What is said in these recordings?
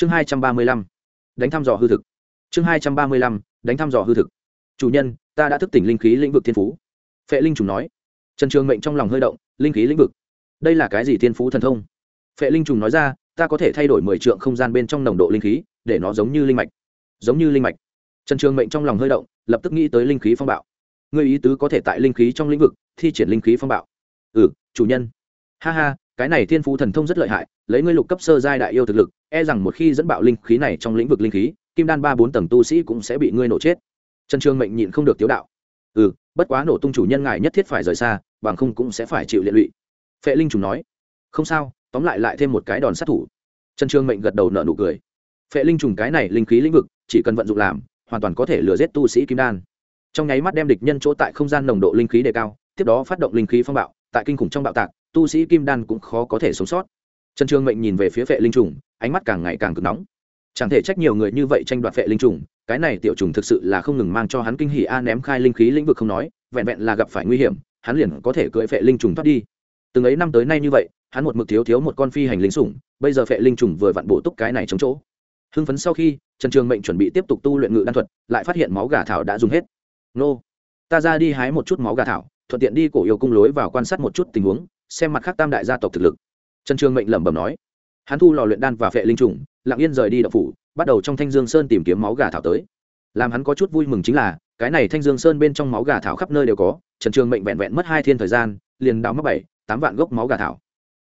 chương hai trăm ba mươi lăm, đánh thăm dò hư thực. Chương hai trăm ba mươi lăm, đánh thăm dò hư thực. Chủ nhân, ta đã thức tỉnh linh khí lĩnh vực thiên phú. Phệ linh trùng nói. Trần trường mệnh trong lòng hơi động, linh khí lĩnh vực. Đây là cái gì thiên phú thần thông? Phệ linh trùng nói ra, ta có thể thay đổi mười trượng không gian bên trong nồng độ linh khí, để nó giống như linh mạch. Giống như linh mạch. Trần trường mệnh trong lòng hơi động, lập tức nghĩ tới linh khí phong bạo. Ngươi ý tứ có thể tại linh khí trong lĩnh vực, thi triển linh khí phong bạo. Ừ chủ nhân. Ha ha, cái này thiên phú thần thông rất lợi hại, lấy ngươi lục cấp sơ giai đại yêu thực lực e rằng một khi dẫn bạo linh khí này trong lĩnh vực linh khí, kim đan ba bốn tầng tu sĩ cũng sẽ bị ngươi nổ chết. Trần trường mệnh nhịn không được tiếu đạo. Ừ bất quá nổ tung chủ nhân ngài nhất thiết phải rời xa, bằng không cũng sẽ phải chịu liệt lụy. Phệ linh trùng nói. Không sao, tóm lại lại thêm một cái đòn sát thủ. Trần trường mệnh gật đầu nợ nụ cười. Phệ linh trùng cái này linh khí lĩnh vực, chỉ cần vận dụng làm, hoàn toàn có thể lừa giết tu sĩ kim đan. Trong nháy mắt đem địch nhân chỗ tại không gian nồng độ linh khí đề cao, tiếp đó phát động linh khí phong bạo, tại kinh khủng trong bạo tạc, tu sĩ kim đan cũng khó có thể sống sót. Trần trường mệnh nhìn về phía phệ linh trùng ánh mắt càng ngày càng cực nóng. Chẳng thể trách nhiều người như vậy tranh đoạt phệ linh trùng, cái này tiểu trùng thực sự là không ngừng mang cho hắn kinh hỉ a ném khai linh khí lĩnh vực không nói, vẹn vẹn là gặp phải nguy hiểm, hắn liền có thể cưỡi phệ linh trùng thoát đi. Từng ấy năm tới nay như vậy, hắn một mực thiếu thiếu một con phi hành linh sủng, bây giờ phệ linh trùng vừa vặn bổ túc cái này chống chỗ. Hưng phấn sau khi, trần trường mệnh chuẩn bị tiếp tục tu luyện ngự đan thuật, lại phát hiện máu gà thảo đã dùng hết. Nô, ta ra đi hái một chút máu gà thảo, thuận tiện đi cổ yêu cung lối vào quan sát một chút tình huống, xem mặt khác tam đại gia tộc thực lực. Trần trường mệnh lẩm bẩm nói hắn thu lò luyện đan và phệ linh trùng, lặng yên rời đi đậu phủ, bắt đầu trong thanh dương sơn tìm kiếm máu gà thảo tới. Làm hắn có chút vui mừng chính là, cái này thanh dương sơn bên trong máu gà thảo khắp nơi đều có, trần trường mệnh vẹn vẹn mất hai thiên thời gian, liền đào mất bảy, tám vạn gốc máu gà thảo.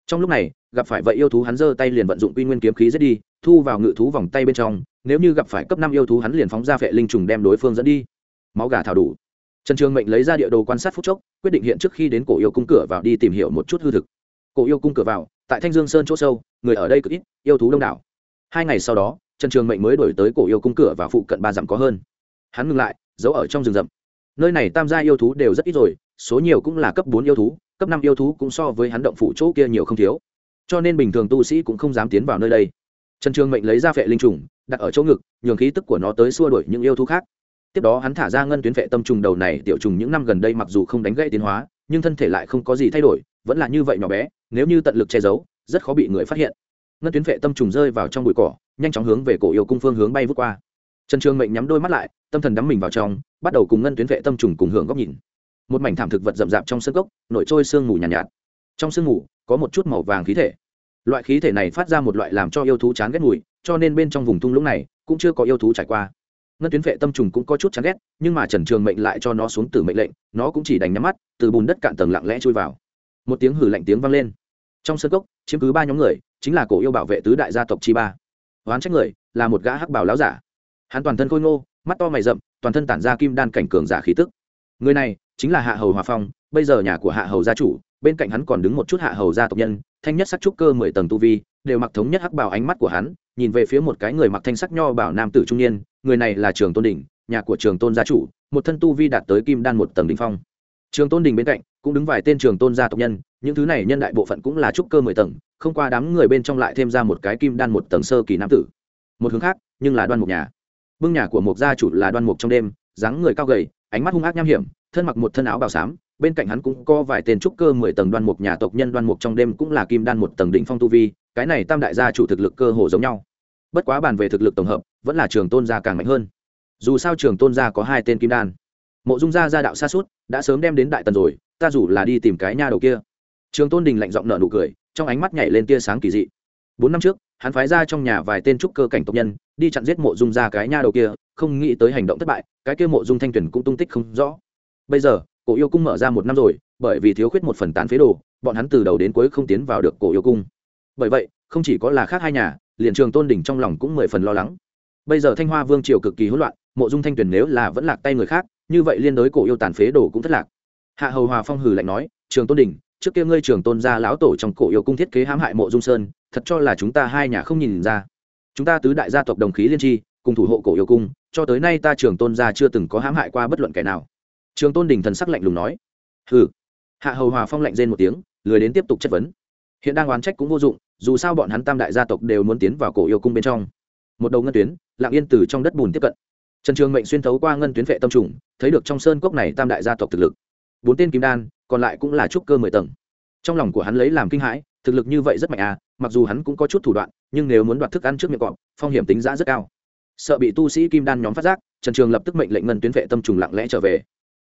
Trong lúc này, gặp phải vậy yêu thú hắn giơ tay liền vận dụng quy nguyên kiếm khí giết đi, thu vào ngự thú vòng tay bên trong, nếu như gặp phải cấp năm yêu thú hắn liền phóng ra phệ linh trùng đem đối phương dẫn đi. Máu gà thảo đủ. Trần trường mệnh lấy ra địa đồ quan sát phút chốc, quyết định hiện trước khi đến cổ yêu cung cửa vào đi tìm hiểu một chút hư thực. Cổ yêu cung cửa vào tại thanh dương sơn chỗ sâu, người ở đây cực ít, yêu thú đông đảo. Hai ngày sau đó, trần trường mệnh mới đổi tới cổ yêu cung cửa và phụ cận ba dặm có hơn. Hắn ngừng lại, giấu ở trong rừng rậm. Nơi này tam gia yêu thú đều rất ít rồi, số nhiều cũng là cấp bốn yêu thú, cấp năm yêu thú cũng so với hắn động phủ chỗ kia nhiều không thiếu. Cho nên bình thường tu sĩ cũng không dám tiến vào nơi đây. Trần trường mệnh lấy ra phệ linh trùng, đặt ở chỗ ngực, nhường khí tức của nó tới xua đuổi những yêu thú khác. Tiếp đó hắn thả ra ngân tuyến vệ tâm trùng đầu này, tiểu trùng những năm gần đây mặc dù không đánh gãy tiến hóa, nhưng thân thể lại không có gì thay đổi vẫn là như vậy nhỏ bé nếu như tận lực che giấu rất khó bị người phát hiện. Ngân tuyến vệ tâm trùng rơi vào trong bụi cỏ nhanh chóng hướng về cổ yêu cung phương hướng bay vút qua. Trần trường mệnh nhắm đôi mắt lại tâm thần đắm mình vào trong bắt đầu cùng ngân tuyến vệ tâm trùng cùng hưởng góc nhìn. Một mảnh thảm thực vật rậm rạp trong sân gốc nổi trôi sương mù nhàn nhạt, nhạt. Trong sương mù có một chút màu vàng khí thể. Loại khí thể này phát ra một loại làm cho yêu thú chán ghét mùi cho nên bên trong vùng thung lũng này cũng chưa có yêu thú trải qua. Ngân tuyến vệ tâm trùng cũng có chút chán ghét nhưng mà trần trường mệnh lại cho nó xuống từ mệnh lệnh nó cũng chỉ đành nhắm mắt từ bùn đất cạn tầng lặng lẽ chui vào một tiếng hử lạnh tiếng vang lên. Trong sân cốc, chiếm cứ ba nhóm người, chính là cổ yêu bảo vệ tứ đại gia tộc chi ba oán trách người, là một gã hắc bảo láo giả. Hắn toàn thân khôi ngô, mắt to mày rậm, toàn thân tản ra kim đan cảnh cường giả khí tức. Người này, chính là hạ hầu hòa phong, bây giờ nhà của hạ hầu gia chủ, bên cạnh hắn còn đứng một chút hạ hầu gia tộc nhân, thanh nhất sắc trúc cơ mười tầng tu vi, đều mặc thống nhất hắc bảo ánh mắt của hắn, nhìn về phía một cái người mặc thanh sắc nho bảo nam tử trung niên, người này là trường tôn đình, nhà của trường tôn gia chủ, một thân tu vi đạt tới kim đan một tầng đình phong. Trường tôn đình bên cạnh cũng đứng vài tên trường tôn gia tộc nhân, những thứ này nhân đại bộ phận cũng là trúc cơ mười tầng, không qua đám người bên trong lại thêm ra một cái kim đan một tầng sơ kỳ nam tử. Một hướng khác, nhưng là đoan mục nhà. Bưng nhà của một gia chủ là đoan mục trong đêm, dáng người cao gầy, ánh mắt hung ác nham hiểm, thân mặc một thân áo bào xám, bên cạnh hắn cũng có vài tên trúc cơ mười tầng đoan mục nhà tộc nhân đoan mục trong đêm cũng là kim đan một tầng đỉnh phong tu vi, cái này tam đại gia chủ thực lực cơ hồ giống nhau. Bất quá bàn về thực lực tổng hợp, vẫn là trường tôn gia càng mạnh hơn. Dù sao trường tôn gia có hai tên kim đan. Mộ dung gia gia đạo xa suốt, đã sớm đem đến đại tần rồi ta dù là đi tìm cái nha đầu kia. Trường tôn đình lạnh giọng nợ nụ cười, trong ánh mắt nhảy lên tia sáng kỳ dị. Bốn năm trước, hắn phái ra trong nhà vài tên trúc cơ cảnh tộc nhân, đi chặn giết mộ dung gia cái nha đầu kia, không nghĩ tới hành động thất bại, cái kia mộ dung thanh tuyển cũng tung tích không rõ. Bây giờ, cổ yêu cung mở ra một năm rồi, bởi vì thiếu khuyết một phần tán phế đồ, bọn hắn từ đầu đến cuối không tiến vào được cổ yêu cung. Bởi vậy, không chỉ có là khác hai nhà, liền trường tôn đỉnh trong lòng cũng mười phần lo lắng. Bây giờ thanh hoa vương triều cực kỳ hỗn loạn, mộ dung thanh tuyển nếu là vẫn lạc tay người khác, như vậy liên đối cổ yêu tàn phế đồ cũng thất lạc hạ hầu hòa phong hử lạnh nói trường tôn Đình, trước kia ngươi trường tôn gia lão tổ trong cổ yêu cung thiết kế hãm hại mộ dung sơn thật cho là chúng ta hai nhà không nhìn ra. Chúng ta tứ đại gia tộc đồng khí liên tri cùng thủ hộ cổ yêu cung cho tới nay ta trường tôn gia chưa từng có hãm hại qua bất luận kẻ nào. Trường tôn đình thần sắc lạnh lùng nói. Hừ. Hạ hầu hòa phong lạnh rên một tiếng lười đến tiếp tục chất vấn. Hiện đang oán trách cũng vô dụng dù sao bọn hắn tam đại gia tộc đều muốn tiến vào cổ yêu cung bên trong. Một đầu ngân tuyến lạng yên từ trong đất bùn tiếp cận. Trần trường mệnh xuyên thấu qua ngân tuyến vệ tâm trùng thấy được trong sơn cốc này tam đại gia tộc thực lực bốn tên kim đan, còn lại cũng là trúc cơ mười tầng. Trong lòng của hắn lấy làm kinh hãi, thực lực như vậy rất mạnh à mặc dù hắn cũng có chút thủ đoạn, nhưng nếu muốn đoạt thức ăn trước miệng cọp, phong hiểm tính giá rất cao. Sợ bị tu sĩ kim đan nhóm phát giác, trần trường lập tức mệnh lệnh ngân tuyến vệ tâm trùng lặng lẽ trở về.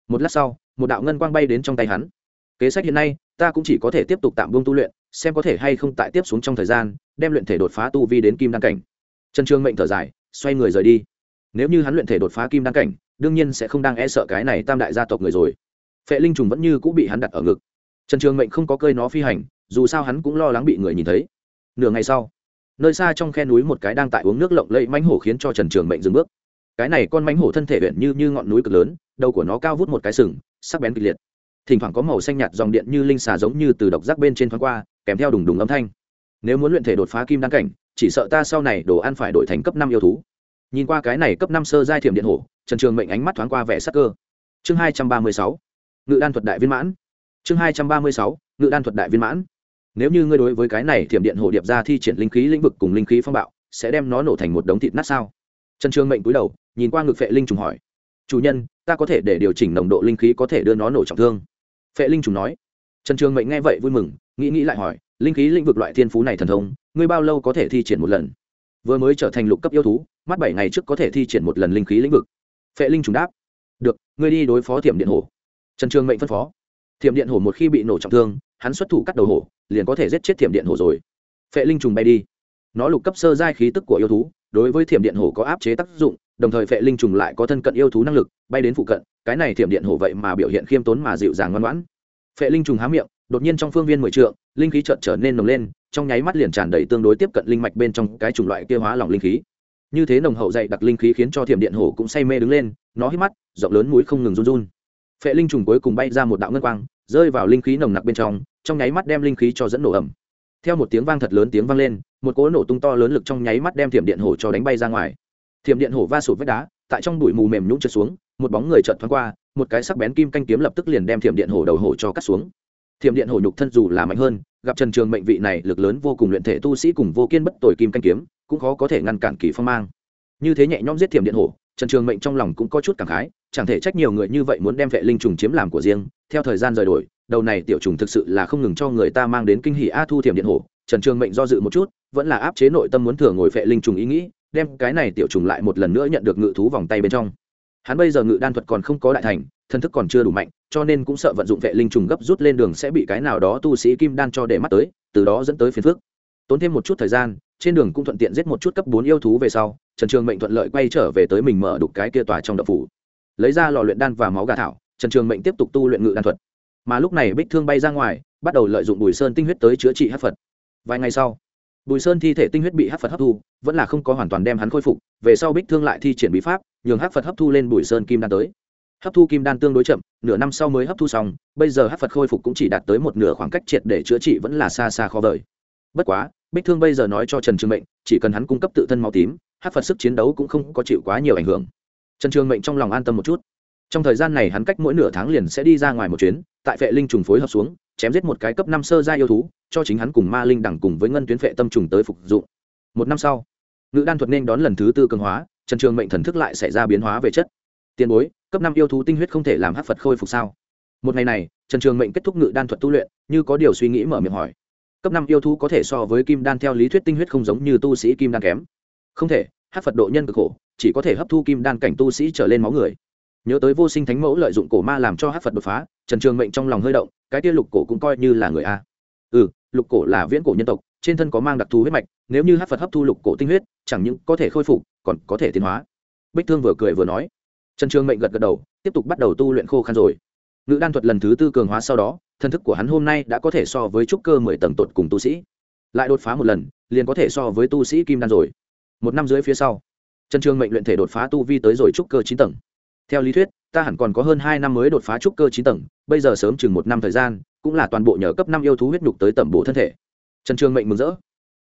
Một lát sau, một đạo ngân quang bay đến trong tay hắn. Kế sách hiện nay, ta cũng chỉ có thể tiếp tục tạm buông tu luyện, xem có thể hay không tại tiếp xuống trong thời gian, đem luyện thể đột phá tu vi đến kim đan cảnh. Trần trường mệnh thở dài, xoay người rời đi. Nếu như hắn luyện thể đột phá kim đan cảnh, đương nhiên sẽ không đang e sợ cái này tam đại gia tộc người rồi phệ linh trùng vẫn như cũng bị hắn đặt ở ngực. Trần trường mệnh không có cơi nó phi hành, dù sao hắn cũng lo lắng bị người nhìn thấy. Nửa ngày sau, nơi xa trong khe núi một cái đang tại uống nước lộng lẫy mánh hổ khiến cho trần trường mệnh dừng bước. Cái này con mánh hổ thân thể huyện như như ngọn núi cực lớn, đầu của nó cao vút một cái sừng, sắc bén kịch liệt. Thỉnh thoảng có màu xanh nhạt dòng điện như linh xà giống như từ độc giác bên trên thoáng qua, kèm theo đùng đùng âm thanh. Nếu muốn luyện thể đột phá kim đăng cảnh, chỉ sợ ta sau này đồ ăn phải đổi thành cấp năm yêu thú. Nhìn qua cái này cấp năm sơ giai thiểm điện hổ, trần trường mệnh ánh mắt thoáng qua vẻ sắc cơ. Chương hai trăm ba mươi sáu ngự đan thuật đại viên mãn. Chương hai trăm ba mươi sáu, ngự đan thuật đại viên mãn. Nếu như ngươi đối với cái này thiểm điện hồ điệp ra thi triển linh khí lĩnh vực cùng linh khí phong bạo, sẽ đem nó nổ thành một đống thịt nát sao? Trần trường mệnh cúi đầu, nhìn qua ngực phệ linh trùng hỏi. Chủ nhân, ta có thể để điều chỉnh nồng độ linh khí có thể đưa nó nổ trọng thương. Phệ linh trùng nói. Trần trường mệnh nghe vậy vui mừng, nghĩ nghĩ lại hỏi, linh khí lĩnh vực loại thiên phú này thần thông, ngươi bao lâu có thể thi triển một lần? Vừa mới trở thành lục cấp yêu thú, mắt bảy ngày trước có thể thi triển một lần linh khí lĩnh vực. Phệ linh trùng đáp. Được, ngươi đi đối phó thiểm điện hồ trần trường mệnh phân phó. Thiểm điện hổ một khi bị nổ trọng thương, hắn xuất thủ cắt đầu hổ, liền có thể giết chết thiểm điện hổ rồi. Phệ linh trùng bay đi. Nó lục cấp sơ giai khí tức của yêu thú, đối với thiểm điện hổ có áp chế tác dụng, đồng thời phệ linh trùng lại có thân cận yêu thú năng lực, bay đến phụ cận, cái này thiểm điện hổ vậy mà biểu hiện khiêm tốn mà dịu dàng ngoan ngoãn. Phệ linh trùng há miệng, đột nhiên trong phương viên mười trượng, linh khí chợt trở nên nồng lên, trong nháy mắt liền tràn đầy tương đối tiếp cận linh mạch bên trong cái chủng loại kia hóa lỏng linh khí. Như thế nồng hậu dày đặc linh khí khiến cho thiểm điện hổ cũng say mê đứng lên, nó hít mắt, rộng lớn mũi không ngừng run run phệ linh trùng cuối cùng bay ra một đạo ngân quang, rơi vào linh khí nồng nặc bên trong trong nháy mắt đem linh khí cho dẫn nổ ẩm theo một tiếng vang thật lớn tiếng vang lên, một cỗ nổ tung to lớn lực trong nháy mắt đem thiểm điện hổ cho đánh bay ra ngoài. Thiểm điện hổ va sụt vách đá, tại trong bụi mù mềm nhũng trượt xuống, một bóng người chợt thoáng qua, một cái sắc bén kim canh kiếm lập tức liền đem thiểm điện hổ đầu hổ cho cắt xuống. Thiểm điện hổ nhục thân dù là mạnh hơn, gặp trần trường mệnh vị này lực lớn vô cùng luyện thể tu sĩ cùng vô kiên bất tội kim canh kiếm, cũng khó có thể ngăn cản kỳ phong mang. Như thế nhẹ nhõm giết thiểm điện hổ, trần trường mệnh trong lòng cũng có chút cảm khái chẳng thể trách nhiều người như vậy muốn đem vệ linh trùng chiếm làm của riêng, theo thời gian rời đổi, đầu này tiểu trùng thực sự là không ngừng cho người ta mang đến kinh hỷ a thu thiểm điện hổ. Trần trường mệnh do dự một chút, vẫn là áp chế nội tâm muốn thừa ngồi vệ linh trùng ý nghĩ, đem cái này tiểu trùng lại một lần nữa nhận được ngự thú vòng tay bên trong. Hắn bây giờ ngự đan thuật còn không có đại thành, thân thức còn chưa đủ mạnh, cho nên cũng sợ vận dụng vệ linh trùng gấp rút lên đường sẽ bị cái nào đó tu sĩ kim đan cho để mắt tới, từ đó dẫn tới phiền phức. Tốn thêm một chút thời gian, trên đường cũng thuận tiện giết một chút cấp bốn yêu thú về sau, trần trường mệnh thuận lợi quay trở về tới mình mở đục cái kia tòa trong đậu phủ lấy ra lò luyện đan và máu gà thảo, trần trường mệnh tiếp tục tu luyện ngự đan thuật. Mà lúc này bích thương bay ra ngoài, bắt đầu lợi dụng bùi sơn tinh huyết tới chữa trị hát phật. Vài ngày sau, bùi sơn thi thể tinh huyết bị hát phật hấp thu, vẫn là không có hoàn toàn đem hắn khôi phục, về sau bích thương lại thi triển bí pháp, nhường hát phật hấp thu lên bùi sơn kim đan tới. Hấp thu kim đan tương đối chậm, nửa năm sau mới hấp thu xong, bây giờ hát phật khôi phục cũng chỉ đạt tới một nửa khoảng cách triệt để chữa trị vẫn là xa xa khó vời. Bất quá, bích thương bây giờ nói cho trần trường mệnh, chỉ cần hắn cung cấp tự thân máu tím hát phật sức chiến đấu cũng không có chịu quá nhiều ảnh hưởng trần trường mệnh trong lòng an tâm một chút. Trong thời gian này hắn cách mỗi nửa tháng liền sẽ đi ra ngoài một chuyến, tại vệ linh trùng phối hợp xuống, chém giết một cái cấp năm sơ gia yêu thú, cho chính hắn cùng ma linh đẳng cùng với ngân tuyến vệ tâm trùng tới phục dụng. Một năm sau, ngự đan thuật nên đón lần thứ tư cường hóa, trần trường mệnh thần thức lại xảy ra biến hóa về chất. Tiền bối, cấp năm yêu thú tinh huyết không thể làm hắc phật khôi phục sao? Một ngày này, trần trường mệnh kết thúc ngự đan thuật tu luyện, như có điều suy nghĩ mở miệng hỏi. Cấp năm yêu thú có thể so với kim đan theo lý thuyết tinh huyết không giống như tu sĩ kim đan kém. Không thể hát phật độ nhân cực khổ chỉ có thể hấp thu kim đan cảnh tu sĩ trở lên máu người. Nhớ tới vô sinh thánh mẫu lợi dụng cổ ma làm cho hát phật đột phá, trần trường mệnh trong lòng hơi động, cái kia lục cổ cũng coi như là người a. Ừ lục cổ là viễn cổ nhân tộc, trên thân có mang đặc thù huyết mạch, nếu như hát phật hấp thu lục cổ tinh huyết, chẳng những có thể khôi phục, còn có thể tiến hóa. Bích thương vừa cười vừa nói. Trần trường mệnh gật gật đầu, tiếp tục bắt đầu tu luyện khô khăn rồi. Ngữ đan thuật lần thứ tư cường hóa sau đó, thân thức của hắn hôm nay đã có thể so với trúc cơ mười tầng tột cùng tu sĩ. Lại đột phá một lần, liền có thể so với tu sĩ kim đan rồi. Một năm dưới phía sau trần trường mệnh luyện thể đột phá tu vi tới rồi trúc cơ chín tầng. Theo lý thuyết, ta hẳn còn có hơn hai năm mới đột phá trúc cơ chín tầng, bây giờ sớm chừng một năm thời gian, cũng là toàn bộ nhờ cấp năm yêu thú huyết nhục tới tẩm bổ thân thể. Trần trường mệnh mừng rỡ.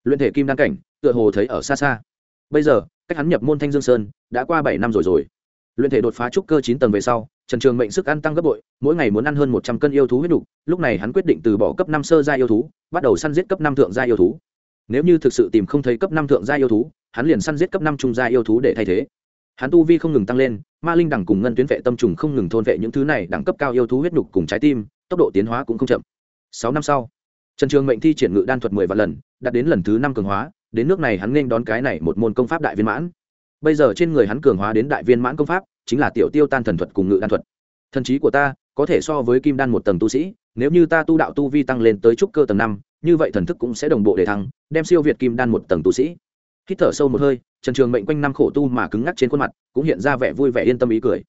Luyện thể kim đan cảnh, tựa hồ thấy ở xa xa. Bây giờ, cách hắn nhập môn thanh dương sơn, đã qua bảy năm rồi rồi. Luyện thể đột phá trúc cơ chín tầng về sau, trần trường mệnh sức ăn tăng gấp bội, mỗi ngày muốn ăn hơn một trăm cân yêu thú huyết nhục, lúc này hắn quyết định từ bỏ cấp năm sơ gia yêu thú, bắt đầu săn giết cấp năm thượng gia yêu thú. Nếu như thực sự tìm không thấy cấp năm thượng gia yêu thú hắn liền săn giết cấp năm trung gia yêu thú để thay thế. Hắn tu vi không ngừng tăng lên, ma linh đẳng cùng ngân tuyến vệ tâm trùng không ngừng thôn vệ những thứ này đẳng cấp cao yêu thú huyết nhục cùng trái tim, tốc độ tiến hóa cũng không chậm. Sáu năm sau, trần trường mệnh thi triển ngự đan thuật mười vạn lần, đạt đến lần thứ năm cường hóa, đến nước này hắn nên đón cái này một môn công pháp đại viên mãn. Bây giờ trên người hắn cường hóa đến đại viên mãn công pháp, chính là tiểu tiêu tan thần thuật cùng ngự đan thuật. Thần trí của ta có thể so với kim đan một tầng tu sĩ, nếu như ta tu đạo tu vi tăng lên tới trúc cơ tầng năm, như vậy thần thức cũng sẽ đồng bộ để thăng, đem siêu việt kim đan một tầng tu sĩ hít thở sâu một hơi, trần trường mệnh quanh năm khổ tu mà cứng ngắc trên khuôn mặt, cũng hiện ra vẻ vui vẻ yên tâm ý cười.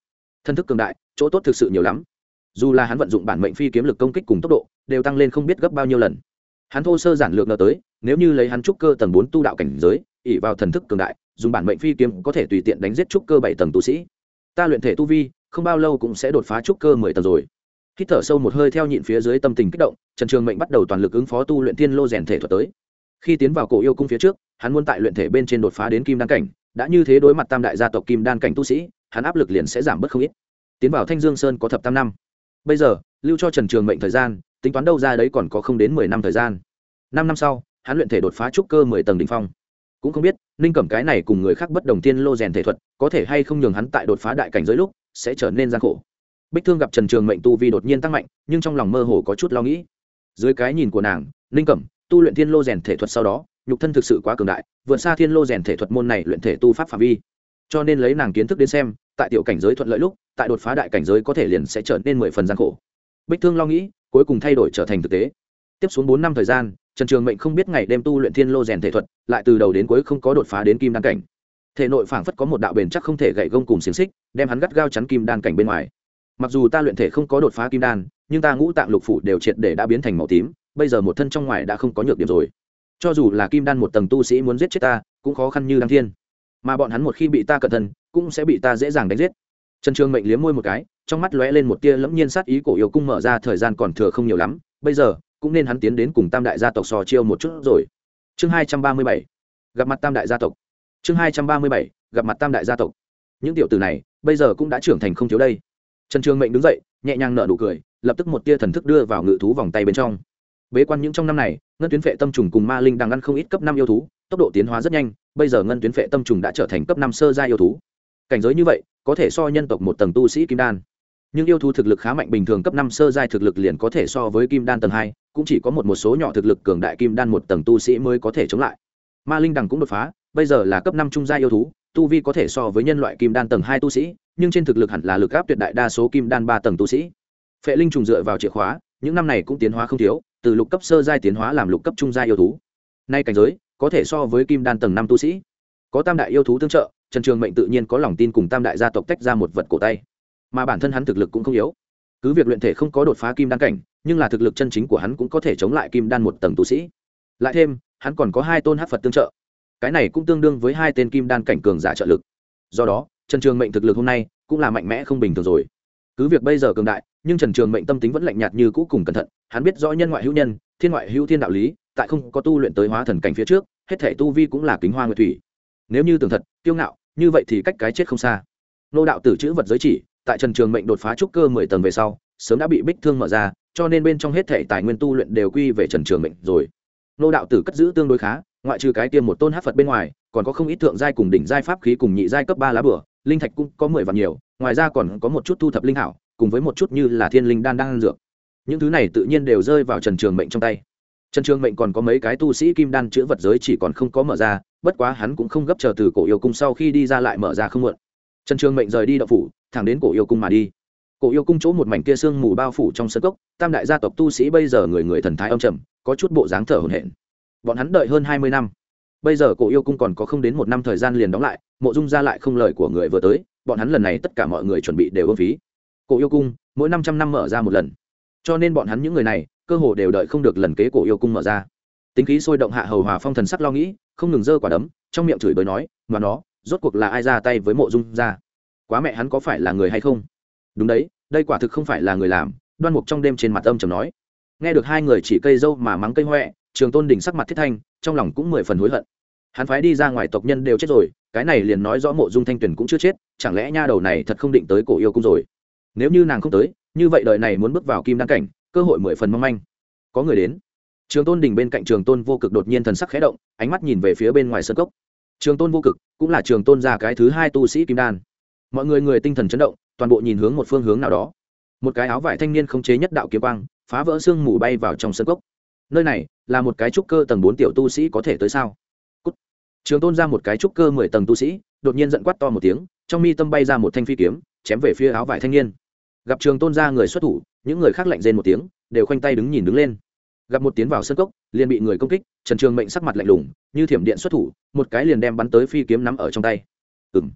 Thân thức cường đại, chỗ tốt thực sự nhiều lắm. Dù là hắn vận dụng bản mệnh phi kiếm lực công kích cùng tốc độ, đều tăng lên không biết gấp bao nhiêu lần. Hắn thô sơ giản lược ngờ tới, nếu như lấy hắn trúc cơ tầng bốn tu đạo cảnh giới ỉ vào thần thức cường đại, dùng bản mệnh phi kiếm có thể tùy tiện đánh giết trúc cơ bảy tầng tu sĩ. Ta luyện thể tu vi, không bao lâu cũng sẽ đột phá trúc cơ mười tầng rồi. Hít thở sâu một hơi theo nhịn phía dưới tâm tình kích động, trần trường mệnh bắt đầu toàn lực ứng phó tu luyện thiên lô rèn thể thuật tới khi tiến vào cổ yêu cung phía trước, hắn muốn tại luyện thể bên trên đột phá đến kim đan cảnh, đã như thế đối mặt tam đại gia tộc kim đan cảnh tu sĩ, hắn áp lực liền sẽ giảm bớt không ít. Tiến vào thanh dương sơn có thập tam năm. Bây giờ, lưu cho trần trường mệnh thời gian, tính toán đâu ra đấy còn có không đến mười năm thời gian. Năm năm sau, hắn luyện thể đột phá trúc cơ mười tầng đ ỉ n h phong. Cũng không biết, ninh cẩm cái này cùng người khác bất đồng tiên lô rèn thể thuật, có thể hay không nhường hắn tại đột phá đại cảnh giới lúc, sẽ trở nên gian khổ. Bích thương gặp trần trường mệnh tu vi đột nhiên tăng mạnh, nhưng trong lòng mơ hồ có chút lo nghĩ. Dưới cái nhìn của nàng, ninh cẩm tu luyện thiên lô rèn thể thuật sau đó, nhục thân thực sự quá cường đại, vượt xa thiên lô rèn thể thuật môn này luyện thể tu pháp phạm vi. Cho nên lấy nàng kiến thức đến xem, tại tiểu cảnh giới thuận lợi lúc, tại đột phá đại cảnh giới có thể liền sẽ trở nên mười phần gian khổ. Bích thương lo nghĩ, cuối cùng thay đổi trở thành thực tế. Tiếp xuống bốn năm thời gian, trần trường mệnh không biết ngày đêm tu luyện thiên lô rèn thể thuật, lại từ đầu đến cuối không có đột phá đến kim đan cảnh. Thể nội phảng phất có một đạo bền chắc không thể gậy gông cùng xiềng xích, đem hắn gắt gao chắn kim đan cảnh bên ngoài. Mặc dù ta luyện thể không có đột phá kim đan, nhưng ta ngũ tạng lục phủ đều triệt để đã biến thành màu tím bây giờ một thân trong ngoài đã không có nhược điểm rồi. Cho dù là kim đan một tầng tu sĩ muốn giết chết ta, cũng khó khăn như đăng thiên. Mà bọn hắn một khi bị ta cẩn thân cũng sẽ bị ta dễ dàng đánh giết. Trần trường mệnh liếm môi một cái, trong mắt lóe lên một tia lẫm nhiên sát ý cổ yêu cung mở ra thời gian còn thừa không nhiều lắm, bây giờ, cũng nên hắn tiến đến cùng tam đại gia tộc sò chiêu một chút rồi. Chương hai trăm ba mươi bảy, gặp mặt tam đại gia tộc. Chương hai trăm ba mươi bảy, gặp mặt tam đại gia tộc. Những tiểu tử này, bây giờ cũng đã trưởng thành không thiếu đây. Trần trường mệnh đứng dậy, nhẹ nhàng nở nụ cười, lập tức một tia thần thức đưa vào ngự thú vòng tay bên trong bế quan những trong năm này, ngân tuyến phệ tâm trùng cùng ma linh đang ăn không ít cấp năm yêu thú, tốc độ tiến hóa rất nhanh, bây giờ ngân tuyến phệ tâm trùng đã trở thành cấp năm sơ gia yêu thú. Cảnh giới như vậy, có thể so nhân tộc một tầng tu sĩ kim đan. Nhưng yêu thú thực lực khá mạnh bình thường cấp năm sơ giai thực lực liền có thể so với kim đan tầng hai, cũng chỉ có một một số nhỏ thực lực cường đại kim đan một tầng tu sĩ mới có thể chống lại. Ma linh đằng cũng đột phá, bây giờ là cấp năm trung gia yêu thú, tu vi có thể so với nhân loại kim đan tầng hai tu sĩ, nhưng trên thực lực hẳn là lực áp tuyệt đại đa số kim đan ba tầng tu sĩ. Phệ linh trùng dựa vào chìa khóa, những năm này cũng tiến hóa không thiếu từ lục cấp sơ giai tiến hóa làm lục cấp trung giai yêu thú. Nay cảnh giới, có thể so với kim đan tầng năm tu sĩ. Có tam đại yêu thú tương trợ, trần trường mệnh tự nhiên có lòng tin cùng tam đại gia tộc tách ra một vật cổ tay. Mà bản thân hắn thực lực cũng không yếu. Cứ việc luyện thể không có đột phá kim đan cảnh, nhưng là thực lực chân chính của hắn cũng có thể chống lại kim đan một tầng tu sĩ. Lại thêm, hắn còn có hai tôn hát phật tương trợ. Cái này cũng tương đương với hai tên kim đan cảnh cường giả trợ lực. Do đó, trần trường mệnh thực lực hôm nay cũng là mạnh mẽ không bình thường rồi. Cứ việc bây giờ cường đại nhưng trần trường mệnh tâm tính vẫn lạnh nhạt như cũ cùng cẩn thận, hắn biết rõ nhân ngoại hữu nhân, thiên ngoại hữu thiên đạo lý, tại không có tu luyện tới hóa thần cảnh phía trước, hết thể tu vi cũng là kính hoa nguyệt thủy. Nếu như tưởng thật, kiêu ngạo, như vậy thì cách cái chết không xa. Nô đạo tử chữ vật giới chỉ, tại trần trường mệnh đột phá trúc cơ mười tầng về sau, sớm đã bị bích thương mở ra, cho nên bên trong hết thể tài nguyên tu luyện đều quy về trần trường mệnh rồi. Nô đạo tử cất giữ tương đối khá, ngoại trừ cái tiêm một tôn hát phật bên ngoài, còn có không ít thượng giai cùng đỉnh giai pháp khí cùng nhị giai cấp ba lá bửa, linh thạch cũng có mười vạn nhiều, ngoài ra còn có một chút thu thập linh hảo cùng với một chút như là thiên linh đan đang ăn dược. Những thứ này tự nhiên đều rơi vào trần trường mệnh trong tay. Trần trường mệnh còn có mấy cái tu sĩ kim đan chữ vật giới chỉ còn không có mở ra, bất quá hắn cũng không gấp chờ từ cổ yêu cung sau khi đi ra lại mở ra không muộn. Trần trường mệnh rời đi đậu phủ, thẳng đến cổ yêu cung mà đi. Cổ yêu cung chỗ một mảnh kia sương mù bao phủ trong sân cốc, tam đại gia tộc tu sĩ bây giờ người người thần thái âm trầm, có chút bộ dáng thở hổn hển. Bọn hắn đợi hơn hai mươi năm. Bây giờ cổ yêu cung còn có không đến một năm thời gian liền đóng lại, mộ dung ra lại không lời của người vừa tới, bọn hắn lần này tất cả mọi người chuẩn bị đều ưng phí cổ yêu cung mỗi năm trăm năm mở ra một lần. Cho nên bọn hắn những người này, cơ hồ đều đợi không được lần kế cổ yêu cung mở ra. Tính khí sôi động hạ hầu hòa phong thần sắc lo nghĩ, không ngừng giơ quả đấm, trong miệng chửi bới nói mà nó, rốt cuộc là ai ra tay với mộ dung ra? Quá mẹ hắn có phải là người hay không? Đúng đấy, đây quả thực không phải là người làm, đoan mục trong đêm trên mặt âm trầm nói. Nghe được hai người chỉ cây dâu mà mắng cây huệ trường tôn đỉnh sắc mặt thiết thanh, trong lòng cũng mười phần hối hận. Hắn phái đi ra ngoài tộc nhân đều chết rồi, cái này liền nói rõ mộ dung thanh tuyền cũng chưa chết, chẳng lẽ nha đầu này thật không định tới cổ yêu cung rồi? Nếu như nàng không tới, như vậy đời này muốn bước vào kim đăng cảnh, cơ hội mười phần mong manh. Có người đến. Trường tôn đình bên cạnh trường tôn vô cực đột nhiên thần sắc khẽ động, ánh mắt nhìn về phía bên ngoài sân cốc. Trường tôn vô cực cũng là trường tôn già cái thứ hai tu sĩ kim đan. Mọi người người tinh thần chấn động, toàn bộ nhìn hướng một phương hướng nào đó. Một cái áo vải thanh niên không chế nhất đạo kiếm quang, phá vỡ xương mù bay vào trong sân cốc. Nơi này là một cái trúc cơ tầng bốn tiểu tu sĩ có thể tới sao? Cút. trường tôn ra một cái trúc cơ mười tầng tu sĩ, đột nhiên giận quát to một tiếng, trong mi tâm bay ra một thanh phi kiếm, chém về phía áo vải thanh niên gặp trường tôn ra người xuất thủ, những người khác lạnh rên một tiếng, đều khoanh tay đứng nhìn đứng lên. Gặp một tiến vào sân cốc, liền bị người công kích, trần trường mệnh sắc mặt lạnh lùng, như thiểm điện xuất thủ, một cái liền đem bắn tới phi kiếm nắm ở trong tay. Ừ m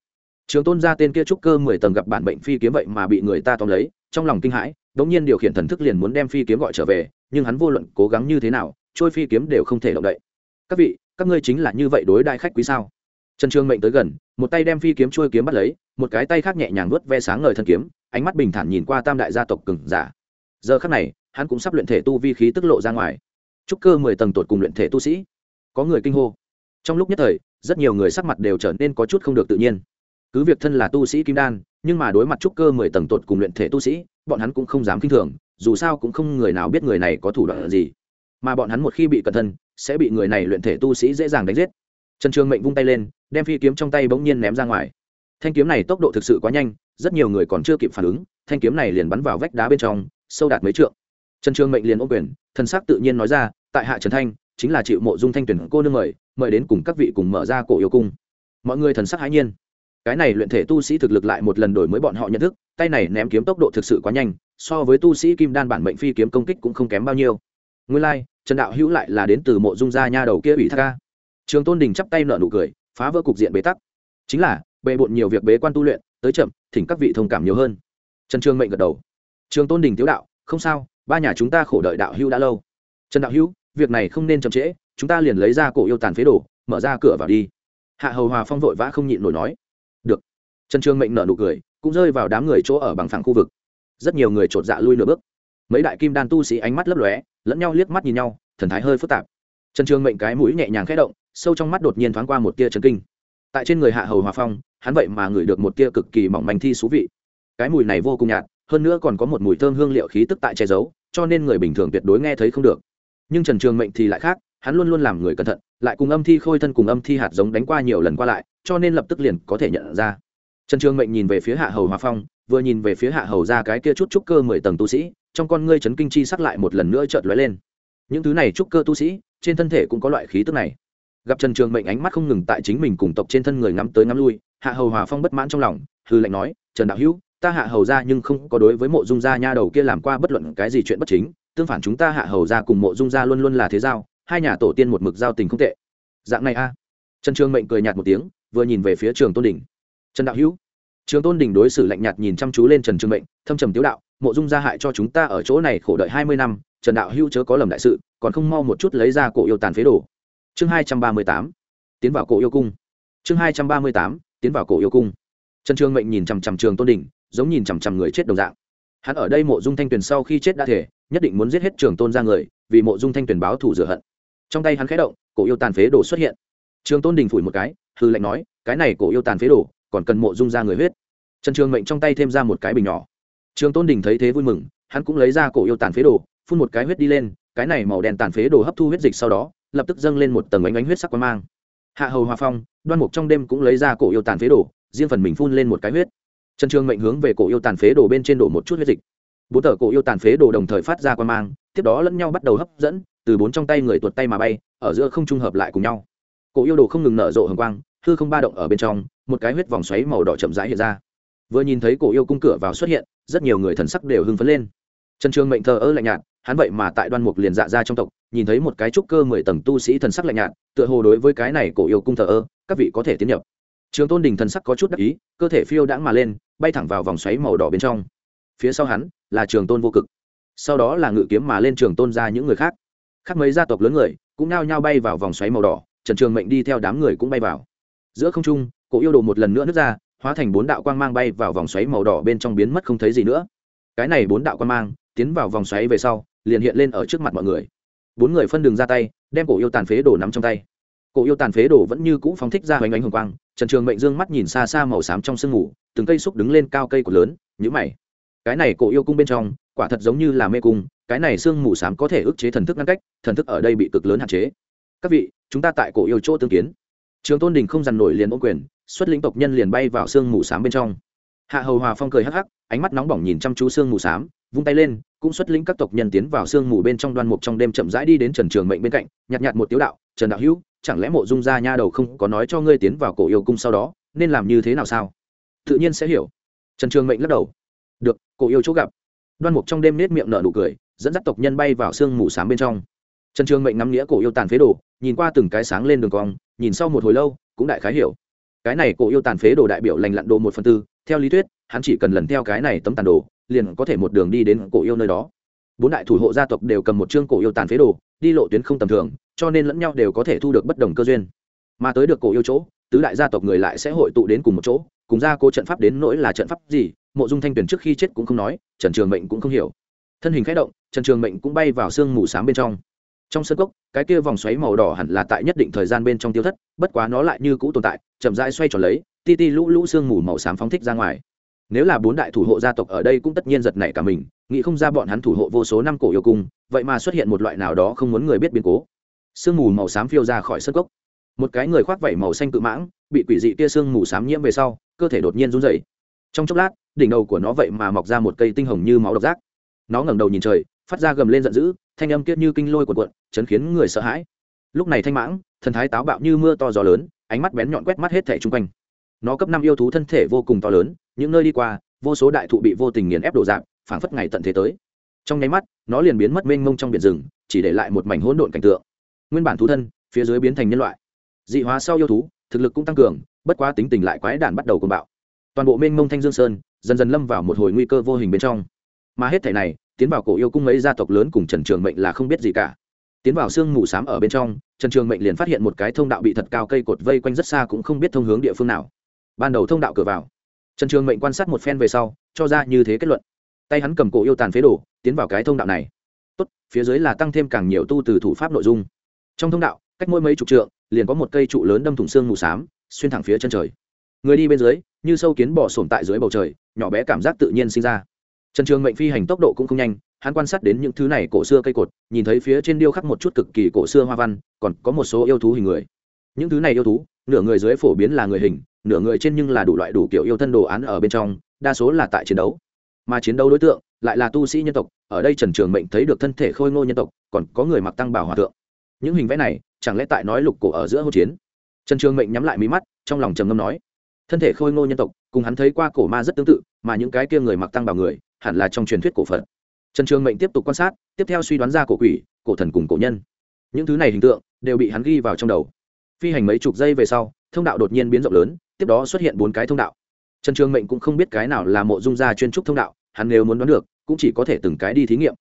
trường tôn ra tên kia trúc cơ mười tầng gặp bản bệnh phi kiếm vậy mà bị người ta tóm lấy, trong lòng kinh hãi đ ỗ n g nhiên điều khiển thần thức liền muốn đem phi kiếm gọi trở về, nhưng hắn vô luận cố gắng như thế nào, trôi phi kiếm đều không thể động đậy. Các vị, các ngươi chính là như vậy đối đại khách quý sao? Trần trường mệnh tới gần, một tay đem phi kiếm trôi kiếm bắt lấy, một cái tay khác nhẹ nhàng vớt ve sáng ngời thân kiếm ánh mắt bình thản nhìn qua tam đại gia tộc cường giả. Giờ khắc này, hắn cũng sắp luyện thể tu vi khí tức lộ ra ngoài. Trúc cơ mười tầng tột cùng luyện thể tu sĩ. Có người kinh hô. Trong lúc nhất thời, rất nhiều người sắc mặt đều trở nên có chút không được tự nhiên. Cứ việc thân là tu sĩ kim đan, nhưng mà đối mặt trúc cơ mười tầng tột cùng luyện thể tu sĩ, bọn hắn cũng không dám kinh thường, dù sao cũng không người nào biết người này có thủ đoạn gì. Mà bọn hắn một khi bị cẩn thân, sẽ bị người này luyện thể tu sĩ dễ dàng đánh giết. Trần trường mệnh vung tay lên, đem phi kiếm trong tay bỗng nhiên ném ra ngoài thanh kiếm này tốc độ thực sự quá nhanh rất nhiều người còn chưa kịp phản ứng thanh kiếm này liền bắn vào vách đá bên trong sâu đạt mấy trượng. Trần trường mệnh liền ô quyền thân xác tự nhiên nói ra tại hạ trần thanh chính là chịu mộ dung thanh tuyển cô nương mời mời đến cùng các vị cùng mở ra cổ yêu cung. Mọi người thần sắc hãi nhiên. Cái này luyện thể tu sĩ thực lực lại một lần đổi mới bọn họ nhận thức tay này ném kiếm tốc độ thực sự quá nhanh so với tu sĩ kim đan bản mệnh phi kiếm công kích cũng không kém bao nhiêu. Nguyên lai、like, trần đạo hữu lại là đến từ mộ dung gia nha đầu kia ủy thác ca trường tôn đình chắp tay nợ nụ cười phá vỡ cục diện bế tắc. Chính là bề bộn nhiều việc bế quan tu luyện, tới chậm, thỉnh các vị thông cảm nhiều hơn. Trần trương mệnh gật đầu. Trường tôn đình tiếu đạo, không sao, ba nhà chúng ta khổ đợi đạo hữu đã lâu. Trần đạo hữu, việc này không nên chậm trễ, chúng ta liền lấy ra cổ yêu tàn phế đồ, mở ra cửa vào đi. Hạ hầu hòa phong vội vã không nhịn nổi nói. Được. Trần trương mệnh nở nụ cười, cũng rơi vào đám người chỗ ở bằng phẳng khu vực. Rất nhiều người chột dạ lui nửa bước. Mấy đại kim đan tu sĩ ánh mắt lấp lóe, lẫn nhau liếc mắt nhìn nhau, thần thái hơi phức tạp. Trần trương mệnh cái mũi nhẹ nhàng khẽ động, sâu trong mắt đột nhiên thoáng qua một tia trần kinh tại trên người hạ hầu hòa phong, hắn vậy mà ngửi được một tia cực kỳ mỏng manh thi thú vị. Cái mùi này vô cùng nhạt, hơn nữa còn có một mùi thơm hương liệu khí tức tại che giấu, cho nên người bình thường tuyệt đối nghe thấy không được. Nhưng trần trường mệnh thì lại khác, hắn luôn luôn làm người cẩn thận, lại cùng âm thi khôi thân cùng âm thi hạt giống đánh qua nhiều lần qua lại, cho nên lập tức liền có thể nhận ra. Trần trường mệnh nhìn về phía hạ hầu hòa phong, vừa nhìn về phía hạ hầu ra cái kia chút trúc cơ mười tầng tu sĩ, trong con ngươi chấn kinh chi sắc lại một lần nữa chợt lóe lên. Những thứ này trúc cơ tu sĩ, trên thân thể cũng có loại khí tức này gặp trần trường mệnh ánh mắt không ngừng tại chính mình cùng tộc trên thân người ngắm tới ngắm lui, hạ hầu hòa phong bất mãn trong lòng hư lệnh nói, trần đạo hữu, ta hạ hầu ra nhưng không có đối với mộ dung gia nha đầu kia làm qua bất luận cái gì chuyện bất chính, tương phản chúng ta hạ hầu ra cùng mộ dung gia luôn luôn là thế giao, hai nhà tổ tiên một mực giao tình không tệ. Dạng này a. Trần trường mệnh cười nhạt một tiếng, vừa nhìn về phía trường tôn đình. Trần đạo hữu. Trường tôn đình đối xử lạnh nhạt nhìn chăm chú lên trần trường mệnh, thâm trầm tiếu đạo, mộ dung gia hại cho chúng ta ở chỗ này khổ đợi hai mươi năm, trần đạo hữu chớ có lầm đại sự, còn không mau một chút lấy ra cổ yêu tàn phế đồ chương hai trăm ba mươi tám, tiến vào cổ yêu cung. Chương hai trăm ba mươi tám, tiến vào cổ yêu cung. Trần trường mệnh nhìn chằm chằm trường tôn đình giống nhìn chằm chằm người chết đồng dạng. Hắn ở đây mộ dung thanh tuyền sau khi chết đã thể, nhất định muốn giết hết trường tôn ra người, vì mộ dung thanh tuyền báo thủ rửa hận. Trong tay hắn khẽ động, cổ yêu tàn phế đồ xuất hiện. Trường tôn đình phủi một cái hư lệnh nói, cái này cổ yêu tàn phế đồ, còn cần mộ dung ra người huyết. Trần trường mệnh trong tay thêm ra một cái bình nhỏ. Trường tôn đình thấy thế vui mừng, hắn cũng lấy ra cổ yêu tàn phế đồ, phun một cái huyết đi lên, cái này màu đen tàn phế đồ hấp thu huyết dịch sau đó lập tức dâng lên một tầng ánh ánh huyết sắc quang mang. Hạ hầu hòa phong, đoan mục trong đêm cũng lấy ra cổ yêu tàn phế đồ, riêng phần mình phun lên một cái huyết. Trần trường mệnh hướng về cổ yêu tàn phế đồ bên trên đổ một chút huyết dịch. Bốn tờ cổ yêu tàn phế đồ đồng thời phát ra quan mang, tiếp đó lẫn nhau bắt đầu hấp dẫn, từ bốn trong tay người tuột tay mà bay, ở giữa không trung hợp lại cùng nhau. Cổ yêu đồ không ngừng nở rộ hồng quang, hư không ba động ở bên trong, một cái huyết vòng xoáy màu đỏ chậm rãi hiện ra. Vừa nhìn thấy cổ yêu cung cửa vào xuất hiện, rất nhiều người thần sắc đều hưng phấn lên. Trần trường mệnh thờ ơ lạnh nhạt hắn vậy mà tại đoan mục liền dạ ra trong tộc, nhìn thấy một cái trúc cơ mười tầng tu sĩ thần sắc lạnh nhạt, tựa hồ đối với cái này cổ yêu cung thờ ơ, các vị có thể tiến nhập. Trường tôn đình thần sắc có chút đắc ý, cơ thể phiêu đãng mà lên, bay thẳng vào vòng xoáy màu đỏ bên trong. Phía sau hắn là trường tôn vô cực. Sau đó là ngự kiếm mà lên trường tôn ra những người khác. Khác mấy gia tộc lớn người cũng nao nhao bay vào vòng xoáy màu đỏ, trần trường mệnh đi theo đám người cũng bay vào. Giữa không trung, cổ yêu đồ một lần nữa nứt ra, hóa thành bốn đạo quang mang bay vào vòng xoáy màu đỏ bên trong biến mất không thấy gì nữa. Cái này bốn đạo quang mang tiến vào vòng xoáy về sau liền hiện lên ở trước mặt mọi người. Bốn người phân đường ra tay, đem cổ yêu tàn phế đổ nắm trong tay. Cổ yêu tàn phế đổ vẫn như cũ phóng thích ra hoành ánh hồng quang, trần trường mệnh dương mắt nhìn xa xa màu xám trong sương ngủ từng cây xúc đứng lên cao cây của lớn nhữ mày. Cái này cổ yêu cung bên trong, quả thật giống như là mê cung, cái này sương mù xám có thể ức chế thần thức ngăn cách, thần thức ở đây bị cực lớn hạn chế. Các vị, chúng ta tại cổ yêu chỗ tương kiến. Trường tôn đình không dằn nổi liền ô quyền, xuất lĩnh tộc nhân liền bay vào sương mù xám bên trong. Hạ hầu hòa phong cười hắc hắc, ánh mắt nóng bỏng nhìn chăm chú sương mù xám, vung tay lên cũng xuất lĩnh các tộc nhân tiến vào sương mù bên trong đoan mục trong đêm chậm rãi đi đến trần trường mệnh bên cạnh, nhặt nhặt một tiếu đạo, trần đạo hữu, chẳng lẽ mộ dung gia nha đầu không có nói cho ngươi tiến vào cổ yêu cung sau đó, nên làm như thế nào sao? Tự nhiên sẽ hiểu. Trần trường mệnh lắc đầu. Được, cổ yêu chỗ gặp. Đoan mục trong đêm nết miệng nở nụ cười, dẫn dắt tộc nhân bay vào sương mù sáng bên trong. Trần trường mệnh ngắm nghĩa cổ yêu tàn phế đồ, nhìn qua từng cái sáng lên đường cong, nhìn sau một hồi lâu, cũng đại khái hiểu. Cái này cổ yêu tàn phế đồ đại biểu lành lặn đồ một phần tư, theo lý thuyết, hắn chỉ cần lần theo cái này tấm tàn đồ liền có thể một đường đi đến cổ yêu nơi đó. Bốn đại thủ hộ gia tộc đều cầm một chương cổ yêu tàn phế đồ, đi lộ tuyến không tầm thường, cho nên lẫn nhau đều có thể thu được bất đồng cơ duyên. Mà tới được cổ yêu chỗ, tứ đại gia tộc người lại sẽ hội tụ đến cùng một chỗ, cùng ra cố trận pháp đến nỗi là trận pháp gì, mộ dung thanh tuyển trước khi chết cũng không nói, trần trường mệnh cũng không hiểu. Thân hình k h ẽ động, trần trường mệnh cũng bay vào sương mù s á m bên trong. Trong sân cốc, cái kia vòng xoáy màu đỏ hẳn là tại nhất định thời gian bên trong tiêu thất, bất quá nó lại như cũ tồn tại, chậm rãi xoay tròn lấy, ti ti lũ lũ sương mù màu xám phóng thích ra ngoài nếu là bốn đại thủ hộ gia tộc ở đây cũng tất nhiên giật nảy cả mình, nghĩ không ra bọn hắn thủ hộ vô số năm cổ yêu cung, vậy mà xuất hiện một loại nào đó không muốn người biết biến cố. Sương mù màu xám phiêu ra khỏi sân cốc. Một cái người khoác vảy màu xanh cự mãng, bị quỷ dị tia sương mù xám nhiễm về sau, cơ thể đột nhiên run rẩy. Trong chốc lát, đỉnh đầu của nó vậy mà mọc ra một cây tinh hồng như máu độc giác. Nó ngẩng đầu nhìn trời, phát ra gầm lên giận dữ, thanh âm kiết như kinh lôi cuộn cuộn, chấn khiến người sợ hãi. Lúc này thanh mãng, thần thái táo bạo như mưa to gió lớn, ánh mắt bén nhọn quét mắt hết thảy chung quanh. Nó cấp năm yêu thú thân thể vô cùng to lớn những nơi đi qua, vô số đại thụ bị vô tình nghiền ép đổ dạng phảng phất ngày tận thế tới. Trong nháy mắt, nó liền biến mất mênh mông trong biển rừng, chỉ để lại một mảnh hỗn độn cảnh tượng. Nguyên bản thú thân, phía dưới biến thành nhân loại. Dị hóa sau yêu thú, thực lực cũng tăng cường, bất quá tính tình lại quái đản bắt đầu cuồng bạo. Toàn bộ mênh mông thanh dương sơn, dần dần lâm vào một hồi nguy cơ vô hình bên trong. Mà hết thảy này, tiến vào cổ yêu cung ấy gia tộc lớn cùng trần trường mệnh là không biết gì cả. Tiến vào sương mù s á m ở bên trong, trần trường mệnh liền phát hiện một cái thông đạo bị thật cao cây cột vây quanh rất xa cũng không biết thông hướng địa phương nào. Ban đầu thông đạo cửa vào trần trường mệnh quan sát một phen về sau, cho ra như thế kết luận. Tay hắn cầm cổ yêu tàn phế đổ tiến vào cái thông đạo này. Tốt, phía dưới là tăng thêm càng nhiều tu từ thủ pháp nội dung. Trong thông đạo, cách mỗi mấy chục trượng, liền có một cây trụ lớn đâm thủng xương mù s á m xuyên thẳng phía chân trời. Người đi bên dưới, như sâu kiến bỏ sổm tại dưới bầu trời, nhỏ bé cảm giác tự nhiên sinh ra. Trần trường mệnh phi hành tốc độ cũng không nhanh, hắn quan sát đến những thứ này cổ xưa cây cột, nhìn thấy phía trên điêu khắc một chút cực kỳ cổ xưa hoa văn, còn có một số yêu thú hình người. Những thứ này yêu thú nửa người dưới phổ biến là người hình, nửa người trên nhưng là đủ loại đủ kiểu yêu thân đồ án ở bên trong, đa số là tại chiến đấu. Mà chiến đấu đối tượng lại là tu sĩ nhân tộc, ở đây trần trường mệnh thấy được thân thể khôi ngô nhân tộc, còn có người mặc tăng bảo hòa thượng. Những hình vẽ này, chẳng lẽ tại nói lục cổ ở giữa hỗn chiến? Trần trường mệnh nhắm lại mí mắt, trong lòng trầm ngâm nói, thân thể khôi ngô nhân tộc, cùng hắn thấy qua cổ ma rất tương tự, mà những cái kia người mặc tăng bảo người, hẳn là trong truyền thuyết cổ phật. Trần trường mệnh tiếp tục quan sát, tiếp theo suy đoán ra cổ quỷ, cổ thần cùng cổ nhân. Những thứ này hình tượng đều bị hắn ghi vào trong đầu phi hành mấy chục giây về sau, thông đạo đột nhiên biến rộng lớn, tiếp đó xuất hiện bốn cái thông đạo. Trần trường mệnh cũng không biết cái nào là mộ dung gia chuyên trúc thông đạo, hắn nếu muốn đoán được, cũng chỉ có thể từng cái đi thí nghiệm.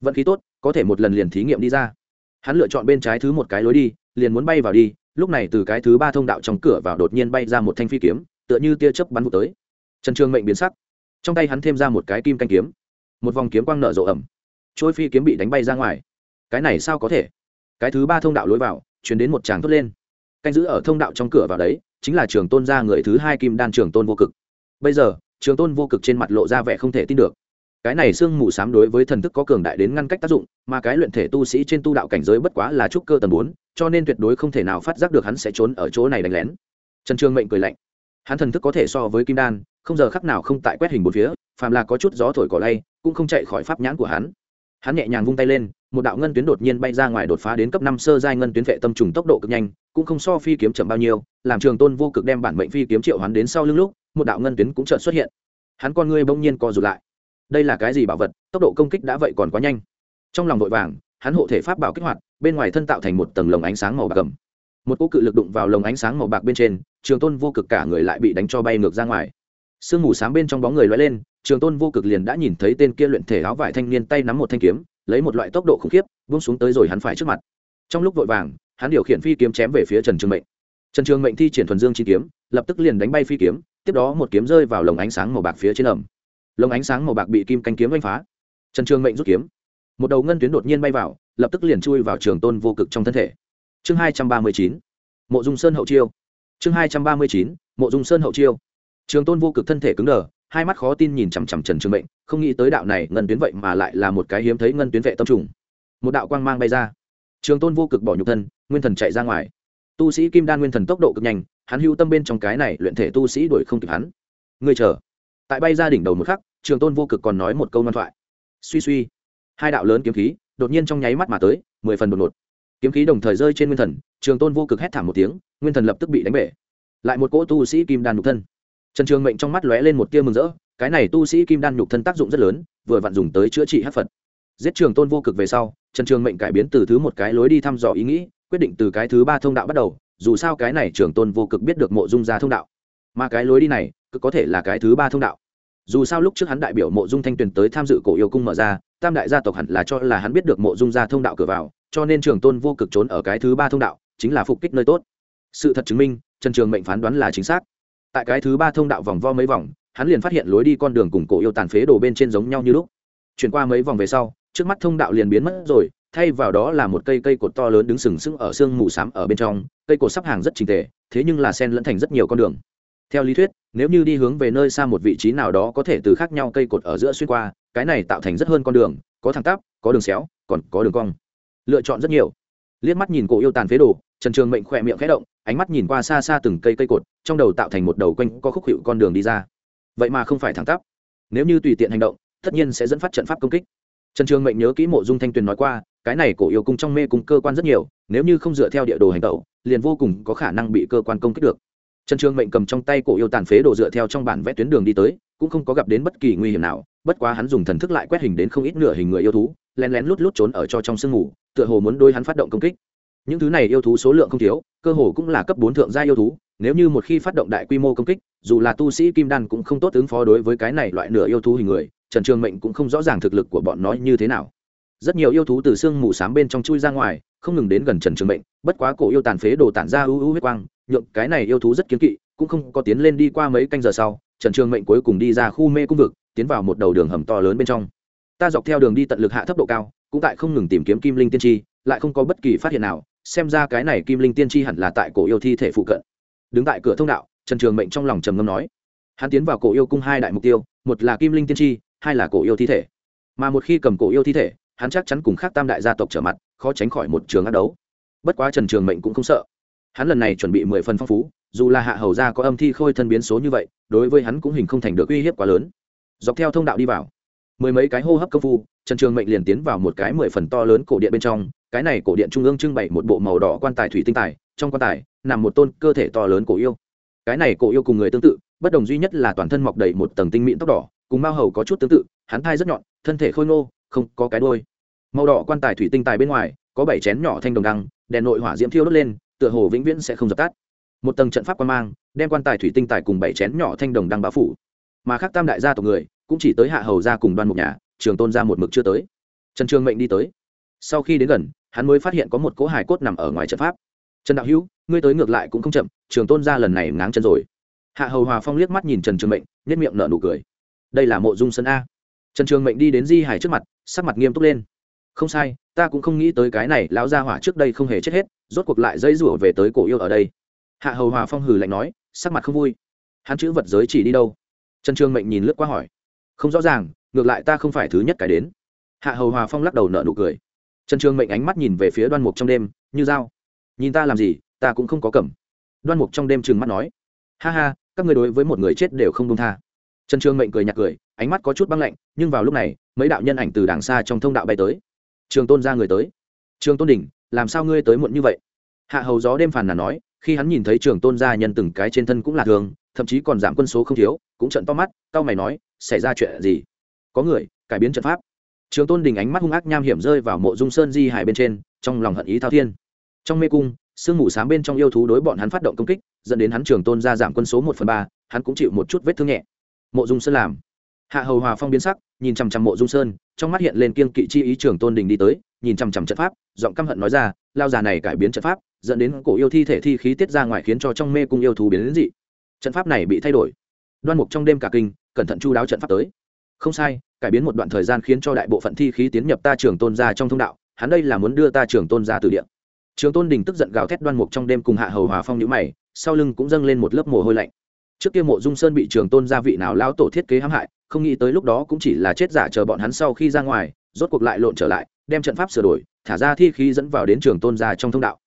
Vận khí tốt, có thể một lần liền thí nghiệm đi ra. Hắn lựa chọn bên trái thứ một cái lối đi, liền muốn bay vào đi, lúc này từ cái thứ ba thông đạo trong cửa vào đột nhiên bay ra một thanh phi kiếm, tựa như tia chớp bắn vụ tới. Trần trường mệnh biến sắc. Trong tay hắn thêm ra một cái kim canh kiếm. Một vòng kiếm quang nở rộ ẩm. Trôi phi kiếm bị đánh bay ra ngoài. Cái này sao có thể? Cái thứ ba thông đạo lối vào, chuyển đến một tràng thốt lên canh giữ ở thông đạo trong cửa vào đấy, chính là trường tôn gia người thứ hai kim đan trường tôn vô cực. Bây giờ, trường tôn vô cực trên mặt lộ ra vẻ không thể tin được. Cái này xương mù sám đối với thần thức có cường đại đến ngăn cách tác dụng, mà cái luyện thể tu sĩ trên tu đạo cảnh giới bất quá là trúc cơ tầng bốn, cho nên tuyệt đối không thể nào phát giác được hắn sẽ trốn ở chỗ này đánh lén. Trần trương mệnh cười lạnh. Hắn thần thức có thể so với kim đan, không giờ khắc nào không tại quét hình một phía, phàm là có chút gió thổi cỏ lay, cũng không chạy khỏi pháp nhãn của hắn hắn nhẹ nhàng vung tay lên, một đạo ngân tuyến đột nhiên bay ra ngoài đột phá đến cấp năm sơ giai ngân tuyến vệ tâm trùng tốc độ cực nhanh, cũng không so phi kiếm chậm bao nhiêu, làm trường tôn vô cực đem bản mệnh phi kiếm triệu hắn đến sau lưng lúc, một đạo ngân tuyến cũng chợt xuất hiện. Hắn con ngươi bỗng nhiên co rụt lại. Đây là cái gì bảo vật, tốc độ công kích đã vậy còn quá nhanh. Trong lòng vội vàng, hắn hộ thể pháp bảo kích hoạt, bên ngoài thân tạo thành một tầng lồng ánh sáng màu bạc cầm một cỗ cự lực đụng vào lồng ánh sáng màu bạc bên trên, trường tôn vô cực cả người lại bị đánh cho bay ngược ra ngoài. Sương mù sáng bên trong bóng người lóe lên trường tôn vô cực liền đã nhìn thấy tên kia luyện thể áo vải thanh niên tay nắm một thanh kiếm, lấy một loại tốc độ khủng khiếp vung xuống tới rồi hắn phải trước mặt. Trong lúc vội vàng, hắn điều khiển phi kiếm chém về phía trần trường mệnh. Trần trường mệnh thi triển thuần dương chi kiếm, lập tức liền đánh bay phi kiếm, tiếp đó một kiếm rơi vào lồng ánh sáng màu bạc phía trên ẩm. Lồng ánh sáng màu bạc bị kim canh kiếm đánh phá. Trần trường mệnh rút kiếm. Một đầu ngân tuyến đột nhiên bay vào, lập tức liền chui vào trường tôn vô cực trong thân thể. Chương hai trăm ba mươi chín. Mộ dung sơn hậu chiêu. Chương hai trăm ba mươi chín. Mộ dung sơn hậu chiêu. Trường tôn vô cực thân thể cứng đờ hai mắt khó tin nhìn chằm chằm trần trường mệnh, không nghĩ tới đạo này ngân tuyến vậy mà lại là một cái hiếm thấy ngân tuyến vệ tâm trùng. Một đạo quang mang bay ra. Trường tôn vô cực bỏ nhục thân, nguyên thần chạy ra ngoài. Tu sĩ kim đan nguyên thần tốc độ cực nhanh, hắn hưu tâm bên trong cái này luyện thể tu sĩ đuổi không kịp hắn. Ngươi chờ. Tại bay ra đỉnh đầu một khắc, trường tôn vô cực còn nói một câu ngoan thoại. Suy suy. Hai đạo lớn kiếm khí, đột nhiên trong nháy mắt mà tới, mười phần đột ngột. Kiếm khí đồng thời rơi trên nguyên thần, trường tôn vô cực hét thảm một tiếng, nguyên thần lập tức bị đánh bể. Lại một cỗ tu sĩ kim đan nhục thân trần trường mệnh trong mắt lóe lên một tia mừng rỡ, cái này tu sĩ kim đan nhục thân tác dụng rất lớn, vừa vặn dùng tới chữa trị hát phật. Giết trường tôn vô cực về sau, trần trường mệnh cải biến từ thứ một cái lối đi thăm dò ý nghĩ, quyết định từ cái thứ ba thông đạo bắt đầu, dù sao cái này trường tôn vô cực biết được mộ dung ra thông đạo. Mà cái lối đi này, cứ có thể là cái thứ ba thông đạo. Dù sao lúc trước hắn đại biểu mộ dung thanh tuyền tới tham dự cổ yêu cung mở ra, tam đại gia tộc hẳn là cho là hắn biết được mộ dung ra thông đạo cửa vào, cho nên trường tôn vô cực trốn ở cái thứ ba thông đạo, chính là phục kích nơi tốt. Sự thật chứng minh, trần trường mệnh phán đoán là chính xác tại cái thứ ba thông đạo vòng vo mấy vòng, hắn liền phát hiện lối đi con đường cùng cổ yêu tàn phế đồ bên trên giống nhau như lúc. Chuyển qua mấy vòng về sau, trước mắt thông đạo liền biến mất rồi, thay vào đó là một cây cây cột to lớn đứng sừng sững ở sương mù xám ở bên trong, cây cột sắp hàng rất trình tề, thế nhưng là sen lẫn thành rất nhiều con đường. Theo lý thuyết, nếu như đi hướng về nơi xa một vị trí nào đó có thể từ khác nhau cây cột ở giữa xuyên qua, cái này tạo thành rất hơn con đường, có thẳng tắp, có đường xéo, còn có đường cong. Lựa chọn rất nhiều. Liếc mắt nhìn cổ yêu tàn phế đồ, trần trường mệnh khỏe miệng khẽ động ánh mắt nhìn qua xa xa từng cây cây cột, trong đầu tạo thành một đầu quanh có khúc hiệu con đường đi ra. Vậy mà không phải thẳng tắp. Nếu như tùy tiện hành động, tất nhiên sẽ dẫn phát trận pháp công kích. Trần trường mệnh nhớ kỹ mộ dung thanh tuyền nói qua, cái này cổ yêu cung trong mê cung cơ quan rất nhiều, nếu như không dựa theo địa đồ hành tẩu, liền vô cùng có khả năng bị cơ quan công kích được. Trần trường mệnh cầm trong tay cổ yêu tàn phế đồ dựa theo trong bản vẽ tuyến đường đi tới, cũng không có gặp đến bất kỳ nguy hiểm nào, bất quá hắn dùng thần thức lại quét hình đến không ít nửa hình người yêu thú, lén lén lút lút trốn ở cho trong sương mù, tựa hồ muốn đôi hắn phát động công kích những thứ này yêu thú số lượng không thiếu, cơ hồ cũng là cấp bốn thượng gia yêu thú, nếu như một khi phát động đại quy mô công kích, dù là tu sĩ kim đan cũng không tốt ứng phó đối với cái này loại nửa yêu thú hình người, trần trường mệnh cũng không rõ ràng thực lực của bọn nó như thế nào. Rất nhiều yêu thú từ xương mù s á m bên trong chui ra ngoài, không ngừng đến gần trần trường mệnh, bất quá cổ yêu tàn phế đồ tản ra ưu ưu huyết quang, nhượng cái này yêu thú rất kiếm kỵ, cũng không có tiến lên đi qua mấy canh giờ sau, trần trường mệnh cuối cùng đi ra khu mê cung vực, tiến vào một đầu đường hầm to lớn bên trong. Ta dọc theo đường đi tận lực hạ thấp độ cao, cũng tại không ngừng tìm kiếm kim linh tiên tri, lại không có bất kỳ phát hiện nào xem ra cái này kim linh tiên tri hẳn là tại cổ yêu thi thể phụ cận. Đứng tại cửa thông đạo, trần trường mệnh trong lòng trầm ngâm nói. Hắn tiến vào cổ yêu cung hai đại mục tiêu, một là kim linh tiên tri, hai là cổ yêu thi thể. Mà một khi cầm cổ yêu thi thể, hắn chắc chắn cùng khác tam đại gia tộc trở mặt, khó tránh khỏi một trường ác đấu. Bất quá trần trường mệnh cũng không sợ. Hắn lần này chuẩn bị mười phần phong phú, dù là hạ hầu gia có âm thi khôi thân biến số như vậy, đối với hắn cũng hình không thành được uy hiếp quá lớn. Dọc theo thông đạo đi vào, mười mấy cái hô hấp công phu, trần trường mệnh liền tiến vào một cái mười phần to lớn cổ điện bên trong cái này cổ điện trung ương trưng bày một bộ màu đỏ quan tài thủy tinh tài, trong quan tài nằm một tôn cơ thể to lớn cổ yêu. Cái này cổ yêu cùng người tương tự, bất đồng duy nhất là toàn thân mọc đầy một tầng tinh mịn tóc đỏ, cùng mao hầu có chút tương tự, hắn thai rất nhọn, thân thể khôi ngô, không có cái đôi màu đỏ quan tài thủy tinh tài bên ngoài, có bảy chén nhỏ thanh đồng đăng, đèn nội hỏa diễm thiêu đốt lên, tựa hồ vĩnh viễn sẽ không dập tắt. Một tầng trận pháp quan mang, đem quan tài thủy tinh tài cùng bảy chén nhỏ thanh đồng đăng bao phủ. Mà khác tam đại gia tộc người, cũng chỉ tới hạ hầu ra cùng đoan một nhà, trường tôn ra một mực chưa tới. Trần trương mệnh đi tới. Sau khi đến gần hắn mới phát hiện có một cỗ hài cốt nằm ở ngoài trận pháp. Trần đạo hữu, ngươi tới ngược lại cũng không chậm, trường tôn ra lần này ngáng chân rồi. Hạ hầu hòa phong liếc mắt nhìn trần trường mệnh nhất miệng nở nụ cười. Đây là mộ dung sân a. Trần trường mệnh đi đến di hải trước mặt, sắc mặt nghiêm túc lên. Không sai, ta cũng không nghĩ tới cái này, lão gia hỏa trước đây không hề chết hết, rốt cuộc lại dây rủa về tới cổ yêu ở đây. Hạ hầu hòa phong hừ lạnh nói, sắc mặt không vui. Hắn chữ vật giới chỉ đi đâu? Trần trường mệnh nhìn lướt qua hỏi. Không rõ ràng, ngược lại ta không phải thứ nhất cái đến. Hạ hầu hòa phong lắc đầu nợ nụ cười trần trường mệnh ánh mắt nhìn về phía đoan mục trong đêm, như dao, nhìn ta làm gì, ta cũng không có cầm. Đoan mục trong đêm trừng mắt nói, ha ha, các người đối với một người chết đều không công tha. Trần trường mệnh cười nhạt cười, ánh mắt có chút băng lạnh, nhưng vào lúc này, mấy đạo nhân ảnh từ đàng xa trong thông đạo bay tới. Trường tôn ra người tới. Trường tôn đình làm sao ngươi tới muộn như vậy? Hạ hầu gió đêm phàn nàn nói, khi hắn nhìn thấy trường tôn gia nhân từng cái trên thân cũng là thường, thậm chí còn giảm quân số không thiếu, cũng trận to mắt tao mày nói, xảy ra chuyện gì? Có người, cải biến trận pháp trường tôn đình ánh mắt hung ác nham hiểm rơi vào mộ dung sơn di hải bên trên, trong lòng hận ý thao thiên. Trong mê cung, sương mù s á m bên trong yêu thú đối bọn hắn phát động công kích, dẫn đến hắn trường tôn ra giảm quân số một phần ba, hắn cũng chịu một chút vết thương nhẹ. Mộ dung sơn làm. Hạ hầu hòa phong biến sắc, nhìn chằm chằm mộ dung sơn, trong mắt hiện lên kiên kỵ chi ý trường tôn đình đi tới, nhìn chằm chằm trận pháp, giọng căm hận nói ra, lao già này cải biến trận pháp, dẫn đến cổ yêu thi thể thi khí tiết ra ngoài khiến cho trong mê cung yêu thú biến đến dị. Trận pháp này bị thay đổi. Đoan mục trong đêm cả kinh, cẩn thận chu đáo trận pháp tới không sai, cải biến một đoạn thời gian khiến cho đại bộ phận thi khí tiến nhập ta trường tôn ra trong thông đạo, hắn đây là muốn đưa ta trường tôn ra từ điện trường tôn đình tức giận gào thét đoan mục trong đêm cùng hạ hầu hòa phong nhữ mày, sau lưng cũng dâng lên một lớp mồ hôi lạnh. Trước kia mộ dung sơn bị trường tôn gia vị nào lao tổ thiết kế hãm hại, không nghĩ tới lúc đó cũng chỉ là chết giả chờ bọn hắn sau khi ra ngoài, rốt cuộc lại lộn trở lại, đem trận pháp sửa đổi, thả ra thi khí dẫn vào đến trường tôn gia trong thông đạo.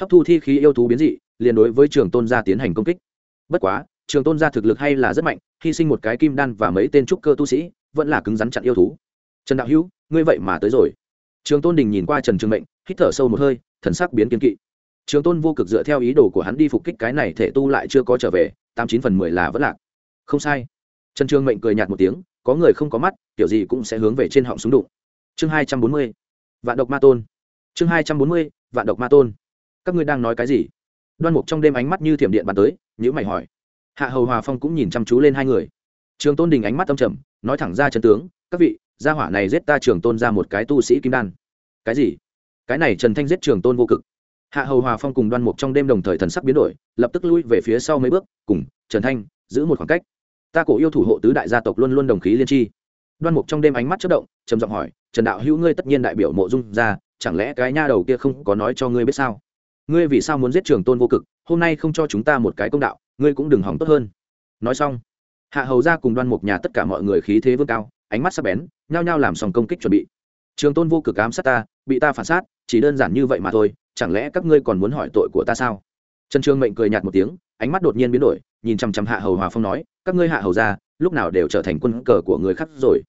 Hấp thu thi khí yêu thú biến dị, liền đối với trường tôn gia tiến hành công kích. Bất quá trường tôn gia thực lực hay là rất mạnh, hy sinh một cái kim đan và mấy tên trúc cơ tu sĩ, vẫn là cứng rắn chặn yêu thú. Trần đạo hữu, ngươi vậy mà tới rồi. Trường tôn đình nhìn qua trần trường mệnh, hít thở sâu một hơi, thần sắc biến kiên kỵ. Trường tôn vô cực dựa theo ý đồ của hắn đi phục kích cái này thể tu lại chưa có trở về, tám chín phần mười là vẫn lạc. Không sai. Trần trường mệnh cười nhạt một tiếng, có người không có mắt, kiểu gì cũng sẽ hướng về trên họng súng đụng. Chương hai trăm bốn mươi, vạn độc ma tôn. Chương hai trăm bốn mươi, vạn độc ma tôn. Các ngươi đang nói cái gì? Đoan mục trong đêm ánh mắt như thiểm điện bàn tới nhữ mày hỏi hạ hầu hòa phong cũng nhìn chăm chú lên hai người. Trường tôn đình ánh mắt âm trầm, nói thẳng ra chân tướng, các vị, gia hỏa này giết ta trường tôn ra một cái tu sĩ kim đan. Cái gì? Cái này trần thanh giết trường tôn vô cực. Hạ hầu hòa phong cùng đoan mục trong đêm đồng thời thần sắc biến đổi, lập tức lui về phía sau mấy bước, cùng, trần thanh, giữ một khoảng cách. Ta cổ yêu thủ hộ tứ đại gia tộc luôn luôn đồng khí liên tri. Đoan mục trong đêm ánh mắt chất động, trầm giọng hỏi, trần đạo hữu ngươi tất nhiên đại biểu mộ dung ra chẳng lẽ cái nha đầu kia không có nói cho ngươi biết sao? Ngươi vì sao muốn giết trường tôn vô cực, hôm nay không cho chúng ta một cái công đạo, ngươi cũng đừng hỏng tốt hơn. Nói xong, hạ hầu ra cùng đoan mục nhà tất cả mọi người khí thế vương cao, ánh mắt sắc bén, nhao nhao làm xong công kích chuẩn bị. Trường tôn vô cực ám sát ta, bị ta phản sát, chỉ đơn giản như vậy mà thôi, chẳng lẽ các ngươi còn muốn hỏi tội của ta sao? Trần trương mệnh cười nhạt một tiếng, ánh mắt đột nhiên biến đổi, nhìn chằm chằm hạ hầu hòa phong nói, các ngươi hạ hầu ra, lúc nào đều trở thành quân cờ của người khác rồi.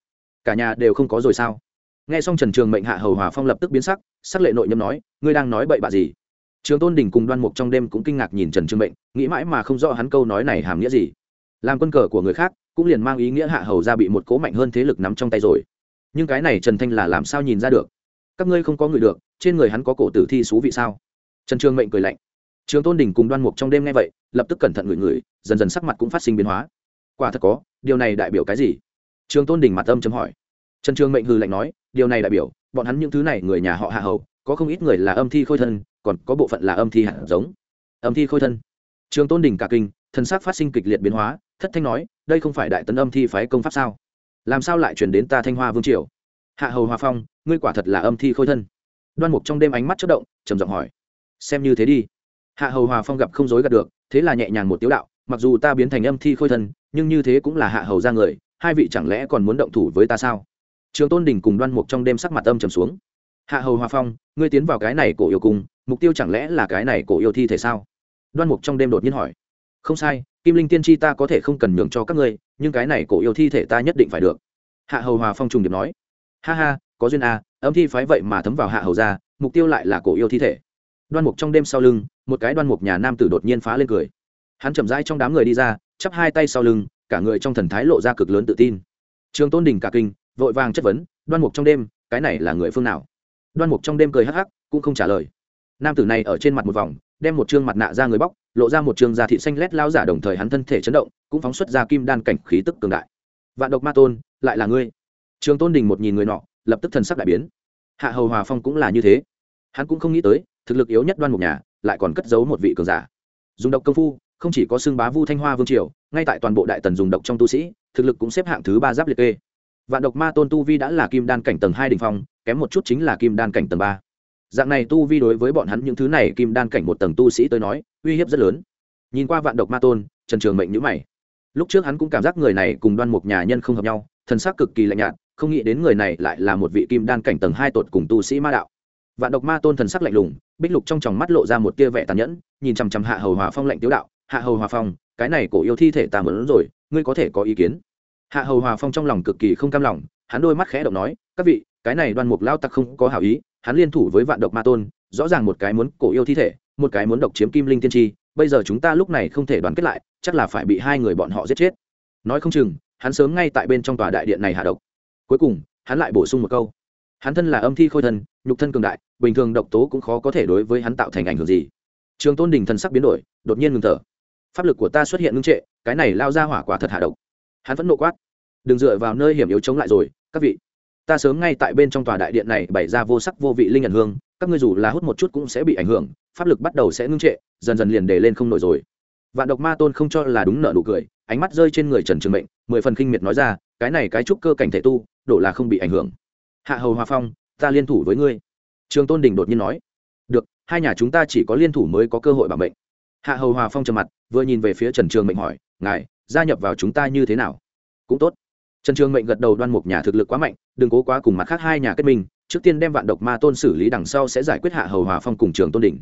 Cả nhà đều không có rồi sao? Nghe xong trần trường mệnh hạ hầu hòa phong lập tức biến sắc sắc lệ nội nhâm nói, ngươi đang nói bậy bạ gì? Trường tôn đình cùng đoan mục trong đêm cũng kinh ngạc nhìn trần Trương mệnh, nghĩ mãi mà không rõ hắn câu nói này hàm nghĩa gì. Làm quân cờ của người khác cũng liền mang ý nghĩa hạ hầu ra bị một cố mạnh hơn thế lực nắm trong tay rồi. Nhưng cái này trần thanh là làm sao nhìn ra được? Các ngươi không có người được, trên người hắn có cổ tử thi xú vị sao? Trần Trương mệnh cười lạnh. Trường tôn đình cùng đoan mục trong đêm nghe vậy, lập tức cẩn thận ngửi ngửi, dần dần sắc mặt cũng phát sinh biến hóa. Quả thật có, điều này đại biểu cái gì? Trường tôn đình mặt âm chấm hỏi. Trần Trương mệnh hư lạnh nói, điều này đại biểu, bọn hắn những thứ này người nhà họ hạ hầu có không ít người là âm thi khôi thân, còn có bộ phận là âm thi hạt giống. Âm thi khôi thân. Trường tôn đình cả kinh thần sắc phát sinh kịch liệt biến hóa, thất thanh nói, đây không phải đại tấn âm thi phái công pháp sao? Làm sao lại chuyển đến ta thanh hoa vương triều? Hạ hầu hòa phong, ngươi quả thật là âm thi khôi thân. Đoan mục trong đêm ánh mắt chất động, trầm giọng hỏi, xem như thế đi. Hạ hầu hòa phong gặp không dối gạt được, thế là nhẹ nhàng một tiếu đạo, mặc dù ta biến thành âm thi khôi thân, nhưng như thế cũng là hạ hầu ra người, hai vị chẳng lẽ còn muốn động thủ với ta sao? Trường tôn đình cùng đoan mục trong đêm sắc mặt âm trầm xuống hạ hầu hòa phong ngươi tiến vào cái này cổ yêu cùng mục tiêu chẳng lẽ là cái này cổ yêu thi thể sao? Đoan mục trong đêm đột nhiên hỏi. Không sai kim linh tiên tri ta có thể không cần nhường cho các ngươi nhưng cái này cổ yêu thi thể ta nhất định phải được. Hạ hầu hòa phong trùng điệp nói. Ha ha có duyên a à, âm thi phái vậy mà thấm vào hạ hầu ra mục tiêu lại là cổ yêu thi thể. Đoan mục trong đêm sau lưng một cái đoan mục nhà nam tử đột nhiên phá lên cười. Hắn chậm rãi trong đám người đi ra chắp hai tay sau lưng cả người trong thần thái lộ ra cực lớn tự tin. Trường tôn đình cả kinh vội vàng chất vấn đoan mục trong đêm cái này là người phương nào? Đoan mục trong đêm cười hắc hắc, cũng không trả lời. Nam tử này ở trên mặt một vòng, đem một chương mặt nạ ra người bóc, lộ ra một chương da thị xanh lét lao giả đồng thời hắn thân thể chấn động, cũng phóng xuất ra kim đan cảnh khí tức cường đại. Vạn độc ma tôn, lại là ngươi. Trường tôn đình một nhìn người nọ, lập tức thần sắc đại biến. Hạ hầu hòa phong cũng là như thế. Hắn cũng không nghĩ tới, thực lực yếu nhất đoan mục nhà, lại còn cất giấu một vị cường giả. Dùng độc công phu, không chỉ có xương bá vu thanh hoa vương triều, ngay tại toàn bộ đại tần dùng độc trong tu sĩ, thực lực cũng xếp hạng thứ ba giáp liệt kê vạn độc ma tôn tu vi đã là kim đan cảnh tầng hai đ ỉ n h phong, kém một chút chính là kim đan cảnh tầng ba. Dạng này tu vi đối với bọn hắn những thứ này kim đan cảnh một tầng tu sĩ tới nói, uy hiếp rất lớn. Nhìn qua vạn độc ma tôn, trần trường mệnh nhữ mày. Lúc trước hắn cũng cảm giác người này cùng đoan mục nhà nhân không hợp nhau, thần sắc cực kỳ lạnh nhạt, không nghĩ đến người này lại là một vị kim đan cảnh tầng hai tột cùng tu sĩ ma đạo. Vạn độc ma tôn thần sắc lạnh lùng, bích lục trong tròng mắt lộ ra một tia vẻ tàn nhẫn, nhìn chằm chằm hạ hầu hòa phong lạnh tiếu đạo, hạ hầu hòa phong, cái này cổ yêu thi thể ta mớn rồi, ngươi có thể có ý kiến? Hạ hầu hòa phong trong lòng cực kỳ không cam lòng, hắn đôi mắt khẽ động nói, các vị, cái này đoan mục lao tặc không có hảo ý, hắn liên thủ với vạn độc ma tôn, rõ ràng một cái muốn cổ yêu thi thể, một cái muốn độc chiếm kim linh tiên tri, bây giờ chúng ta lúc này không thể đoàn kết lại, chắc là phải bị hai người bọn họ giết chết. Nói không chừng, hắn sớm ngay tại bên trong tòa đại điện này hạ độc. Cuối cùng, hắn lại bổ sung một câu, hắn thân là âm thi khôi thân nhục thân cường đại, bình thường độc tố cũng khó có thể đối với hắn tạo thành ảnh hưởng gì. Trường tôn đình thần sắc biến đổi, đột nhiên ngừng thở. Pháp lực của ta xuất hiện ngưng trệ, cái này lao ra hỏa quả thật hạ độc hắn vẫn nộ quát. Đừng dựa vào nơi hiểm yếu chống lại rồi, các vị. Ta sớm ngay tại bên trong tòa đại điện này bày ra vô sắc vô vị linh nhận hương, các ngươi dù là hút một chút cũng sẽ bị ảnh hưởng, pháp lực bắt đầu sẽ ngưng trệ, dần dần liền để lên không nổi rồi. Vạn độc ma tôn không cho là đúng nợ nụ cười, ánh mắt rơi trên người trần trường mệnh, mười phần khinh miệt nói ra, cái này cái trúc cơ cảnh thể tu, đổ là không bị ảnh hưởng. Hạ hầu hòa phong, ta liên thủ với ngươi. Trường tôn đình đột nhiên nói. Được, hai nhà chúng ta chỉ có liên thủ mới có cơ hội bảo mệnh. Hạ hầu hòa phong trầm mặt, vừa nhìn về phía trần trường mệnh hỏi, ngài, gia nhập vào chúng ta như thế nào? Cũng tốt. Trần trường mệnh gật đầu đoan mục nhà thực lực quá mạnh, đừng cố quá cùng mặt khác hai nhà kết minh, trước tiên đem vạn độc ma tôn xử lý đằng sau sẽ giải quyết hạ hầu hòa phong cùng trường tôn đỉnh.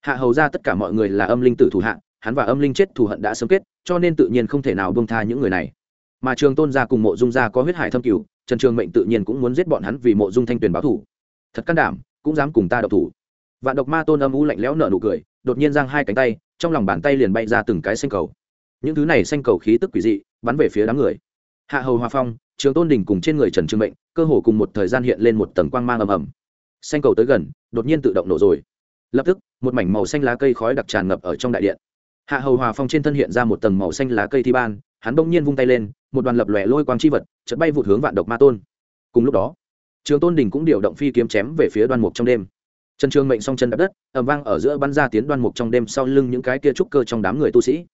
hạ hầu ra tất cả mọi người là âm linh tử thủ hạ, hắn và âm linh chết thù hận đã sớm kết, cho nên tự nhiên không thể nào bông tha những người này. Mà trường tôn gia cùng mộ dung gia có huyết hải thâm cửu, trần trường mệnh tự nhiên cũng muốn giết bọn hắn vì mộ dung thanh tuyền báo thủ thật can đảm, cũng dám cùng ta độc thủ. Vạn độc ma tôn âm u lạnh lẽo nở nụ cười, đột nhiên giang hai cánh tay, trong lòng bàn tay liền bay ra từng cái xanh cầu. Những thứ này xanh cầu khí tức quỷ dị, bắn về phía đám người hạ hầu hòa phong, trường tôn đình cùng trên người trần trương mệnh, cơ hồ cùng một thời gian hiện lên một tầng quang mang ầm ầm. Xanh cầu tới gần, đột nhiên tự động nổ rồi. Lập tức, một mảnh màu xanh lá cây khói đặc tràn ngập ở trong đại điện. Hạ hầu hòa phong trên thân hiện ra một tầng màu xanh lá cây thi ban, hắn bỗng nhiên vung tay lên, một đoàn lập lòe lôi quang chi vật chật bay vụt hướng vạn độc ma tôn. Cùng lúc đó, trường tôn đình cũng điều động phi kiếm chém về phía đoan mục trong đêm. Trần trương mệnh song chân đập đất, ầm vang ở giữa bắn ra tiến đoan mục trong đêm sau lưng những cái kia trúc cơ trong đám người tu sĩ.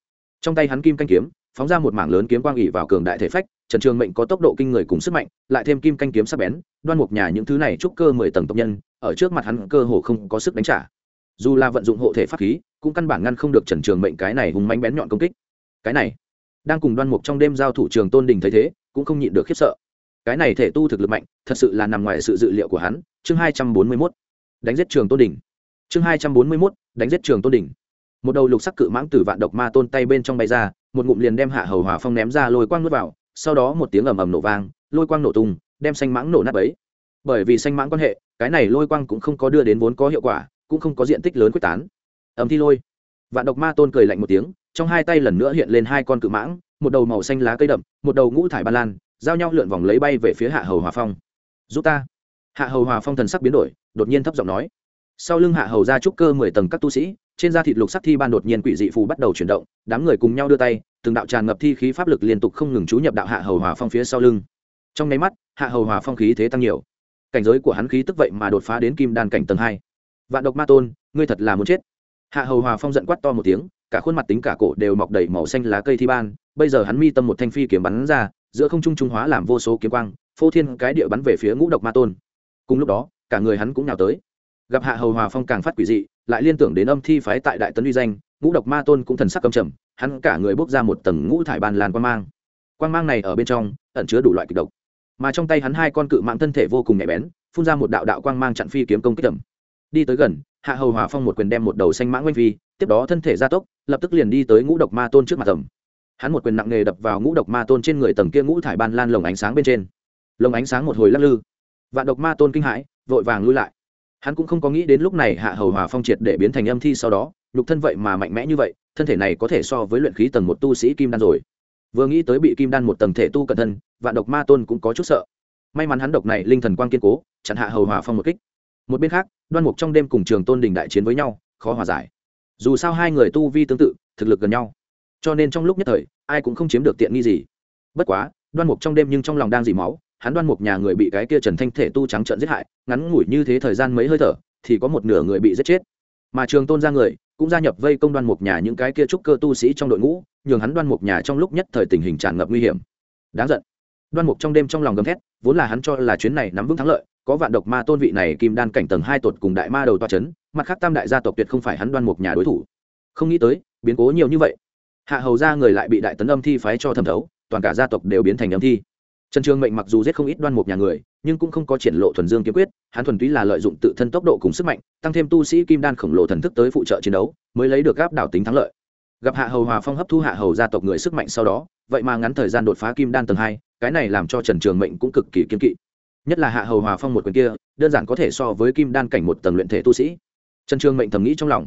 Trong tay hắn kim canh kiếm phóng ra một mảng lớn kiếm quang ỉ vào cường đại thể phách, trần trường mệnh có tốc độ kinh người cùng sức mạnh, lại thêm kim canh kiếm sắc bén, đoan mục nhà những thứ này trúc cơ mười tầng tộc nhân, ở trước mặt hắn cơ hồ không có sức đánh trả. Dù là vận dụng hộ thể pháp khí, cũng căn bản ngăn không được trần trường mệnh cái này hùng mánh bén nhọn công kích. Cái này, đang cùng đoan mục trong đêm giao thủ trường tôn đình thấy thế, cũng không nhịn được khiếp sợ. Cái này thể tu thực lực mạnh, thật sự là nằm ngoài sự dự liệu của hắn. Chương hai trăm bốn mươi mốt, đánh giết trường tôn đình. Chương hai trăm bốn mươi mốt, đánh giết trường tôn đình một đầu lục sắc cự mãng từ vạn độc ma tôn tay bên trong bay ra, một ngụm liền đem hạ hầu hòa phong ném ra lôi quang nuốt vào, sau đó một tiếng ầm ầm nổ vang, lôi quang nổ tung, đem xanh mãng nổ nát ấy bởi vì xanh mãng quan hệ, cái này lôi quang cũng không có đưa đến vốn có hiệu quả, cũng không có diện tích lớn quyết tán. Ầm thi lôi. Vạn độc ma tôn cười lạnh một tiếng, trong hai tay lần nữa hiện lên hai con cự mãng, một đầu màu xanh lá cây đậm, một đầu ngũ thải ba lan, giao nhau lượn vòng lấy bay về phía hạ hầu hòa phong. Giúp ta. Hạ hầu hòa phong thần sắc biến đổi, đột nhiên thấp giọng nói. Sau lưng hạ hầu ra trúc cơ mười tầng các tu sĩ trên da thịt lục sắc thi ban đột nhiên quỷ dị phù bắt đầu chuyển động, đám người cùng nhau đưa tay, từng đạo tràn ngập thi khí pháp lực liên tục không ngừng chú nhập đạo hạ hầu hòa phong phía sau lưng. Trong nháy mắt, hạ hầu hòa phong khí thế tăng nhiều. Cảnh giới của hắn khí tức vậy mà đột phá đến kim đan cảnh tầng hai. Vạn độc ma tôn, ngươi thật là muốn chết. Hạ hầu hòa phong giận quát to một tiếng, cả khuôn mặt tính cả cổ đều mọc đầy màu xanh lá cây thi ban, bây giờ hắn mi tâm một thanh phi kiếm bắn ra, giữa không trung trung hóa làm vô số kiếm quang, phô thiên cái địa bắn về phía ngũ độc ma tôn. Cùng lúc đó, cả người hắn cũng nhào tới gặp hạ hầu hòa phong càng phát quỷ dị, lại liên tưởng đến âm thi phái tại đại tấn uy danh, ngũ độc ma tôn cũng thần sắc cầm trầm, hắn cả người bốc ra một tầng ngũ thải bàn làn quang mang. Quang mang này ở bên trong, ẩn chứa đủ loại kịch độc. Mà trong tay hắn hai con cự mạng thân thể vô cùng nhạy bén, phun ra một đạo đạo quang mang chặn phi kiếm công kích tầm. Đi tới gần, hạ hầu hòa phong một quyền đem một đầu xanh mãng oanh phi, tiếp đó thân thể gia tốc, lập tức liền đi tới ngũ độc ma tôn trước mặt tầm. Hắn một quyền nặng nề đập vào ngũ độc ma tôn trên người tầng kia ngũ thải ban lan lồng ánh sáng bên trên. Lồng ánh sáng một hồi lắc lư. Vạn độc ma tôn kinh hãi, vội vàng lui lại hắn cũng không có nghĩ đến lúc này hạ hầu hòa phong triệt để biến thành âm thi sau đó, nhục thân vậy mà mạnh mẽ như vậy, thân thể này có thể so với luyện khí tầng một tu sĩ kim đan rồi. Vừa nghĩ tới bị kim đan một tầng thể tu cẩn thân, vạn độc ma tôn cũng có chút sợ. May mắn hắn độc này linh thần quang kiên cố, chặn hạ hầu hòa phong một kích. Một bên khác, đoan mục trong đêm cùng trường tôn đình đại chiến với nhau, khó hòa giải. Dù sao hai người tu vi tương tự, thực lực gần nhau. Cho nên trong lúc nhất thời, ai cũng không chiếm được tiện nghi gì. Bất quá, đoan mục trong đêm nhưng trong lòng đang dỉ máu hắn đoan mục nhà người bị cái kia trần thanh thể tu trắng trợn giết hại, ngắn ngủi như thế thời gian mấy hơi thở, thì có một nửa người bị giết chết. Mà trường tôn ra người, cũng gia nhập vây công đoan mục nhà những cái kia trúc cơ tu sĩ trong đội ngũ, nhường hắn đoan mục nhà trong lúc nhất thời tình hình tràn ngập nguy hiểm. Đáng giận. Đoan mục trong đêm trong lòng gầm thét, vốn là hắn cho là chuyến này nắm vững thắng lợi, có vạn độc ma tôn vị này kim đan cảnh tầng hai tột cùng đại ma đầu toa c h ấ n mặt khác tam đại gia tộc tuyệt không phải hắn đoan mục nhà đối thủ. Không nghĩ tới, biến cố nhiều như vậy. Hạ hầu ra người lại bị đại tấn âm thi phái cho thẩm thấu, toàn cả gia tộc đều biến thành âm thi trần trường mệnh mặc dù giết không ít đoan mục nhà người, nhưng cũng không có triển lộ thuần dương kiếm quyết, hắn thuần túy là lợi dụng tự thân tốc độ cùng sức mạnh, tăng thêm tu sĩ kim đan khổng lồ thần thức tới phụ trợ chiến đấu, mới lấy được gáp đảo tính thắng lợi. Gặp hạ hầu hòa phong hấp thu hạ hầu gia tộc người sức mạnh sau đó, vậy mà ngắn thời gian đột phá kim đan tầng hai, cái này làm cho trần trường mệnh cũng cực kỳ kiên kỵ. Nhất là hạ hầu hòa phong một quyền kia, đơn giản có thể so với kim đan cảnh một tầng luyện thể tu sĩ. Trần trường mệnh thầm nghĩ trong lòng.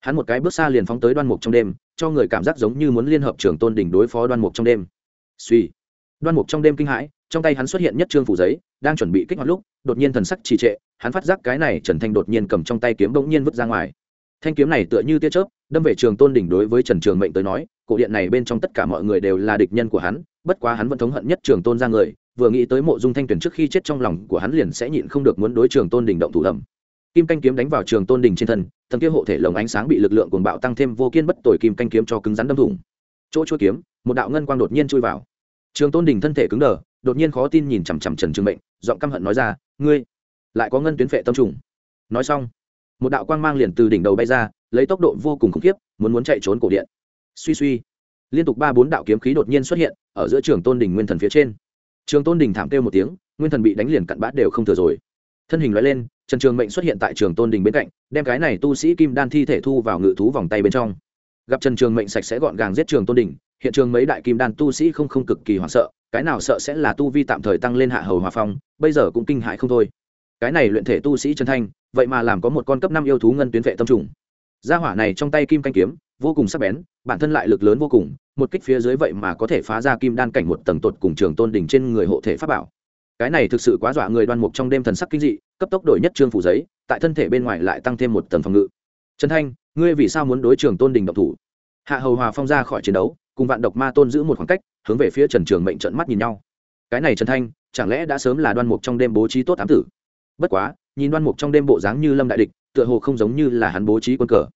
Hắn một cái bước xa liền phóng tới đoan mục trong đêm, cho người cảm giác giống như muốn liên hợp trưởng tôn đỉnh đối phó đoan mục trong đêm. Suy đoan mục trong đêm kinh hãi, trong tay hắn xuất hiện nhất trương phủ giấy, đang chuẩn bị kích hoạt lúc, đột nhiên thần sắc trì trệ, hắn phát giác cái này trần thanh đột nhiên cầm trong tay kiếm bỗng nhiên vứt ra ngoài. Thanh kiếm này tựa như tia chớp, đâm về trường tôn đỉnh đối với trần trường mệnh tới nói, cổ điện này bên trong tất cả mọi người đều là địch nhân của hắn, bất quá hắn vẫn thống hận nhất trường tôn ra người, vừa nghĩ tới mộ dung thanh tuyển trước khi chết trong lòng của hắn liền sẽ nhịn không được muốn đối trường tôn đỉnh động thủ ẩm kim canh kiếm đánh vào trường tôn đỉnh trên thân, thần kia hộ thể lồng ánh sáng bị lực lượng cuồng bạo tăng thêm vô kiên bất tồi kim canh kiếm cho cứng rắn đâm thủng. Chỗ chua kiếm, một đạo ngân quang đột nhiên chui vào trường tôn đình thân thể cứng đờ, đột nhiên khó tin nhìn chằm chằm trần trường mệnh, giọng căm hận nói ra, ngươi, lại có ngân tuyến phệ tâm trùng. Nói xong, một đạo quang mang liền từ đỉnh đầu bay ra, lấy tốc độ vô cùng khủng khiếp, muốn muốn chạy trốn cổ điện. Suy suy, liên tục ba bốn đạo kiếm khí đột nhiên xuất hiện, ở giữa trường tôn đình nguyên thần phía trên. Trường tôn đình thảm kêu một tiếng, nguyên thần bị đánh liền cặn bát đều không thừa rồi. Thân hình loại lên, trần trường mệnh xuất hiện tại trường tôn đình bên cạnh, đem cái này tu sĩ kim đan thi thể thu vào ngự thú vòng tay bên trong. Gặp trần trường mệnh sạch sẽ gọn gàng giết trường tôn đình hiện trường mấy đại kim đan tu sĩ không không cực kỳ hoảng sợ, cái nào sợ sẽ là tu vi tạm thời tăng lên hạ hầu hòa phong, bây giờ cũng kinh hại không thôi. Cái này luyện thể tu sĩ trần thanh, vậy mà làm có một con cấp năm yêu thú ngân tuyến vệ tâm trùng. Gia hỏa này trong tay kim canh kiếm, vô cùng sắc bén, bản thân lại lực lớn vô cùng, một kích phía dưới vậy mà có thể phá ra kim đan cảnh một tầng tột cùng trường tôn đỉnh trên người hộ thể pháp bảo. Cái này thực sự quá dọa người đoan mục trong đêm thần sắc kinh dị, cấp tốc đổi nhất trương phủ giấy, tại thân thể bên ngoài lại tăng thêm một tầng phòng ngự. Trần thanh, ngươi vì sao muốn đối trường tôn đình độc thủ? Hạ hầu hòa phong ra khỏi chiến đấu cùng vạn độc ma tôn giữ một khoảng cách, hướng về phía trần trường mệnh trận mắt nhìn nhau. Cái này trần thanh, chẳng lẽ đã sớm là đoan mục trong đêm bố trí tốt ám tử? Bất quá, nhìn đoan mục trong đêm bộ dáng như lâm đại địch, tựa hồ không giống như là hắn bố trí quân cờ.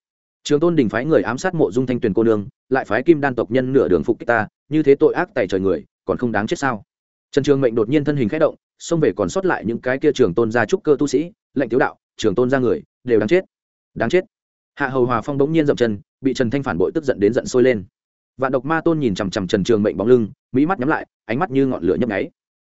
Trường tôn đình phái người ám sát mộ dung thanh tuyền cô nương, lại phái kim đan tộc nhân nửa đường phục kích ta, như thế tội ác tại trời người, còn không đáng chết sao? Trần trường mệnh đột nhiên thân hình k h ẽ động, xông về còn sót lại những cái kia trường tôn gia trúc cơ tu sĩ, lệnh tiếu đạo, trường tôn gia người, đều đáng chết. Đáng chết. Hạ hầu hòa phong bỗng nhiên dậm chân, bị trần thanh phản bội tức giận đến giận sôi lên vạn độc ma tôn nhìn chằm chằm trần trường mệnh bóng lưng, mỹ mắt nhắm lại, ánh mắt như ngọn lửa nhấp nháy.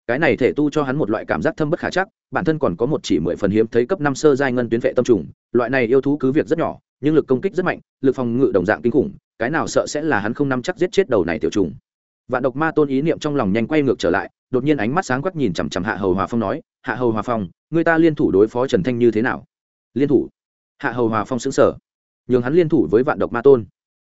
Cái này thể tu cho hắn một loại cảm giác thâm bất khả chắc, bản thân còn có một chỉ mười phần hiếm thấy cấp năm sơ giai ngân tuyến vệ tâm trùng, loại này yêu thú cứ việc rất nhỏ, nhưng lực công kích rất mạnh, lực phòng ngự đồng dạng kinh khủng, cái nào sợ sẽ là hắn không nắm chắc giết chết đầu này tiểu trùng. Vạn độc ma tôn ý niệm trong lòng nhanh quay ngược trở lại, đột nhiên ánh mắt sáng quắc nhìn chằm chằm hạ hầu hòa phong nói, hạ hầu hòa phong, người ta liên thủ đối phó trần thanh như thế nào? Liên thủ? Hạ hầu hòa phong xứng sở nhường hắn liên thủ với vạn độc ma tôn.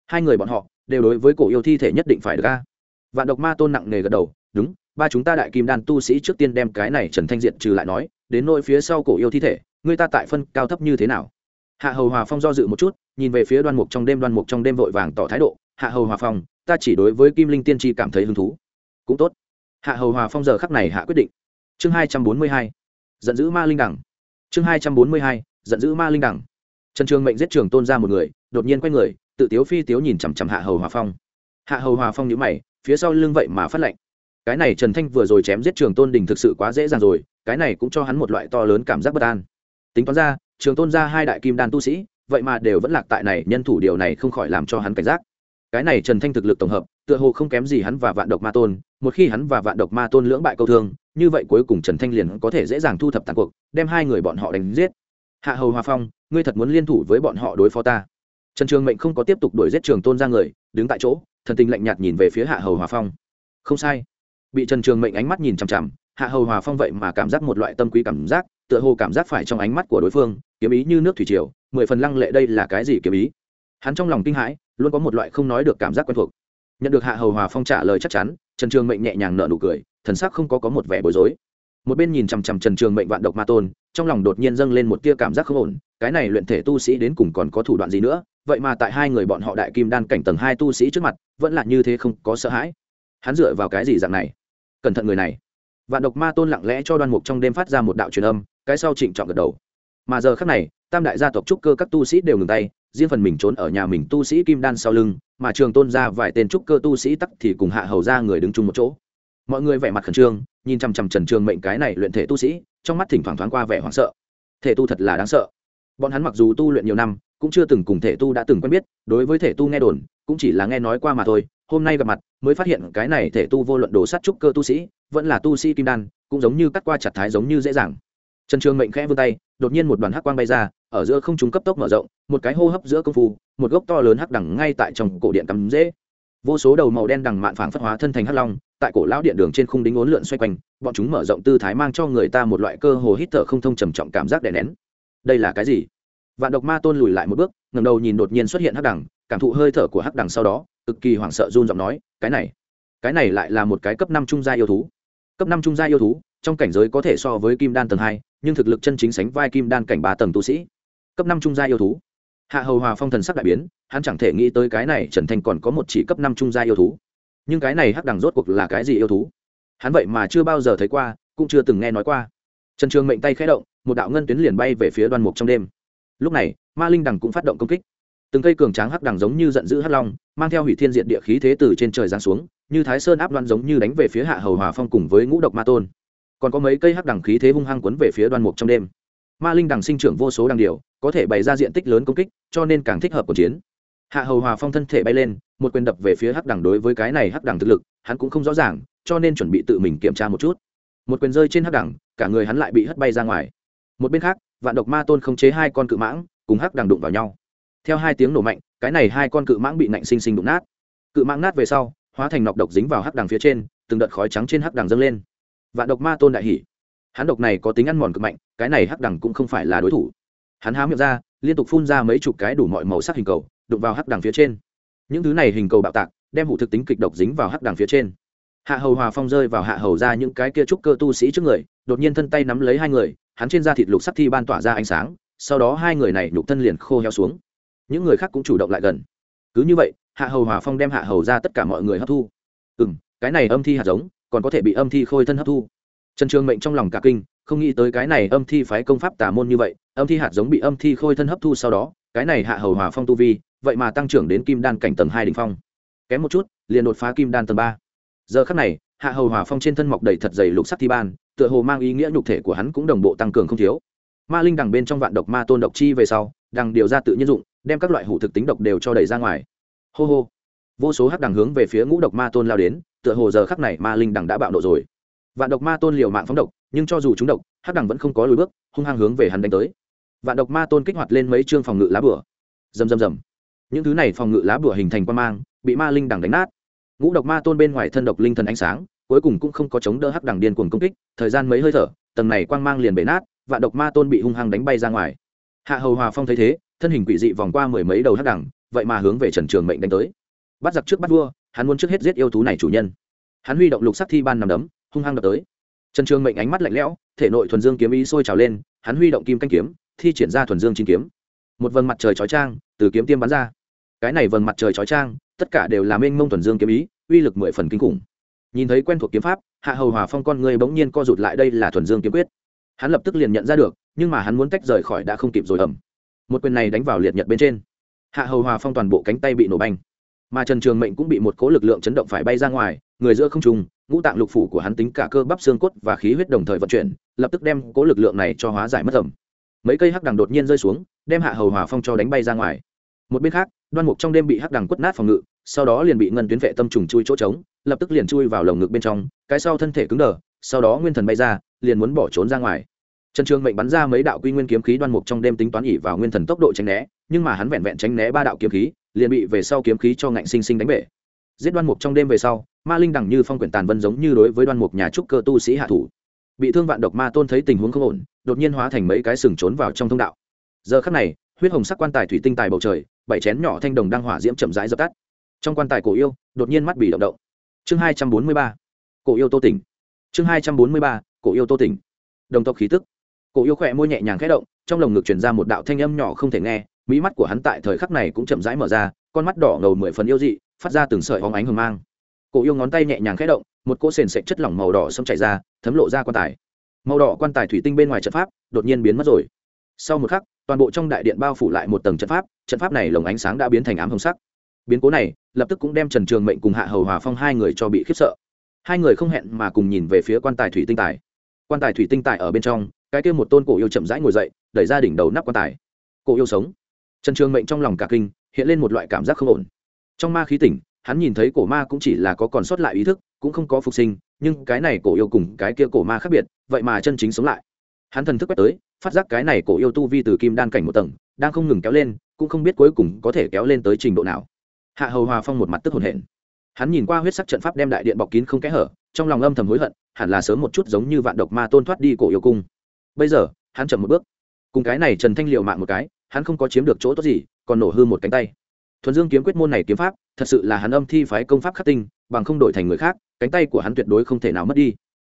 Hai người bọn họ đều đối với cổ yêu thi thể nhất định phải được a. Vạn độc ma tôn nặng nề gật đầu, đúng, ba chúng ta đại kim đan tu sĩ trước tiên đem cái này trần thanh diện trừ lại nói, đến nỗi phía sau cổ yêu thi thể, người ta tại phân cao thấp như thế nào? Hạ hầu hòa phong do dự một chút, nhìn về phía đoan mục trong đêm, đoan mục trong đêm vội vàng tỏ thái độ, hạ hầu hòa phong, ta chỉ đối với kim linh tiên tri cảm thấy hứng thú. Cũng tốt. Hạ hầu hòa phong giờ khắc này hạ quyết định. Chương hai trăm bốn mươi hai, giận dữ ma linh đẳng. Chương hai trăm bốn mươi hai, giận dữ ma linh đẳng. Trần trường mệnh giết trường tôn ra một người, đột nhiên quay người tự tiếu phi tiếu nhìn chằm chằm hạ hầu hòa phong hạ hầu hòa phong nhữ mày phía sau lưng vậy mà phát lệnh cái này trần thanh vừa rồi chém giết trường tôn đình thực sự quá dễ dàng rồi cái này cũng cho hắn một loại to lớn cảm giác bất an tính toán ra trường tôn ra hai đại kim đan tu sĩ vậy mà đều vẫn lạc tại này nhân thủ điều này không khỏi làm cho hắn cảnh giác cái này trần thanh thực lực tổng hợp tựa hồ không kém gì hắn và vạn độc ma tôn một khi hắn và vạn độc ma tôn lưỡng bại câu thương như vậy cuối cùng trần thanh liền có thể dễ dàng thu thập tàn cuộc đem hai người bọn họ đánh giết hạ hầu hòa phong ngươi thật muốn liên thủ với bọn họ đối phó ta trần trường mệnh không có tiếp tục đuổi giết trường tôn ra người, đứng tại chỗ, thần tình lạnh nhạt nhìn về phía hạ hầu hòa phong. Không sai. Bị trần trường mệnh ánh mắt nhìn chằm chằm, hạ hầu hòa phong vậy mà cảm giác một loại tâm quý cảm giác, tựa hồ cảm giác phải trong ánh mắt của đối phương, kiếm ý như nước thủy triều, mười phần lăng lệ đây là cái gì kiếm ý? Hắn trong lòng kinh hãi, luôn có một loại không nói được cảm giác quen thuộc. Nhận được hạ hầu hòa phong trả lời chắc chắn, trần trường mệnh nhẹ nhàng nở nụ cười, thần sắc không có có một vẻ bối rối một bên nhìn chằm chằm trần trường mệnh vạn độc ma tôn, trong lòng đột nhiên dâng lên một tia cảm giác không ổn, cái này luyện thể tu sĩ đến cùng còn có thủ đoạn gì nữa, vậy mà tại hai người bọn họ đại kim đan cảnh tầng hai tu sĩ trước mặt, vẫn là như thế không có sợ hãi. Hắn dựa vào cái gì dạng này? Cẩn thận người này. Vạn độc ma tôn lặng lẽ cho đoan mục trong đêm phát ra một đạo truyền âm, cái sau trịnh trọng gật đầu. Mà giờ khác này, tam đại gia tộc trúc cơ các tu sĩ đều ngừng tay, riêng phần mình trốn ở nhà mình tu sĩ kim đan sau lưng, mà trường tôn ra vài tên trúc cơ tu sĩ tắc thì cùng hạ hầu ra người đứng chung một chỗ. Mọi người vẻ mặt khẩn trương nhìn chằm chằm trần trường mệnh cái này luyện thể tu sĩ, trong mắt thỉnh thoảng thoáng qua vẻ hoảng sợ. Thể tu thật là đáng sợ. Bọn hắn mặc dù tu luyện nhiều năm, cũng chưa từng cùng thể tu đã từng quen biết, đối với thể tu nghe đồn, cũng chỉ là nghe nói qua mà thôi. Hôm nay gặp mặt, mới phát hiện cái này thể tu vô luận đồ sát trúc cơ tu sĩ, vẫn là tu sĩ kim đan, cũng giống như cắt qua chặt thái giống như dễ dàng. Trần trường mệnh khẽ vươn tay, đột nhiên một đoàn hắc quang bay ra, ở giữa không trung cấp tốc mở rộng, một cái hô hấp giữa công phu, một gốc to lớn hắc đẳng ngay tại trong cổ điện cắm dễ vô số đầu màu đen đằng mạn phảng phất hóa thân thành hắc long, tại cổ lão điện đường trên khung đính ốn lượn xoay quanh, bọn chúng mở rộng tư thái mang cho người ta một loại cơ hồ hít thở không thông trầm trọng cảm giác đè nén. Đây là cái gì? Vạn độc ma tôn lùi lại một bước ngầm đầu nhìn đột nhiên xuất hiện hắc đẳng cảm thụ hơi thở của hắc đẳng sau đó, cực kỳ hoảng sợ run giọng nói, cái này cái này lại là một cái cấp năm trung gia yêu thú. Cấp năm trung gia yêu thú, trong cảnh giới có thể so với kim đan tầng hai, nhưng thực lực chân chính sánh vai kim đan cảnh ba tầng tu sĩ. Cấp năm trung gia yêu thú hạ hầu hòa phong thần sắc đại biến, hắn chẳng thể nghĩ tới cái này trần thanh còn có một chỉ cấp năm trung gia yêu thú. Nhưng cái này hắc đằng rốt cuộc là cái gì yêu thú? Hắn vậy mà chưa bao giờ thấy qua, cũng chưa từng nghe nói qua. Trần trường mệnh tay khẽ động, một đạo ngân tuyến liền bay về phía đoan mục trong đêm. Lúc này, ma linh đằng cũng phát động công kích. Từng cây cường tráng hắc đằng giống như giận dữ hắc long, mang theo hủy thiên diện địa khí thế từ trên trời giáng xuống, như thái sơn áp đoan giống như đánh về phía hạ hầu hòa phong cùng với ngũ độc ma tôn. Còn có mấy cây hắc đằng khí thế hung hăng quấn về phía đoan mục trong đêm ma linh đằng sinh trưởng vô số đằng điều, có thể bày ra diện tích lớn công kích, cho nên càng thích hợp cuộc chiến. Hạ hầu hòa phong thân thể bay lên, một quyền đập về phía hắc đằng đối với cái này hắc đằng thực lực, hắn cũng không rõ ràng, cho nên chuẩn bị tự mình kiểm tra một chút. Một quyền rơi trên hắc đằng, cả người hắn lại bị hất bay ra ngoài. Một bên khác, vạn độc ma tôn không chế hai con cự mãng, cùng hắc đằng đụng vào nhau. Theo hai tiếng nổ mạnh, cái này hai con cự mãng bị nạnh sinh sinh đụng nát. Cự mãng nát về sau, hóa thành nọc độc dính vào hắc đằng phía trên, từng đợt khói trắng trên hắc đằng dâng lên. Vạn độc ma tôn đại hỉ. Hắn độc này có tính ăn mòn cực mạnh cái này hắc đằng cũng không phải là đối thủ. Hắn há miệng ra, liên tục phun ra mấy chục cái đủ mọi màu sắc hình cầu, đụng vào hắc đằng phía trên. Những thứ này hình cầu bạo tạc, đem hủ thực tính kịch độc dính vào hắc đằng phía trên. Hạ hầu hòa phong rơi vào hạ hầu ra những cái kia trúc cơ tu sĩ trước người, đột nhiên thân tay nắm lấy hai người, hắn trên da thịt lục sắc thi ban tỏa ra ánh sáng, sau đó hai người này nhục thân liền khô heo xuống. Những người khác cũng chủ động lại gần. Cứ như vậy, hạ hầu hòa phong đem hạ hầu ra tất cả mọi người hấp thu. Ừ m cái này âm thi hạt giống, còn có thể bị âm thi khôi thân hấp thu. Trần trường mệnh trong lòng cả kinh không nghĩ tới cái này âm thi phái công pháp tà môn như vậy, âm thi hạt giống bị âm thi khôi thân hấp thu sau đó, cái này hạ hầu hòa phong tu vi, vậy mà tăng trưởng đến kim đan cảnh tầng hai đ ỉ n h phong. Kém một chút, liền đột phá kim đan tầng ba. Giờ khắc này, hạ hầu hòa phong trên thân mọc đầy thật dày lục sắc thi ban, tựa hồ mang ý nghĩa nhục thể của hắn cũng đồng bộ tăng cường không thiếu. Ma linh đằng bên trong vạn độc ma tôn độc chi về sau, đằng điều ra tự nhiên dụng, đem các loại hủ thực tính độc đều cho đẩy ra ngoài. Hô hô. Vô số hắc đằng hướng về phía ngũ độc ma tôn lao đến, tựa hồ giờ khắc này ma linh đằng đã bạo nộ rồi vạn độc ma tôn liều mạng phóng độc, nhưng cho dù chúng độc, hắc đằng vẫn không có lùi bước, hung hăng hướng về hắn đánh tới. Vạn độc ma tôn kích hoạt lên mấy chương phòng ngự lá bửa rầm rầm rầm. Những thứ này phòng ngự lá bửa hình thành quan mang, bị ma linh đằng đánh nát. Ngũ độc ma tôn bên ngoài thân độc linh thần ánh sáng, cuối cùng cũng không có chống đỡ hắc đằng điên cuồng công kích, thời gian mấy hơi thở, tầng này quang mang liền bể nát, vạn độc ma tôn bị hung hăng đánh bay ra ngoài. Hạ hầu hòa phong thấy thế, thân hình quỷ dị vòng qua mười mấy đầu hắc đằng, vậy mà hướng về trần trường mệnh đánh tới. Bắt giặc trước bắt vua, hắn muốn trước hết giết yêu thú này chủ nhân. Hắn huy động lục sắc thi ban nằm đấm hung hăng đập tới. Trần trường mệnh ánh mắt lạnh lẽo, thể nội thuần dương kiếm ý sôi trào lên, hắn huy động kim canh kiếm, thi triển ra thuần dương chín kiếm. Một vầng mặt trời chói trang từ kiếm tiêm bắn ra. Cái này vầng mặt trời chói trang tất cả đều là mênh mông thuần dương kiếm ý, uy lực mười phần kinh khủng. Nhìn thấy quen thuộc kiếm pháp, hạ hầu hòa phong con người bỗng nhiên co rụt lại đây là thuần dương kiếm quyết. Hắn lập tức liền nhận ra được, nhưng mà hắn muốn tách rời khỏi đã không kịp rồi ẩm một quyền này đánh vào liệt nhật bên trên. Hạ hầu hòa phong toàn bộ cánh tay bị nổ banh mà trần trường mệnh cũng bị một cố lực lượng chấn động phải bay ra ngoài, người giữa không trùng ngũ tạng lục phủ của hắn tính cả cơ bắp xương cốt và khí huyết đồng thời vận chuyển, lập tức đem cố lực lượng này cho hóa giải mất ẩm mấy cây hắc đằng đột nhiên rơi xuống, đem hạ hầu hòa phong cho đánh bay ra ngoài. Một bên khác, đoan mục trong đêm bị hắc đằng quất nát phòng ngự, sau đó liền bị ngân tuyến vệ tâm trùng chui chỗ trống, lập tức liền chui vào lồng ngực bên trong, cái sau thân thể cứng đờ, sau đó nguyên thần bay ra, liền muốn bỏ trốn ra ngoài. Trần trường mệnh bắn ra mấy đạo quy nguyên kiếm khí đoan mục trong đêm tính toán ỉ vào nguyên thần tốc độ tránh né, nhưng mà hắn vẹn vẹn tránh né ba đạo kiếm khí, liền bị về sau kiếm khí cho ngạnh sinh sinh đánh bể. Giết đoan mục trong đêm về sau ma linh đằng như phong quyển tàn vân giống như đối với đoan mục nhà trúc cơ tu sĩ hạ thủ. Bị thương vạn độc ma tôn thấy tình huống không ổn, đột nhiên hóa thành mấy cái sừng trốn vào trong thông đạo. Giờ khắc này, huyết hồng sắc quan tài thủy tinh tài bầu trời, bảy chén nhỏ thanh đồng đang hỏa diễm chậm rãi dập tắt. Trong quan tài cổ yêu, đột nhiên mắt bị động động. Chương hai trăm bốn mươi ba, cổ yêu tô tỉnh. Chương hai trăm bốn mươi ba, cổ yêu tô tỉnh. Đồng tộc khí tức. Cổ yêu khỏe môi nhẹ nhàng khẽ động, trong lồng ngực chuyển ra một đạo thanh âm nhỏ không thể nghe, mỹ mắt của hắn tại thời khắc này cũng chậm rãi mở ra, con mắt đỏ ngầu mười phần yêu dị, phát ra từng sợi hóng ánh hừng mang cổ yêu ngón tay nhẹ nhàng khẽ động, một cỗ sền sệch chất lỏng màu đỏ xông chảy ra, thấm lộ ra quan tài. Màu đỏ quan tài thủy tinh bên ngoài trận pháp đột nhiên biến mất rồi. Sau một khắc, toàn bộ trong đại điện bao phủ lại một tầng trận pháp trận pháp này lồng ánh sáng đã biến thành ám hồng sắc. Biến cố này lập tức cũng đem trần trường mệnh cùng hạ hầu hòa phong hai người cho bị khiếp sợ. Hai người không hẹn mà cùng nhìn về phía quan tài thủy tinh tài. Quan tài thủy tinh tài ở bên trong, cái kia một tôn cổ yêu chậm rãi ngồi dậy, đẩy ra đỉnh đầu nắp quan tài. Cổ yêu sống. Trần trường mệnh trong lòng cả kinh, hiện lên một loại cảm giác không ổn. Trong ma khí tỉnh hắn nhìn thấy cổ ma cũng chỉ là có còn sót lại ý thức, cũng không có phục sinh, nhưng cái này cổ yêu cùng cái kia cổ ma khác biệt, vậy mà chân chính sống lại. Hắn thần thức quét tới, phát giác cái này cổ yêu tu vi từ kim đan cảnh một tầng, đang không ngừng kéo lên, cũng không biết cuối cùng có thể kéo lên tới trình độ nào. Hạ hầu hòa phong một mặt tức hồn hển. Hắn nhìn qua huyết sắc trận pháp đem đại điện bọc kín không kẽ hở, trong lòng âm thầm hối hận, hẳn là sớm một chút giống như vạn độc ma tôn thoát đi cổ yêu cung. Bây giờ, hắn chậm một bước. Cùng cái này trần thanh liệu mạng một cái, hắn không có chiếm được chỗ tốt gì, còn nổ hư một cánh tay thuần dương kiếm quyết môn này kiếm pháp, thật sự là hắn âm thi phái công pháp khắc tinh, bằng không đổi thành người khác, cánh tay của hắn tuyệt đối không thể nào mất đi.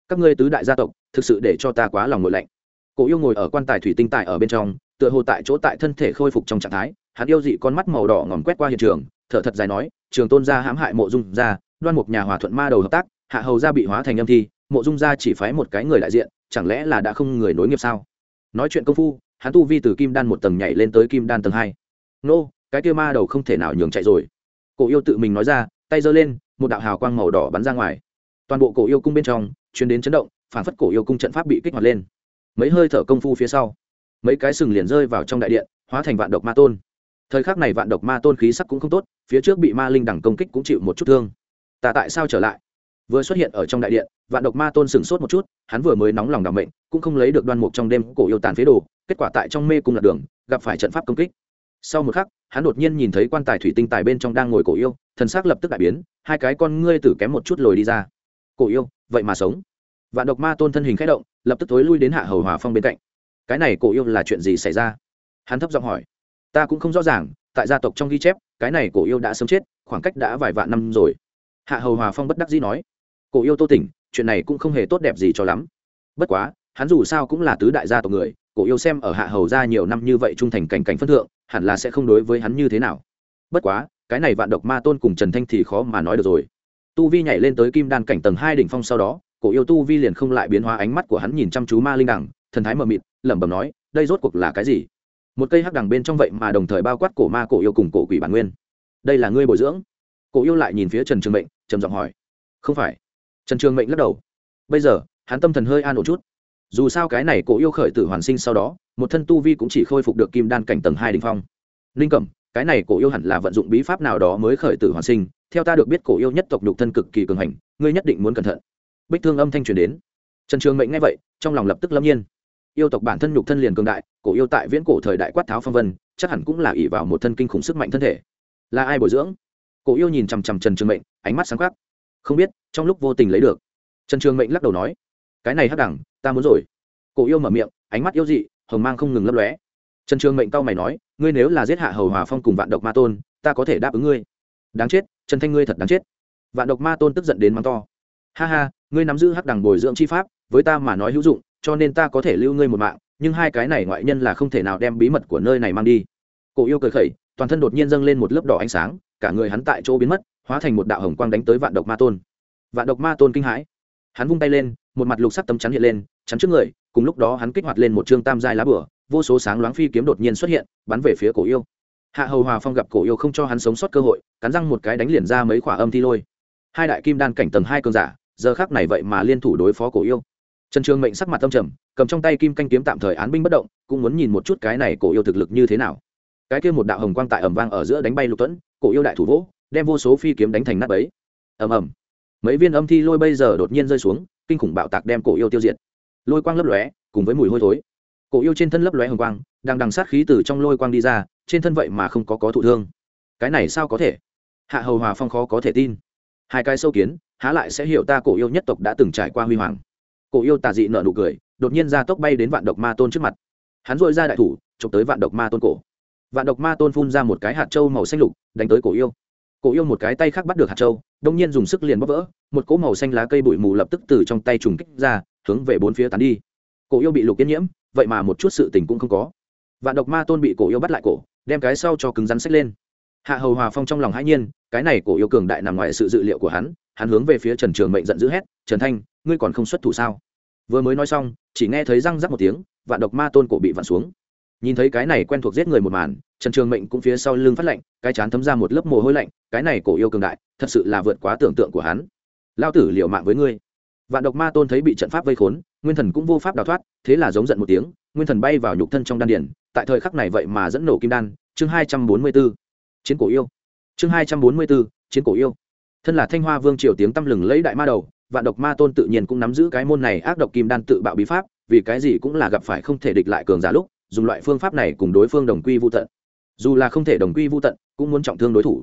Các ngươi tứ đại gia tộc, thực sự để cho ta quá lòng ngội lạnh. Cổ yêu ngồi ở quan tài thủy tinh tại ở bên trong, tựa hồ tại chỗ tại thân thể khôi phục trong trạng thái, hắn yêu dị con mắt màu đỏ ngòm quét qua hiện trường, thở thật dài nói, trường tôn gia hãm hại mộ dung gia, đoan mục nhà hòa thuận ma đầu hợp tác, hạ hầu gia bị hóa thành âm thi, mộ dung gia chỉ phái một cái người đại diện, chẳng lẽ là đã không người nối nghiệp sao? Nói chuyện công phu, hắn tu vi từ kim đan một tầng nhảy lên tới kim đan tầng hai. Nô cái kia ma đầu không thể nào nhường chạy rồi. Cổ yêu tự mình nói ra, tay giơ lên, một đạo hào quang màu đỏ bắn ra ngoài. Toàn bộ cổ yêu cung bên trong chuyến đến chấn động, phản phất cổ yêu cung trận pháp bị kích hoạt lên. Mấy hơi thở công phu phía sau, mấy cái sừng liền rơi vào trong đại điện, hóa thành vạn độc ma tôn. Thời khắc này vạn độc ma tôn khí sắc cũng không tốt, phía trước bị ma linh đẳng công kích cũng chịu một chút thương. Ta tại sao trở lại? Vừa xuất hiện ở trong đại điện, vạn độc ma tôn sừng sốt một chút, hắn vừa mới nóng lòng đảm mệnh, cũng không lấy được đoan mục trong đêm cổ yêu tàn phế đồ, kết quả tại trong mê cung lạc đường, gặp phải trận pháp công kích sau một khắc, hắn đột nhiên nhìn thấy quan tài thủy tinh tài bên trong đang ngồi cổ yêu, thần xác lập tức đại biến, hai cái con ngươi tử kém một chút lồi đi ra. Cổ yêu, vậy mà sống. Vạn độc ma tôn thân hình k h ẽ động, lập tức thối lui đến hạ hầu hòa phong bên cạnh. Cái này cổ yêu là chuyện gì xảy ra? Hắn thấp giọng hỏi. Ta cũng không rõ ràng, tại gia tộc trong ghi chép, cái này cổ yêu đã sớm chết, khoảng cách đã vài vạn năm rồi. Hạ hầu hòa phong bất đắc dĩ nói. Cổ yêu tô tỉnh, chuyện này cũng không hề tốt đẹp gì cho lắm. Bất quá, hắn dù sao cũng là tứ đại gia tộc người, cổ yêu xem ở hạ hầu ra nhiều năm như vậy trung thành cảnh cảnh phân thượng hẳn là sẽ không đối với hắn như thế nào. Bất quá, cái này vạn độc ma tôn cùng trần thanh thì khó mà nói được rồi. Tu vi nhảy lên tới kim đan cảnh tầng hai đỉnh phong sau đó, cổ yêu tu vi liền không lại biến hóa ánh mắt của hắn nhìn chăm chú ma linh đẳng thần thái mờ mịt, lẩm bẩm nói, đây rốt cuộc là cái gì? Một cây hắc đằng bên trong vậy mà đồng thời bao quát cổ ma cổ yêu cùng cổ quỷ bản nguyên. Đây là ngươi bồi dưỡng? Cổ yêu lại nhìn phía trần trường mệnh, trầm giọng hỏi. Không phải. Trần trường mệnh lắc đầu. Bây giờ, hắn tâm thần hơi an ổn chút dù sao cái này cổ yêu khởi tử hoàn sinh sau đó, một thân tu vi cũng chỉ khôi phục được kim đan cảnh tầng hai đình phong. Ninh cẩm, cái này cổ yêu hẳn là vận dụng bí pháp nào đó mới khởi tử hoàn sinh, theo ta được biết cổ yêu nhất tộc nhục thân cực kỳ cường hành, ngươi nhất định muốn cẩn thận. Bích thương âm thanh truyền đến. Trần trường mệnh nghe vậy, trong lòng lập tức lâm nhiên. Yêu tộc bản thân nhục thân liền cường đại, cổ yêu tại viễn cổ thời đại quát tháo phong vân, chắc hẳn cũng là ỷ vào một thân kinh khủng sức mạnh thân thể. Là ai bồi dưỡng? Cổ yêu nhìn chằm chằm trần trường mệnh, ánh mắt sáng khắc không biết, trong lúc vô tình lấy được. Trần trường mệnh lắc đầu nói cái này hắc đẳng, ta muốn rồi. Cổ yêu mở miệng, ánh mắt yêu dị, hồng mang không ngừng lấp lóe. Trần trường mệnh cao mày nói, ngươi nếu là giết hạ hầu hòa phong cùng vạn độc ma tôn, ta có thể đáp ứng ngươi. Đáng chết, trần thanh ngươi thật đáng chết. Vạn độc ma tôn tức giận đến mắng to. Ha ha, ngươi nắm giữ hắc đẳng bồi dưỡng chi pháp, với ta mà nói hữu dụng, cho nên ta có thể lưu ngươi một mạng, nhưng hai cái này ngoại nhân là không thể nào đem bí mật của nơi này mang đi. Cổ yêu cười khẩy, toàn thân đột nhiên dâng lên một lớp đỏ ánh sáng, cả người hắn tại chỗ biến mất, hóa thành một đạo hồng quang đánh tới vạn độc ma tôn. Vạn độc ma tôn kinh hãi. Hắn vung tay lên một mặt lục sắc tấm chắn hiện lên, chắn trước người, cùng lúc đó hắn kích hoạt lên một chương tam giai lá bửa, vô số sáng loáng phi kiếm đột nhiên xuất hiện, bắn về phía cổ yêu. Hạ hầu hòa phong gặp cổ yêu không cho hắn sống sót cơ hội, cắn răng một cái đánh liền ra mấy khỏa âm thi lôi. Hai đại kim đan cảnh tầng hai cơn giả, giờ khác này vậy mà liên thủ đối phó cổ yêu. Trần trường mệnh sắc mặt tâm trầm, cầm trong tay kim canh kiếm tạm thời án binh bất động, cũng muốn nhìn một chút cái này cổ yêu thực lực như thế nào. Cái kia một đạo hồng quang tại ẩm vang ở giữa đánh bay lục tuẫn cổ yêu đại thủ vỗ, đem vô số phi kiếm đánh thành nắp ấy ầm ầm. Mấy viên âm thi lôi bây giờ đột nhiên rơi xuống kinh khủng bạo tạc đem cổ yêu tiêu diệt. Lôi quang lấp lóe, cùng với mùi hôi thối. Cổ yêu trên thân lấp lóe hồng quang, đang đằng sát khí từ trong lôi quang đi ra, trên thân vậy mà không có có thụ thương. Cái này sao có thể? Hạ hầu hòa phong khó có thể tin. Hai cái sâu kiến, há lại sẽ hiểu ta cổ yêu nhất tộc đã từng trải qua huy hoàng. Cổ yêu tà dị nợ nụ cười, đột nhiên ra tốc bay đến vạn độc ma tôn trước mặt. Hắn dội ra đại thủ, chụp tới vạn độc ma tôn cổ. Vạn độc ma tôn phun ra một cái hạt trâu màu xanh lục, đánh tới cổ yêu cổ yêu một cái tay khác bắt được hạt châu, đông nhiên dùng sức liền bóp vỡ một cỗ màu xanh lá cây bụi mù lập tức từ trong tay trùng kích ra hướng về bốn phía tán đi. Cổ yêu bị lục yên nhiễm vậy mà một chút sự tình cũng không có. Vạn độc ma tôn bị cổ yêu bắt lại cổ đem cái sau cho cứng rắn xách lên. Hạ hầu hòa phong trong lòng hãi nhiên cái này cổ yêu cường đại nằm ngoài sự dự liệu của hắn hắn hướng về phía trần trường mệnh giận dữ hét trần thanh ngươi còn không xuất thủ sao? Vừa mới nói xong chỉ nghe thấy răng rắc một tiếng vạn độc ma tôn cổ bị vặn xuống nhìn thấy cái này quen thuộc giết người một màn, trần trường mệnh cũng phía sau lưng phát lạnh, cái chán thấm ra một lớp mồ hôi lạnh, cái này cổ yêu cường đại, thật sự là vượt quá tưởng tượng của hắn. Lao tử liệu mạng với ngươi. Vạn độc ma tôn thấy bị trận pháp vây khốn, nguyên thần cũng vô pháp đào thoát, thế là giống giận một tiếng, nguyên thần bay vào nhục thân trong đan điển tại thời khắc này vậy mà dẫn nổ kim đan, chương hai trăm bốn mươi b ố chiến cổ yêu. Chương hai trăm bốn mươi b ố chiến cổ yêu. Thân là thanh hoa vương triều tiếng tăm lừng lấy đại ma đầu, vạn độc ma tôn tự nhiên cũng nắm giữ cái môn này ác độc kim đan tự bạo bí pháp, vì cái gì cũng là gặp phải không thể địch lại cường giả lúc dùng loại phương pháp này cùng đối phương đồng quy vô tận. Dù là không thể đồng quy vô tận, cũng muốn trọng thương đối thủ.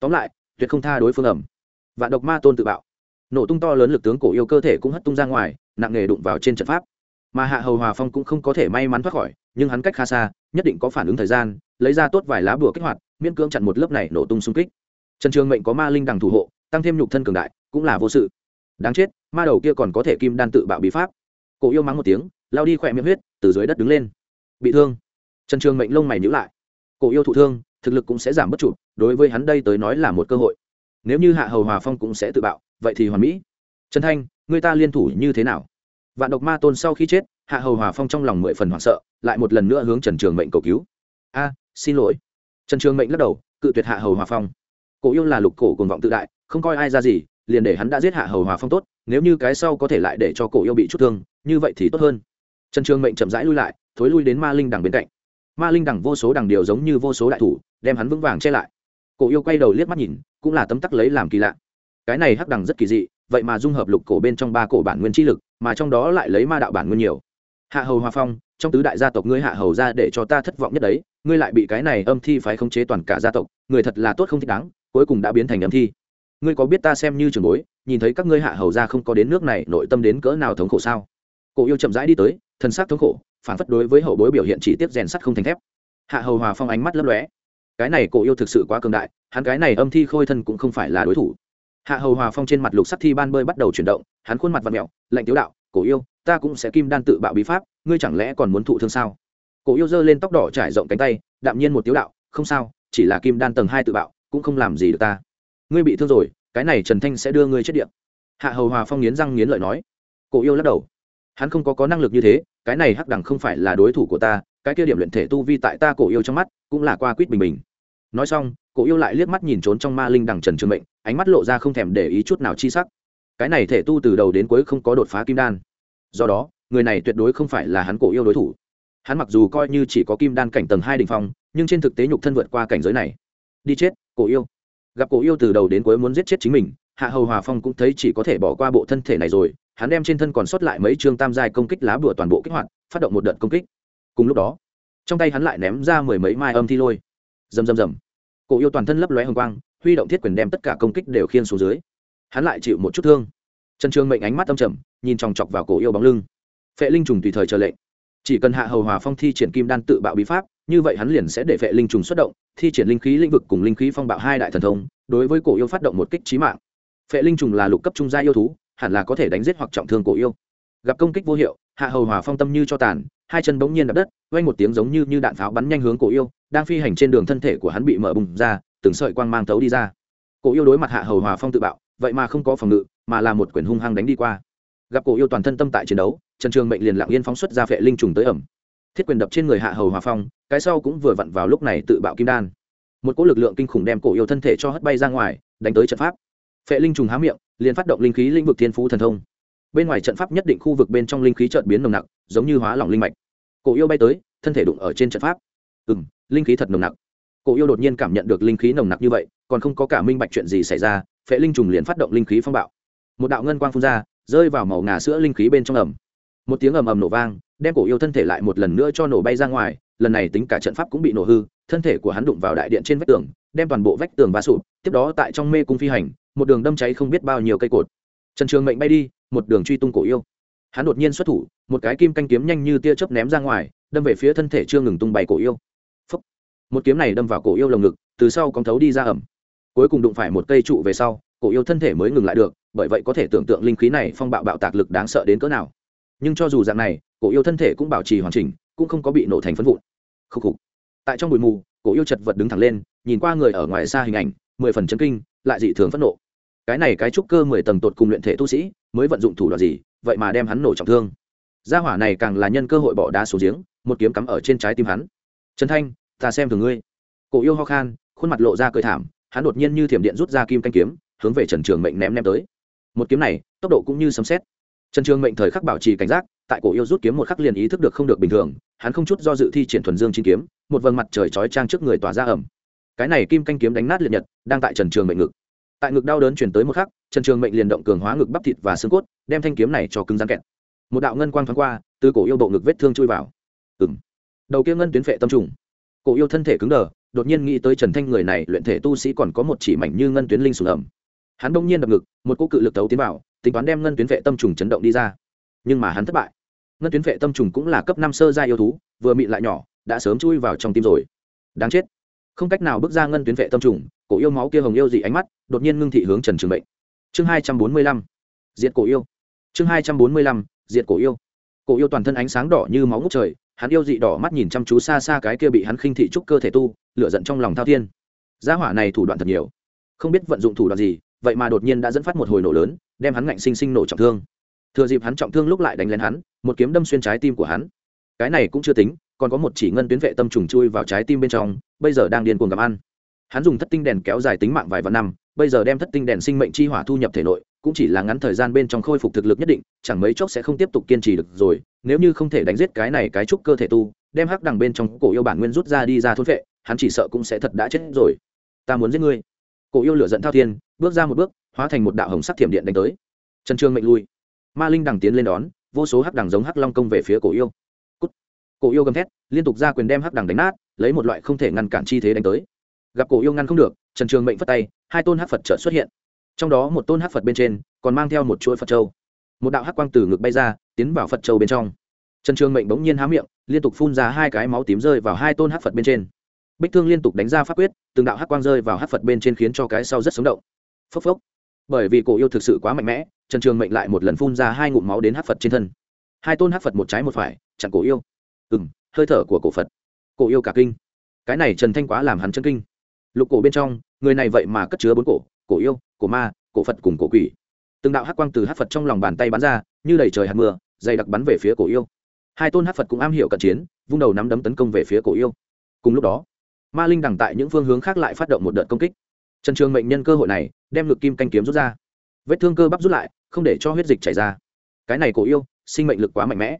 Tóm lại, tuyệt không tha đối phương ẩm. Vạn độc ma tôn tự bạo. Nổ tung to lớn lực tướng cổ yêu cơ thể cũng hất tung ra ngoài, nặng nghề đụng vào trên trận pháp. Mà hạ hầu hòa phong cũng không có thể may mắn thoát khỏi, nhưng hắn cách khá xa, nhất định có phản ứng thời gian, lấy ra tốt vài lá bùa kích hoạt, miễn cưỡng chặn một lớp này nổ tung xung kích. Trần trường mệnh có ma linh đằng thủ hộ, tăng thêm nhục thân cường đại, cũng là vô sự. Đáng chết, ma đầu kia còn có thể kim đan tự bạo bí pháp. Cổ yêu mắng một tiếng, lao đi khỏe miệng huyết, từ dưới đất đứng lên bị thương. Trần trường mệnh lông mày nhữ lại. Cổ yêu thụ thương, thực lực cũng sẽ giảm bất chụp, đối với hắn đây tới nói là một cơ hội. Nếu như hạ hầu hòa phong cũng sẽ tự bạo, vậy thì hoàn mỹ. Trần thanh, người ta liên thủ như thế nào? Vạn độc ma tôn sau khi chết, hạ hầu hòa phong trong lòng mười phần hoảng sợ, lại một lần nữa hướng trần trường mệnh cầu cứu. A, xin lỗi. Trần trường mệnh lắc đầu, cự tuyệt hạ hầu hòa phong. Cổ yêu là lục cổ cùng vọng tự đại, không coi ai ra gì, liền để hắn đã giết hạ hầu hòa phong tốt, nếu như cái sau có thể lại để cho cổ yêu bị chút thương, như vậy thì tốt hơn. Trần trường mệnh chậm rãi lui lại thối lui đến ma linh đằng bên cạnh. Ma linh đằng vô số đằng điều giống như vô số đại thủ, đem hắn vững vàng che lại. Cổ yêu quay đầu liếc mắt nhìn, cũng là tấm tắc lấy làm kỳ lạ. Cái này hắc đằng rất kỳ dị, vậy mà dung hợp lục cổ bên trong ba cổ bản nguyên chi lực, mà trong đó lại lấy ma đạo bản nguyên nhiều. Hạ hầu hòa phong, trong tứ đại gia tộc ngươi hạ hầu ra để cho ta thất vọng nhất đấy, ngươi lại bị cái này âm thi phái khống chế toàn cả gia tộc, người thật là tốt không thích đáng, cuối cùng đã biến thành âm thi. Ngươi có biết ta xem như trường bối, nhìn thấy các ngươi hạ hầu ra không có đến nước này, nội tâm đến cỡ nào thống khổ sao? Cổ yêu chậm rãi đi tới thân xác thống khổ phản phất đối với hậu bối biểu hiện chỉ tiếp rèn sắt không thành thép. Hạ hầu hòa phong ánh mắt lấp lóe. Cái này cổ yêu thực sự quá cường đại, hắn cái này âm thi khôi thân cũng không phải là đối thủ. Hạ hầu hòa phong trên mặt lục sắc thi ban bơi bắt đầu chuyển động, hắn khuôn mặt và mẹo lạnh tiếu đạo, cổ yêu, ta cũng sẽ kim đan tự bạo bí pháp, ngươi chẳng lẽ còn muốn thụ thương sao? Cổ yêu giơ lên tóc đỏ trải rộng cánh tay, đạm nhiên một tiếu đạo, không sao, chỉ là kim đan tầng hai tự bạo, cũng không làm gì được ta. Ngươi bị thương rồi, cái này trần thanh sẽ đưa ngươi chết điện. Hạ hầu hòa phong nghiến răng nghiến lợi nói. Cổ yêu lắc đầu hắn không có có năng lực như thế, cái này hắc đẳng không phải là đối thủ của ta, cái kia điểm luyện thể tu vi tại ta cổ yêu trong mắt cũng là qua quýt bình bình. Nói xong, cổ yêu lại liếc mắt nhìn trốn trong ma linh đằng trần trường mệnh, ánh mắt lộ ra không thèm để ý chút nào chi sắc. Cái này thể tu từ đầu đến cuối không có đột phá kim đan. Do đó, người này tuyệt đối không phải là hắn cổ yêu đối thủ. Hắn mặc dù coi như chỉ có kim đan cảnh tầng hai đình phong, nhưng trên thực tế nhục thân vượt qua cảnh giới này. Đi chết, cổ yêu. Gặp cổ yêu từ đầu đến cuối muốn giết chết chính mình, hạ hầu hòa phong cũng thấy chỉ có thể bỏ qua bộ thân thể này rồi hắn đem trên thân còn sót lại mấy chương tam giai công kích lá bùa toàn bộ kích hoạt, phát động một đợt công kích. Cùng lúc đó, trong tay hắn lại ném ra mười mấy mai âm thi lôi. Rầm rầm rầm. Cổ yêu toàn thân lấp lóe hồng quang, huy động thiết quyền đem tất cả công kích đều khiên xuống dưới. Hắn lại chịu một chút thương. Trần trường mệnh ánh mắt âm trầm, nhìn chòng chọc vào cổ yêu bóng lưng. Phệ linh trùng tùy thời chờ lệnh. Chỉ cần hạ hầu hòa phong thi triển kim đan tự bạo bí pháp, như vậy hắn liền sẽ để phệ linh trùng xuất động, thi triển linh khí lĩnh vực cùng linh khí phong bạo hai đại thần thông, đối với cổ yêu phát động một kích trí mạng. Phệ linh trùng là lục cấp trung gia yêu thú hẳn là có thể đánh giết hoặc trọng thương cổ yêu. Gặp công kích vô hiệu, hạ hầu hòa phong tâm như cho tàn, hai chân bỗng nhiên đập đất vang một tiếng giống như như đạn pháo bắn nhanh hướng cổ yêu, đang phi hành trên đường thân thể của hắn bị mở bùng ra, từng sợi quang mang tấu đi ra. Cổ yêu đối mặt hạ hầu hòa phong tự bạo, vậy mà không có phòng ngự, mà là một quyền hung hăng đánh đi qua. Gặp cổ yêu toàn thân tâm tại chiến đấu, trần trường mệnh liền lặng yên phóng xuất ra phệ linh trùng tới ẩm. Thiết quyền đập trên người hạ hầu hòa phong, cái sau cũng vừa vặn vào lúc này tự bạo kim đan. Một cỗ lực lượng kinh khủng đem cổ yêu thân thể cho hất bay ra ngoài, đánh tới trận pháp phệ linh trùng há miệng, liền phát động linh khí lĩnh vực thiên phú thần thông. Bên ngoài trận pháp nhất định khu vực bên trong linh khí chợt biến nồng nặc, giống như hóa lỏng linh mạch. Cổ yêu bay tới, thân thể đụng ở trên trận pháp. Ừ m linh khí thật nồng nặc. Cổ yêu đột nhiên cảm nhận được linh khí nồng nặc như vậy, còn không có cả minh bạch chuyện gì xảy ra, phệ linh trùng liền phát động linh khí phong bạo. Một đạo ngân quang phun ra, rơi vào màu ngà sữa linh khí bên trong ẩm. Một tiếng ầm ầm nổ vang đem cổ yêu thân thể lại một lần nữa cho nổ bay ra ngoài, lần này tính cả trận pháp cũng bị nổ hư, thân thể của hắn đụng vào đại điện trên vách tường, đem toàn bộ vách tường va sụp, tiếp đó tại trong mê cung phi hành, một đường đâm cháy không biết bao nhiêu cây cột. Trần trường mệnh bay đi, một đường truy tung cổ yêu. Hắn đột nhiên xuất thủ, một cái kim canh kiếm nhanh như tia chớp ném ra ngoài, đâm về phía thân thể chưa ngừng tung bay cổ yêu. Phúc. một kiếm này đâm vào cổ yêu lồng ngực, từ sau cong thấu đi ra ẩm. Cuối cùng đụng phải một cây trụ về sau, cổ yêu thân thể mới ngừng lại được, bởi vậy có thể tưởng tượng linh khí này phong bạo bạo tạc lực đáng sợ đến cỡ nào. Nhưng cho dù dạng này cổ yêu thân thể cũng bảo trì hoàn chỉnh, cũng không có bị nổ thành phân vụn. Khúc khục. Tại trong bụi mù, cổ yêu chật vật đứng thẳng lên, nhìn qua người ở ngoài xa hình ảnh, mười phần chân kinh, lại dị thường phẫn nộ. Cái này cái trúc cơ mười tầng tột cùng luyện thể tu sĩ, mới vận dụng thủ đoạn gì, vậy mà đem hắn nổ trọng thương. Gia hỏa này càng là nhân cơ hội bỏ đá xuống giếng, một kiếm cắm ở trên trái tim hắn. Trần thanh, ta xem thường ngươi. Cổ yêu ho khan, khuôn mặt lộ ra cười thảm, hắn đột nhiên như thiểm điện rút ra kim canh kiếm, hướng về trần trường mệnh ném ném tới. Một kiếm này, tốc độ cũng như sấm xét trần trường mệnh thời khắc bảo trì cảnh giác tại cổ yêu rút kiếm một khắc liền ý thức được không được bình thường, hắn không chút do dự thi triển thuần dương chi kiếm, một vầng mặt trời chói trang trước người tỏa ra ẩm. Cái này kim canh kiếm đánh nát liệt nhật, đang tại trần trường mệnh ngực. Tại ngực đau đớn chuyển tới một khắc, trần trường mệnh liền động cường hóa ngực bắp thịt và xương cốt, đem thanh kiếm này cho cứng rắn kẹt. Một đạo ngân quang thoáng qua, từ cổ yêu bộ ngực vết thương chui vào. Ừ m đầu kia ngân tuyến vệ tâm trùng. Cổ yêu thân thể cứng đờ, đột nhiên nghĩ tới trần thanh người này luyện thể tu sĩ còn có một chỉ mảnh như ngân tuyến linh sùng ẩm. Hắn đông nhiên đập ngực, một cô cự lực tấu tiến vào, tính toán đem ngân tuyến vệ tâm trùng chấn động đi ra nhưng mà hắn thất bại. Ngân tuyến vệ tâm trùng cũng là cấp năm sơ gia yêu thú, vừa mịn lại nhỏ, đã sớm chui vào trong tim rồi. Đáng chết. Không cách nào bước ra ngân tuyến vệ tâm trùng, cổ yêu máu kia hồng yêu dị ánh mắt, đột nhiên ngưng thị hướng trần trường mệnh. Chương hai trăm bốn mươi lăm. Diệt cổ yêu. Chương hai trăm bốn mươi lăm. Diệt cổ yêu. Cổ yêu toàn thân ánh sáng đỏ như máu ngút trời, hắn yêu dị đỏ mắt nhìn chăm chú xa xa cái kia bị hắn khinh thị trúc cơ thể tu lựa giận trong lòng thao thiên. Gia hỏa này thủ đoạn thật nhiều. Không biết vận dụng thủ đoạn gì, vậy mà đột nhiên đã dẫn phát một hồi nổ lớn, đem hắn ngạnh sinh sinh nổ trọng thương thừa dịp hắn trọng thương lúc lại đánh lén hắn, một kiếm đâm xuyên trái tim của hắn. Cái này cũng chưa tính, còn có một chỉ ngân tuyến vệ tâm trùng chui vào trái tim bên trong, bây giờ đang điên cuồng gặp ăn. Hắn dùng thất tinh đèn kéo dài tính mạng vài vạn năm, bây giờ đem thất tinh đèn sinh mệnh chi hỏa thu nhập thể nội, cũng chỉ là ngắn thời gian bên trong khôi phục thực lực nhất định, chẳng mấy chốc sẽ không tiếp tục kiên trì được rồi, nếu như không thể đánh giết cái này cái trúc cơ thể tu, đem hắc đằng bên trong cổ yêu bản nguyên rút ra đi ra thôn vệ, hắn chỉ sợ cũng sẽ thật đã chết rồi. Ta muốn giết ngươi. Cổ yêu lửa giận thao thiên, bước ra một bước, hóa thành một đạo hồng sắc thiểm điện đánh tới. Trần trương mệnh lui ma linh đằng tiến lên đón, vô số hắc đằng giống hắc long công về phía cổ yêu. Cổ yêu gầm thét, liên tục ra quyền đem hắc đằng đánh nát, lấy một loại không thể ngăn cản chi thế đánh tới. Gặp cổ yêu ngăn không được, trần trường mệnh phất tay, hai tôn hắc phật chợt xuất hiện. Trong đó một tôn hắc phật bên trên, còn mang theo một chuỗi phật châu. Một đạo hắc quang từ ngực bay ra, tiến vào phật châu bên trong. Trần trường mệnh bỗng nhiên há miệng, liên tục phun ra hai cái máu tím rơi vào hai tôn hắc phật bên trên. Bích thương liên tục đánh ra pháp quyết, từng đạo hắc quang rơi vào hắc phật bên trên khiến cho cái sau rất sống động. Phốc phốc bởi vì cổ yêu thực sự quá mạnh mẽ, trần trường mệnh lại một lần phun ra hai ngụm máu đến hắc phật trên thân. Hai tôn hắc phật một trái một phải, chặn cổ yêu. Ừ m hơi thở của cổ phật. Cổ yêu cả kinh. Cái này trần thanh quá làm hắn chân kinh. Lục cổ bên trong, người này vậy mà cất chứa bốn cổ cổ yêu, cổ ma, cổ phật cùng cổ quỷ. Từng đạo hắc quang từ hắc phật trong lòng bàn tay bắn ra, như đầy trời hạt mưa, dày đặc bắn về phía cổ yêu. Hai tôn hắc phật cũng am hiểu cận chiến, vung đầu nắm đấm tấn công về phía cổ yêu. Cùng lúc đó, ma linh đằng tại những phương hướng khác lại phát động một đợt công kích trần trường mệnh nhân cơ hội này, đem lực kim canh kiếm rút ra. Vết thương cơ bắp rút lại, không để cho huyết dịch chảy ra. Cái này cổ yêu, sinh mệnh lực quá mạnh mẽ.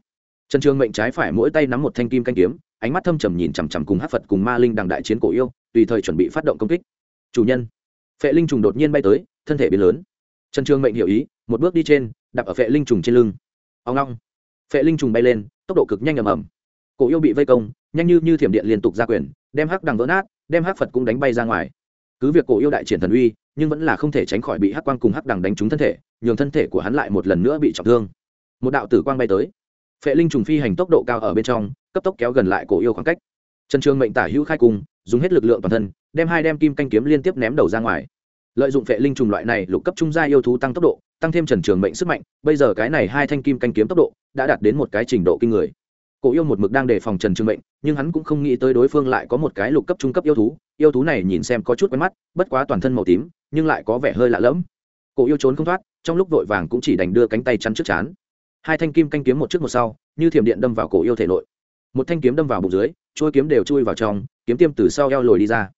Trần trường mệnh trái phải mỗi tay nắm một thanh kim canh kiếm, ánh mắt thâm trầm nhìn chằm chằm cùng hát phật cùng ma linh đằng đại chiến cổ yêu, tùy thời chuẩn bị phát động công kích. Chủ nhân, phệ linh trùng đột nhiên bay tới, thân thể biến lớn. Trần trường mệnh hiểu ý, một bước đi trên, đạp ở phệ linh trùng trên lưng. Ông long, phệ linh trùng bay lên, tốc độ cực nhanh ầm ầm. Cổ yêu bị vây công, nhanh như như thiểm điện liên tục ra quyền, đem hắc đằng vỡ nát, đem hắc phật cũng đánh bay ra ngoài cứ việc cổ yêu đại triển thần uy, nhưng vẫn là không thể tránh khỏi bị hắc quang cùng hắc đằng đánh trúng thân thể, nhường thân thể của hắn lại một lần nữa bị trọng thương. Một đạo tử quang bay tới. Phệ linh trùng phi hành tốc độ cao ở bên trong, cấp tốc kéo gần lại cổ yêu khoảng cách. Trần trường mệnh tả hữu khai cung, dùng hết lực lượng toàn thân, đem hai đem kim canh kiếm liên tiếp ném đầu ra ngoài. Lợi dụng phệ linh trùng loại này lục cấp trung gia yêu thú tăng tốc độ, tăng thêm trần trường mệnh sức mạnh, bây giờ cái này hai thanh kim canh kiếm tốc độ đã đạt đến một cái trình độ kinh người cổ yêu một mực đang đề phòng trần trường mệnh, nhưng hắn cũng không nghĩ tới đối phương lại có một cái lục cấp trung cấp yêu thú. Yêu thú này nhìn xem có chút quen mắt, bất quá toàn thân màu tím, nhưng lại có vẻ hơi lạ lẫm. Cổ yêu trốn không thoát, trong lúc vội vàng cũng chỉ đành đưa cánh tay chắn trước chán. Hai thanh kim canh kiếm một trước một sau, như thiểm điện đâm vào cổ yêu thể nội. Một thanh kiếm đâm vào bụng dưới trôi kiếm đều chui vào trong, kiếm tiêm từ sau eo lồi đi ra.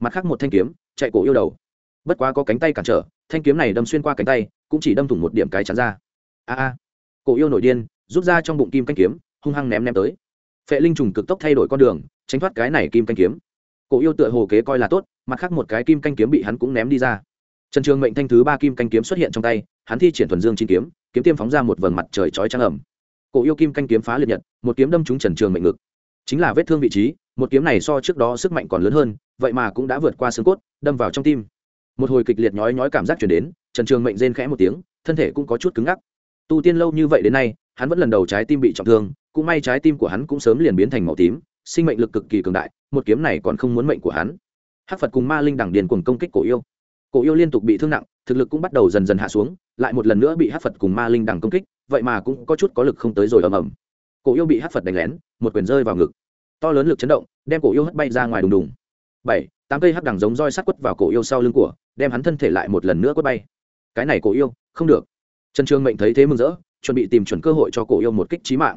Mặt khác một thanh kiếm, chạy cổ yêu đầu. Bất quá có cánh tay cản trở, thanh kiếm này đâm xuyên qua cánh tay, cũng chỉ đâm thủng một điểm cái chắn ra. A a. Cổ yêu nổi điên, rút ra trong bụng kim canh kiếm hung hăng ném ném tới. Phệ linh trùng cực tốc thay đổi con đường, tránh thoát cái này kim canh kiếm. Cổ yêu tựa hồ kế coi là tốt, mặt khác một cái kim canh kiếm bị hắn cũng ném đi ra. Trần trường mệnh thanh thứ ba kim canh kiếm xuất hiện trong tay, hắn thi triển thuần dương chín kiếm kiếm tiêm phóng ra một vầng mặt trời chói trắng ẩm. Cổ yêu kim canh kiếm phá liệt nhật, một kiếm đâm trúng trần trường mệnh ngực. Chính là vết thương vị trí, một kiếm này so trước đó sức mạnh còn lớn hơn, vậy mà cũng đã vượt qua xương cốt, đâm vào trong tim. Một hồi kịch liệt nhói nhói cảm giác chuyển đến, trần trường mệnh rên khẽ một tiếng, thân thể cũng có chút cứng ngắc. Tu tiên lâu như vậy đến nay hắn vẫn lần đầu trái tim bị trọng thương, cũng may trái tim của hắn cũng sớm liền biến thành màu tím, sinh mệnh lực cực kỳ cường đại, một kiếm này còn không muốn mệnh của hắn. Hắc phật cùng ma linh đẳng điền cùng công kích cổ yêu. Cổ yêu liên tục bị thương nặng, thực lực cũng bắt đầu dần dần hạ xuống, lại một lần nữa bị hắc phật cùng ma linh đẳng công kích, vậy mà cũng có chút có lực không tới rồi ầm ầm. Cổ yêu bị hắc phật đánh lén, một quyền rơi vào ngực. To lớn lực chấn động, đem cổ yêu hất bay ra ngoài đùng đùng. Bảy, tám cây hắc đằng giống roi sắt quất vào cổ yêu sau lưng của, đem hắn thân thể lại một lần nữa quất bay. Cái này cổ yêu, không được. Trần trương mệnh thấy thế mừng rỡ chuẩn bị tìm chuẩn cơ hội cho cổ yêu một kích trí mạng.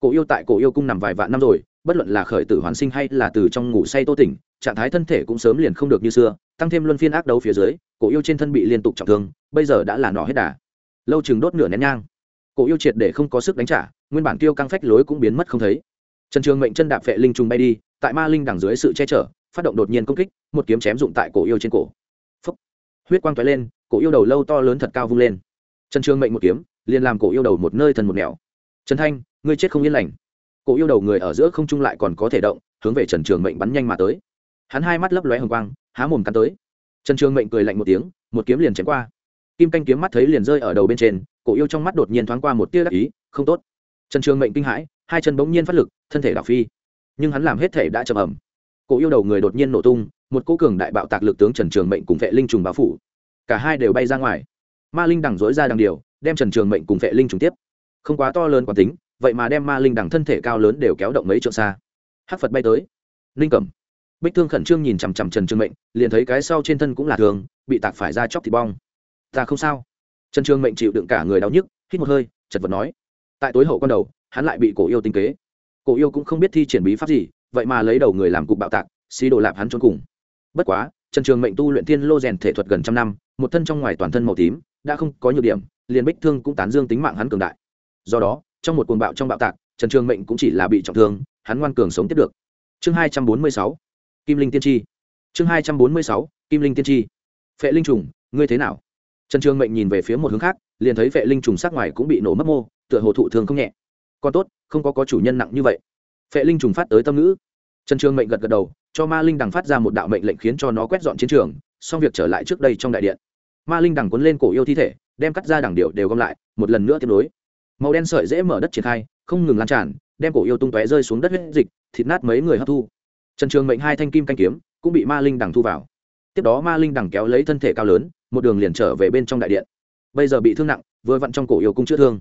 Cổ yêu tại cổ yêu cung nằm vài vạn năm rồi, bất luận là khởi tử hoàn sinh hay là từ trong ngủ say tô tỉnh, trạng thái thân thể cũng sớm liền không được như xưa, tăng thêm luân phiên ác đấu phía dưới, cổ yêu trên thân bị liên tục trọng thương, bây giờ đã là nỏ hết đà. Lâu chừng đốt nửa nén nhang. Cổ yêu triệt để không có sức đánh trả, nguyên bản tiêu căng phách lối cũng biến mất không thấy. Trần trường mệnh chân đạp phệ linh trùng bay đi, tại ma linh đằng dưới sự che chở, phát động đột nhiên công kích, một kiếm chém dụng tại cổ yêu trên cổ. Phúc. huyết quang toái lên, cổ yêu đầu lâu to lớn thật cao vung lên. Trần trường mệnh một kiếm liền làm cổ yêu đầu một nơi thần một nẻo. Trần thanh, ngươi chết không yên lành. Cổ yêu đầu người ở giữa không trung lại còn có thể động, hướng về trần trường mệnh bắn nhanh mà tới. Hắn hai mắt lấp lóe hồng quang, há mồm cắn tới. Trần trường mệnh cười lạnh một tiếng, một kiếm liền chém qua. Kim canh kiếm mắt thấy liền rơi ở đầu bên trên, cổ yêu trong mắt đột nhiên thoáng qua một tia đắc ý, không tốt. Trần trường mệnh kinh hãi, hai chân bỗng nhiên phát lực, thân thể đảo phi. Nhưng hắn làm hết thể đã chậm ẩm. Cổ yêu đầu người đột nhiên nổ tung, một cô cường đại bạo tạc lực tướng trần trường mệnh cùng vệ linh trùng báo phủ. Cả hai đều bay ra ngoài. Ma linh đằng dối ra đằng điều đem trần trường mệnh cùng vệ linh trùng tiếp. Không quá to lớn quán tính, vậy mà đem ma linh đằng thân thể cao lớn đều kéo động mấy trượng xa. Hắc phật bay tới. Linh cẩm. Bích thương khẩn trương nhìn chằm chằm trần trường mệnh, liền thấy cái sau trên thân cũng là thường, bị tạc phải ra chóc thịt bong. Ta không sao. Trần trường mệnh chịu đựng cả người đau nhức, hít một hơi, chật vật nói. Tại tối hậu con đầu, hắn lại bị cổ yêu tinh kế. Cổ yêu cũng không biết thi triển bí pháp gì, vậy mà lấy đầu người làm cục bạo tạc, xí đồ lạp hắn trốn cùng. Bất quá, trần trường mệnh tu luyện thiên lô rèn thể thuật gần trăm năm, một thân trong ngoài toàn thân màu tím, đã không có nhược điểm liền bích thương cũng tán dương tính mạng hắn cường đại. Do đó, trong một cuồng bạo trong bạo tạc, trần trường mệnh cũng chỉ là bị trọng thương, hắn ngoan cường sống tiếp được. Chương hai trăm bốn mươi sáu, kim linh tiên tri. Chương hai trăm bốn mươi sáu, kim linh tiên tri. Phệ linh trùng, ngươi thế nào? Trần trường mệnh nhìn về phía một hướng khác, liền thấy phệ linh trùng sắc ngoài cũng bị nổ mất mô, tựa hồ thụ thường không nhẹ. Còn tốt, không có có chủ nhân nặng như vậy. Phệ linh trùng phát tới tâm ngữ. Trần trường mệnh gật gật đầu, cho ma linh đằng phát ra một đạo mệnh lệnh khiến cho nó quét dọn chiến trường, xong việc trở lại trước đây trong đại điện ma linh đằng cuốn lên cổ yêu thi thể, đem cắt ra đằng điệu đều gom lại, một lần nữa tiếp nối. Màu đen sợi dễ mở đất triển khai, không ngừng lan tràn, đem cổ yêu tung tóe rơi xuống đất huyết dịch, thịt nát mấy người hấp thu. Trần trường mệnh hai thanh kim canh kiếm, cũng bị ma linh đằng thu vào. Tiếp đó ma linh đằng kéo lấy thân thể cao lớn, một đường liền trở về bên trong đại điện. Bây giờ bị thương nặng, vừa vặn trong cổ yêu cung chữa thương.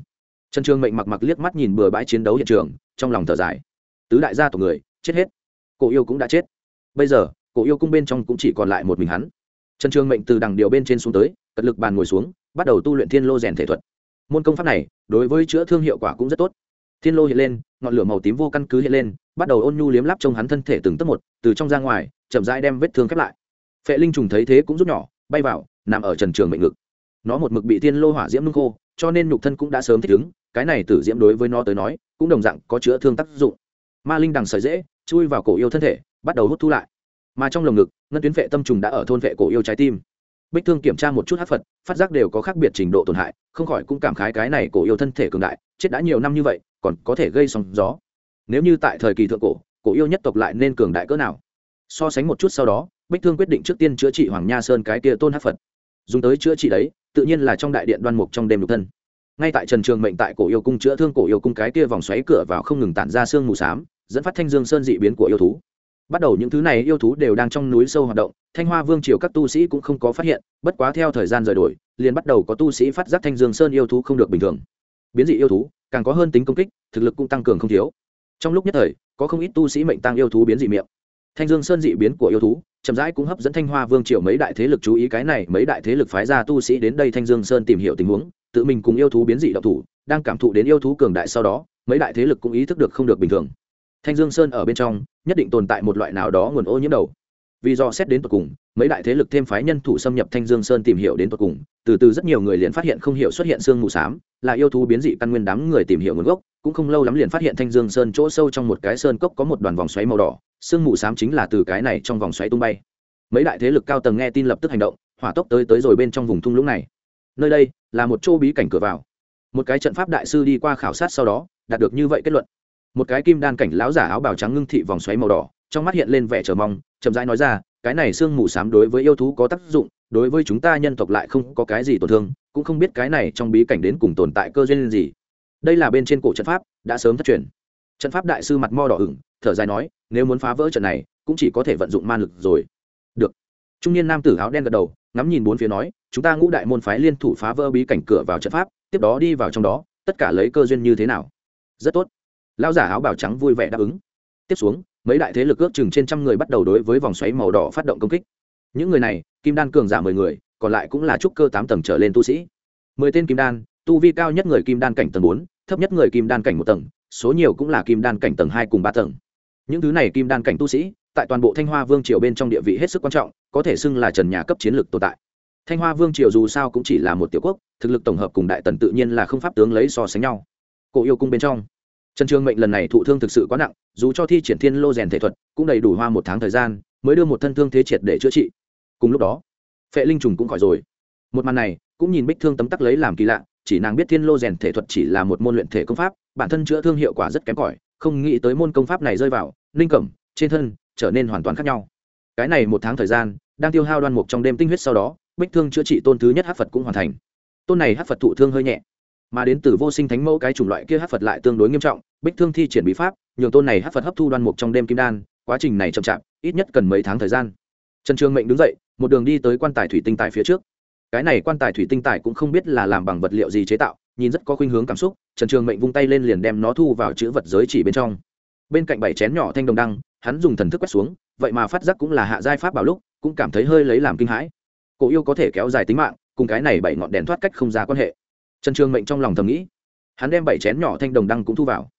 Trần trường mệnh mặc mặc liếc mắt nhìn bừa bãi chiến đấu hiện trường, trong lòng thở dài. Tứ đại gia tộc người, chết hết. Cổ yêu cũng đã chết. Bây giờ, cổ yêu cung bên trong cũng chỉ còn lại một mình hắn trần trường mệnh từ đằng điều bên trên xuống tới, cật lực bàn ngồi xuống, bắt đầu tu luyện thiên lô rèn thể thuật. Môn công pháp này, đối với chữa thương hiệu quả cũng rất tốt. Thiên lô hiện lên, ngọn lửa màu tím vô căn cứ hiện lên, bắt đầu ôn nhu liếm lắp trong hắn thân thể từng tấc một, từ trong ra ngoài, chậm rãi đem vết thương khép lại. Phệ linh trùng thấy thế cũng rút nhỏ, bay vào, nằm ở trần trường mệnh ngực. Nó một mực bị thiên lô hỏa diễm nung khô, cho nên nhục thân cũng đã sớm thích ứng, cái này tử diễm đối với nó tới nói, cũng đồng dạng có chữa thương tác dụng. Ma linh đằng sợi dễ, chui vào cổ yêu thân thể, bắt đầu hút thu lại mà trong lồng ngực, ngân tuyến vệ tâm trùng đã ở thôn vệ cổ yêu trái tim. Bích thương kiểm tra một chút hát phật, phát giác đều có khác biệt trình độ tổn hại, không khỏi cũng cảm khái cái này cổ yêu thân thể cường đại, chết đã nhiều năm như vậy, còn có thể gây sóng gió. Nếu như tại thời kỳ thượng cổ cổ yêu nhất tộc lại nên cường đại cỡ nào? So sánh một chút sau đó, bích thương quyết định trước tiên chữa trị hoàng nha sơn cái kia tôn hát phật. Dùng tới chữa trị đấy, tự nhiên là trong đại điện đoan mục trong đêm lục thân. Ngay tại trần trường mệnh tại cổ yêu cung chữa thương cổ yêu cung cái kia vòng xoáy cửa vào không ngừng tản ra sương mù s á m dẫn phát thanh dương sơn dị biến của yêu thú bắt đầu những thứ này yêu thú đều đang trong núi sâu hoạt động, thanh hoa vương triều các tu sĩ cũng không có phát hiện, bất quá theo thời gian rời đổi, liền bắt đầu có tu sĩ phát giác thanh dương sơn yêu thú không được bình thường. Biến dị yêu thú, càng có hơn tính công kích, thực lực cũng tăng cường không thiếu. Trong lúc nhất thời, có không ít tu sĩ mệnh tăng yêu thú biến dị miệng. Thanh dương sơn dị biến của yêu thú, chậm rãi cũng hấp dẫn thanh hoa vương triều mấy đại thế lực chú ý cái này, mấy đại thế lực phái ra tu sĩ đến đây thanh dương sơn tìm hiểu tình huống, tự mình cùng yêu thú biến dị độc thủ, đang cảm thụ đến yêu thú cường đại sau đó, mấy đại thế lực cũng ý thức được không được bình thường thanh dương sơn ở bên trong, nhất định tồn tại một loại nào đó nguồn ô nhiễm đầu. Vì do xét đến tột cùng, mấy đại thế lực thêm phái nhân thủ xâm nhập thanh dương sơn tìm hiểu đến tột cùng, từ từ rất nhiều người liền phát hiện không hiểu xuất hiện sương mù s á m là yêu thú biến dị căn nguyên đám người tìm hiểu nguồn gốc, cũng không lâu lắm liền phát hiện thanh dương sơn chỗ sâu trong một cái sơn cốc có một đoàn vòng xoáy màu đỏ sương mù s á m chính là từ cái này trong vòng xoáy tung bay. Mấy đại thế lực cao tầng nghe tin lập tức hành động, hỏa tốc tới tới rồi bên trong vùng thung lũng này. Nơi đây là một chỗ bí cảnh cửa vào. Một cái trận pháp đại sư đi qua khảo sát sau đó, đạt được như vậy kết luận một cái kim đan cảnh lão giả áo bào trắng ngưng thị vòng xoáy màu đỏ, trong mắt hiện lên vẻ chờ mong, chậm rãi nói ra, cái này xương mù s á m đối với yêu thú có tác dụng, đối với chúng ta nhân tộc lại không có cái gì tổn thương, cũng không biết cái này trong bí cảnh đến cùng tồn tại cơ duyên gì. Đây là bên trên cổ trận pháp, đã sớm thất truyền. Trận pháp đại sư mặt mo đỏ ửng, thở dài nói, nếu muốn phá vỡ trận này, cũng chỉ có thể vận dụng man lực rồi. Được. Trung niên nam tử áo đen gật đầu, ngắm nhìn bốn phía nói, chúng ta ngũ đại môn phái liên thủ phá vỡ bí cảnh cửa vào trận pháp, tiếp đó đi vào trong đó, tất cả lấy cơ duyên như thế nào? Rất tốt. Lão giả áo bào trắng vui vẻ đáp ứng. Tiếp xuống, mấy đại thế lực ước chừng trên trăm người bắt đầu đối với vòng xoáy màu đỏ phát động công kích. Những người này, kim đan cường giả mười người, còn lại cũng là trúc cơ tám tầng trở lên tu sĩ. Mười tên kim đan, tu vi cao nhất người kim đan cảnh tầng bốn, thấp nhất người kim đan cảnh một tầng, số nhiều cũng là kim đan cảnh tầng hai cùng ba tầng. Những thứ này kim đan cảnh tu sĩ, tại toàn bộ thanh hoa vương triều bên trong địa vị hết sức quan trọng, có thể xưng là trần nhà cấp chiến lược tồn tại. Thanh hoa vương triều dù sao cũng chỉ là một tiểu quốc, thực lực tổng hợp cùng đại tần tự nhiên là không pháp tướng lấy so sánh nhau. Cổ yêu cung bên trong trần trường mệnh lần này thụ thương thực sự quá nặng, dù cho thi triển thiên lô rèn thể thuật, cũng đầy đủ hoa một tháng thời gian, mới đưa một thân thương thế triệt để chữa trị. Cùng lúc đó, phệ linh trùng cũng khỏi rồi. Một màn này, cũng nhìn bích thương tấm tắc lấy làm kỳ lạ, chỉ nàng biết thiên lô rèn thể thuật chỉ là một môn luyện thể công pháp, bản thân chữa thương hiệu quả rất kém cỏi, không nghĩ tới môn công pháp này rơi vào, linh cẩm, trên thân, trở nên hoàn toàn khác nhau. Cái này một tháng thời gian, đang tiêu hao đoan mục trong đêm tinh huyết sau đó, bích thương chữa trị tôn thứ nhất hát phật cũng hoàn thành. Tôn này hát phật thụ thương hơi nhẹ, mà đến từ vô sinh thánh mẫu cái chủng loại kia hát phật lại tương đối nghiêm trọng bích thương thi triển bí pháp, nhường tôn này hát phật hấp thu đoan mục trong đêm kim đan, quá trình này chậm chạp, ít nhất cần mấy tháng thời gian. Trần trường mệnh đứng dậy, một đường đi tới quan tài thủy tinh tài phía trước. Cái này quan tài thủy tinh tài cũng không biết là làm bằng vật liệu gì chế tạo, nhìn rất có khuynh hướng cảm xúc, trần trường mệnh vung tay lên liền đem nó thu vào chữ vật giới chỉ bên trong. Bên cạnh bảy chén nhỏ thanh đồng đăng, hắn dùng thần thức quét xuống, vậy mà phát giác cũng là hạ giai pháp bảo lúc, cũng cảm thấy hơi lấy làm kinh hãi. Cổ yêu có thể kéo dài tính mạng, cùng cái này bảy ngọn đèn thoát cách không ra quan hệ. Trần trường mệnh trong lòng thầm nghĩ, hắn đem bảy chén nhỏ thanh đồng đăng cũng thu vào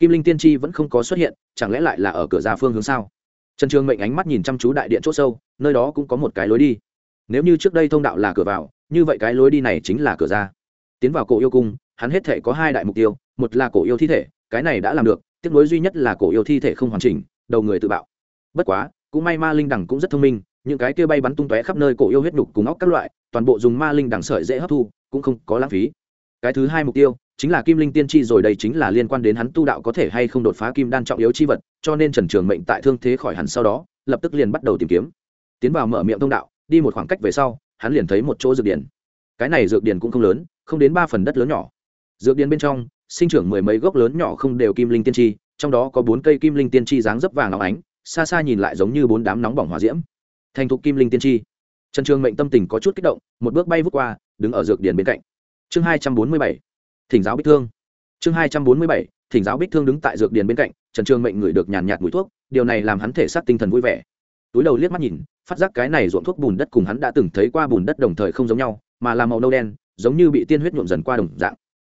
kim linh tiên tri vẫn không có xuất hiện, chẳng lẽ lại là ở cửa ra phương hướng sao? Trần trường mệnh ánh mắt nhìn chăm chú đại điện c h ỗ sâu, nơi đó cũng có một cái lối đi. Nếu như trước đây thông đạo là cửa vào, như vậy cái lối đi này chính là cửa ra. Tiến vào cổ yêu cung, hắn hết thể có hai đại mục tiêu, một là cổ yêu thi thể, cái này đã làm được, tiếc nối duy nhất là cổ yêu thi thể không hoàn chỉnh, đầu người tự bạo. Bất quá, cũng may ma linh đằng cũng rất thông minh, những cái kia bay bắn tung tóe khắp nơi cổ yêu huyết đục cùng óc các loại, toàn bộ dùng ma linh đằng sợi dễ hấp thu, cũng không có lãng phí. Cái thứ hai mục tiêu chính là kim linh tiên tri rồi, đây chính là liên quan đến hắn tu đạo có thể hay không đột phá kim đan trọng yếu chi vật, cho nên trần trường mệnh tại thương thế khỏi hẳn sau đó, lập tức liền bắt đầu tìm kiếm. Tiến vào mở miệng thông đạo, đi một khoảng cách về sau, hắn liền thấy một chỗ dược điển cái này dược điển cũng không lớn, không đến ba phần đất lớn nhỏ. Dược điển bên trong, sinh trưởng mười mấy gốc lớn nhỏ không đều kim linh tiên tri, trong đó có bốn cây kim linh tiên tri dáng dấp vàng óng ánh, xa xa nhìn lại giống như bốn đám nóng bỏng hòa diễm. Thành thục kim linh tiên tri. Trần trường mệnh tâm tình có chút kích động, một bước bay vút qua, đứng ở dược điển bên cạnh. Chương hai trăm bốn mươi bảy thỉnh giáo bích thương. Chương hai trăm bốn mươi bảy, thỉnh giáo bích thương đứng tại dược điển bên cạnh, trần trường mệnh ngửi được nhàn nhạt mùi thuốc, điều này làm hắn thể xác tinh thần vui vẻ. Túi đầu liếc mắt nhìn, phát giác cái này ruộng thuốc bùn đất cùng hắn đã từng thấy qua bùn đất đồng thời không giống nhau, mà là màu nâu đen, giống như bị tiên huyết nhuộm dần qua đồng dạng.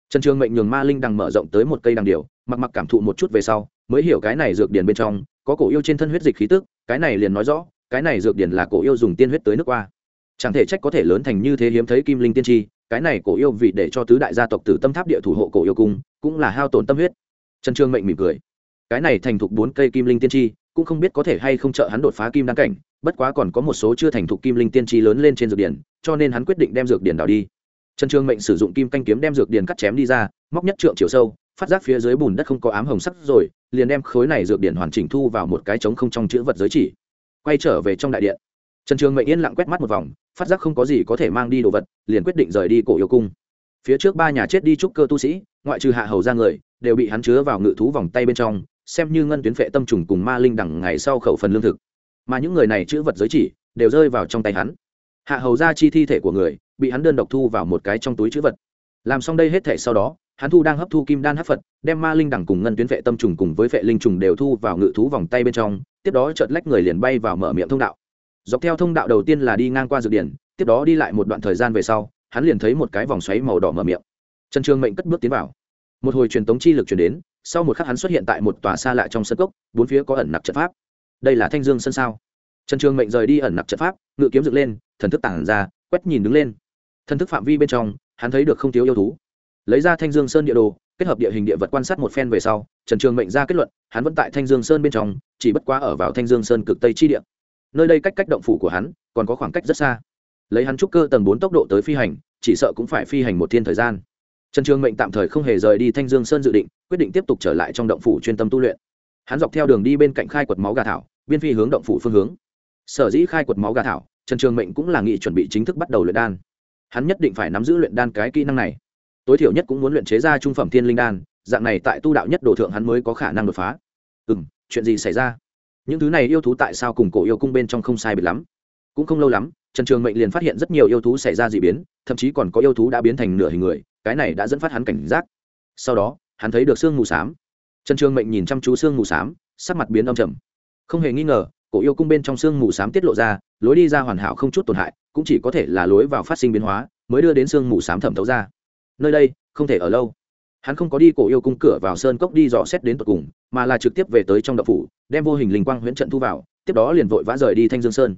Trần trường mệnh nhường ma linh đằng mở rộng tới một cây đằng điều, mặc mặc cảm thụ một chút về sau, mới hiểu cái này dược điển bên trong, có cổ yêu trên thân huyết dịch khí tức, cái này liền nói rõ, cái này dược điển là cổ yêu dùng tiên huyết tới nước qua. Chẳng thể trách có thể lớn thành như thế hiếm thấy kim linh tiên tri cái này cổ yêu vì để cho tứ đại gia tộc tử tâm tháp địa thủ hộ cổ yêu cung, cũng là hao tổn tâm huyết. Trần trương mệnh mỉm cười. Cái này thành thục bốn cây kim linh tiên tri, cũng không biết có thể hay không trợ hắn đột phá kim đăng cảnh, bất quá còn có một số chưa thành thục kim linh tiên tri lớn lên trên dược điển, cho nên hắn quyết định đem dược điển đào đi. Trần trương mệnh sử dụng kim canh kiếm đem dược điển cắt chém đi ra, móc nhất trượng chiều sâu, phát giác phía dưới bùn đất không có ám hồng sắc rồi, liền đem khối này dược điển hoàn chỉnh thu vào một cái trống không trong chữ vật giới chỉ, quay trở về trong đại điện trần trường mệnh yên lặng quét mắt một vòng, phát giác không có gì có thể mang đi đồ vật, liền quyết định rời đi cổ yêu cung. Phía trước ba nhà chết đi trúc cơ tu sĩ, ngoại trừ hạ hầu ra người, đều bị hắn chứa vào ngự thú vòng tay bên trong, xem như ngân tuyến phệ tâm trùng cùng ma linh đẳng ngày sau khẩu phần lương thực. Mà những người này chữ vật giới chỉ, đều rơi vào trong tay hắn. Hạ hầu ra chi thi thể của người, bị hắn đơn độc thu vào một cái trong túi chữ vật. Làm xong đây hết thể sau đó, hắn thu đang hấp thu kim đan hấp phật, đem ma linh đẳng cùng ngân tuyến phệ tâm trùng cùng với phệ linh trùng đều thu vào ngự thú vòng tay bên trong, tiếp đó chợt lách người liền bay vào mở miệng thông đạo dọc theo thông đạo đầu tiên là đi ngang qua dược điển, tiếp đó đi lại một đoạn thời gian về sau, hắn liền thấy một cái vòng xoáy màu đỏ mở miệng. Trần trường mệnh cất bước tiến vào. Một hồi truyền tống chi lực chuyển đến, sau một khắc hắn xuất hiện tại một tòa xa lạ trong sân cốc, bốn phía có ẩn nặc trận pháp. Đây là thanh dương sân sao? Trần trường mệnh rời đi ẩn nặc trận pháp, ngự kiếm dựng lên, thần thức tản ra, quét nhìn đứng lên. Thần thức phạm vi bên trong, hắn thấy được không thiếu yêu thú. Lấy ra thanh dương sơn địa đồ, kết hợp địa hình địa vật quan sát một phen về sau, trần trường mệnh ra kết luận, hắn vẫn tại thanh dương sơn bên trong, chỉ bất quá ở vào thanh dương sơn cực tây chi địa nơi đây cách cách động phủ của hắn còn có khoảng cách rất xa. Lấy hắn trúc cơ tầng bốn tốc độ tới phi hành, chỉ sợ cũng phải phi hành một thiên thời gian. Trần trường mệnh tạm thời không hề rời đi thanh dương sơn dự định, quyết định tiếp tục trở lại trong động phủ chuyên tâm tu luyện. Hắn dọc theo đường đi bên cạnh khai quật máu gà thảo, biên phi hướng động phủ phương hướng. Sở dĩ khai quật máu gà thảo, trần trường mệnh cũng là nghị chuẩn bị chính thức bắt đầu luyện đan. Hắn nhất định phải nắm giữ luyện đan cái kỹ năng này. Tối thiểu nhất cũng muốn luyện chế ra trung phẩm thiên linh đan, dạng này tại tu đạo nhất đồ thượng hắn mới có khả năng đột phá. Ừ m chuyện gì xảy ra? Những thứ này yêu thú tại sao cùng cổ yêu cung bên trong không sai biệt lắm? Cũng không lâu lắm, trần trường mệnh liền phát hiện rất nhiều yêu thú xảy ra d ị biến, thậm chí còn có yêu thú đã biến thành nửa hình người, cái này đã dẫn phát hắn cảnh giác. Sau đó, hắn thấy được sương mù s á m trần trường mệnh nhìn chăm chú sương mù s á m sắc mặt biến âm trầm. Không hề nghi ngờ, cổ yêu cung bên trong sương mù s á m tiết lộ ra, lối đi ra hoàn hảo không chút tổn hại, cũng chỉ có thể là lối vào phát sinh biến hóa, mới đưa đến sương mù s á m thẩm thấu ra. Nơi đây, không thể ở lâu hắn không có đi cổ yêu cung cửa vào sơn cốc đi dò xét đến tận cùng, mà là trực tiếp về tới trong đậu phủ, đem vô hình linh quang huyễn trận thu vào, tiếp đó liền vội vã rời đi thanh dương sơn.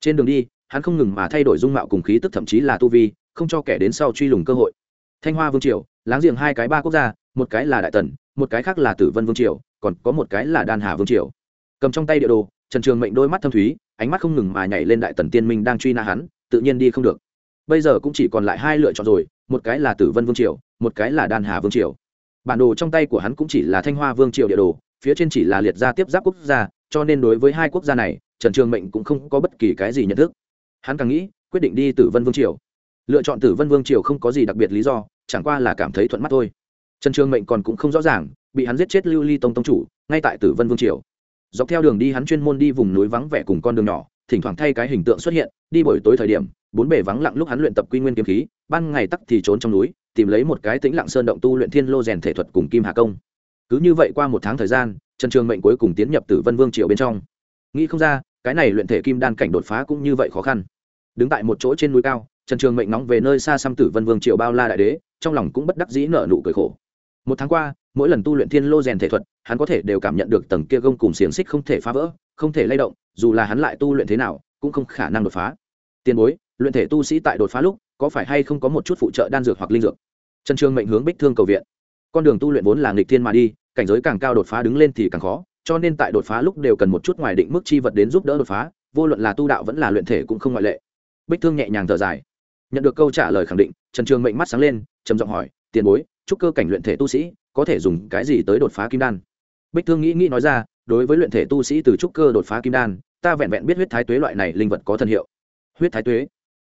Trên đường đi, hắn không ngừng mà thay đổi dung mạo cùng khí tức, thậm chí là tu vi, không cho kẻ đến sau truy lùng cơ hội. Thanh hoa vương triều, láng giềng hai cái ba quốc gia, một cái là đại tần, một cái khác là tử vân vương triều, còn có một cái là đan hà vương triều. Cầm trong tay địa đồ, trần trường mệnh đôi mắt thâm thúy, ánh mắt không ngừng mà nhảy lên đại tần tiên minh đang truy nã hắn, tự nhiên đi không được. Bây giờ cũng chỉ còn lại hai lựa chọn rồi, một cái là tử vân vương triều một cái là đan hà vương triều. Bản đồ trong tay của hắn cũng chỉ là thanh hoa vương triều địa đồ, phía trên chỉ là liệt ra tiếp giáp quốc gia, cho nên đối với hai quốc gia này, trần trường mệnh cũng không có bất kỳ cái gì nhận thức. Hắn càng nghĩ, quyết định đi tử vân vương triều. Lựa chọn tử vân vương triều không có gì đặc biệt lý do, chẳng qua là cảm thấy thuận mắt thôi. Trần trường mệnh còn cũng không rõ ràng, bị hắn giết chết lưu ly tông tông chủ, ngay tại tử vân vương triều. Dọc theo đường đi hắn chuyên môn đi vùng núi vắng vẻ cùng con đường nhỏ, thỉnh thoảng thay cái hình tượng xuất hiện, đi buổi tối thời điểm, bốn bề vắng lặng lúc hắn luyện tập quy nguyên kiếm khí, ban ngày tắc thì trốn trong núi tìm lấy một cái tĩnh lặng sơn động tu luyện thiên lô rèn thể thuật cùng kim hà công. Cứ như vậy qua một tháng thời gian, trần trường mệnh cuối cùng tiến nhập tử vân vương triều bên trong. Nghĩ không ra, cái này luyện thể kim đan cảnh đột phá cũng như vậy khó khăn. Đứng tại một chỗ trên núi cao, trần trường mệnh nóng về nơi xa xăm tử vân vương triều bao la đại đế, trong lòng cũng bất đắc dĩ nở nụ cười khổ. Một tháng qua, mỗi lần tu luyện thiên lô rèn thể thuật, hắn có thể đều cảm nhận được tầng kia gông cùng xiềng xích không thể phá vỡ, không thể lay động, dù là hắn lại tu luyện thế nào, cũng không khả năng đột phá. Tiền bối, luyện thể tu sĩ tại đột phá lúc, có phải hay không có một chút phụ trợ đan dược hoặc linh dược? Trần trường mệnh hướng bích thương cầu viện. Con đường tu luyện vốn là nghịch thiên mà đi, cảnh giới càng cao đột phá đứng lên thì càng khó, cho nên tại đột phá lúc đều cần một chút ngoài định mức chi vật đến giúp đỡ đột phá, vô luận là tu đạo vẫn là luyện thể cũng không ngoại lệ. Bích thương nhẹ nhàng thở dài. Nhận được câu trả lời khẳng định, trần trường mệnh mắt sáng lên, trầm giọng hỏi, tiền bối trúc cơ cảnh luyện thể tu sĩ có thể dùng cái gì tới đột phá kim đan? Bích thương nghĩ nghĩ nói ra, đối với luyện thể tu sĩ từ trúc cơ đột phá kim đan, ta vẹn vẹn biết huyết thái tuế loại này linh vật có thân hiệu. Huyết thái tuế?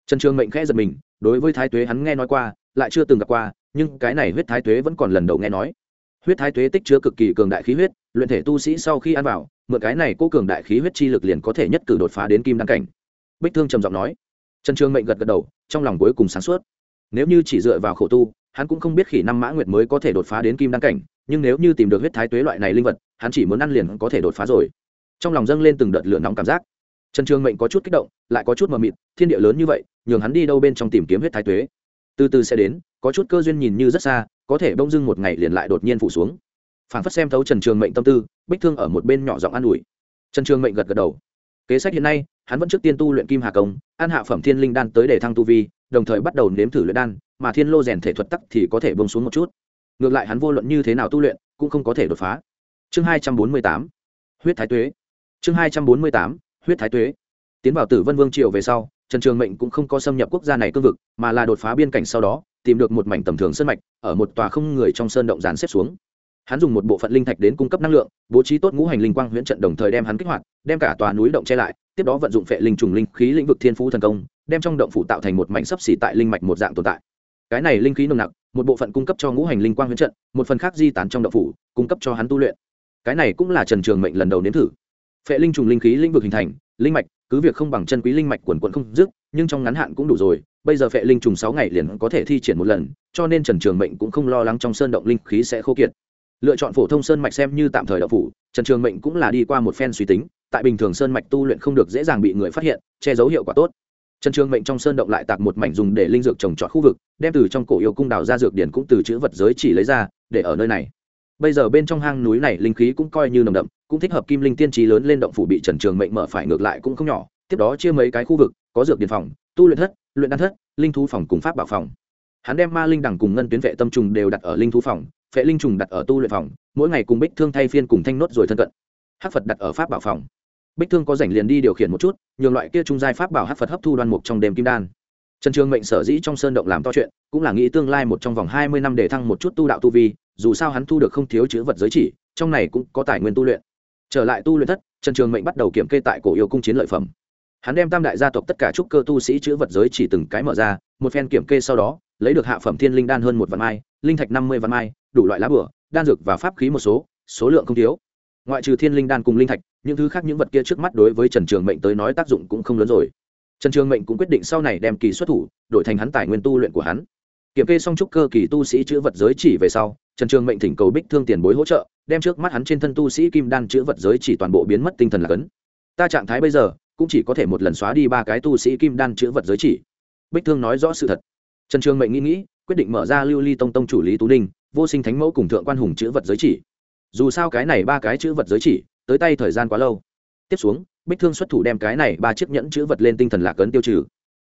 Trần trường mệnh khẽ giật mình, đối với thái tuế hắn nghe nói qua, lại chưa từng gặp qua nhưng cái này huyết thái tuế vẫn còn lần đầu nghe nói. Huyết thái tuế tích chứa cực kỳ cường đại khí huyết, luyện thể tu sĩ sau khi ăn vào, mượn cái này cố cường đại khí huyết chi lực liền có thể nhất cử đột phá đến kim đăng cảnh. Bích thương trầm giọng nói. Trần trương mệnh gật gật đầu, trong lòng cuối cùng sáng suốt. Nếu như chỉ dựa vào khổ tu, hắn cũng không biết khỉ năm mã nguyệt mới có thể đột phá đến kim đăng cảnh, nhưng nếu như tìm được huyết thái tuế loại này linh vật, hắn chỉ muốn ăn liền có thể đột phá rồi. Trong lòng dâng lên từng đợt lửa nóng cảm giác. Trần trương mệnh có chút kích động, lại có chút mờ mịt, thiên địa lớn như vậy, nhường hắn đi đâu bên trong tìm kiếm huyết thái tuế từ từ sẽ đến, có chút cơ duyên nhìn như rất xa, có thể bông dưng một ngày liền lại đột nhiên phủ xuống. Phản phất xem thấu trần trường mệnh tâm tư, bích thương ở một bên nhỏ giọng an ủi. Trần trường mệnh gật gật đầu. Kế sách hiện nay, hắn vẫn trước tiên tu luyện kim hà công, an hạ phẩm thiên linh đan tới để thăng tu vi, đồng thời bắt đầu nếm thử luyện đan, mà thiên lô rèn thể thuật tắc thì có thể bông xuống một chút. Ngược lại hắn vô luận như thế nào tu luyện, cũng không có thể đột phá. Chương hai trăm bốn mươi tám, huyết thái tuế. Chương hai trăm bốn mươi tám, huyết thái tuế. Tiến vào tử vân vương triều về sau trần trường mệnh cũng không có xâm nhập quốc gia này cương vực, mà là đột phá biên cảnh sau đó, tìm được một mảnh tầm thường sân mạch, ở một tòa không người trong sơn động dàn xếp xuống. Hắn dùng một bộ phận linh thạch đến cung cấp năng lượng, bố trí tốt ngũ hành linh quang huyễn trận đồng thời đem hắn kích hoạt, đem cả tòa núi động che lại, tiếp đó vận dụng phệ linh trùng linh khí lĩnh vực thiên phú thần công, đem trong động phủ tạo thành một mảnh sấp xỉ tại linh mạch một dạng tồn tại. Cái này linh khí nồng nặc, một bộ phận cung cấp cho ngũ hành linh quang huyễn trận, một phần khác di tán trong động phủ, cung cấp cho hắn tu luyện. Cái này cũng là trần trường mệnh lần đầu nếm thử. Phệ linh trùng linh khí lĩnh vực hình thành, linh mạch cứ việc không bằng chân quý linh mạch quần quận không dứt, nhưng trong ngắn hạn cũng đủ rồi, bây giờ phệ linh trùng sáu ngày liền có thể thi triển một lần, cho nên trần trường mệnh cũng không lo lắng trong sơn động linh khí sẽ khô kiệt. Lựa chọn phổ thông sơn mạch xem như tạm thời đậu phủ, trần trường mệnh cũng là đi qua một phen suy tính, tại bình thường sơn mạch tu luyện không được dễ dàng bị người phát hiện, che giấu hiệu quả tốt. Trần trường mệnh trong sơn động lại tạc một mảnh dùng để linh dược trồng trọt khu vực, đem từ trong cổ yêu cung đào ra dược điển cũng từ chữ vật giới chỉ lấy ra, để ở nơi này. Bây giờ bên trong hang núi này linh khí cũng coi như nồng đậm cũng thích hợp kim linh tiên trí lớn lên động phủ bị trần trường mệnh mở phải ngược lại cũng không nhỏ. Tiếp đó chia mấy cái khu vực, có dược điện phòng, tu luyện thất, luyện đan thất, linh thú phòng cùng pháp bảo phòng. Hắn đem ma linh đẳng cùng ngân tuyến vệ tâm trùng đều đặt ở linh thú phòng, phệ linh trùng đặt ở tu luyện phòng, mỗi ngày cùng bích thương thay phiên cùng thanh nốt rồi thân cận. Hắc phật đặt ở pháp bảo phòng. Bích thương có rảnh liền đi điều khiển một chút, nhường loại kia trung giai pháp bảo hắc phật hấp thu đoan mục trong đêm kim đan. Trần trường mệnh sở dĩ trong sơn động làm to chuyện, cũng là nghĩ tương lai một trong vòng hai mươi năm để thăng một chút tu đạo tu vi, dù sao hắn thu được không thiếu chữ vật giới chỉ, trong này cũng có tài nguyên tu luyện trở lại tu luyện thất, trần trường mệnh bắt đầu kiểm kê tại cổ yêu cung chiến lợi phẩm. Hắn đem tam đại gia tộc tất cả trúc cơ tu sĩ chữ vật giới chỉ từng cái mở ra, một phen kiểm kê sau đó, lấy được hạ phẩm thiên linh đan hơn một vạn mai, linh thạch năm mươi vạn mai, đủ loại lá bửa, đan dược và pháp khí một số số lượng không thiếu. Ngoại trừ thiên linh đan cùng linh thạch, những thứ khác những vật kia trước mắt đối với trần trường mệnh tới nói tác dụng cũng không lớn rồi. Trần trường mệnh cũng quyết định sau này đem kỳ xuất thủ, đổi thành hắn tài nguyên tu luyện của hắn. Kiểm kê xong trúc cơ kỳ tu sĩ chữ vật giới chỉ về sau trần trường mệnh thỉnh cầu bích thương tiền bối hỗ trợ, đem trước mắt hắn trên thân tu sĩ kim đan chữ vật giới chỉ toàn bộ biến mất tinh thần là cấn. Ta trạng thái bây giờ, cũng chỉ có thể một lần xóa đi ba cái tu sĩ kim đan chữ vật giới chỉ. Bích thương nói rõ sự thật. Trần trường mệnh nghĩ nghĩ, quyết định mở ra lưu ly tông tông chủ lý tú ninh, vô sinh thánh mẫu cùng thượng quan hùng chữ vật giới chỉ. Dù sao cái này ba cái chữ vật giới chỉ, tới tay thời gian quá lâu. Tiếp xuống, bích thương xuất thủ đem cái này ba chiếc nhẫn chữ vật lên tinh thần lạc ấn tiêu trừ.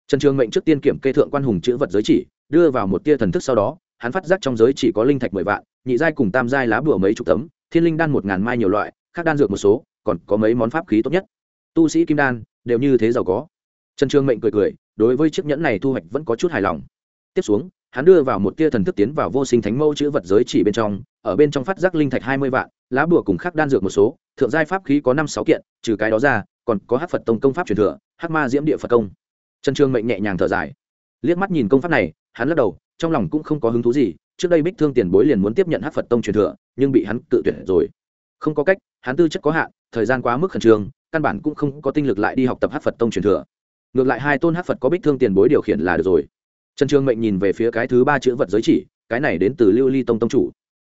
Trần trường mệnh trước tiên kiểm kê thượng quan hùng chữ vật giới chỉ, đưa vào một tia thần thức sau đó hắn phát giác trong giới chỉ có linh thạch mười vạn, nhị giai cùng tam giai lá bùa mấy chục tấm, thiên linh đan một ngàn mai nhiều loại, khác đan dược một số, còn có mấy món pháp khí tốt nhất. Tu sĩ kim đan, đều như thế giàu có. Trần Trương mệnh cười cười, đối với chiếc nhẫn này thu hoạch vẫn có chút hài lòng. Tiếp xuống, hắn đưa vào một tia thần thức tiến vào vô sinh thánh mâu chữ vật giới chỉ bên trong, ở bên trong phát giác linh thạch hai mươi vạn, lá bùa cùng khắc đan dược một số, thượng giai pháp khí có năm sáu kiện, trừ cái đó ra, còn có hát phật tông công pháp truyền thừa hát ma diễm địa phật công. Trần trương mệnh nhẹ nhàng thở dài. Liếc mắt nhìn công pháp này, hắn lắc đầu trong lòng cũng không có hứng thú gì, trước đây bích thương tiền bối liền muốn tiếp nhận hát phật tông truyền thừa, nhưng bị hắn tự tuyển rồi. Không có cách, hắn tư chất có hạn, thời gian quá mức khẩn trương, căn bản cũng không có tinh lực lại đi học tập hát phật tông truyền thừa. Ngược lại hai tôn hát phật có bích thương tiền bối điều khiển là được rồi. Trần trường mệnh nhìn về phía cái thứ ba chữ vật giới chỉ, cái này đến từ lưu ly tông tông chủ.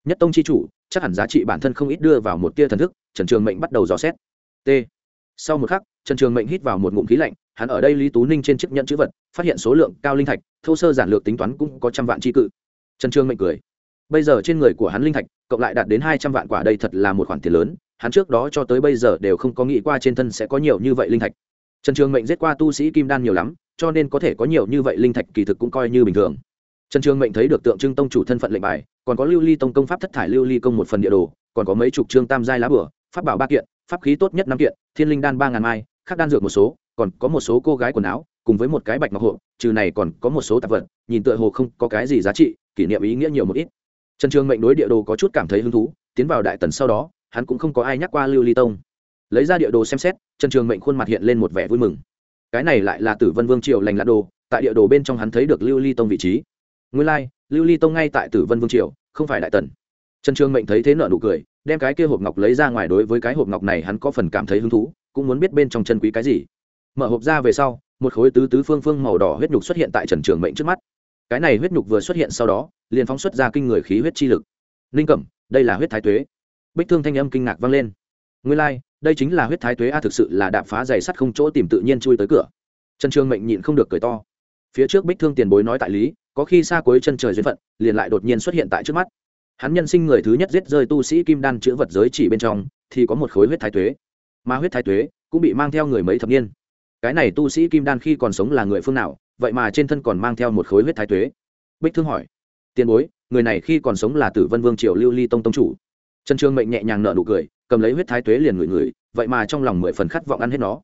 Nhất tông chi chủ, chắc hẳn giá trị bản thân không ít đưa vào một tia thần thức, trần trường mệnh bắt đầu dò xét. T. Sau một khắc, trần trường mệnh hít vào một ngụm khí lạnh, hắn ở đây lý tú ninh trên chiếc nhẫn chữ vật, phát hiện số lượng cao linh thạch thô sơ giản lược tính toán cũng có trăm vạn tri cự. Trần trường mệnh cười. Bây giờ trên người của hắn linh thạch, cộng lại đạt đến hai trăm vạn quả đây thật là một khoản tiền lớn, hắn trước đó cho tới bây giờ đều không có nghĩ qua trên thân sẽ có nhiều như vậy linh thạch. Trần trường mệnh giết qua tu sĩ kim đan nhiều lắm, cho nên có thể có nhiều như vậy linh thạch kỳ thực cũng coi như bình thường. Trần trường mệnh thấy được tượng trưng tông chủ thân phận lệnh bài, còn có lưu ly tông công pháp thất thải lưu ly công một phần địa đồ, còn có mấy chục trương tam giai lá bửa pháp bảo ba kiện, pháp khí tốt nhất năm kiện, thiên linh đan ba ngàn mai, khắc đan dược một số, còn có một số cô gái quần áo cùng với một cái bạch ngọc hộ trừ này còn có một số tạp vật nhìn tựa hồ không có cái gì giá trị kỷ niệm ý nghĩa nhiều một ít. Trần trường mệnh đối địa đồ có chút cảm thấy hứng thú tiến vào đại tần sau đó hắn cũng không có ai nhắc qua lưu ly tông. Lấy ra địa đồ xem xét trần trường mệnh khuôn mặt hiện lên một vẻ vui mừng. Cái này lại là tử vân vương triều lành lạ đồ tại địa đồ bên trong hắn thấy được lưu ly tông vị trí. Nguyên lai、like, lưu ly tông ngay tại tử vân vương triều không phải đại tần. Trần trường mệnh thấy thế nợ nụ cười đem cái kia hộp ngọc lấy ra ngoài đối với cái hộp ngọc này hắn có phần cảm thấy hứng thú cũng muốn biết bên trong chân quý cái gì. Mở hộp ra về sau một khối tứ tứ phương phương màu đỏ huyết nhục xuất hiện tại trần trường mệnh trước mắt. Cái này huyết nhục vừa xuất hiện sau đó liền phóng xuất ra kinh người khí huyết chi lực. Ninh cẩm đây là huyết thái tuế. Bích thương thanh âm kinh ngạc vang lên. Nguyên lai、like, đây chính là huyết thái tuế a thực sự là đạp phá giày sắt không chỗ tìm tự nhiên chui tới cửa. Trần trường mệnh nhịn không được cười to. Phía trước bích thương tiền bối nói tại lý có khi xa cuối chân trời duyên phận liền lại đột nhiên xuất hiện tại trước mắt. Hắn nhân sinh người thứ nhất giết rơi tu sĩ kim đan chữ vật giới chỉ bên trong thì có một khối huyết thái tuế. Mà huyết thái tuế cũng bị mang theo người mấy thập niên cái này tu sĩ kim đan khi còn sống là người phương nào, vậy mà trên thân còn mang theo một khối huyết thái tuế. Bích thương hỏi tiền bối, người này khi còn sống là tử vân vương triều lưu ly tông tông chủ? Trần trương mệnh nhẹ nhàng nở nụ cười, cầm lấy huyết thái tuế liền ngửi ngửi, vậy mà trong lòng mười phần khát vọng ăn hết nó.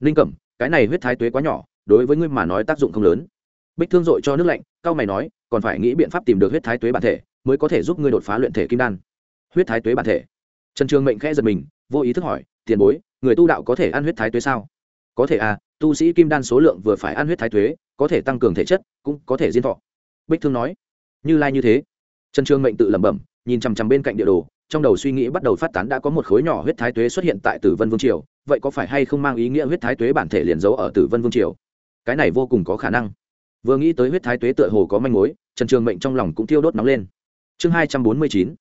Ninh cẩm, cái này huyết thái tuế quá nhỏ, đối với ngươi mà nói tác dụng không lớn. Bích thương dội cho nước lạnh cao mày nói, còn phải nghĩ biện pháp tìm được huyết thái tuế bản thể, mới có thể giúp ngươi đột phá luyện thể kim đan. Huyết thái tuế bản thể? Trần trương mệnh khẽ giật mình, vô ý thức hỏi tiền bối, người tu đạo có thể ăn huyết thái tuế sao? Có thể à tu sĩ kim đan số lượng vừa phải ăn huyết thái tuế có thể tăng cường thể chất, cũng có thể diên thọ. Bích thương nói, như lai như thế. Trần trương mệnh tự lẩm bẩm, nhìn chằm chằm bên cạnh địa đồ, trong đầu suy nghĩ bắt đầu phát tán đã có một khối nhỏ huyết thái tuế xuất hiện tại tử vân vương triều. Vậy có phải hay không mang ý nghĩa huyết thái tuế bản thể liền giấu ở tử vân vương triều? Cái này vô cùng có khả năng. Vừa nghĩ tới huyết thái tuế tựa hồ có manh mối, trần trường mệnh trong lòng cũng thiêu đốt nóng lên. Chương hai trăm bốn mươi chín,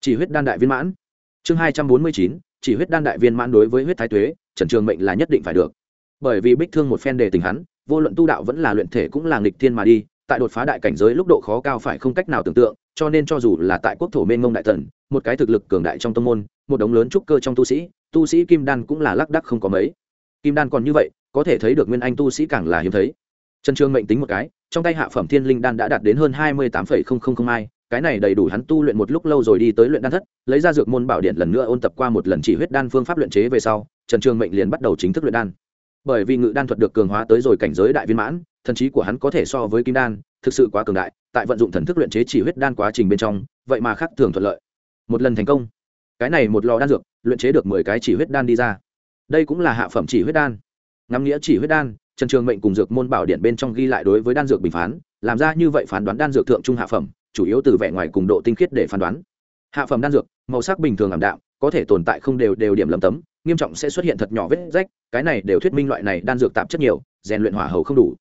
chỉ huyết đan đại viên mãn. Chương hai trăm bốn mươi chín, chỉ huyết đan đại viên mãn đối với huyết thái tuế trần trường mệnh là nhất định phải được bởi vì bích thương một phen đề tình hắn, vô luận tu đạo vẫn là luyện thể cũng là nghịch thiên mà đi, tại đột phá đại cảnh giới lúc độ khó cao phải không cách nào tưởng tượng, cho nên cho dù là tại quốc thổ mênh mông đại tần một cái thực lực cường đại trong tông môn, một đống lớn trúc cơ trong tu sĩ tu sĩ kim đan cũng là lác đắc không có mấy. Kim đan còn như vậy, có thể thấy được nguyên anh tu sĩ càng là hiếm thấy. Trần trương mệnh tính một cái, trong tay hạ phẩm thiên linh đan đã đạt đến hơn hai mươi tám hai cái này đầy đủ hắn tu luyện một lúc lâu rồi đi tới luyện đan thất, lấy ra dược môn bảo điện lần nữa ôn tập qua một lần chỉ huyết đan phương pháp luyện chế về sau, trần trương mệnh liền bắt đầu chính thức luyện đan bởi vì ngự đan thuật được cường hóa tới rồi cảnh giới đại viên mãn, thần trí của hắn có thể so với kim đan, thực sự quá cường đại, tại vận dụng thần thức luyện chế chỉ huyết đan quá trình bên trong, vậy mà khác thường thuận lợi. Một lần thành công. Cái này một lò đan dược, luyện chế được mười cái chỉ huyết đan đi ra. Đây cũng là hạ phẩm chỉ huyết đan. Ngắm nghĩa chỉ huyết đan, trần trường mệnh cùng dược môn bảo điện bên trong ghi lại đối với đan dược bình phán, làm ra như vậy phán đoán đan dược thượng trung hạ phẩm, chủ yếu từ vẻ ngoài cùng độ tinh khiết để phán đoán. Hạ phẩm đan dược, màu sắc bình thường ảm đạm, có thể tồn tại không đều đều điểm lầm tấm nghiêm trọng sẽ xuất hiện thật nhỏ vết rách, cái này đều thuyết minh loại này đan dược tạp chất nhiều, rèn luyện hỏa hầu không đủ.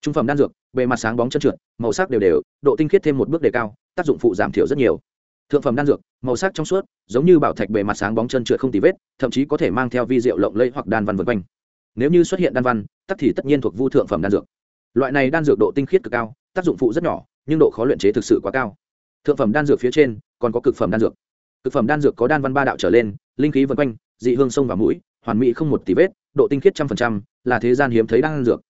Trung phẩm đan dược, bề mặt sáng bóng chân trượt, màu sắc đều đều, độ tinh khiết thêm một bước đề cao, tác dụng phụ giảm thiểu rất nhiều. Thượng phẩm đan dược, màu sắc trong suốt, giống như bảo thạch bề mặt sáng bóng chân trượt không tì vết, thậm chí có thể mang theo vi rượu lộng lẫy hoặc đan văn vân quanh. Nếu như xuất hiện đan văn, tắc thì tất nhiên thuộc vu thượng phẩm đan dược. Loại này đan dược độ tinh khiết cực cao, tác dụng phụ rất nhỏ, nhưng độ khó luyện chế thực sự quá cao. Thượng phẩm đan dược phía trên, còn có cực phẩm đan dược. Cực phẩm đan dược có đan văn ba đạo trở lên, linh khí vân quanh dị hương sông vào mũi, hoàn mỹ không một tỷ vết, độ tinh khiết trăm phần trăm, là thế gian hiếm thấy đan dược.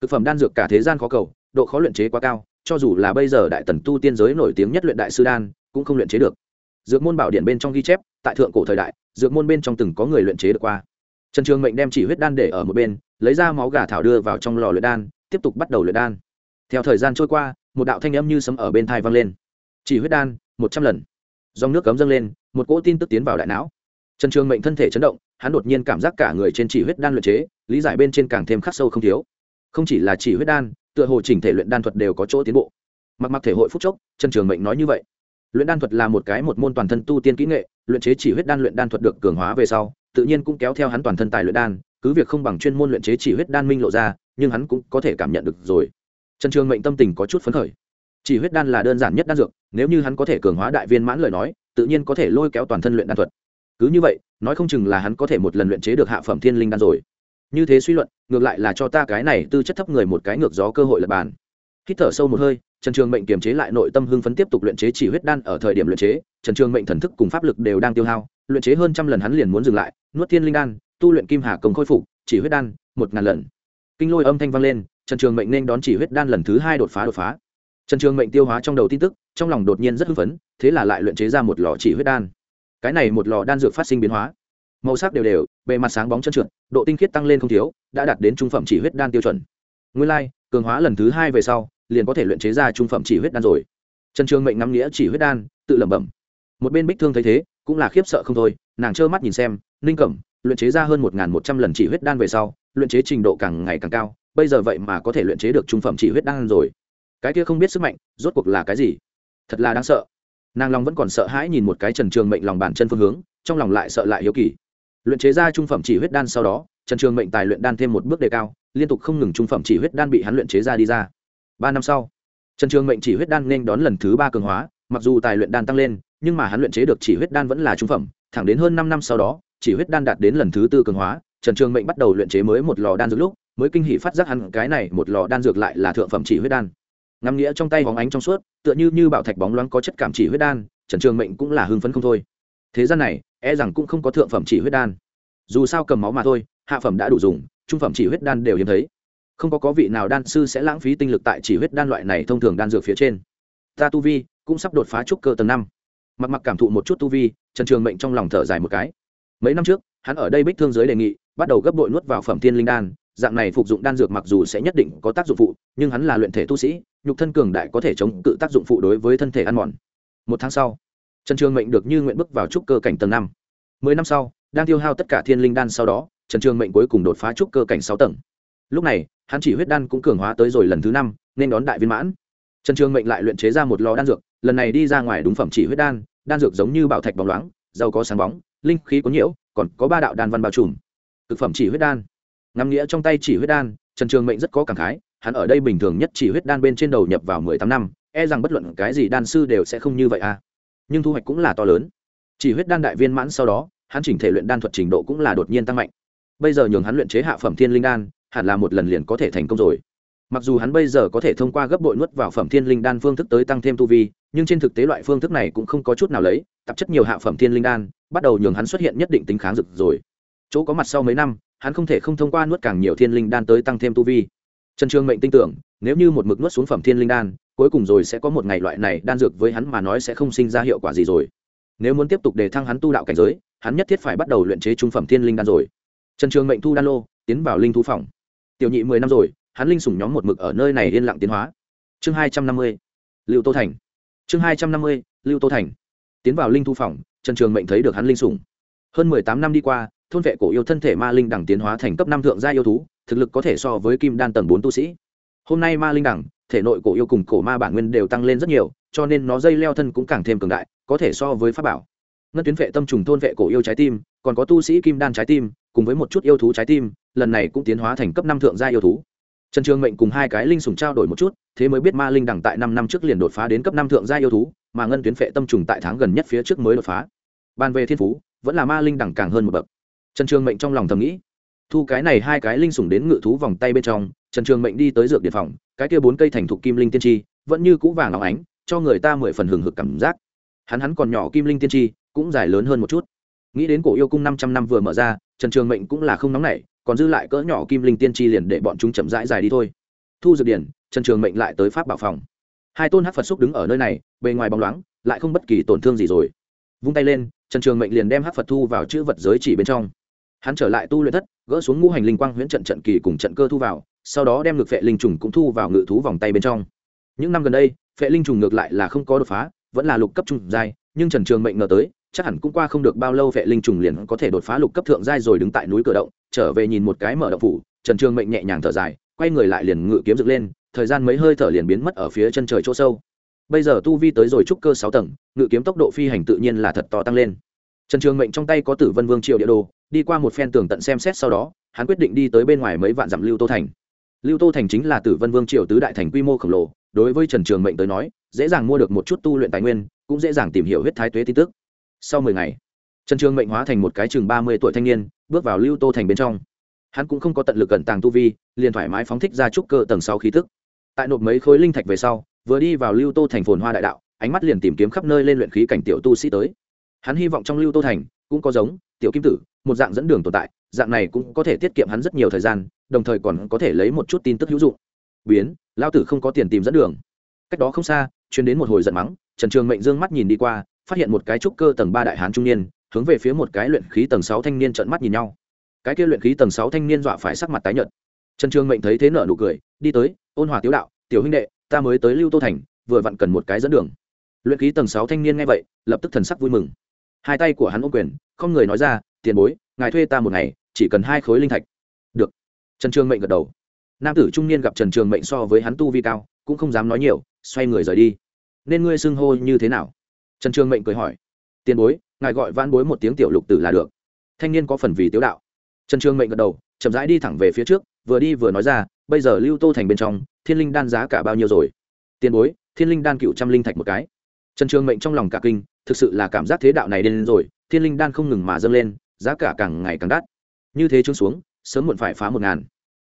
Thực phẩm đan dược cả thế gian khó cầu, độ khó luyện chế quá cao, cho dù là bây giờ đại tần tu tiên giới nổi tiếng nhất luyện đại sư đan, cũng không luyện chế được. Dược môn bảo điện bên trong ghi chép, tại thượng cổ thời đại, dược môn bên trong từng có người luyện chế được qua. Trần trường mệnh đem chỉ huyết đan để ở một bên, lấy ra máu gà thảo đưa vào trong lò luyện đan, tiếp tục bắt đầu luyện đan. Theo thời gian trôi qua, một đạo thanh âm như sấm ở bên thai vang lên. Chỉ huyết đan, một trăm lần. Dòng nước cấm dâng lên, một cỗ tin tức tiến vào đại não trần trường mệnh thân thể chấn động, hắn đột nhiên cảm giác cả người trên chỉ huyết đan luyện chế, lý giải bên trên càng thêm khắc sâu không thiếu. Không chỉ là chỉ huyết đan, tựa hồ chỉnh thể luyện đan thuật đều có chỗ tiến bộ. Mặc mặc thể hội phúc chốc, trần trường mệnh nói như vậy. Luyện đan thuật là một cái một môn toàn thân tu tiên kỹ nghệ, luyện chế chỉ huyết đan luyện đan thuật được cường hóa về sau, tự nhiên cũng kéo theo hắn toàn thân tài luyện đan, cứ việc không bằng chuyên môn luyện chế chỉ huyết đan minh lộ ra, nhưng hắn cũng có thể cảm nhận được rồi. Trần trường mệnh tâm tình có chút phấn khởi. Chỉ huyết đan là đơn giản nhất đan dược, nếu như hắn có thể cường hóa đại viên mãn lời nói, tự nhiên có thể lôi kéo toàn thân luyện đan thuật cứ như vậy, nói không chừng là hắn có thể một lần luyện chế được hạ phẩm thiên linh đan rồi. Như thế suy luận, ngược lại là cho ta cái này tư chất thấp người một cái ngược gió cơ hội lập bàn. Hít thở sâu một hơi, trần trường mệnh kiềm chế lại nội tâm hưng phấn tiếp tục luyện chế chỉ huyết đan ở thời điểm luyện chế. Trần trường mệnh thần thức cùng pháp lực đều đang tiêu hao, luyện chế hơn trăm lần hắn liền muốn dừng lại, nuốt thiên linh đan, tu luyện kim hà công khôi phục, chỉ huyết đan, một ngàn lần. Kinh lôi âm thanh vang lên, trần trường mệnh nên đón chỉ huyết đan lần thứ hai đột phá đột phá. Trần trường mệnh tiêu hóa trong đầu tin tức, trong lòng đột nhiên rất hưng phấn, thế là lại luyện chế ra một lò chỉ huyết đan cái này một lò đan dược phát sinh biến hóa. Màu sắc đều đều bề mặt sáng bóng chân trượt độ tinh khiết tăng lên không thiếu đã đạt đến trung phẩm chỉ huyết đan tiêu chuẩn. Nguyên lai、like, cường hóa lần thứ hai về sau liền có thể luyện chế ra trung phẩm chỉ huyết đan rồi. Trần trường mệnh ngắm nghĩa chỉ huyết đan tự lẩm bẩm. Một bên bích thương thấy thế cũng là khiếp sợ không thôi nàng trơ mắt nhìn xem ninh cẩm luyện chế ra hơn một một trăm lần chỉ huyết đan về sau luyện chế trình độ càng ngày càng cao bây giờ vậy mà có thể luyện chế được trung phẩm chỉ huyết đan rồi. Cái kia không biết sức mạnh rốt cuộc là cái gì? Thật là đáng sợ nàng Long vẫn còn sợ hãi nhìn một cái trần trường mệnh lòng bàn chân phương hướng, trong lòng lại sợ lại hiếu kỳ. Luyện chế ra trung phẩm chỉ huyết đan sau đó, trần trường mệnh tài luyện đan thêm một bước đề cao, liên tục không ngừng trung phẩm chỉ huyết đan bị hắn luyện chế ra đi ra. Ba năm sau, trần trường mệnh chỉ huyết đan nên đón lần thứ ba cường hóa, mặc dù tài luyện đan tăng lên, nhưng mà hắn luyện chế được chỉ huyết đan vẫn là trung phẩm, thẳng đến hơn năm năm sau đó, chỉ huyết đan đạt đến lần thứ tư cường hóa, trần trường mệnh bắt đầu luyện chế mới một lò đan dược lúc, mới kinh hỷ phát giác hắn cái này một lò đan dược lại là thượng phẩm chỉ huyết đan ngắm nghĩa trong tay hóng ánh trong suốt, tựa như như bảo thạch bóng loáng có chất cảm chỉ huyết đan, trần trường mệnh cũng là hưng phấn không thôi. Thế gian này e rằng cũng không có thượng phẩm chỉ huyết đan. Dù sao cầm máu mà thôi, hạ phẩm đã đủ dùng, trung phẩm chỉ huyết đan đều hiếm thấy. Không có có vị nào đan sư sẽ lãng phí tinh lực tại chỉ huyết đan loại này thông thường đan dược phía trên. Ta tu vi cũng sắp đột phá trúc cơ tầng năm. Mặc mặc cảm thụ một chút tu vi, trần trường mệnh trong lòng thở dài một cái. Mấy năm trước, hắn ở đây bích thương giới đề nghị, bắt đầu gấp bội nuốt vào phẩm thiên linh đan dạng này phục dụng đan dược mặc dù sẽ nhất định có tác dụng phụ, nhưng hắn là luyện thể tu sĩ, nhục thân cường đại có thể chống cự tác dụng phụ đối với thân thể ăn mòn. Một tháng sau, trần trường mệnh được như nguyện bước vào trúc cơ cảnh tầng năm. Mười năm sau, đang tiêu hao tất cả thiên linh đan sau đó, trần trường mệnh cuối cùng đột phá trúc cơ cảnh sáu tầng. Lúc này, hắn chỉ huyết đan cũng cường hóa tới rồi lần thứ năm, nên đón đại viên mãn. Trần trường mệnh lại luyện chế ra một lò đan dược, lần này đi ra ngoài đúng phẩm chỉ huyết đan đan dược giống như bảo thạch bóng loáng, giàu có sáng bóng, linh khí có nhiễu, còn có ba đạo đan văn bao trùm. Cực phẩm chỉ huyết đan ngắm nghĩa trong tay chỉ huyết đan, trần trường mệnh rất có cảm khái, hắn ở đây bình thường nhất chỉ huyết đan bên trên đầu nhập vào mười tám năm e rằng bất luận cái gì đan sư đều sẽ không như vậy à. Nhưng thu hoạch cũng là to lớn. Chỉ huyết đan đại viên mãn sau đó, hắn chỉnh thể luyện đan thuật trình độ cũng là đột nhiên tăng mạnh. Bây giờ nhường hắn luyện chế hạ phẩm thiên linh đan, hẳn là một lần liền có thể thành công rồi. Mặc dù hắn bây giờ có thể thông qua gấp bội nuốt vào phẩm thiên linh đan phương thức tới tăng thêm tu vi, nhưng trên thực tế loại phương thức này cũng không có chút nào lấy, tạp chất nhiều hạ phẩm thiên linh đan, bắt đầu nhường hắn xuất hiện nhất định tính kháng dực rồi. Chỗ có mặt sau mấy năm hắn không thể không thông qua nuốt càng nhiều thiên linh đan tới tăng thêm tu vi. Trần trường mệnh tin tưởng, nếu như một mực nuốt xuống phẩm thiên linh đan, cuối cùng rồi sẽ có một ngày loại này đan dược với hắn mà nói sẽ không sinh ra hiệu quả gì rồi. Nếu muốn tiếp tục để thăng hắn tu đạo cảnh giới, hắn nhất thiết phải bắt đầu luyện chế trung phẩm thiên linh đan rồi. Trần trường mệnh thu đan lô, tiến vào linh thú phòng. Tiểu nhị mười năm rồi, hắn linh sủng nhóm một mực ở nơi này yên lặng tiến hóa. Chương hai trăm năm mươi, lưu tô thành. Chương hai trăm năm mươi, lưu tô thành. Tiến vào linh thú phòng, trần trường mệnh thấy được hắn linh sủng. Hơn mười tám năm đi qua thôn vệ cổ yêu thân thể ma linh đẳng tiến hóa thành cấp năm thượng gia yêu thú, thực lực có thể so với kim đan tầng bốn tu sĩ. Hôm nay ma linh đẳng, thể nội cổ yêu cùng cổ ma bản nguyên đều tăng lên rất nhiều, cho nên nó dây leo thân cũng càng thêm cường đại, có thể so với pháp bảo. Ngân tuyến vệ tâm trùng thôn vệ cổ yêu trái tim, còn có tu sĩ kim đan trái tim, cùng với một chút yêu thú trái tim, lần này cũng tiến hóa thành cấp năm thượng gia yêu thú. Trần trường mệnh cùng hai cái linh sùng trao đổi một chút, thế mới biết ma linh đẳng tại năm năm trước liền đột phá đến cấp năm thượng gia yêu thú, mà ngân tuyến phệ tâm trùng tại tháng gần nhất phía trước mới đột phá. Ban về thiên phú, vẫn là ma linh đẳng càng hơn một bậc trần trường mệnh trong lòng thầm nghĩ, thu cái này hai cái linh sủng đến ngự thú vòng tay bên trong, trần trường mệnh đi tới dược điện phòng, cái kia bốn cây thành thục kim linh tiên tri, vẫn như cũ vàng óng ánh, cho người ta mười phần hừng hực cảm giác. Hắn hắn còn nhỏ kim linh tiên tri, cũng dài lớn hơn một chút. Nghĩ đến cổ yêu cung năm trăm năm vừa mở ra, trần trường mệnh cũng là không nóng nảy, còn dư lại cỡ nhỏ kim linh tiên tri liền để bọn chúng chậm rãi dài đi thôi. Thu dược điển trần trường mệnh lại tới pháp bảo phòng. Hai tôn hát phật xúc đứng ở nơi này, bề ngoài bóng loáng, lại không bất kỳ tổn thương gì rồi. Vung tay lên, trần trường mệnh liền đem hát phật thu vào chữ vật giới chỉ bên trong hắn trở lại tu luyện thất, gỡ xuống ngũ hành linh quang huyễn trận trận kỳ cùng trận cơ thu vào, sau đó đem ngược phệ linh trùng cũng thu vào ngự thú vòng tay bên trong. Những năm gần đây, phệ linh trùng ngược lại là không có đột phá, vẫn là lục cấp trung giai, nhưng trần trường mệnh ngờ tới, chắc hẳn cũng qua không được bao lâu phệ linh trùng liền có thể đột phá lục cấp thượng giai rồi đứng tại núi cửa động, trở về nhìn một cái mở động phủ, trần trường mệnh nhẹ nhàng thở dài, quay người lại liền ngự kiếm dựng lên, thời gian mấy hơi thở liền biến mất ở phía chân trời chỗ sâu. Bây giờ tu vi tới rồi trúc cơ sáu tầng, ngự kiếm tốc độ phi hành tự nhiên là thật to tăng lên trần trường mệnh trong tay có tử vân vương triệu địa đồ, đi qua một phen tường tận xem xét sau đó, hắn quyết định đi tới bên ngoài mấy vạn dặm lưu tô thành. Lưu tô thành chính là tử vân vương triều tứ đại thành quy mô khổng lồ, đối với trần trường mệnh tới nói, dễ dàng mua được một chút tu luyện tài nguyên, cũng dễ dàng tìm hiểu huyết thái tuế tin tức. Sau mười ngày, trần trường mệnh hóa thành một cái chừng ba mươi tuổi thanh niên, bước vào lưu tô thành bên trong. Hắn cũng không có tận lực cẩn tàng tu vi, liền thoải mái phóng thích ra trúc cơ tầng sau khí tức. Tại nộp mấy khối linh thạch về sau, vừa đi vào lưu tô thành phồn hoa đại đạo, ánh mắt liền tìm kiếm khắp nơi lên luyện khí cảnh tiểu tu sĩ tới hắn hy vọng trong lưu tô thành cũng có giống tiểu kim tử, một dạng dẫn đường tồn tại, dạng này cũng có thể tiết kiệm hắn rất nhiều thời gian, đồng thời còn có thể lấy một chút tin tức hữu dụng. Biến lao tử không có tiền tìm dẫn đường. Cách đó không xa chuyến đến một hồi giận mắng, trần trường mệnh dương mắt nhìn đi qua, phát hiện một cái trúc cơ tầng ba đại hán trung niên, hướng về phía một cái luyện khí tầng sáu thanh niên trợn mắt nhìn nhau. Cái kia luyện khí tầng sáu thanh niên dọa phải sắc mặt tái nhợt. Trần trường mệnh thấy thế nở nụ cười, đi tới, ôn hòa tiếu đạo, tiểu huynh đệ, ta mới tới lưu tô thành, vừa vặn cần một cái dẫn đường. Luyện khí tầng sáu thanh niên nghe vậy, lập tức thần sắc vui mừng hai tay của hắn ôm quyền, không người nói ra, tiền bối, ngài thuê ta một ngày, chỉ cần hai khối linh thạch. Được. Trần trường mệnh gật đầu. Nam tử trung niên gặp trần trường mệnh so với hắn tu vi cao, cũng không dám nói nhiều, xoay người rời đi. Nên ngươi xưng hô như thế nào? Trần trường mệnh cười hỏi. Tiền bối, ngài gọi van bối một tiếng tiểu lục tử là được. Thanh niên có phần vì tiếu đạo. Trần trường mệnh gật đầu, chậm rãi đi thẳng về phía trước, vừa đi vừa nói ra, bây giờ lưu tô thành bên trong, thiên linh đan giá cả bao nhiêu rồi? Tiền bối, thiên linh đan cựu trăm linh thạch một cái trần trường mệnh trong lòng cả kinh, thực sự là cảm giác thế đạo này đến rồi, thiên linh đan không ngừng mà dâng lên, giá cả càng ngày càng đắt. Như thế trướng xuống, sớm muộn phải phá một ngàn.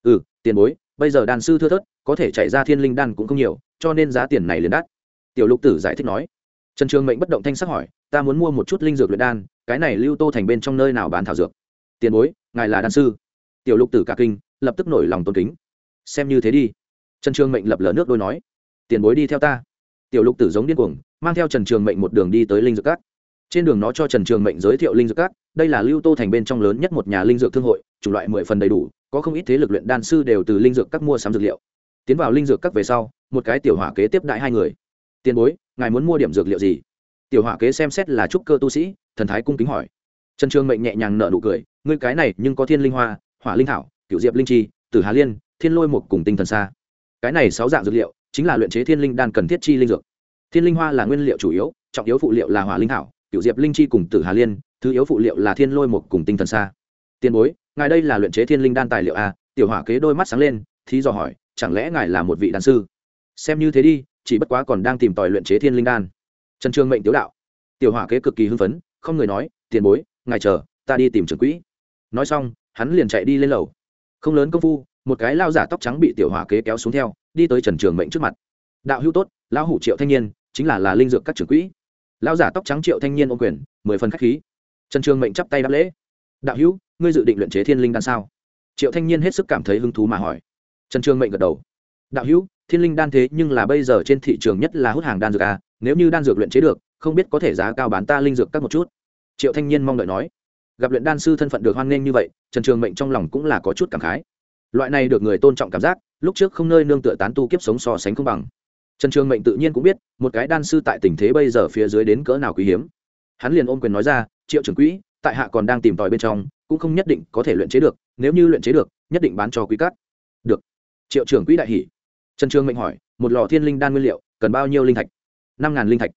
Ừ tiền bối, bây giờ đan sư thưa thớt, có thể chạy ra thiên linh đan cũng không nhiều, cho nên giá tiền này liền đắt. Tiểu lục tử giải thích nói. Trần trường mệnh bất động thanh sắc hỏi, ta muốn mua một chút linh dược luyện đan, cái này lưu tô thành bên trong nơi nào bán thảo dược? Tiền bối, ngài là đan sư. Tiểu lục tử cả kinh, lập tức nổi lòng tôn kính. Xem như thế đi. Trần trường mệnh lập lờ nước đôi nói. Tiền bối đi theo ta. Tiểu lục tử giống điên cuồng mang theo trần trường mệnh một đường đi tới linh dược cát trên đường nó cho trần trường mệnh giới thiệu linh dược cát đây là lưu tô thành bên trong lớn nhất một nhà linh dược thương hội, chủng loại mười phần đầy đủ, có không ít thế lực luyện đan sư đều từ linh dược các mua sắm dược liệu. Tiến vào linh dược các về sau, một cái tiểu hỏa kế tiếp đại hai người. Tiền bối, ngài muốn mua điểm dược liệu gì? Tiểu hỏa kế xem xét là trúc cơ tu sĩ, thần thái cung kính hỏi. Trần trường mệnh nhẹ nhàng nở nụ cười, ngươi cái này nhưng có thiên linh hoa, hỏa linh thảo cựu diệp linh chi, tử hà liên, thiên lôi một cùng tinh thần xa cái này sáu dạng dược liệu chính là luyện chế thiên linh đan cần thiết chi linh dược thiên linh hoa là nguyên liệu chủ yếu, trọng yếu phụ liệu là hỏa linh thảo cựu diệp linh chi cùng tử hà liên, thứ yếu phụ liệu là thiên lôi một cùng tinh thần xa tiền bối, ngài đây là luyện chế thiên linh đan tài liệu a tiểu hỏa kế đôi mắt sáng lên, thí dò hỏi, chẳng lẽ ngài là một vị đàn sư? Xem như thế đi, chỉ bất quá còn đang tìm tòi luyện chế thiên linh đan. Trần trương mệnh tiểu đạo. Tiểu hỏa kế cực kỳ hưng phấn, không người nói, tiền bối, ngài chờ, ta đi tìm trưởng quỹ. Nói xong, hắn liền chạy đi lên lầu. Không lớn công phu, một cái lao giả tóc trắng bị tiểu hỏa kế kéo xuống theo, đi tới trần trường mệnh trước mặt đạo hữu tốt, lão hủ triệu thanh niên, chính là là linh dược các trưởng quỹ. Lão giả tóc trắng triệu thanh niên ô quyền, mười phần khách khí. Trần trường mệnh chắp tay đáp lễ. Đạo hữu, ngươi dự định luyện chế thiên linh đan sao? Triệu thanh niên hết sức cảm thấy hứng thú mà hỏi. Trần trường mệnh gật đầu. Đạo hữu, thiên linh đan thế nhưng là bây giờ trên thị trường nhất là hút hàng đan dược à? Nếu như đan dược luyện chế được, không biết có thể giá cao bán ta linh dược các một chút. Triệu thanh niên mong đợi nói. Gặp luyện đan sư thân phận được hoan nghênh như vậy, trần trường mệnh trong lòng cũng là có chút cảm khái. Loại này được người tôn trọng cảm giác, lúc trước không nơi nương tựa tán tu kiếp sống so sánh không bằng trần trường mệnh tự nhiên cũng biết, một cái đan sư tại tình thế bây giờ phía dưới đến cỡ nào quý hiếm. Hắn liền ôm quyền nói ra, triệu trưởng quỹ, tại hạ còn đang tìm tòi bên trong, cũng không nhất định có thể luyện chế được, nếu như luyện chế được, nhất định bán cho quý cắt được. Triệu trưởng quỹ đại hỷ trần trường mệnh hỏi, một lò thiên linh đan nguyên liệu, cần bao nhiêu linh thạch? Năm ngàn linh thạch.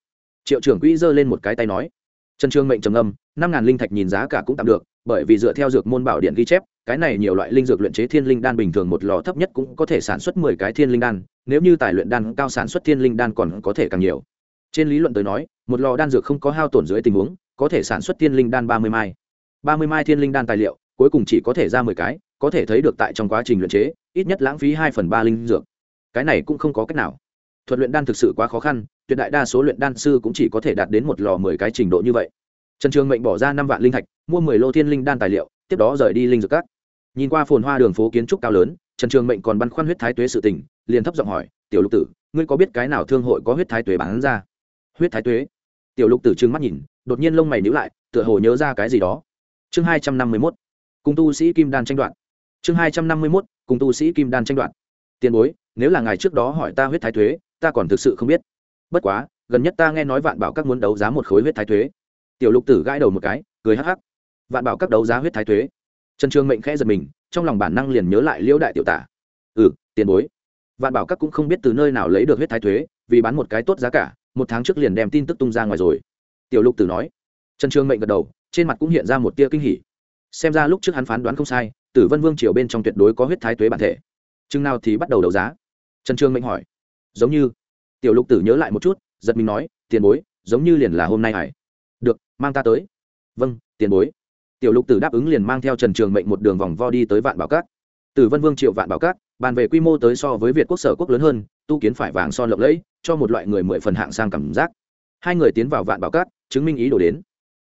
Triệu trưởng quỹ giơ lên một cái tay nói. Trần trường mệnh trầm âm năm ngàn linh thạch nhìn giá cả cũng tạm được, bởi vì dựa theo dược môn bảo điện ghi chép, cái này nhiều loại linh dược luyện chế thiên linh đan bình thường một lò thấp nhất cũng có thể sản xuất mười cái thiên linh đan nếu như tài luyện đan cao sản xuất thiên linh đan còn có thể càng nhiều. Trên lý luận tới nói, một lò đan dược không có hao tổn dưới tình huống, có thể sản xuất thiên linh đan ba mươi mai. ba mươi mai thiên linh đan tài liệu, cuối cùng chỉ có thể ra mười cái, có thể thấy được tại trong quá trình luyện chế, ít nhất lãng phí hai phần ba linh dược. Cái này cũng không có cách nào. Thuật luyện đan thực sự quá khó khăn, tuyệt đại đa số luyện đan sư cũng chỉ có thể đạt đến một lò mười cái trình độ như vậy. Trần trường mệnh bỏ ra năm vạn linh thạch, mua mười lô thiên linh đan tài liệu, tiếp đó rời đi linh dược các. Nhìn qua phồn hoa đường phố kiến trúc cao lớn, trần trường mệnh còn băn khoăn huyết thái tuế sự tình liền thấp giọng hỏi, tiểu lục tử, ngươi có biết cái nào thương hội có huyết thái tuế bán ra? Huyết thái tuế? Tiểu lục tử trừng mắt nhìn, đột nhiên lông mày nhíu lại, tựa hồ nhớ ra cái gì đó. Chương hai trăm năm mươi mốt, cùng tu sĩ kim đan tranh đoạt. Chương hai trăm năm mươi mốt, cùng tu sĩ kim đan tranh đoạt. Tiền bối, nếu là ngày trước đó hỏi ta huyết thái thuế ta còn thực sự không biết. Bất quá, gần nhất ta nghe nói vạn bảo các muốn đấu giá một khối huyết thái thuế tiểu lục tử gãi đầu một cái, cười hắc hắc. Vạn bảo các đấu giá huyết thái thuế trần trương mệnh khẽ giật mình, trong lòng bản năng liền nhớ lại liễu đại tiểu tả. Ừ tiền bối vạn bảo các cũng không biết từ nơi nào lấy được huyết thái thuế, vì bán một cái tốt giá cả, một tháng trước liền đem tin tức tung ra ngoài rồi. Tiểu lục tử nói. Trần trường mệnh gật đầu, trên mặt cũng hiện ra một tia kinh hỉ. Xem ra lúc trước hắn phán đoán không sai, tử vân vương triều bên trong tuyệt đối có huyết thái tuế bản thể. Chừng nào thì bắt đầu đấu giá? Trần trương mệnh hỏi. Giống như. Tiểu lục tử nhớ lại một chút, giật mình nói, tiền bối, giống như liền là hôm nay hải được, mang ta tới. Vâng tiền bối. Tiểu lục tử đáp ứng liền mang theo trần trường mệnh một đường vòng vo đi tới vạn bảo cát tử vân vương triệu vạn bảo cát bàn về quy mô tới so với việt quốc sở quốc lớn hơn, tu kiến phải vàng son lộng lẫy, cho một loại người mười phần hạng sang cảm giác. Hai người tiến vào vạn bảo cát, chứng minh ý đồ đến.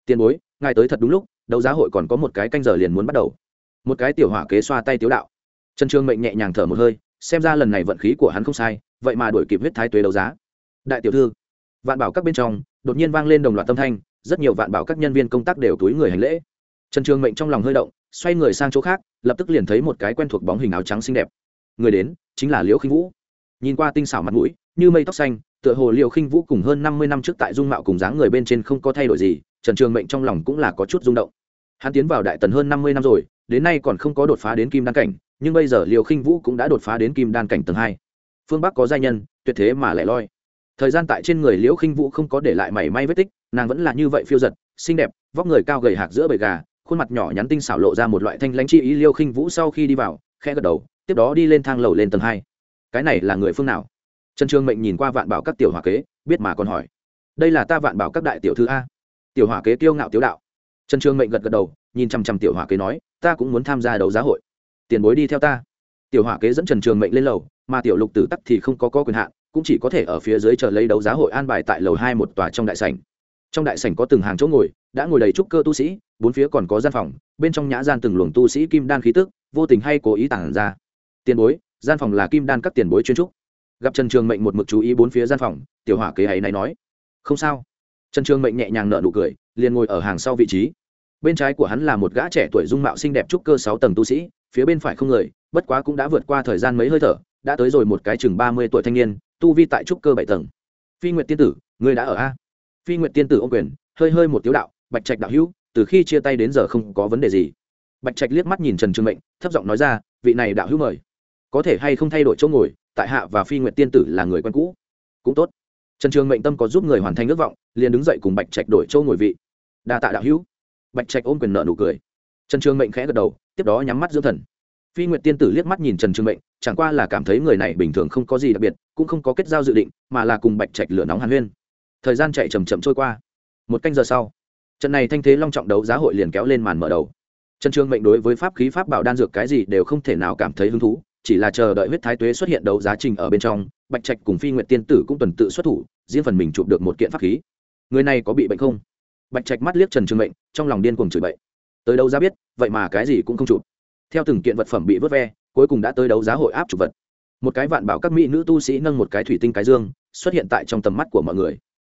Tiền bối, ngài tới thật đúng lúc, đấu giá hội còn có một cái canh giờ liền muốn bắt đầu. Một cái tiểu hỏa kế xoa tay tiếu đạo. Trần trương mệnh nhẹ nhàng thở một hơi, xem ra lần này vận khí của hắn không sai, vậy mà đổi kịp huyết thái tuế đấu giá. Đại tiểu thư, vạn bảo các bên trong, đột nhiên vang lên đồng loạt tâm thanh, rất nhiều vạn bảo các nhân viên công tác đều túi người hành lễ. Trần trường mệnh trong lòng hơi động, xoay người sang chỗ khác, lập tức liền thấy một cái quen thuộc bóng hình áo trắng xinh đẹp người đến chính là liễu khinh vũ. Nhìn qua tinh xảo mặt mũi, như mây tóc xanh, tựa hồ Liễu khinh vũ cùng hơn năm mươi năm trước tại dung mạo cùng dáng người bên trên không có thay đổi gì, trần trường mệnh trong lòng cũng là có chút rung động. Hắn tiến vào đại tần hơn năm mươi năm rồi, đến nay còn không có đột phá đến kim đan cảnh, nhưng bây giờ liều khinh vũ cũng đã đột phá đến kim đan cảnh tầng hai. Phương bắc có gia nhân, tuyệt thế mà lẻ loi. Thời gian tại trên người liễu khinh vũ không có để lại mảy may vết tích, nàng vẫn là như vậy phiêu giật, xinh đẹp, vóc người cao gầy hạc giữa bầy gà, khuôn mặt nhỏ nhắn tinh xảo lộ ra một loại thanh lãnh chi ý liêu khinh vũ sau khi đi vào khe gật đầu tiếp đó đi lên thang lầu lên tầng hai. Cái này là người phương nào? Trần trương mệnh nhìn qua vạn bảo các tiểu hòa kế biết mà còn hỏi. Đây là ta vạn bảo các đại tiểu thư a. Tiểu hòa kế tiêu ngạo tiếu đạo. Trần trương mệnh gật gật đầu nhìn chằm chằm tiểu hòa kế nói ta cũng muốn tham gia đấu giá hội. Tiền bối đi theo ta. Tiểu hòa kế dẫn trần trường mệnh lên lầu mà tiểu lục tử tắc thì không có, có quyền hạn cũng chỉ có thể ở phía dưới chờ lấy đấu giá hội an bài tại lầu hai một tòa trong đại sảnh. Trong đại sảnh có từng hàng chỗ ngồi đã ngồi đầy trúc cơ tu sĩ bốn phía còn có gian phòng bên trong nhã gian từng luồng tu sĩ kim đan khí tức vô tình hay cố ý tản ra tiền bối, gian phòng là kim đan các tiền bối chuyên trúc. Gặp trần trường mệnh một mực chú ý bốn phía gian phòng, tiểu hỏa kế ấy này nói. Không sao. Trần trường mệnh nhẹ nhàng nở nụ cười, liền ngồi ở hàng sau vị trí. Bên trái của hắn là một gã trẻ tuổi dung mạo xinh đẹp trúc cơ sáu tầng tu sĩ, phía bên phải không người, bất quá cũng đã vượt qua thời gian mấy hơi thở, đã tới rồi một cái chừng ba mươi tuổi thanh niên, tu vi tại trúc cơ bảy tầng. Phi nguyệt tiên tử người đã ở a? Phi nguyệt tiên tử ô quyền, hơi hơi một tiếu đạo, bạch trạch đạo hữu, từ khi chia tay đến giờ không có vấn đề gì. Bạch trạch liếc mắt nhìn trần trường mệnh, thấp giọng nói ra, vị này đạo hữu mời có thể hay không thay đổi chỗ ngồi, tại hạ và phi nguyện tiên tử là người quen cũ. Cũng tốt. Trần trường mệnh tâm có giúp người hoàn thành ước vọng, liền đứng dậy cùng bạch trạch đổi chỗ ngồi vị. Đa tạ đạo hữu. Bạch trạch ôm quyền nợ nụ cười. Trần trường mệnh khẽ gật đầu, tiếp đó nhắm mắt dưỡng thần. Phi nguyện tiên tử liếc mắt nhìn trần trường mệnh, chẳng qua là cảm thấy người này bình thường không có gì đặc biệt, cũng không có kết giao dự định, mà là cùng bạch trạch lửa nóng hàn huyên. Thời gian chạy chầm chậm trôi qua. Một canh giờ sau, trận này thanh thế long trọng đấu giá hội liền kéo lên màn mở đầu. Trần trường mệnh đối với pháp khí pháp bảo đan dược cái gì đều không thể nào cảm thấy hứng thú chỉ là chờ đợi huyết thái tuế xuất hiện đấu giá trình ở bên trong, bạch trạch cùng phi nguyện tiên tử cũng tuần tự xuất thủ, riêng phần mình chụp được một kiện pháp khí. Người này có bị bệnh không? Bạch trạch mắt liếc trần trường mệnh, trong lòng điên cuồng chửi bậy. Tới đâu giá biết, vậy mà cái gì cũng không chụp. Theo từng kiện vật phẩm bị vớt ve, cuối cùng đã tới đấu giá hội áp chụp vật. Một cái vạn bảo các mỹ nữ tu sĩ nâng một cái thủy tinh cái dương, xuất hiện tại trong tầm mắt của mọi người.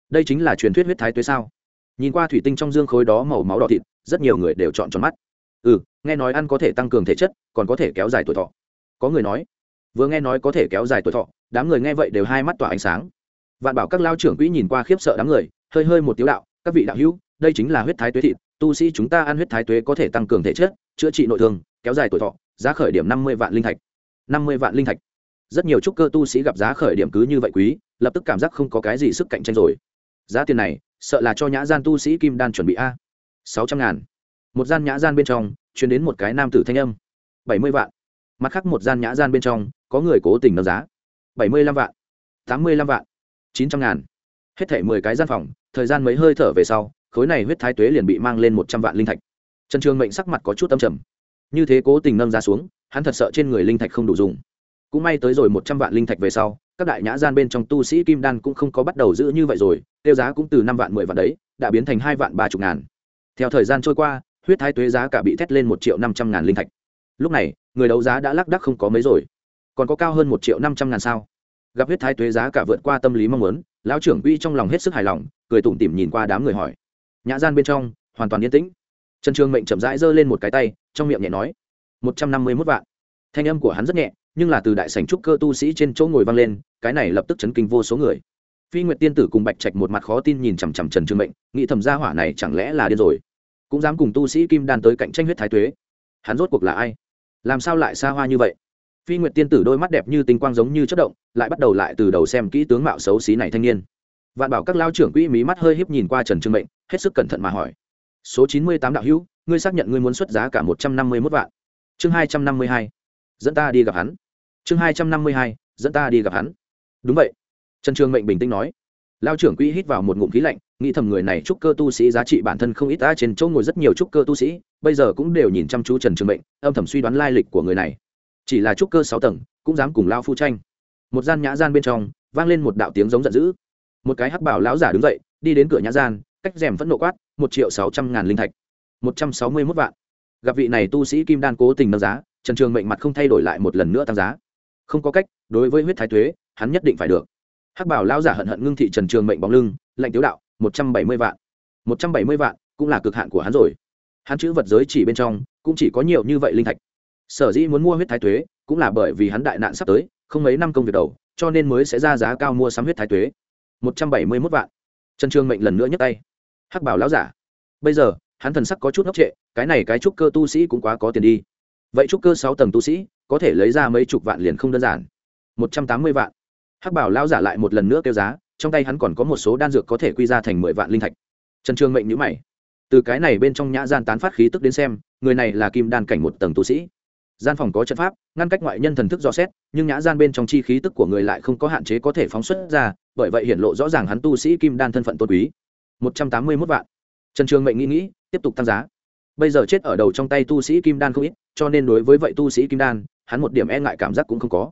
Đây chính là truyền thuyết huyết thái tuế sao? Nhìn qua thủy tinh trong dương khối đó màu máu đỏ thịt, rất nhiều người đều chọn tròn mắt. Ừ nghe nói ăn có thể tăng cường thể chất, còn có thể kéo dài tuổi thọ có người nói, vừa nghe nói có thể kéo dài tuổi thọ, đám người nghe vậy đều hai mắt tỏa ánh sáng. Vạn bảo các lao trưởng quỹ nhìn qua khiếp sợ đám người, hơi hơi một tiếu đạo, các vị đạo hữu, đây chính là huyết thái tuế thịt, tu sĩ chúng ta ăn huyết thái tuế có thể tăng cường thể chất, chữa trị nội thương, kéo dài tuổi thọ, giá khởi điểm năm mươi vạn linh thạch. năm mươi vạn linh thạch. Rất nhiều trúc cơ tu sĩ gặp giá khởi điểm cứ như vậy quý, lập tức cảm giác không có cái gì sức cạnh tranh rồi. Giá tiền này, sợ là cho nhã gian tu sĩ kim đan chuẩn bị a. Sáu trăm ngàn. Một gian nhã gian bên trong chuyển đến một cái nam tử thanh âm. Bảy mươi vạn mặt khác một gian nhã gian bên trong, có người cố tình nâng giá. Bảy mươi lăm vạn, tám mươi lăm vạn, chín trăm ngàn. Hết thể mười cái gian phòng, thời gian mấy hơi thở về sau, khối này huyết thái tuế liền bị mang lên một trăm vạn linh thạch. Trần trường mệnh sắc mặt có chút âm trầm. Như thế cố tình nâng giá xuống, hắn thật sợ trên người linh thạch không đủ dùng. Cũng may tới rồi một trăm vạn linh thạch về sau, các đại nhã gian bên trong tu sĩ kim đan cũng không có bắt đầu giữ như vậy rồi, tiêu giá cũng từ năm vạn, mười vạn đấy, đã biến thành hai vạn ba chục ngàn. Theo thời gian trôi qua, huyết thái tuế giá cả bị thét lên một triệu năm trăm ngàn linh thạch. Lúc này người đấu giá đã lắc đắc không có mấy rồi. Còn có cao hơn một triệu năm trăm ngàn sao. Gặp huyết thái tuế giá cả vượt qua tâm lý mong muốn, lão trưởng uy trong lòng hết sức hài lòng, cười tủm tỉm nhìn qua đám người hỏi. Nhã gian bên trong, hoàn toàn yên tĩnh. Trần trường mệnh chậm rãi giơ lên một cái tay, trong miệng nhẹ nói, một trăm năm mươi mốt vạn. Thanh âm của hắn rất nhẹ, nhưng là từ đại sảnh trúc cơ tu sĩ trên chỗ ngồi vang lên, cái này lập tức chấn kinh vô số người. Phi nguyệt tiên tử cùng bạch trạch một mặt khó tin nhìn chằm chằm trần trường mệnh, nghĩ thầm gia hỏa này chẳng lẽ là điên rồi. Cũng dám cùng tu sĩ kim đan tới cạnh tranh huyết thái tuế. Hắn rốt cuộc là ai? Làm sao lại xa hoa như vậy? Phi nguyệt tiên tử đôi mắt đẹp như tinh quang giống như chất động, lại bắt đầu lại từ đầu xem kỹ tướng mạo xấu xí này thanh niên. Vạn bảo các lao trưởng quỹ mí mắt hơi híp nhìn qua trần trương mệnh, hết sức cẩn thận mà hỏi. Số chín mươi tám đạo hữu, ngươi xác nhận ngươi muốn xuất giá cả một trăm năm mươi mốt vạn. Chương hai trăm năm mươi hai. Dẫn ta đi gặp hắn. Chương hai trăm năm mươi hai, dẫn ta đi gặp hắn. Đúng vậy. Trần Trương mệnh bình tĩnh nói lao trưởng quỹ hít vào một ngụm khí lạnh, nghĩ thầm người này trúc cơ tu sĩ giá trị bản thân không ít ta trên chỗ ngồi rất nhiều trúc cơ tu sĩ, bây giờ cũng đều nhìn chăm chú trần trường mệnh, âm thầm suy đoán lai lịch của người này. Chỉ là trúc cơ sáu tầng, cũng dám cùng lao phu tranh. Một gian nhã gian bên trong, vang lên một đạo tiếng giống giận dữ. Một cái hắc bảo lão giả đứng dậy, đi đến cửa nhã gian, cách rèm phẫn nộ quát, một triệu sáu trăm ngàn linh thạch, một trăm sáu mươi mốt vạn. Gặp vị này tu sĩ kim đan cố tình nâng giá, trần trường mệnh mặt không thay đổi lại một lần nữa tăng giá. Không có cách, đối với huyết thái thuế, hắn nhất định phải được hắc bảo lão giả hận hận ngưng thị trần trường mệnh bóng lưng lệnh tiếu đạo, một trăm bảy mươi vạn. Một trăm bảy mươi vạn, cũng là cực hạn của hắn rồi. Hắn chữ vật giới chỉ bên trong, cũng chỉ có nhiều như vậy linh thạch. Sở dĩ muốn mua huyết thái tuế, cũng là bởi vì hắn đại nạn sắp tới, không mấy năm công việc đầu, cho nên mới sẽ ra giá cao mua sắm huyết thái tuế. Một trăm bảy mươi mốt vạn. Trần trường mệnh lần nữa nhấc tay. Hắc bảo lão giả, bây giờ, hắn thần sắc có chút ngốc trệ, cái này cái trúc cơ tu sĩ cũng quá có tiền đi. Vậy trúc cơ sáu tầng tu sĩ, có thể lấy ra mấy chục vạn liền không đơn giản. Một trăm tám mươi vạn hắc bảo lão giả lại một lần nữa kêu giá, trong tay hắn còn có một số đan dược có thể quy ra thành mười vạn linh thạch. Trần trường mệnh nhữ mày. Từ cái này bên trong nhã gian tán phát khí tức đến xem, người này là kim đan cảnh một tầng tu sĩ. Gian phòng có trận pháp, ngăn cách ngoại nhân thần thức dò xét, nhưng nhã gian bên trong chi khí tức của người lại không có hạn chế có thể phóng xuất ra, bởi vậy hiện lộ rõ ràng hắn tu sĩ kim đan thân phận tôn quý. Một trăm tám mươi mốt vạn. Trần trường mệnh nghĩ nghĩ, tiếp tục tăng giá. Bây giờ chết ở đầu trong tay tu sĩ kim đan không ít, cho nên đối với vậy tu sĩ kim đan, hắn một điểm e ngại cảm giác cũng không có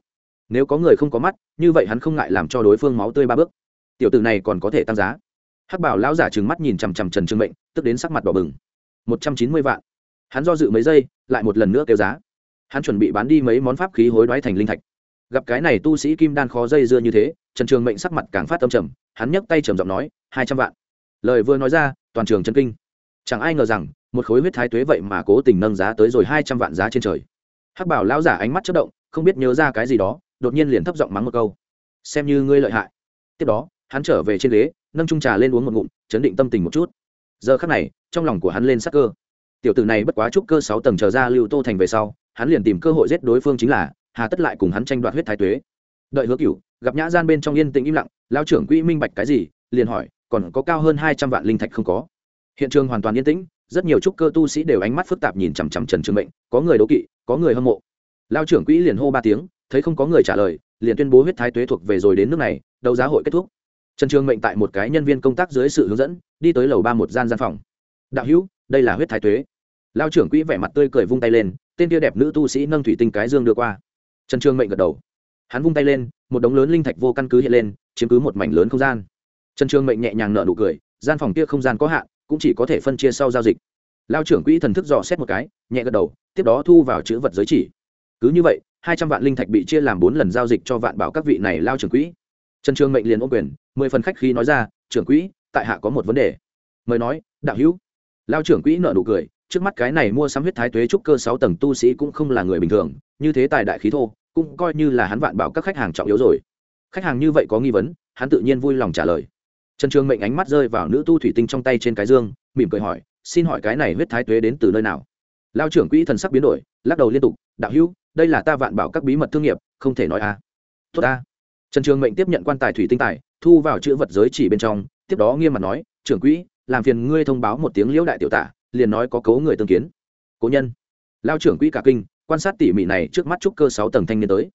nếu có người không có mắt, như vậy hắn không ngại làm cho đối phương máu tươi ba bước. Tiểu tử này còn có thể tăng giá. Hắc bảo lão giả trừng mắt nhìn chằm chằm trần trường mệnh, tức đến sắc mặt đỏ bừng. Một trăm chín mươi vạn. Hắn do dự mấy giây, lại một lần nữa kêu giá. Hắn chuẩn bị bán đi mấy món pháp khí hối đoái thành linh thạch. Gặp cái này tu sĩ kim đan khó dây dưa như thế, trần trường mệnh sắc mặt càng phát tâm trầm, hắn nhấc tay trầm giọng nói, hai trăm vạn. Lời vừa nói ra, toàn trường chân kinh. Chẳng ai ngờ rằng, một khối huyết thái tuế vậy mà cố tình nâng giá tới rồi hai trăm vạn giá trên trời. Hắc bảo lão giả ánh mắt chất động, không biết nhớ ra cái gì đó đột nhiên liền thấp giọng mắng một câu. Xem như ngươi lợi hại. Tiếp đó, hắn trở về trên ghế, nâng trung trà lên uống một ngụm, chấn định tâm tình một chút. Giờ khắc này, trong lòng của hắn lên sắc cơ. Tiểu tử này bất quá trúc cơ sáu tầng trở ra lưu tô thành về sau, hắn liền tìm cơ hội giết đối phương chính là, hà tất lại cùng hắn tranh đoạt huyết thái tuế. Đợi hứa cửu, gặp nhã gian bên trong yên tĩnh im lặng, lao trưởng quỹ minh bạch cái gì, liền hỏi, còn có cao hơn hai trăm vạn linh thạch không có? Hiện trường hoàn toàn yên tĩnh, rất nhiều trúc cơ tu sĩ đều ánh mắt phức tạp nhìn chằm chằm trần trường mệnh, có người đố kỵ, có người hâm mộ. Lao trưởng quỹ liền hô ba tiếng thấy không có người trả lời, liền tuyên bố huyết thái tuế thuộc về rồi đến nước này, đấu giá hội kết thúc. Trần trường mệnh tại một cái nhân viên công tác dưới sự hướng dẫn, đi tới lầu ba một gian gian phòng. Đạo hữu, đây là huyết thái tuế. Lao trưởng quỹ vẻ mặt tươi cười vung tay lên, tên tia đẹp nữ tu sĩ nâng thủy tinh cái dương đưa qua. Trần trường mệnh gật đầu. Hắn vung tay lên, một đống lớn linh thạch vô căn cứ hiện lên, chiếm cứ một mảnh lớn không gian. Trần trường mệnh nhẹ nhàng nợ nụ cười, gian phòng kia không gian có hạn, cũng chỉ có thể phân chia sau giao dịch. Lao trưởng quỹ thần thức dò xét một cái, nhẹ gật đầu, tiếp đó thu vào chữ vật giới chỉ. Cứ như vậy hai trăm vạn linh thạch bị chia làm bốn lần giao dịch cho vạn bảo các vị này lao trưởng quỹ. Trần trường mệnh liền ô quyền, mười phần khách khi nói ra, trưởng quỹ, tại hạ có một vấn đề. Mời nói, đạo hữu. Lao trưởng quỹ nợ nụ cười, trước mắt cái này mua sắm huyết thái tuế trúc cơ sáu tầng tu sĩ cũng không là người bình thường, như thế tài đại khí thô, cũng coi như là hắn vạn bảo các khách hàng trọng yếu rồi. Khách hàng như vậy có nghi vấn, hắn tự nhiên vui lòng trả lời. Trần trường mệnh ánh mắt rơi vào nữ tu thủy tinh trong tay trên cái dương, mỉm cười hỏi, xin hỏi cái này huyết thái tuế đến từ nơi nào? Lao trưởng quỹ thần sắc biến đổi, lắc đầu liên tục, đạo hữu đây là ta vạn bảo các bí mật thương nghiệp, không thể nói a. À. tốt a. Trần trường mệnh tiếp nhận quan tài thủy tinh tài, thu vào chữ vật giới chỉ bên trong, tiếp đó nghiêm mặt nói, trưởng quỹ, làm phiền ngươi thông báo một tiếng liễu đại tiểu tả, liền nói có cấu người tương kiến. Cố nhân. Lao trưởng quỹ cả kinh, quan sát tỉ mỉ này trước mắt trúc cơ sáu tầng thanh niên tới.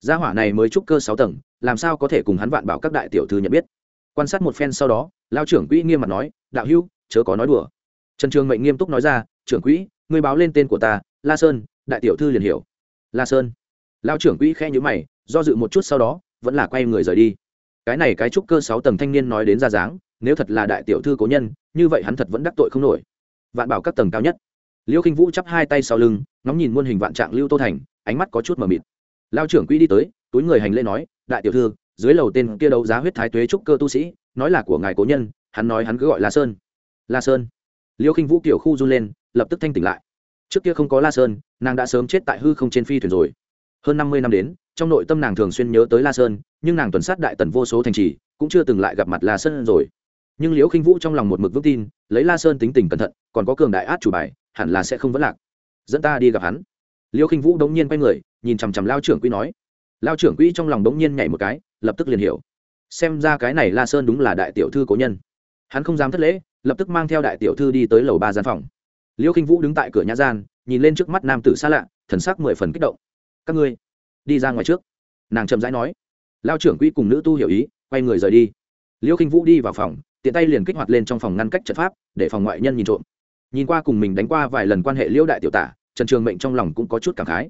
Gia hỏa này mới trúc cơ sáu tầng, làm sao có thể cùng hắn vạn bảo các đại tiểu thư nhận biết? Quan sát một phen sau đó, lao trưởng quỹ nghiêm mặt nói, đạo hữu, chớ có nói đùa. Trần trường mệnh nghiêm túc nói ra, trưởng quỹ, ngươi báo lên tên của ta, la sơn, đại tiểu thư liền hiểu la sơn. Lao trưởng quỹ khe nhữ mày, do dự một chút sau đó, vẫn là quay người rời đi. Cái này cái trúc cơ sáu tầng thanh niên nói đến ra dáng, nếu thật là đại tiểu thư cố nhân, như vậy hắn thật vẫn đắc tội không nổi. Vạn bảo các tầng cao nhất. Liêu khinh vũ chắp hai tay sau lưng, ngóng nhìn muôn hình vạn trạng lưu tô thành, ánh mắt có chút mờ mịt. Lao trưởng quỹ đi tới, túi người hành lễ nói, đại tiểu thư, dưới lầu tên kia đấu giá huyết thái tuế trúc cơ tu sĩ, nói là của ngài cố nhân, hắn nói hắn cứ gọi là sơn. La sơn. Liêu khinh vũ kiểu khu run lên, lập tức thanh tỉnh lại trước kia không có la sơn, nàng đã sớm chết tại hư không trên phi thuyền rồi. Hơn năm mươi năm đến, trong nội tâm nàng thường xuyên nhớ tới la sơn, nhưng nàng tuần sát đại tần vô số thành trì, cũng chưa từng lại gặp mặt la sơn rồi. Nhưng liễu khinh vũ trong lòng một mực vững tin, lấy la sơn tính tình cẩn thận, còn có cường đại át chủ bài, hẳn là sẽ không vấn lạc. Dẫn ta đi gặp hắn. Liễu khinh vũ đống nhiên quay người, nhìn chằm chằm lao trưởng quỹ nói. Lao trưởng quỹ trong lòng đống nhiên nhảy một cái, lập tức liền hiểu. Xem ra cái này la sơn đúng là đại tiểu thư cố nhân. Hắn không dám thất lễ, lập tức mang theo đại tiểu thư đi tới lầu ba gian phòng. Liêu khinh vũ đứng tại cửa nhã gian, nhìn lên trước mắt nam tử xa lạ, thần sắc mười phần kích động. Các ngươi, đi ra ngoài trước. Nàng chậm rãi nói. Lao trưởng quỹ cùng nữ tu hiểu ý, quay người rời đi. Liêu khinh vũ đi vào phòng, tiện tay liền kích hoạt lên trong phòng ngăn cách trận pháp, để phòng ngoại nhân nhìn trộm. Nhìn qua cùng mình đánh qua vài lần quan hệ liễu đại tiểu tả, trần trường mệnh trong lòng cũng có chút cảm khái.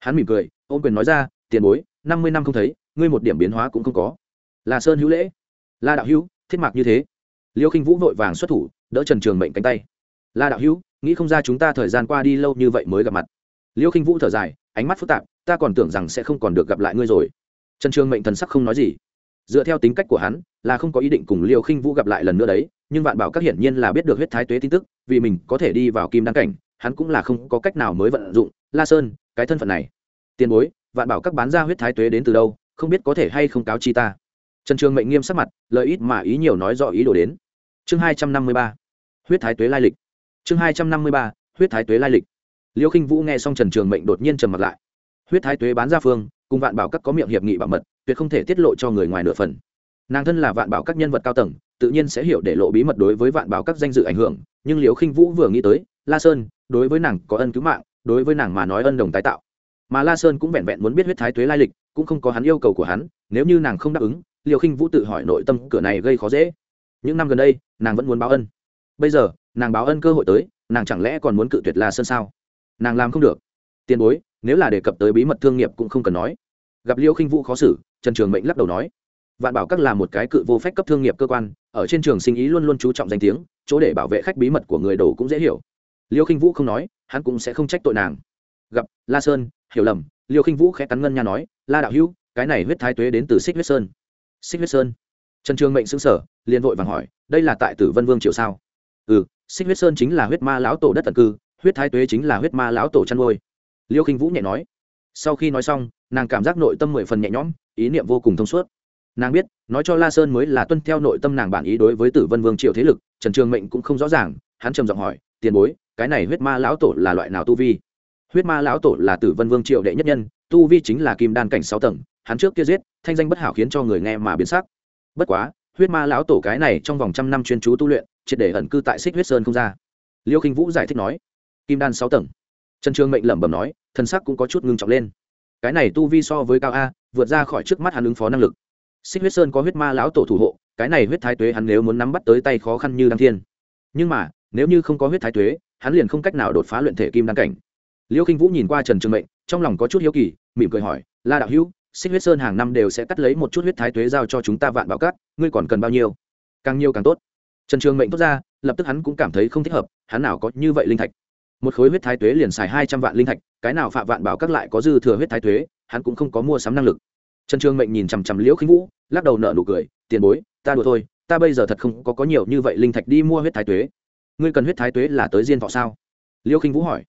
Hắn mỉm cười, ôm quyền nói ra, tiền bối, năm mươi năm không thấy, ngươi một điểm biến hóa cũng không có. Là sơn hữu lễ. La đạo hữu, thiết mạc như thế. Liêu khinh vũ vội vàng xuất thủ, đỡ trần trường mệnh cánh tay. La đạo hữu nghĩ không ra chúng ta thời gian qua đi lâu như vậy mới gặp mặt. Liêu khinh vũ thở dài, ánh mắt phức tạp, ta còn tưởng rằng sẽ không còn được gặp lại ngươi rồi. Trần trường mệnh thần sắc không nói gì. Dựa theo tính cách của hắn, là không có ý định cùng liêu khinh vũ gặp lại lần nữa đấy, nhưng vạn bảo các hiển nhiên là biết được huyết thái tuế tin tức, vì mình có thể đi vào kim đăng cảnh, hắn cũng là không có cách nào mới vận dụng. La sơn, cái thân phận này. Tiền bối, vạn bảo các bán ra huyết thái tuế đến từ đâu, không biết có thể hay không cáo chi ta. Trần trường mệnh nghiêm sắc mặt lợi ít mà ý nhiều nói rõ ý đồ đến. Chương hai trăm năm mươi ba. Huyết thái tuế lai lịch chương hai trăm năm mươi ba, huyết thái tuế lai lịch. Liêu khinh vũ nghe xong trần trường mệnh đột nhiên trầm mặt lại. Huyết thái tuế bán ra phương, cùng vạn bảo các có miệng hiệp nghị bảo mật, tuyệt không thể tiết lộ cho người ngoài nửa phần. Nàng thân là vạn bảo các nhân vật cao tầng, tự nhiên sẽ hiểu để lộ bí mật đối với vạn bảo các danh dự ảnh hưởng, nhưng liều khinh vũ vừa nghĩ tới, la sơn, đối với nàng có ân cứu mạng, đối với nàng mà nói ân đồng tái tạo. Mà la sơn cũng vẹn vẹn muốn biết huyết thái tuế lai lịch, cũng không có hắn yêu cầu của hắn, nếu như nàng không đáp ứng liều khinh vũ tự hỏi nội tâm cửa này gây khó dễ. Những năm gần đây, nàng vẫn muốn báo ân. Bây giờ nàng báo ân cơ hội tới, nàng chẳng lẽ còn muốn cự tuyệt la sơn sao? Nàng làm không được. Tiền bối, nếu là đề cập tới bí mật thương nghiệp cũng không cần nói. Gặp liêu khinh vũ khó xử, trần trường mệnh lắc đầu nói. Vạn bảo các là một cái cự vô phép cấp thương nghiệp cơ quan, ở trên trường sinh ý luôn luôn chú trọng danh tiếng, chỗ để bảo vệ khách bí mật của người đồ cũng dễ hiểu. Liêu khinh vũ không nói, hắn cũng sẽ không trách tội nàng. Gặp la sơn, hiểu lầm liêu khinh vũ khẽ cắn ngân nha nói, la đạo hữu, cái này huyết thái tuế đến từ xích huyết sơn. Xích huyết sơn? Trần trường mệnh xứng sở liền vội vàng hỏi, đây là tại tử vân vương triều sao? Ừ xích huyết sơn chính là huyết ma lão tổ đất tận cư, huyết thái tuế chính là huyết ma lão tổ chăn nuôi. Liêu khinh vũ nhẹ nói. Sau khi nói xong, nàng cảm giác nội tâm mười phần nhẹ nhõm, ý niệm vô cùng thông suốt. Nàng biết, nói cho la sơn mới là tuân theo nội tâm nàng bản ý đối với tử vân vương triệu thế lực, trần trường mệnh cũng không rõ ràng, hắn trầm giọng hỏi, tiền bối, cái này huyết ma lão tổ là loại nào tu vi? Huyết ma lão tổ là tử vân vương triệu đệ nhất nhân, tu vi chính là kim đan cảnh sáu tầng, hắn trước kia giết, thanh danh bất hảo khiến cho người nghe mà biến sắc. Bất quá, huyết ma lão tổ cái này trong vòng trăm năm chuyên chú tu luyện triệt để ẩn cư tại xích huyết sơn không ra. Liêu khinh vũ giải thích nói, kim đan sáu tầng. Trần Trương mệnh lẩm bẩm nói thân sắc cũng có chút ngưng trọng lên. Cái này tu vi so với cao a, vượt ra khỏi trước mắt hắn ứng phó năng lực. Xích huyết sơn có huyết ma lão tổ thủ hộ, cái này huyết thái tuế hắn nếu muốn nắm bắt tới tay khó khăn như đăng thiên. Nhưng mà, nếu như không có huyết thái tuế, hắn liền không cách nào đột phá luyện thể kim đăng cảnh. Liêu khinh vũ nhìn qua trần trường mệnh, trong lòng có chút hiếu kỳ, mỉm cười hỏi, la đạo hữu, xích huyết sơn hàng năm đều sẽ cắt lấy một chút huyết thái tuế giao cho chúng ta vạn bảo cát, ngươi còn cần bao nhiêu? Càng nhiều càng tốt trần trường mệnh tốt ra, lập tức hắn cũng cảm thấy không thích hợp, hắn nào có như vậy linh thạch? Một khối huyết thái tuế liền xài hai trăm vạn linh thạch, cái nào phạm vạn bảo các lại có dư thừa huyết thái tuế, hắn cũng không có mua sắm năng lực. Trần trường mệnh nhìn chằm chằm liễu khinh vũ, lắc đầu nợ nụ cười, tiền bối, ta đùa thôi, ta bây giờ thật không có có nhiều như vậy linh thạch đi mua huyết thái tuế. Ngươi cần huyết thái tuế là tới diên thọ sao? Liễu khinh vũ hỏi.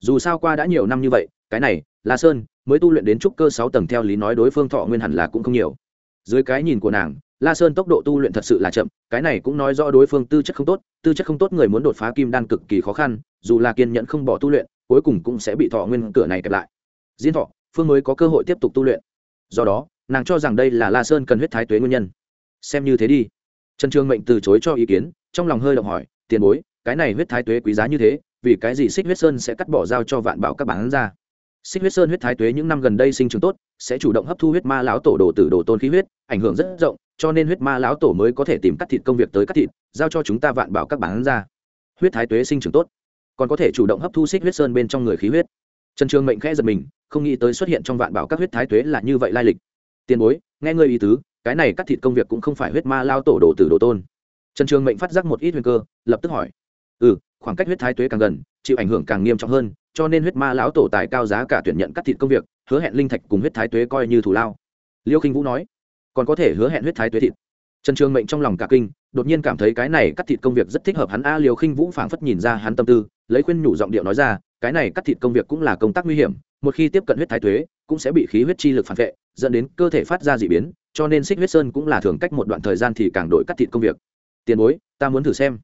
Dù sao qua đã nhiều năm như vậy, cái này, la sơn, mới tu luyện đến trúc cơ sáu tầng theo lý nói đối phương thọ nguyên hẳn là cũng không nhiều. Dưới cái nhìn của nàng la sơn tốc độ tu luyện thật sự là chậm, cái này cũng nói rõ đối phương tư chất không tốt, tư chất không tốt người muốn đột phá kim đan cực kỳ khó khăn, dù là kiên nhẫn không bỏ tu luyện, cuối cùng cũng sẽ bị thọ nguyên cửa này kẹp lại. Diễn thọ, phương mới có cơ hội tiếp tục tu luyện. Do đó, nàng cho rằng đây là la sơn cần huyết thái tuế nguyên nhân. Xem như thế đi. Trần trương mệnh từ chối cho ý kiến, trong lòng hơi động hỏi, tiền bối, cái này huyết thái tuế quý giá như thế, vì cái gì xích huyết sơn sẽ cắt bỏ giao cho vạn bảo các bán ra? Xích huyết sơn huyết thái tuế những năm gần đây sinh trưởng tốt, sẽ chủ động hấp thu huyết ma lão tổ đồ tử đồ tôn khí huyết, ảnh hưởng rất rộng cho nên huyết ma lão tổ mới có thể tìm cắt thịt công việc tới cắt thịt, giao cho chúng ta vạn bảo các bán ra. Huyết thái tuế sinh trưởng tốt, còn có thể chủ động hấp thu xích huyết sơn bên trong người khí huyết. Trần trường mệnh khẽ giật mình, không nghĩ tới xuất hiện trong vạn bảo các huyết thái tuế là như vậy lai lịch. Tiền bối, nghe ngươi ý tứ, cái này cắt thịt công việc cũng không phải huyết ma lao tổ đồ tử đồ tôn. Trần trường mệnh phát giác một ít huyền cơ, lập tức hỏi. Ừ khoảng cách huyết thái tuế càng gần, chịu ảnh hưởng càng nghiêm trọng hơn, cho nên huyết ma lão tổ tài cao giá cả tuyển nhận cắt thịt công việc, hứa hẹn linh thạch cùng huyết thái tuế coi như thủ lao. Liêu khinh vũ nói còn có thể hứa hẹn huyết thái tuế thịt. Trần trường mệnh trong lòng cả kinh, đột nhiên cảm thấy cái này cắt thịt công việc rất thích hợp hắn a liều khinh vũ phảng phất nhìn ra hắn tâm tư, lấy khuyên nhủ giọng điệu nói ra, cái này cắt thịt công việc cũng là công tác nguy hiểm, một khi tiếp cận huyết thái tuế, cũng sẽ bị khí huyết chi lực phản vệ, dẫn đến cơ thể phát ra d ị biến, cho nên xích huyết sơn cũng là thường cách một đoạn thời gian thì càng đổi cắt thịt công việc. Tiền bối, ta muốn thử xem.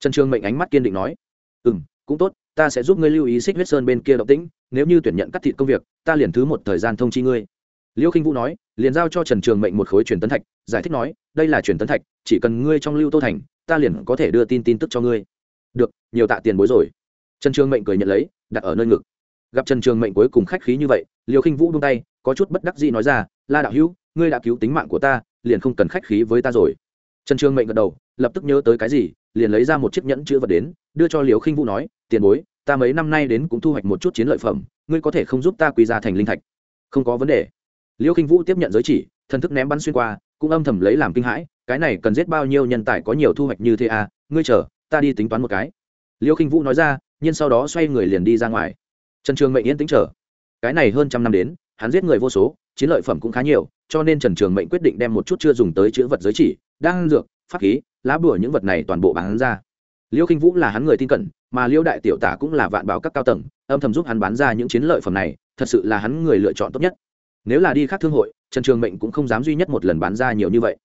Trần trường mệnh ánh mắt kiên định nói. Ừ m cũng tốt, ta sẽ giúp ngươi lưu ý xích huyết sơn bên kia động tĩnh, nếu như tuyển nhận cắt thịt công việc, ta liền thứ một thời gian thông chi ngươi liêu khinh vũ nói, liền giao cho trần trường mệnh một khối truyền tấn thạch, giải thích nói, đây là truyền tấn thạch, chỉ cần ngươi trong lưu tô thành, ta liền có thể đưa tin tin tức cho ngươi. Được, nhiều tạ tiền bối rồi. Trần trường mệnh cười nhận lấy, đặt ở nơi ngực. Gặp trần trường mệnh cuối cùng khách khí như vậy, Liêu khinh vũ buông tay, có chút bất đắc dĩ nói ra, la đạo hữu, ngươi đã cứu tính mạng của ta, liền không cần khách khí với ta rồi. Trần trường mệnh gật đầu, lập tức nhớ tới cái gì, liền lấy ra một chiếc nhẫn chữ vật đến, đưa cho liều khinh vũ nói, tiền bối, ta mấy năm nay đến cũng thu hoạch một chút chiến lợi phẩm, ngươi có thể không giúp ta quy ra thành linh thạch? Không có vấn đề liêu khinh vũ tiếp nhận giới chỉ, thần thức ném bắn xuyên qua, cũng âm thầm lấy làm kinh hãi, cái này cần giết bao nhiêu nhân tài có nhiều thu hoạch như thế à ngươi chờ, ta đi tính toán một cái. Liêu khinh vũ nói ra, nhưng sau đó xoay người liền đi ra ngoài. Trần trường mệnh yên tính chờ. Cái này hơn trăm năm đến, hắn giết người vô số, chiến lợi phẩm cũng khá nhiều, cho nên trần trường mệnh quyết định đem một chút chưa dùng tới chữ vật giới chỉ đang dược, pháp khí, lá bùa những vật này toàn bộ bán ra. Liêu khinh vũ là hắn người tin cẩn, mà liêu đại tiểu tả cũng là vạn bảo các cao tầng, âm thầm giúp hắn bán ra những chiến lợi phẩm này, thật sự là hắn người lựa chọn tốt nhất nếu là đi khác thương hội, trần trường mệnh cũng không dám duy nhất một lần bán ra nhiều như vậy.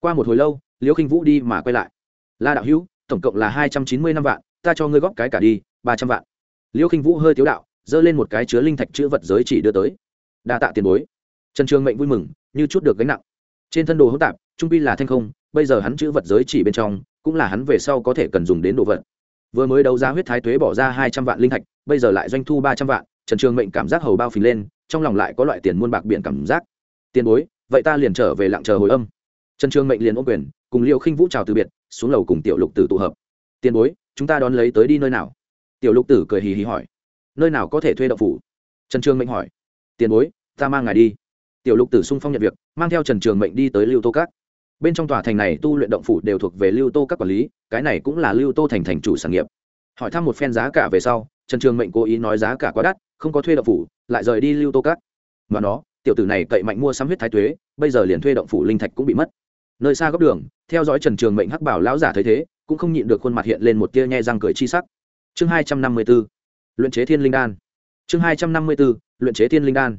Qua một hồi lâu liễu khinh vũ đi mà quay lại. La đạo hữu, tổng cộng là hai trăm chín mươi năm vạn, ta cho ngươi góp cái cả đi, ba trăm vạn. Liễu khinh vũ hơi tiếu đạo, giơ lên một cái chứa linh thạch chữ vật giới chỉ đưa tới. Đa tạ tiền bối. Trần trường mệnh vui mừng, như chút được gánh nặng. Trên thân đồ hỗn tạp, trung pi là thanh không, bây giờ hắn chữ vật giới chỉ bên trong, cũng là hắn về sau có thể cần dùng đến đồ vật. Vừa mới đấu giá huyết thái tuế bỏ ra hai trăm vạn linh thạch, bây giờ lại doanh thu ba trăm vạn trần trường mệnh cảm giác hầu bao phình lên, trong lòng lại có loại tiền muôn bạc biển cảm giác. Tiền bối, vậy ta liền trở về lặng chờ hồi âm. Trần trường mệnh liền ôm quyền, cùng Liêu khinh vũ chào từ biệt, xuống lầu cùng tiểu lục tử tụ hợp. Tiền bối, chúng ta đón lấy tới đi nơi nào? Tiểu lục tử cười hì hì hỏi. Nơi nào có thể thuê đậu phủ? Trần trường mệnh hỏi. Tiền bối, ta mang ngài đi. Tiểu lục tử sung phong nhận việc, mang theo trần trường mệnh đi tới lưu tô các. Bên trong tòa thành này tu luyện động phủ đều thuộc về lưu tô các quản lý, cái này cũng là lưu tô thành thành chủ sản nghiệp. Hỏi thăm một phen giá cả về sau, trần trường mệnh cố ý nói giá cả quá đắt không có thuê động phủ, lại rời đi lưu tô cát. mà nó, tiểu tử này cậy mạnh mua sắm huyết thái tuế, bây giờ liền thuê động phủ linh thạch cũng bị mất. Nơi xa góc đường, theo dõi trần trường mệnh hắc bảo lão giả thấy thế, cũng không nhịn được khuôn mặt hiện lên một tia nhe răng cười chi sắc. Chương hai trăm năm mươi b ố luyện chế thiên linh đan. Chương hai trăm năm mươi b ố luyện chế thiên linh đan.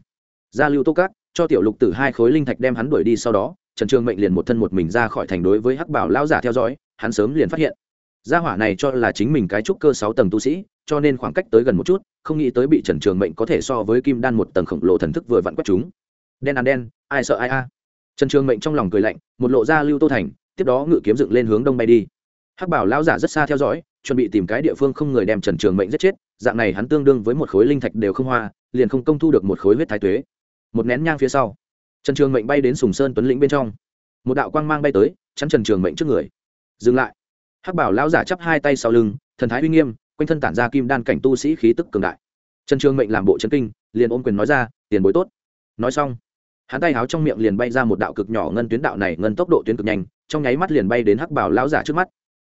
Gia lưu tô cát cho tiểu lục tử hai khối linh thạch đem hắn đuổi đi sau đó, trần trường mệnh liền một thân một mình ra khỏi thành đối với hắc bảo lão giả theo dõi, hắn sớm liền phát hiện gia hỏa này cho là chính mình cái trúc cơ sáu tầng tu sĩ, cho nên khoảng cách tới gần một chút, không nghĩ tới bị trần trường mệnh có thể so với kim đan một tầng khổng lồ thần thức vừa vặn quét chúng. Đen ăn đen, ai sợ ai a? Trần trường mệnh trong lòng cười lạnh, một lộ ra lưu tô thành, tiếp đó ngự kiếm dựng lên hướng đông bay đi. Hắc bảo lão giả rất xa theo dõi, chuẩn bị tìm cái địa phương không người đem trần trường mệnh giết chết, dạng này hắn tương đương với một khối linh thạch đều không hoa, liền không công thu được một khối huyết thái tuế. Một nén nhang phía sau, trần trường mệnh bay đến sùng sơn tuấn lĩnh bên trong. Một đạo quang mang bay tới, chắn trần trường mệnh trước người. Dừng lại hắc bảo lão giả chắp hai tay sau lưng, thần thái uy nghiêm, quanh thân tản ra kim đan cảnh tu sĩ khí tức cường đại. Trần trường mệnh làm bộ chân kinh, liền ôm quyền nói ra, tiền bối tốt. Nói xong, hắn tay háo trong miệng liền bay ra một đạo cực nhỏ ngân tuyến đạo này ngân tốc độ tuyến cực nhanh, trong nháy mắt liền bay đến hắc bảo lão giả trước mắt.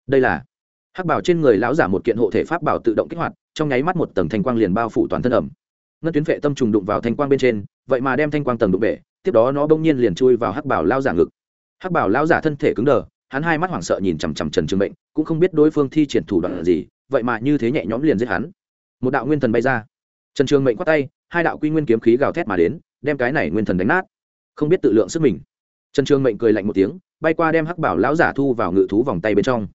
Đây là hắc bảo trên người lão giả một kiện hộ thể pháp bảo tự động kích hoạt, trong nháy mắt một tầng thanh quang liền bao phủ toàn thân ẩm. Ngân tuyến vệ tâm trùng đụng vào thanh quang bên trên, vậy mà đem thanh quang tầng đụng bể, tiếp đó nó bỗng nhiên liền chui vào hắc bảo lao giả ngực. Hắc bảo lao giả thân thể cứng đờ hắn hai mắt hoảng sợ nhìn chằm chằm trần trường mệnh, cũng không biết đối phương thi triển thủ đoạn gì, vậy mà như thế nhẹ nhõm liền giết hắn. Một đạo nguyên thần bay ra. Trần trường mệnh quát tay, hai đạo quy nguyên kiếm khí gào thét mà đến, đem cái này nguyên thần đánh nát. Không biết tự lượng sức mình. Trần trường mệnh cười lạnh một tiếng, bay qua đem hắc bảo lão giả thu vào ngự thú vòng tay bên trong.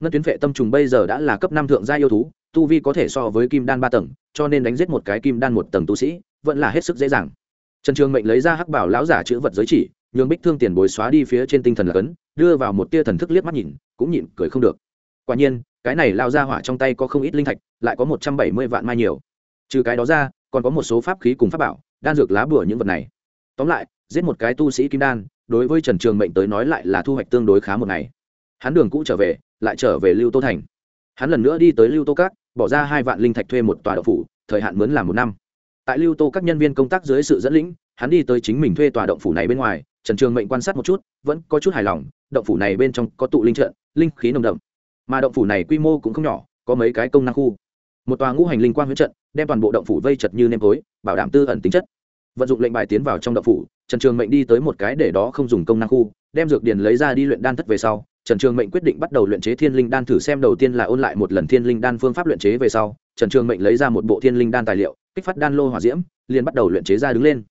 Ngân tuyến vệ tâm trùng bây giờ đã là cấp năm thượng gia yêu thú, tu vi có thể so với kim đan ba tầng, cho nên đánh giết một cái kim đan một tầng tu sĩ, vẫn là hết sức dễ dàng. Trần trường mệnh lấy ra hắc bảo lão giả chữ vật giới chỉ nhường bích thương tiền bối xóa đi phía trên tinh thần là cấn, đưa vào một tia thần thức liếc mắt nhìn, cũng nhịn cười không được. Quả nhiên, cái này lao ra hỏa trong tay có không ít linh thạch, lại có một trăm bảy mươi vạn mai nhiều. Trừ cái đó ra, còn có một số pháp khí cùng pháp bảo, đan dược lá bửa những vật này. Tóm lại, giết một cái tu sĩ kim đan, đối với trần trường mệnh tới nói lại là thu hoạch tương đối khá một ngày. Hắn đường cũ trở về, lại trở về lưu tô thành. Hắn lần nữa đi tới lưu tô cát bỏ ra hai vạn linh thạch thuê một tòa đậu phủ, thời hạn mướn làm một năm. Tại lưu tô các nhân viên công tác dưới sự dẫn lĩnh, hắn đi tới chính mình thuê tòa động phủ này bên ngoài trần trường mệnh quan sát một chút, vẫn có chút hài lòng, động phủ này bên trong có tụ linh trận, linh khí nồng đậm. Mà động phủ này quy mô cũng không nhỏ, có mấy cái công năng khu. Một tòa ngũ hành linh quan huyết trận, đem toàn bộ động phủ vây chật như nêm tối, bảo đảm tư ẩn tính chất. Vận dụng lệnh bài tiến vào trong động phủ, trần trường mệnh đi tới một cái để đó không dùng công năng khu, đem dược điền lấy ra đi luyện đan thất về sau, trần trường mệnh quyết định bắt đầu luyện chế thiên linh đan thử xem đầu tiên là ôn lại một lần thiên linh đan phương pháp luyện chế về sau, trần trường mệnh lấy ra một bộ thiên linh đan tài liệu, kích phát đan lô hỏa diễm, liền bắt đầu luyện chế ra đứng lên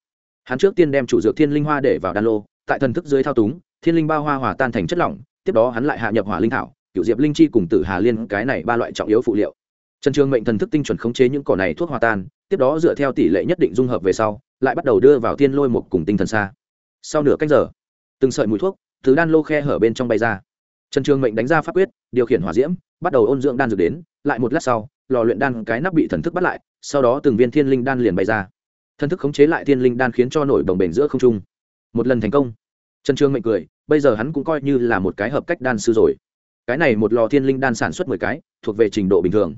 hắn trước tiên đem chủ dược thiên linh hoa để vào đan lô, tại thần thức dưới thao túng, thiên linh bao hoa hòa tan thành chất lỏng, tiếp đó hắn lại hạ nhập hỏa linh thảo cựu diệp linh chi cùng tử hà liên, cái này ba loại trọng yếu phụ liệu. Trần trường mệnh thần thức tinh chuẩn khống chế những cỏ này thuốc hòa tan, tiếp đó dựa theo tỷ lệ nhất định dung hợp về sau, lại bắt đầu đưa vào thiên lôi một cùng tinh thần xa. Sau nửa cách giờ, từng sợi mùi thuốc từ đan lô khe hở bên trong bay ra. Trần trường mệnh đánh ra pháp quyết, điều khiển hỏa diễm, bắt đầu ôn dưỡng đan dược đến, lại một lát sau, lò luyện đan cái nắp bị thần thức bắt lại, sau đó từng viên thiên linh đan liền bay ra thần thức khống chế lại thiên linh đan khiến cho nổi bồng bềnh giữa không trung. Một lần thành công. Trần trương mệnh cười, bây giờ hắn cũng coi như là một cái hợp cách đan sư rồi. Cái này một lò thiên linh đan sản xuất mười cái, thuộc về trình độ bình thường.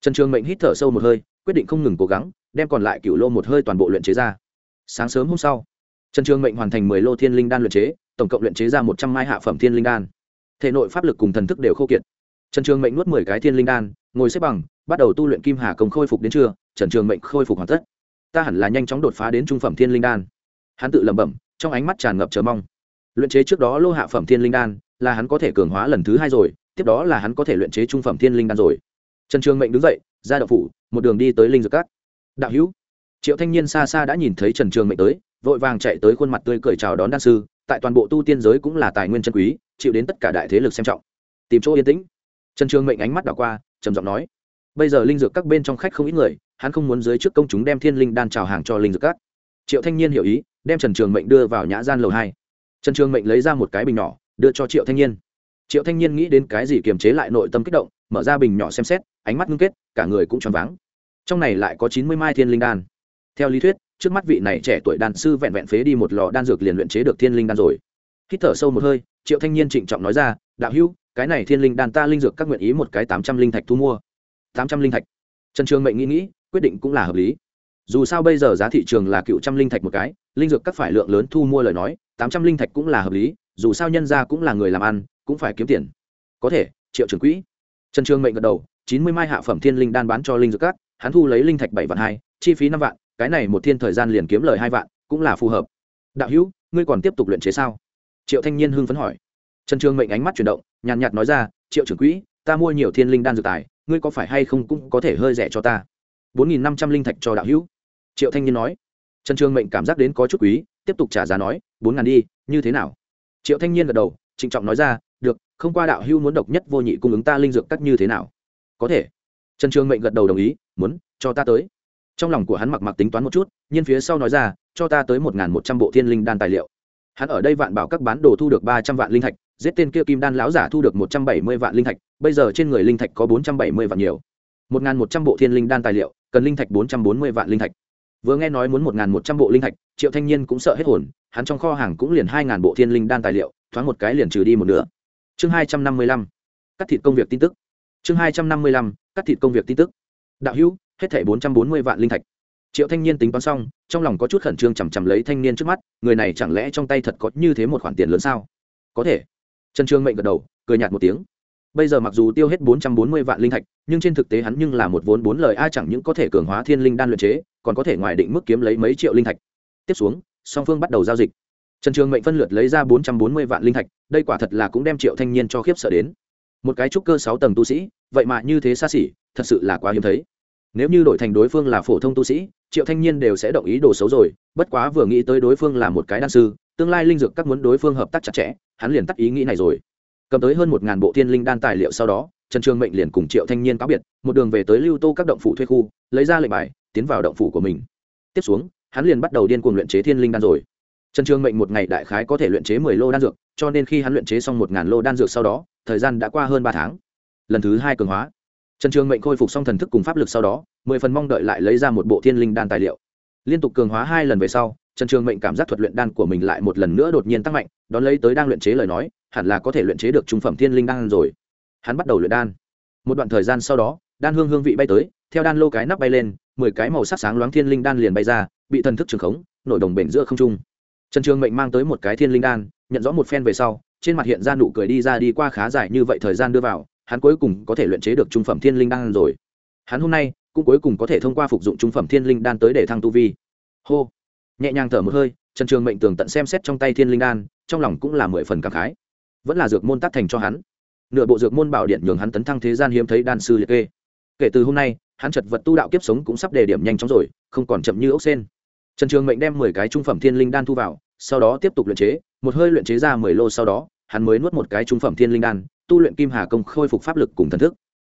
Trần trương mệnh hít thở sâu một hơi, quyết định không ngừng cố gắng, đem còn lại cựu lô một hơi toàn bộ luyện chế ra. Sáng sớm hôm sau, trần trương mệnh hoàn thành mười lô thiên linh đan luyện chế, tổng cộng luyện chế ra một trăm mai hạ phẩm thiên linh đan. Thể nội pháp lực cùng thần thức đều khô kiệt. Trần trương mệnh nuốt mười cái thiên linh đan, ngồi xếp bằng, bắt đầu tu luyện kim hà công khôi phục đến trưa, trần trường mệnh khôi phục hoàn tất ta hẳn là nhanh chóng đột phá đến trung phẩm thiên linh đan. Hắn tự lẩm bẩm, trong ánh mắt tràn ngập chờ mong. Luyện chế trước đó lô hạ phẩm thiên linh đan, là hắn có thể cường hóa lần thứ hai rồi, tiếp đó là hắn có thể luyện chế trung phẩm thiên linh đan rồi. Trần trường mệnh đứng dậy, ra đậu phủ, một đường đi tới linh dược cát đạo hữu, triệu thanh niên xa xa đã nhìn thấy trần trường mệnh tới, vội vàng chạy tới khuôn mặt tươi cười chào đón đan sư, tại toàn bộ tu tiên giới cũng là tài nguyên chân quý, chịu đến tất cả đại thế lực xem trọng. Tìm chỗ yên tĩnh. Trần trường mệnh ánh mắt đảo qua, trầm giọng nói, bây giờ linh dược các bên trong khách không ít người hắn không muốn dưới trước công chúng đem thiên linh đan trào hàng cho linh dược cát. triệu thanh niên hiểu ý, đem trần trường mệnh đưa vào nhã gian lầu hai. Trần trường mệnh lấy ra một cái bình nhỏ, đưa cho triệu thanh niên. Triệu thanh niên nghĩ đến cái gì kiềm chế lại nội tâm kích động, mở ra bình nhỏ xem xét, ánh mắt ngưng kết, cả người cũng choáng váng. Trong này lại có chín mươi mai thiên linh đan. Theo lý thuyết, trước mắt vị này trẻ tuổi đan sư vẹn vẹn phế đi một lò đan dược liền luyện chế được thiên linh đan rồi. Hít thở sâu một hơi, triệu thanh niên trịnh trọng nói ra, đạo hữu, cái này thiên linh đan ta linh dược các nguyện ý một cái tám trăm linh thạch thu mua. Tám trăm linh thạch. Trần trường mệnh nghĩ nghĩ quyết định cũng là hợp lý. Dù sao bây giờ giá thị trường là cựu trăm linh thạch một cái, linh dược các phải lượng lớn thu mua lời nói, tám trăm linh thạch cũng là hợp lý, dù sao nhân ra cũng là người làm ăn, cũng phải kiếm tiền. Có thể, triệu trưởng quỹ. Trần Trương mệnh gật đầu, chín mươi mai hạ phẩm thiên linh đan bán cho linh dược các, hắn thu lấy linh thạch bảy vạn hai, chi phí năm vạn, cái này một thiên thời gian liền kiếm lời hai vạn, cũng là phù hợp. Đạo hữu, ngươi còn tiếp tục luyện chế sao? Triệu thanh niên hưng phấn hỏi. Trần Trương mệnh ánh mắt chuyển động, nhàn nhạt nói ra, triệu trưởng quỹ, ta mua nhiều thiên linh đan dược tài, ngươi có phải hay không cũng có thể hơi rẻ cho ta? Bốn nghìn năm trăm linh thạch cho đạo hữu. Triệu thanh niên nói. Trần trường mệnh cảm giác đến có chút quý, tiếp tục trả giá nói, bốn ngàn đi, như thế nào? Triệu thanh niên gật đầu, trịnh trọng nói ra, được, không qua đạo hữu muốn độc nhất vô nhị cung ứng ta linh dược cắt như thế nào? Có thể. Trần trường mệnh gật đầu đồng ý, muốn, cho ta tới. Trong lòng của hắn mặc mặc tính toán một chút, nhiên phía sau nói ra, cho ta tới một một trăm bộ thiên linh đan tài liệu. Hắn ở đây vạn bảo các bán đồ thu được ba trăm vạn linh thạch, giết tên kia kim đan lão giả thu được một trăm bảy mươi vạn linh thạch, bây giờ trên người linh thạch có bốn trăm bảy mươi vạn nhiều một một trăm bộ thiên linh đan tài liệu, cần linh thạch bốn trăm bốn mươi vạn linh thạch. Vừa nghe nói muốn một một trăm bộ linh thạch, triệu thanh niên cũng sợ hết hồn, hắn trong kho hàng cũng liền hai bộ thiên linh đan tài liệu, thoáng một cái liền trừ đi một nửa. Chương hai trăm năm mươi lăm, cắt thịt công việc tin tức. Chương hai trăm năm mươi lăm, cắt thịt công việc tin tức. Đạo hữu, hết thảy bốn trăm bốn mươi vạn linh thạch. Triệu thanh niên tính toán xong, trong lòng có chút khẩn trương chằm chằm lấy thanh niên trước mắt, người này chẳng lẽ trong tay thật có như thế một khoản tiền lớn sao? Có thể. Trần trương mệnh gật đầu, cười nhạt một tiếng bây giờ mặc dù tiêu hết bốn trăm bốn mươi vạn linh thạch, nhưng trên thực tế hắn nhưng là một vốn bốn lời ai chẳng những có thể cường hóa thiên linh đan luyện chế, còn có thể ngoài định mức kiếm lấy mấy triệu linh thạch. Tiếp xuống, song phương bắt đầu giao dịch. Trần trường mệnh phân lượt lấy ra bốn trăm bốn mươi vạn linh thạch, đây quả thật là cũng đem triệu thanh niên cho khiếp sợ đến. Một cái trúc cơ sáu tầng tu sĩ, vậy mà như thế xa xỉ, thật sự là quá hiếm thấy. Nếu như đổi thành đối phương là phổ thông tu sĩ, triệu thanh niên đều sẽ động ý đồ xấu rồi, bất quá vừa nghĩ tới đối phương là một cái đan sư, tương lai linh dược các muốn đối phương hợp tác chặt chẽ, hắn liền tắt ý nghĩ này rồi cầm tới hơn một ngàn bộ thiên linh đan tài liệu sau đó, trần trường mệnh liền cùng triệu thanh niên cáo biệt, một đường về tới lưu tô các động phủ thuê khu, lấy ra lệnh bài, tiến vào động phủ của mình. Tiếp xuống, hắn liền bắt đầu điên cuồng luyện chế thiên linh đan rồi. Trần trường mệnh một ngày đại khái có thể luyện chế mười lô đan dược, cho nên khi hắn luyện chế xong một ngàn lô đan dược sau đó, thời gian đã qua hơn ba tháng. Lần thứ hai cường hóa. Trần trường mệnh khôi phục xong thần thức cùng pháp lực sau đó, mười phần mong đợi lại lấy ra một bộ thiên linh đan tài liệu. Liên tục cường hóa hai lần về sau trần trường mệnh cảm giác thuật luyện đan của mình lại một lần nữa đột nhiên tăng mạnh, đón lấy tới đang luyện chế lời nói, hẳn là có thể luyện chế được trung phẩm thiên linh đan rồi. Hắn bắt đầu luyện đan. Một đoạn thời gian sau đó, đan hương hương vị bay tới, theo đan lô cái nắp bay lên, mười cái màu sắc sáng loáng thiên linh đan liền bay ra, bị thần thức trường khống nội đồng bền giữa không trung. Trần trường mệnh mang tới một cái thiên linh đan, nhận rõ một phen về sau, trên mặt hiện ra nụ cười đi ra đi qua khá dài như vậy thời gian đưa vào, hắn cuối cùng có thể luyện chế được trung phẩm thiên linh đan rồi. Hắn hôm nay cũng cuối cùng có thể thông qua phục dụng trung phẩm thiên linh đan tới để thăng tu vi. Hô nhẹ nhàng thở một hơi, trần trường mệnh tường tận xem xét trong tay thiên linh đan, trong lòng cũng là mười phần cảm khái. Vẫn là dược môn tác thành cho hắn. Nửa bộ dược môn bảo điện nhường hắn tấn thăng thế gian hiếm thấy đan sư liệt kê. Kể từ hôm nay, hắn chật vật tu đạo kiếp sống cũng sắp đề điểm nhanh chóng rồi, không còn chậm như ốc sen. Trần trường mệnh đem mười cái trung phẩm thiên linh đan thu vào, sau đó tiếp tục luyện chế, một hơi luyện chế ra mười lô sau đó, hắn mới nuốt một cái trung phẩm thiên linh đan, tu luyện kim hà công khôi phục pháp lực cùng thần thức.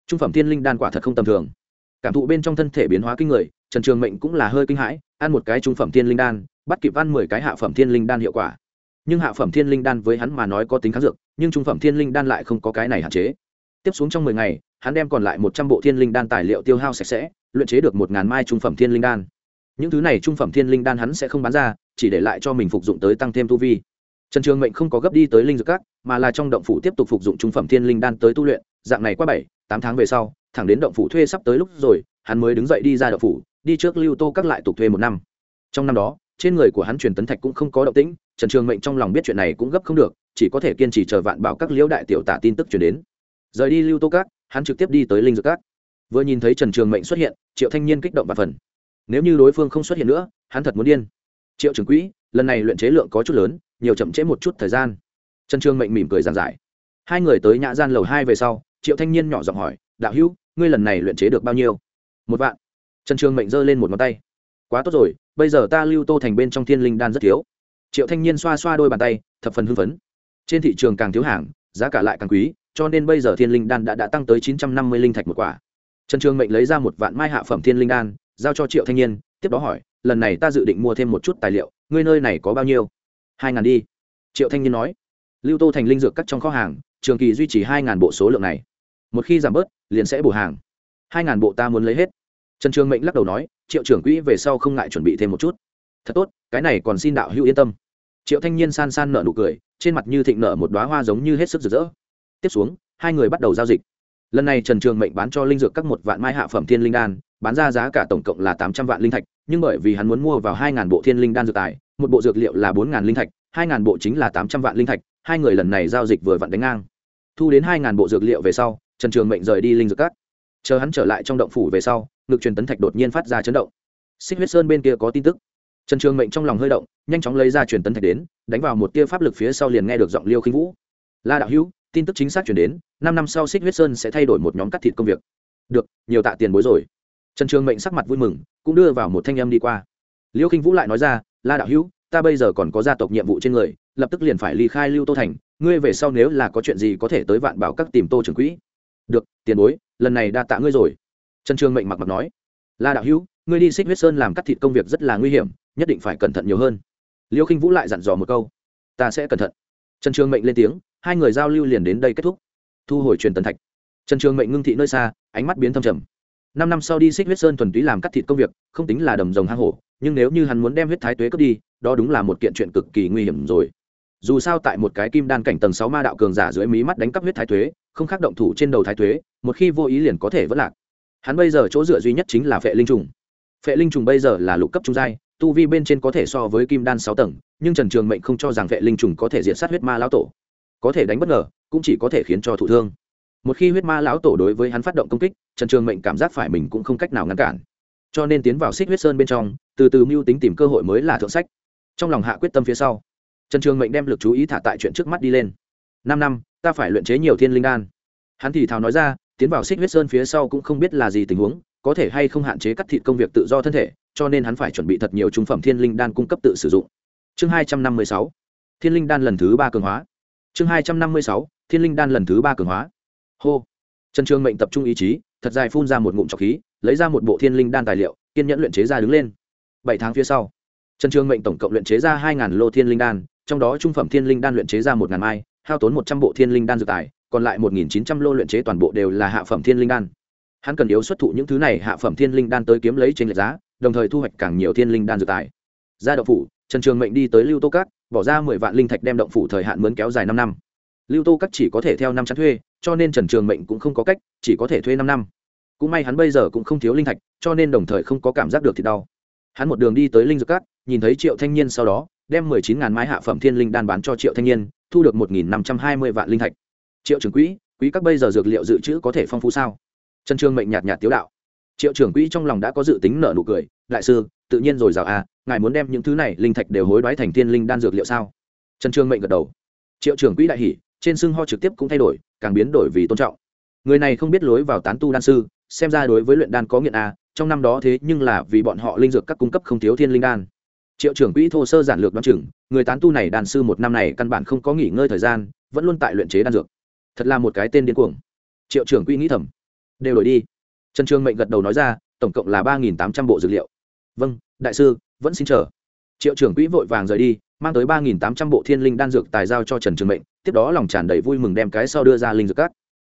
Trung phẩm thiên linh đan quả thật không tầm thường cảm thụ bên trong thân thể biến hóa kinh người, trần trường mệnh cũng là hơi kinh hãi, ăn một cái trung phẩm thiên linh đan, bắt kịp ăn mười cái hạ phẩm thiên linh đan hiệu quả. Nhưng hạ phẩm thiên linh đan với hắn mà nói có tính kháng dược, nhưng trung phẩm thiên linh đan lại không có cái này hạn chế. Tiếp xuống trong mười ngày, hắn đem còn lại một trăm bộ thiên linh đan tài liệu tiêu hao sạch sẽ, luyện chế được một ngàn mai trung phẩm thiên linh đan. Những thứ này trung phẩm thiên linh đan hắn sẽ không bán ra, chỉ để lại cho mình phục dụng tới tăng thêm tu vi. Trần trường mệnh không có gấp đi tới linh dược các, mà là trong động phủ tiếp tục phục dụng trung phẩm thiên linh đan tới tu luyện, dạng này qua bảy, tám tháng về sau thẳng đến động phủ thuê sắp tới lúc rồi, hắn mới đứng dậy đi ra động phủ, đi trước lưu tô các lại tục thuê một năm. Trong năm đó, trên người của hắn truyền tấn thạch cũng không có động tĩnh, trần trường mệnh trong lòng biết chuyện này cũng gấp không được, chỉ có thể kiên trì chờ vạn bảo các liễu đại tiểu tả tin tức chuyển đến. Rời đi lưu tô các, hắn trực tiếp đi tới linh dược các. Vừa nhìn thấy trần trường mệnh xuất hiện, triệu thanh niên kích động và phần. Nếu như đối phương không xuất hiện nữa, hắn thật muốn điên. Triệu trưởng quỹ, lần này luyện chế lượng có chút lớn, nhiều chậm trễ một chút thời gian. Trần trường mệnh mỉm cười giàn giải. Hai người tới nhã gian lầu hai về sau, triệu thanh niên nhỏ giọng hỏi, đạo hữu ngươi lần này luyện chế được bao nhiêu? Một vạn. Trần trường mệnh giơ lên một ngón tay. Quá tốt rồi bây giờ ta lưu tô thành bên trong thiên linh đan rất thiếu. Triệu thanh niên xoa xoa đôi bàn tay thập phần hưng phấn. Trên thị trường càng thiếu hàng giá cả lại càng quý cho nên bây giờ thiên linh đan đã, đã tăng tới chín trăm năm mươi linh thạch một quả. Trần trường mệnh lấy ra một vạn mai hạ phẩm thiên linh đan giao cho triệu thanh niên tiếp đó hỏi lần này ta dự định mua thêm một chút tài liệu ngươi nơi này có bao nhiêu? Hai ngàn đi. Triệu thanh niên nói. Lưu tô thành linh dược cắt trong kho hàng trường kỳ duy trì hai ngàn bộ số lượng này. Một khi giảm bớt liền sẽ bổ hàng. Hai ngàn bộ ta muốn lấy hết. Trần trường mệnh lắc đầu nói, triệu trưởng quỹ về sau không ngại chuẩn bị thêm một chút. Thật tốt, cái này còn xin đạo hữu yên tâm. Triệu thanh niên san san nở nụ cười, trên mặt như thịnh nở một đoá hoa giống như hết sức rực rỡ. Tiếp xuống, hai người bắt đầu giao dịch. Lần này trần trường mệnh bán cho linh dược các một vạn mai hạ phẩm thiên linh đan, bán ra giá cả tổng cộng là tám trăm vạn linh thạch, nhưng bởi vì hắn muốn mua vào hai ngàn bộ thiên linh đan dược tài, một bộ dược liệu là bốn ngàn linh thạch, hai ngàn bộ chính là tám trăm vạn linh thạch, hai người lần này giao dịch vừa vặn đánh ngang. Thu đến hai ngàn bộ dược liệu về sau trần trường mệnh rời đi linh dược cát chờ hắn trở lại trong động phủ về sau, ngực truyền tấn thạch đột nhiên phát ra chấn động. Xích huyết sơn bên kia có tin tức. Trần trường mệnh trong lòng hơi động, nhanh chóng lấy ra truyền tấn thạch đến, đánh vào một tia pháp lực phía sau liền nghe được giọng liêu khinh vũ. La đạo hữu, tin tức chính xác chuyển đến, năm năm sau xích huyết sơn sẽ thay đổi một nhóm cắt thịt công việc. Được, nhiều tạ tiền bối rồi. Trần trường mệnh sắc mặt vui mừng, cũng đưa vào một thanh âm đi qua. Liêu khinh vũ lại nói ra, la đạo hữu, ta bây giờ còn có gia tộc nhiệm vụ trên người, lập tức liền phải ly khai lưu tô thành, ngươi về sau nếu là có chuyện gì có thể tới vạn bảo các tìm tô trưởng quỹ được, tiền bối, lần này đa tạ ngươi rồi. Trần trường mệnh mặc mặc nói. La đạo hữu, ngươi đi xích huyết sơn làm cắt thịt công việc rất là nguy hiểm, nhất định phải cẩn thận nhiều hơn. Liêu khinh vũ lại dặn dò một câu. Ta sẽ cẩn thận. Trần trường mệnh lên tiếng, hai người giao lưu liền đến đây kết thúc. Thu hồi truyền tần thạch. Trần trường mệnh ngưng thị nơi xa, ánh mắt biến thâm trầm. Năm năm sau đi xích huyết sơn thuần túy làm cắt thịt công việc, không tính là đầm rồng hang hổ, nhưng nếu như hắn muốn đem huyết thái tuế cướp đi, đó đúng là một kiện chuyện cực kỳ nguy hiểm rồi dù sao tại một cái kim đan cảnh tầng sáu ma đạo cường giả dưới mí mắt đánh cắp huyết thái tuế không khác động thủ trên đầu thái tuế một khi vô ý liền có thể vất lạc. Hắn bây giờ chỗ dựa duy nhất chính là phệ linh trùng. Phệ linh trùng bây giờ là lục cấp trung giai, tu vi bên trên có thể so với kim đan sáu tầng, nhưng trần trường mệnh không cho rằng phệ linh trùng có thể diệt sát huyết ma lão tổ. Có thể đánh bất ngờ, cũng chỉ có thể khiến cho thụ thương. Một khi huyết ma lão tổ đối với hắn phát động công kích, trần trường mệnh cảm giác phải mình cũng không cách nào ngăn cản. Cho nên tiến vào xích huyết sơn bên trong, từ từ mưu tính tìm cơ hội mới là thượng sách. Trong lòng hạ quyết tâm phía sau trần trường mệnh đem l ự c chú ý thả tại chuyện trước mắt đi lên. Năm năm, ta phải luyện chế nhiều thiên linh đan. Hắn thì thào nói ra, tiến vào xích huyết sơn phía sau cũng không biết là gì tình huống, có thể hay không hạn chế cắt thịt công việc tự do thân thể, cho nên hắn phải chuẩn bị thật nhiều trung phẩm thiên linh đan cung cấp tự sử dụng. Chương hai trăm năm mươi sáu, thiên linh đan lần thứ ba cường hóa. Chương hai trăm năm mươi sáu, thiên linh đan lần thứ ba cường hóa. Hô. Trần trường mệnh tập trung ý chí, thật dài phun ra một ngụm trọc khí, lấy ra một bộ thiên linh đan tài liệu, kiên nhẫn luyện chế ra đứng lên. Bảy tháng phía sau, trần trường mệnh tổng cộng luyện chế ra hai lô thiên linh đan trong đó trung phẩm thiên linh đan luyện chế ra một ngàn mai, hao tốn một trăm bộ thiên linh đan dự tài, còn lại một nghìn chín trăm lô luyện chế toàn bộ đều là hạ phẩm thiên linh đan. Hắn cần yếu xuất thụ những thứ này, hạ phẩm thiên linh đan tới kiếm lấy trên lệch giá, đồng thời thu hoạch càng nhiều thiên linh đan dự tài. Ra động phủ, trần trường mệnh đi tới lưu tô cát bỏ ra mười vạn linh thạch đem động phủ thời hạn mướn kéo dài năm năm. Lưu tô cát chỉ có thể theo năm chắn thuê, cho nên trần trường mệnh cũng không có cách, chỉ có thể thuê năm năm. Cũng may hắn bây giờ cũng không thiếu linh thạch, cho nên đồng thời không có cảm giác được thì đau. Hắn một đường đi tới linh dược cát nhìn thấy triệu thanh niên sau đó đem mười chín ngàn mái hạ phẩm thiên linh đan bán cho triệu thanh niên, thu được một nghìn năm trăm hai mươi vạn linh thạch. Triệu trưởng quỹ quỹ các bây giờ dược liệu dự trữ có thể phong phú sao? Trần trương mệnh nhạt nhạt tiếu đạo. Triệu trưởng quỹ trong lòng đã có dự tính nợ nụ cười, đại sư, tự nhiên rồi rào à ngài muốn đem những thứ này linh thạch đều hối đoái thành thiên linh đan dược liệu sao? Trần trương mệnh gật đầu. Triệu trưởng quỹ đại hỷ trên xưng ho trực tiếp cũng thay đổi, càng biến đổi vì tôn trọng. Người này không biết lối vào tán tu đan sư, xem ra đối với luyện đan có nghiện à trong năm đó thế nhưng là vì bọn họ linh dược các cung cấp không thiếu thiên linh đan triệu trưởng quỹ thô sơ giản lược đoán chừng, người tán tu này đàn sư một năm này căn bản không có nghỉ ngơi thời gian, vẫn luôn tại luyện chế đan dược. Thật là một cái tên điên cuồng. Triệu trưởng quỹ nghĩ thầm. Đều đổi đi. Trần trường mệnh gật đầu nói ra, tổng cộng là ba nghìn tám trăm bộ dược liệu. Vâng đại sư, vẫn xin chờ. Triệu trưởng quỹ vội vàng rời đi, mang tới ba nghìn tám trăm bộ thiên linh đan dược tài giao cho trần trường mệnh, tiếp đó lòng tràn đầy vui mừng đem cái sau đưa ra linh dược cát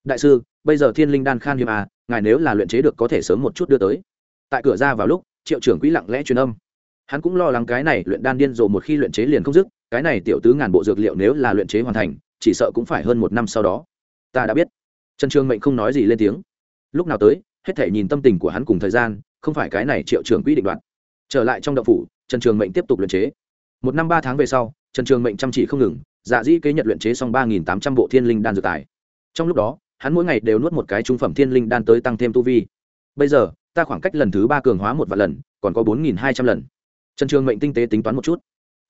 đại sư, bây giờ thiên linh đan khan hiếm à ngài nếu là luyện chế được có thể sớm một chút đưa tới. Tại cửa ra vào lúc, triệu trưởng quỹ lặng lẽ truyền âm hắn cũng lo lắng cái này luyện đan điên rồ một khi luyện chế liền không dứt, cái này tiểu tứ ngàn bộ dược liệu nếu là luyện chế hoàn thành, chỉ sợ cũng phải hơn một năm sau đó. Ta đã biết. Trần trường mệnh không nói gì lên tiếng. Lúc nào tới, hết thể nhìn tâm tình của hắn cùng thời gian, không phải cái này triệu trường quỹ định đoạn trở lại trong đậu phủ, trần trường mệnh tiếp tục luyện chế. Một năm ba tháng về sau, trần trường mệnh chăm chỉ không ngừng dạ dĩ kế nhận luyện chế xong ba nghìn tám trăm bộ thiên linh đan dược tài. Trong lúc đó, hắn mỗi ngày đều nuốt một cái trung phẩm thiên linh đan tới tăng thêm tu vi. Bây giờ, ta khoảng cách lần thứ ba cường hóa một vạn lần, còn có bốn nghìn hai trăm lần trần trường mệnh tinh tế tính toán một chút.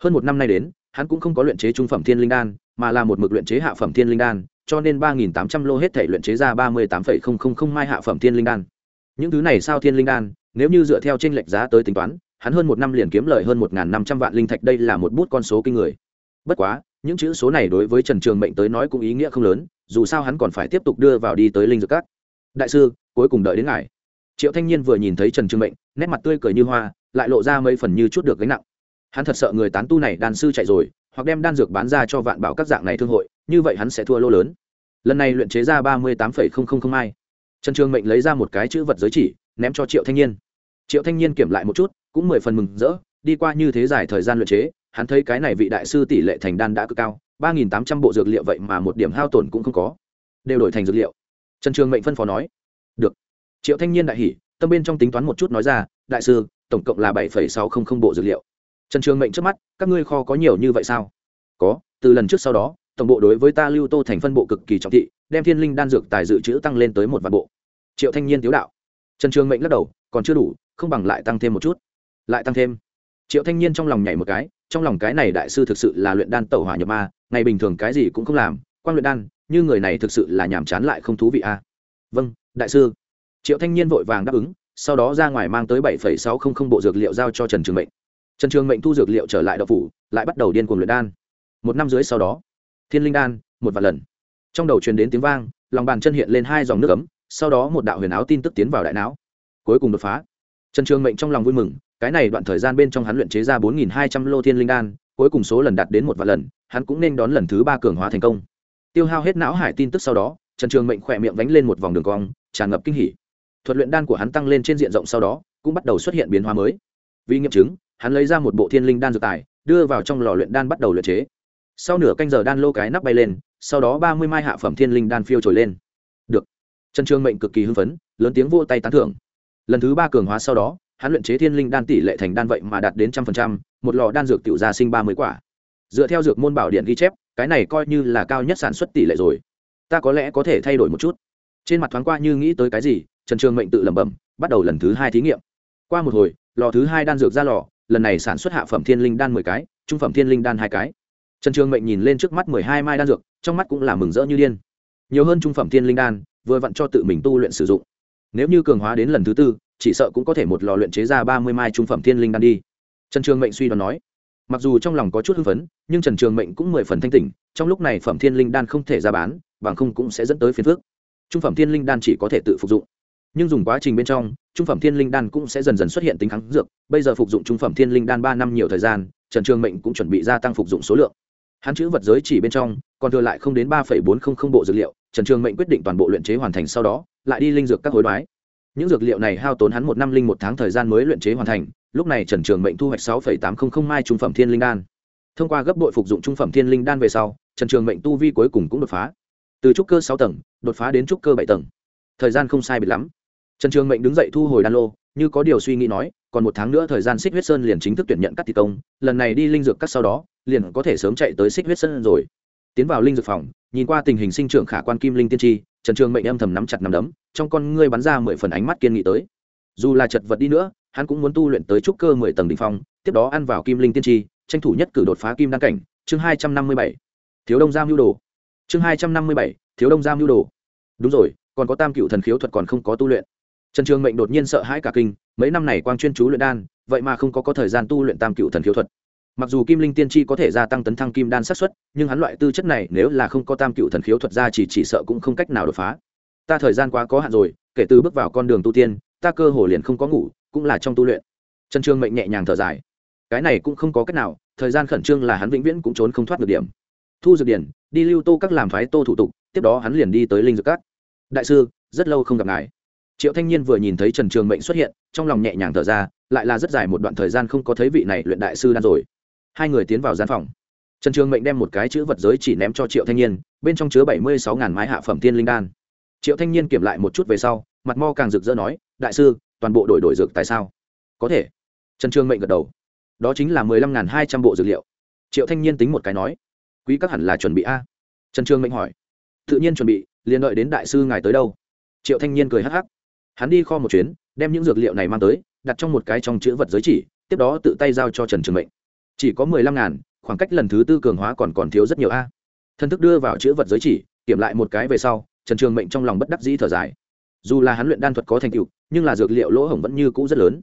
Hơn một năm nay đến, hắn cũng không có luyện chế trung phẩm thiên linh đan, mà là một mực luyện chế hạ phẩm thiên linh đan, cho nên ba nghìn tám trăm lô hết thể luyện chế ra ba mươi tám phẩy không không không mai hạ phẩm thiên linh đan. Những thứ này sao thiên linh đan, nếu như dựa theo t r ê n lệch giá tới tính toán, hắn hơn một năm liền kiếm lời hơn một năm trăm vạn linh thạch, đây là một bút con số kinh người. Bất quá, những chữ số này đối với trần trường mệnh tới nói cũng ý nghĩa không lớn, dù sao hắn còn phải tiếp tục đưa vào đi tới linh dược các. Đại sư, cuối cùng đợi đến ngài. Triệu thanh niên vừa nhìn thấy trần trường mệnh, nét mặt tươi cười như hoa lại lộ ra mấy phần như chút được gánh nặng. Hắn thật sợ người tán tu này đan sư chạy rồi, hoặc đem đan dược bán ra cho vạn bảo các dạng này thương hội, như vậy hắn sẽ thua lô lớn. Lần này luyện chế ra ba mươi tám hai trần trường mệnh lấy ra một cái chữ vật giới chỉ, ném cho triệu thanh niên triệu thanh niên kiểm lại một chút, cũng mười phần mừng rỡ, đi qua như thế dài thời gian luyện chế, hắn thấy cái này vị đại sư tỷ lệ thành đan đã cực cao, ba nghìn tám trăm bộ dược liệu vậy mà một điểm hao tổn cũng không có. Đều đổi thành dược liệu. Trần trường mệnh phân phó nói. Được. Triệu thanh niên đại hỉ, tâm bên trong tính toán một chút nói ra, đại sư tổng cộng là bảy sáu trăm linh bộ dược liệu. Trần trường mệnh trước mắt, các ngươi kho có nhiều như vậy sao? Có, từ lần trước sau đó, tổng bộ đối với ta lưu tô thành phân bộ cực kỳ trọng thị, đem thiên linh đan dược tài dự trữ tăng lên tới một vạn bộ. Triệu thanh niên tiếu đạo. Trần trường mệnh lắc đầu, còn chưa đủ, không bằng lại tăng thêm một chút. Lại tăng thêm. Triệu thanh niên trong lòng nhảy một cái, trong lòng cái này đại sư thực sự là luyện đan tẩu hỏa nhập ma, ngày bình thường cái gì cũng không làm quan luyện đan, như người này thực sự là nhàm chán lại không thú vị a à? vâng đại sư. Triệu thanh niên vội vàng đáp ứng sau đó ra ngoài mang tới bảy sáu trăm linh bộ dược liệu giao cho trần trường mệnh. Trần trường mệnh thu dược liệu trở lại đậu phủ, lại bắt đầu điên cuồng luyện đan. Một năm dưới sau đó, thiên linh đan, một vài lần. Trong đầu truyền đến tiếng vang, lòng bàn chân hiện lên hai dòng nước ấm, sau đó một đạo huyền áo tin tức tiến vào đại não. Cuối cùng đột phá. Trần trường mệnh trong lòng vui mừng, cái này đoạn thời gian bên trong hắn luyện chế ra bốn hai trăm lô thiên linh đan, cuối cùng số lần đạt đến một vài lần, hắn cũng nên đón lần thứ ba cường hóa thành công. Tiêu hao hết não hải tin tức sau đó, trần trường mệnh khỏe miệng vánh lên một vòng đường cong, tràn ngập kinh hỉ thuật luyện đan của hắn tăng lên trên diện rộng sau đó, cũng bắt đầu xuất hiện biến hóa mới. Vì nghiệm chứng, hắn lấy ra một bộ thiên linh đan dược tài, đưa vào trong lò luyện đan bắt đầu luyện chế. Sau nửa canh giờ đan lô cái nắp bay lên, sau đó ba mươi mai hạ phẩm thiên linh đan phiêu trồi lên. Được. Trần trường mệnh cực kỳ hưng phấn, lớn tiếng vô tay tán thưởng. Lần thứ ba cường hóa sau đó, hắn luyện chế thiên linh đan tỷ lệ thành đan vậy mà đạt đến trăm phần trăm, một lò đan dược tiểu gia sinh ba mươi quả. Dựa theo dược môn bảo điện ghi chép, cái này coi như là cao nhất sản xuất tỷ lệ rồi. Ta có lẽ có thể thay đổi một chút. Trên mặt thoáng qua như nghĩ tới cái gì trần trường mệnh tự lẩm bẩm, bắt đầu lần thứ hai thí nghiệm. Qua một hồi, lò thứ hai đan dược ra lò, lần này sản xuất hạ phẩm thiên linh đan mười cái, trung phẩm thiên linh đan hai cái. Trần trường mệnh nhìn lên trước mắt mười hai mai đan dược, trong mắt cũng là mừng rỡ như điên. Nhiều hơn trung phẩm thiên linh đan, vừa vặn cho tự mình tu luyện sử dụng. Nếu như cường hóa đến lần thứ tư, chỉ sợ cũng có thể một lò luyện chế ra ba mươi mai trung phẩm thiên linh đan đi. Trần trường mệnh suy đoán nói. Mặc dù trong lòng có chút hưng phấn, nhưng trần trường mệnh cũng mười phần thanh tỉnh, trong lúc này phẩm thiên linh đan không thể ra bán, bằng không cũng sẽ dẫn tới phiền phước trung phẩm thiên linh đan chỉ có thể tự phục dụng nhưng dùng quá trình bên trong, trung phẩm thiên linh đan cũng sẽ dần dần xuất hiện tính kháng dược. Bây giờ phục dụng trung phẩm thiên linh đan ba năm nhiều thời gian, trần trường mệnh cũng chuẩn bị gia tăng phục dụng số lượng. Hắn chữ vật giới chỉ bên trong, còn thừa lại không đến ba bốn trăm linh bộ dược liệu, trần trường mệnh quyết định toàn bộ luyện chế hoàn thành sau đó, lại đi linh dược các hối đoái. Những dược liệu này hao tốn hắn một năm linh một tháng thời gian mới luyện chế hoàn thành, lúc này trần trường mệnh thu hoạch sáu tám trăm linh mai trung phẩm thiên linh đan. Thông qua gấp đội phục dụng trung phẩm thiên linh đan về sau, trần trường mệnh tu vi cuối cùng cũng đột phá. Từ trúc cơ sáu tầng, đột phá đến trúc cơ bảy tầng. Thời gian không sai biệt lắm trần trường mệnh đứng dậy thu hồi đan lô, như có điều suy nghĩ nói, còn một tháng nữa thời gian xích huyết sơn liền chính thức tuyển nhận các thi công, lần này đi linh dược cắt sau đó, liền có thể sớm chạy tới xích huyết sơn rồi. Tiến vào linh dược phòng, nhìn qua tình hình sinh trưởng khả quan kim linh tiên tri, trần trường mệnh âm thầm nắm chặt nắm đấm, trong con ngươi bắn ra mười phần ánh mắt kiên nghị tới. Dù là chật vật đi nữa, hắn cũng muốn tu luyện tới trúc cơ mười tầng đỉnh phong, tiếp đó ăn vào kim linh tiên tri, tranh thủ nhất cử đột phá kim đăng cảnh. Chương hai trăm năm mươi bảy. Thiếu đông Giang mưu đồ. Chương hai trăm năm mươi bảy. Thiếu đông Giang mưu đồ. Đúng rồi, còn có tam cựu thần khiếu thuật còn không có tu luyện trần trường mệnh đột nhiên sợ hãi cả kinh mấy năm này quang chuyên chú luyện đan vậy mà không có, có thời gian tu luyện tam cựu thần khiếu thuật. Mặc dù kim linh tiên tri có thể gia tăng tấn thăng kim đan xác suất nhưng hắn loại tư chất này nếu là không có tam cựu thần khiếu thuật ra chỉ chỉ sợ cũng không cách nào đột phá. Ta thời gian quá có hạn rồi kể từ bước vào con đường tu tiên ta cơ hồ liền không có ngủ cũng là trong tu luyện. Trần trương mệnh nhẹ nhàng thở dài. Cái này cũng không có cách nào thời gian khẩn trương là hắn vĩnh viễn cũng trốn không thoát được điểm. Thu dược điển đi lưu tô các làm phái tô thủ tục tiếp đó hắn liền đi tới linh dược các. Đại sư rất lâu không gặp ngài triệu thanh niên vừa nhìn thấy trần trường mệnh xuất hiện, trong lòng nhẹ nhàng thở ra, lại là rất dài một đoạn thời gian không có thấy vị này luyện đại sư đan rồi. Hai người tiến vào gian phòng. Trần trường mệnh đem một cái chữ vật giới chỉ ném cho triệu thanh niên, bên trong chứa bảy mươi sáu ngàn mái hạ phẩm tiên linh đan. Triệu thanh niên kiểm lại một chút về sau, mặt mo càng rực rỡ nói, đại sư, toàn bộ đổi đổi dược tại sao? Có thể. Trần trường mệnh gật đầu. Đó chính là mười lăm ngàn hai trăm bộ dược liệu. Triệu thanh niên tính một cái nói, quý các hẳn là chuẩn bị a. Trần trường mệnh hỏi, tự nhiên chuẩn bị, liền đợi đến đại sư ngài tới đâu? Triệu thanh niên cười hắc hắc hắn đi kho một chuyến, đem những dược liệu này mang tới, đặt trong một cái trong chữ vật giới chỉ, tiếp đó tự tay giao cho trần trường mệnh. Chỉ có mười lăm ngàn, khoảng cách lần thứ tư cường hóa còn còn thiếu rất nhiều a. Thân thức đưa vào chữ vật giới chỉ, kiểm lại một cái về sau, trần trường mệnh trong lòng bất đắc dĩ thở dài. Dù là hắn luyện đan thuật có thành tựu, nhưng là dược liệu lỗ hổng vẫn như cũ rất lớn.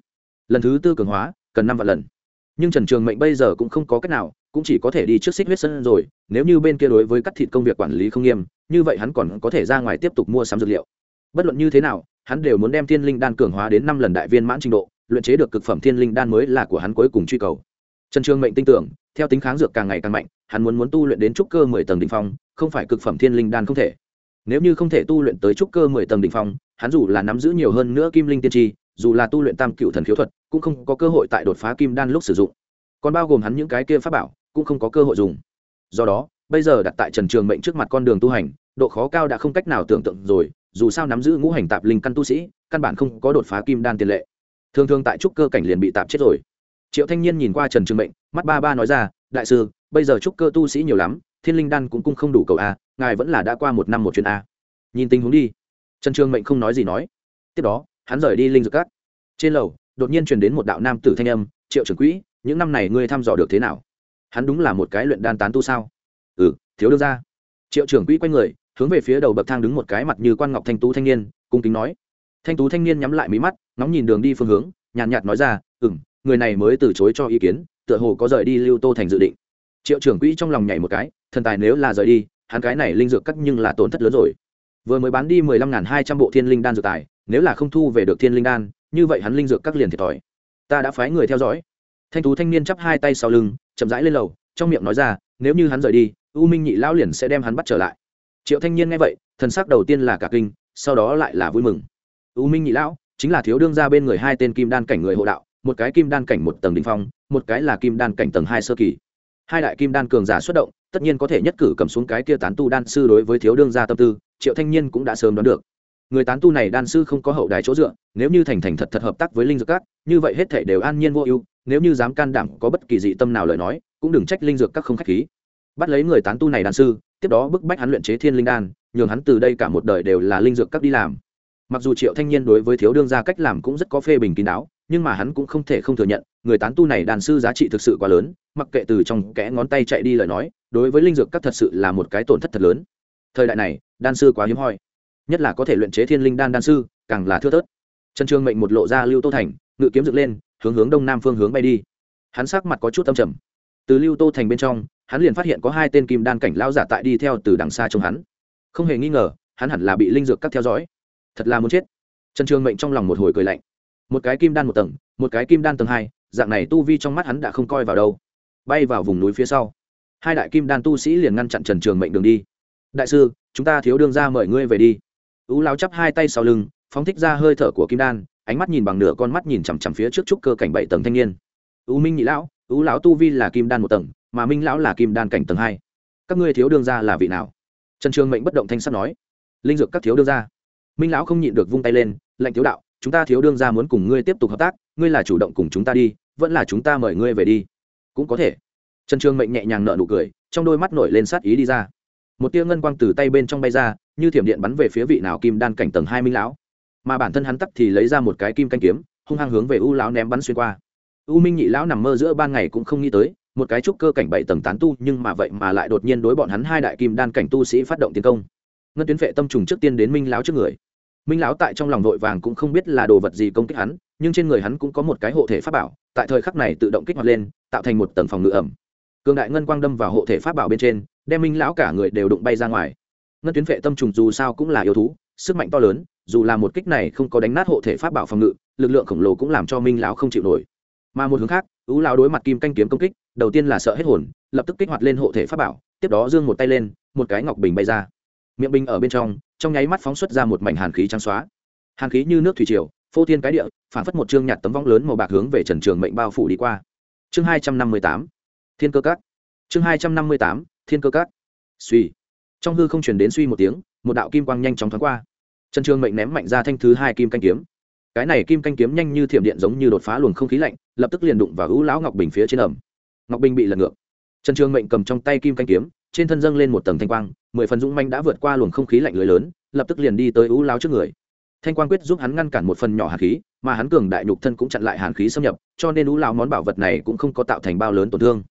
Lần thứ tư cường hóa, cần năm vạn lần. Nhưng trần trường mệnh bây giờ cũng không có cách nào, cũng chỉ có thể đi trước xích huyết sân rồi, nếu như bên kia đối với cắt thịt công việc quản lý không nghiêm, như vậy hắn còn có thể ra ngoài tiếp tục mua sắm dược liệu. Bất luận như thế nào hắn đều muốn đem thiên linh đan cường hóa đến năm lần đại viên mãn trình độ, luyện chế được cực phẩm thiên linh đan mới là của hắn cuối cùng truy cầu. Trần trường mệnh tin tưởng, theo tính kháng dược càng ngày càng mạnh, hắn muốn muốn tu luyện đến trúc cơ mười tầng đ ỉ n h phong, không phải cực phẩm thiên linh đan không thể. Nếu như không thể tu luyện tới trúc cơ mười tầng đ ỉ n h phong, hắn dù là nắm giữ nhiều hơn nữa kim linh tiên tri, dù là tu luyện tam cựu thần khiếu thuật, cũng không có cơ hội tại đột phá kim đan lúc sử dụng. Còn bao gồm hắn những cái kia pháp bảo, cũng không có cơ hội dùng. Do đó, bây giờ đặt tại trần trường mệnh trước mặt con đường tu hành, độ khó cao đã không cách nào tưởng tượng rồi dù sao nắm giữ ngũ hành tạp linh căn tu sĩ, căn bản không có đột phá kim đan tiền lệ. Thường thường tại trúc cơ cảnh liền bị tạp chết rồi. Triệu thanh niên nhìn qua trần trường mệnh, mắt ba ba nói ra, đại sư, bây giờ trúc cơ tu sĩ nhiều lắm, thiên linh đan cũng cung không đủ cầu a, ngài vẫn là đã qua một năm một chuyến a. Nhìn tình huống đi. Trần trường mệnh không nói gì nói. Tiếp đó, hắn rời đi linh dược cát trên lầu, đột nhiên truyền đến một đạo nam tử thanh âm, triệu trưởng quỹ, những năm này ngươi thăm dò được thế nào? Hắn đúng là một cái luyện đan tán tu sao? Ừ thiếu đương ra triệu trưởng quỹ quay người hướng về phía đầu bậc thang đứng một cái mặt như quan ngọc thanh tú thanh niên cung kính nói. Thanh tú thanh niên nhắm lại mí mắt nóng nhìn đường đi phương hướng nhàn nhạt, nhạt nói ra ừ m người này mới từ chối cho ý kiến tựa hồ có rời đi lưu tô thành dự định. Triệu trưởng quỹ trong lòng nhảy một cái thần tài nếu là rời đi hắn cái này linh dược cắt nhưng là tổn thất lớn rồi. Vừa mới bán đi mười lăm n g h n hai trăm bộ thiên linh đan dược tài nếu là không thu về được thiên linh đan như vậy hắn linh dược cắt liền thiệt thòi. Ta đã phái người theo dõi. Thanh tú thanh niên chắp hai tay sau lưng chậm rãi lên lầu trong miệng nói ra nếu như hắn rời đi u minh nhị lão liền sẽ đem hắn bắt trở lại triệu thanh niên nghe vậy, thần sắc đầu tiên là cả kinh, sau đó lại là vui mừng. U minh nhị lão, chính là thiếu đương ra bên người hai tên kim đan cảnh người hộ đạo, một cái kim đan cảnh một tầng đỉnh phong, một cái là kim đan cảnh tầng hai sơ kỳ. Hai đại kim đan cường giả xuất động, tất nhiên có thể nhất cử cầm xuống cái kia tán tu đan sư đối với thiếu đương gia tâm tư, triệu thanh niên cũng đã sớm đoán được. Người tán tu này đan sư không có hậu đài chỗ dựa, nếu như thành thành thật thật hợp tác với linh dược các, như vậy hết thể đều an nhiên vô ưu, nếu như dám can đảm có bất kỳ dị tâm nào lời nói, cũng đừng trách linh dược các không khách khí. Bắt lấy người tán tu này đan sư tiếp đó bức bách hắn luyện chế thiên linh đan, nhường hắn từ đây cả một đời đều là linh dược các đi làm. Mặc dù triệu thanh niên đối với thiếu đương gia cách làm cũng rất có phê bình kín đáo, nhưng mà hắn cũng không thể không thừa nhận, người tán tu này đàn sư giá trị thực sự quá lớn, mặc kệ từ trong kẽ ngón tay chạy đi lời nói, đối với linh dược các thật sự là một cái tổn thất thật lớn. Thời đại này, đan sư quá hiếm hoi. Nhất là có thể luyện chế thiên linh đan đan sư, càng là thưa thớt. Trần trương mệnh một lộ ra lưu tô thành, ngự kiếm dựng lên, hướng hướng đông nam phương hướng bay đi. Hắn sắc mặt có chút âm trầm. Từ lưu tô thành bên trong hắn liền phát hiện có hai tên kim đan cảnh lao giả tại đi theo từ đằng xa trông hắn. Không hề nghi ngờ, hắn hẳn là bị linh dược các theo dõi. Thật là muốn chết. Trần trường mệnh trong lòng một hồi cười lạnh. Một cái kim đan một tầng, một cái kim đan tầng hai, dạng này tu vi trong mắt hắn đã không coi vào đâu. Bay vào vùng núi phía sau, hai đại kim đan tu sĩ liền ngăn chặn trần trường mệnh đường đi. Đại sư, chúng ta thiếu đương ra mời ngươi về đi. Ú lao chắp hai tay sau lưng, phóng thích ra hơi thở của kim đan, ánh mắt nhìn bằng nửa con mắt nhìn chằm chằm phía trước trúc cơ cảnh bảy tầng thanh niên. Ú minh nhị lão, ú lão tu vi là kim đan một tầng mà minh lão là kim đan cảnh tầng hai. Các ngươi thiếu đương gia là vị nào? Trần trường mệnh bất động thanh sắt nói. Linh dược các thiếu đương gia, minh lão không nhịn được vung tay lên lệnh thiếu đạo chúng ta thiếu đương gia muốn cùng ngươi tiếp tục hợp tác ngươi là chủ động cùng chúng ta đi vẫn là chúng ta mời ngươi về đi. Cũng có thể. Trần trường mệnh nhẹ nhàng nợ nụ cười trong đôi mắt nổi lên sát ý đi ra. Một tia ngân quang từ tay bên trong bay ra như thiểm điện bắn về phía vị nào kim đan cảnh tầng hai minh lão. Mà bản thân hắn tắt thì lấy ra một cái kim canh kiếm hung hăng hướng về u lão ném bắn xuyên qua. U minh nhị lão nằm mơ giữa ban ngày cũng không nghĩ tới một cái trúc cơ cảnh bảy tầng tán tu, nhưng mà vậy mà lại đột nhiên đối bọn hắn hai đại kim đan cảnh tu sĩ phát động tiến công. Ngân tuyến vệ tâm trùng trước tiên đến minh lão trước người. Minh lão tại trong lòng vội vàng cũng không biết là đồ vật gì công kích hắn, nhưng trên người hắn cũng có một cái hộ thể pháp bảo, tại thời khắc này tự động kích hoạt lên, tạo thành một tầng phòng ngự ẩm. Cường đại ngân quang đâm vào hộ thể pháp bảo bên trên, đem minh lão cả người đều đụng bay ra ngoài. Ngân tuyến vệ tâm trùng dù sao cũng là yêu thú, sức mạnh to lớn, dù là một kích này không có đánh nát hộ thể pháp bảo phòng ngự, lực lượng khổng lồ cũng làm cho minh lão không chịu nổi. Mà một hướng khác, ú lão đối mặt kim canh kiếm công kích đầu tiên là sợ hết hồn, lập tức kích hoạt lên hộ thể pháp bảo, tiếp đó giương một tay lên, một cái ngọc bình bay ra. Miệng bình ở bên trong trong nháy mắt phóng xuất ra một mảnh hàn khí trắng xóa. Hàn khí như nước thủy triều, phô thiên cái địa, phản phất một chương nhạt tấm vong lớn màu bạc hướng về trần trường mệnh bao phủ đi qua. Chương hai trăm năm mươi tám, thiên cơ cát chương hai trăm năm mươi tám, thiên cơ cát suy. Trong hư không chuyển đến suy một tiếng, một đạo kim quang nhanh chóng thoáng qua. Trần trường mệnh ném mạnh ra thanh thứ hai kim canh kiếm. Cái này kim canh kiếm nhanh như thiểm điện giống như đột phá luồng không khí lạnh, lập tức liền đụng vào hữu lão ngọc bình phía trên ẩm ngọc bình bị lật ngược trần trường mệnh cầm trong tay kim canh kiếm trên thân dâng lên một tầng thanh quang mười phần dũng manh đã vượt qua luồng không khí lạnh lưới lớn lập tức liền đi tới ú lao trước người thanh quang quyết giúp hắn ngăn cản một phần nhỏ hàn khí mà hắn cường đại nhục thân cũng chặn lại hàn khí xâm nhập cho nên ú lao món bảo vật này cũng không có tạo thành bao lớn tổn thương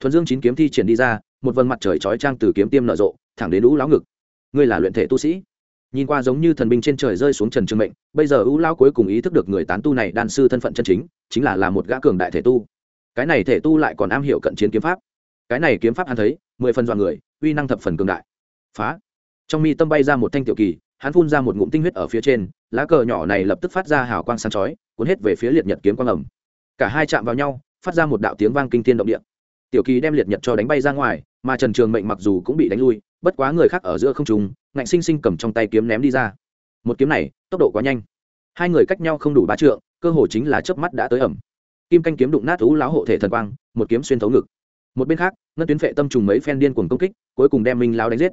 thuần dương chín kiếm thi triển đi ra một vần mặt trời chói trang từ kiếm tiêm nở rộ thẳng đến ú lão ngực ngươi là luyện thể tu sĩ nhìn qua giống như thần binh trên trời rơi xuống trần trường mệnh bây giờ ưu lao cuối cùng ý thức được người tán tu này đan sư thân phận chân chính chính là là một gã cường đại thể tu cái này thể tu lại còn am hiểu cận chiến kiếm pháp. Cái này kiếm pháp hắn thấy, mười phần dọn người, uy năng thập phần cường đại. Phá. Trong mi tâm bay ra một thanh tiểu kỳ, hắn phun ra một ngụm tinh huyết ở phía trên, lá cờ nhỏ này lập tức phát ra hào quang sáng chói, cuốn hết về phía liệt nhật kiếm quang ẩm. Cả hai chạm vào nhau, phát ra một đạo tiếng vang kinh thiên động địa. Tiểu kỳ đem liệt nhật cho đánh bay ra ngoài, mà trần trường mệnh mặc dù cũng bị đánh lui, bất quá người khác ở giữa không trùng, ngạnh sinh sinh cầm trong tay kiếm ném đi ra. Một kiếm này, tốc độ quá nhanh. Hai người cách nhau không đủ ba trượng, cơ hồ chính là chớp mắt đã tới ẩm kim canh kiếm đụng nát thú láo hộ thể thần quang, một kiếm xuyên thấu ngực. Một bên khác, ngân tuyến vệ tâm trùng mấy phen điên cuồng công kích, cuối cùng đem minh lao đánh giết.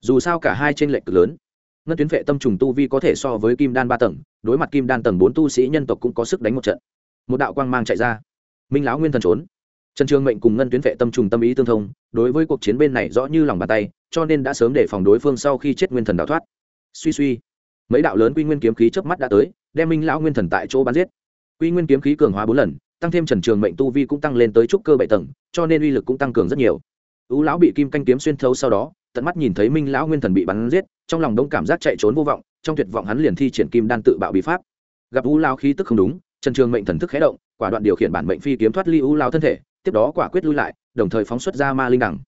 Dù sao cả hai trên lệch cực lớn. Ngân tuyến vệ tâm trùng tu vi có thể so với kim đan ba tầng, đối mặt kim đan tầng bốn tu sĩ nhân tộc cũng có sức đánh một trận. Một đạo quang mang chạy ra. Minh lão nguyên thần trốn. Trần trường mệnh cùng ngân tuyến vệ tâm trùng tâm ý tương thông, đối với cuộc chiến bên này rõ như lòng bàn tay, cho nên đã sớm để phòng đối phương sau khi chết nguyên thần đào thoát. Suy suy. Mấy đạo lớn quy nguyên kiếm khí chớp mắt đã tới, đem minh lão nguyên thần tại chỗ bắn giết. Quy nguyên kiếm khí cường hóa bốn lần tăng thêm trần trường mệnh tu vi cũng tăng lên tới trúc cơ bảy tầng, cho nên uy lực cũng tăng cường rất nhiều. Ú lão bị kim canh kiếm xuyên thấu sau đó, tận mắt nhìn thấy minh lão nguyên thần bị bắn giết, trong lòng đông cảm giác chạy trốn vô vọng, trong tuyệt vọng hắn liền thi triển kim đan tự bạo bí pháp. Gặp ú lão khí tức không đúng, trần trường mệnh thần thức khé động, quả đoạn điều khiển bản mệnh phi kiếm thoát ly ú lão thân thể, tiếp đó quả quyết lui lại, đồng thời phóng xuất ra ma linh đằng.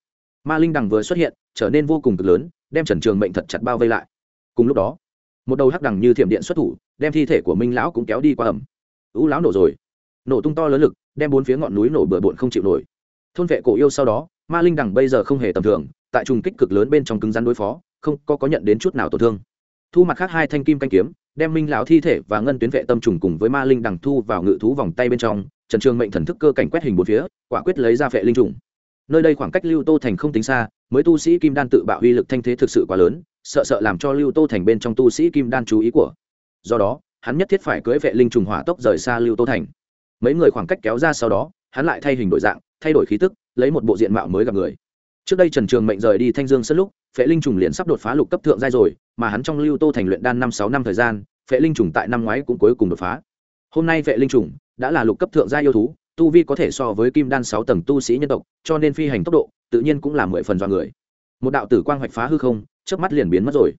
Ma linh đằng vừa xuất hiện, trở nên vô cùng cực lớn, đem trần trường mệnh thật chặt bao vây lại. Cùng lúc đó, một đầu hắc đằng như thiểm điện xuất thủ, đem thi thể của minh lão cũng kéo đi qua ẩm. Ú lão nổ rồi nổ tung to lớn lực, đem bốn phía ngọn núi nổ bừa bộn không chịu nổi. Thôn vệ cổ yêu sau đó, ma linh đằng bây giờ không hề tầm thường, tại trùng kích cực lớn bên trong cứng rắn đối phó, không có có nhận đến chút nào tổn thương. Thu mặt khác hai thanh kim canh kiếm, đem minh lão thi thể và ngân tuyến vệ tâm trùng cùng với ma linh đằng thu vào ngự thú vòng tay bên trong, trần trường mệnh thần thức cơ cảnh quét hình bốn phía, quả quyết lấy ra vệ linh trùng. Nơi đây khoảng cách lưu tô thành không tính xa, mới tu sĩ kim đan tự bạo uy lực thanh thế thực sự quá lớn, sợ sợ làm cho lưu tô thành bên trong tu sĩ kim đan chú ý của. Do đó, hắn nhất thiết phải cưỡi vệ linh trùng hỏa tốc rời xa lưu tô thành mấy người khoảng cách kéo ra sau đó, hắn lại thay hình đổi dạng, thay đổi khí tức, lấy một bộ diện mạo mới gặp người. Trước đây trần trường mệnh rời đi thanh dương sân lúc, phệ linh trùng liền sắp đột phá lục cấp thượng giai rồi, mà hắn trong lưu tô thành luyện đan năm sáu năm thời gian, phệ linh trùng tại năm ngoái cũng cuối cùng đột phá. Hôm nay phệ linh trùng đã là lục cấp thượng giai yêu thú, tu vi có thể so với kim đan sáu tầng tu sĩ nhân tộc, cho nên phi hành tốc độ tự nhiên cũng là mười phần do người. Một đạo tử quang hoạch phá hư không trước mắt liền biến mất rồi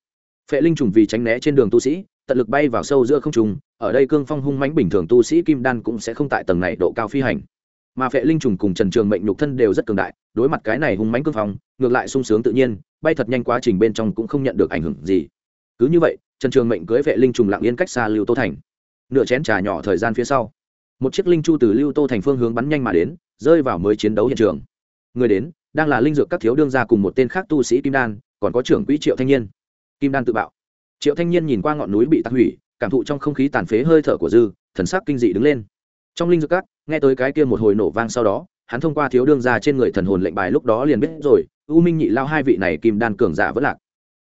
phệ linh trùng vì tránh né trên đường tu sĩ, tận lực bay vào sâu giữa không trùng ở đây cương phong hung mãnh bình thường tu sĩ kim đan cũng sẽ không tại tầng này độ cao phi hành. Mà phệ linh trùng cùng trần trường mệnh nhục thân đều rất cường đại, đối mặt cái này hung mãnh cương phong, ngược lại sung sướng tự nhiên, bay thật nhanh quá trình bên trong cũng không nhận được ảnh hưởng gì. Cứ như vậy, trần trường mệnh cưới vệ linh trùng lặng yên cách xa lưu tô thành. Nửa chén trà nhỏ thời gian phía sau, một chiếc linh chu từ lưu tô thành phương hướng bắn nhanh mà đến, rơi vào mới chiến đấu hiện trường. Người đến, đang là linh dược các thiếu đương gia cùng một tên khác tu sĩ kim đan, còn có trưởng quỹ triệu thanh niên kim đan tự bạo. Triệu thanh niên nhìn qua ngọn núi bị tạc hủy, cảm thụ trong không khí tàn phế hơi thở của dư, thần sắc kinh dị đứng lên. Trong linh dược các, nghe tới cái kia một hồi nổ vang sau đó, hắn thông qua thiếu đương gia trên người thần hồn lệnh bài lúc đó liền biết rồi, u minh nhị lao hai vị này kim đan cường giả vẫn lạc.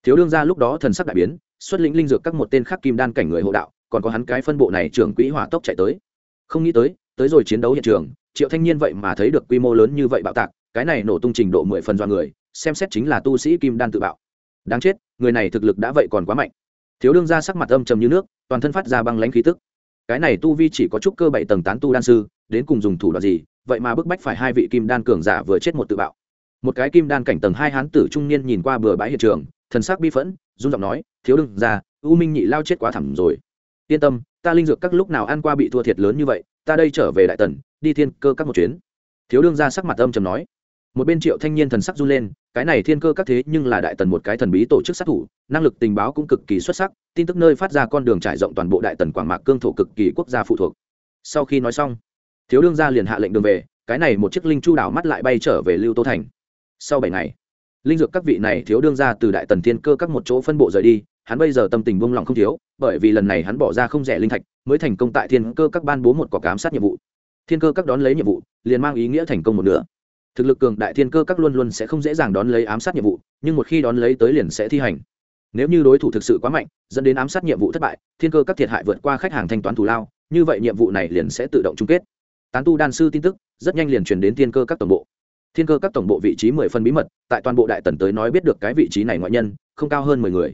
Thiếu đương gia lúc đó thần sắc đại biến, xuất lĩnh linh dược các một tên khác kim đan cảnh người hộ đạo, còn có hắn cái phân bộ này trưởng quỹ hỏa tốc chạy tới. Không nghĩ tới tới rồi chiến đấu hiện trường, triệu thanh niên vậy mà thấy được quy mô lớn như vậy bạo tạc, cái này nổ tung trình độ mười phần do người, xem xét chính là tu sĩ kim đan tự bạo. Đáng chết người này thực lực đã vậy còn quá mạnh. Thiếu đương gia sắc mặt âm trầm như nước, toàn thân phát ra băng lãnh khí tức. Cái này tu vi chỉ có chút cơ bảy tầng tán tu đan sư, đến cùng dùng thủ đoạn gì, vậy mà bức bách phải hai vị kim đan cường giả vừa chết một tự bạo. Một cái kim đan cảnh tầng hai hán tử trung niên nhìn qua bừa bãi hiện trường, thần sắc bi phẫn, run giọng nói, thiếu đương ra u minh nhị lao chết quá thẳm rồi. Yên tâm, ta linh dược các lúc nào ăn qua bị thua thiệt lớn như vậy, ta đây trở về đại tần, đi thiên cơ các một chuyến. Thiếu đương ra sắc mặt âm trầm nói một bên triệu thanh niên thần sắc run lên, cái này thiên cơ các thế nhưng là đại tần một cái thần bí tổ chức sát thủ, năng lực tình báo cũng cực kỳ xuất sắc, tin tức nơi phát ra con đường trải rộng toàn bộ đại tần quảng mạc cương thổ cực kỳ quốc gia phụ thuộc. Sau khi nói xong, thiếu đương gia liền hạ lệnh đường về, cái này một chiếc linh chu đảo mắt lại bay trở về lưu tô thành. Sau bảy ngày, linh dược các vị này thiếu đương gia từ đại tần thiên cơ các một chỗ phân bộ rời đi, hắn bây giờ tâm tình buông lỏng không thiếu, bởi vì lần này hắn bỏ ra không rẻ linh thạch, mới thành công tại thiên cơ các ban bố một quả cám sát nhiệm vụ. Thiên cơ các đón lấy nhiệm vụ, liền mang ý nghĩa thành công một nửa thực lực cường đại thiên cơ các luôn luôn sẽ không dễ dàng đón lấy ám sát nhiệm vụ, nhưng một khi đón lấy tới liền sẽ thi hành. Nếu như đối thủ thực sự quá mạnh, dẫn đến ám sát nhiệm vụ thất bại, thiên cơ các thiệt hại vượt qua khách hàng thanh toán thù lao, như vậy nhiệm vụ này liền sẽ tự động chung kết. Tán tu đan sư tin tức rất nhanh liền truyền đến thiên cơ các tổng bộ. Thiên cơ các tổng bộ vị trí mười phân bí mật, tại toàn bộ đại tần tới nói biết được cái vị trí này ngoại nhân, không cao hơn mười người.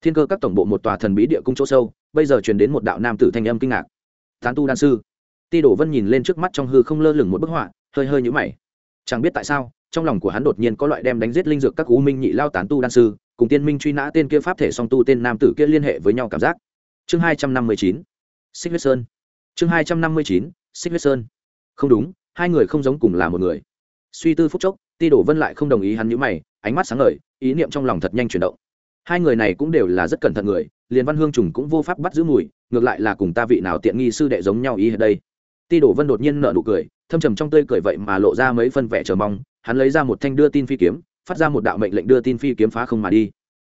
Thiên cơ các tổng bộ một tòa thần bí địa cung chỗ sâu, bây giờ truyền đến một đạo nam tử thanh âm kinh ngạc. Tán tu đan sư. Ti đổ vân nhìn lên trước mắt trong hư không lơ lửng một bức họa, hơi hơi nhũ mày chẳng biết tại sao, trong lòng của hắn đột nhiên có loại đem đánh giết linh dược các u minh nhị lao tán tu đan sư, cùng tiên minh truy nã tên kia pháp thể song tu tên nam tử kia liên hệ với nhau cảm giác. Chương hai trăm năm mươi chín, xích huyết sơn. Chương hai trăm năm mươi chín, xích huyết sơn. Không đúng, hai người không giống cùng là một người. Suy tư phúc chốc, ti đổ vân lại không đồng ý hắn nhữ mày, ánh mắt sáng ngời, ý niệm trong lòng thật nhanh chuyển động. Hai người này cũng đều là rất cẩn thận người, liền văn hương trùng cũng vô pháp bắt giữ mùi, ngược lại là cùng ta vị nào tiện nghi sư đệ giống nhau ý ở đây. Ti đổ vân đột nhiên nở nụ cười thâm trầm trong tươi cười vậy mà lộ ra mấy phân vẻ chờ mong, hắn lấy ra một thanh đưa tin phi kiếm, phát ra một đạo mệnh lệnh đưa tin phi kiếm phá không mà đi.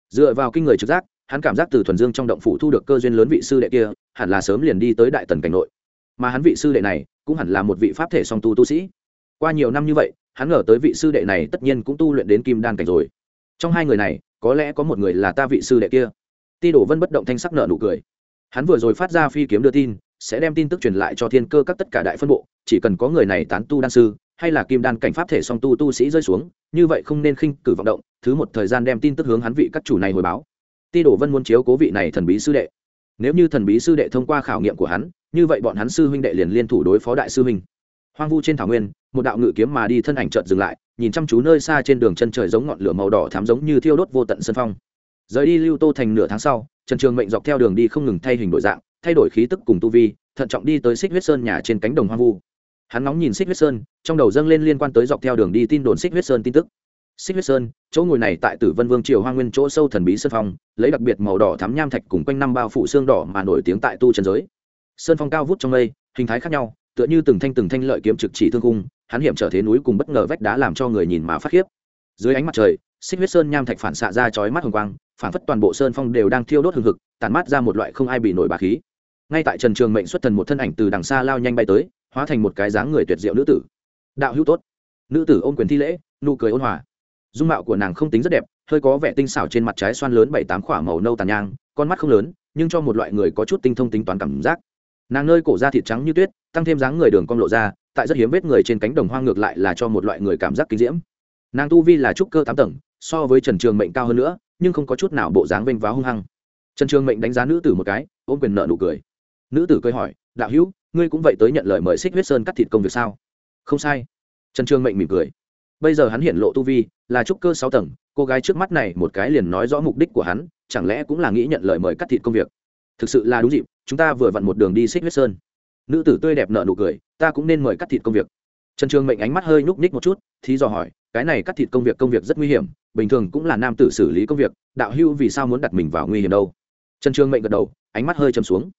Dựa vào kinh người trực giác, hắn cảm giác từ thuần dương trong động phủ thu được cơ duyên lớn vị sư đệ kia, hẳn là sớm liền đi tới đại tần cảnh nội. Mà hắn vị sư đệ này, cũng hẳn là một vị pháp thể song tu tu sĩ. Qua nhiều năm như vậy, hắn ngờ tới vị sư đệ này tất nhiên cũng tu luyện đến kim đan cảnh rồi. Trong hai người này, có lẽ có một người là ta vị sư đệ kia. Ti đổ vân bất động thanh sắc nợ nụ cười. Hắn vừa rồi phát ra phi kiếm đưa tin sẽ đem tin tức truyền lại cho thiên cơ các tất cả đại phân bộ, chỉ cần có người này tán tu đan sư, hay là kim đan cảnh pháp thể song tu tu sĩ rơi xuống, như vậy không nên khinh cử vọng động, thứ một thời gian đem tin tức hướng hắn vị các chủ này hồi báo. Ti đổ vân muốn chiếu cố vị này thần bí sư đệ. Nếu như thần bí sư đệ thông qua khảo nghiệm của hắn, như vậy bọn hắn sư huynh đệ liền liên thủ đối phó đại sư huynh. Hoang vu trên thảo nguyên, một đạo ngự kiếm mà đi thân ảnh chợt dừng lại, nhìn chăm chú nơi xa trên đường chân trời giống ngọn lửa màu đỏ thắm giống như thiêu đốt vô tận sân phong. Rời đi lưu tô thành nửa tháng sau, trần trường mệnh dọc theo đường đi không ngừng thay hình đổi dạng thay đổi khí tức cùng tu vi, thận trọng đi tới xích huyết sơn nhà trên cánh đồng hoang vu. Hắn nóng nhìn xích huyết sơn, trong đầu dâng lên liên quan tới dọc theo đường đi tin đồn xích huyết sơn tin tức. Xích huyết sơn, chỗ ngồi này tại tử vân vương triều hoa nguyên chỗ sâu thần bí sơn phong, lấy đặc biệt màu đỏ thắm nham thạch cùng quanh năm bao phủ xương đỏ mà nổi tiếng tại tu trần giới. Sơn phong cao vút trong mây, hình thái khác nhau, tựa như từng thanh từng thanh lợi kiếm trực chỉ thương cung hắn hiểm trở thế núi cùng bất ngờ vách đá làm cho người nhìn mà phát khiếp. Dưới ánh mặt trời, xích huyết sơn nham thạch phản xạ ra chói mắt hồng quang, phản phất toàn bộ sơn phong đều đang thiêu đốt hừng hực tàn mát ra một loại không ai bị nổi bà khí ngay tại trần trường mệnh xuất thần một thân ảnh từ đằng xa lao nhanh bay tới, hóa thành một cái dáng người tuyệt diệu nữ tử. Đạo hữu tốt. Nữ tử ôm quyền thi lễ, nụ cười ôn hòa. Dung mạo của nàng không tính rất đẹp, hơi có vẻ tinh xảo trên mặt trái xoan lớn bảy tám khỏa màu nâu tàn nhang, con mắt không lớn, nhưng cho một loại người có chút tinh thông tính toán cảm giác. Nàng nơi cổ da thịt trắng như tuyết, tăng thêm dáng người đường cong lộ ra, tại rất hiếm vết người trên cánh đồng hoang ngược lại là cho một loại người cảm giác kinh diễm. Nàng tu vi là trúc cơ tám tầng, so với trần trường mệnh cao hơn nữa, nhưng không có chút nào bộ dáng vênh váo hung hăng. Trần trường mệnh đánh giá nữ tử một cái, ôm quyền nợ nụ cười nữ tử cười hỏi, đạo hữu, ngươi cũng vậy tới nhận lời mời xích huyết sơn cắt thịt công việc sao? Không sai. Trần trương mệnh mỉm cười. Bây giờ hắn hiện lộ tu vi, là trúc cơ sáu tầng, cô gái trước mắt này một cái liền nói rõ mục đích của hắn, chẳng lẽ cũng là nghĩ nhận lời mời cắt thịt công việc? Thực sự là đúng dịp, chúng ta vừa vặn một đường đi xích huyết sơn. Nữ tử tươi đẹp nợ nụ cười, ta cũng nên mời cắt thịt công việc. Trần trường mệnh ánh mắt hơi nhúc nhích một chút, thì dò hỏi, cái này cắt thịt công việc công việc rất nguy hiểm, bình thường cũng là nam tử xử lý công việc, đạo hưu vì sao muốn đặt mình vào nguy hiểm đâu? Trần trường mệnh gật đầu, ánh mắt hơi chầm xuống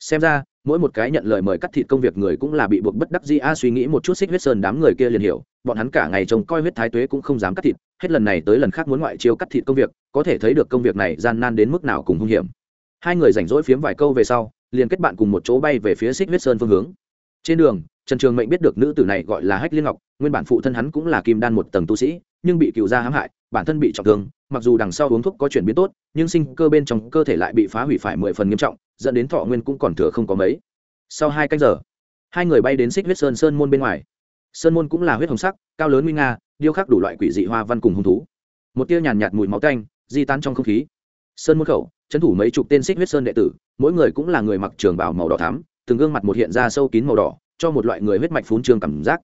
xem ra, mỗi một cái nhận lời mời cắt thịt công việc người cũng là bị buộc bất đắc dĩ. A, suy nghĩ một chút, xích huyết sơn đám người kia liền hiểu, bọn hắn cả ngày trông coi huyết thái tuế cũng không dám cắt thịt, hết lần này tới lần khác muốn ngoại chiêu cắt thịt công việc, có thể thấy được công việc này gian nan đến mức nào cùng hung hiểm. Hai người rảnh rỗi phiếm vài câu về sau, liền kết bạn cùng một chỗ bay về phía xích huyết sơn phương hướng. Trên đường, trần trường mệnh biết được nữ tử này gọi là hách liên ngọc, nguyên bản phụ thân hắn cũng là kim đan một tầng tu sĩ, nhưng bị cựu gia hãm hại, bản thân bị trọng thương, mặc dù đằng sau uống thuốc có chuyển biến tốt, nhưng sinh cơ bên trong cơ thể lại bị phá hủy phải mười phần nghiêm trọng dẫn đến thọ nguyên cũng còn thừa không có mấy. Sau hai canh giờ, hai người bay đến xích huyết sơn sơn môn bên ngoài. Sơn môn cũng là huyết hồng sắc, cao lớn nguy nga, điêu khắc đủ loại quỷ dị hoa văn cùng hung thú. Một tia nhàn nhạt mùi máu canh di tán trong không khí. Sơn môn khẩu trấn thủ mấy chục tên xích huyết sơn đệ tử, mỗi người cũng là người mặc trường bào màu đỏ thắm, từng gương mặt một hiện ra sâu kín màu đỏ, cho một loại người huyết mạch phún trương cảm giác.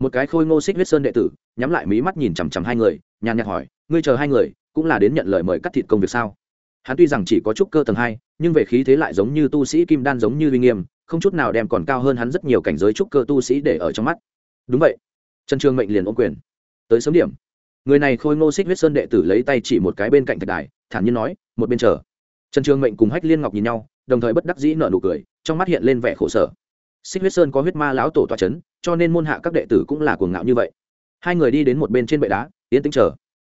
Một cái khôi ngô xích huyết sơn đệ tử, nhắm lại mí mắt nhìn chằm chằm hai người, nhàn nhạt hỏi, ngươi chờ hai người, cũng là đến nhận lời mời cắt thịt công việc sao? Hắn tuy rằng chỉ có chút cơ tầng hai, nhưng về khí thế lại giống như tu sĩ kim đan giống như uy nghiêm, không chút nào đem còn cao hơn hắn rất nhiều cảnh giới trúc cơ tu sĩ để ở trong mắt. Đúng vậy. Trần trường mệnh liền ôm quyền. Tới sớm điểm. Người này khôi ngô xích huyết sơn đệ tử lấy tay chỉ một cái bên cạnh thạch đài, thản nhiên nói, một bên chờ. Trần trường mệnh cùng hách liên ngọc nhìn nhau, đồng thời bất đắc dĩ nợ nụ cười, trong mắt hiện lên vẻ khổ sở. Xích huyết sơn có huyết ma lão tổ toa c h ấ n cho nên môn hạ các đệ tử cũng là cuồng ngạo như vậy. Hai người đi đến một bên trên bệ đá, tiến tính chờ.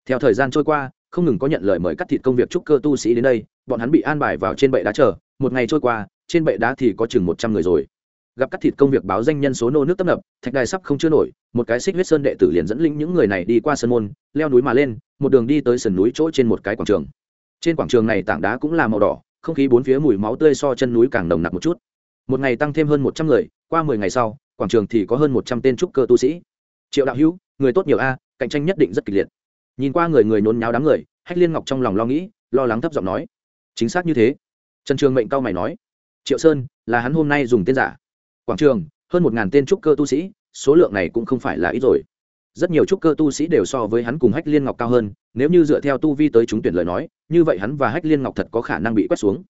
Theo thời gian trôi qua không ngừng có nhận lời mời cắt thịt công việc trúc cơ tu sĩ đến đây, bọn hắn bị an bài vào trên bệ đá chờ, một ngày trôi qua, trên bệ đá thì có chừng một trăm người rồi. Gặp cắt thịt công việc báo danh nhân số nô nước tấp nập, thạch đài sắp không chưa nổi, một cái xích huyết sơn đệ tử liền dẫn linh những người này đi qua sân môn, leo núi mà lên, một đường đi tới sườn núi chỗ trên một cái quảng trường. Trên quảng trường này tảng đá cũng là màu đỏ, không khí bốn phía mùi máu tươi so chân núi càng nồng nặc một chút. Một ngày tăng thêm hơn một trăm người, qua mười ngày sau, quảng trường thì có hơn một trăm tên trúc cơ tu sĩ. Triệu đạo hữu, người tốt nhiều a, cạnh tranh nhất định rất kịch liệt nhìn qua người người nôn nháo đám người, hách liên ngọc trong lòng lo nghĩ, lo lắng thấp giọng nói, chính xác như thế. Trần trường mệnh cao mày nói, triệu sơn, là hắn hôm nay dùng tên giả. Quảng trường, hơn một ngàn tên trúc cơ tu sĩ, số lượng này cũng không phải là ít rồi. Rất nhiều trúc cơ tu sĩ đều so với hắn cùng hách liên ngọc cao hơn, nếu như dựa theo tu vi tới chúng tuyển lời nói, như vậy hắn và hách liên ngọc thật có khả năng bị quét xuống.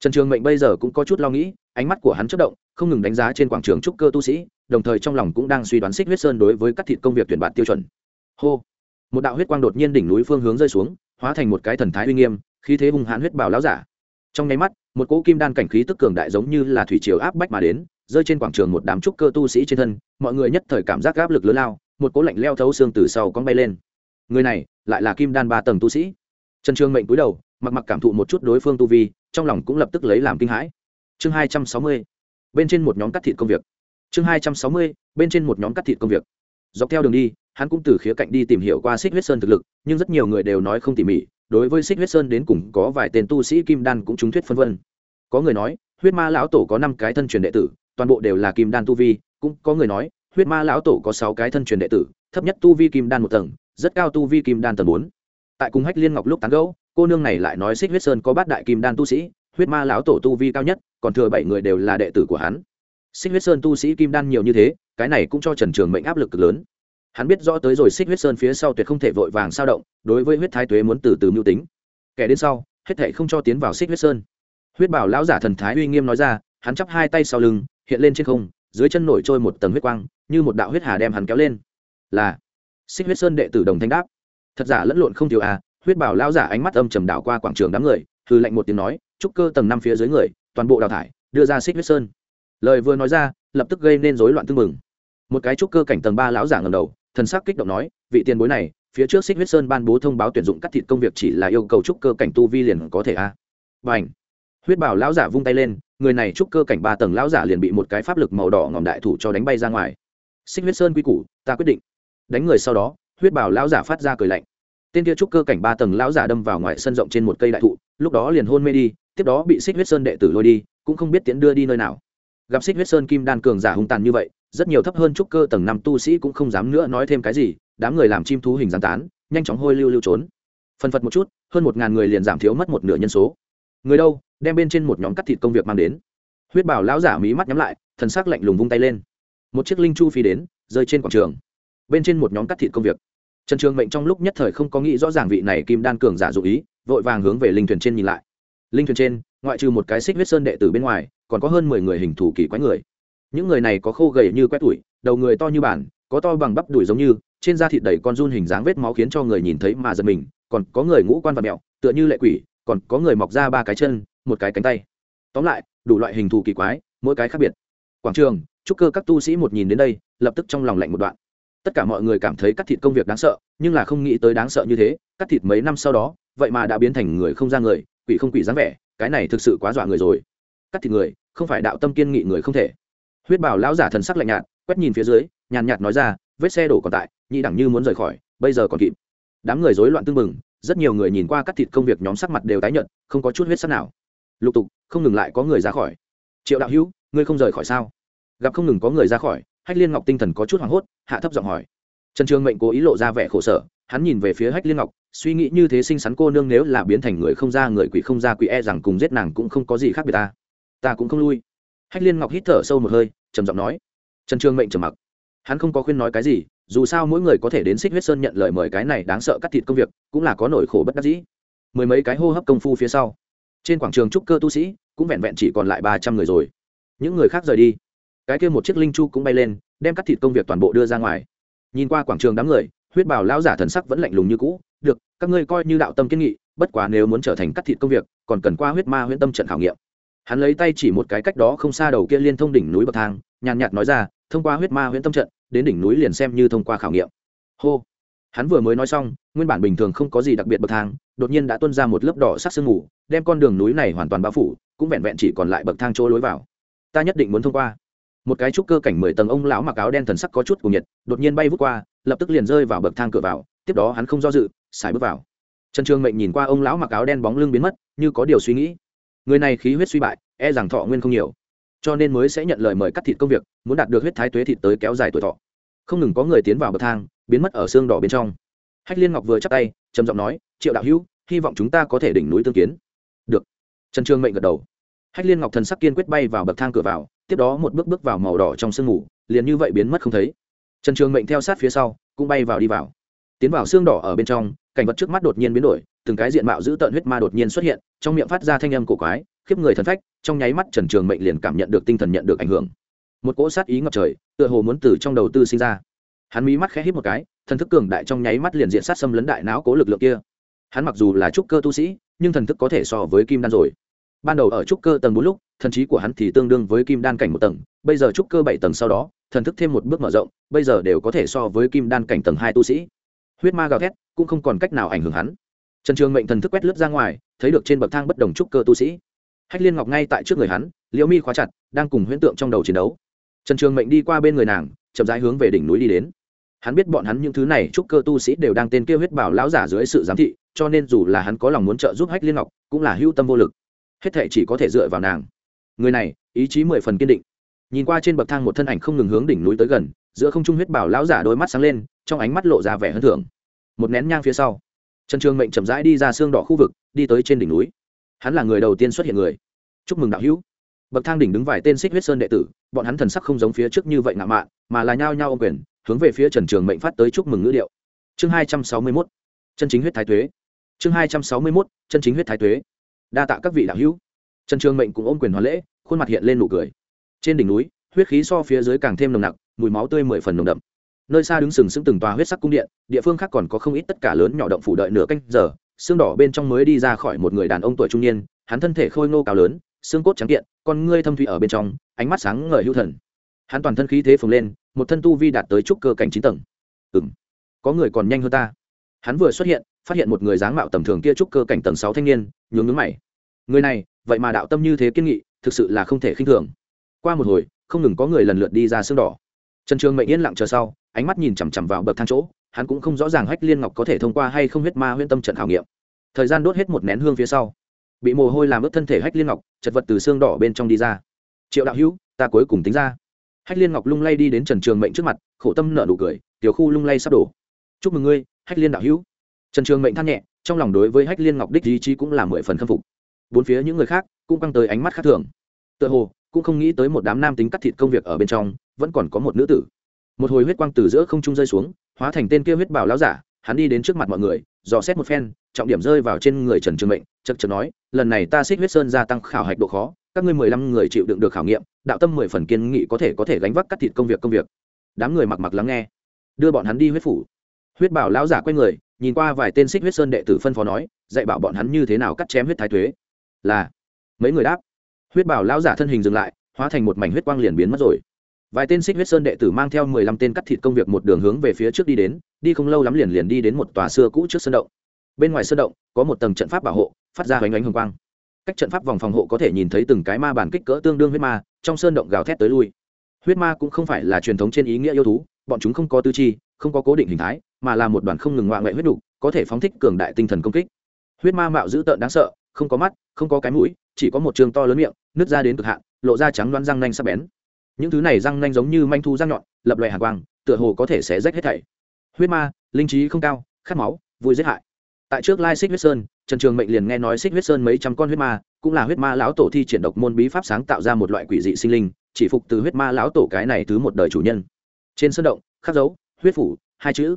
Trần trường mệnh bây giờ cũng có chút lo nghĩ, ánh mắt của hắn chất động, không ngừng đánh giá trên quảng trường trúc cơ tu sĩ, đồng thời trong lòng cũng đang suy đoán xích huyết sơn đối với các thịt công việc tuyển bạt tiêu chuẩn. Hô một đạo huyết quang đột nhiên đỉnh núi phương hướng rơi xuống, hóa thành một cái thần thái uy nghiêm, khí thế hung hãn huyết bảo láo giả. Trong nháy mắt, một cỗ kim đan cảnh khí tức cường đại giống như là thủy triều áp bách mà đến, rơi trên quảng trường một đám trúc cơ tu sĩ trên thân, mọi người nhất thời cảm giác áp lực lớn lao, một cỗ lạnh leo thấu xương từ sau con bay lên. Người này lại là kim đan ba tầng tu sĩ. Trần trường mệnh cúi đầu, mặc mặc cảm thụ một chút đối phương tu vi, trong lòng cũng lập tức lấy làm kinh hãi. Chương hai trăm sáu mươi, bên trên một nhóm cắt thịt công việc. Chương hai trăm sáu mươi, bên trên một nhóm cắt thịt công việc. Dọc theo đường đi hắn cũng từ khía cạnh đi tìm hiểu qua xích huyết sơn thực lực, nhưng rất nhiều người đều nói không tỉ mỉ, đối với xích huyết sơn đến cùng có vài tên tu sĩ kim đan cũng trúng thuyết phân vân. Có người nói, huyết ma lão tổ có năm cái thân truyền đệ tử, toàn bộ đều là kim đan tu vi, cũng có người nói, huyết ma lão tổ có sáu cái thân truyền đệ tử, thấp nhất tu vi kim đan một tầng, rất cao tu vi kim đan tầng bốn. Tại cùng hách liên ngọc lúc tán gẫu, cô nương này lại nói xích huyết sơn có bát đại kim đan tu sĩ, huyết ma lão tổ tu vi cao nhất, còn thừa bảy người đều là đệ tử của hắn. Xích huyết sơn tu sĩ kim đan nhiều như thế, cái này cũng cho trần trường mệnh áp lực cực lớn hắn biết rõ tới rồi xích huyết sơn phía sau tuyệt không thể vội vàng sao động, đối với huyết thái tuế muốn từ từ mưu tính. Kẻ đến sau, hết thể không cho tiến vào xích huyết sơn. Huyết bảo lão giả thần thái uy nghiêm nói ra, hắn chắp hai tay sau lưng, hiện lên trên không, dưới chân nổi trôi một tầng huyết quang, như một đạo huyết hà đem hắn kéo lên. Là, xích huyết sơn đệ tử đồng thanh đáp. Thật giả lẫn lộn không thiếu à huyết bảo lão giả ánh mắt âm trầm đảo qua quảng trường đám người hư lạnh một tiếng nói trúc cơ tầng năm phía dưới người, toàn bộ đào thải, đưa ra xích huyết sơn. Lời vừa nói ra, lập tức gây nên rối loạn tương mừng một cái trúc cơ cảnh tầng ba lão giả ngầm đầu thần sắc kích động nói, vị tiền bối này, phía trước xích huyết sơn ban bố thông báo tuyển dụng cắt thịt công việc chỉ là yêu cầu trúc cơ cảnh tu vi liền có thể a. À. và ảnh huyết bảo lão giả vung tay lên, người này trúc cơ cảnh ba tầng lão giả liền bị một cái pháp lực màu đỏ ngòm đại thủ cho đánh bay ra ngoài. Xích huyết sơn quy củ, ta quyết định. Đánh người sau đó, huyết bảo lão giả phát ra cười lạnh. Tên kia trúc cơ cảnh ba tầng lão giả đâm vào ngoài sân rộng trên một cây đại thụ, lúc đó liền hôn mê đi, tiếp đó bị xích huyết sơn đệ tử lôi đi, cũng không biết tiễn đưa đi nơi nào. Gặp xích huyết sơn kim đan cường giả hung tàn như vậy rất nhiều thấp hơn trúc cơ tầng năm tu sĩ cũng không dám nữa nói thêm cái gì, đám người làm chim thú hình gián tán, nhanh chóng hôi lưu lưu trốn. Phần phật một chút, hơn một ngàn người liền giảm thiếu mất một nửa nhân số. Người đâu, đem bên trên một nhóm cắt thịt công việc mang đến. Huyết bảo lão giả mí mắt nhắm lại, thần sắc lạnh lùng vung tay lên. Một chiếc linh chu phi đến, rơi trên quảng trường. Bên trên một nhóm cắt thịt công việc. Trần trường mệnh trong lúc nhất thời không có nghĩ rõ ràng vị này kim đan cường giả dụ ý, vội vàng hướng về linh thuyền trên nhìn lại. Linh thuyền trên, ngoại trừ một cái xích huyết sơn đệ tử bên ngoài, còn có hơn mười người hình thủ kỳ quái người những người này có khô gầy như quét tủi, đầu người to như bản có to bằng bắp đùi giống như, trên da thịt đầy con run hình dáng vết máu khiến cho người nhìn thấy mà giật mình, còn có người ngũ quan và mẹo, tựa như lệ quỷ, còn có người mọc ra ba cái chân, một cái cánh tay. Tóm lại, đủ loại hình thù kỳ quái, mỗi cái khác biệt. Quảng trường, chúc cơ các tu sĩ một nhìn đến đây, lập tức trong lòng lạnh một đoạn. Tất cả mọi người cảm thấy cắt thịt công việc đáng sợ, nhưng là không nghĩ tới đáng sợ như thế, cắt thịt mấy năm sau đó, vậy mà đã biến thành người không ra người, quỷ không quỷ dáng vẻ, cái này thực sự quá dọa người rồi. Cắt thịt người, không phải đạo tâm kiên nghị người không thể huyết bảo lão giả thần sắc lạnh nhạt, quét nhìn phía dưới, nhàn nhạt nói ra, vết xe đổ còn tại, nhị đẳng như muốn rời khỏi, bây giờ còn kịp. Đám người rối loạn tưng bừng, rất nhiều người nhìn qua cắt thịt công việc nhóm sắc mặt đều tái nhợt, không có chút huyết sắc nào. Lục tục, không ngừng lại có người ra khỏi. Triệu đạo hữu, ngươi không rời khỏi sao? Gặp không ngừng có người ra khỏi, hách liên ngọc tinh thần có chút hoảng hốt, hạ thấp giọng hỏi. Trần trường mệnh cố ý lộ ra vẻ khổ sở, hắn nhìn về phía hách liên ngọc, suy nghĩ như thế xinh xắn cô nương nếu là biến thành người không ra, người quỷ không ra quỷ e rằng cùng giết nàng cũng không có gì khác biệt ta. Ta cũng không lui hách liên ngọc hít thở sâu một hơi, trầm giọng nói, trần trường mệnh trầm mặc. Hắn không có khuyên nói cái gì, dù sao mỗi người có thể đến xích huyết sơn nhận lời mời cái này đáng sợ cắt thịt công việc, cũng là có nỗi khổ bất đắc dĩ. Mười mấy cái hô hấp công phu phía sau, trên quảng trường trúc cơ tu sĩ cũng vẹn vẹn chỉ còn lại ba trăm người rồi. Những người khác rời đi. Cái kia một chiếc linh chu cũng bay lên, đem cắt thịt công việc toàn bộ đưa ra ngoài. Nhìn qua quảng trường đám người, huyết Bảo lão giả thần sắc vẫn lạnh lùng như cũ, được, các ngươi coi như đạo tâm kiến nghị, bất quá nếu muốn trở thành cắt thịt công việc, còn cần qua huyết ma huyễn tâm trận khảo nghiệm hắn lấy tay chỉ một cái cách đó không xa đầu kia liên thông đỉnh núi bậc thang, nhàn nhạt nói ra, thông qua huyết ma huyễn tâm trận, đến đỉnh núi liền xem như thông qua khảo nghiệm. Hô. Hắn vừa mới nói xong, nguyên bản bình thường không có gì đặc biệt bậc thang, đột nhiên đã tuôn ra một lớp đỏ sắc sương mù, đem con đường núi này hoàn toàn bao phủ, cũng vẹn vẹn chỉ còn lại bậc thang chỗ lối vào. Ta nhất định muốn thông qua. Một cái trúc cơ cảnh mười tầng ông lão mặc áo đen thần sắc có chút cùng nhiệt, đột nhiên bay vút qua, lập tức liền rơi vào bậc thang cửa vào, tiếp đó hắn không do dự xài bước vào. Trần trường mệnh nhìn qua ông lão mặc áo đen bóng lưng biến mất, như có điều suy nghĩ người này khí huyết suy bại e rằng thọ nguyên không nhiều. Cho nên mới sẽ nhận lời mời cắt thịt công việc muốn đạt được huyết thái tuế thịt tới kéo dài tuổi thọ. Không ngừng có người tiến vào bậc thang biến mất ở xương đỏ bên trong. Hách liên ngọc vừa chắc tay trầm giọng nói triệu đạo hữu hy vọng chúng ta có thể đỉnh núi tương kiến. Được. Trần trương mệnh gật đầu. Hách liên ngọc thần sắc kiên quyết bay vào bậc thang cửa vào tiếp đó một bước bước vào màu đỏ trong sương ngủ, liền như vậy biến mất không thấy. Trần trường mệnh theo sát phía sau cũng bay vào đi vào. Tiến vào xương đỏ ở bên trong cảnh vật trước mắt đột nhiên biến đổi từng cái diện mạo giữ tợn huyết ma đột nhiên xuất hiện, trong miệng phát ra thanh âm cổ quái, khiếp người thần phách, trong nháy mắt trần trường mệnh liền cảm nhận được tinh thần nhận được ảnh hưởng. Một cỗ sát ý ngập trời, tựa hồ muốn từ trong đầu tư sinh ra. Hắn mí mắt khẽ hít một cái, thần thức cường đại trong nháy mắt liền diện sát xâm lấn đại não cố lực lượng kia. Hắn mặc dù là trúc cơ tu sĩ, nhưng thần thức có thể so với kim đan rồi. Ban đầu ở trúc cơ tầng bốn lúc, thần trí của hắn thì tương đương với kim đan cảnh một tầng, bây giờ trúc cơ bảy tầng sau đó, thần thức thêm một bước mở rộng, bây giờ đều có thể so với kim đan cảnh tầng hai tu sĩ. Huyết ma gào thét cũng không còn cách nào ảnh hưởng hắn trần trường mệnh thần thức quét lướt ra ngoài, thấy được trên bậc thang bất đồng trúc cơ tu sĩ. Hách liên ngọc ngay tại trước người hắn, liễu mi khóa chặt, đang cùng huyễn tượng trong đầu chiến đấu. Trần trường mệnh đi qua bên người nàng, chậm rãi hướng về đỉnh núi đi đến. Hắn biết bọn hắn những thứ này trúc cơ tu sĩ đều đang tên kia huyết bảo lão giả dưới sự giám thị, cho nên dù là hắn có lòng muốn trợ giúp hách liên ngọc, cũng là hữu tâm vô lực. Hết thể chỉ có thể dựa vào nàng. Người này, ý chí mười phần kiên định. Nhìn qua trên bậc thang một thân ảnh không ngừng hướng đỉnh núi tới gần, giữa không trung huyết bảo lão giả đôi mắt sáng lên, trong ánh mắt lộ ra vẻ hơn thưởng. Một nén nhang phía sau trần trường mệnh chậm rãi đi ra xương đỏ khu vực, đi tới trên đỉnh núi. Hắn là người đầu tiên xuất hiện người. Chúc mừng đạo hữu. Bậc thang đỉnh đứng vài tên xích huyết sơn đệ tử, bọn hắn thần sắc không giống phía trước như vậy ngạo mạn, mà là nhao nhao ô quyền, hướng về phía trần trường mệnh phát tới chúc mừng ngữ điệu. Chương hai trăm sáu mươi mốt. Chân chính huyết thái tuế. Chương hai trăm sáu mươi mốt. Chân chính huyết thái tuế. Đa tạ các vị đạo hữu. Trần trường mệnh cũng ôm quyền hoàn lễ, khuôn mặt hiện lên nụ cười. Trên đỉnh núi, huyết khí so phía dưới càng thêm nồng nặc, mùi máu tươi mười phần nồng đậm nơi xa đứng sừng sững từng tòa huyết sắc cung điện, địa phương khác còn có không ít tất cả lớn nhỏ động phủ đợi nửa canh giờ, xương đỏ bên trong mới đi ra khỏi một người đàn ông tuổi trung niên, hắn thân thể khôi ngô cao lớn, xương cốt trắng kiện, con ngươi thâm thủy ở bên trong, ánh mắt sáng ngời hữu thần. Hắn toàn thân khí thế phồng lên, một thân tu vi đạt tới trúc cơ cảnh chín tầng. Ừng có người còn nhanh hơn ta. Hắn vừa xuất hiện, phát hiện một người dáng mạo tầm thường kia trúc cơ cảnh tầng sáu thanh niên, nhướng nhướng mày. Người này, vậy mà đạo tâm như thế kiên nghị, thực sự là không thể khinh thường. Qua một hồi, không ngừng có người lần lượt đi ra xương đỏ trần trường mệnh yên lặng chờ sau, ánh mắt nhìn chằm chằm vào bậc thang chỗ, hắn cũng không rõ ràng hách liên ngọc có thể thông qua hay không huyết ma huyễn tâm trận khảo nghiệm. Thời gian đốt hết một nén hương phía sau, bị mồ hôi làm ướt thân thể hách liên ngọc, chật vật từ xương đỏ bên trong đi ra. Triệu đạo hữu, ta cuối cùng tính ra. Hách liên ngọc lung lay đi đến trần trường mệnh trước mặt, khổ tâm nợ nụ cười, tiểu khu lung lay sắp đổ. Chúc mừng ngươi, hách liên đạo hữu. Trần trường mệnh than nhẹ, trong lòng đối với hách liên ngọc đích ý chí cũng là mười phần khâm phục. Bốn phía những người khác cũng căng tới ánh mắt khác thường. Tựa hồ cũng không nghĩ tới một đám nam tính cắt thịt công việc ở bên trong vẫn còn có một nữ tử. Một hồi huyết quang từ giữa không trung rơi xuống, hóa thành tên kia huyết bảo lão giả, hắn đi đến trước mặt mọi người, dò xét một phen, trọng điểm rơi vào trên người trần trường mệnh chật chật nói, lần này ta xích huyết sơn gia tăng khảo hạch độ khó, các ngươi mười lăm người chịu đựng được khảo nghiệm, đạo tâm mười phần kiên nghị có thể có thể gánh vác cắt thịt công việc công việc. Đám người mặc mặc lắng nghe, đưa bọn hắn đi huyết phủ. Huyết bảo lão giả quay người, nhìn qua vài tên xích huyết sơn đệ tử phân phó nói, dạy bảo bọn hắn như thế nào cắt chém huyết thái thuế là, mấy người đáp. Huyết bảo lão giả thân hình dừng lại, hóa thành một mảnh huyết quang liền biến mất rồi vài tên xích huyết sơn đệ tử mang theo mười lăm tên cắt thịt công việc một đường hướng về phía trước đi đến, đi không lâu lắm liền liền đi đến một tòa xưa cũ trước sân động. Bên ngoài sân động, có một tầng trận pháp bảo hộ, phát ra hoành ánh hồng quang. Cách trận pháp vòng phòng hộ có thể nhìn thấy từng cái ma bản kích cỡ tương đương huyết ma, trong sơn động gào thét tới lui. Huyết ma cũng không phải là truyền thống trên ý nghĩa yêu thú, bọn chúng không có tư chi, không có cố định hình thái, mà là một đoàn không ngừng ngoại ngoại huyết đục, có thể phóng thích cường đại tinh thần công kích. Huyết ma mạo dữ tợn đáng sợ, không có mắt, không có cái mũi, chỉ có một trường to lớn miệng, nứt ra đến cực hạn, lộ ra trắng loan răng nanh sắc bén những thứ này răng nanh giống như manh thu răng nhọn, lập loại hàn quang, tựa hồ có thể sẽ rách hết thảy. Huyết ma, linh trí không cao, khát máu, vui giết hại. Tại trước lai xích huyết sơn, trần trường mệnh liền nghe nói xích huyết sơn mấy trăm con huyết ma, cũng là huyết ma lão tổ thi triển độc môn bí pháp sáng tạo ra một loại quỷ dị sinh linh, chỉ phục từ huyết ma lão tổ cái này thứ một đời chủ nhân. Trên sân động, khắc dấu, huyết phủ, hai chữ.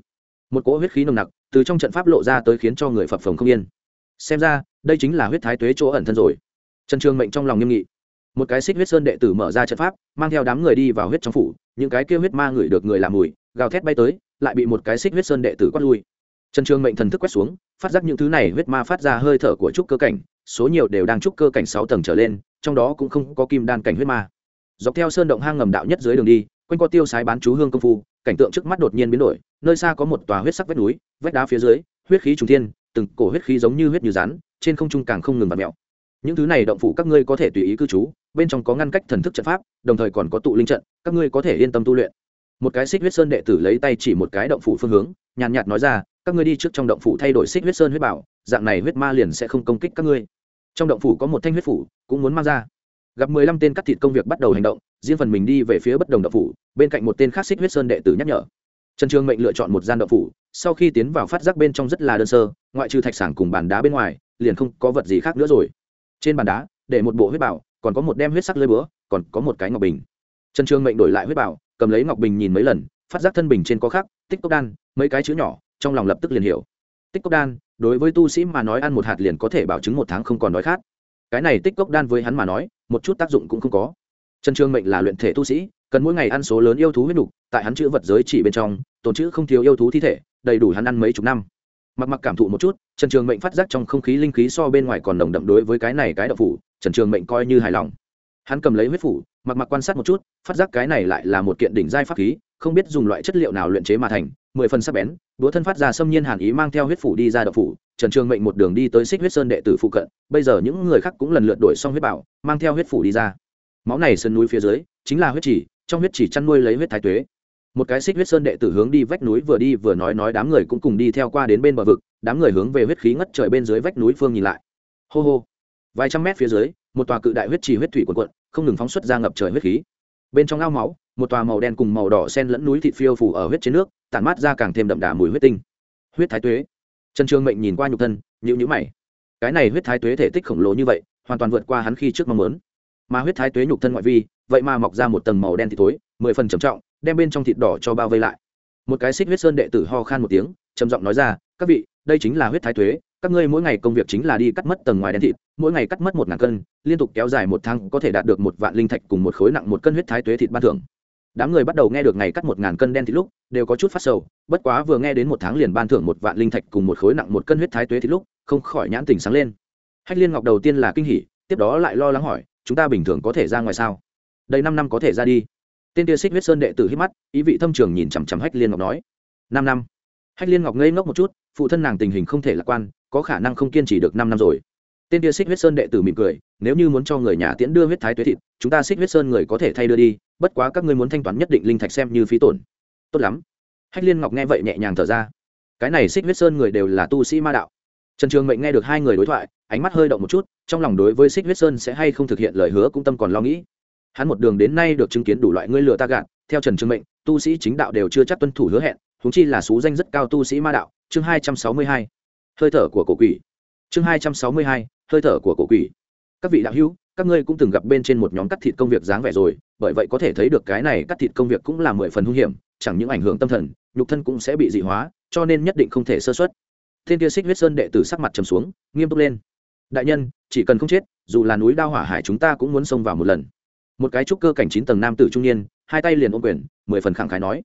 Một cỗ huyết khí nồng nặc, từ trong trận pháp lộ ra tới khiến cho người phập phồng không yên. Xem ra, đây chính là huyết thái tuế chỗ ẩn thân rồi. Trần trường mệnh trong lòng nghiêm nghị một cái xích huyết sơn đệ tử mở ra trận pháp, mang theo đám người đi vào huyết trong phủ, những cái kêu huyết ma ngửi được người làm mùi, gào thét bay tới, lại bị một cái xích huyết sơn đệ tử quát lui. Trần trường mệnh thần thức quét xuống, phát giác những thứ này huyết ma phát ra hơi thở của trúc cơ cảnh, số nhiều đều đang trúc cơ cảnh sáu tầng trở lên, trong đó cũng không có kim đan cảnh huyết ma. Dọc theo sơn động hang ngầm đạo nhất dưới đường đi, quanh co tiêu sái bán chú hương công phu, cảnh tượng trước mắt đột nhiên biến đổi, nơi xa có một tòa huyết sắc vách núi, vách đá phía dưới, huyết khí trùng thiên, từng cổ huyết khí giống như huyết như rắn, trên không trung càng không ngừng bạt mẹo những thứ này động phủ các ngươi có thể tùy ý cư trú, bên trong có ngăn cách thần thức trận pháp, đồng thời còn có tụ linh trận, các ngươi có thể yên tâm tu luyện. Một cái xích huyết sơn đệ tử lấy tay chỉ một cái động phủ phương hướng, nhàn nhạt nói ra, các ngươi đi trước trong động phủ thay đổi xích huyết sơn huyết bảo, dạng này huyết ma liền sẽ không công kích các ngươi. Trong động phủ có một thanh huyết phủ, cũng muốn mang ra. Gặp mười lăm tên cắt thịt công việc bắt đầu hành động, riêng phần mình đi về phía bất đồng động phủ, bên cạnh một tên khác xích huyết sơn đệ tử nhắc nhở. Trần trường mệnh lựa chọn một gian động phủ, sau khi tiến vào phát giác bên trong rất là đơn sơ, ngoại trừ thạch sản cùng bàn đá bên ngoài, liền không có vật gì khác nữa rồi trên bàn đá, để một bộ huyết bảo, còn có một đem huyết sắc lơi búa, còn có một cái ngọc bình. Trần trương mệnh đổi lại huyết bảo, cầm lấy ngọc bình nhìn mấy lần, phát giác thân bình trên có khắc, tích cốc đan, mấy cái chữ nhỏ, trong lòng lập tức liền hiểu. Tích cốc đan, đối với tu sĩ mà nói ăn một hạt liền có thể bảo chứng một tháng không còn đói khát. Cái này tích cốc đan với hắn mà nói, một chút tác dụng cũng không có. Trần trương mệnh là luyện thể tu sĩ, cần mỗi ngày ăn số lớn yêu thú huyết nục, tại hắn chữ vật giới chỉ bên trong, tồn chữ không thiếu yêu thú thi thể, đầy đủ hắn ăn mấy chục năm mặc mặc cảm thụ một chút, trần trường mệnh phát giác trong không khí linh khí so bên ngoài còn nồng đậm đối với cái này cái đậu phủ, trần trường mệnh coi như hài lòng. Hắn cầm lấy huyết phủ, mặc mặc quan sát một chút, phát giác cái này lại là một kiện đỉnh giai pháp khí, không biết dùng loại chất liệu nào luyện chế mà thành, mười phần sắc bén, đũa thân phát ra xâm nhiên hàn ý mang theo huyết phủ đi ra đậu phủ, trần trường mệnh một đường đi tới xích huyết sơn đệ tử phụ cận, bây giờ những người khác cũng lần lượt đổi xong huyết bảo, mang theo huyết phủ đi ra. Máu này sơn núi phía dưới, chính là huyết chỉ, trong huyết chỉ chăn nuôi lấy huyết thái tuế một cái xích huyết sơn đệ tử hướng đi vách núi vừa đi vừa nói nói đám người cũng cùng đi theo qua đến bên bờ vực, đám người hướng về huyết khí ngất trời bên dưới vách núi phương nhìn lại. Hô hô. Vài trăm mét phía dưới, một tòa cự đại huyết trì huyết thủy quần quận không ngừng phóng xuất ra ngập trời huyết khí. Bên trong ao máu, một tòa màu đen cùng màu đỏ sen lẫn núi thịt phiêu phủ ở huyết trên nước, tản mát ra càng thêm đậm đà mùi huyết tinh. Huyết thái tuế. Trần trương mệnh nhìn qua nhục thân nhữ nhữ mày. Cái này huyết thái tuế thể tích khổng lồ như vậy, hoàn toàn vượt qua hắn khi trước mong muốn. Mà huyết thái tuế nhục thân ngoại vi, vậy mà mọc ra một tầng màu đen thịt tối mười phần trầm trọng đem bên trong thịt đỏ cho bao vây lại. Một cái xích huyết sơn đệ tử ho khan một tiếng, trầm giọng nói ra, các vị, đây chính là huyết thái tuế các ngươi mỗi ngày công việc chính là đi cắt mất tầng ngoài đen thịt, mỗi ngày cắt mất một ngàn cân, liên tục kéo dài một tháng có thể đạt được một vạn linh thạch cùng một khối nặng một cân huyết thái tuế thịt ban thưởng. Đám người bắt đầu nghe được ngày cắt một ngàn cân đen thịt lúc, đều có chút phát sầu, bất quá vừa nghe đến một tháng liền ban thưởng một vạn linh thạch cùng một khối nặng một cân huyết thái tuế thịt lúc, không khỏi nhãn tình sáng lên. Hách liên ngọc đầu tiên là kinh hỉ, tiếp đó lại lo lắng hỏi, chúng ta bình thường có thể ra ngoài sao? Đây năm năm có thể ra đi tên tia xích huyết sơn đệ tử hít mắt, ý vị thâm trường nhìn chằm chằm hách liên ngọc nói, năm năm. Hách liên ngọc ngây ngốc một chút, phụ thân nàng tình hình không thể lạc quan, có khả năng không kiên trì được năm năm rồi. Tên tia xích huyết sơn đệ tử mỉm cười, nếu như muốn cho người nhà tiễn đưa huyết thái tuế thịt, chúng ta xích huyết sơn người có thể thay đưa đi, bất quá các ngươi muốn thanh toán nhất định linh thạch xem như phí tổn. Tốt lắm. Hách liên ngọc nghe vậy nhẹ nhàng thở ra. Cái này xích huyết sơn người đều là tu sĩ ma đạo. Trần trường mệnh nghe được hai người đối thoại, ánh mắt hơi động một chút, trong lòng đối với xích huyết sơn sẽ hay không thực hiện lời hứa cũng tâm còn lo nghĩ hắn một đường đến nay được chứng kiến đủ loại ngươi lừa ta gạt, theo trần trường mệnh, tu sĩ chính đạo đều chưa chắc tuân thủ hứa hẹn húng chi là số danh rất cao tu sĩ ma đạo. Chương hai trăm sáu mươi hai, hơi thở của cổ quỷ. Chương hai trăm sáu mươi hai, hơi thở của cổ quỷ. Các vị đạo hữu, các ngươi cũng từng gặp bên trên một nhóm cắt thịt công việc dáng vẻ rồi, bởi vậy có thể thấy được cái này cắt thịt công việc cũng là mười phần hung hiểm, chẳng những ảnh hưởng tâm thần, nhục thân cũng sẽ bị dị hóa, cho nên nhất định không thể sơ xuất thiên kia xích huyết sơn đệ tử sắc mặt trầm xuống, nghiêm túc lên. Đại nhân, chỉ cần không chết, dù là núi đao hỏa hải chúng ta cũng muốn xông vào một lần một cái trúc cơ cảnh chín tầng nam tử trung niên, hai tay liền ôm quyền, mười phần khẳng khái nói,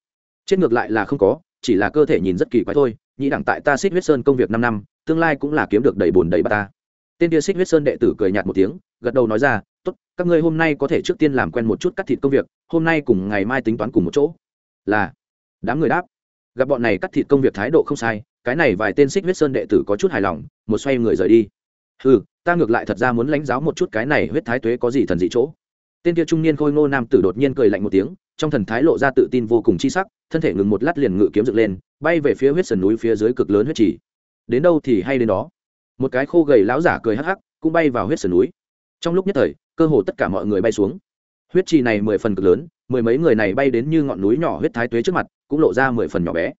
chết ngược lại là không có, chỉ là cơ thể nhìn rất kỳ quái thôi nhĩ đẳng tại ta xích huyết sơn công việc năm năm, tương lai cũng là kiếm được đầy bùn đầy bà ta. Tên kia xích huyết sơn đệ tử cười nhạt một tiếng, gật đầu nói ra, tốt, các ngươi hôm nay có thể trước tiên làm quen một chút cắt thịt công việc, hôm nay cùng ngày mai tính toán cùng một chỗ. Là, đám người đáp, gặp bọn này cắt thịt công việc thái độ không sai, cái này vài tên xích huyết sơn đệ tử có chút hài lòng, một xoay người rời đi. Ừ ta ngược lại thật ra muốn lãnh giáo một chút cái này huyết thái tuế có gì thần dị chỗ tên kia trung niên khôi ngô nam tử đột nhiên cười lạnh một tiếng, trong thần thái lộ ra tự tin vô cùng chi sắc, thân thể ngừng một lát liền ngự kiếm dựng lên, bay về phía huyết sườn núi phía dưới cực lớn huyết trì. Đến đâu thì hay đến đó. Một cái khô gầy láo giả cười hắc hắc, cũng bay vào huyết sườn núi. Trong lúc nhất thời, cơ hồ tất cả mọi người bay xuống. Huyết trì này mười phần cực lớn, mười mấy người này bay đến như ngọn núi nhỏ huyết thái tuế trước mặt, cũng lộ ra mười phần nhỏ bé.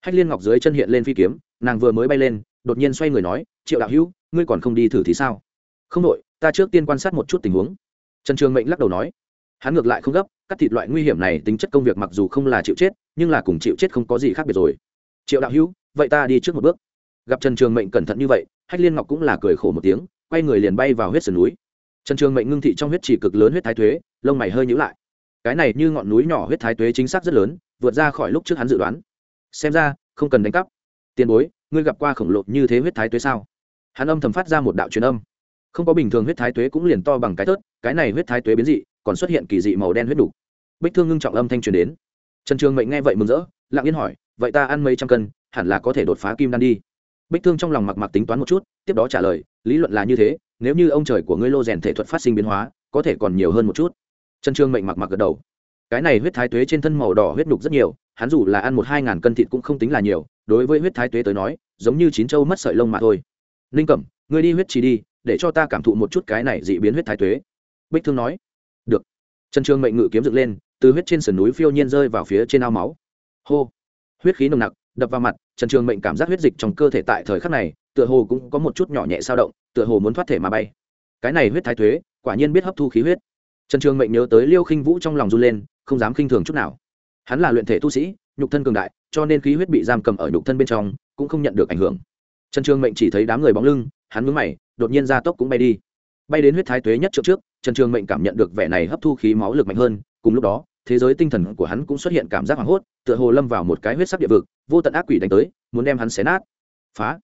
Hách liên ngọc dưới chân hiện lên phi kiếm, nàng vừa mới bay lên, đột nhiên xoay người nói, triệu đạo hữu, ngươi còn không đi thử thì sao? Không đội, ta trước tiên quan sát một chút tình huống trần trường mệnh lắc đầu nói, hắn ngược lại không gấp, cắt thịt loại nguy hiểm này tính chất công việc mặc dù không là chịu chết, nhưng là cùng chịu chết không có gì khác biệt rồi. Triệu đạo hữu, vậy ta đi trước một bước. Gặp trần trường mệnh cẩn thận như vậy, hách liên ngọc cũng là cười khổ một tiếng, quay người liền bay vào huyết sườn núi. Trần trường mệnh ngưng thị trong huyết chỉ cực lớn huyết thái thuế lông mày hơi nhữ lại. Cái này như ngọn núi nhỏ huyết thái thuế chính xác rất lớn, vượt ra khỏi lúc trước hắn dự đoán. Xem ra, không cần đánh cắp. Tiền bối, ngươi gặp qua khổng lồ như thế huyết thái tuế sao? Hắn âm thầm phát ra một đạo truyền âm. Không có bình thường huyết thái tuế cũng liền to bằng cái tớt cái này huyết thái tuế biến dị, còn xuất hiện kỳ dị màu đen huyết đủ. bích thương ngưng trọng âm thanh truyền đến. Trần trường mệnh nghe vậy mừng rỡ, lặng yên hỏi, vậy ta ăn mấy trăm cân, hẳn là có thể đột phá kim đan đi. Bích thương trong lòng mặc mặc tính toán một chút, tiếp đó trả lời, lý luận là như thế, nếu như ông trời của ngươi lô rèn thể thuật phát sinh biến hóa, có thể còn nhiều hơn một chút. Trần trường mệnh mặc mặc gật đầu. Cái này huyết thái tuế trên thân màu đỏ huyết đục rất nhiều, hắn dù là ăn một hai ngàn cân thịt cũng không tính là nhiều, đối với huyết thái tuế tới nói, giống như chín châu mất sợi lông mà thôi. Ninh cẩm, ngươi đi huyết trì đi, để cho ta cảm thụ một chút cái này dị biến huyết thái tuế bích thương nói, được. Trần trường mệnh ngự kiếm dựng lên, từ huyết trên sườn núi phiêu nhiên rơi vào phía trên ao máu. Hô! Huyết khí nồng nặc, đập vào mặt, trần trường mệnh cảm giác huyết dịch trong cơ thể tại thời khắc này, tựa hồ cũng có một chút nhỏ nhẹ sao động, tựa hồ muốn thoát thể mà bay. Cái này huyết thái thuế, quả nhiên biết hấp thu khí huyết. Trần trường mệnh nhớ tới liêu khinh vũ trong lòng run lên, không dám khinh thường chút nào. Hắn là luyện thể tu sĩ, nhục thân cường đại, cho nên khí huyết bị giam cầm ở nhục thân bên trong, cũng không nhận được ảnh hưởng. Trần trường mệnh chỉ thấy đám người bóng lưng, hắn mướn mày, đột nhiên ra tốc cũng bay đi. Bay đến huyết thái tuế nhất trước trước trần trường mệnh cảm nhận được vẻ này hấp thu khí máu lực mạnh hơn, cùng lúc đó, thế giới tinh thần của hắn cũng xuất hiện cảm giác hoảng hốt, tựa hồ lâm vào một cái huyết sắc địa vực, vô tận ác quỷ đánh tới, muốn đem hắn xé nát. Phá!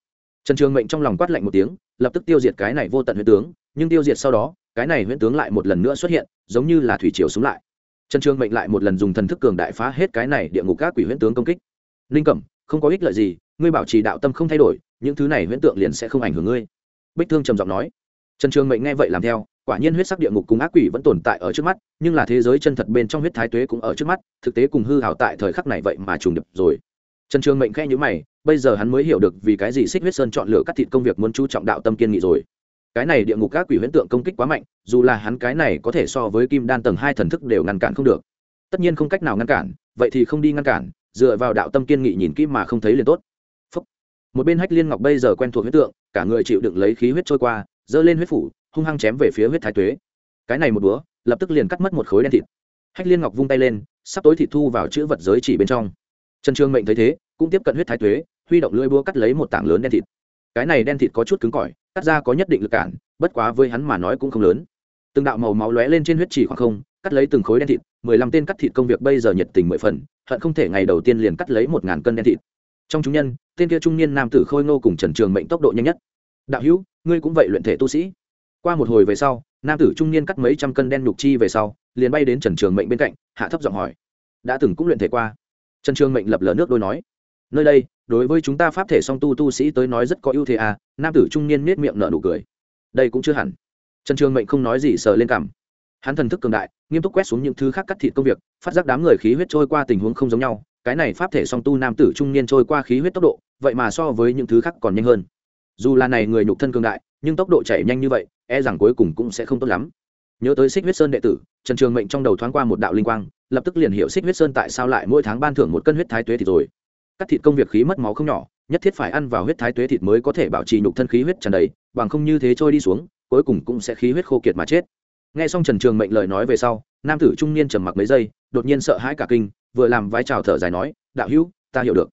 Trần trường mệnh trong lòng quát lạnh một tiếng, lập tức tiêu diệt cái này vô tận huyễn tướng, nhưng tiêu diệt sau đó, cái này huyễn tướng lại một lần nữa xuất hiện, giống như là thủy triều xuống lại. Trần trường mệnh lại một lần dùng thần thức cường đại phá hết cái này địa ngục các quỷ huyễn tướng công kích. Linh cẩm, không có ích lợi gì, ngươi bảo trì đạo tâm không thay đổi, những thứ này huyễn tượng liền sẽ không ảnh hưởng ngươi. Bích thương trầm giọng nói. Trần trường mệnh nghe vậy làm theo quả nhiên huyết sắc địa ngục cùng ác quỷ vẫn tồn tại ở trước mắt, nhưng là thế giới chân thật bên trong huyết thái tuế cũng ở trước mắt, thực tế cùng hư hào tại thời khắc này vậy mà trùng đập rồi. Trần trường mệnh khe nhữ mày, bây giờ hắn mới hiểu được vì cái gì xích huyết sơn chọn lựa cắt thịt công việc muốn chú trọng đạo tâm kiên nghị rồi. Cái này địa ngục các quỷ huyễn tượng công kích quá mạnh, dù là hắn cái này có thể so với kim đan tầng hai thần thức đều ngăn cản không được. Tất nhiên không cách nào ngăn cản, vậy thì không đi ngăn cản, dựa vào đạo tâm kiên nghị nhìn kỹ mà không thấy liền tốt. Phúc. một bên hách liên ngọc bây giờ quen thuộc huyết tượng, cả người chịu đựng lấy khí huyết trôi qua dơ lên huyết phủ hung hăng chém về phía huyết thái tuế. Cái này một búa, lập tức liền cắt mất một khối đen thịt. Hách liên ngọc vung tay lên, sắp tối thịt thu vào chữ vật giới chỉ bên trong. Trần trương mệnh thấy thế, cũng tiếp cận huyết thái tuế, huy động lưỡi búa cắt lấy một tảng lớn đen thịt. Cái này đen thịt có chút cứng cỏi, cắt ra có nhất định lực cản, bất quá với hắn mà nói cũng không lớn. Từng đạo màu máu lóe lên trên huyết chỉ khoảng không, cắt lấy từng khối đen thịt, mười lăm tên cắt thịt công việc bây giờ nhiệt tình mười phần, hận không thể ngày đầu tiên liền cắt lấy một ngàn cân đen thịt. Trong chúng nhân, tên kia trung niên nam tử khôi ngô cùng trần trường mệnh tốc độ nhanh nhất. Đạo hữu, ngươi cũng vậy luyện thể tu sĩ? Qua một hồi về sau, nam tử trung niên cắt mấy trăm cân đen nhục chi về sau, liền bay đến trần trường mệnh bên cạnh, hạ thấp giọng hỏi. Đã từng cũng luyện thể qua. Trần trường mệnh lập lờ nước đôi nói. Nơi đây, đối với chúng ta pháp thể song tu tu sĩ tới nói rất có ưu thế à nam tử trung niên nết miệng nở nụ cười. Đây cũng chưa hẳn. Trần trường mệnh không nói gì sờ lên cằm. Hắn thần thức cường đại, nghiêm túc quét xuống những thứ khác cắt thịt công việc, phát giác đám người khí huyết trôi qua tình huống không giống nhau, cái này pháp thể song tu nam tử trung niên trôi qua khí huyết tốc độ, vậy mà so với những thứ khác còn nhanh hơn. Dù là này người nhục thân cường đại nhưng tốc độ chạy nhanh như vậy e rằng cuối cùng cũng sẽ không tốt lắm. Nhớ tới xích huyết sơn đệ tử, trần trường mệnh trong đầu thoáng qua một đạo linh quang, lập tức liền hiểu xích huyết sơn tại sao lại mỗi tháng ban thưởng một cân huyết thái tuế thịt rồi. Cắt thịt công việc khí mất máu không nhỏ, nhất thiết phải ăn vào huyết thái tuế thịt mới có thể bảo trì nhục thân khí huyết tràn đầy, bằng không như thế trôi đi xuống, cuối cùng cũng sẽ khí huyết khô kiệt mà chết. Nghe xong trần trường mệnh lời nói về sau, nam tử trung niên trầm mặc mấy giây, đột nhiên sợ hãi cả kinh, vừa làm vái trào thở dài nói, đạo hữu, ta hiểu được.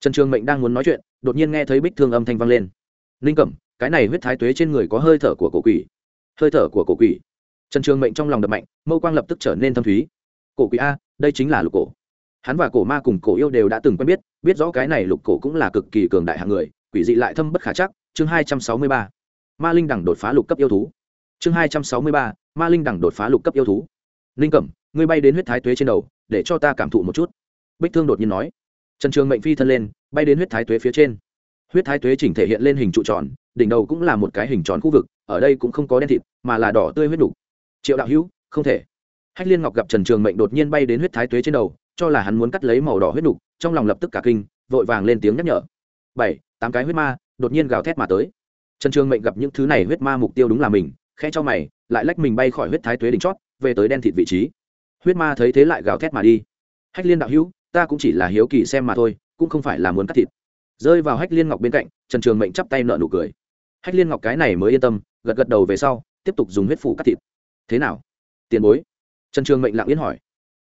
Trần trường mệnh đang muốn nói chuyện, đột nhiên nghe thấy bích thương âm thanh vang lên. Linh cẩm cái này huyết thái tuế trên người có hơi thở của cổ quỷ. Hơi thở của cổ quỷ. Trần trường mệnh trong lòng đập mạnh, mâu quang lập tức trở nên thâm thúy. Cổ quỷ a, đây chính là lục cổ. Hắn và cổ ma cùng cổ yêu đều đã từng quen biết biết rõ cái này lục cổ cũng là cực kỳ cường đại hạng người, quỷ dị lại thâm bất khả chắc. Chương hai trăm sáu mươi ba, ma linh đẳng đột phá lục cấp yêu thú. Chương hai trăm sáu mươi ba, ma linh đẳng đột phá lục cấp yêu thú. Linh cẩm, ngươi bay đến huyết thái tuế trên đầu, để cho ta cảm thụ một chút. Bích thương đột nhiên nói. Trần trường mệnh phi thân lên, bay đến huyết thái tuế phía trên. Huyết thái tuế chỉnh thể hiện lên hình trụ tròn đỉnh đầu cũng là một cái hình tròn khu vực, ở đây cũng không có đen thịt, mà là đỏ tươi huyết đủ triệu đạo hữu, không thể. Hách liên ngọc gặp trần trường mệnh đột nhiên bay đến huyết thái tuế trên đầu, cho là hắn muốn cắt lấy màu đỏ huyết đục trong lòng lập tức cả kinh, vội vàng lên tiếng nhắc nhở. Bảy, tám cái huyết ma, đột nhiên gào thét mà tới. Trần trường mệnh gặp những thứ này huyết ma mục tiêu đúng là mình khe cho mày, lại lách mình bay khỏi huyết thái tuế đỉnh chót, về tới đen thịt vị trí. Huyết ma thấy thế lại gào thét mà đi. Hách liên đạo hữu, ta cũng chỉ là hiếu kỳ xem mà thôi, cũng không phải là muốn cắt thịt. Rơi vào hách liên ngọc bên cạnh, trần trường mệnh chắp tay nợ nụ cười hách liên ngọc cái này mới yên tâm, gật gật đầu về sau, tiếp tục dùng huyết phủ cắt thịt. Thế nào? Tiền bối. Trần trường mệnh lặng yên hỏi.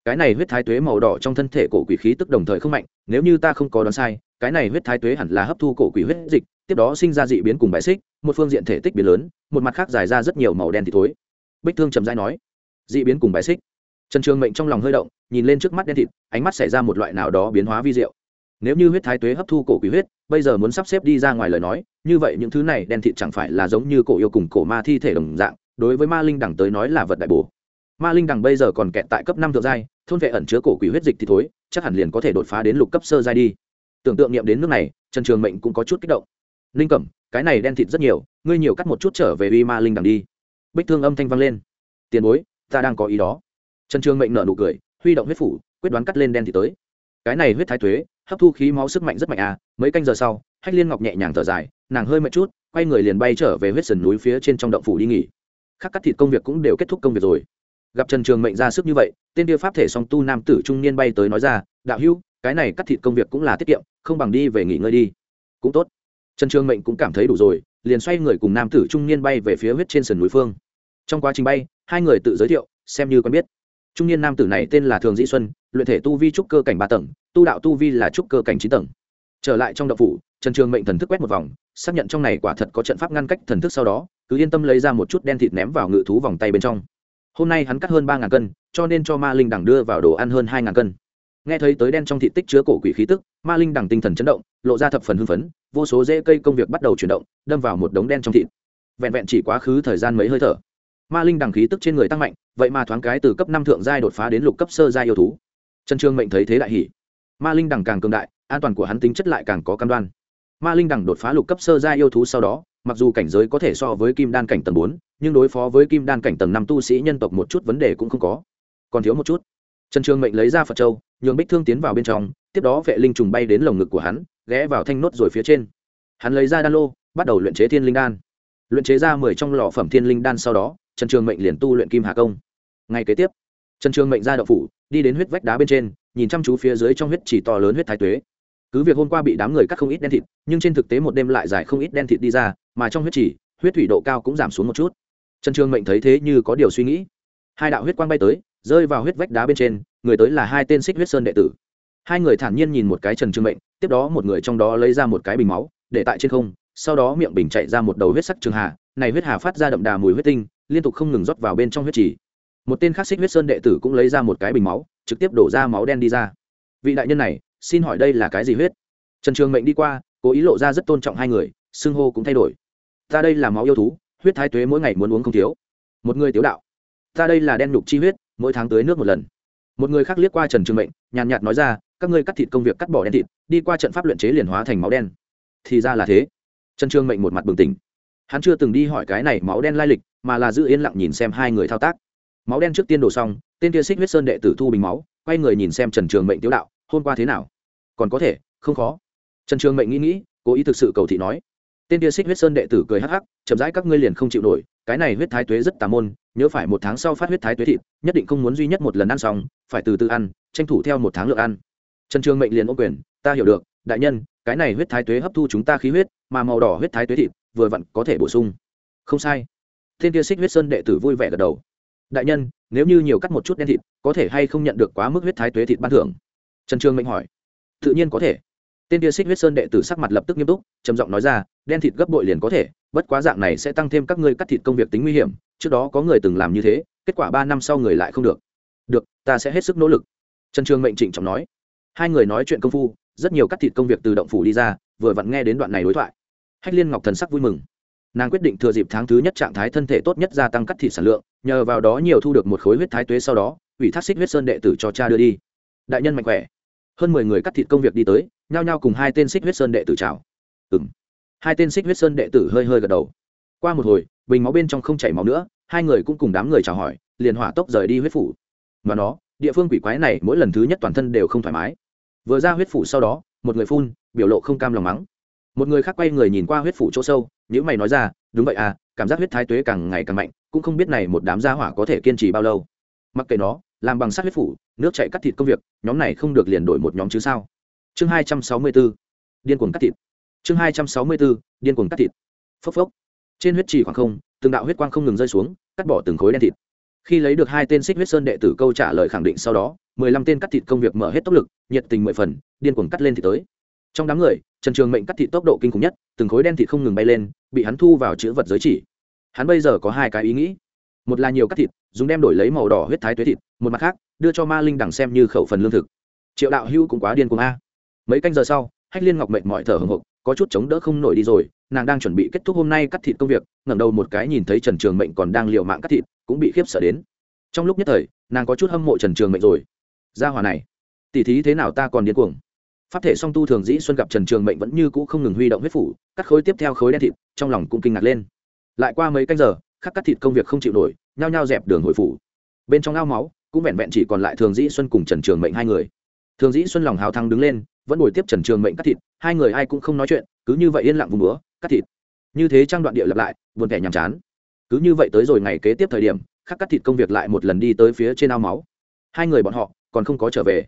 Cái này huyết thái tuế màu đỏ trong thân thể cổ quỷ khí tức đồng thời không mạnh, nếu như ta không có đoán sai, cái này huyết thái tuế hẳn là hấp thu cổ quỷ huyết dịch, tiếp đó sinh ra dị biến cùng bài xích, một phương diện thể tích biến lớn, một mặt khác dài ra rất nhiều màu đen thịt thối. Bích thương trầm dai nói. Dị biến cùng bài xích. Trần trường mệnh trong lòng hơi động, nhìn lên trước mắt đen thịt, ánh mắt xảy ra một loại nào đó biến hóa vi diệu nếu như huyết thái tuế hấp thu cổ quỷ huyết, bây giờ muốn sắp xếp đi ra ngoài lời nói, như vậy những thứ này đen thịt chẳng phải là giống như cổ yêu cùng cổ ma thi thể đồng dạng, đối với ma linh đẳng tới nói là vật đại bổ. Ma linh đẳng bây giờ còn kẹt tại cấp năm thượng giai, thôn vệ ẩn chứa cổ quỷ huyết dịch thì thối, chắc hẳn liền có thể đột phá đến lục cấp sơ giai đi. Tưởng tượng niệm đến nước này, trần trường mệnh cũng có chút kích động. Linh cẩm, cái này đen thịt rất nhiều, ngươi nhiều cắt một chút trở về uy ma linh đẳng đi. Bích thương âm thanh vang lên. Tiền bối, ta đang có ý đó. Trần trường mệnh nở nụ cười, huy động huyết phủ, quyết đoán cắt lên đen thịt tới. Cái này huyết thái thuế hấp thu khí máu sức mạnh rất mạnh à mấy canh giờ sau, hách liên ngọc nhẹ nhàng thở dài, nàng hơi mệt chút, quay người liền bay trở về huyết sườn núi phía trên trong động phủ đi nghỉ. Khác cắt thịt công việc cũng đều kết thúc công việc rồi. Gặp trần trường mệnh ra sức như vậy, tên tiêu pháp thể song tu nam tử trung niên bay tới nói ra, đạo hữu, cái này cắt thịt công việc cũng là tiết kiệm, không bằng đi về nghỉ ngơi đi. Cũng tốt. Trần trường mệnh cũng cảm thấy đủ rồi, liền xoay người cùng nam tử trung niên bay về phía huyết trên sườn núi phương. Trong quá trình bay, hai người tự giới thiệu, xem như quen biết. Trung niên nam tử này tên là thường dĩ xuân, luyện thể tu vi trúc cơ cảnh ba tầng tu đạo tu vi là trúc cơ cảnh chín tầng. Trở lại trong đậu phủ, trần trường mệnh thần thức quét một vòng, xác nhận trong này quả thật có trận pháp ngăn cách thần thức sau đó, cứ yên tâm lấy ra một chút đen thịt ném vào ngự thú vòng tay bên trong. Hôm nay hắn cắt hơn ba ngàn cân, cho nên cho ma linh đằng đưa vào đồ ăn hơn hai ngàn cân. Nghe thấy tới đen trong thịt tích chứa cổ quỷ khí tức, ma linh đằng tinh thần chấn động, lộ ra thập phần hưng phấn, vô số dễ cây công việc bắt đầu chuyển động, đâm vào một đống đen trong thịt. Vẹn vẹn chỉ quá khứ thời gian mấy hơi thở, ma linh đằng khí tức trên người tăng mạnh, vậy mà thoáng cái từ cấp năm thượng giai đột phá đến lục cấp sơ giai yêu thú. Trần trương mệnh thấy thế đại hỉ ma linh đằng càng cường đại, an toàn của hắn tính chất lại càng có cam đoan. Ma linh đằng đột phá lục cấp sơ gia yêu thú sau đó, mặc dù cảnh giới có thể so với kim đan cảnh tầng bốn, nhưng đối phó với kim đan cảnh tầng năm tu sĩ nhân tộc một chút vấn đề cũng không có. Còn thiếu một chút. Trần trường mệnh lấy ra phật châu, nhường bích thương tiến vào bên trong, tiếp đó vệ linh trùng bay đến lồng ngực của hắn, ghé vào thanh nốt rồi phía trên. Hắn lấy ra đan lô, bắt đầu luyện chế thiên linh đan. Luyện chế ra mười trong lò phẩm thiên linh đan sau đó, trần trường mệnh liền tu luyện kim hà công. Ngay kế tiếp trần trường mệnh ra đậu phủ, đi đến huyết vách đá bên trên, nhìn chăm chú phía dưới trong huyết chỉ to lớn huyết thái tuế. Cứ việc hôm qua bị đám người cắt không ít đen thịt, nhưng trên thực tế một đêm lại giải không ít đen thịt đi ra, mà trong huyết chỉ, huyết thủy độ cao cũng giảm xuống một chút. Trần trường mệnh thấy thế như có điều suy nghĩ. Hai đạo huyết quang bay tới, rơi vào huyết vách đá bên trên, người tới là hai tên xích huyết sơn đệ tử. Hai người thản nhiên nhìn một cái trần trường mệnh, tiếp đó một người trong đó lấy ra một cái bình máu, để tại trên không, sau đó miệng bình chạy ra một đầu huyết sắc trường hà, này huyết hà phát ra đậm đà mùi huyết tinh, liên tục không ngừng rót vào bên trong huyết chỉ một tên khắc xích huyết sơn đệ tử cũng lấy ra một cái bình máu, trực tiếp đổ ra máu đen đi ra. Vị đại nhân này, xin hỏi đây là cái gì huyết? Trần trường mệnh đi qua, cố ý lộ ra rất tôn trọng hai người, xưng hô cũng thay đổi. Ta đây là máu yêu thú, huyết thái tuế mỗi ngày muốn uống không thiếu. Một người tiếu đạo. Ta đây là đen nhục chi huyết, mỗi tháng tưới nước một lần. Một người khác liếc qua trần trường mệnh, nhàn nhạt nói ra, các ngươi cắt thịt công việc cắt bỏ đen thịt, đi qua trận pháp luyện chế liền hóa thành máu đen. Thì ra là thế. Trần trường mệnh một mặt bừng tỉnh. Hắn chưa từng đi hỏi cái này máu đen lai lịch, mà là giữ yên lặng nhìn xem hai người thao tác máu đen trước tiên đổ xong, tên kia xích huyết sơn đệ tử thu bình máu, quay người nhìn xem trần trường mệnh tiếu đạo, hôm qua thế nào? Còn có thể, không khó. Trần trường mệnh nghĩ nghĩ, cố ý thực sự cầu thị nói. Tên kia xích huyết sơn đệ tử cười hắc hắc, chậm rãi các ngươi liền không chịu nổi, cái này huyết thái tuế rất tà môn, nhớ phải một tháng sau phát huyết thái tuế thịt, nhất định không muốn duy nhất một lần ăn xong, phải từ từ ăn, tranh thủ theo một tháng lượng ăn. Trần trường mệnh liền ô quyền, ta hiểu được, đại nhân, cái này huyết thái tuế hấp thu chúng ta khí huyết, mà màu đỏ huyết thái tuế thịt vừa vặn có thể bổ sung. Không sai. Tên kia xích huyết sơn đệ tử vui vẻ gật đầu đại nhân, nếu như nhiều cắt một chút đen thịt, có thể hay không nhận được quá mức huyết thái tuế thịt ban thưởng? Trần trường mệnh hỏi. Tự nhiên có thể. Tên kia xích huyết sơn đệ tử sắc mặt lập tức nghiêm túc, trầm giọng nói ra, đen thịt gấp bội liền có thể, bất quá dạng này sẽ tăng thêm các ngươi cắt thịt công việc tính nguy hiểm, trước đó có người từng làm như thế, kết quả ba năm sau người lại không được. Được, ta sẽ hết sức nỗ lực. Trần trường mệnh trịnh trọng nói. Hai người nói chuyện công phu, rất nhiều cắt thịt công việc từ động phủ đi ra, vừa vặn nghe đến đoạn này đối thoại. Hách liên ngọc thần sắc vui mừng. Nàng quyết định thừa dịp tháng thứ nhất trạng thái thân thể tốt nhất gia tăng cắt thịt sản lượng nhờ vào đó nhiều thu được một khối huyết thái tuế sau đó, ủy thác xích huyết sơn đệ tử cho cha đưa đi. Đại nhân mạnh khỏe. Hơn mười người cắt thịt công việc đi tới, nhao nhao cùng hai tên xích huyết sơn đệ tử chào. Ừng hai tên xích huyết sơn đệ tử hơi hơi gật đầu. Qua một hồi, bình máu bên trong không chảy máu nữa, hai người cũng cùng đám người chào hỏi, liền hỏa tốc rời đi huyết phủ. Mà nó, địa phương quỷ quái này mỗi lần thứ nhất toàn thân đều không thoải mái. Vừa ra huyết phủ sau đó, một người phun, biểu lộ không cam lòng mắng một người khác quay người nhìn qua huyết phủ chỗ sâu nếu mày nói ra, đúng vậy à cảm giác huyết thái tuế càng ngày càng mạnh, cũng không biết này một đám gia hỏa có thể kiên trì bao lâu. Mặc kệ nó, làm bằng sắt huyết phủ, nước chạy cắt thịt công việc, nhóm này không được liền đổi một nhóm chứ sao? Chương hai trăm sáu mươi b ố điên cuồng cắt thịt. Chương hai trăm sáu mươi b ố điên cuồng cắt thịt. Phốc phốc. Trên huyết trì khoảng không, từng đạo huyết quang không ngừng rơi xuống, cắt bỏ từng khối đen thịt. Khi lấy được hai tên xích huyết sơn đệ tử câu trả lời khẳng định sau đó, mười lăm tên cắt thịt công việc mở hết tốc lực, nhiệt tình mười phần, điên cuồng cắt lên thì tới trong đám người, trần trường mệnh cắt thịt tốc độ kinh khủng nhất, từng khối đen thịt không ngừng bay lên, bị hắn thu vào chữ vật giới chỉ. Hắn bây giờ có hai cái ý nghĩ. Một là nhiều cắt thịt, dùng đem đổi lấy màu đỏ huyết thái tuế thịt, một mặt khác, đưa cho ma linh đằng xem như khẩu phần lương thực. Triệu đạo hưu cũng quá điên cuồng a. Mấy canh giờ sau, hách liên ngọc mệnh mọi thở hồng hộc, có chút chống đỡ không nổi đi rồi, nàng đang chuẩn bị kết thúc hôm nay cắt thịt công việc, ngẩng đầu một cái nhìn thấy trần trường mệnh còn đang liều mạng cắt thịt, cũng bị khiếp sợ đến. Trong lúc nhất thời, nàng có chút hâm mộ trần trường mệnh rồi. Ra hòa này tỉ thí thế nào ta còn điên cuồng? Pháp thể song tu thường dĩ xuân gặp trần trường mệnh vẫn như cũ không ngừng huy động huyết phủ, cắt khối tiếp theo khối đen thịt, trong lòng cũng kinh ngạc lên. Lại qua mấy canh giờ, khắc cắt thịt công việc không chịu nổi, nhao nhao dẹp đường hồi phủ. Bên trong ao máu, cũng vẹn vẹn chỉ còn lại thường dĩ xuân cùng trần trường mệnh hai người. Thường dĩ xuân lòng hào thăng đứng lên, vẫn ngồi tiếp trần trường mệnh cắt thịt, hai người ai cũng không nói chuyện, cứ như vậy yên lặng vùng bữa cắt thịt. Như thế trang đoạn địa lặp lại, buồn kẻ nhàm chán. Cứ như vậy tới rồi ngày kế tiếp thời điểm, khắc cắt thịt công việc lại một lần đi tới phía trên ao máu. Hai người bọn họ còn không có trở về.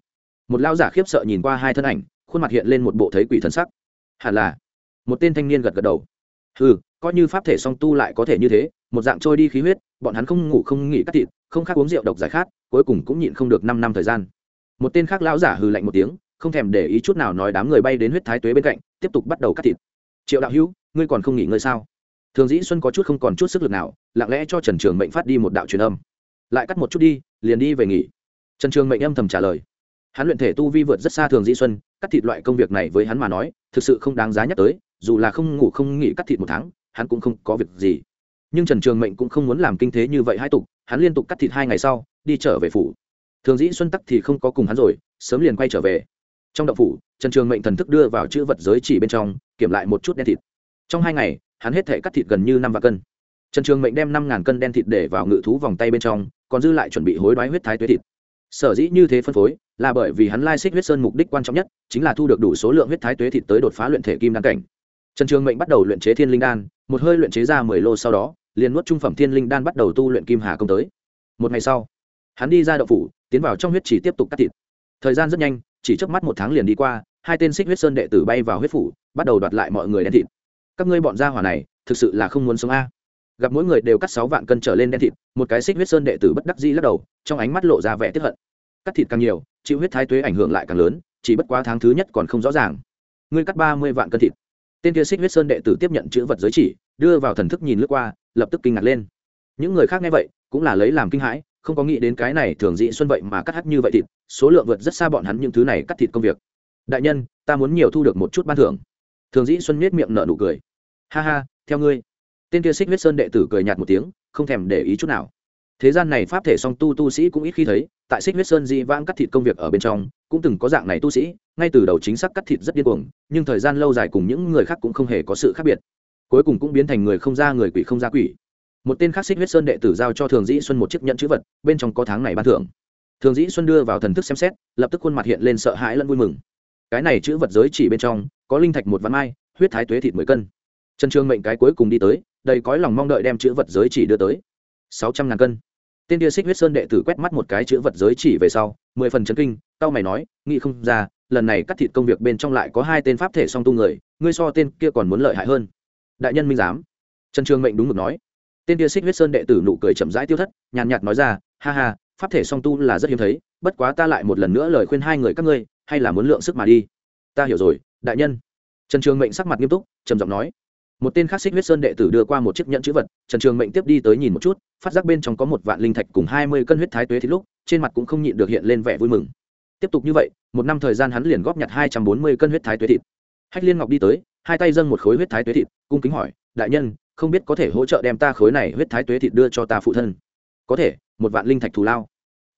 Một lao giả khiếp sợ nhìn qua hai thân ảnh khuôn mặt hiện lên một bộ thấy quỷ thần sắc. Hẳn là. Một tên thanh niên gật gật đầu. Ừ coi như pháp thể song tu lại có thể như thế, một dạng trôi đi khí huyết, bọn hắn không ngủ không nghỉ cắt thịt, không khác uống rượu độc giải khát, cuối cùng cũng nhịn không được năm năm thời gian. Một tên khác lão giả hừ lạnh một tiếng, không thèm để ý chút nào nói đám người bay đến huyết thái tuế bên cạnh, tiếp tục bắt đầu cắt thịt. Triệu đạo hữu, ngươi còn không nghỉ ngơi sao? Thường dĩ xuân có chút không còn chút sức lực nào, lặng lẽ cho trần trường mệnh phát đi một đạo truyền âm. Lại cắt một chút đi, liền đi về nghỉ. Trần trường mệnh âm thầm trả lời hắn luyện thể tu vi vượt rất xa thường dĩ xuân, cắt thịt loại công việc này với hắn mà nói, thực sự không đáng giá nhắc tới, dù là không ngủ không nghỉ cắt thịt một tháng, hắn cũng không có việc gì. Nhưng trần trường mệnh cũng không muốn làm kinh thế như vậy hai tục, hắn liên tục cắt thịt hai ngày sau, đi trở về phủ. Thường dĩ xuân tắc thì không có cùng hắn rồi, sớm liền quay trở về. Trong đậu phủ, trần trường mệnh thần thức đưa vào chữ vật giới chỉ bên trong, kiểm lại một chút đen thịt. Trong hai ngày, hắn hết thể cắt thịt gần như năm vạn cân. Trần trường mệnh đem năm ngàn cân đen thịt để vào ngự thú vòng tay bên trong, còn dư lại chuẩn bị hối đoái huyết thái tuế thịt sở dĩ như thế phân phối, là bởi vì hắn lai xích huyết sơn mục đích quan trọng nhất, chính là thu được đủ số lượng huyết thái tuế thịt tới đột phá luyện thể kim đan cảnh. Trần trường mệnh bắt đầu luyện chế thiên linh đan, một hơi luyện chế ra mười lô sau đó, liền nuốt trung phẩm thiên linh đan bắt đầu tu luyện kim hà công tới. Một ngày sau, hắn đi ra đậu phủ, tiến vào trong huyết chỉ tiếp tục cắt thịt. Thời gian rất nhanh, chỉ trước mắt một tháng liền đi qua, hai tên xích huyết sơn đệ tử bay vào huyết phủ, bắt đầu đoạt lại mọi người đen thịt. Các ngươi bọn gia hỏa này, thực sự là không muốn sống a gặp mỗi người đều cắt sáu vạn cân trở lên đen thịt, một cái xích huyết sơn đệ tử bất đắc dĩ lắc đầu, trong ánh mắt lộ ra vẻ tiếp hận. Cắt thịt càng nhiều, chịu huyết thái tuế ảnh hưởng lại càng lớn, chỉ bất quá tháng thứ nhất còn không rõ ràng. Ngươi cắt ba mươi vạn cân thịt. Tên kia xích huyết sơn đệ tử tiếp nhận chữ vật giới chỉ, đưa vào thần thức nhìn lướt qua, lập tức kinh ngạc lên. Những người khác nghe vậy, cũng là lấy làm kinh hãi, không có nghĩ đến cái này thường dị xuân vậy mà cắt hắt như vậy thịt, số lượng vượt rất xa bọn hắn những thứ này cắt thịt công việc. Đại nhân, ta muốn nhiều thu được một chút ban thưởng. Thường dĩ xuân miết miệng nở nụ cười. Ha ha, theo ngươi tên kia xích huyết sơn đệ tử cười nhạt một tiếng, không thèm để ý chút nào. Thế gian này pháp thể song tu tu sĩ cũng ít khi thấy, tại xích huyết sơn di vãng cắt thịt công việc ở bên trong, cũng từng có dạng này tu sĩ, ngay từ đầu chính xác cắt thịt rất điên cuồng, nhưng thời gian lâu dài cùng những người khác cũng không hề có sự khác biệt. Cuối cùng cũng biến thành người không ra người quỷ không ra quỷ. Một tên khác xích huyết sơn đệ tử giao cho thường dĩ xuân một chiếc nhẫn chữ vật, bên trong có tháng này ban thưởng. Thường dĩ xuân đưa vào thần thức xem xét, lập tức khuôn mặt hiện lên sợ hãi lẫn vui mừng. Cái này chữ vật giới chỉ bên trong, có linh thạch một vạn mai, huyết thái tuế thịt mười cân. Trần trương mệnh cái cuối cùng đi tới đầy cõi lòng mong đợi đem chữ vật giới chỉ đưa tới. Sáu trăm ngàn cân. Tên kia xích huyết sơn đệ tử quét mắt một cái chữ vật giới chỉ về sau, mười phần chấn kinh tao mày nói, nghĩ không ra, lần này cắt thịt công việc bên trong lại có hai tên pháp thể song tu người, ngươi so tên kia còn muốn lợi hại hơn. Đại nhân minh giám. Trần trường mệnh đúng mực nói. Tên kia xích huyết sơn đệ tử nụ cười chậm rãi tiêu thất, nhàn nhạt nói ra, ha ha, pháp thể song tu là rất hiếm thấy, bất quá ta lại một lần nữa lời khuyên hai người các ngươi, hay là muốn lượng sức mà đi. Ta hiểu rồi, đại nhân. Trần trường mệnh sắc mặt nghiêm túc, trầm giọng nói một tên khác xích huyết sơn đệ tử đưa qua một chiếc nhẫn chữ vật, trần trường mệnh tiếp đi tới nhìn một chút, phát giác bên trong có một vạn linh thạch cùng hai mươi cân huyết thái tuế thì lúc, trên mặt cũng không nhịn được hiện lên vẻ vui mừng. Tiếp tục như vậy, một năm thời gian hắn liền góp nhặt hai trăm bốn mươi cân huyết thái tuế thịt. Hách liên ngọc đi tới, hai tay dâng một khối huyết thái tuế thịt, cung kính hỏi, đại nhân, không biết có thể hỗ trợ đem ta khối này huyết thái tuế thịt đưa cho ta phụ thân? Có thể, một vạn linh thạch thù lao.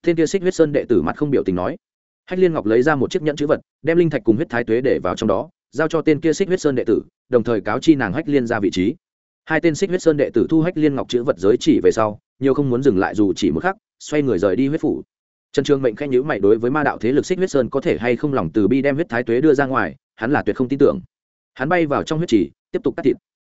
Thiên kia xích huyết sơn đệ tử mặt không biểu tình nói. Hách liên ngọc lấy ra một chiếc nhẫn chữ vật, đem linh thạch cùng huyết thái tuế để vào trong đó giao cho tên kia xích huyết sơn đệ tử, đồng thời cáo chi nàng hách liên ra vị trí. Hai tên xích huyết sơn đệ tử thu hách liên ngọc chữ vật giới chỉ về sau, nhiều không muốn dừng lại dù chỉ một khắc, xoay người rời đi huyết phủ. Trần trường mệnh khen nhữ mày đối với ma đạo thế lực xích huyết sơn có thể hay không lòng từ bi đem huyết thái tuế đưa ra ngoài, hắn là tuyệt không tin tưởng. Hắn bay vào trong huyết chỉ, tiếp tục cắt thịt.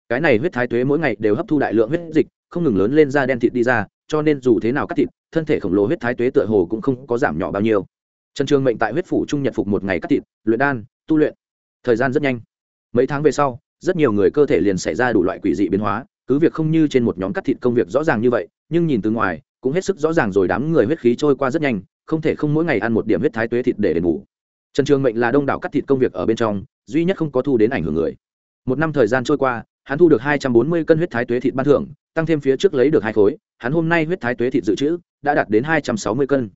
Cái này huyết thái tuế mỗi ngày đều hấp thu đại lượng huyết dịch, không ngừng lớn lên ra đen thịt đi ra, cho nên dù thế nào cắt thịt, thân thể khổng lồ huyết thái tuế tựa hồ cũng không có giảm nhỏ bao nhiêu. Trần trường mệnh tại huyết phủ trung nhật phục một ngày cắt thịt, luyện đan, tu luyện thời gian rất nhanh. Mấy tháng về sau, rất nhiều người cơ thể liền xảy ra đủ loại quỷ dị biến hóa, cứ việc không như trên một nhóm cắt thịt công việc rõ ràng như vậy, nhưng nhìn từ ngoài, cũng hết sức rõ ràng rồi đám người huyết khí trôi qua rất nhanh, không thể không mỗi ngày ăn một điểm huyết thái tuế thịt để đền bù. Trần trường mệnh là đông đảo cắt thịt công việc ở bên trong, duy nhất không có thu đến ảnh hưởng người. Một năm thời gian trôi qua, hắn thu được hai trăm bốn mươi cân huyết thái tuế thịt ban thưởng, tăng thêm phía trước lấy được hai khối, hắn hôm nay huyết thái tuế thịt dự trữ đã đạt đến hai trăm sáu mươi cân.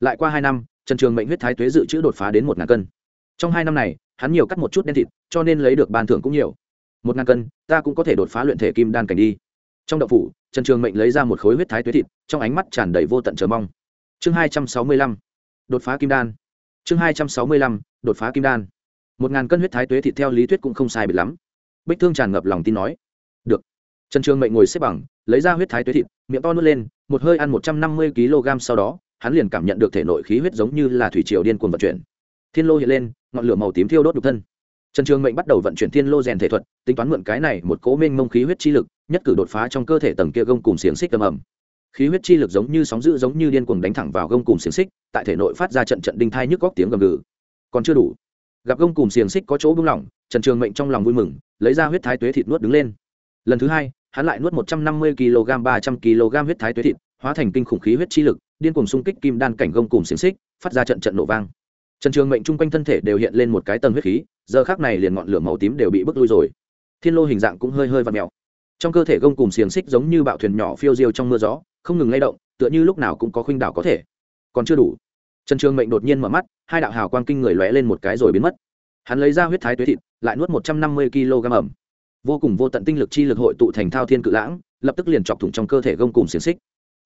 Lại qua hai năm, trần trường mệnh huyết thái tuế dự trữ đột phá đến một ngàn cân trong hai năm này, hắn nhiều cắt một chút đen thịt, cho nên lấy được ban thưởng cũng nhiều. Một ngàn cân, ta cũng có thể đột phá luyện thể kim đan cảnh đi. Trong đậu phủ, trần trường mệnh lấy ra một khối huyết thái tuế thịt, trong ánh mắt tràn đầy vô tận chờ mong. Chương hai trăm sáu mươi lăm, đột phá kim đan. Chương hai trăm sáu mươi lăm, đột phá kim đan. Một ngàn cân huyết thái tuế thịt theo lý thuyết cũng không sai biệt lắm. Bích thương tràn ngập lòng tin nói. Được. Trần trường mệnh ngồi xếp bằng, lấy ra huyết thái tuế thịt, miệng to nuốt lên, một hơi ăn một trăm năm mươi kg sau đó, hắn liền cảm nhận được thể nội khí huyết giống như là thủy triều điên cuồng vận chuyển thiên lô hiện lên, ngọn lửa màu tím thiêu đốt nhục thân. Trần trường mệnh bắt đầu vận chuyển thiên lô rèn thể thuật, tính toán mượn cái này một cố minh mông khí huyết chi lực, nhất cử đột phá trong cơ thể tầng kia gông cùng xiềng xích tầm ẩm. Khí huyết chi lực giống như sóng dữ giống như điên cuồng đánh thẳng vào gông cùng xiềng xích, tại thể nội phát ra trận trận đinh thai nhức góc tiếng gầm gừ. Còn chưa đủ. Gặp gông cùng xiềng xích có chỗ buông lỏng, trần trường mệnh trong lòng vui mừng, lấy ra huyết thái tuế thịt nuốt đứng lên. Lần thứ hai, hắn lại nuốt một trăm năm mươi kg, ba trăm kg huyết thái tuế thịt, hóa thành kinh khủng khí huyết chi lực, điên cuồng xung kích kim đan cảnh gông cùng xiềng xích, phát ra trận trận nổ vang trần trường mệnh chung quanh thân thể đều hiện lên một cái tầng huyết khí, giờ khác này liền ngọn lửa màu tím đều bị bức lui rồi. Thiên lô hình dạng cũng hơi hơi vặn mèo. Trong cơ thể gông cùng xiềng xích giống như bạo thuyền nhỏ phiêu diêu trong mưa gió, không ngừng lay động, tựa như lúc nào cũng có khuynh đảo có thể. Còn chưa đủ. Trần trường mệnh đột nhiên mở mắt, hai đạo hào quang kinh người lóe lên một cái rồi biến mất. Hắn lấy ra huyết thái tuế thịt, lại nuốt một trăm năm mươi kg ẩm. Vô cùng vô tận tinh lực chi lực hội tụ thành thao thiên cự lãng, lập tức liền chọc thủng trong cơ thể gông cùng xiềng xích.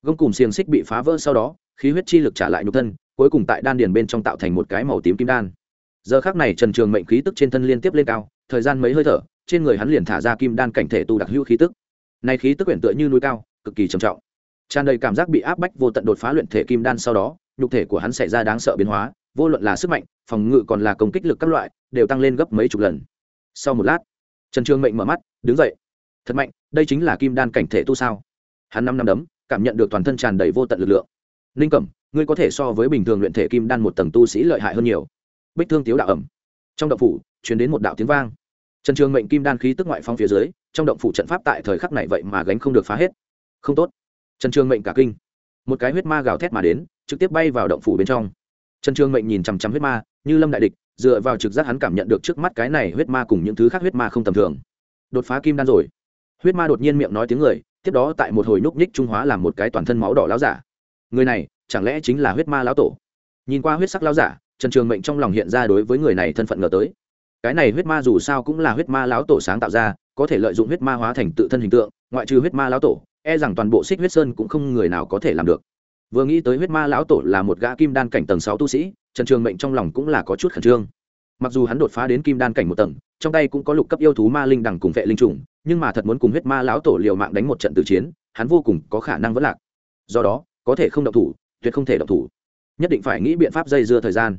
Gông cùng xiềng xích bị phá vỡ sau đó, khí huyết chi lực trả lại nhục thân cuối cùng tại đan điền bên trong tạo thành một cái màu tím kim đan. Giờ khác này, trần trường mệnh khí tức trên thân liên tiếp lên cao, thời gian mấy hơi thở, trên người hắn liền thả ra kim đan cảnh thể tu đặc hữu khí tức. Này khí tức quyển tựa như núi cao, cực kỳ trầm trọng. Tràn đầy cảm giác bị áp bách vô tận đột phá luyện thể kim đan sau đó, nhục thể của hắn xảy ra đáng sợ biến hóa, vô luận là sức mạnh, phòng ngự còn là công kích lực các loại, đều tăng lên gấp mấy chục lần. Sau một lát, trần trường mệnh mở mắt, đứng dậy. Thật mạnh, đây chính là kim đan cảnh thể tu sao? Hắn năm năm đấm, cảm nhận được toàn thân tràn đầy vô tận lực lượng ninh cẩm, ngươi có thể so với bình thường luyện thể kim đan một tầng tu sĩ lợi hại hơn nhiều. Bích thương tiếu đạo ẩm. Trong động phủ chuyển đến một đạo tiếng vang. Trần trường mệnh kim đan khí tức ngoại phong phía dưới, trong động phủ trận pháp tại thời khắc này vậy mà gánh không được phá hết. Không tốt. Trần trường mệnh cả kinh. Một cái huyết ma gào thét mà đến, trực tiếp bay vào động phủ bên trong. Trần trường mệnh nhìn chằm chằm huyết ma, như lâm đại địch, dựa vào trực giác hắn cảm nhận được trước mắt cái này huyết ma cùng những thứ khác huyết ma không tầm thường. Đột phá kim đan rồi. Huyết ma đột nhiên miệng nói tiếng người, tiếp đó tại một hồi nhúc nhích trung hóa làm một cái toàn thân máu đỏ láo giả người này, chẳng lẽ chính là huyết ma lão tổ? Nhìn qua huyết sắc lão giả, trần trường mệnh trong lòng hiện ra đối với người này thân phận ngờ tới. Cái này huyết ma dù sao cũng là huyết ma lão tổ sáng tạo ra, có thể lợi dụng huyết ma hóa thành tự thân hình tượng, ngoại trừ huyết ma lão tổ e rằng toàn bộ xích huyết sơn cũng không người nào có thể làm được. Vừa nghĩ tới huyết ma lão tổ là một gã kim đan cảnh tầng sáu tu sĩ, trần trường mệnh trong lòng cũng là có chút khẩn trương. Mặc dù hắn đột phá đến kim đan cảnh một tầng, trong tay cũng có lục cấp yêu thú ma linh đằng cùng vệ linh trùng, nhưng mà thật muốn cùng huyết ma lão tổ liều mạng đánh một trận tử chiến, hắn vô cùng có khả năng vẫn lạc. Do đó có thể không động thủ, tuyệt không thể động thủ. Nhất định phải nghĩ biện pháp dây dưa thời gian.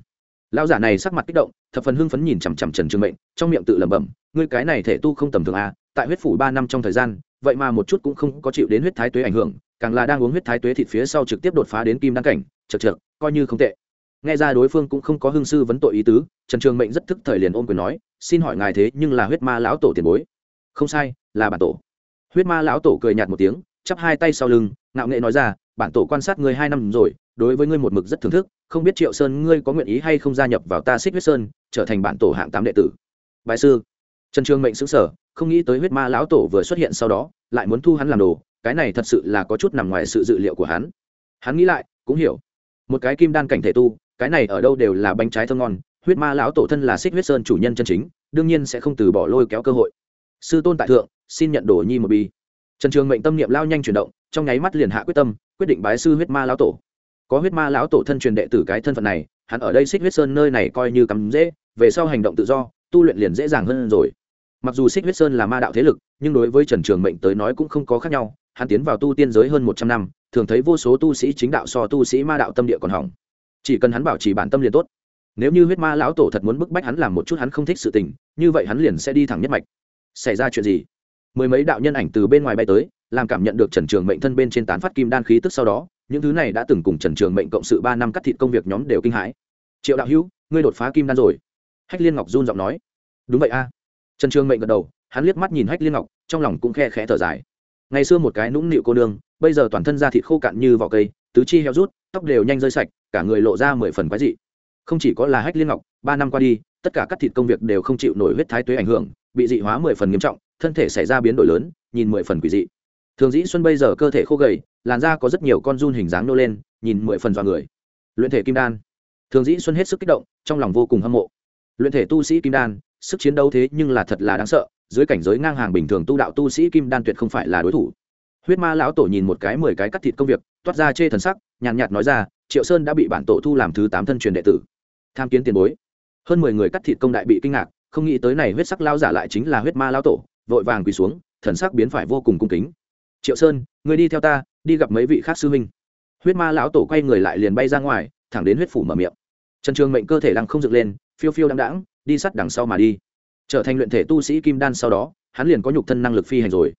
Lão giả này sắc mặt kích động, thập phần hưng phấn nhìn chằm chằm trần trường mệnh, trong miệng tự lẩm bẩm, ngươi cái này thể tu không tầm thường à tại huyết phủ ba năm trong thời gian, vậy mà một chút cũng không có chịu đến huyết thái tuế ảnh hưởng, càng là đang uống huyết thái tuế thịt phía sau trực tiếp đột phá đến kim đăng cảnh chật chật coi như không tệ. Nghe ra đối phương cũng không có hương sư vấn tội ý tứ, trần trường mệnh rất thức thời liền ôm quyền nói, xin hỏi ngài thế nhưng là huyết ma lão tổ tiền bối? Không sai, là bản tổ. Huyết ma lão tổ cười nhạt một tiếng chắp hai tay sau lưng, ngạo nghệ nói ra, bản tổ quan sát ngươi hai năm rồi, đối với ngươi một mực rất thưởng thức, không biết triệu sơn ngươi có nguyện ý hay không gia nhập vào ta xích huyết sơn, trở thành bản tổ hạng tám đệ tử. Bài sư. Trần trương mệnh xứng sở không nghĩ tới huyết ma lão tổ vừa xuất hiện sau đó, lại muốn thu hắn làm đồ, cái này thật sự là có chút nằm ngoài sự dự liệu của hắn. Hắn nghĩ lại, cũng hiểu. Một cái kim đan cảnh thể tu, cái này ở đâu đều là bánh trái thơm ngon, huyết ma lão tổ thân là xích huyết sơn chủ nhân chân chính, đương nhiên sẽ không từ bỏ lôi kéo cơ hội. Sư tôn tại thượng, xin nhận đồ nhi một bi trần trường mệnh tâm niệm lao nhanh chuyển động, trong nháy mắt liền hạ quyết tâm, quyết định bái sư huyết ma lão tổ. Có huyết ma lão tổ thân truyền đệ tử cái thân phận này, hắn ở đây xích huyết sơn nơi này coi như cắm dễ, về sau hành động tự do, tu luyện liền dễ dàng hơn rồi. Mặc dù xích huyết sơn là ma đạo thế lực, nhưng đối với trần trường mệnh tới nói cũng không có khác nhau, hắn tiến vào tu tiên giới hơn một trăm năm, thường thấy vô số tu sĩ chính đạo so tu sĩ ma đạo tâm địa còn hỏng. Chỉ cần hắn bảo trì bản tâm liền tốt. Nếu như huyết ma lão tổ thật muốn bức bách hắn làm một chút hắn không thích sự tình, như vậy hắn liền sẽ đi thẳng nhất mạch. Xảy ra chuyện gì? Mười mấy đạo nhân ảnh từ bên ngoài bay tới, làm cảm nhận được trần trường mệnh thân bên trên tán phát kim đan khí tức sau đó, những thứ này đã từng cùng trần trường mệnh cộng sự ba năm cắt thịt công việc nhóm đều kinh hãi. Triệu đạo hữu, ngươi đột phá kim đan rồi. Hách liên ngọc run giọng nói. Đúng vậy a. Trần trường mệnh gật đầu, hắn liếc mắt nhìn hách liên ngọc, trong lòng cũng khe khẽ thở dài. Ngày xưa một cái nũng nịu cô nương, bây giờ toàn thân da thịt khô cạn như vỏ cây, tứ chi heo rút, tóc đều nhanh rơi sạch, cả người lộ ra mười phần quái dị. Không chỉ có là hách liên ngọc, ba năm qua đi, tất cả các thịt công việc đều không chịu nổi huyết thái tuế ảnh hưởng, bị dị hóa mười phần nghiêm trọng thân thể xảy ra biến đổi lớn, nhìn mười phần quỷ dị. Thường dĩ xuân bây giờ cơ thể khô gầy, làn da có rất nhiều con run hình dáng nô lên, nhìn mười phần dọa người. Luyện thể kim đan. Thường dĩ xuân hết sức kích động, trong lòng vô cùng hâm mộ. Luyện thể tu sĩ kim đan, sức chiến đấu thế nhưng là thật là đáng sợ, dưới cảnh giới ngang hàng bình thường tu đạo tu sĩ kim đan tuyệt không phải là đối thủ. Huyết ma lão tổ nhìn một cái mười cái cắt thịt công việc, toát ra chê thần sắc, nhàn nhạt nói ra, triệu sơn đã bị bản tổ thu làm thứ tám thân truyền đệ tử. Tham kiến tiền bối. Hơn mười người cắt thịt công đại bị kinh ngạc, không nghĩ tới này huyết sắc lao giả lại chính là huyết ma lão tổ vội vàng quỳ xuống, thần sắc biến phải vô cùng cung kính. Triệu sơn người đi theo ta, đi gặp mấy vị khác sư huynh. Huyết ma lão tổ quay người lại liền bay ra ngoài, thẳng đến huyết phủ mở miệng. Trần trường mệnh cơ thể đang không dựng lên, phiêu phiêu đăng đãng, đi sắt đằng sau mà đi. Trở thành luyện thể tu sĩ kim đan sau đó, hắn liền có nhục thân năng lực phi hành rồi.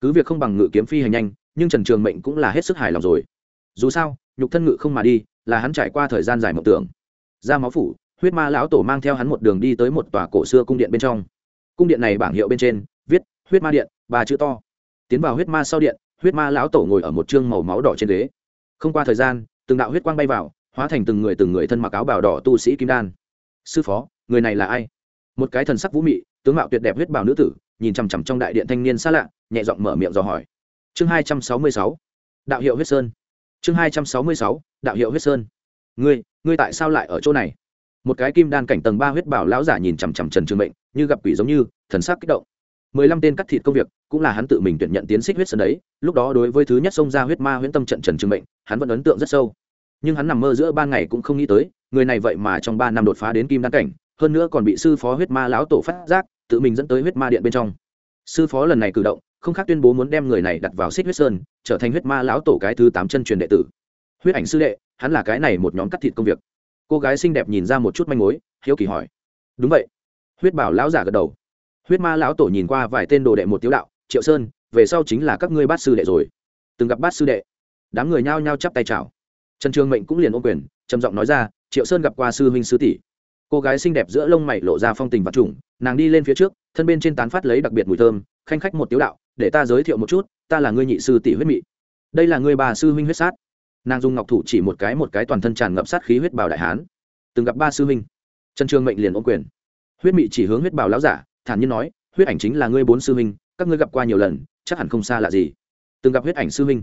Cứ việc không bằng ngự kiếm phi hành nhanh, nhưng trần trường mệnh cũng là hết sức hài lòng rồi. Dù sao, nhục thân ngự không mà đi, là hắn trải qua thời gian dài mộng tưởng. Ra máu phủ, huyết ma lão tổ mang theo hắn một đường đi tới một tòa cổ xưa cung điện bên trong. Cung điện này bảng hiệu bên trên huyết ma điện, ba chữ to. Tiến vào huyết ma sau điện, huyết ma lão tổ ngồi ở một chương màu máu đỏ trên ghế. Không qua thời gian, từng đạo huyết quang bay vào, hóa thành từng người từng người thân mặc áo bào đỏ tu sĩ kim đan. Sư phó, người này là ai? Một cái thần sắc vũ mị, tướng mạo tuyệt đẹp huyết bảo nữ tử, nhìn chằm chằm trong đại điện thanh niên xa lạ, nhẹ giọng mở miệng dò hỏi. Chương hai trăm sáu mươi sáu, đạo hiệu huyết sơn. Chương hai trăm sáu mươi sáu, đạo hiệu huyết sơn. Ngươi ngươi tại sao lại ở chỗ này? Một cái kim đan cảnh tầng ba huyết bảo lão giả nhìn chằm chằm trần trường mệnh, như gặp quỷ giống như, thần sắc kích động mười lăm tên cắt thịt công việc, cũng là hắn tự mình tuyển nhận tiến xích huyết sơn đấy, lúc đó đối với thứ nhất xông ra huyết ma huyễn tâm trận trần trường mệnh, hắn vẫn ấn tượng rất sâu. Nhưng hắn nằm mơ giữa ban ngày cũng không nghĩ tới, người này vậy mà trong ba năm đột phá đến kim đan cảnh, hơn nữa còn bị sư phó huyết ma lão tổ phát giác, tự mình dẫn tới huyết ma điện bên trong. Sư phó lần này cử động, không khác tuyên bố muốn đem người này đặt vào xích huyết sơn, trở thành huyết ma lão tổ cái thứ tám chân truyền đệ tử. Huyết ảnh sư đệ, hắn là cái này một nhóm cắt thịt công việc. Cô gái xinh đẹp nhìn ra một chút manh mối, hiếu kỳ hỏi. Đúng vậy. Huyết bảo lão giả gật đầu huyết ma lão tổ nhìn qua vài tên đồ đệ một tiếu đạo, triệu sơn, về sau chính là các ngươi bát sư đệ rồi. Từng gặp bát sư đệ. Đám người nhao nhao chắp tay chào. Trần trường mệnh cũng liền ô quyền, trầm giọng nói ra, triệu sơn gặp qua sư huynh sư tỷ. Cô gái xinh đẹp giữa lông mày lộ ra phong tình vật trùng, nàng đi lên phía trước, thân bên trên tán phát lấy đặc biệt mùi thơm, khanh khách một tiếu đạo, để ta giới thiệu một chút, ta là ngươi nhị sư tỷ huyết mị. Đây là ngươi bà sư huynh huyết sát. Nàng dùng ngọc thủ chỉ một cái một cái toàn thân tràn ngập sát khí huyết bào đại hán. Từng gặp ba sư huynh. Trần trường mệnh liền ô quyền. Huyết mị chỉ hướng huyết bào lão giả thản nhiên nói, huyết ảnh chính là ngươi bốn sư huynh, các ngươi gặp qua nhiều lần, chắc hẳn không xa lạ gì. Từng gặp huyết ảnh sư huynh.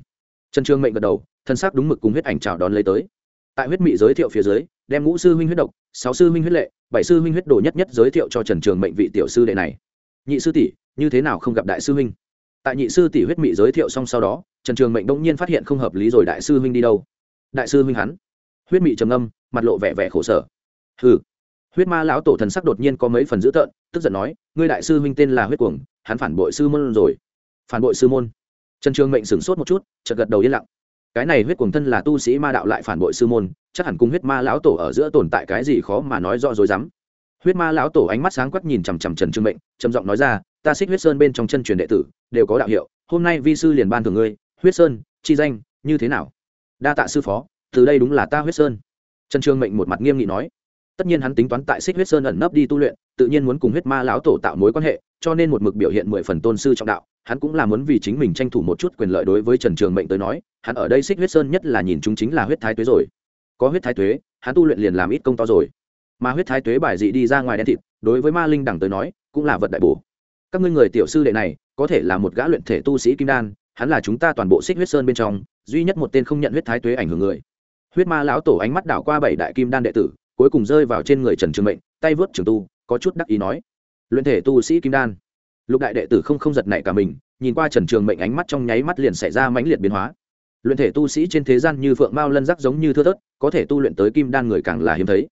Trần trường mệnh gật đầu, thân xác đúng mực cùng huyết ảnh chào đón lấy tới. Tại huyết mị giới thiệu phía dưới, đem ngũ sư huynh huyết độc, sáu sư huynh huyết lệ, bảy sư huynh huyết đồ nhất nhất giới thiệu cho trần trường mệnh vị tiểu sư đệ này. Nhị sư tỷ, như thế nào không gặp đại sư huynh? Tại nhị sư tỷ huyết mị giới thiệu xong sau đó, trần trường mệnh đông nhiên phát hiện không hợp lý rồi đại sư huynh đi đâu. Đại sư huynh hắn. Huyết mị trầm âm mặt lộ vẻ vẻ khổ sở. Hừ. Huyết ma lão tổ thần sắc đột nhiên có mấy phần dữ tợn tức giận nói, ngươi đại sư huynh tên là huyết cuồng, hắn phản bội sư môn rồi. Phản bội sư môn? Trần trường mệnh sửng sốt một chút, chợt gật đầu yên lặng. Cái này huyết cuồng thân là tu sĩ ma đạo lại phản bội sư môn, chắc hẳn cùng huyết ma lão tổ ở giữa tồn tại cái gì khó mà nói rõ rồi dám huyết ma lão tổ ánh mắt sáng quắc nhìn chằm chằm trần trường mệnh, trầm giọng nói ra, ta xích huyết sơn bên trong chân truyền đệ tử, đều có đạo hiệu, hôm nay vi sư liền ban thường ngươi, huyết sơn, chi danh, như thế nào? Đa tạ sư phó, từ đây đúng là ta huyết sơn. Trần trường mệnh một mặt nghiêm nghị nói tất nhiên hắn tính toán tại xích huyết sơn ẩn nấp đi tu luyện, tự nhiên muốn cùng huyết ma lão tổ tạo mối quan hệ, cho nên một mực biểu hiện mười phần tôn sư trọng đạo. Hắn cũng là muốn vì chính mình tranh thủ một chút quyền lợi đối với trần trường mệnh tới nói, hắn ở đây xích huyết sơn nhất là nhìn chúng chính là huyết thái tuế rồi. Có huyết thái tuế, hắn tu luyện liền làm ít công to rồi. Mà huyết thái tuế bài dị đi ra ngoài đen thịt, đối với ma linh đẳng tới nói, cũng là vật đại bổ. Các ngươi người tiểu sư đệ này, có thể là một gã luyện thể tu sĩ kim đan, hắn là chúng ta toàn bộ xích huyết sơn bên trong, duy nhất một tên không nhận huyết thái tuế ảnh hưởng người. Huyết ma lão tổ ánh mắt đảo qua bảy đại kim đan đệ tử cuối cùng rơi vào trên người trần trường mệnh, tay vớt trường tu, có chút đắc ý nói, luyện thể tu sĩ kim đan. Lục đại đệ tử không không giật nảy cả mình, nhìn qua trần trường mệnh ánh mắt trong nháy mắt liền xảy ra mãnh liệt biến hóa. Luyện thể tu sĩ trên thế gian như phượng mao lân rắc giống như thưa thớt, có thể tu luyện tới kim đan người càng là hiếm thấy.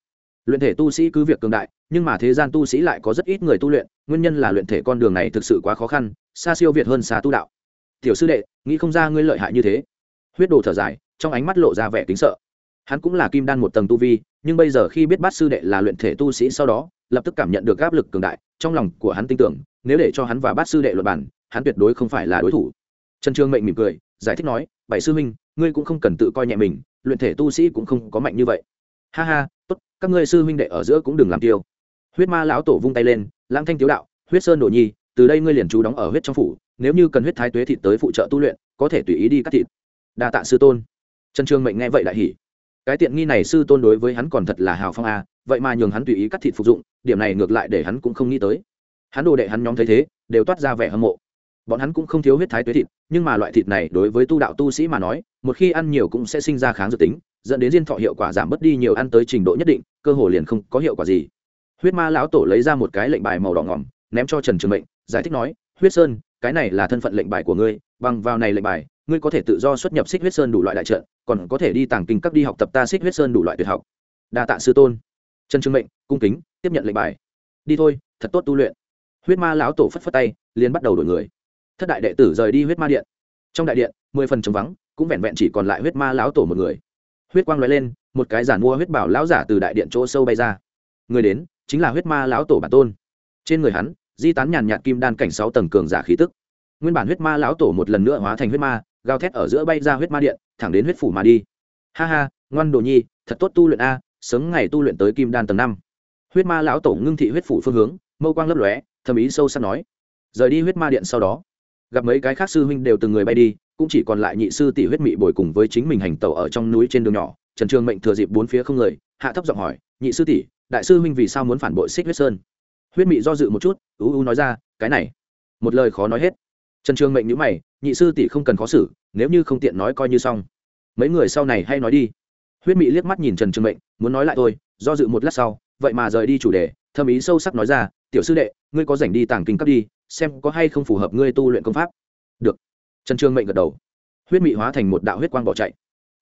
Luyện thể tu sĩ cứ việc cường đại, nhưng mà thế gian tu sĩ lại có rất ít người tu luyện, nguyên nhân là luyện thể con đường này thực sự quá khó khăn, xa siêu việt hơn xa tu đạo. Tiểu sư đệ, nghĩ không ra ngươi lợi hại như thế. Huyết đồ thở dài, trong ánh mắt lộ ra vẻ kính sợ. Hắn cũng là kim đan một tầng tu vi nhưng bây giờ khi biết bát sư đệ là luyện thể tu sĩ sau đó, lập tức cảm nhận được áp lực cường đại, trong lòng của hắn tin tưởng, nếu để cho hắn và bát sư đệ luật bản hắn tuyệt đối không phải là đối thủ. Trần trương mệnh mỉm cười, giải thích nói, bảy sư huynh, ngươi cũng không cần tự coi nhẹ mình, luyện thể tu sĩ cũng không có mạnh như vậy. Ha ha, tốt, các ngươi sư huynh đệ ở giữa cũng đừng làm tiêu. Huyết ma lão tổ vung tay lên, lãng thanh tiếu đạo, huyết sơn đồ nhi, từ đây ngươi liền trú đóng ở huyết trong phủ, nếu như cần huyết thái tuế thịt tới phụ trợ tu luyện, có thể tùy ý đi cắt thịt. Đa tạ sư tôn. Trần trương mệnh nghe vậy lại hỉ cái tiện nghi này sư tôn đối với hắn còn thật là hào phong a, vậy mà nhường hắn tùy ý cắt thịt phục dụng, điểm này ngược lại để hắn cũng không nghĩ tới. Hắn đồ đệ hắn nhóm thấy thế, đều toát ra vẻ hâm mộ. Bọn hắn cũng không thiếu huyết thái tuế thịt, nhưng mà loại thịt này đối với tu đạo tu sĩ mà nói, một khi ăn nhiều cũng sẽ sinh ra kháng dược tính, dẫn đến diên thọ hiệu quả giảm bớt đi nhiều ăn tới trình độ nhất định, cơ hồ liền không có hiệu quả gì. Huyết ma lão tổ lấy ra một cái lệnh bài màu đỏ ngỏm, ném cho trần trường mệnh, giải thích nói, huyết sơn, cái này là thân phận lệnh bài của ngươi, bằng vào này lệnh bài ngươi có thể tự do xuất nhập xích huyết sơn đủ loại đại trận, còn có thể đi tàng kinh các đi học tập ta xích huyết sơn đủ loại tuyệt học. Đa tạ sư tôn. Trần trương mệnh, cung kính, tiếp nhận lệnh bài. Đi thôi, thật tốt tu luyện. Huyết ma lão tổ phất phất tay, liền bắt đầu đổi người. Thất đại đệ tử rời đi huyết ma điện. Trong đại điện, mười phần trống vắng, cũng vẹn vẹn chỉ còn lại huyết ma lão tổ một người. Huyết quang l lên, một cái giản mua huyết bảo lão giả từ đại điện chỗ sâu bay ra. Người đến, chính là huyết ma lão tổ bản tôn. Trên người hắn, di tán nhàn nhạt kim đan cảnh sáu tầng cường giả khí tức. Nguyên bản huyết ma lão tổ một lần nữa hóa thành huyết ma gào thét ở giữa bay ra huyết ma điện, thẳng đến huyết phủ mà đi. Ha ha, ngoan đồ nhi, thật tốt tu luyện a, sớm ngày tu luyện tới kim đan tầng năm. Huyết ma lão tổ ngưng thị huyết phủ phương hướng, mâu quang lấp lóe, thầm ý sâu sắc nói. Rời đi huyết ma điện sau đó, gặp mấy cái khác sư huynh đều từng người bay đi, cũng chỉ còn lại nhị sư tỷ huyết mị bồi cùng với chính mình hành tẩu ở trong núi trên đường nhỏ. Trần trường mệnh thừa dịp bốn phía không người, hạ thấp giọng hỏi, nhị sư tỷ, đại sư huynh vì sao muốn phản bội xích huyết sơn? Huyết mị do dự một chút, ú ú nói ra, cái này, một lời khó nói hết. Trần trường mệnh nhữ mày nhị sư tỷ không cần khó xử, nếu như không tiện nói coi như xong. Mấy người sau này hay nói đi. Huyết mị liếc mắt nhìn trần trường mệnh, muốn nói lại thôi, do dự một lát sau, vậy mà rời đi chủ đề, thâm ý sâu sắc nói ra, tiểu sư đệ, ngươi có rảnh đi tàng kinh cấp đi, xem có hay không phù hợp ngươi tu luyện công pháp. Được. Trần trường mệnh gật đầu. Huyết mị hóa thành một đạo huyết quang bỏ chạy.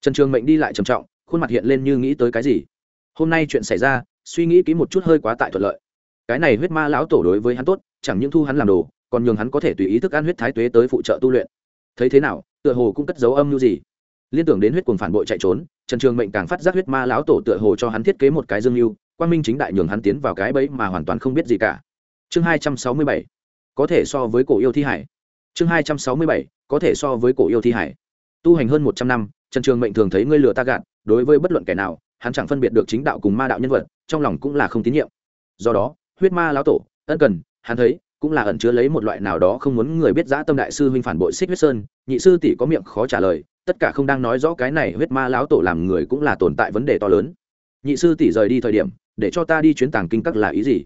Trần trường mệnh đi lại trầm trọng, khuôn mặt hiện lên như nghĩ tới cái gì. Hôm nay chuyện xảy ra, suy nghĩ kỹ một chút hơi quá tại thuận lợi. Cái này huyết ma lão tổ đối với hắn tốt, chẳng những thu hắn làm đồ còn nhường hắn có thể tùy ý thức ăn huyết thái tuế tới phụ trợ tu luyện. Thấy thế nào, tựa hồ cũng cất dấu âm mưu gì. Liên tưởng đến huyết cuồng phản bội chạy trốn, trần trường mệnh càng phát giác huyết ma lão tổ tựa hồ cho hắn thiết kế một cái dương mưu quan minh chính đại nhường hắn tiến vào cái bẫy mà hoàn toàn không biết gì cả. Chương hai trăm sáu mươi bảy, có thể so với cổ yêu thi hải. Chương hai trăm sáu mươi bảy, có thể so với cổ yêu thi hải. Tu hành hơn một trăm năm, trần trường mệnh thường thấy ngươi lừa ta gạt, đối với bất luận kẻ nào, hắn chẳng phân biệt được chính đạo cùng ma đạo nhân vật, trong lòng cũng là không tín nhiệm. Do đó, huyết ma lão tổ, ân cần, hắn thấy cũng là ẩn chứa lấy một loại nào đó không muốn người biết giã tâm đại sư huynh phản bội xích huyết sơn, nhị sư tỷ có miệng khó trả lời, tất cả không đang nói rõ cái này huyết ma lão tổ làm người cũng là tồn tại vấn đề to lớn. Nhị sư tỷ rời đi thời điểm, để cho ta đi chuyến tàng kinh các là ý gì?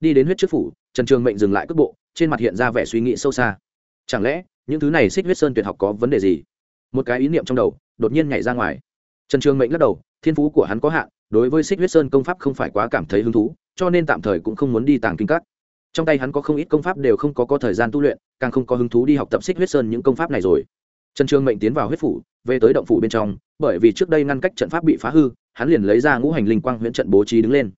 Đi đến huyết trước phủ, trần trường mệnh dừng lại cước bộ, trên mặt hiện ra vẻ suy nghĩ sâu xa. Chẳng lẽ, những thứ này xích huyết sơn tuyệt học có vấn đề gì? Một cái ý niệm trong đầu, đột nhiên nhảy ra ngoài. Trần trường mệnh lắc đầu, thiên phú của hắn có hạn, đối với xích huyết sơn công pháp không phải quá cảm thấy hứng thú, cho nên tạm thời cũng không muốn đi tàng kinh các trong tay hắn có không ít công pháp đều không có, có thời gian tu luyện càng không có hứng thú đi học tập xích huyết sơn những công pháp này rồi. Trần trương mệnh tiến vào huyết phủ về tới động phủ bên trong bởi vì trước đây ngăn cách trận pháp bị phá hư hắn liền lấy ra ngũ hành linh quang huyễn trận bố trí đứng lên.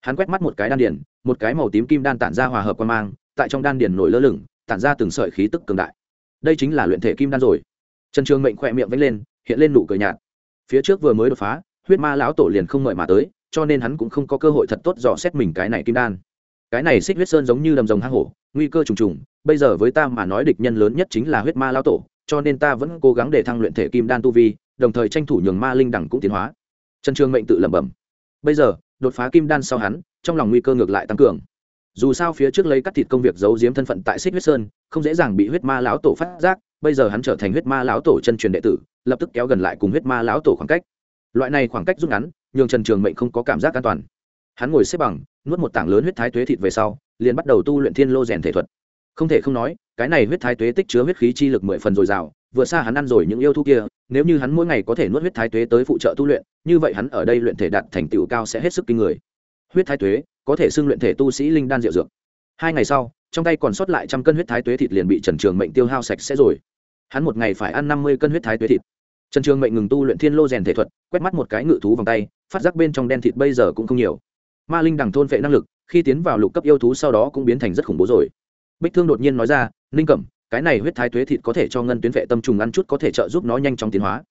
Hắn quét mắt một cái đan điển một cái màu tím kim đan tản ra hòa hợp quan mang tại trong đan điển nổi lơ lửng tản ra từng sợi khí tức cường đại. Đây chính là luyện thể kim đan rồi. Trần trương mệnh khỏe miệng vẫy lên hiện lên nụ cười nhạt. Phía trước vừa mới đột phá huyết ma lão tổ liền không mời mà tới cho nên hắn cũng không có cơ hội thật tốt dò xét mình cái này kim đan cái này xích huyết sơn giống như đầm rồng hang hổ, nguy cơ trùng trùng. Bây giờ với ta mà nói địch nhân lớn nhất chính là huyết ma lão tổ, cho nên ta vẫn cố gắng để thăng luyện thể kim đan tu vi, đồng thời tranh thủ nhường ma linh đẳng cũng tiến hóa. Trần trường mệnh tự lẩm bẩm. Bây giờ, đột phá kim đan sau hắn, trong lòng nguy cơ ngược lại tăng cường. Dù sao phía trước lấy cắt thịt công việc giấu giếm thân phận tại xích huyết sơn, không dễ dàng bị huyết ma lão tổ phát giác, bây giờ hắn trở thành huyết ma lão tổ chân truyền đệ tử, lập tức kéo gần lại cùng huyết ma lão tổ khoảng cách. Loại này khoảng cách rút ngắn, nhường trần trường mệnh không có cảm giác an toàn. Hắn ngồi xếp bằng nuốt một tảng lớn huyết thái tuế thịt về sau, liền bắt đầu tu luyện thiên lô rèn thể thuật. Không thể không nói, cái này huyết thái tuế tích chứa huyết khí chi lực mười phần dồi dào vừa xa hắn ăn rồi những yêu thú kia, nếu như hắn mỗi ngày có thể nuốt huyết thái tuế tới phụ trợ tu luyện, như vậy hắn ở đây luyện thể đạt thành tựu cao sẽ hết sức kinh người. Huyết thái tuế có thể xưng luyện thể tu sĩ linh đan diệu dược. Hai ngày sau, trong tay còn sót lại trăm cân huyết thái tuế thịt liền bị trần trường mệnh tiêu hao sạch sẽ rồi. Hắn một ngày phải ăn năm mươi cân huyết thái tuế thịt. Trần trường mệnh ngừng tu luyện thiên lô rèn thể thuật, quét mắt một cái ngự thú vòng tay, phát giác bên trong đen thịt bây giờ cũng không nhiều ma linh đằng thôn vệ năng lực, khi tiến vào lục cấp yêu thú sau đó cũng biến thành rất khủng bố rồi. Bích thương đột nhiên nói ra, ninh cẩm, cái này huyết thái tuế thịt có thể cho ngân tuyến vệ tâm trùng ăn chút có thể trợ giúp nó nhanh chóng tiến hóa.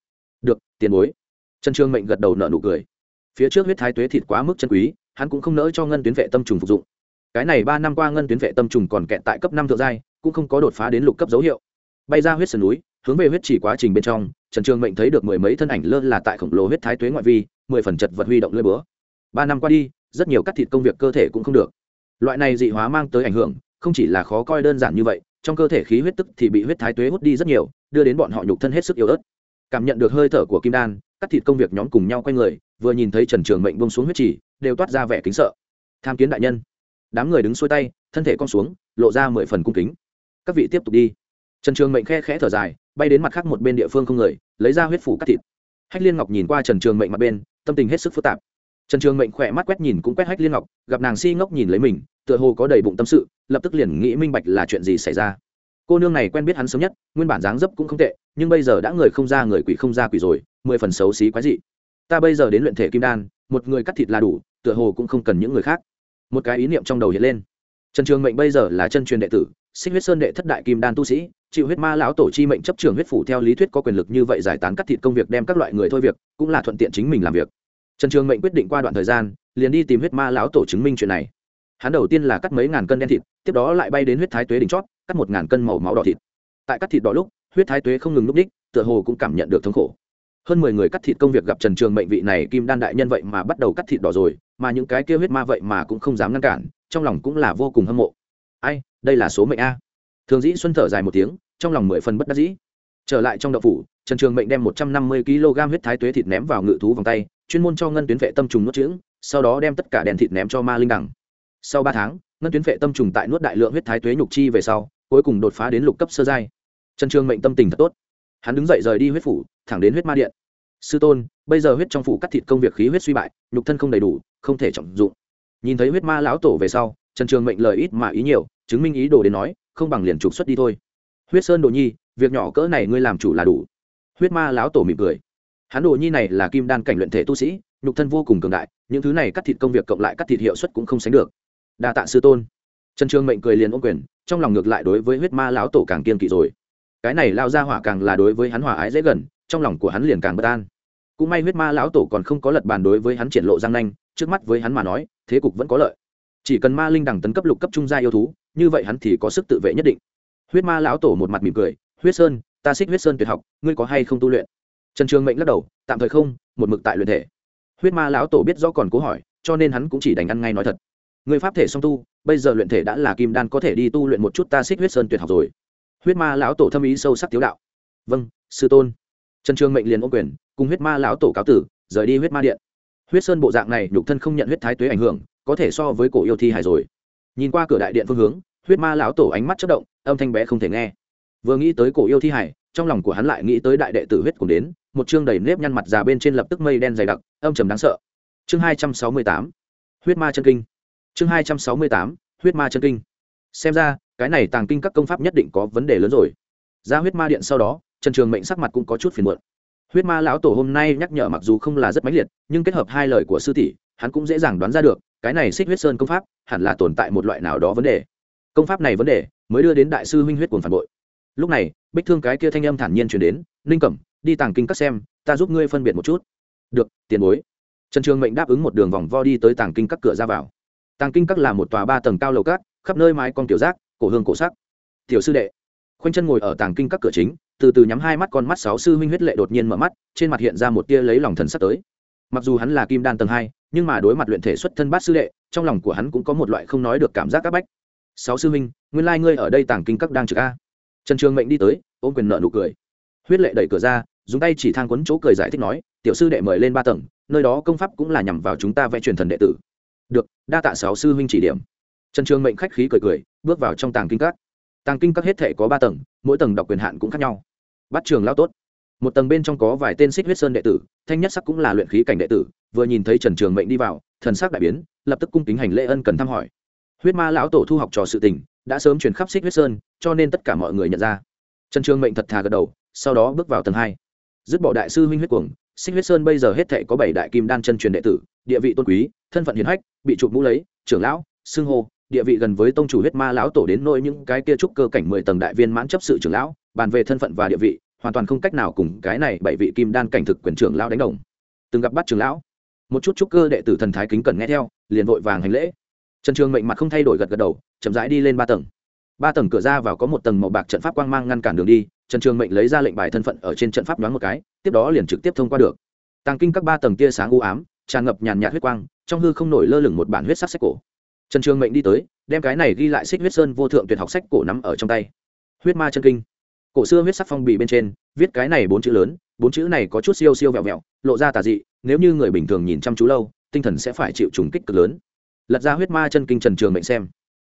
Được, tiền bối. Trần trường mệnh gật đầu nợ nụ cười. Phía trước huyết thái tuế thịt quá mức chân quý, hắn cũng không nỡ cho ngân tuyến vệ tâm trùng phục dụng. Cái này ba năm qua ngân tuyến vệ tâm trùng còn kẹt tại cấp năm thượng giai, cũng không có đột phá đến lục cấp dấu hiệu. Bay ra huyết sườn núi, hướng về huyết chỉ quá trình bên trong, trần trường mệnh thấy được mười mấy thân ảnh lơ là tại khổng lồ huyết thái tuế ngoại vi, mười phần chật vật huy động lơi búa. Ba năm qua đi rất nhiều cắt thịt công việc cơ thể cũng không được. Loại này dị hóa mang tới ảnh hưởng, không chỉ là khó coi đơn giản như vậy, trong cơ thể khí huyết tức thì bị huyết thái tuế hút đi rất nhiều, đưa đến bọn họ nhục thân hết sức yếu ớt. Cảm nhận được hơi thở của kim đan, cắt thịt công việc nhóm cùng nhau quay người, vừa nhìn thấy trần trường mệnh bông xuống huyết chỉ đều toát ra vẻ kính sợ. Tham kiến đại nhân. Đám người đứng xuôi tay, thân thể con xuống, lộ ra mười phần cung kính. Các vị tiếp tục đi. Trần trường mệnh khe khẽ thở dài, bay đến mặt khác một bên địa phương không người, lấy ra huyết phủ cắt thịt. Hách liên ngọc nhìn qua trần trường mệnh mặt bên, tâm tình hết sức phức tạp trần trường mệnh khỏe mắt quét nhìn cũng quét hách liên ngọc, gặp nàng si ngốc nhìn lấy mình, tựa hồ có đầy bụng tâm sự, lập tức liền nghĩ minh bạch là chuyện gì xảy ra. Cô nương này quen biết hắn sớm nhất, nguyên bản dáng dấp cũng không tệ, nhưng bây giờ đã người không ra người quỷ không ra quỷ rồi, mười phần xấu xí quái dị. Ta bây giờ đến luyện thể kim đan, một người cắt thịt là đủ, tựa hồ cũng không cần những người khác. Một cái ý niệm trong đầu hiện lên. Trần trường mệnh bây giờ là chân truyền đệ tử, xích huyết sơn đệ thất đại kim đan tu sĩ, chịu huyết ma lão tổ chi mệnh chấp trường huyết phủ theo lý thuyết có quyền lực như vậy giải tán cắt thịt công việc, đem các loại người thôi việc, cũng là thuận tiện chính mình làm việc trần trường mệnh quyết định qua đoạn thời gian, liền đi tìm huyết ma lão tổ chứng minh chuyện này. Hắn đầu tiên là cắt mấy ngàn cân đen thịt, tiếp đó lại bay đến huyết thái tuế đỉnh chót, cắt một ngàn cân màu máu đỏ thịt. Tại cắt thịt đỏ lúc, huyết thái tuế không ngừng núp đích, tựa hồ cũng cảm nhận được thống khổ. Hơn mười người cắt thịt công việc gặp trần trường mệnh vị này kim đan đại nhân vậy mà bắt đầu cắt thịt đỏ rồi, mà những cái kia huyết ma vậy mà cũng không dám ngăn cản, trong lòng cũng là vô cùng hâm mộ. Ai, đây là số mệnh a. Thường dĩ xuân thở dài một tiếng, trong lòng mười phần bất đắc dĩ. Trở lại trong đậu phủ, trần trường mệnh đem một trăm năm mươi kg huyết thái tuế thịt ném vào ngự thú vòng tay chuyên môn cho ngân tuyến vệ tâm trùng nuốt trứng sau đó đem tất cả đèn thịt ném cho ma linh đằng sau ba tháng, ngân tuyến vệ tâm trùng tại nuốt đại lượng huyết thái tuế nhục chi về sau, cuối cùng đột phá đến lục cấp sơ giai. Trần trường mệnh tâm tình thật tốt. Hắn đứng dậy rời đi huyết phủ, thẳng đến huyết ma điện. Sư tôn, bây giờ huyết trong phủ cắt thịt công việc khí huyết suy bại, nhục thân không đầy đủ, không thể trọng dụng. Nhìn thấy huyết ma lão tổ về sau, trần trường mệnh lời ít mà ý nhiều, chứng minh ý đồ đến nói, không bằng liền trục xuất đi thôi. Huyết sơn đồ nhi, việc nhỏ cỡ này ngươi làm chủ là đủ. Huyết ma lão tổ mỉm cười hắn đồ nhi này là kim đan cảnh luyện thể tu sĩ, nhục thân vô cùng cường đại, những thứ này cắt thịt công việc cộng lại cắt thịt hiệu suất cũng không sánh được. Đa tạ sư tôn. Trần Trương mệnh cười liền ôm quyền, trong lòng ngược lại đối với huyết ma lão tổ càng kiên kỵ rồi. Cái này lao ra hỏa càng là đối với hắn hỏa ái dễ gần, trong lòng của hắn liền càng bất an. Cũng may huyết ma lão tổ còn không có lật bàn đối với hắn triển lộ giang nanh, trước mắt với hắn mà nói, thế cục vẫn có lợi. Chỉ cần ma linh đẳng tấn cấp lục cấp trung gia yêu thú, như vậy hắn thì có sức tự vệ nhất định. Huyết ma lão tổ một mặt mỉm cười, huyết sơn, ta xích huyết sơn tuyệt học, ngươi có hay không tu luyện? Trần trường mệnh lắc đầu, tạm thời không, một mực tại luyện thể. Huyết ma lão tổ biết rõ còn cố hỏi, cho nên hắn cũng chỉ đành ăn ngay nói thật. Người pháp thể song tu, bây giờ luyện thể đã là kim đan có thể đi tu luyện một chút ta xích huyết sơn tuyệt học rồi. Huyết ma lão tổ thâm ý sâu sắc tiếu đạo. Vâng sư tôn. Trần trường mệnh liền ô quyền, cùng huyết ma lão tổ cáo tử, rời đi huyết ma điện. Huyết sơn bộ dạng này, nhục thân không nhận huyết thái tuế ảnh hưởng, có thể so với cổ yêu thi hài rồi. Nhìn qua cửa đại điện phương hướng, huyết ma lão tổ ánh mắt chất động, âm thanh bé không thể nghe. Vừa nghĩ tới cổ yêu thi hải trong lòng của hắn lại nghĩ tới đại đệ tử huyết cùng đến, một chương đầy nếp nhăn mặt già bên trên lập tức mây đen dày đặc, âm trầm đáng sợ. Chương hai trăm sáu mươi tám, huyết ma chân kinh. Chương hai trăm sáu mươi tám, huyết ma chân kinh. Xem ra, cái này tàng kinh các công pháp nhất định có vấn đề lớn rồi. Ra huyết ma điện sau đó, trần trường mệnh sắc mặt cũng có chút phiền muộn. Huyết ma lão tổ hôm nay nhắc nhở mặc dù không là rất mãnh liệt, nhưng kết hợp hai lời của sư tỷ, hắn cũng dễ dàng đoán ra được, cái này xích huyết sơn công pháp hẳn là tồn tại một loại nào đó vấn đề. Công pháp này vấn đề, mới đưa đến đại sư huynh huyết cuồng phản bội lúc này, bích thương cái kia thanh âm thản nhiên chuyển đến, ninh cẩm, đi tàng kinh các xem, ta giúp ngươi phân biệt một chút. Được, tiền bối. Trần trường mệnh đáp ứng một đường vòng vo đi tới tàng kinh các cửa ra vào. Tàng kinh các là một tòa ba tầng cao lầu cát, khắp nơi mái con tiểu giác, cổ hương cổ sắc. Tiểu sư đệ. Khoanh chân ngồi ở tàng kinh các cửa chính, từ từ nhắm hai mắt con mắt sáu sư huynh huyết lệ đột nhiên mở mắt, trên mặt hiện ra một tia lấy lòng thần sắp tới. Mặc dù hắn là kim đan tầng hai, nhưng mà đối mặt luyện thể xuất thân bát sư đệ, trong lòng của hắn cũng có một loại không nói được cảm giác áp bách. Sáu sư huynh, nguyên lai ngươi ở đây tàng kinh các đang trực a? Trần trường mệnh đi tới, ôm quyền nợ nụ cười. Huyết lệ đẩy cửa ra, dùng tay chỉ thang quấn chỗ cười giải thích nói, tiểu sư đệ mời lên ba tầng, nơi đó công pháp cũng là nhằm vào chúng ta vẽ truyền thần đệ tử. Được, đa tạ sáu sư huynh chỉ điểm. Trần trường mệnh khách khí cười cười, bước vào trong tàng kinh các. Tàng kinh các hết thể có ba tầng, mỗi tầng đọc quyền hạn cũng khác nhau. Bắt trường lao tốt. Một tầng bên trong có vài tên xích huyết sơn đệ tử, thanh nhất sắc cũng là luyện khí cảnh đệ tử, vừa nhìn thấy trần trường mệnh đi vào, thần sắc đại biến, lập tức cung kính hành lễ ân cần thăm hỏi. Huyết ma lão tổ thu học trò sự tình đã sớm chuyển khắp xích huyết sơn, cho nên tất cả mọi người nhận ra. Trần trường mệnh thật thà gật đầu, sau đó bước vào tầng hai. Dứt bỏ đại sư huynh huyết cuồng, xích huyết sơn bây giờ hết thệ có bảy đại kim đan chân truyền đệ tử, địa vị tôn quý, thân phận hiền hách, bị chụp mũ lấy, trưởng lão, xưng hô, địa vị gần với tông chủ huyết ma lão tổ đến nỗi những cái kia trúc cơ cảnh mười tầng đại viên mãn chấp sự trưởng lão, bàn về thân phận và địa vị, hoàn toàn không cách nào cùng cái này bảy vị kim đan cảnh thực quyền trưởng lão đánh đồng. Từng gặp bắt trưởng lão, một chút trúc cơ đệ tử thần thái kính cần nghe theo, liền vội vàng hành lễ trần trường mệnh mặt không thay đổi gật gật đầu, chậm rãi đi lên ba tầng. Ba tầng cửa ra vào có một tầng màu bạc trận pháp quang mang ngăn cản đường đi, trần trường mệnh lấy ra lệnh bài thân phận ở trên trận pháp đoán một cái, tiếp đó liền trực tiếp thông qua được. Tàng kinh các ba tầng tia sáng u ám, tràn ngập nhàn nhạt huyết quang, trong hư không nổi lơ lửng một bản huyết sắc sách cổ. Trần trường mệnh đi tới, đem cái này ghi lại xích huyết sơn vô thượng tuyệt học sách cổ nắm ở trong tay. Huyết ma chân kinh. Cổ xưa huyết sắc phong bì bên trên, viết cái này bốn chữ lớn, bốn chữ này có chút siêu siêu vẹo vẹo, lộ ra tà dị, nếu như người bình thường nhìn chăm chú lâu, tinh thần sẽ phải chịu trùng kích cực lớn lật ra huyết ma chân kinh trần trường mệnh xem.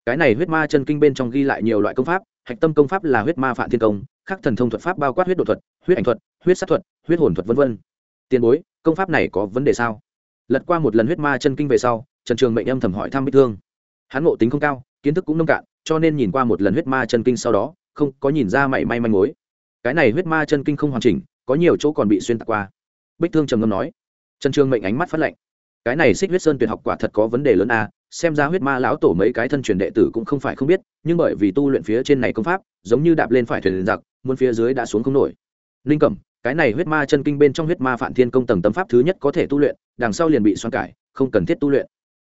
Cái này huyết ma chân kinh bên trong ghi lại nhiều loại công pháp, hạch tâm công pháp là huyết ma phạm thiên công, khắc thần thông thuật pháp bao quát huyết độ thuật, huyết ảnh thuật, huyết sát thuật, huyết hồn thuật v v tiền bối, công pháp này có vấn đề sao? Lật qua một lần huyết ma chân kinh về sau, trần trường mệnh âm thầm hỏi thăm bích thương. Hắn ngộ tính không cao, kiến thức cũng nông cạn, cho nên nhìn qua một lần huyết ma chân kinh sau đó, không có nhìn ra mảy may manh mối. Cái này huyết ma chân kinh không hoàn chỉnh, có nhiều chỗ còn bị xuyên tạc qua. Bích thương trầm ngâm nói. Trần trường mệnh ánh mắt phát lạnh cái này xích huyết sơn tuyệt học quả thật có vấn đề lớn a, xem ra huyết ma lão tổ mấy cái thân truyền đệ tử cũng không phải không biết, nhưng bởi vì tu luyện phía trên này công pháp, giống như đạp lên phải thuyền giặc, muốn phía dưới đã xuống không nổi. Linh cẩm, cái này huyết ma chân kinh bên trong huyết ma phản thiên công tầng tâm pháp thứ nhất có thể tu luyện, đằng sau liền bị xoan cải, không cần thiết tu luyện.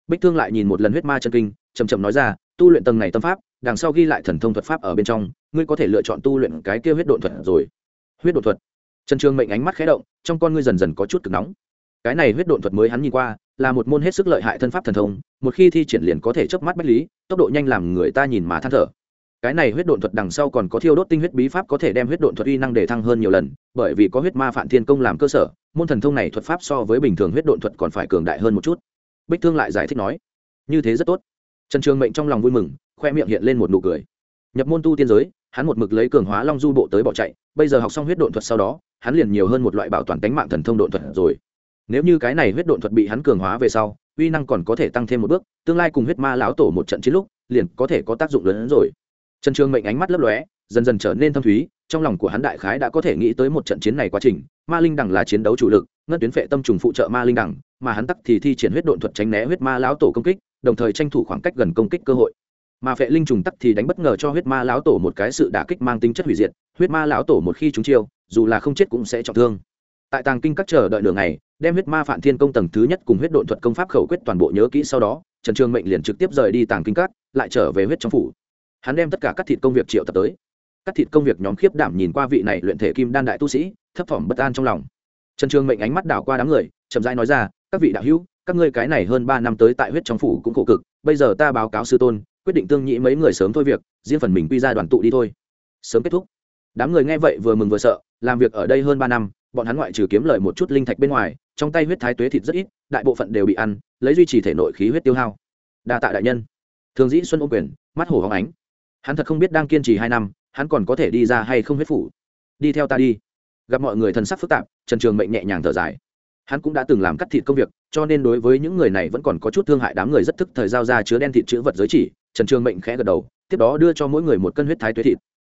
Bích thương lại nhìn một lần huyết ma chân kinh chầm chậm nói ra, tu luyện tầng này tâm pháp, đằng sau ghi lại thần thông thuật pháp ở bên trong, ngươi có thể lựa chọn tu luyện cái kia huyết độn thuật rồi. Huyết độn thuật. Trần trường mệnh ánh mắt khé động, trong con ngươi dần dần có chút cực nóng cái này huyết độn thuật mới hắn nhìn qua, là một môn hết sức lợi hại thân pháp thần thông, một khi thi triển liền có thể chớp mắt bách lý, tốc độ nhanh làm người ta nhìn mà than thở. Cái này huyết độn thuật đằng sau còn có thiêu đốt tinh huyết bí pháp có thể đem huyết độn thuật uy năng để thăng hơn nhiều lần, bởi vì có huyết ma phản thiên công làm cơ sở, môn thần thông này thuật pháp so với bình thường huyết độn thuật còn phải cường đại hơn một chút. Bích thương lại giải thích nói, như thế rất tốt. Trần trường mệnh trong lòng vui mừng, khoe miệng hiện lên một nụ cười. Nhập môn tu tiên giới, hắn một mực lấy cường hóa long du bộ tới bỏ chạy, bây giờ học xong huyết độn thuật sau đó, hắn liền nhiều hơn một loại bảo toàn tánh mạng thần thông độn thuật rồi nếu như cái này huyết độn thuật bị hắn cường hóa về sau, uy năng còn có thể tăng thêm một bước, tương lai cùng huyết ma lão tổ một trận chiến lúc, liền có thể có tác dụng lớn hơn rồi. Trần trường mệnh ánh mắt lấp lóe, dần dần trở nên thâm thúy, trong lòng của hắn đại khái đã có thể nghĩ tới một trận chiến này quá trình, ma linh đẳng là chiến đấu chủ lực, ngân tuyến vệ tâm trùng phụ trợ ma linh đẳng mà hắn tắc thì thi triển huyết độn thuật tránh né huyết ma lão tổ công kích, đồng thời tranh thủ khoảng cách gần công kích cơ hội. Mà vệ linh trùng tắc thì đánh bất ngờ cho huyết ma lão tổ một cái sự đả kích mang tính chất hủy diệt, huyết ma lão tổ một khi chúng chiêu, dù là không chết cũng sẽ trọng thương tại tàng kinh các chờ đợi đường này đem huyết ma phản thiên công tầng thứ nhất cùng huyết độn thuật công pháp khẩu quyết toàn bộ nhớ kỹ sau đó, trần trường mệnh liền trực tiếp rời đi tàng kinh các, lại trở về huyết trong phủ. Hắn đem tất cả các thịt công việc triệu tập tới. Các thịt công việc nhóm khiếp đảm nhìn qua vị này luyện thể kim đan đại tu sĩ, thấp thỏm bất an trong lòng. Trần trường mệnh ánh mắt đảo qua đám người, chậm rãi nói ra, các vị đạo hữu, các ngươi cái này hơn ba năm tới tại huyết trong phủ cũng khổ cực, bây giờ ta báo cáo sư tôn, quyết định tương nhị mấy người sớm thôi việc, riêng phần mình quy ra đoàn tụ đi thôi. Sớm kết thúc. Đám người nghe vậy vừa mừng vừa sợ, làm việc ở đây hơn ba năm bọn hắn ngoại trừ kiếm lợi một chút linh thạch bên ngoài, trong tay huyết thái tuế thịt rất ít, đại bộ phận đều bị ăn, lấy duy trì thể nội khí huyết tiêu hao. Đa tạ đại nhân. Thường dĩ xuân ô quyền, mắt hổ hóng ánh. Hắn thật không biết đang kiên trì hai năm, hắn còn có thể đi ra hay không huyết phủ. Đi theo ta đi. Gặp mọi người thần sắc phức tạp, trần trường mệnh nhẹ nhàng thở dài. Hắn cũng đã từng làm cắt thịt công việc, cho nên đối với những người này vẫn còn có chút thương hại đám người rất thức thời giao ra chứa đen thịt chữ vật giới chỉ, trần trường mệnh khẽ gật đầu, tiếp đó đưa cho mỗi người một cân huyết thái tuế thịt.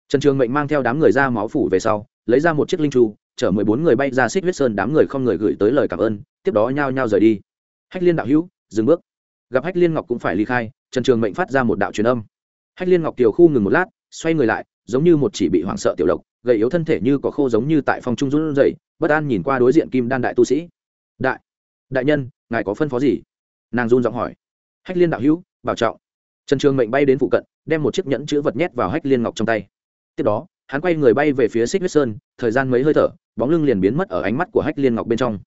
Trần trường mệnh mang theo đám người ra máu phủ về sau, lấy ra một chiếc linh tru chở mười bốn người bay ra xích huyết sơn, đám người không người gửi tới lời cảm ơn, tiếp đó nhao nhao rời đi. Hách liên đạo hữu, dừng bước. Gặp hách liên ngọc cũng phải ly khai, trần trường mệnh phát ra một đạo truyền âm. Hách liên ngọc kiều khu ngừng một lát, xoay người lại, giống như một chỉ bị hoảng sợ tiểu lộc gầy yếu thân thể như có khô giống như tại phòng trung run rẩy, bất an nhìn qua đối diện kim đan đại tu sĩ. Đại đại nhân, ngài có phân phó gì? Nàng run giọng hỏi. Hách liên đạo hữu, bảo trọng. Trần trường mệnh bay đến phụ cận, đem một chiếc nhẫn chữ vật nhét vào hách liên ngọc trong tay. Tiếp đó hắn quay người bay về phía xích huyết sơn, thời gian mấy hơi thở, bóng lưng liền biến mất ở ánh mắt của hách liên ngọc bên trong.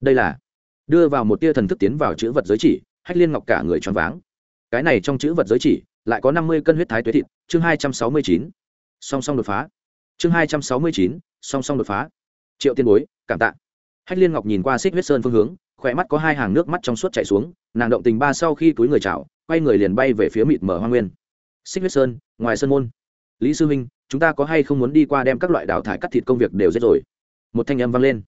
Đây là đưa vào một tia thần thức tiến vào chữ vật giới chỉ, hách liên ngọc cả người choáng váng. Cái này trong chữ vật giới chỉ, lại có năm mươi cân huyết thái tuế thịt, chương hai trăm sáu mươi chín. Song song đột phá. Chương hai trăm sáu mươi chín, song song đột phá. Triệu tiên bối, cảm tạ. Hách liên ngọc nhìn qua xích huyết sơn phương hướng khỏe mắt có hai hàng nước mắt trong suốt chảy xuống, nàng động tình ba sau khi túi người chào, quay người liền bay về phía mịt mở hoa nguyên. Xích huyết sơn, ngoài sân môn. Lý sư Minh chúng ta có hay không muốn đi qua đem các loại đào thải cắt thịt công việc đều giết rồi? Một thanh âm vang lên.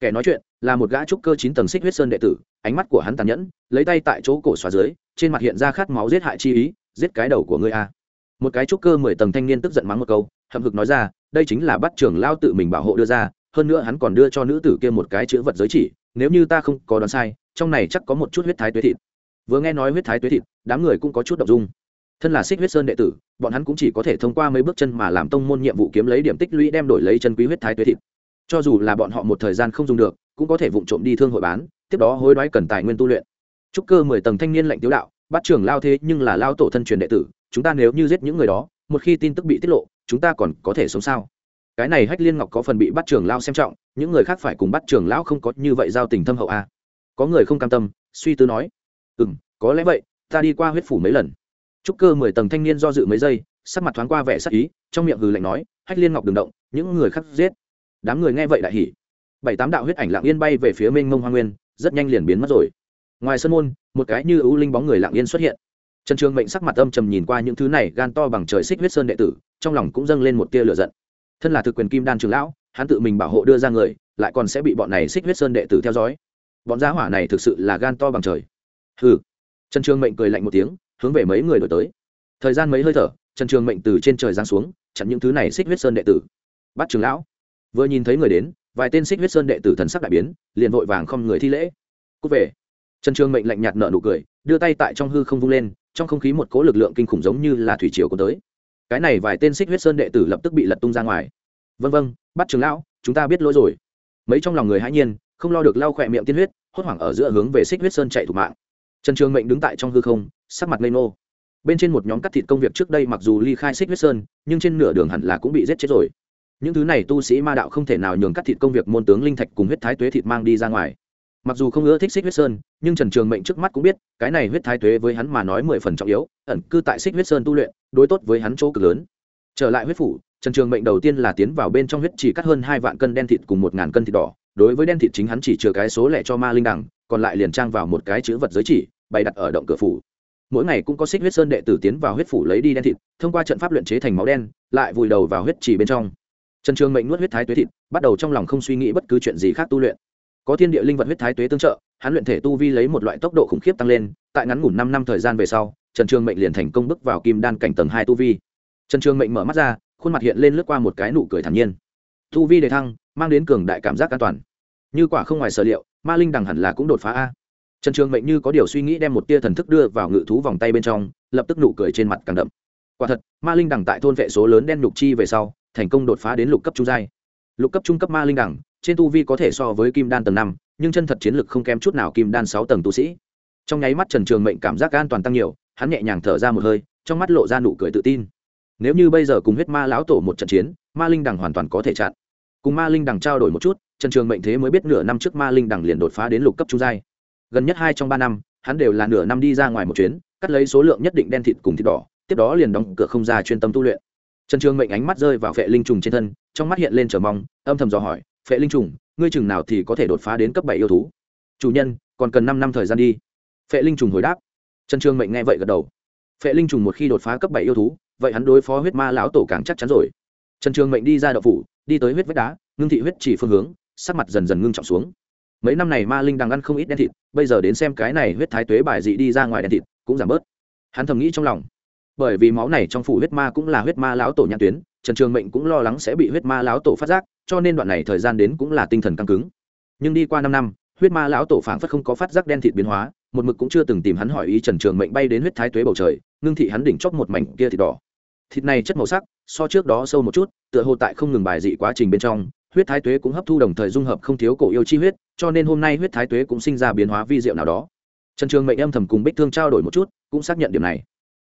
Kẻ nói chuyện là một gã trúc cơ chín tầng xích huyết sơn đệ tử, ánh mắt của hắn tàn nhẫn, lấy tay tại chỗ cổ xóa dưới, trên mặt hiện ra khát máu giết hại chi ý, giết cái đầu của ngươi a. Một cái trúc cơ mười tầng thanh niên tức giận mắng một câu, hậm hực nói ra, đây chính là bắt trưởng lao tự mình bảo hộ đưa ra, hơn nữa hắn còn đưa cho nữ tử kia một cái chữ vật giới chỉ, nếu như ta không có đoán sai, trong này chắc có một chút huyết thái tuế thịt. Vừa nghe nói huyết thái tuế thịt, đám người cũng có chút đ dung thân là xích huyết sơn đệ tử, bọn hắn cũng chỉ có thể thông qua mấy bước chân mà làm tông môn nhiệm vụ kiếm lấy điểm tích lũy đem đổi lấy chân quý huyết thái tuế thịt. Cho dù là bọn họ một thời gian không dùng được, cũng có thể vụng trộm đi thương hội bán, tiếp đó hối đoái cần tài nguyên tu luyện. Trúc cơ mười tầng thanh niên lệnh tiếu đạo bắt trưởng lao thế nhưng là lao tổ thân truyền đệ tử, chúng ta nếu như giết những người đó, một khi tin tức bị tiết lộ, chúng ta còn có thể sống sao? Cái này hách liên ngọc có phần bị bắt trưởng lao xem trọng, những người khác phải cùng bắt trưởng lão không có như vậy giao tình thâm hậu a à? có người không cam tâm, suy tư nói ừ m có lẽ vậy, ta đi qua huyết phủ mấy lần trúc cơ mười tầng thanh niên do dự mấy giây, sắc mặt thoáng qua vẻ sắc ý, trong miệng hừ lạnh nói, hách liên ngọc đừng động, những người khác giết. Đám người nghe vậy đại hỉ. Bảy tám đạo huyết ảnh lạng yên bay về phía mênh mông hoa nguyên, rất nhanh liền biến mất rồi. Ngoài sân môn, một cái như ưu linh bóng người lạng yên xuất hiện. Trần trường mệnh sắc mặt âm trầm nhìn qua những thứ này, gan to bằng trời xích huyết sơn đệ tử, trong lòng cũng dâng lên một tia lửa giận. Thân là thực quyền kim đan trường lão, hắn tự mình bảo hộ đưa ra người, lại còn sẽ bị bọn này xích huyết sơn đệ tử theo dõi. Bọn giá hỏa này thực sự là gan to bằng trời. Hừ. Trần trường mệnh cười lạnh một tiếng hướng về mấy người đổi tới. Thời gian mấy hơi thở, trần trường mệnh từ trên trời giáng xuống, chặn những thứ này xích huyết sơn đệ tử. Bắt trường lão, vừa nhìn thấy người đến, vài tên xích huyết sơn đệ tử thần sắc đại biến, liền vội vàng không người thi lễ. Cúc về. Trần trường mệnh lạnh nhạt nợ nụ cười, đưa tay tại trong hư không vung lên, trong không khí một cỗ lực lượng kinh khủng giống như là thủy triều có tới. Cái này vài tên xích huyết sơn đệ tử lập tức bị lật tung ra ngoài. Vân vân bắt trường lão, chúng ta biết lỗi rồi. Mấy trong lòng người hãy nhiên, không lo được lau khỏe miệng tiên huyết, hốt hoảng ở giữa hướng về xích huyết sơn chạy thủ mạng trần trường mệnh đứng tại trong hư không, sắc mặt lây nô bên trên một nhóm cắt thịt công việc trước đây mặc dù ly khai xích huyết sơn, nhưng trên nửa đường hẳn là cũng bị giết chết rồi. Những thứ này tu sĩ ma đạo không thể nào nhường cắt thịt công việc môn tướng linh thạch cùng huyết thái tuế thịt mang đi ra ngoài. Mặc dù không ưa thích xích huyết sơn, nhưng trần trường mệnh trước mắt cũng biết, cái này huyết thái tuế với hắn mà nói mười phần trọng yếu, ẩn cư tại xích huyết sơn tu luyện, đối tốt với hắn chỗ cực lớn. Trở lại huyết phủ, trần trường mệnh đầu tiên là tiến vào bên trong huyết chỉ cắt hơn hai vạn cân đen thịt cùng một ngàn cân thịt đỏ, đối với đen thịt chính hắn chỉ chừa cái số lẻ cho ma linh đẳng còn lại liền trang vào một cái chữ vật giới chỉ, bày đặt ở động cửa phủ. Mỗi ngày cũng có xích huyết sơn đệ tử tiến vào huyết phủ lấy đi đen thịt, thông qua trận pháp luyện chế thành máu đen, lại vùi đầu vào huyết trì bên trong. Trần trường mệnh nuốt huyết thái tuế thịt, bắt đầu trong lòng không suy nghĩ bất cứ chuyện gì khác tu luyện. Có thiên địa linh vật huyết thái tuế tương trợ, hắn luyện thể tu vi lấy một loại tốc độ khủng khiếp tăng lên, tại ngắn ngủn năm năm thời gian về sau, trần trường mệnh liền thành công bước vào kim đan cảnh tầng hai tu vi. Trần trường mệnh mở mắt ra, khuôn mặt hiện lên lướt qua một cái nụ cười thản nhiên. Tu vi đề thăng, mang đến cường đại cảm giác an toàn. Như quả không ngoài sở liệu ma linh đằng hẳn là cũng đột phá a. Trần trường mệnh như có điều suy nghĩ đem một tia thần thức đưa vào ngự thú vòng tay bên trong, lập tức nụ cười trên mặt càng đậm. Quả thật, ma linh đằng tại thôn vệ số lớn đen lục chi về sau, thành công đột phá đến lục cấp trung giai. Lục cấp trung cấp ma linh đằng, trên tu vi có thể so với kim đan tầng năm, nhưng chân thật chiến lực không kém chút nào kim đan sáu tầng tu sĩ. Trong nháy mắt trần trường mệnh cảm giác an toàn tăng nhiều, hắn nhẹ nhàng thở ra một hơi, trong mắt lộ ra nụ cười tự tin. Nếu như bây giờ cùng huyết ma lão tổ một trận chiến, ma linh đằng hoàn toàn có thể chặn cùng ma linh đằng trao đổi một chút, trần trường mệnh thế mới biết nửa năm trước ma linh đằng liền đột phá đến lục cấp trung giai. Gần nhất hai trong ba năm, hắn đều là nửa năm đi ra ngoài một chuyến, cắt lấy số lượng nhất định đen thịt cùng thịt đỏ, tiếp đó liền đóng cửa không ra chuyên tâm tu luyện. Trần trường mệnh ánh mắt rơi vào phệ linh trùng trên thân, trong mắt hiện lên trở mong, âm thầm dò hỏi, phệ linh trùng, ngươi chừng nào thì có thể đột phá đến cấp bảy yêu thú? Chủ nhân, còn cần năm năm thời gian đi. Phệ linh trùng hồi đáp. Trần trường mệnh nghe vậy gật đầu. Phệ linh trùng một khi đột phá cấp bảy yêu thú, vậy hắn đối phó huyết ma lão tổ càng chắc chắn rồi trần trường mệnh đi ra đậu phủ, đi tới huyết vách đá, ngưng thị huyết chỉ phương hướng, sắc mặt dần dần ngưng trọng xuống. Mấy năm này ma linh đang ăn không ít đen thịt, bây giờ đến xem cái này huyết thái tuế bài dị đi ra ngoài đen thịt cũng giảm bớt. Hắn thầm nghĩ trong lòng. Bởi vì máu này trong phủ huyết ma cũng là huyết ma lão tổ nhãn tuyến, trần trường mệnh cũng lo lắng sẽ bị huyết ma lão tổ phát giác, cho nên đoạn này thời gian đến cũng là tinh thần căng cứng. Nhưng đi qua năm năm, huyết ma lão tổ phảng phất không có phát giác đen thịt biến hóa, một mực cũng chưa từng tìm hắn hỏi ý trần trường mệnh bay đến huyết thái tuế bầu trời, ngưng thị hắn đỉnh chóp một mảnh kia thịt đỏ thịt này chất màu sắc, so trước đó sâu một chút, tựa hồ tại không ngừng bài dị quá trình bên trong, huyết thái tuế cũng hấp thu đồng thời dung hợp không thiếu cổ yêu chi huyết, cho nên hôm nay huyết thái tuế cũng sinh ra biến hóa vi diệu nào đó. Trần trường mệnh âm thầm cùng bích thương trao đổi một chút, cũng xác nhận điểm này.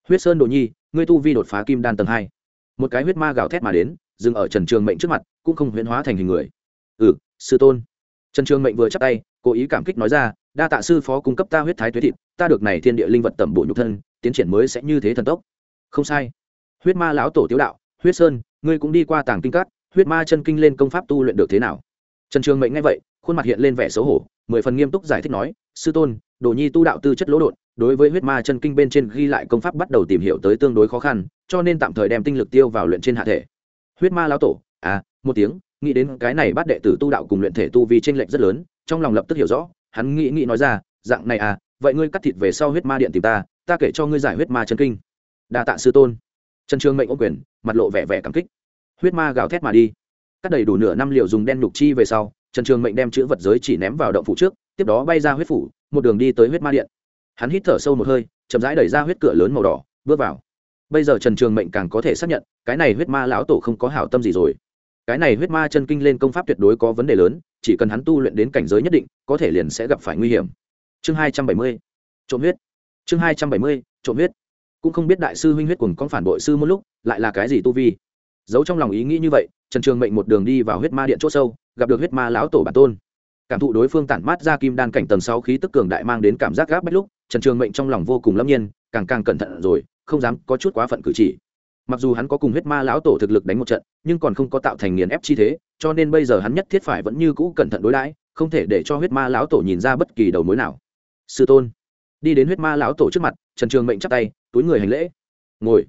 Huyết sơn đồ nhi, ngươi tu vi đột phá kim đan tầng hai. Một cái huyết ma gào thét mà đến, dừng ở trần trường mệnh trước mặt, cũng không huyễn hóa thành hình người. Ừ sư tôn. Trần trường mệnh vừa chắc tay, cố ý cảm kích nói ra, đa tạ sư phó cung cấp ta huyết thái tuế thịt, ta được này thiên địa linh vật tẩm bộ nhục thân, tiến triển mới sẽ như thế thần tốc. Không sai huyết ma lão tổ tiếu đạo, huyết sơn, ngươi cũng đi qua tàng kinh cát huyết ma chân kinh lên công pháp tu luyện được thế nào? Trần trường mệnh nghe vậy, khuôn mặt hiện lên vẻ xấu hổ, mười phần nghiêm túc giải thích nói, sư tôn, đồ nhi tu đạo tư chất lỗ đột đối với huyết ma chân kinh bên trên ghi lại công pháp bắt đầu tìm hiểu tới tương đối khó khăn, cho nên tạm thời đem tinh lực tiêu vào luyện trên hạ thể. Huyết ma lão tổ à một tiếng, nghĩ đến cái này bắt đệ tử tu đạo cùng luyện thể tu vì tranh lệch rất lớn, trong lòng lập tức hiểu rõ, hắn nghĩ nghĩ nói ra, dạng này à vậy ngươi cắt thịt về sau huyết ma điện tìm ta ta kể cho ngươi giải huyết ma chân kinh. Đa tạ sư tôn trần trường mệnh ô quyền, mặt lộ vẻ vẻ cảm kích. Huyết ma gào thét mà đi. Cắt đầy đủ nửa năm liệu dùng đen nhục chi về sau, trần trường mệnh đem chữ vật giới chỉ ném vào động phủ trước, tiếp đó bay ra huyết phủ, một đường đi tới huyết ma điện. Hắn hít thở sâu một hơi, chậm rãi đẩy ra huyết cửa lớn màu đỏ, bước vào. Bây giờ trần trường mệnh càng có thể xác nhận, cái này huyết ma lão tổ không có hảo tâm gì rồi. Cái này huyết ma chân kinh lên công pháp tuyệt đối có vấn đề lớn, chỉ cần hắn tu luyện đến cảnh giới nhất định, có thể liền sẽ gặp phải nguy hiểm. Chương hai trăm bảy mươi, trộm huyết. Chương hai trăm bảy mươi, trộm huyết cũng không biết đại sư huynh huyết cùng con phản bội sư một lúc, lại là cái gì tu vi. Giấu trong lòng ý nghĩ như vậy, trần trường mệnh một đường đi vào huyết ma điện c h ỗ sâu, gặp được huyết ma lão tổ bản tôn. Cảm thụ đối phương tản mát ra kim đan cảnh tầng sáu khí tức cường đại mang đến cảm giác gáp bách lúc, trần trường mệnh trong lòng vô cùng lâm nhiên, càng càng cẩn thận rồi, không dám có chút quá phận cử chỉ. Mặc dù hắn có cùng huyết ma lão tổ thực lực đánh một trận, nhưng còn không có tạo thành nghiền ép chi thế, cho nên bây giờ hắn nhất thiết phải vẫn như cũ cẩn thận đối đãi, không thể để cho huyết ma lão tổ nhìn ra bất kỳ đầu mối nào. Sư tôn, đi đến huyết ma lão tổ trước mặt, trần trường mệnh chắp tay túi người hành lễ. Ngồi.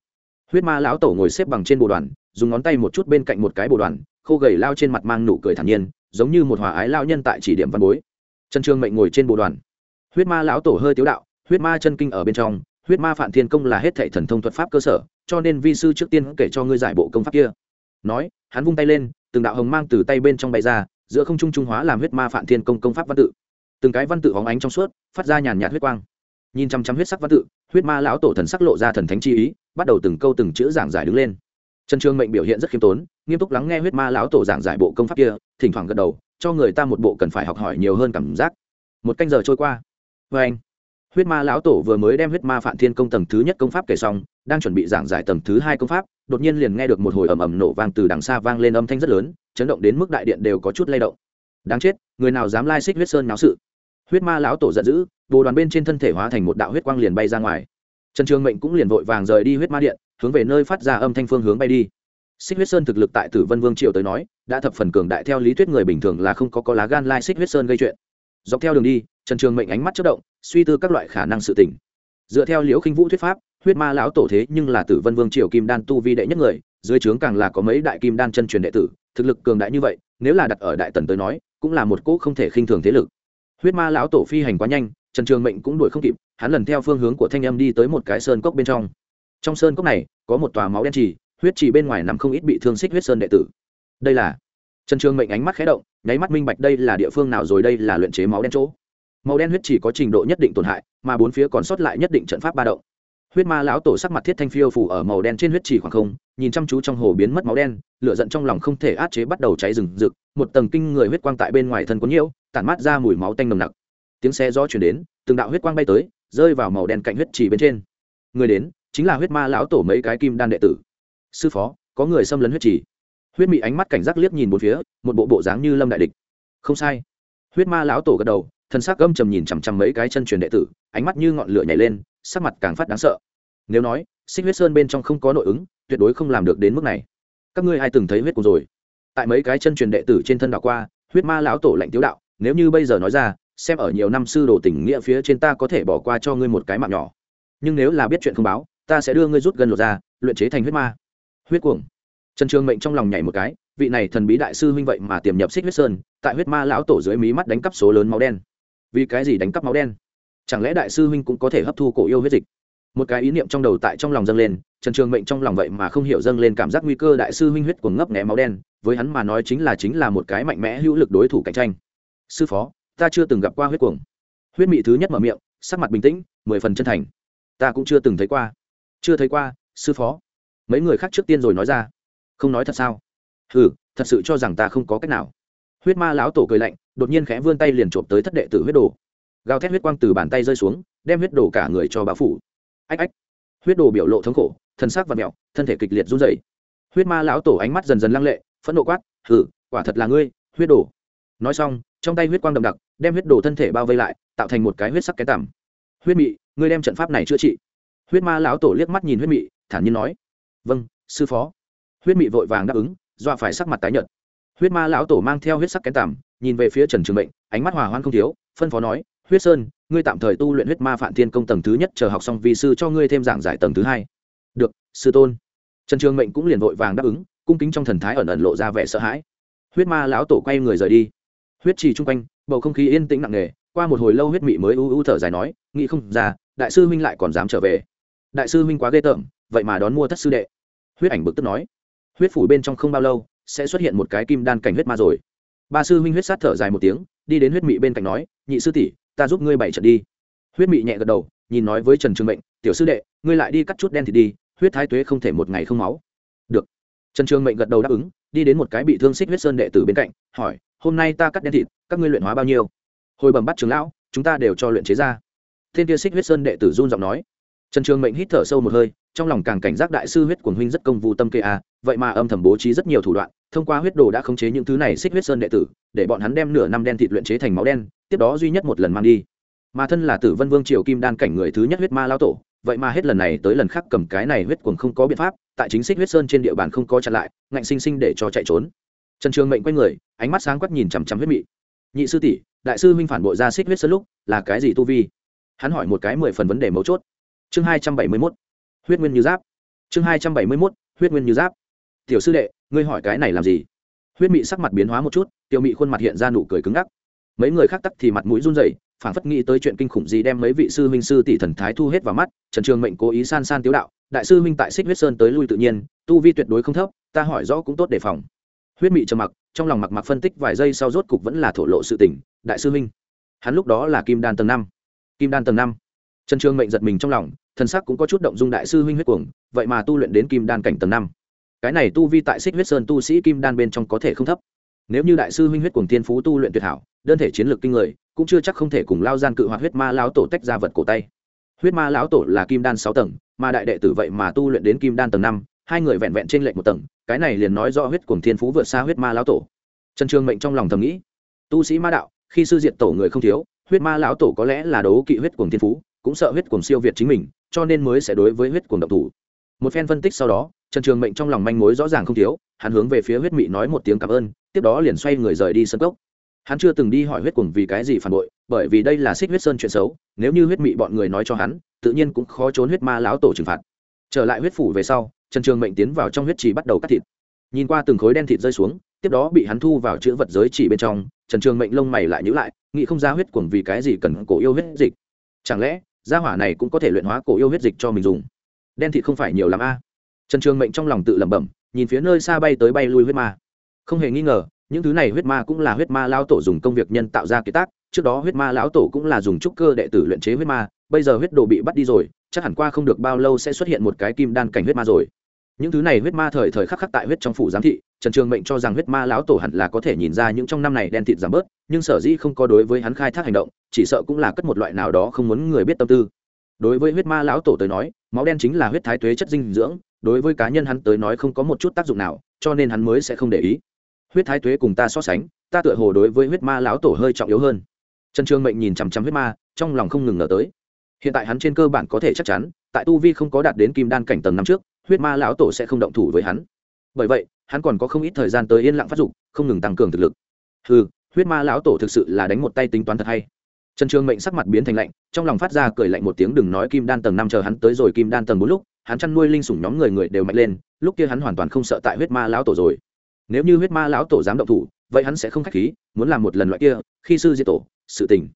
Huyết ma lão tổ ngồi xếp bằng trên bồ đoàn, dùng ngón tay một chút bên cạnh một cái bồ đoàn, khô gầy lao trên mặt mang nụ cười thản nhiên, giống như một hòa ái lao nhân tại chỉ điểm văn bối. Trần trương mệnh ngồi trên bồ đoàn. Huyết ma lão tổ hơi tiếu đạo, huyết ma chân kinh ở bên trong, huyết ma phản thiên công là hết thệ thần thông thuật pháp cơ sở, cho nên vi sư trước tiên kể cho ngươi giải bộ công pháp kia. Nói, hắn vung tay lên, từng đạo hồng mang từ tay bên trong bay ra, giữa không trung trung hóa làm huyết ma phản thiên công công pháp văn tự. Từng cái văn tự hóng ánh trong suốt, phát ra nhàn nhạt huyết quang nhìn chăm chăm huyết sắc văn tự, huyết ma lão tổ thần sắc lộ ra thần thánh chi ý, bắt đầu từng câu từng chữ giảng giải đứng lên. Trần trường mệnh biểu hiện rất khiêm tốn, nghiêm túc lắng nghe huyết ma lão tổ giảng giải bộ công pháp kia, thỉnh thoảng gật đầu, cho người ta một bộ cần phải học hỏi nhiều hơn cảm giác. Một canh giờ trôi qua. Vê anh, huyết ma lão tổ vừa mới đem huyết ma phản thiên công tầng thứ nhất công pháp kể xong, đang chuẩn bị giảng giải tầng thứ hai công pháp, đột nhiên liền nghe được một hồi ầm ầm nổ vang từ đằng xa vang lên âm thanh rất lớn, chấn động đến mức đại điện đều có chút lay động. Đáng chết, người nào dám lai xích huyết sơn náo sự? Huyết ma lão tổ giận dữ, bồ đoàn bên trên thân thể hóa thành một đạo huyết quang liền bay ra ngoài. Trần trường mệnh cũng liền vội vàng rời đi huyết ma điện, hướng về nơi phát ra âm thanh phương hướng bay đi. Xích huyết sơn thực lực tại tử vân vương triều tới nói, đã thập phần cường đại theo lý thuyết người bình thường là không có có lá gan lai xích huyết sơn gây chuyện. Dọc theo đường đi, trần trường mệnh ánh mắt chất động, suy tư các loại khả năng sự tình. Dựa theo liễu khinh vũ thuyết pháp, huyết ma lão tổ thế nhưng là tử vân vương triều kim đan tu vi đệ nhất người, dưới trướng càng là có mấy đại kim đan chân truyền đệ tử, thực lực cường đại như vậy, nếu là đặt ở đại tần tới nói, cũng là một cỗ không thể khinh thường thế lực huyết ma lão tổ phi hành quá nhanh, trần trường mệnh cũng đuổi không kịp, hắn lần theo phương hướng của thanh âm đi tới một cái sơn cốc bên trong. Trong sơn cốc này, có một tòa máu đen trì, huyết trì bên ngoài nằm không ít bị thương xích huyết sơn đệ tử. Đây là trần trường mệnh ánh mắt khé động, nháy mắt minh bạch đây là địa phương nào rồi đây là luyện chế máu đen chỗ. Màu đen huyết chỉ có trình độ nhất định tổn hại, mà bốn phía còn sót lại nhất định trận pháp ba động huyết ma lão tổ sắc mặt thiết thanh phiêu phủ ở màu đen trên huyết trì khoảng không, nhìn chăm chú trong hồ biến mất máu đen, lửa giận trong lòng không thể át chế bắt đầu cháy rừng rực, một tầng kinh người huyết quang tại bên ngoài thân cuốn nhiễu, tản mát ra mùi máu tanh nồng nặc. Tiếng xe gió chuyển đến, từng đạo huyết quang bay tới, rơi vào màu đen cạnh huyết trì bên trên. Người đến, chính là huyết ma lão tổ mấy cái kim đan đệ tử. Sư phó, có người xâm lấn huyết trì. huyết mị ánh mắt cảnh giác liếc nhìn một phía, một bộ bộ dáng như lâm đại địch. Không sai. Huyết ma lão tổ gật đầu, thân xác gâm trầm nhìn chằm chằm mấy cái chân truyền đệ tử, ánh mắt như ngọn lửa nhảy lên sắc mặt càng phát đáng sợ. Nếu nói, xích huyết sơn bên trong không có nội ứng, tuyệt đối không làm được đến mức này. Các ngươi ai từng thấy huyết cùng rồi? Tại mấy cái chân truyền đệ tử trên thân đạo qua, huyết ma lão tổ lạnh tiếu đạo, nếu như bây giờ nói ra, xem ở nhiều năm sư đồ tình nghĩa phía trên ta có thể bỏ qua cho ngươi một cái mạng nhỏ. Nhưng nếu là biết chuyện không báo, ta sẽ đưa ngươi rút gần lột ra, luyện chế thành huyết ma. Huyết cuồng. Trần trường mệnh trong lòng nhảy một cái, vị này thần bí đại sư huynh vậy mà tiềm nhập xích huyết sơn, tại huyết ma lão tổ dưới mí mắt đánh cắp số lớn máu đen. Vì cái gì đánh cắp máu đen? Chẳng lẽ đại sư huynh cũng có thể hấp thu cổ yêu huyết dịch? Một cái ý niệm trong đầu tại trong lòng dâng lên, trần trường mệnh trong lòng vậy mà không hiểu dâng lên cảm giác nguy cơ đại sư huynh huyết của ngấp nghé máu đen, với hắn mà nói chính là chính là một cái mạnh mẽ hữu lực đối thủ cạnh tranh. Sư phó, ta chưa từng gặp qua huyết cuồng. Huyết mị thứ nhất mở miệng, sắc mặt bình tĩnh, mười phần chân thành. Ta cũng chưa từng thấy qua. Chưa thấy qua, sư phó. Mấy người khác trước tiên rồi nói ra. Không nói thật sao? Ừ thật sự cho rằng ta không có cách nào. Huyết ma lão tổ cười lạnh, đột nhiên khẽ vươn tay liền trộm tới thất đệ tử huyết đồ gào thét huyết quang từ bàn tay rơi xuống, đem huyết đồ cả người cho bão phủ. Ách ách. Huyết đồ biểu lộ thống khổ, thân xác và mẹo thân thể kịch liệt run rẩy. Huyết ma lão tổ ánh mắt dần dần lăng lệ, phẫn nộ quát hử quả thật là ngươi, huyết đồ. Nói xong, trong tay huyết quang đậm đặc, đem huyết đồ thân thể bao vây lại, tạo thành một cái huyết sắc cái tằm. Huyết mị, ngươi đem trận pháp này chữa trị. Huyết ma lão tổ liếc mắt nhìn huyết mị, thản nhiên nói vâng sư phó. Huyết mị vội vàng đáp ứng dọa phải sắc mặt tái nhợt. Huyết ma lão tổ mang theo huyết sắc cái tằm, nhìn về phía trần trường mệnh, ánh mắt hòa hoan không thiếu, phân phó nói huyết sơn, ngươi tạm thời tu luyện huyết ma phản thiên công tầng thứ nhất, chờ học xong vì sư cho ngươi thêm giảng giải tầng thứ hai. Được, sư tôn. Trần trường mệnh cũng liền vội vàng đáp ứng, cung kính trong thần thái ẩn ẩn lộ ra vẻ sợ hãi. Huyết ma lão tổ quay người rời đi. Huyết trì chung quanh, bầu không khí yên tĩnh nặng nề, qua một hồi lâu huyết mị mới u u thở dài nói, nghĩ không ra, đại sư huynh lại còn dám trở về. Đại sư huynh quá ghê tởm, vậy mà đón mua thất sư đệ. Huyết ảnh bực tức nói, huyết phủ bên trong không bao lâu, sẽ xuất hiện một cái kim đan cảnh huyết ma rồi. Ba sư huynh huyết sát thở dài một tiếng, đi đến huyết mị bên cạnh nói, nhị sư tỷ ta giúp ngươi bảy trận đi. Huyết mị nhẹ gật đầu, nhìn nói với trần trường mệnh, tiểu sư đệ, ngươi lại đi cắt chút đen thì đi, huyết thái tuế không thể một ngày không máu. Được. Trần trường mệnh gật đầu đáp ứng, đi đến một cái bị thương xích huyết sơn đệ tử bên cạnh, hỏi, hôm nay ta cắt đen thịt, các ngươi luyện hóa bao nhiêu? Hồi bẩm bắt trường lão, chúng ta đều cho luyện chế ra. Thiên kia xích huyết sơn đệ tử run giọng nói trần trường mệnh hít thở sâu một hơi, trong lòng càng cảnh giác đại sư huyết quần huynh rất công vụ tâm kê a, vậy mà âm thầm bố trí rất nhiều thủ đoạn, thông qua huyết đồ đã khống chế những thứ này xích huyết sơn đệ tử, để bọn hắn đem nửa năm đen thịt luyện chế thành máu đen, tiếp đó duy nhất một lần mang đi. Mà thân là tử vân vương triều kim đan cảnh người thứ nhất huyết ma lao tổ, vậy mà hết lần này tới lần khác cầm cái này huyết quần không có biện pháp, tại chính xích huyết sơn trên địa bàn không có chặn lại, ngạnh sinh sinh để cho chạy trốn. Trần trường mệnh quay người, ánh mắt sáng quắc nhìn chằm chằm huyết mị. Nhị sư tỷ, đại sư huynh phản bội ra xích huyết sơn lúc, là cái gì tu vi? Hắn hỏi một cái mười phần vấn đề mấu chốt chương hai trăm bảy mươi mốt, huyết nguyên như giáp. Chương hai trăm bảy mươi mốt, huyết nguyên như giáp. Tiểu sư đệ, ngươi hỏi cái này làm gì? Huyết mị sắc mặt biến hóa một chút, tiểu mị khuôn mặt hiện ra nụ cười cứng ngắc. Mấy người khác tắc thì mặt mũi run rẩy phản phất nghĩ tới chuyện kinh khủng gì đem mấy vị sư huynh sư tỷ thần thái thu hết vào mắt, trần trường mệnh cố ý san san tiếu đạo, đại sư huynh tại xích huyết sơn tới lui tự nhiên, tu vi tuyệt đối không thấp, ta hỏi rõ cũng tốt đề phòng. Huyết mị trầm mặc, trong lòng mặc mặc phân tích vài giây sau rốt cục vẫn là thổ lộ sự tỉnh đại sư huynh, hắn lúc đó là kim đan tầng năm. Kim đan tầng năm trần trường mệnh giật mình trong lòng, thần sắc cũng có chút động dung đại sư huynh huyết cuồng, vậy mà tu luyện đến kim đan cảnh tầng năm. Cái này tu vi tại xích huyết sơn tu sĩ kim đan bên trong có thể không thấp. Nếu như đại sư huynh huyết cuồng tiên phú tu luyện tuyệt hảo, đơn thể chiến lược kinh người, cũng chưa chắc không thể cùng lao gian cự hoạt huyết ma lão tổ tách ra vật cổ tay. Huyết ma lão tổ là kim đan sáu tầng, mà đại đệ tử vậy mà tu luyện đến kim đan tầng năm, hai người vẹn vẹn trên lệnh một tầng, cái này liền nói do huyết cuồng thiên phú vượt xa huyết ma lão tổ. Trần trường mệnh trong lòng thầm nghĩ, tu sĩ ma đạo, khi sư diện tổ người không thiếu, huyết ma lão tổ có lẽ là đấu kỵ huyết cuồng thiên phú cũng sợ huyết cuồng siêu việt chính mình, cho nên mới sẽ đối với huyết cuồng độc thủ. Một phen phân tích sau đó, trần trường mệnh trong lòng manh mối rõ ràng không thiếu, hắn hướng về phía huyết mị nói một tiếng cảm ơn, tiếp đó liền xoay người rời đi sân cốc. Hắn chưa từng đi hỏi huyết cuồng vì cái gì phản bội, bởi vì đây là xích huyết sơn chuyện xấu, nếu như huyết mị bọn người nói cho hắn, tự nhiên cũng khó trốn huyết ma lão tổ trừng phạt. Trở lại huyết phủ về sau, trần trường mệnh tiến vào trong huyết trì bắt đầu cắt thịt. Nhìn qua từng khối đen thịt rơi xuống, tiếp đó bị hắn thu vào chữ vật giới chỉ bên trong, trần trường mệnh lông mày lại nhữ lại, nghĩ không ra huyết cuồng vì cái gì cần cổ yêu huyết dịch. Chẳng lẽ gia hỏa này cũng có thể luyện hóa cổ yêu huyết dịch cho mình dùng. Đen thịt không phải nhiều l ắ m a. Trần trường mệnh trong lòng tự lẩm bẩm, nhìn phía nơi xa bay tới bay lui huyết ma. Không hề nghi ngờ, những thứ này huyết ma cũng là huyết ma lão tổ dùng công việc nhân tạo ra kế tác, trước đó huyết ma lão tổ cũng là dùng trúc cơ đệ tử luyện chế huyết ma, bây giờ huyết đồ bị bắt đi rồi, chắc hẳn qua không được bao lâu sẽ xuất hiện một cái kim đan cảnh huyết ma rồi. Những thứ này huyết ma thời thời khắc khắc tại huyết trong phủ giám thị trần trường mệnh cho rằng huyết ma lão tổ hẳn là có thể nhìn ra những trong năm này đen thịt giảm bớt, nhưng sở dĩ không có đối với hắn khai thác hành động, chỉ sợ cũng là cất một loại nào đó không muốn người biết tâm tư. Đối với huyết ma lão tổ tới nói, máu đen chính là huyết thái tuế chất dinh dưỡng, đối với cá nhân hắn tới nói không có một chút tác dụng nào, cho nên hắn mới sẽ không để ý. Huyết thái tuế cùng ta so sánh, ta tựa hồ đối với huyết ma lão tổ hơi trọng yếu hơn. Trần trường mệnh nhìn chằm chằm huyết ma, trong lòng không ngừng ngờ tới. Hiện tại hắn trên cơ bản có thể chắc chắn, tại tu vi không có đạt đến kim đan cảnh tầng năm trước, huyết ma lão tổ sẽ không động thủ với hắn. Bởi vậy hắn còn có không ít thời gian tới yên lặng phát dục, không ngừng tăng cường thực lực. Ừ huyết ma lão tổ thực sự là đánh một tay tính toán thật hay. Trần trường mệnh sắc mặt biến thành lạnh, trong lòng phát ra cười lạnh một tiếng đừng nói kim đan tầng năm chờ hắn tới rồi kim đan tầng bốn lúc, hắn chăn nuôi linh sủng nhóm người người đều mạnh lên, lúc kia hắn hoàn toàn không sợ tại huyết ma lão tổ rồi. Nếu như huyết ma lão tổ dám động thủ, vậy hắn sẽ không khách khí, muốn làm một lần loại kia, khi sư diệt tổ, sự tình.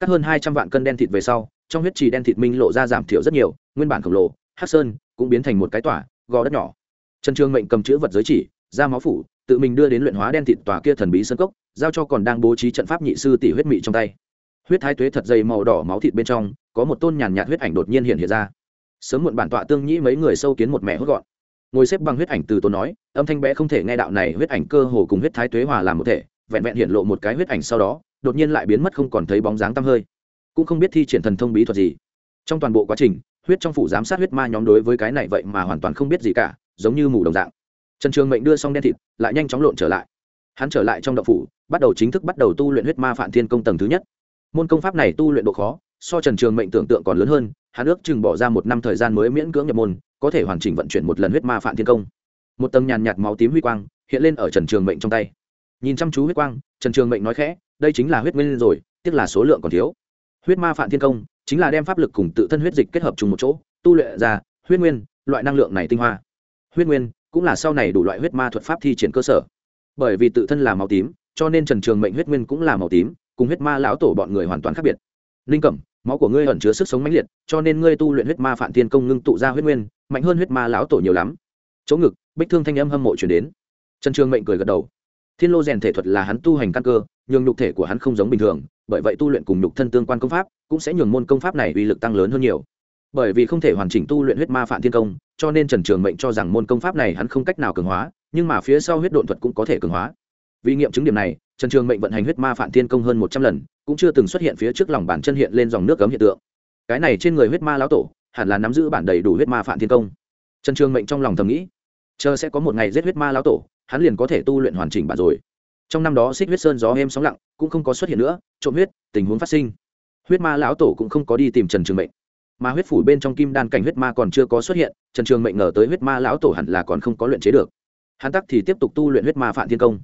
Cắt hơn hai trăm vạn cân đen thịt về sau, trong huyết trì đen thịt minh lộ ra giảm thiểu rất nhiều, nguyên bản khổng lồ hát sơn, cũng biến thành một cái tỏa gò đất nhỏ. Trần trường mệnh cầm chữ vật giới chỉ ra máu phủ, tự mình đưa đến luyện hóa đen thịt tòa kia thần bí sân cốc, giao cho còn đang bố trí trận pháp nhị sư tỷ huyết mị trong tay. Huyết thái tuế thật dày màu đỏ máu thịt bên trong, có một tôn nhàn nhạt huyết ảnh đột nhiên hiện hiện ra. Sớm muộn bản tọa tương nhĩ mấy người sâu kiến một mẹ hốt gọn. Ngồi xếp bằng huyết ảnh từ tôn nói, âm thanh bé không thể nghe đạo này, huyết ảnh cơ hồ cùng huyết thái tuế hòa làm một thể, vẹn vẹn hiện lộ một cái huyết ảnh sau đó, đột nhiên lại biến mất không còn thấy bóng dáng tăm hơi. Cũng không biết thi triển thần thông bí thuật gì. Trong toàn bộ quá trình, huyết trong phủ giám sát huyết ma nhóm đối với cái này vậy mà hoàn toàn không biết gì cả, giống như mù đồng dạng trần trường mệnh đưa xong đen thịt, lại nhanh chóng lộn trở lại. Hắn trở lại trong đậu phủ, bắt đầu chính thức bắt đầu tu luyện huyết ma phản thiên công tầng thứ nhất. Môn công pháp này tu luyện độ khó, so trần trường mệnh tưởng tượng còn lớn hơn, hắn ước chừng bỏ ra một năm thời gian mới miễn cưỡng nhập môn, có thể hoàn chỉnh vận chuyển một lần huyết ma phản thiên công. Một tầng nhàn nhạt máu tím huy quang hiện lên ở trần trường mệnh trong tay. Nhìn chăm chú huyết quang, trần trường mệnh nói khẽ, đây chính là huyết nguyên rồi, tiếc là số lượng còn thiếu. Huyết ma phản thiên công chính là đem pháp lực cùng tự thân huyết dịch kết hợp chung một chỗ, tu luyện ra huyết nguyên, loại năng lượng này tinh hoa. Huyết nguyên cũng là sau này đủ loại huyết ma thuật pháp thi triển cơ sở. Bởi vì tự thân là màu tím, cho nên trần trường mệnh huyết nguyên cũng là màu tím, cùng huyết ma lão tổ bọn người hoàn toàn khác biệt. Linh cẩm, máu của ngươi ẩn chứa sức sống mãnh liệt, cho nên ngươi tu luyện huyết ma phản thiên công ngưng tụ ra huyết nguyên, mạnh hơn huyết ma lão tổ nhiều lắm. Chỗ ngực, bích thương thanh âm hâm mộ chuyển đến. Trần trường mệnh cười gật đầu. Thiên lô rèn thể thuật là hắn tu hành căn cơ, nhường nhục thể của hắn không giống bình thường, bởi vậy tu luyện cùng nhục thân tương quan công pháp, cũng sẽ nhường môn công pháp này uy lực tăng lớn hơn nhiều bởi vì không thể hoàn chỉnh tu luyện huyết ma phản thiên công, cho nên trần trường mệnh cho rằng môn công pháp này hắn không cách nào cường hóa, nhưng mà phía sau huyết độn thuật cũng có thể cường hóa. Vì nghiệm chứng điểm này, trần trường mệnh vận hành huyết ma phản thiên công hơn một trăm lần, cũng chưa từng xuất hiện phía trước lòng bàn chân hiện lên dòng nước cấm hiện tượng. Cái này trên người huyết ma lão tổ, hẳn là nắm giữ bản đầy đủ huyết ma phản thiên công. Trần trường mệnh trong lòng thầm nghĩ, chờ sẽ có một ngày giết huyết ma lão tổ, hắn liền có thể tu luyện hoàn chỉnh bản rồi. Trong năm đó xích huyết sơn gió êm sóng lặng, cũng không có xuất hiện nữa, trộm huyết, tình huống phát sinh. Huyết ma lão tổ cũng không có đi tìm trần trường mệnh mà huyết phủ bên trong kim đan cảnh huyết ma còn chưa có xuất hiện, trần trường mệnh ngờ tới huyết ma lão tổ hẳn là còn không có luyện chế được. Hắn tắc thì tiếp tục tu luyện huyết ma phản thiên công.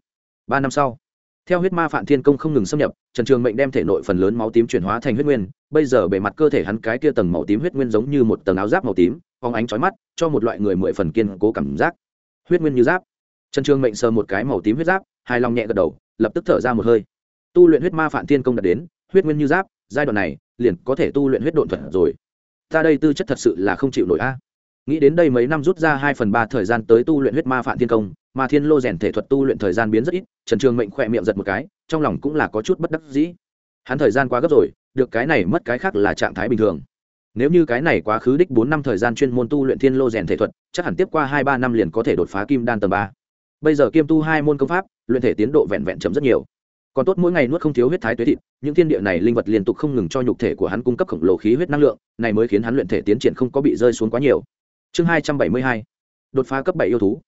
Ba năm sau, theo huyết ma phản thiên công không ngừng xâm nhập, trần trường mệnh đem thể nội phần lớn máu tím chuyển hóa thành huyết nguyên, bây giờ bề mặt cơ thể hắn cái kia tầng màu tím huyết nguyên giống như một tầng áo giáp màu tím, phóng ánh trói mắt, cho một loại người mười phần kiên cố cảm giác. Huyết nguyên như giáp. Trần trường mệnh sờ một cái màu tím huyết giáp, hài lòng nhẹ gật đầu, lập tức thở ra một hơi. Tu luyện huyết ma phản thiên công đạt đến, huyết nguyên như giáp, giai đoạn này, liền có thể tu luyện huyết độn thuật rồi ta đây tư chất thật sự là không chịu nổi a. Nghĩ đến đây mấy năm rút ra hai phần ba thời gian tới tu luyện huyết ma phản thiên công, mà thiên lô rèn thể thuật tu luyện thời gian biến rất ít, trần trường mệnh khỏe miệng giật một cái, trong lòng cũng là có chút bất đắc dĩ. Hắn thời gian quá gấp rồi, được cái này mất cái khác là trạng thái bình thường. Nếu như cái này quá khứ đích bốn năm thời gian chuyên môn tu luyện thiên lô rèn thể thuật, chắc hẳn tiếp qua hai ba năm liền có thể đột phá kim đan tầng ba. Bây giờ kiêm tu hai môn công pháp, luyện thể tiến độ vẹn vẹn chấm rất nhiều còn tốt mỗi ngày nuốt không thiếu huyết thái tuế thịt, những thiên địa này linh vật liên tục không ngừng cho nhục thể của hắn cung cấp khổng lồ khí huyết năng lượng, này mới khiến hắn luyện thể tiến triển không có bị rơi xuống quá nhiều. Chương hai trăm bảy mươi hai, đột phá cấp bảy yêu thú.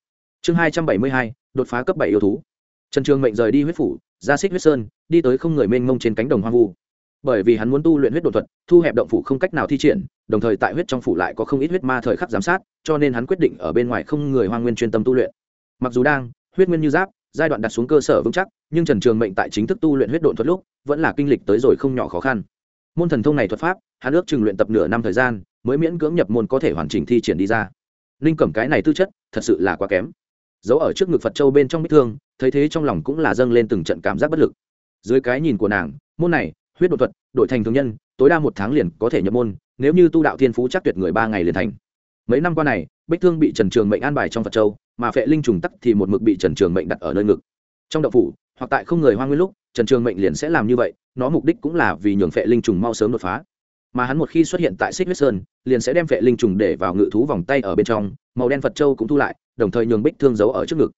Chương hai trăm bảy mươi hai, đột phá cấp bảy yêu thú. Trần trường mệnh rời đi huyết phủ, ra xích huyết sơn, đi tới không người mênh mông trên cánh đồng hoang vu. Bởi vì hắn muốn tu luyện huyết đột thuật, thu hẹp động phủ không cách nào thi triển, đồng thời tại huyết trong phủ lại có không ít huyết ma thời khắc giám sát, cho nên hắn quyết định ở bên ngoài không người hoang nguyên chuyên tâm tu luyện. Mặc dù đang, huyết nguyên như giáp, giai đoạn đặt xuống cơ sở vững chắc nhưng trần trường mệnh tại chính thức tu luyện huyết độn thuật lúc, vẫn là kinh lịch tới rồi không nhỏ khó khăn. Môn thần thông này thuật pháp, hắn ước chừng luyện tập nửa năm thời gian, mới miễn cưỡng nhập môn có thể hoàn chỉnh thi triển đi ra. Linh cẩm cái này tư chất, thật sự là quá kém. Giấu ở trước ngực phật châu bên trong bích thương, thấy thế trong lòng cũng là dâng lên từng trận cảm giác bất lực. Dưới cái nhìn của nàng, môn này, huyết đột thuật đội thành thường nhân, tối đa một tháng liền có thể nhập môn, nếu như tu đạo thiên phú chắc tuyệt người ba ngày liền thành. Mấy năm qua này, bích thương bị trần trường mệnh an bài trong phật châu, mà phệ linh trùng tắc thì một mực bị trần trường mệnh đặt ở nơi ngực. Trong đậu phủ hoặc tại không người hoa nguyên lúc, trần trường mệnh liền sẽ làm như vậy, nó mục đích cũng là vì nhường phệ linh trùng mau sớm đột phá. Mà hắn một khi xuất hiện tại xích huyết sơn, liền sẽ đem phệ linh trùng để vào ngự thú vòng tay ở bên trong, màu đen phật châu cũng thu lại, đồng thời nhường bích thương giấu ở trước ngực.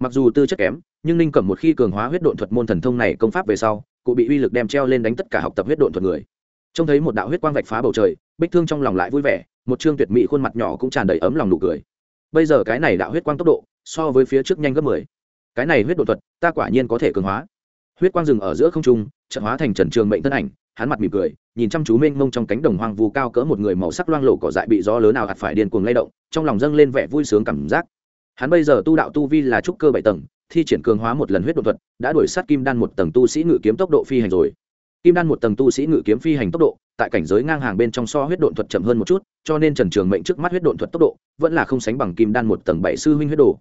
Mặc dù tư chất kém, nhưng ninh cẩm một khi cường hóa huyết độn thuật môn thần thông này công pháp về sau, cụ bị uy lực đem treo lên đánh tất cả học tập huyết độn thuật người. Trông thấy một đạo huyết quang vạch phá bầu trời, bích thương trong lòng lại vui vẻ, một chương tuyệt mỹ khuôn mặt nhỏ cũng tràn đầy ấm lòng nụ cười. Bây giờ cái này đạo huyết quang tốc độ, so với phía trước nhanh gấp mười cái này huyết độn thuật, ta quả nhiên có thể cường hóa. Huyết quang rừng ở giữa không trung trận hóa thành trần trường mệnh thân ảnh, hắn mặt mỉm cười, nhìn chăm chú mênh mông trong cánh đồng hoang vu cao cỡ một người màu sắc loang lộ cỏ dại bị gió lớn nào hạt phải điên cuồng lay động, trong lòng dâng lên vẻ vui sướng cảm giác. Hắn bây giờ tu đạo tu vi là trúc cơ bảy tầng, thi triển cường hóa một lần huyết đột thuật, đã đuổi sát kim đan một tầng tu sĩ ngự kiếm tốc độ phi hành rồi. Kim đan một tầng tu sĩ ngự kiếm phi hành tốc độ, tại cảnh giới ngang hàng bên trong so huyết độn thuật chậm hơn một chút, cho nên trần trường mệnh trước mắt huyết độn thuật tốc độ vẫn là không sánh bằng kim đan một tầng bảy sư huynh huyết đồ.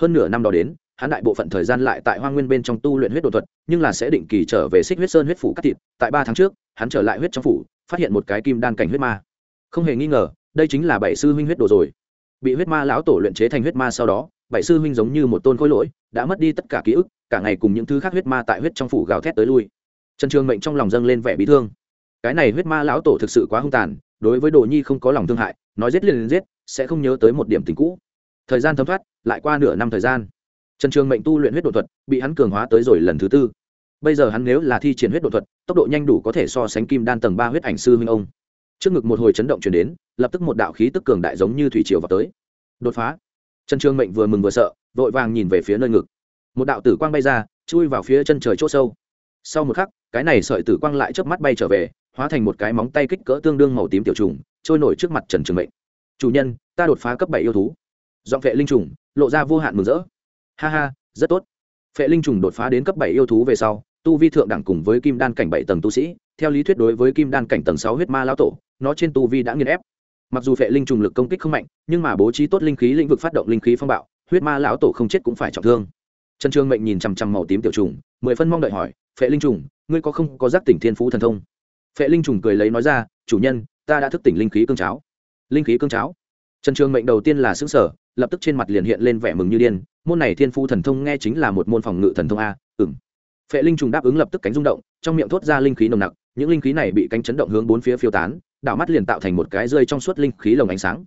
Hơn nửa năm đó đến hắn đại bộ phận thời gian lại tại hoa nguyên bên trong tu luyện huyết đột thuật, nhưng là sẽ định kỳ trở về xích huyết sơn huyết phủ cắt thịt. Tại ba tháng trước, hắn trở lại huyết trong phủ, phát hiện một cái kim đan cảnh huyết ma. Không hề nghi ngờ, đây chính là bảy sư huynh huyết đồ rồi. Bị huyết ma lão tổ luyện chế thành huyết ma sau đó, bảy sư huynh giống như một tôn khối lỗi, đã mất đi tất cả ký ức, cả ngày cùng những thứ khác huyết ma tại huyết trong phủ gào thét tới lui. Trần trường mệnh trong lòng dâng lên vẻ bị thương. Cái này huyết ma lão tổ thực sự quá hung tàn, đối với đồ nhi không có lòng thương hại, nói giết liền liền giết, sẽ không nhớ tới một điểm tình cũ. Thời gian thấm thoát, lại qua nửa năm thời gian trần trường mệnh tu luyện huyết đột thuật, bị hắn cường hóa tới rồi lần thứ tư. Bây giờ hắn nếu là thi triển huyết đột thuật, tốc độ nhanh đủ có thể so sánh kim đan tầng ba huyết ảnh sư huynh ông. Trước ngực một hồi chấn động chuyển đến, lập tức một đạo khí tức cường đại giống như thủy triều vào tới. Đột phá. Trần trường mệnh vừa mừng vừa sợ, vội vàng nhìn về phía nơi ngực. Một đạo tử quang bay ra, chui vào phía chân trời c h ỗ sâu. Sau một khắc, cái này sợi tử quang lại chớp mắt bay trở về, hóa thành một cái móng tay kích cỡ tương đương màu tím tiểu trùng, trôi nổi trước mặt trần trường mệnh. Chủ nhân, ta đột phá cấp bảy yêu thú. Dọn vệ linh trùng, lộ ra vô hạn mừng rỡ ha ha, rất tốt. Phệ linh trùng đột phá đến cấp bảy yêu thú về sau, tu vi thượng đẳng cùng với kim đan cảnh bảy tầng tu sĩ, theo lý thuyết đối với kim đan cảnh tầng sáu huyết ma lão tổ, nó trên tu vi đã nghiền ép. Mặc dù phệ linh trùng lực công kích không mạnh, nhưng mà bố trí tốt linh khí, lĩnh vực phát động linh khí phong bạo, huyết ma lão tổ không chết cũng phải trọng thương. Trần trương mệnh nhìn chằm chằm màu tím tiểu trùng, mười phân mong đợi hỏi, phệ linh trùng, ngươi có không có giác tỉnh thiên phú thần thông? Phệ linh trùng cười lấy nói ra, chủ nhân, ta đã thức tỉnh linh khí cương cháo. Linh khí cương cháo? Trần trường mệnh đầu tiên là xứng sở lập tức trên mặt liền hiện lên vẻ mừng như điên môn này thiên phu thần thông nghe chính là một môn phòng ngự thần thông a ừng phệ linh trùng đáp ứng lập tức cánh rung động, trong miệng thốt ra linh khí nồng nặc, những linh khí này bị cánh chấn động hướng bốn phía phiêu tán đảo mắt liền tạo thành một cái rơi trong suốt linh khí lồng ánh sáng.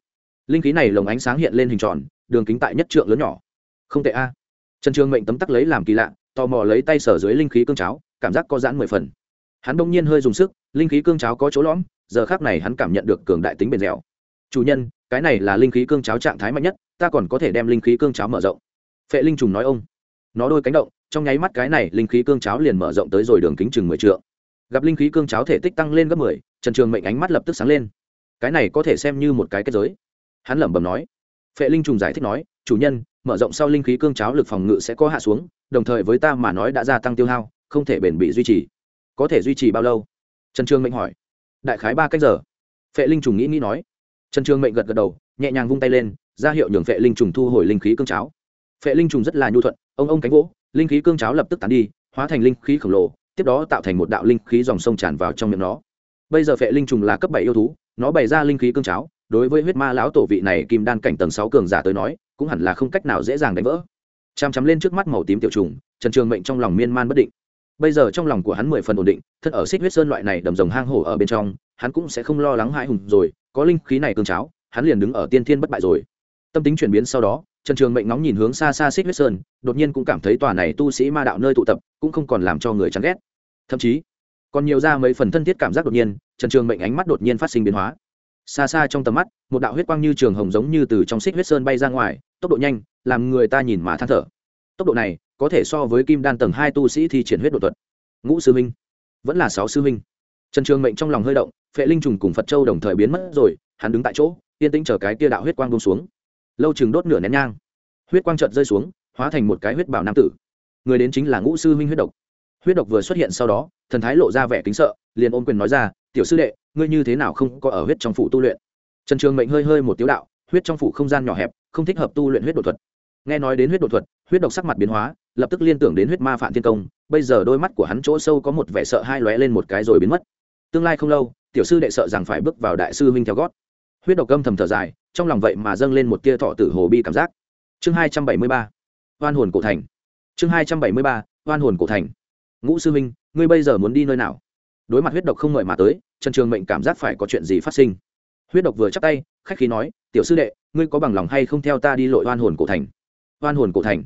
Linh khí này lồng ánh sáng hiện lên hình tròn, đường kính tại nhất trượng lớn nhỏ. Không tệ a. Trần trường mệnh tấm tắc lấy làm kỳ lạ, tò mò lấy tay sở dưới linh khí cương cháo, cảm giác có giãn mười phần. Hắn đông nhiên hơi dùng sức, linh khí cương cháo có chỗ lõm, giờ khác này hắn cảm nhận được cường đại tính bền dẻo. Chủ nhân, cái này là linh khí cương cháo trạng thái mạnh nhất, ta còn có thể đem linh khí cương cháo mở rộng phệ linh trùng nói ông. Nó đôi cánh động, trong nháy mắt cái này linh khí cương cháo liền mở rộng tới rồi đường kính chừng mười trượng. Gặp linh khí cương cháo thể tích tăng lên gấp mười, trần trường mệnh ánh mắt lập tức sáng lên. Cái này có thể xem như một cái kết giới. Hắn lẩm bẩm nói. Phệ linh trùng giải thích nói, chủ nhân, mở rộng sau linh khí cương cháo lực phòng ngự sẽ có hạ xuống, đồng thời với ta mà nói đã gia tăng tiêu hao, không thể bền bị duy trì. Có thể duy trì bao lâu? Trần trường mệnh hỏi. Đại khái ba cách giờ. Phệ linh trùng nghĩ nghĩ nói. Trần trường mệnh gật gật đầu, nhẹ nhàng vung tay lên, ra hiệu nhường phệ linh trùng thu hồi linh khí cương cháo phệ linh trùng rất là nhu thuận, ông ông cánh gỗ linh khí cương cháo lập tức tán đi, hóa thành linh khí khổng lồ, tiếp đó tạo thành một đạo linh khí dòng sông tràn vào trong miệng nó. Bây giờ phệ linh trùng là cấp bảy yêu thú, nó bày ra linh khí cương cháo, đối với huyết ma lão tổ vị này kim đan cảnh tầng sáu cường giả tới nói, cũng hẳn là không cách nào dễ dàng đánh vỡ. Chăm chắm lên trước mắt màu tím tiểu trùng, trần trường mệnh trong lòng miên man bất định. Bây giờ trong lòng của hắn mười phần ổn định thân ở xích huyết sơn loại này đầm rồng hang hổ ở bên trong, hắn cũng sẽ không lo lắng hãi hùng rồi, có linh khí này cương cháo, hắn liền đứng ở tiên thiên bất bại rồi. Tâm tính chuyển biến sau đó trần trường mệnh ngóng nhìn hướng xa xa xích huyết sơn, đột nhiên cũng cảm thấy tòa này tu sĩ ma đạo nơi tụ tập cũng không còn làm cho người chán ghét. Thậm chí, còn nhiều ra mấy phần thân thiết cảm giác đột nhiên, trần trường mệnh ánh mắt đột nhiên phát sinh biến hóa. Xa xa trong tầm mắt, một đạo huyết quang như trường hồng giống như từ trong xích huyết sơn bay ra ngoài, tốc độ nhanh, làm người ta nhìn mà than thở. Tốc độ này, có thể so với kim đan tầng hai tu sĩ thi triển huyết độ thuật. Ngũ sư minh vẫn là sáu sư minh trần trường mệnh trong lòng hơi động, phệ linh trùng cùng phật châu đồng thời biến mất rồi, hắn đứng tại chỗ, yên tĩnh chờ cái tia đạo huyết quang bông xuống lâu chừng đốt nửa nén nhang. Huyết quang trợt rơi xuống, hóa thành một cái huyết bảo nam tử. Người đến chính là ngũ sư huynh huyết độc. Huyết độc vừa xuất hiện sau đó, thần thái lộ ra vẻ kính sợ, liền ôm quyền nói ra, tiểu sư đệ, ngươi như thế nào không có ở huyết trong phủ tu luyện? Trần trường mệnh hơi hơi một tiếu đạo, huyết trong phủ không gian nhỏ hẹp, không thích hợp tu luyện huyết đột thuật. Nghe nói đến huyết đột thuật, huyết độc sắc mặt biến hóa, lập tức liên tưởng đến huyết ma phản thiên công, bây giờ đôi mắt của hắn chỗ sâu có một vẻ sợ hai lóe lên một cái rồi biến mất. Tương lai không lâu, tiểu sư đệ sợ rằng phải bước vào đại sư huynh theo gót huyết độc âm thầm thở dài, trong lòng vậy mà dâng lên một tia thọ tử hồ bi cảm giác. Chương hai trăm bảy mươi ba, oan hồn cổ thành. Chương hai trăm bảy mươi ba, oan hồn cổ thành. Ngũ sư huynh, ngươi bây giờ muốn đi nơi nào? Đối mặt huyết độc không ngợi mà tới, trần trường mệnh cảm giác phải có chuyện gì phát sinh. Huyết độc vừa chắc tay, khách khí nói, tiểu sư đệ, ngươi có bằng lòng hay không theo ta đi lội oan hồn cổ thành? Oan hồn cổ thành.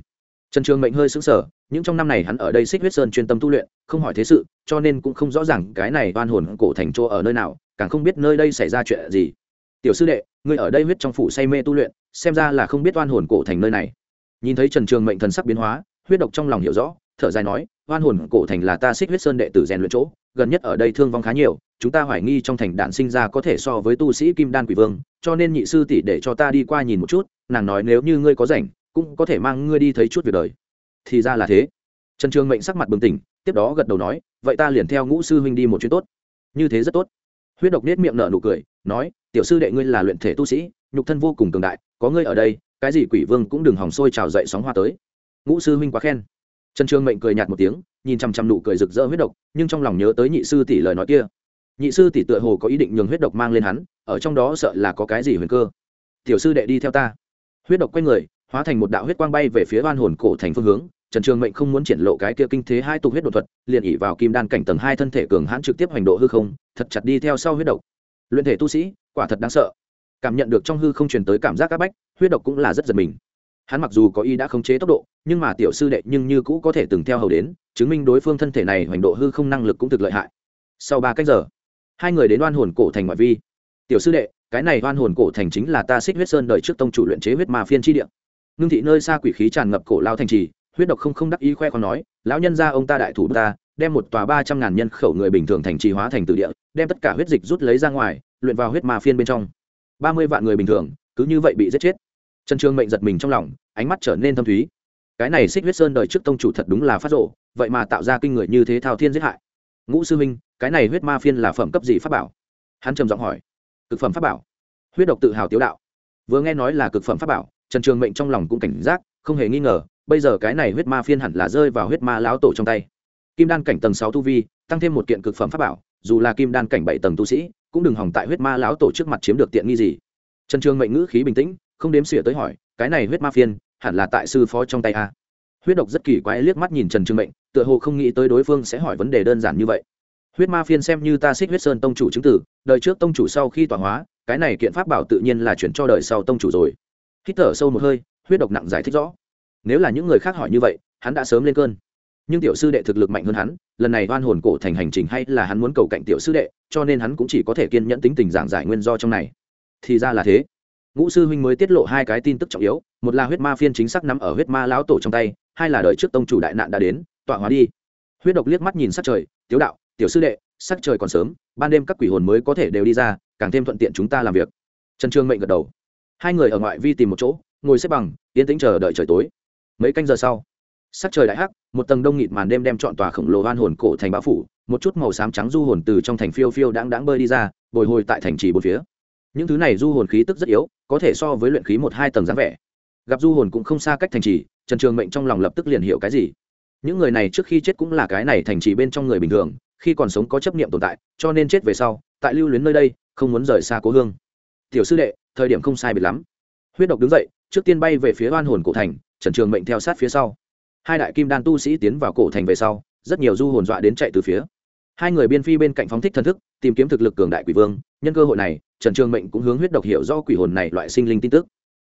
Trần trường mệnh hơi sững sờ, những trong năm này hắn ở đây xích huyết sơn chuyên tâm tu luyện, không hỏi thế sự, cho nên cũng không rõ ràng cái này oan hồn cổ thành chỗ ở nơi nào, càng không biết nơi đây xảy ra chuyện gì tiểu sư đệ, ngươi ở đây huyết trong phủ say mê tu luyện, xem ra là không biết oan hồn cổ thành nơi này. Nhìn thấy trần trường mệnh thần sắc biến hóa, huyết độc trong lòng hiểu rõ, thở dài nói, oan hồn cổ thành là ta xích huyết sơn đệ tử rèn luyện chỗ, gần nhất ở đây thương vong khá nhiều, chúng ta hoài nghi trong thành đạn sinh ra có thể so với tu sĩ kim đan quỷ vương, cho nên nhị sư tỷ để cho ta đi qua nhìn một chút, nàng nói nếu như ngươi có rảnh, cũng có thể mang ngươi đi thấy chút việc đời. Thì ra là thế. Trần trường mệnh sắc mặt bừng tỉnh, tiếp đó gật đầu nói, vậy ta liền theo ngũ sư huynh đi một chuyến tốt. Như thế rất tốt. Huyết độc nết miệng nở nụ cười, nói tiểu sư đệ ngươi là luyện thể tu sĩ, nhục thân vô cùng cường đại, có ngươi ở đây, cái gì quỷ vương cũng đừng hòng sôi trào dậy sóng hoa tới. Ngũ sư huynh quá khen. Trần trường mệnh cười nhạt một tiếng, nhìn chằm chằm nụ cười rực rỡ huyết độc, nhưng trong lòng nhớ tới nhị sư tỷ lời nói kia. Nhị sư tỷ tựa hồ có ý định nhường huyết độc mang lên hắn, ở trong đó sợ là có cái gì huyền cơ. Tiểu sư đệ đi theo ta. Huyết độc quay người, hóa thành một đạo huyết quang bay về phía oan hồn cổ thành phương hướng, trần trường mệnh không muốn triển lộ cái kia kinh thế hai tục huyết đột thuật, liền ỉ vào kim đan cảnh tầng hai thân thể cường hãn trực tiếp hành độ hư không, thật chặt đi theo sau huyết độc. Luyện thể tu sĩ quả thật đáng sợ. Cảm nhận được trong hư không truyền tới cảm giác áp bách, huyết độc cũng là rất giật mình. Hắn mặc dù có ý đã khống chế tốc độ, nhưng mà tiểu sư đệ nhưng như cũ có thể từng theo hầu đến, chứng minh đối phương thân thể này hoành độ hư không năng lực cũng thực lợi hại. Sau ba cách giờ, hai người đến đoan hồn cổ thành ngoại vi. Tiểu sư đệ, cái này đoan hồn cổ thành chính là ta xích huyết sơn đợi trước tông chủ luyện chế huyết ma phiên tri địa. Ngưng thị nơi xa quỷ khí tràn ngập cổ lao thành trì, huyết độc không không đắc ý khoe còn nói, lão nhân gia ông ta đại thủ ta, đem một tòa ba trăm ngàn nhân khẩu người bình thường thành trì hóa thành từ địa, đem tất cả huyết dịch rút lấy ra ngoài luyện vào huyết ma phiên bên trong. Ba mươi vạn người bình thường, cứ như vậy bị giết chết. Trần trương mệnh giật mình trong lòng, ánh mắt trở nên thâm thúy. Cái này xích huyết sơn đời trước tông chủ thật đúng là phát rộ, vậy mà tạo ra kinh người như thế thao thiên giết hại. Ngũ sư minh cái này huyết ma phiên là phẩm cấp gì pháp bảo? Hắn trầm giọng hỏi. Cực phẩm pháp bảo. Huyết độc tự hào tiếu đạo. Vừa nghe nói là cực phẩm pháp bảo, trần trường mệnh trong lòng cũng cảnh giác, không hề nghi ngờ, bây giờ cái này huyết ma phiên hẳn là rơi vào huyết ma lão tổ trong tay. Kim đan cảnh tầng sáu tu vi, tăng thêm một kiện cực phẩm pháp bảo, dù là kim đan cảnh bảy tầng tu sĩ cũng đừng hỏng tại huyết ma lão tổ trước mặt chiếm được tiện nghi gì. Trần trường mệnh ngữ khí bình tĩnh, không đếm xỉa tới hỏi, cái này huyết ma phiên, hẳn là tại sư phó trong tay a huyết độc rất kỳ quái liếc mắt nhìn trần trường mệnh, tựa hồ không nghĩ tới đối phương sẽ hỏi vấn đề đơn giản như vậy. Huyết ma phiên xem như ta xích huyết sơn tông chủ chứng tử, đời trước tông chủ sau khi tọa hóa, cái này kiện pháp bảo tự nhiên là chuyển cho đời sau tông chủ rồi. Hít thở sâu một hơi, huyết độc nặng giải thích rõ. Nếu là những người khác hỏi như vậy, hắn đã sớm lên cơn nhưng tiểu sư đệ thực lực mạnh hơn hắn, lần này oan hồn cổ thành hành trình hay là hắn muốn cầu cạnh tiểu sư đệ, cho nên hắn cũng chỉ có thể kiên nhẫn tính tình giảng giải nguyên do trong này. Thì ra là thế. Ngũ sư huynh mới tiết lộ hai cái tin tức trọng yếu, một là huyết ma phiên chính xác nắm ở huyết ma lão tổ trong tay, hai là đợi trước tông chủ đại nạn đã đến, tọa hóa đi. Huyết độc liếc mắt nhìn sắc trời tiếu đạo, tiểu sư đệ, sắc trời còn sớm, ban đêm các quỷ hồn mới có thể đều đi ra, càng thêm thuận tiện chúng ta làm việc. Trần trương mệnh gật đầu. Hai người ở ngoại vi tìm một chỗ, ngồi xếp bằng, yên tĩnh chờ đợi trời tối. Mấy canh giờ sau sắc trời đại hắc, một tầng đông nghịt màn đêm đem chọn tòa khổng lồ hoan hồn cổ thành bão phủ, một chút màu xám trắng du hồn từ trong thành phiêu phiêu đáng đáng bơi đi ra, bồi hồi tại thành trì bốn phía. Những thứ này du hồn khí tức rất yếu, có thể so với luyện khí một hai tầng dáng vẻ. Gặp du hồn cũng không xa cách thành trì, trần trường mệnh trong lòng lập tức liền hiểu cái gì. Những người này trước khi chết cũng là cái này thành trì bên trong người bình thường, khi còn sống có chấp niệm tồn tại, cho nên chết về sau, tại lưu luyến nơi đây, không muốn rời xa cố hương. Tiểu sư đệ, thời điểm không sai biệt lắm. Huyết độc đứng dậy, trước tiên bay về phía oan hồn cổ thành, trần trường mệnh theo sát phía sau hai đại kim đan tu sĩ tiến vào cổ thành về sau, rất nhiều du hồn dọa đến chạy từ phía. Hai người biên phi bên cạnh phóng thích thần thức, tìm kiếm thực lực cường đại quỷ vương, nhân cơ hội này, trần trường mệnh cũng hướng huyết độc hiểu do quỷ hồn này loại sinh linh tin tức.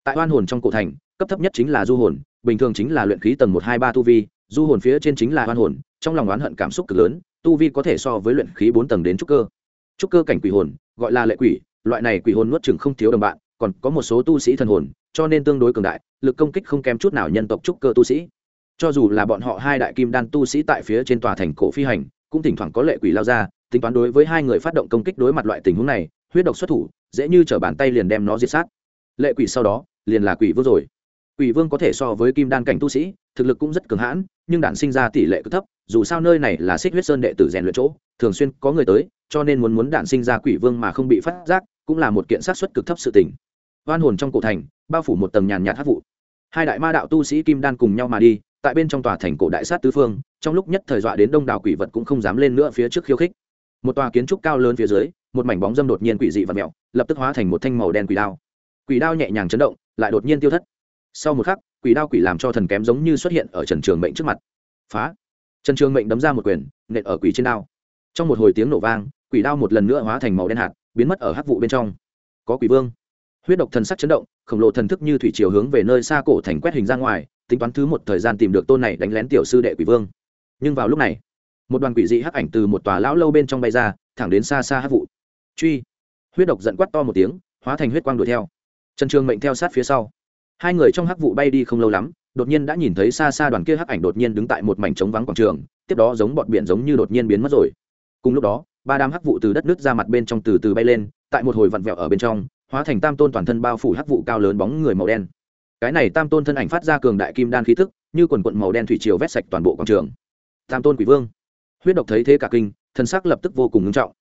Tại oan hồn trong cổ thành, cấp thấp nhất chính là du hồn, bình thường chính là luyện khí tầng một hai ba tu vi, du hồn phía trên chính là oan hồn, trong lòng oán hận cảm xúc cực lớn, tu vi có thể so với luyện khí bốn tầng đến trúc cơ. Trúc cơ cảnh quỷ hồn, gọi là lệ quỷ, loại này quỷ hồn nuốt chừng không thiếu đồng bạn, còn có một số tu sĩ thần hồn, cho nên tương đối cường đại, lực công kích không kém chút nào nhân tộc trúc cơ tu sĩ cho dù là bọn họ hai đại kim đan tu sĩ tại phía trên tòa thành cổ phi hành, cũng thỉnh thoảng có lệ quỷ lao ra, tính toán đối với hai người phát động công kích đối mặt loại tình huống này, huyết độc xuất thủ, dễ như t bàn tay liền đem nó diệt sát. Lệ quỷ sau đó, liền là quỷ vô rồi. Quỷ vương có thể so với kim đan cảnh tu sĩ, thực lực cũng rất cường hãn, nhưng đản sinh ra tỷ lệ cực thấp, dù sao nơi này là xích huyết sơn đệ tử rèn luyện chỗ, thường xuyên có người tới, cho nên muốn muốn đản sinh ra quỷ vương mà không bị phát giác, cũng là một kiện sát xuất cực thấp sự tình. Oan hồn trong cổ thành, bao phủ một tầng nhàn nhạt hát vụ. Hai đại ma đạo tu sĩ kim đan cùng nhau mà đi tại bên trong tòa thành cổ đại sát tứ phương, trong lúc nhất thời dọa đến đông đảo quỷ vật cũng không dám lên nữa phía trước khiêu khích. Một tòa kiến trúc cao lớn phía dưới, một mảnh bóng dâm đột nhiên quỷ dị và mẹo lập tức hóa thành một thanh màu đen quỷ đao. Quỷ đao nhẹ nhàng chấn động, lại đột nhiên tiêu thất. Sau một khắc, quỷ đao quỷ làm cho thần kém giống như xuất hiện ở trần trường mệnh trước mặt. Phá! Trần trường mệnh đấm ra một quyền, nện ở quỷ trên đao. Trong một hồi tiếng nổ vang, quỷ đao một lần nữa hóa thành màu đen hạt, biến mất ở hắc vụ bên trong. Có quỷ vương. Huyết độc thần sắc chấn động, khổng lồ thần thức như thủy chiều hướng về nơi xa cổ thành quét hình ra ngoài tính toán thứ một thời gian tìm được tôn này đánh lén tiểu sư đệ quỷ vương. Nhưng vào lúc này, một đoàn quỷ dị hắc ảnh từ một tòa lão lâu bên trong bay ra, thẳng đến xa xa hắc vụ. Truy. Huyết độc giận quát to một tiếng, hóa thành huyết quang đuổi theo. Trần trường mệnh theo sát phía sau. Hai người trong hắc vụ bay đi không lâu lắm, đột nhiên đã nhìn thấy xa xa đoàn kia hắc ảnh đột nhiên đứng tại một mảnh trống vắng quảng trường, tiếp đó giống bọn biển giống như đột nhiên biến mất rồi. Cùng lúc đó, ba đám hắc vụ từ đất nước ra mặt bên trong từ từ bay lên, tại một hồi vặn vẹo ở bên trong, hóa thành tam tôn toàn thân bao phủ hắc vụ cao lớn bóng người màu đen cái này tam tôn thân ảnh phát ra cường đại kim đan khí tức, như quần quận màu đen thủy triều vét sạch toàn bộ quảng trường. Tam tôn quỷ vương. Huyết độc thấy thế cả kinh thân sắc lập tức vô cùng ngưng trọng.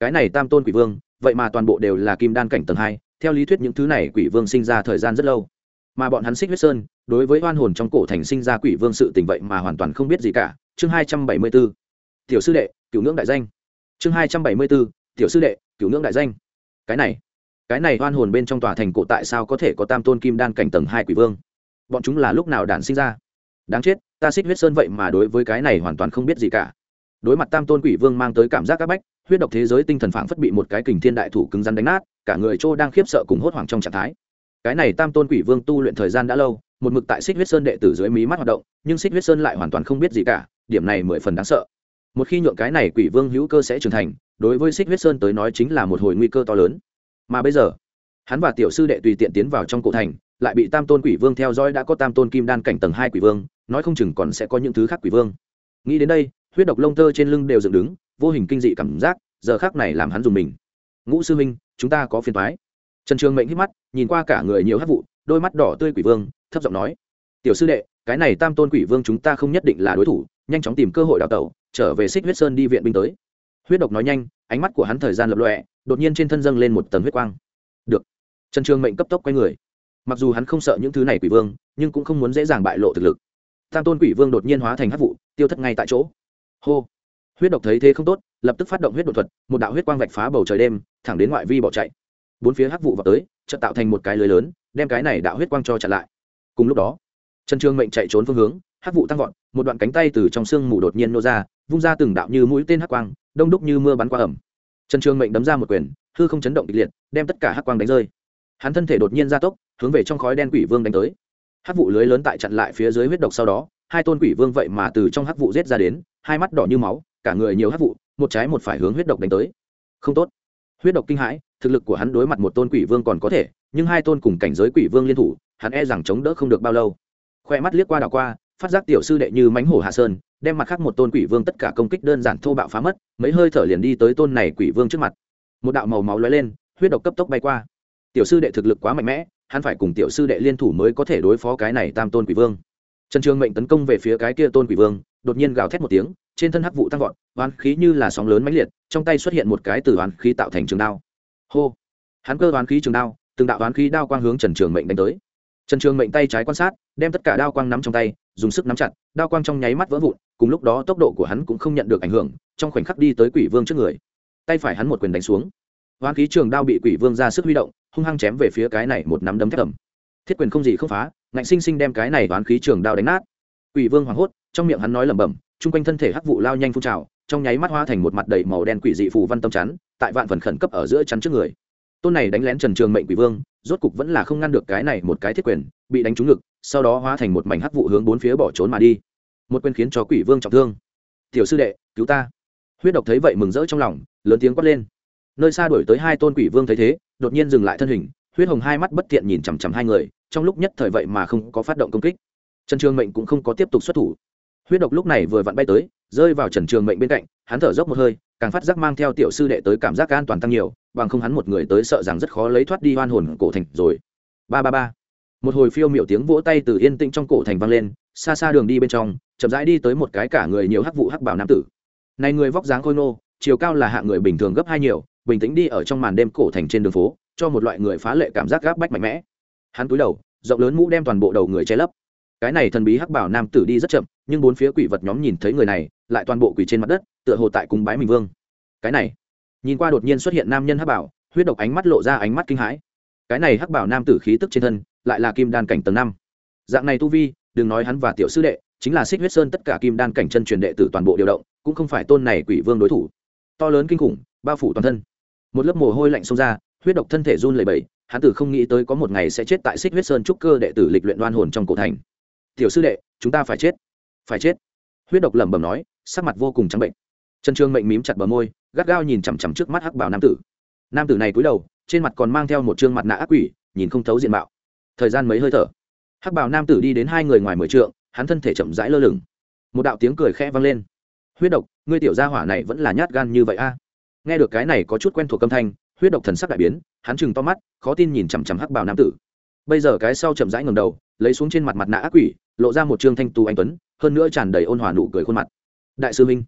Cái này tam tôn quỷ vương, vậy mà toàn bộ đều là kim đan cảnh tầng hai, theo lý thuyết những thứ này quỷ vương sinh ra thời gian rất lâu. Mà bọn hắn xích huyết sơn, đối với oan hồn trong cổ thành sinh ra quỷ vương sự tình vậy mà hoàn toàn không biết gì cả. Chương hai trăm bảy mươi b ố tiểu sư đệ, cựu ngưỡng đại danh. Chương hai trăm bảy mươi b ố tiểu sư đệ, cựu ngưỡng đại danh. Cái này cái này oan hồn bên trong tòa thành cổ tại sao có thể có tam tôn kim đan cảnh tầng hai quỷ vương? Bọn chúng là lúc nào đản sinh ra? Đáng chết, ta xích huyết sơn vậy mà đối với cái này hoàn toàn không biết gì cả. Đối mặt tam tôn quỷ vương mang tới cảm giác áp bách, huyết độc thế giới tinh thần phảng phất bị một cái kình thiên đại thủ cứng rắn đánh nát, cả người châu đang khiếp sợ cùng hốt hoảng trong trạng thái. Cái này tam tôn quỷ vương tu luyện thời gian đã lâu, một mực tại xích huyết sơn đệ tử dưới mí mắt hoạt động, nhưng xích huyết sơn lại hoàn toàn không biết gì cả, điểm này mười phần đáng sợ. Một khi nhượng cái này quỷ vương hữu cơ sẽ trưởng thành, đối với xích huyết sơn tới nói chính là một hồi nguy cơ to lớn mà bây giờ, hắn và tiểu sư đệ tùy tiện tiến vào trong cổ thành, lại bị tam tôn quỷ vương theo dõi đã có tam tôn kim đan cảnh tầng hai quỷ vương, nói không chừng còn sẽ có những thứ khác quỷ vương. Nghĩ đến đây, huyết độc lông tơ trên lưng đều dựng đứng, vô hình kinh dị cảm giác, giờ khác này làm hắn dùng mình. Ngũ sư minh chúng ta có phiền thoái trần trường mệnh hít mắt, nhìn qua cả người nhiều hát vụ, đôi mắt đỏ tươi quỷ vương, thấp giọng nói, tiểu sư đệ, cái này tam tôn quỷ vương chúng ta không nhất định là đối thủ, nhanh chóng tìm cơ hội đào tẩu, trở về xích huyết sơn đi viện binh tới huyết độc nói nhanh, ánh mắt của hắn thời gian lập lọe đột nhiên trên thân dâng lên một tầng huyết quang. Được. Trần trường mệnh cấp tốc quay người. Mặc dù hắn không sợ những thứ này quỷ vương, nhưng cũng không muốn dễ dàng bại lộ thực lực. Tam tôn quỷ vương đột nhiên hóa thành hát vụ, tiêu thất ngay tại chỗ. Hô. Huyết độc thấy thế không tốt, lập tức phát động huyết đột thuật, một đạo huyết quang vạch phá bầu trời đêm, thẳng đến ngoại vi bỏ chạy. Bốn phía hắc vụ vào tới, chợt tạo thành một cái lưới lớn, đem cái này đạo huyết quang cho chặn lại. Cùng lúc đó, trần Trường mệnh chạy trốn phương hướng, hắc vụ tăng vọt, một đoạn cánh tay từ trong xương mù đột nhiên nô ra, vung ra từng đạo như mũi tên hắc quang đông đúc như mưa bắn qua ẩm. Trần trương mệnh đấm ra một quyền, hư không chấn động kịch liệt, đem tất cả hắc quang đánh rơi. Hắn thân thể đột nhiên gia tốc, hướng về trong khói đen quỷ vương đánh tới. Hắc vụ lưới lớn tại chặn lại phía dưới huyết độc sau đó, hai tôn quỷ vương vậy mà từ trong hắc vụ rết ra đến, hai mắt đỏ như máu, cả người nhiều hắc vụ, một trái một phải hướng huyết độc đánh tới. Không tốt. Huyết độc kinh hãi, thực lực của hắn đối mặt một tôn quỷ vương còn có thể, nhưng hai tôn cùng cảnh giới quỷ vương liên thủ, hắn e rằng chống đỡ không được bao lâu. Khoe mắt liếc qua đảo qua phát giác tiểu sư đệ như mánh hổ hạ sơn, đem mặt khác một tôn quỷ vương tất cả công kích đơn giản thô bạo phá mất, mấy hơi thở liền đi tới tôn này quỷ vương trước mặt. Một đạo màu máu lóe lên, huyết độc cấp tốc bay qua. Tiểu sư đệ thực lực quá mạnh mẽ, hắn phải cùng tiểu sư đệ liên thủ mới có thể đối phó cái này tam tôn quỷ vương. Trần trường mệnh tấn công về phía cái kia tôn quỷ vương, đột nhiên gào thét một tiếng, trên thân hắc vụ tăng vọt, oán khí như là sóng lớn mãnh liệt, trong tay xuất hiện một cái từ oán khí tạo thành trường đao. Hô! Hắn cơ oán khí trường đao, từng đạo oán khí đao quang hướng trần trường mệnh đánh tới. Trần trường mệnh tay trái quan sát, đem tất cả đao quang nắm trong tay dùng sức nắm chặt, đao quang trong nháy mắt vỡ vụn, cùng lúc đó tốc độ của hắn cũng không nhận được ảnh hưởng, trong khoảnh khắc đi tới quỷ vương trước người. Tay phải hắn một quyền đánh xuống. Oán khí trường đao bị quỷ vương ra sức huy động, hung hăng chém về phía cái này một nắm đấm thép tầm thiết quyền không gì không phá, ngạnh sinh sinh đem cái này oán khí trường đao đánh nát. Quỷ vương hoảng hốt, trong miệng hắn nói lẩm bẩm, chung quanh thân thể hắc vụ lao nhanh phun trào, trong nháy mắt hóa thành một mặt đầy màu đen quỷ dị phù văn tâm chắn, tại vạn phần khẩn cấp ở giữa chắn trước người. Tôn này đánh lén trần trường mệnh quỷ vương rốt cục vẫn là không ngăn được cái này một cái thiết quyền, bị đánh trúng ngực, sau đó hóa thành một mảnh hắc vụ hướng bốn phía bỏ trốn mà đi. Một quyền khiến cho quỷ vương trọng thương. Tiểu sư đệ, cứu ta. Huyết độc thấy vậy mừng rỡ trong lòng, lớn tiếng quát lên. Nơi xa đổi tới hai tôn quỷ vương thấy thế, đột nhiên dừng lại thân hình, huyết hồng hai mắt bất tiện nhìn chằm chằm hai người, trong lúc nhất thời vậy mà không có phát động công kích. Trần trường mệnh cũng không có tiếp tục xuất thủ. Huyết độc lúc này vừa vặn bay tới, rơi vào trần trường mệnh bên cạnh, hắn thở dốc một hơi, càng phát giác mang theo tiểu sư đệ tới cảm giác an toàn tăng nhiều bằng không hắn một người tới sợ rằng rất khó lấy thoát đi hoan hồn cổ thành rồi. Ba ba ba. Một hồi phiêu miểu tiếng vỗ tay từ yên tĩnh trong cổ thành vang lên, xa xa đường đi bên trong, chậm rãi đi tới một cái cả người nhiều hắc vụ hắc bảo nam tử. Này người vóc dáng khôi ngô, chiều cao là hạng người bình thường gấp hai nhiều, bình tĩnh đi ở trong màn đêm cổ thành trên đường phố, cho một loại người phá lệ cảm giác gáp bách mạnh mẽ. Hắn túi đầu, rộng lớn mũ đem toàn bộ đầu người che lấp. Cái này thần bí hắc bảo nam tử đi rất chậm, nhưng bốn phía quỷ vật nhóm nhìn thấy người này, lại toàn bộ quỷ trên mặt đất, tựa hồ tại cùng bái mình vương. Cái này nhìn qua đột nhiên xuất hiện nam nhân hắc bảo, huyết độc ánh mắt lộ ra ánh mắt kinh hãi. Cái này hắc bảo nam tử khí tức trên thân, lại là kim đan cảnh tầng năm. Dạng này tu vi, đừng nói hắn và tiểu sư đệ, chính là xích huyết sơn tất cả kim đan cảnh chân truyền đệ tử toàn bộ điều động, cũng không phải tôn này quỷ vương đối thủ. To lớn kinh khủng, bao phủ toàn thân. Một lớp mồ hôi lạnh xông ra, huyết độc thân thể run lẩy bẩy, hắn tử không nghĩ tới có một ngày sẽ chết tại xích huyết sơn trúc cơ đệ tử lịch luyện đoan hồn trong cổ thành. Tiểu sư đệ, chúng ta phải chết. Phải chết. Huyết độc lẩm bẩm nói, sắc mặt vô cùng trắng bệnh. Trần trương mệnh mím chặt bờ môi gắt gao nhìn chằm chằm trước mắt hắc bảo nam tử. Nam tử này cúi đầu, trên mặt còn mang theo một trương mặt nạ ác quỷ, nhìn không thấu diện mạo. Thời gian mấy hơi thở, hắc bảo nam tử đi đến hai người ngoài mười trượng, hắn thân thể chậm rãi lơ lửng. Một đạo tiếng cười khẽ vang lên. Huyết độc, ngươi tiểu gia hỏa này vẫn là nhát gan như vậy a? Nghe được cái này có chút quen thuộc âm thanh, huyết độc thần sắc đại biến, hắn chừng to mắt, khó tin nhìn chằm chằm hắc bảo nam tử. Bây giờ cái sau chậm rãi ngầm đầu, lấy xuống trên mặt mặt nạ ác quỷ, lộ ra một trương thanh tú anh tuấn, hơn nữa tràn đầy ôn hòa nụ cười khuôn mặt. Đại sư minh.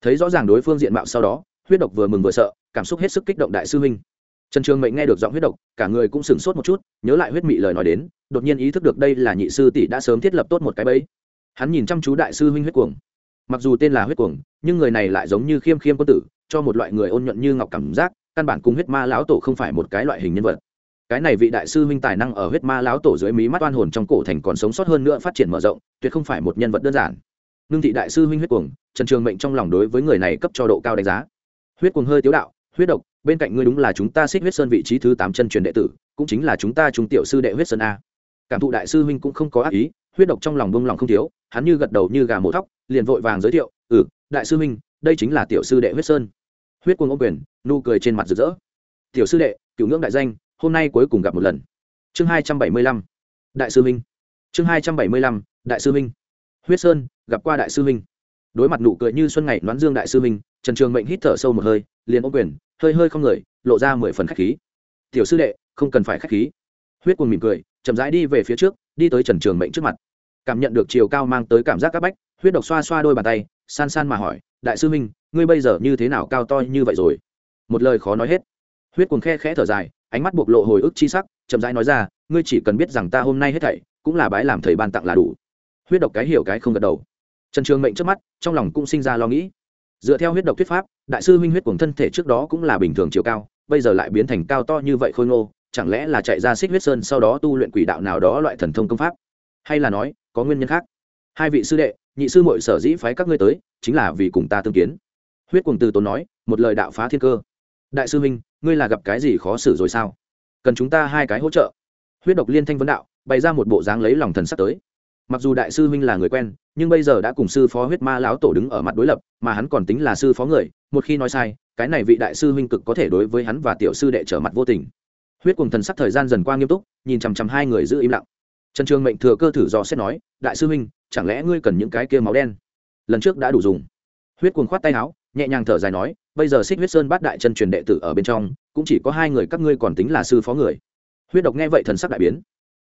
Thấy rõ ràng đối phương diện mạo sau đó huyết độc vừa mừng vừa sợ, cảm xúc hết sức kích động đại sư minh trần trường mệnh nghe được giọng huyết độc, cả người cũng sửng sốt một chút, nhớ lại huyết mị lời nói đến, đột nhiên ý thức được đây là nhị sư tỷ đã sớm thiết lập tốt một cái bẫy. Hắn nhìn chăm chú đại sư huynh huyết cuồng. Mặc dù tên là huyết cuồng, nhưng người này lại giống như khiêm khiêm quân tử, cho một loại người ôn nhuận như ngọc cảm giác, căn bản cùng huyết ma lão tổ không phải một cái loại hình nhân vật. Cái này vị đại sư huynh tài năng ở huyết ma lão tổ dưới mí mắt oan hồn trong cổ thành còn sống sót hơn nữa phát triển mở rộng, tuyệt không phải một nhân vật đơn giản. Ngưng thị đại sư huynh huyết cuồng, trần trường mệnh trong lòng đối với người này cấp cho độ cao đánh giá huyết cuồng hơi tiếu đạo, huyết độc, bên cạnh ngươi đúng là chúng ta xích huyết sơn vị trí thứ tám chân truyền đệ tử, cũng chính là chúng ta trung tiểu sư đệ huyết sơn a. Cảm thụ đại sư huynh cũng không có ác ý, huyết độc trong lòng bông lòng không thiếu, hắn như gật đầu như gà mổ thóc, liền vội vàng giới thiệu ừ đại sư huynh, đây chính là tiểu sư đệ huyết sơn. Huyết cuồng ô quyền, nụ cười trên mặt rực rỡ. Tiểu sư đệ cựu ngưỡng đại danh, hôm nay cuối cùng gặp một lần. Chương hai trăm bảy mươi lăm. Đại sư huynh. Chương hai trăm bảy mươi lăm, đại sư huynh. Huyết sơn, gặp qua đại sư huynh đối mặt nụ cười như xuân ngày đoán dương đại sư minh trần trường mệnh hít thở sâu một hơi, liền ô quyền, hơi hơi không người, lộ ra mười phần khách khí. Tiểu sư đệ, không cần phải khách khí. Huyết cuồng mỉm cười, chậm rãi đi về phía trước, đi tới trần trường mệnh trước mặt. Cảm nhận được chiều cao mang tới cảm giác áp bách, huyết độc xoa xoa đôi bàn tay, san san mà hỏi, đại sư minh ngươi bây giờ như thế nào cao to như vậy rồi? Một lời khó nói hết. Huyết cuồng khe khẽ thở dài, ánh mắt bộc lộ hồi ức chi sắc, chậm rãi nói ra, ngươi chỉ cần biết rằng ta hôm nay hết thảy, cũng là bái làm thầy ban tặng là đủ. Huyết độc cái hiểu cái không gật đầu trần trường mệnh trước mắt, trong lòng cũng sinh ra lo nghĩ. Dựa theo huyết độc thuyết pháp, đại sư huynh huyết cuồng thân thể trước đó cũng là bình thường chiều cao, bây giờ lại biến thành cao to như vậy khôi ngô, chẳng lẽ là chạy ra xích huyết sơn sau đó tu luyện quỷ đạo nào đó loại thần thông công pháp? Hay là nói, có nguyên nhân khác? Hai vị sư đệ, nhị sư mội sở dĩ phái các ngươi tới, chính là vì cùng ta tương kiến. Huyết cuồng từ tốn nói, một lời đạo phá thiên cơ. Đại sư huynh, ngươi là gặp cái gì khó xử rồi sao? Cần chúng ta hai cái hỗ trợ. Huyết độc liên thanh vấn đạo, bày ra một bộ dáng lấy lòng thần sắp tới mặc dù đại sư huynh là người quen, nhưng bây giờ đã cùng sư phó huyết ma lão tổ đứng ở mặt đối lập, mà hắn còn tính là sư phó người, một khi nói sai, cái này vị đại sư huynh cực có thể đối với hắn và tiểu sư đệ trở mặt vô tình. Huyết cùng thần sắc thời gian dần qua nghiêm túc, nhìn chằm chằm hai người giữ im lặng. Trần trường mệnh thừa cơ thử dò xét nói, đại sư huynh, chẳng lẽ ngươi cần những cái kia máu đen? Lần trước đã đủ dùng. Huyết cuồng khoát tay áo, nhẹ nhàng thở dài nói, bây giờ xích huyết sơn bát đại chân truyền đệ tử ở bên trong, cũng chỉ có hai người các ngươi còn tính là sư phó người. Huyết độc nghe vậy thần sắc đại biến.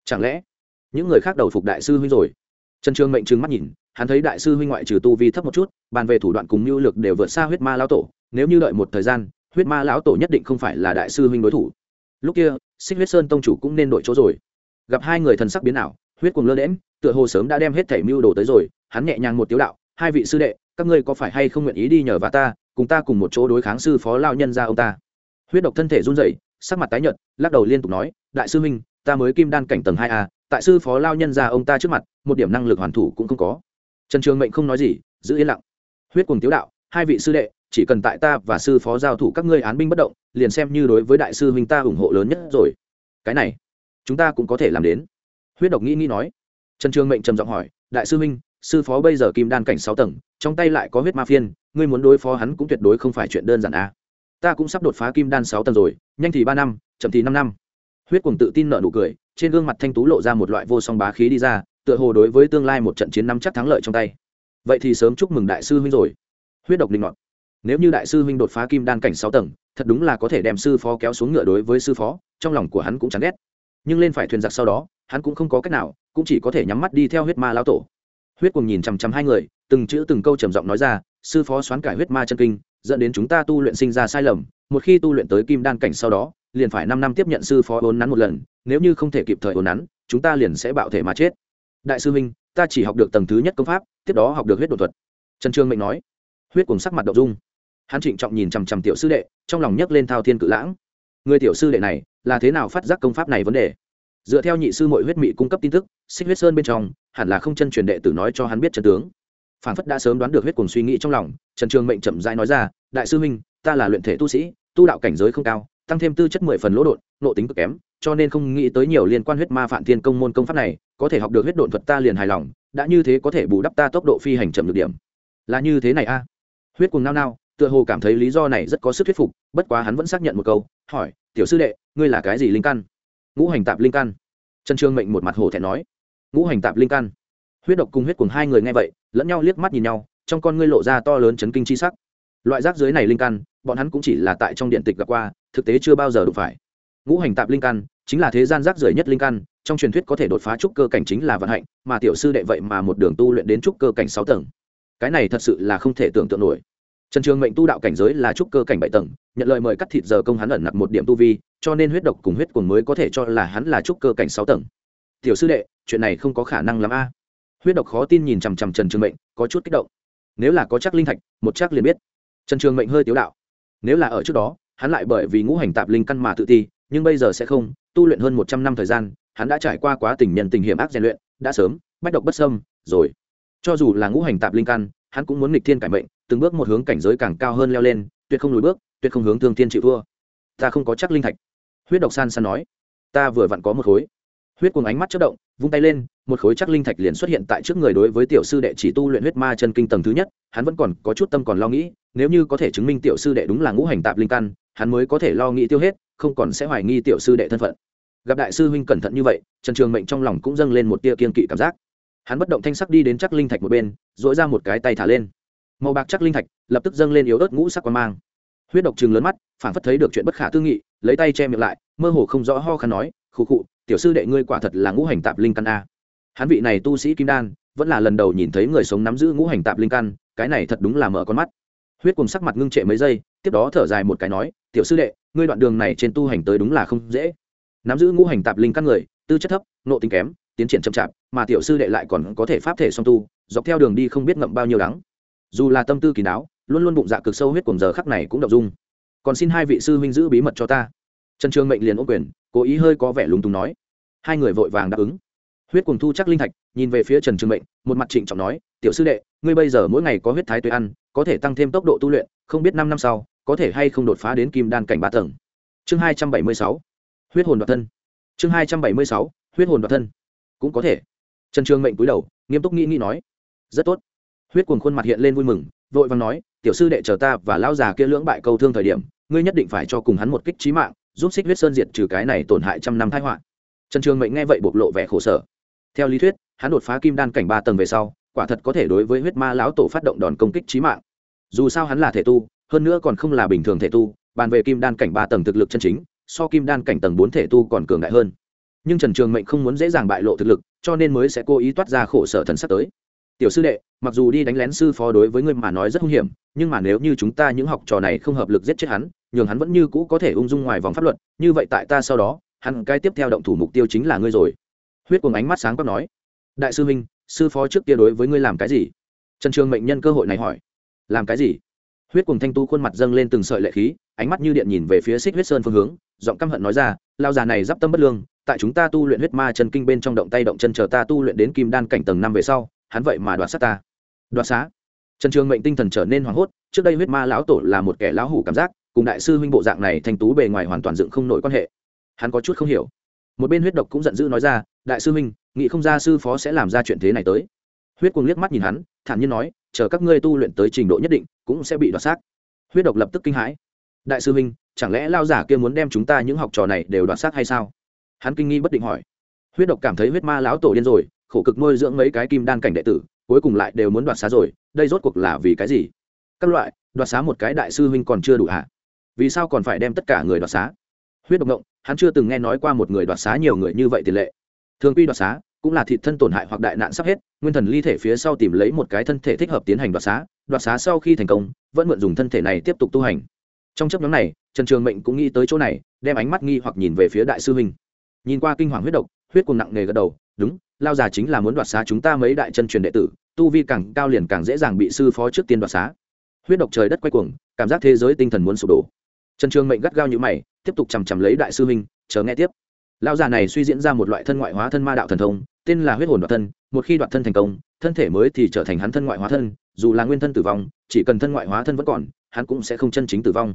Chẳng lẽ những người khác đầu phục đại sư huynh rồi. Trần trường mệnh trừng mắt nhìn, hắn thấy đại sư huynh ngoại trừ tu vi thấp một chút, bàn về thủ đoạn cùng mưu lực đều vượt xa huyết ma lão tổ, nếu như đợi một thời gian, huyết ma lão tổ nhất định không phải là đại sư huynh đối thủ. Lúc kia, xích huyết sơn tông chủ cũng nên đổi chỗ rồi. Gặp hai người thần sắc biến ảo, huyết cùng lơ đễm tựa hồ sớm đã đem hết thảy mưu đồ tới rồi, hắn nhẹ nhàng một tiếu đạo, hai vị sư đệ, các ngươi có phải hay không nguyện ý đi nhờ và ta, cùng ta cùng một chỗ đối kháng sư phó lao nhân ra ông ta? Huyết độc thân thể run rẩy, sắc mặt tái nhợt, lắc đầu liên tục nói, đại sư huynh, ta mới kim đan cảnh tầng hai a tại sư phó lao nhân ra ông ta trước mặt, một điểm năng lực hoàn thủ cũng không có. Trần trường mệnh không nói gì, giữ yên lặng. Huyết cùng tiếu đạo, hai vị sư đệ, chỉ cần tại ta và sư phó giao thủ các ngươi án binh bất động, liền xem như đối với đại sư huynh ta ủng hộ lớn nhất rồi. Cái này, chúng ta cũng có thể làm đến. Huyết độc nghĩ nghĩ nói. Trần trường mệnh trầm giọng hỏi, đại sư huynh, sư phó bây giờ kim đan cảnh sáu tầng, trong tay lại có huyết ma phiên, ngươi muốn đối phó hắn cũng tuyệt đối không phải chuyện đơn giản a à. ta cũng sắp đột phá kim đan sáu tầng rồi, nhanh thì ba năm, chậm thì năm năm. Huyết cùng tự tin nợ nụ cười trên gương mặt thanh tú lộ ra một loại vô song bá khí đi ra, tựa hồ đối với tương lai một trận chiến năm chắc thắng lợi trong tay. Vậy thì sớm chúc mừng đại sư huynh rồi. Huyết độc linh ngọt nếu như đại sư huynh đột phá kim đan cảnh sáu tầng, thật đúng là có thể đem sư phó kéo xuống ngựa đối với sư phó, trong lòng của hắn cũng chán ghét. Nhưng lên phải thuyền giặc sau đó, hắn cũng không có cách nào, cũng chỉ có thể nhắm mắt đi theo huyết ma lão tổ. Huyết cùng nhìn chằm chằm hai người, từng chữ từng câu trầm giọng nói ra, sư phó xoán cải huyết ma chân kinh, dẫn đến chúng ta tu luyện sinh ra sai lầm, một khi tu luyện tới kim đan cảnh sau đó liền phải năm năm tiếp nhận sư phó ốn nắn một lần, nếu như không thể kịp thời ốn nắn, chúng ta liền sẽ bạo thể mà chết. Đại sư minh ta chỉ học được tầng thứ nhất công pháp, tiếp đó học được huyết đột thuật. Trần trương mệnh nói. Huyết cùng sắc mặt đậu dung. Hắn trịnh trọng nhìn chằm chằm tiểu sư đệ, trong lòng nhấc lên thao thiên cự lãng. Người tiểu sư đệ này, là thế nào phát giác công pháp này vấn đề? Dựa theo nhị sư mội huyết mị cung cấp tin tức, xích huyết sơn bên trong, hẳn là không chân truyền đệ tử nói cho hắn biết chân tướng. Phản phất đã sớm đoán được huyết cùng suy nghĩ trong lòng, trần trường mệnh chậm rãi nói ra, đại sư huynh, ta là luyện thể tu sĩ, tu đạo cảnh giới không cao tăng thêm tư chất mười phần lỗ đột nộ tính cực kém, cho nên không nghĩ tới nhiều liên quan huyết ma phản thiên công môn công pháp này, có thể học được huyết độn thuật ta liền hài lòng, đã như thế có thể bù đắp ta tốc độ phi hành chậm được điểm. Là như thế này a. Huyết cùng nao nao, tựa hồ cảm thấy lý do này rất có sức thuyết phục, bất quá hắn vẫn xác nhận một câu, hỏi, tiểu sư đệ, ngươi là cái gì linh căn? Ngũ hành tạp linh căn. Trần trương mệnh một mặt hồ thẹn nói. Ngũ hành tạp linh căn. Huyết độc cùng huyết cùng hai người nghe vậy, lẫn nhau liếc mắt nhìn nhau, trong con ngươi lộ ra to lớn chấn kinh chi sắc. Loại rác dưới này linh căn, bọn hắn cũng chỉ là tại trong điện tịch gặp qua thực tế chưa bao giờ đụng phải. Ngũ hành tạp linh căn chính là thế gian rác rưởi nhất linh căn, trong truyền thuyết có thể đột phá trúc cơ cảnh chính là vận hạnh, mà tiểu sư đệ vậy mà một đường tu luyện đến trúc cơ cảnh sáu tầng. Cái này thật sự là không thể tưởng tượng nổi. Trần trường mệnh tu đạo cảnh giới là trúc cơ cảnh bảy tầng, nhận lời mời cắt thịt giờ công hắn ẩn nặc một điểm tu vi, cho nên huyết độc cùng huyết cuồng mới có thể cho là hắn là trúc cơ cảnh sáu tầng. Tiểu sư đệ, chuyện này không có khả năng lắm a. Huyết độc khó tin nhìn chằm chằm trần trường mệnh, có chút kích động. Nếu là có chắc linh thạch, một chắc liền biết. Trần trường mệnh hơi tiếu đạo. Nếu là ở trước đó hắn lại bởi vì ngũ hành tạp linh căn mà tự ti, nhưng bây giờ sẽ không, tu luyện hơn một trăm năm thời gian, hắn đã trải qua quá tình nhân tình hiểm ác rèn luyện, đã sớm, bách độc bất sâm rồi. Cho dù là ngũ hành tạp linh căn, hắn cũng muốn nghịch thiên cải mệnh, từng bước một hướng cảnh giới càng cao hơn leo lên, tuyệt không lùi bước, tuyệt không hướng thương thiên chịu thua. Ta không có chắc linh thạch. Huyết độc san san nói. Ta vừa vặn có một khối. Huyết cùng ánh mắt chất động, vung tay lên, một khối chắc linh thạch liền xuất hiện tại trước người đối với tiểu sư đệ chỉ tu luyện huyết ma chân kinh tầng thứ nhất, hắn vẫn còn có chút tâm còn lo nghĩ, nếu như có thể chứng minh tiểu sư đệ đúng là ngũ hành tạp linh căn hắn mới có thể lo nghĩ tiêu hết, không còn sẽ hoài nghi tiểu sư đệ thân phận. Gặp đại sư huynh cẩn thận như vậy, trần trường mệnh trong lòng cũng dâng lên một tia kiên kỵ cảm giác. Hắn bất động thanh sắc đi đến chắc linh thạch một bên dỗi ra một cái tay thả lên. Màu bạc chắc linh thạch lập tức dâng lên yếu ớt ngũ sắc quan mang. Huyết độc chừng lớn mắt, phản phất thấy được chuyện bất khả tư nghị, lấy tay che miệng lại, mơ hồ không rõ ho khăn nói, khụ khụ, tiểu sư đệ ngươi quả thật là ngũ hành tạp linh căn a. Hắn vị này tu sĩ kim đan, vẫn là lần đầu nhìn thấy người sống nắm giữ ngũ hành tạp linh căn, cái này thật đúng là mở con mắt. Huyết cùng sắc mặt ngưng trệ mấy giây tiếp đó thở dài một cái nói, tiểu sư đệ, ngươi đoạn đường này trên tu hành tới đúng là không dễ. Nắm giữ ngũ hành tạp linh căn người, tư chất thấp nộ tính kém, tiến triển chậm chạp, mà tiểu sư đệ lại còn có thể pháp thể song tu, dọc theo đường đi không biết ngậm bao nhiêu đắng. Dù là tâm tư kỳ đáo luôn luôn bụng dạ cực sâu huyết cùng giờ khắc này cũng đậu dung. Còn xin hai vị sư huynh giữ bí mật cho ta. Trần trường mệnh liền ô quyền, cố ý hơi có vẻ lúng túng nói. Hai người vội vàng đáp ứng. Huyết cùng thu chắc linh thạch, nhìn về phía trần trường mệnh, một mặt trịnh trọng nói, tiểu sư đệ, ngươi bây giờ mỗi ngày có huyết thái tuế ăn, có thể tăng thêm tốc độ tu luyện, không biết năm năm sau có thể hay không đột phá đến kim đan cảnh ba tầng. Chương hai trăm bảy mươi sáu, huyết hồn đoạt thân. Chương hai trăm bảy mươi sáu, huyết hồn đoạt thân. Cũng có thể. Trần trường mệnh cúi đầu, nghiêm túc nghĩ nghĩ nói, rất tốt. Huyết cuồng khuôn mặt hiện lên vui mừng, vội vàng nói, tiểu sư đệ chờ ta và lão già kia lưỡng bại câu thương thời điểm, ngươi nhất định phải cho cùng hắn một kích trí mạng, giúp xích huyết sơn diệt trừ cái này tổn hại trăm năm thái họa. Trần trường mệnh nghe vậy bộc lộ vẻ khổ sở. Theo lý thuyết, hắn đột phá kim đan cảnh ba tầng về sau, quả thật có thể đối với huyết ma lão tổ phát động đòn công kích trí mạng. Dù sao hắn là thể tu hơn nữa còn không là bình thường thể tu, bàn về kim đan cảnh ba tầng thực lực chân chính, so kim đan cảnh tầng bốn thể tu còn cường đại hơn. Nhưng trần trường mệnh không muốn dễ dàng bại lộ thực lực, cho nên mới sẽ cố ý toát ra khổ sở thần sắp tới. Tiểu sư đệ, mặc dù đi đánh lén sư phó đối với ngươi mà nói rất hung hiểm, nhưng mà nếu như chúng ta những học trò này không hợp lực giết chết hắn, nhường hắn vẫn như cũ có thể ung dung ngoài vòng pháp luật, như vậy tại ta sau đó, hắn cái tiếp theo động thủ mục tiêu chính là ngươi rồi. Huyết cùng ánh mắt sáng quắc nói. Đại sư huynh, sư phó trước kia đối với ngươi làm cái gì? Trần trường mệnh nhân cơ hội này hỏi. Làm cái gì? Huyết cùng thanh tu khuôn mặt dâng lên từng sợi lệ khí, ánh mắt như điện nhìn về phía xích huyết sơn phương hướng, giọng căm hận nói ra lao già này d i p tâm bất lương, tại chúng ta tu luyện huyết ma chân kinh bên trong động tay động chân chờ ta tu luyện đến kim đan cảnh tầng năm về sau, hắn vậy mà đoạt sát ta. Đoạt xá. Trần trường mệnh tinh thần trở nên hoảng hốt, trước đây huyết ma lão tổ là một kẻ lão hủ cảm giác, cùng đại sư huynh bộ dạng này thanh tú bề ngoài hoàn toàn dựng không nổi quan hệ. Hắn có chút không hiểu. Một bên huyết độc cũng giận dữ nói ra, đại sư huynh nghị không ra sư phó sẽ làm ra chuyện thế này tới. Huyết cuồng liếc mắt nhìn hắn, thản nhiên nói chờ các ngươi tu luyện tới trình độ nhất định, cũng sẽ bị đoạt xác. Huyết độc lập tức kinh hãi. Đại sư huynh, chẳng lẽ lao giả kia muốn đem chúng ta những học trò này đều đoạt xác hay sao? Hắn kinh nghi bất định hỏi. Huyết độc cảm thấy huyết ma lão tổ điên rồi, khổ cực nuôi dưỡng mấy cái kim đan cảnh đệ tử, cuối cùng lại đều muốn đoạt xá rồi, đây rốt cuộc là vì cái gì? Các loại, đoạt xá một cái đại sư huynh còn chưa đủ hả? Vì sao còn phải đem tất cả người đoạt xá? Huyết độc ngộng, hắn chưa từng nghe nói qua một người đoạt xá nhiều người như vậy tiền lệ. Thường quy đoạt xá cũng là thịt thân tổn hại hoặc đại nạn sắp hết, nguyên thần ly thể phía sau tìm lấy một cái thân thể thích hợp tiến hành đoạt xá đoạt xá sau khi thành công, vẫn mượn dùng thân thể này tiếp tục tu hành. Trong chấp nhóm này, trần trường mệnh cũng nghĩ tới chỗ này, đem ánh mắt nghi hoặc nhìn về phía đại sư huynh. Nhìn qua kinh hoàng huyết độc, huyết cùng nặng nề gật đầu, đúng, lao già chính là muốn đoạt xá chúng ta mấy đại chân truyền đệ tử, tu vi càng cao liền càng dễ dàng bị sư phó trước tiên đoạt xá. Huyết độc trời đất quay cuồng, cảm giác thế giới tinh thần muốn sụp đổ. Trần trường mệnh gắt gao như mày, tiếp tục chằm chằm lấy đại sư huynh, chờ nghe tiếp. Lao già này suy diễn ra một loại thân ngoại hóa thân ma đạo thần thông tên là huyết hồn đoạt thân, một khi đoạt thân thành công, thân thể mới thì trở thành hắn thân ngoại hóa thân, dù là nguyên thân tử vong, chỉ cần thân ngoại hóa thân vẫn còn, hắn cũng sẽ không chân chính tử vong.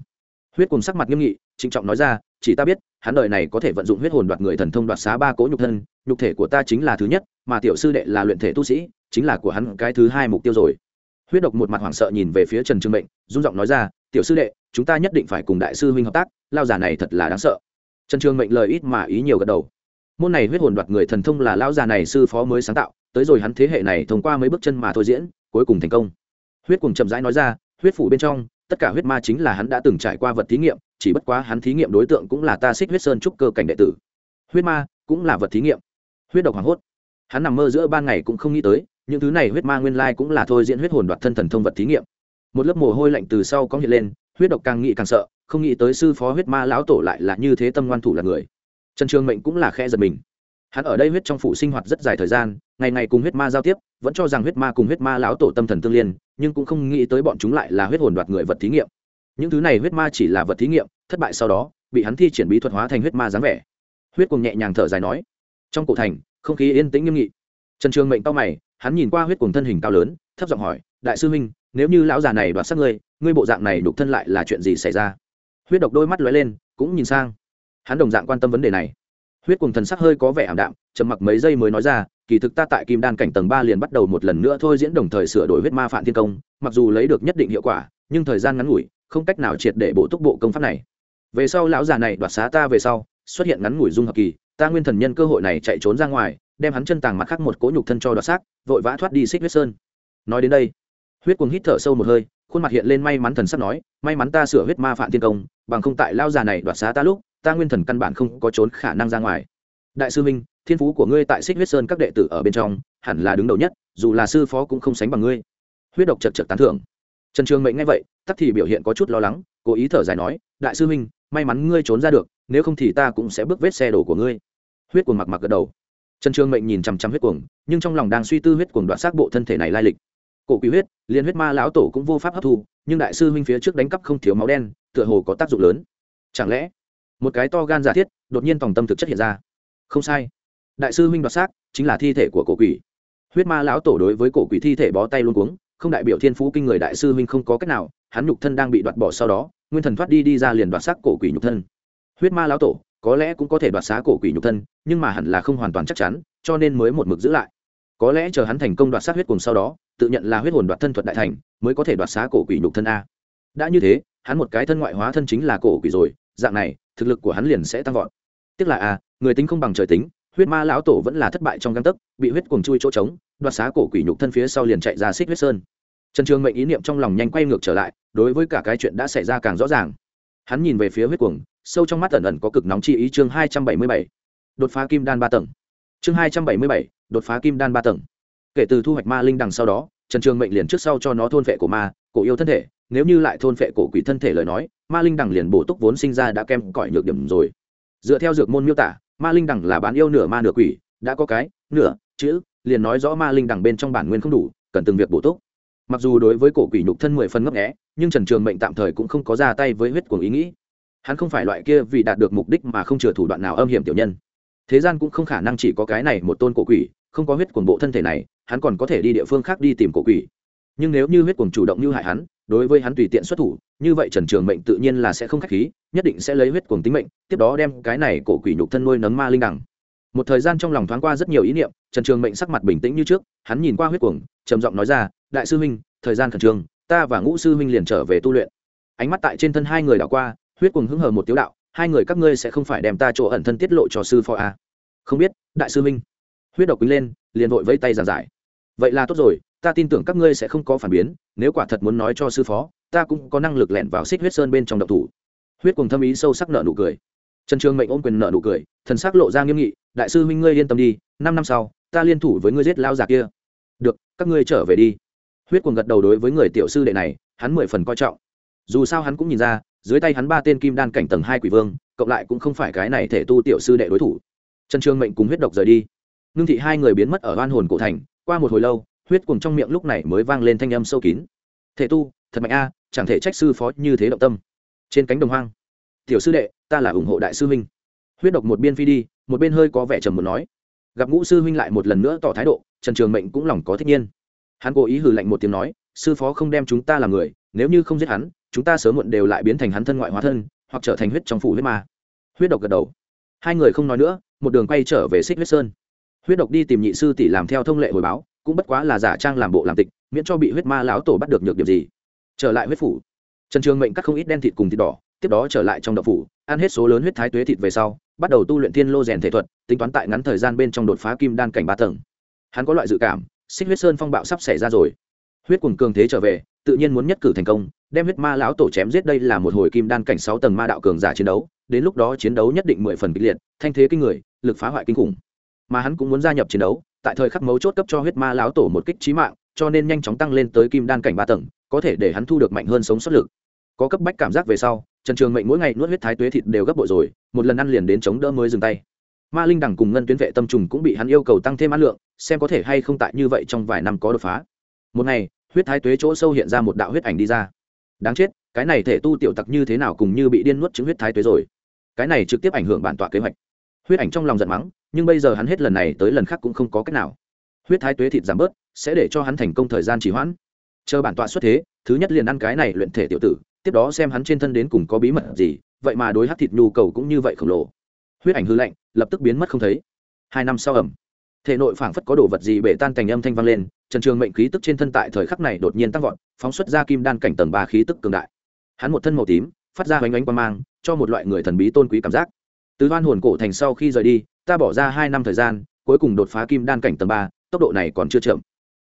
Huyết cùng sắc mặt nghiêm nghị, trịnh trọng nói ra, chỉ ta biết, hắn đời này có thể vận dụng huyết hồn đoạt người thần thông đoạt xá ba cỗ nhục thân, nhục thể của ta chính là thứ nhất, mà tiểu sư đệ là luyện thể tu sĩ, chính là của hắn cái thứ hai mục tiêu rồi. Huyết độc một mặt hoảng sợ nhìn về phía trần trương mệnh dung giọng nói ra, tiểu sư đệ, chúng ta nhất định phải cùng đại sư huynh hợp tác, lao giả này thật là đáng sợ. Trần trương mệnh lời ít mà ý nhiều gật đầu môn này huyết hồn đoạt người thần thông là lão già này sư phó mới sáng tạo, tới rồi hắn thế hệ này thông qua mấy bước chân mà thôi diễn, cuối cùng thành công. Huyết cùng chậm rãi nói ra, huyết phủ bên trong, tất cả huyết ma chính là hắn đã từng trải qua vật thí nghiệm, chỉ bất quá hắn thí nghiệm đối tượng cũng là ta xích huyết sơn trúc cơ cảnh đệ tử. Huyết ma cũng là vật thí nghiệm. Huyết độc hoảng hốt. Hắn nằm mơ giữa ban ngày cũng không nghĩ tới, những thứ này huyết ma nguyên lai cũng là thôi diễn huyết hồn đoạt thân thần thông vật thí nghiệm. Một lớp mồ hôi lạnh từ sau có hiện lên, huyết độc càng nghĩ càng sợ, không nghĩ tới sư phó huyết ma lão tổ lại là như thế tâm ngoan thủ là người trần trường mệnh cũng là khe giật mình. Hắn ở đây huyết trong phủ sinh hoạt rất dài thời gian, ngày ngày cùng huyết ma giao tiếp, vẫn cho rằng huyết ma cùng huyết ma lão tổ tâm thần tương liên, nhưng cũng không nghĩ tới bọn chúng lại là huyết hồn đoạt người vật thí nghiệm. Những thứ này huyết ma chỉ là vật thí nghiệm, thất bại sau đó, bị hắn thi triển bí thuật hóa thành huyết ma dáng vẻ. Huyết cùng nhẹ nhàng thở dài nói, trong cổ thành, không khí yên tĩnh nghiêm nghị. Trần trường mệnh cao mày, hắn nhìn qua huyết cùng thân hình cao lớn, thấp giọng hỏi, đại sư huynh, nếu như lão già này đoạt xác ngươi ngươi bộ dạng này đục thân lại là chuyện gì xảy ra? Huyết độc đôi mắt lóe lên, cũng nhìn sang hắn đồng dạng quan tâm vấn đề này. Huyết cùng thần sắc hơi có vẻ ảm đạm, trầm mặc mấy giây mới nói ra, kỳ thực ta tại kim đan cảnh tầng ba liền bắt đầu một lần nữa thôi diễn đồng thời sửa đổi huyết ma phản thiên công, mặc dù lấy được nhất định hiệu quả, nhưng thời gian ngắn ngủi, không cách nào triệt để bổ túc bộ công pháp này. Về sau lão già này đoạt xá ta về sau, xuất hiện ngắn ngủi dung hợp kỳ, ta nguyên thần nhân cơ hội này chạy trốn ra ngoài, đem hắn chân tàng mặt khác một cỗ nhục thân cho đoạt xác, vội vã thoát đi xích huyết sơn. Nói đến đây, huyết cuồng hít thở sâu một hơi, khuôn mặt hiện lên may mắn thần sắp nói, may mắn ta sửa huyết ma phản thiên công, bằng không tại lao già này đoạt xá ta lúc ta nguyên thần căn bản không có trốn khả năng ra ngoài. Đại sư minh, thiên phú của ngươi tại xích huyết sơn các đệ tử ở bên trong, hẳn là đứng đầu nhất, dù là sư phó cũng không sánh bằng ngươi. Huyết độc chật chật tán thưởng. Trần trường mệnh nghe vậy, tắc thì biểu hiện có chút lo lắng, cố ý thở dài nói, đại sư minh, may mắn ngươi trốn ra được, nếu không thì ta cũng sẽ bước vết xe đổ của ngươi. Huyết cuồng mặc mặc gật đầu. Trần trường mệnh nhìn chằm chằm huyết cuồng, nhưng trong lòng đang suy tư huyết cuồng đoạn xác bộ thân thể này lai lịch. Cổ quý huyết, liên huyết ma lão tổ cũng vô pháp hấp thu, nhưng đại sư huynh phía trước đánh cắp không thiếu máu đen, tựa hồ có tác dụng lớn. Chẳng lẽ một cái to gan giả thiết, đột nhiên tòng tâm thực chất hiện ra. Không sai. Đại sư huynh đoạt xác, chính là thi thể của cổ quỷ. Huyết ma lão tổ đối với cổ quỷ thi thể bó tay luôn cuống, không đại biểu thiên phú kinh người đại sư huynh không có cách nào, hắn nhục thân đang bị đoạt bỏ sau đó, nguyên thần thoát đi đi ra liền đoạt xác cổ quỷ nhục thân. Huyết ma lão tổ, có lẽ cũng có thể đoạt xá cổ quỷ nhục thân, nhưng mà hẳn là không hoàn toàn chắc chắn, cho nên mới một mực giữ lại. Có lẽ chờ hắn thành công đoạt xác huyết cùng sau đó, tự nhận là huyết hồn đoạt thân thuật đại thành, mới có thể đoạt xá cổ quỷ nhục thân a. Đã như thế, hắn một cái thân ngoại hóa thân chính là cổ quỷ rồi, dạng này thực lực của hắn liền sẽ tăng vọt. Tức là a người tính không bằng trời tính, huyết ma lão tổ vẫn là thất bại trong găng tấc, bị huyết cuồng chui chỗ trống, đoạt xá cổ quỷ nhục thân phía sau liền chạy ra xích huyết sơn. Trần trường mệnh ý niệm trong lòng nhanh quay ngược trở lại, đối với cả cái chuyện đã xảy ra càng rõ ràng. Hắn nhìn về phía huyết cuồng, sâu trong mắt ẩn ẩn có cực nóng chi ý chương hai trăm bảy mươi bảy. Đột phá kim đan ba tầng. Chương hai trăm bảy mươi bảy, đột phá kim đan ba tầng. Kể từ thu hoạch ma linh đằng sau đó, trần trường mệnh liền trước sau cho nó thôn phệ của ma, cổ yêu thân thể nếu như lại thôn phệ cổ quỷ thân thể lời nói ma linh đằng liền bổ túc vốn sinh ra đã kem cõi nhược điểm rồi. Dựa theo dược môn miêu tả ma linh đằng là bán yêu nửa ma nửa quỷ đã có cái nửa chữ liền nói rõ ma linh đằng bên trong bản nguyên không đủ cần từng việc bổ túc. Mặc dù đối với cổ quỷ nhục thân mười phần ngấp nghé, nhưng trần trường mệnh tạm thời cũng không có ra tay với huyết cuồng ý nghĩ. Hắn không phải loại kia vì đạt được mục đích mà không chừa thủ đoạn nào âm hiểm tiểu nhân. Thế gian cũng không khả năng chỉ có cái này một tôn cổ quỷ không có huyết cuồng bộ thân thể này hắn còn có thể đi địa phương khác đi tìm cổ quỷ. Nhưng nếu như huyết cuồng chủ động như hại hắn đối với hắn tùy tiện xuất thủ, như vậy trần trường mệnh tự nhiên là sẽ không k h á c h khí, nhất định sẽ lấy huyết cuồng tính mệnh, tiếp đó đem cái này cổ quỷ nhục thân nuôi nấng ma linh đẳng một thời gian trong lòng thoáng qua rất nhiều ý niệm, trần trường mệnh sắc mặt bình tĩnh như trước, hắn nhìn qua huyết cuồng, trầm giọng nói ra, đại sư huynh, thời gian khẩn trương, ta và ngũ sư huynh liền trở về tu luyện. Ánh mắt tại trên thân hai người đảo qua, huyết cuồng hứng hờ một tiếu đạo, hai người các ngươi sẽ không phải đem ta chỗ ẩn thân tiết lộ cho sư phó a à? không biết, đại sư huynh. Huyết độc quýnh lên, liền vội vây tay giàn giải. Vậy là tốt rồi ta tin tưởng các ngươi sẽ không có phản biến, nếu quả thật muốn nói cho sư phó, ta cũng có năng lực lẻn vào xích huyết sơn bên trong độc thủ. Huyết cùng thâm ý sâu sắc nợ nụ cười. Trần trường mệnh ôm quyền nợ nụ cười, thần sắc lộ ra nghiêm nghị, đại sư huynh ngươi yên tâm đi, năm năm sau, ta liên thủ với ngươi giết lao già kia. Được, các ngươi trở về đi. Huyết cùng gật đầu đối với người tiểu sư đệ này, hắn mười phần coi trọng. Dù sao hắn cũng nhìn ra, dưới tay hắn ba tên kim đan cảnh tầng hai quỷ vương, cộng lại cũng không phải cái này thể tu tiểu sư đệ đối thủ. Trần trường mệnh cùng huyết độc rời đi. Ngưng thị hai người biến mất ở oan hồn cổ thành, qua một hồi lâu huyết cùng trong miệng lúc này mới vang lên thanh âm sâu kín. Thể tu, thật mạnh a, chẳng thể trách sư phó như thế động tâm. Trên cánh đồng hoang, tiểu sư đệ, ta là ủng hộ đại sư huynh. Huyết độc một biên phi đi, một bên hơi có vẻ trầm một nói. Gặp ngũ sư huynh lại một lần nữa tỏ thái độ, trần trường mệnh cũng lòng có thích nhiên. Hắn cố ý hừ lạnh một tiếng nói, sư phó không đem chúng ta làm người, nếu như không giết hắn, chúng ta sớm muộn đều lại biến thành hắn thân ngoại hóa thân, hoặc trở thành huyết trong phủ huyết ma. Huyết độc gật đầu. Hai người không nói nữa, một đường quay trở về xích huyết sơn. Huyết độc đi tìm nhị sư tỷ làm theo thông lệ hồi báo cũng bất quá là giả trang làm bộ làm tịch, miễn cho bị huyết ma lão tổ bắt được nhược điểm gì. Trở lại huyết phủ, trần trường mệnh cắt không ít đen thịt cùng thịt đỏ, tiếp đó trở lại trong đậu phủ, ăn hết số lớn huyết thái tuế thịt về sau, bắt đầu tu luyện thiên lô rèn thể thuật, tính toán tại ngắn thời gian bên trong đột phá kim đan cảnh ba tầng. Hắn có loại dự cảm, xích huyết sơn phong bạo sắp xảy ra rồi. Huyết cùng cường thế trở về, tự nhiên muốn nhất cử thành công, đem huyết ma lão tổ chém giết đây là một hồi kim đan cảnh sáu tầng ma đạo cường giả chiến đấu, đến lúc đó chiến đấu nhất định mười phần kịch liệt, thanh thế kinh người, lực phá hoại kinh khủng. Mà hắn cũng muốn gia nhập chiến đấu tại thời khắc mấu chốt cấp cho huyết ma lão tổ một kích trí mạng, cho nên nhanh chóng tăng lên tới kim đan cảnh ba tầng, có thể để hắn thu được mạnh hơn sống xuất lực. Có cấp bách cảm giác về sau, trần trường mệnh mỗi ngày nuốt huyết thái tuế thịt đều gấp bội rồi, một lần ăn liền đến chống đỡ mới dừng tay. Ma linh đẳng cùng ngân tuyến vệ tâm trùng cũng bị hắn yêu cầu tăng thêm ăn lượng, xem có thể hay không tại như vậy trong vài năm có đột phá. Một ngày, huyết thái tuế chỗ sâu hiện ra một đạo huyết ảnh đi ra. Đáng chết, cái này thể tu tiểu tặc như thế nào cùng như bị điên nuốt chứng huyết thái tuế rồi? Cái này trực tiếp ảnh hưởng bản tọa kế hoạch. Huyết ảnh trong lòng giận mắng nhưng bây giờ hắn hết lần này tới lần khác cũng không có cách nào. Huyết thái tuế thịt giảm bớt, sẽ để cho hắn thành công thời gian trì hoãn. Chờ bản tọa xuất thế, thứ nhất liền ăn cái này luyện thể tiểu tử, tiếp đó xem hắn trên thân đến cùng có bí mật gì, vậy mà đối hát thịt nhu cầu cũng như vậy khổng lồ. Huyết ảnh hư lạnh, lập tức biến mất không thấy. Hai năm sau ẩm, thể nội phảng phất có đồ vật gì bể tan cành âm thanh vang lên, trần trường mệnh khí tức trên thân tại thời khắc này đột nhiên tăng vọt, phóng xuất ra kim đan cảnh tầng ba khí tức cường đại. Hắn một thân màu tím, phát ra bánh ánh quang mang, cho một loại người thần bí tôn quý cảm giác. Từ hoan hồn cổ thành sau khi rời đi ta bỏ ra hai năm thời gian, cuối cùng đột phá kim đan cảnh tầng ba, tốc độ này còn chưa chậm.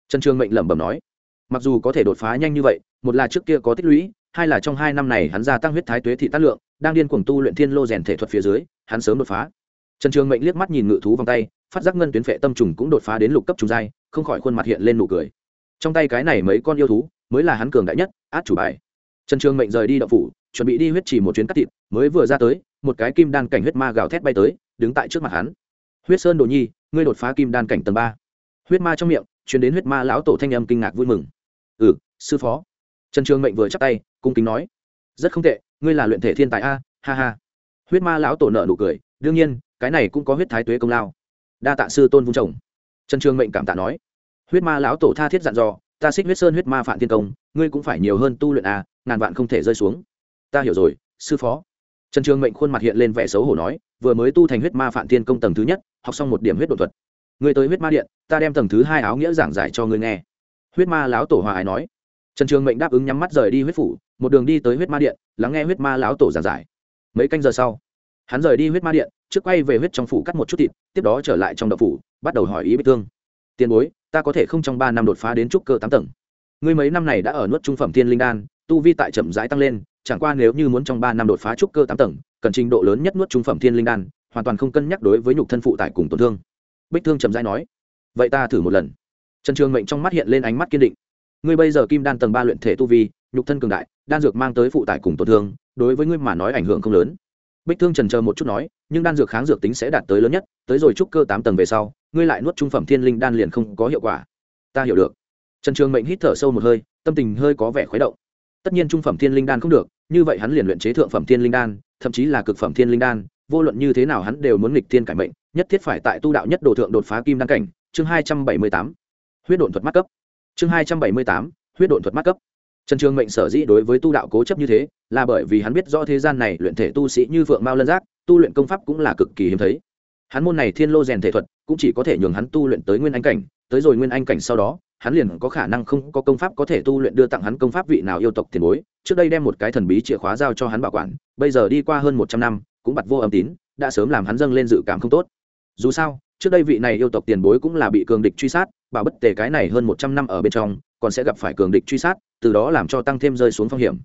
Trần trường mệnh lẩm bẩm nói. Mặc dù có thể đột phá nhanh như vậy, một là trước kia có tích lũy, hai là trong hai năm này hắn gia tăng huyết thái tuế thị tác lượng, đang điên cuồng tu luyện thiên lô rèn thể thuật phía dưới, hắn sớm đột phá. Trần trường mệnh liếc mắt nhìn ngự thú vòng tay, phát giác ngân tuyến phệ tâm trùng cũng đột phá đến lục cấp trùng giai, không khỏi khuôn mặt hiện lên nụ cười. Trong tay cái này mấy con yêu thú, mới là hắn cường đại nhất, át chủ bài. Trần trường mệnh rời đi đậu phủ, chuẩn bị đi huyết trì một chuyến cắt thịt, mới vừa ra tới, một cái kim đan cảnh huyết ma gào thét bay tới đứng tại trước mặt hắn. Huyết sơn đồ nhi, ngươi đột phá kim đan cảnh tầng ba. Huyết ma trong miệng chuyển đến huyết ma lão tổ thanh âm kinh ngạc vui mừng. Ừ sư phó. Trần trường mệnh vừa chắc tay, cung kính nói. Rất không tệ, ngươi là luyện thể thiên tài a, ha ha. Huyết ma lão tổ nợ nụ cười, đương nhiên, cái này cũng có huyết thái tuế công lao. Đa tạ sư tôn vung chồng. Trần trường mệnh cảm tạ nói. Huyết ma lão tổ tha thiết dặn dò, ta xích huyết sơn huyết ma phản thiên công, ngươi cũng phải nhiều hơn tu luyện a, ngàn vạn không thể rơi xuống. Ta hiểu rồi, sư phó. Trần trường mệnh khuôn mặt hiện lên vẻ xấu hổ nói vừa mới tu thành huyết ma phản thiên công tầng thứ nhất, học xong một điểm huyết đột thuật. Người tới huyết ma điện, ta đem tầng thứ hai áo nghĩa giảng giải cho ngươi nghe. Huyết ma lão tổ hòa ái nói. Trần trường mệnh đáp ứng nhắm mắt rời đi huyết phủ, một đường đi tới huyết ma điện, lắng nghe huyết ma lão tổ giảng giải. Mấy canh giờ sau, hắn rời đi huyết ma điện, trước quay về huyết trong phủ cắt một chút thịt, tiếp đó trở lại trong đậu phủ, bắt đầu hỏi ý bích thương. Tiền bối, ta có thể không trong ba năm đột phá đến trúc cơ tám tầng. Ngươi mấy năm này đã ở nuốt trung phẩm thiên linh đan, tu vi tại chậm rãi tăng lên, chẳng qua nếu như muốn trong ba năm đột phá trúc cơ tám tầng cần trình độ lớn nhất nuốt trung phẩm thiên linh đan, hoàn toàn không cân nhắc đối với nhục thân phụ tải cùng tổn thương. Bích thương chậm rãi nói, vậy ta thử một lần. Trần trường mệnh trong mắt hiện lên ánh mắt kiên định. Ngươi bây giờ kim đan tầng ba luyện thể tu vi, nhục thân cường đại, đan dược mang tới phụ tải cùng tổn thương, đối với ngươi mà nói ảnh hưởng không lớn. Bích thương trần chờ một chút nói, nhưng đan dược kháng dược tính sẽ đạt tới lớn nhất, tới rồi trúc cơ tám tầng về sau, ngươi lại nuốt trung phẩm thiên linh đan liền không có hiệu quả. Ta hiểu được. Trần trường mệnh hít thở sâu một hơi, tâm tình hơi có vẻ khuấy động tất nhiên trung phẩm thiên linh đan không được, như vậy hắn liền luyện chế thượng phẩm thiên linh đan, thậm chí là cực phẩm thiên linh đan, vô luận như thế nào hắn đều muốn nghịch thiên cải mệnh, nhất thiết phải tại tu đạo nhất đồ thượng đột phá kim đan cảnh. Chương hai trăm bảy mươi tám. Huyết độn thuật mắt cấp. Chương hai trăm bảy mươi tám. Huyết độn thuật mắt cấp. Trần trường mệnh sở dĩ đối với tu đạo cố chấp như thế, là bởi vì hắn biết rõ thế gian này luyện thể tu sĩ như vượng mao lân giác, tu luyện công pháp cũng là cực kỳ hiếm thấy. Hắn môn này thiên lô rèn thể thuật, cũng chỉ có thể nhường hắn tu luyện tới nguyên anh cảnh, tới rồi nguyên anh cảnh sau đó hắn liền có khả năng không có công pháp có thể tu luyện đưa tặng hắn công pháp vị nào yêu tộc tiền bối, trước đây đem một cái thần bí chìa khóa giao cho hắn bảo quản, bây giờ đi qua hơn một trăm năm, cũng bặt vô âm tín, đã sớm làm hắn dâng lên dự cảm không tốt. Dù sao, trước đây vị này yêu tộc tiền bối cũng là bị cường địch truy sát, bảo bất tề cái này hơn một trăm năm ở bên trong, còn sẽ gặp phải cường địch truy sát, từ đó làm cho tăng thêm rơi xuống phong hiểm.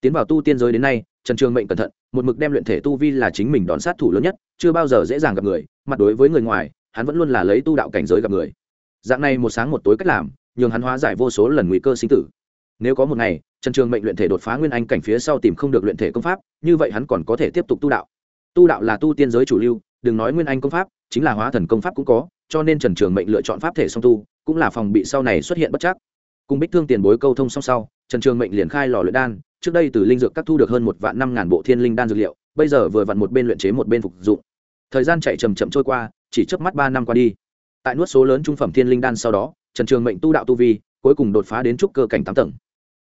Tiến vào tu tiên giới đến nay, trần trường mệnh cẩn thận, một mực đem luyện thể tu vi là chính mình đón sát thủ lớn nhất, chưa bao giờ dễ dàng gặp người, mặt đối với người ngoài, hắn vẫn luôn là lấy tu đạo cảnh giới gặp người dạng này một sáng một tối cách làm, nhường hắn hóa giải vô số lần nguy cơ sinh tử. Nếu có một ngày, trần trường mệnh luyện thể đột phá nguyên anh cảnh phía sau tìm không được luyện thể công pháp, như vậy hắn còn có thể tiếp tục tu đạo. Tu đạo là tu tiên giới chủ lưu, đừng nói nguyên anh công pháp, chính là hóa thần công pháp cũng có, cho nên trần trường mệnh lựa chọn pháp thể song tu, cũng là phòng bị sau này xuất hiện bất chắc. Cùng bích thương tiền bối câu thông song sau, trần trường mệnh liền khai lò luyện đan, trước đây từ linh dược các thu được hơn một vạn năm ngàn bộ thiên linh đan dược liệu, bây giờ vừa vặn một bên luyện chế một bên phục dụng. Thời gian chạy chầm chậm trôi qua, chỉ chớp mắt ba năm qua đi tại nuốt số lớn trung phẩm thiên linh đan sau đó, trần trường mệnh tu đạo tu vi cuối cùng đột phá đến trúc cơ cảnh tám tầng.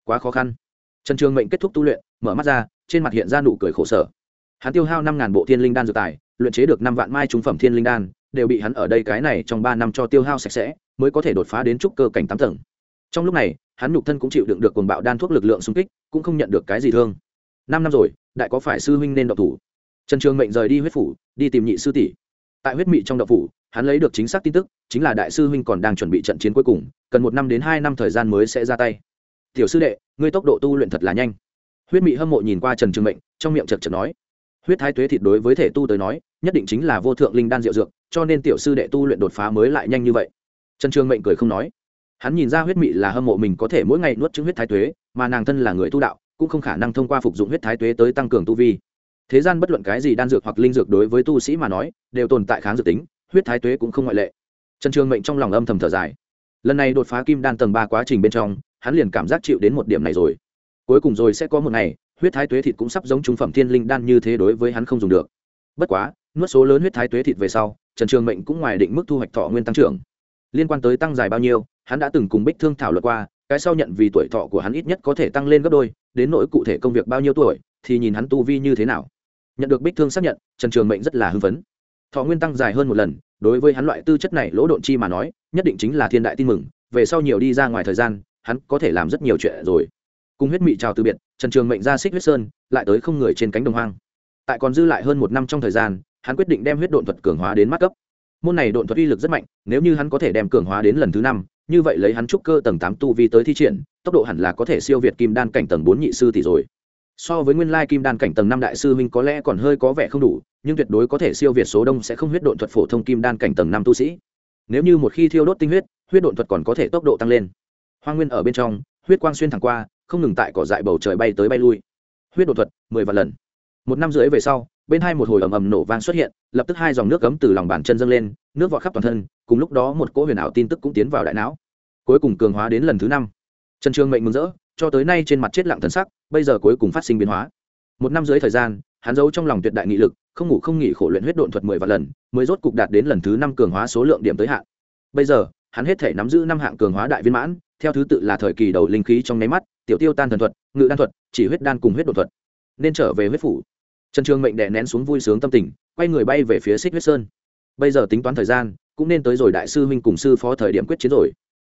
Quá khó khăn. Trần trường mệnh kết thúc tu luyện, mở mắt ra, trên mặt hiện ra nụ cười khổ sở. Hắn tiêu hao năm ngàn bộ thiên linh đan dược tài, luyện chế được năm vạn mai trung phẩm thiên linh đan, đều bị hắn ở đây cái này trong ba năm cho tiêu hao sạch sẽ, mới có thể đột phá đến trúc cơ cảnh tám tầng. Trong lúc này, hắn nhục thân cũng chịu đựng được cuồng bạo đan thuốc lực lượng xung kích, cũng không nhận được cái gì thương. Năm năm rồi, đại có phải sư huynh nên độc thủ. Trần trường mệnh rời đi huyết phủ, đi tìm nhị sư tỷ. Tại huyết mị trong độc phủ hắn lấy được chính xác tin tức, chính là đại sư huynh còn đang chuẩn bị trận chiến cuối cùng, cần một năm đến hai năm thời gian mới sẽ ra tay. Tiểu sư đệ, ngươi tốc độ tu luyện thật là nhanh. Huyết mị hâm mộ nhìn qua trần trường mệnh, trong miệng chật chật nói. Huyết thái tuế thịt đối với thể tu tới nói, nhất định chính là vô thượng linh đan diệu dược, cho nên tiểu sư đệ tu luyện đột phá mới lại nhanh như vậy. Trần trường mệnh cười không nói. Hắn nhìn ra huyết mị là hâm mộ mình có thể mỗi ngày nuốt chứng huyết thái tuế, mà nàng thân là người tu đạo, cũng không khả năng thông qua phục dụng huyết thái tuế tới tăng cường tu vi. Thế gian bất luận cái gì đan dược hoặc linh dược đối với tu sĩ mà nói, đều tồn tại kháng dược tính huyết thái tuế cũng không ngoại lệ. Trần trường mệnh trong lòng âm thầm thở dài. Lần này đột phá kim đan tầng ba quá trình bên trong, hắn liền cảm giác chịu đến một điểm này rồi. Cuối cùng rồi sẽ có một ngày, huyết thái tuế thịt cũng sắp giống trung phẩm thiên linh đan như thế đối với hắn không dùng được. Bất quá, nuốt số lớn huyết thái tuế thịt về sau, trần trường mệnh cũng ngoài định mức thu hoạch thọ nguyên tăng trưởng. Liên quan tới tăng dài bao nhiêu, hắn đã từng cùng bích thương thảo luận qua, cái sau nhận vì tuổi thọ của hắn ít nhất có thể tăng lên gấp đôi, đến nỗi cụ thể công việc bao nhiêu tuổi, thì nhìn hắn tu vi như thế nào. Nhận được bích thương xác nhận, trần trường mệnh rất là hưng phấn thọ nguyên tăng dài hơn một lần, đối với hắn loại tư chất này lỗ độn chi mà nói, nhất định chính là thiên đại tin mừng, về sau nhiều đi ra ngoài thời gian, hắn có thể làm rất nhiều chuyện rồi. Cùng huyết mị chào từ biệt, trần trường mệnh ra xích huyết sơn, lại tới không người trên cánh đồng hoang. Tại còn dư lại hơn một năm trong thời gian, hắn quyết định đem huyết độn thuật cường hóa đến mắt cấp. Môn này độn thuật uy lực rất mạnh, nếu như hắn có thể đem cường hóa đến lần thứ năm, như vậy lấy hắn trúc cơ tầng tám tu vi tới thi triển, tốc độ hẳn là có thể siêu việt kim đan cảnh tầng bốn nhị sư tỷ rồi. So với nguyên lai kim đan cảnh tầng năm đại sư huynh có lẽ còn hơi có vẻ không đủ nhưng tuyệt đối có thể siêu việt số đông sẽ không huyết độn thuật phổ thông kim đan cảnh tầng năm tu sĩ. Nếu như một khi thiêu đốt tinh huyết huyết độn thuật còn có thể tốc độ tăng lên. Hoa nguyên ở bên trong, huyết quang xuyên thẳng qua, không ngừng tại cỏ dại bầu trời bay tới bay lui. Huyết đột thuật, mười vạn lần. Một năm rưỡi về sau, bên hai một hồi ầm ầm nổ vang xuất hiện, lập tức hai dòng nước cấm từ lòng bàn chân dâng lên, nước vọt khắp toàn thân, cùng lúc đó một cỗ huyền ảo tin tức cũng tiến vào đại não. Cuối cùng cường hóa đến lần thứ năm. Trần trương mệnh mừng rỡ, cho tới nay trên mặt chết lặng thần sắc, bây giờ cuối cùng phát sinh biến hóa. Một năm dưới thời gian hắn giấu trong lòng tuyệt đại nghị lực, không ngủ không nghỉ khổ luyện huyết độn thuật mười vạn lần, mới rốt cục đạt đến lần thứ năm cường hóa số lượng điểm tới hạn. Bây giờ, hắn hết thể nắm giữ năm hạng cường hóa đại viên mãn, theo thứ tự là thời kỳ đầu linh khí trong nháy mắt, tiểu tiêu tan thần thuật, ngự đan thuật, chỉ huyết đan cùng huyết đột thuật. Nên trở về huyết phủ. Trần trường mệnh đè nén xuống vui sướng tâm tình, quay người bay về phía xích huyết sơn. Bây giờ tính toán thời gian, cũng nên tới rồi đại sư huynh cùng sư phó thời điểm quyết chiến rồi.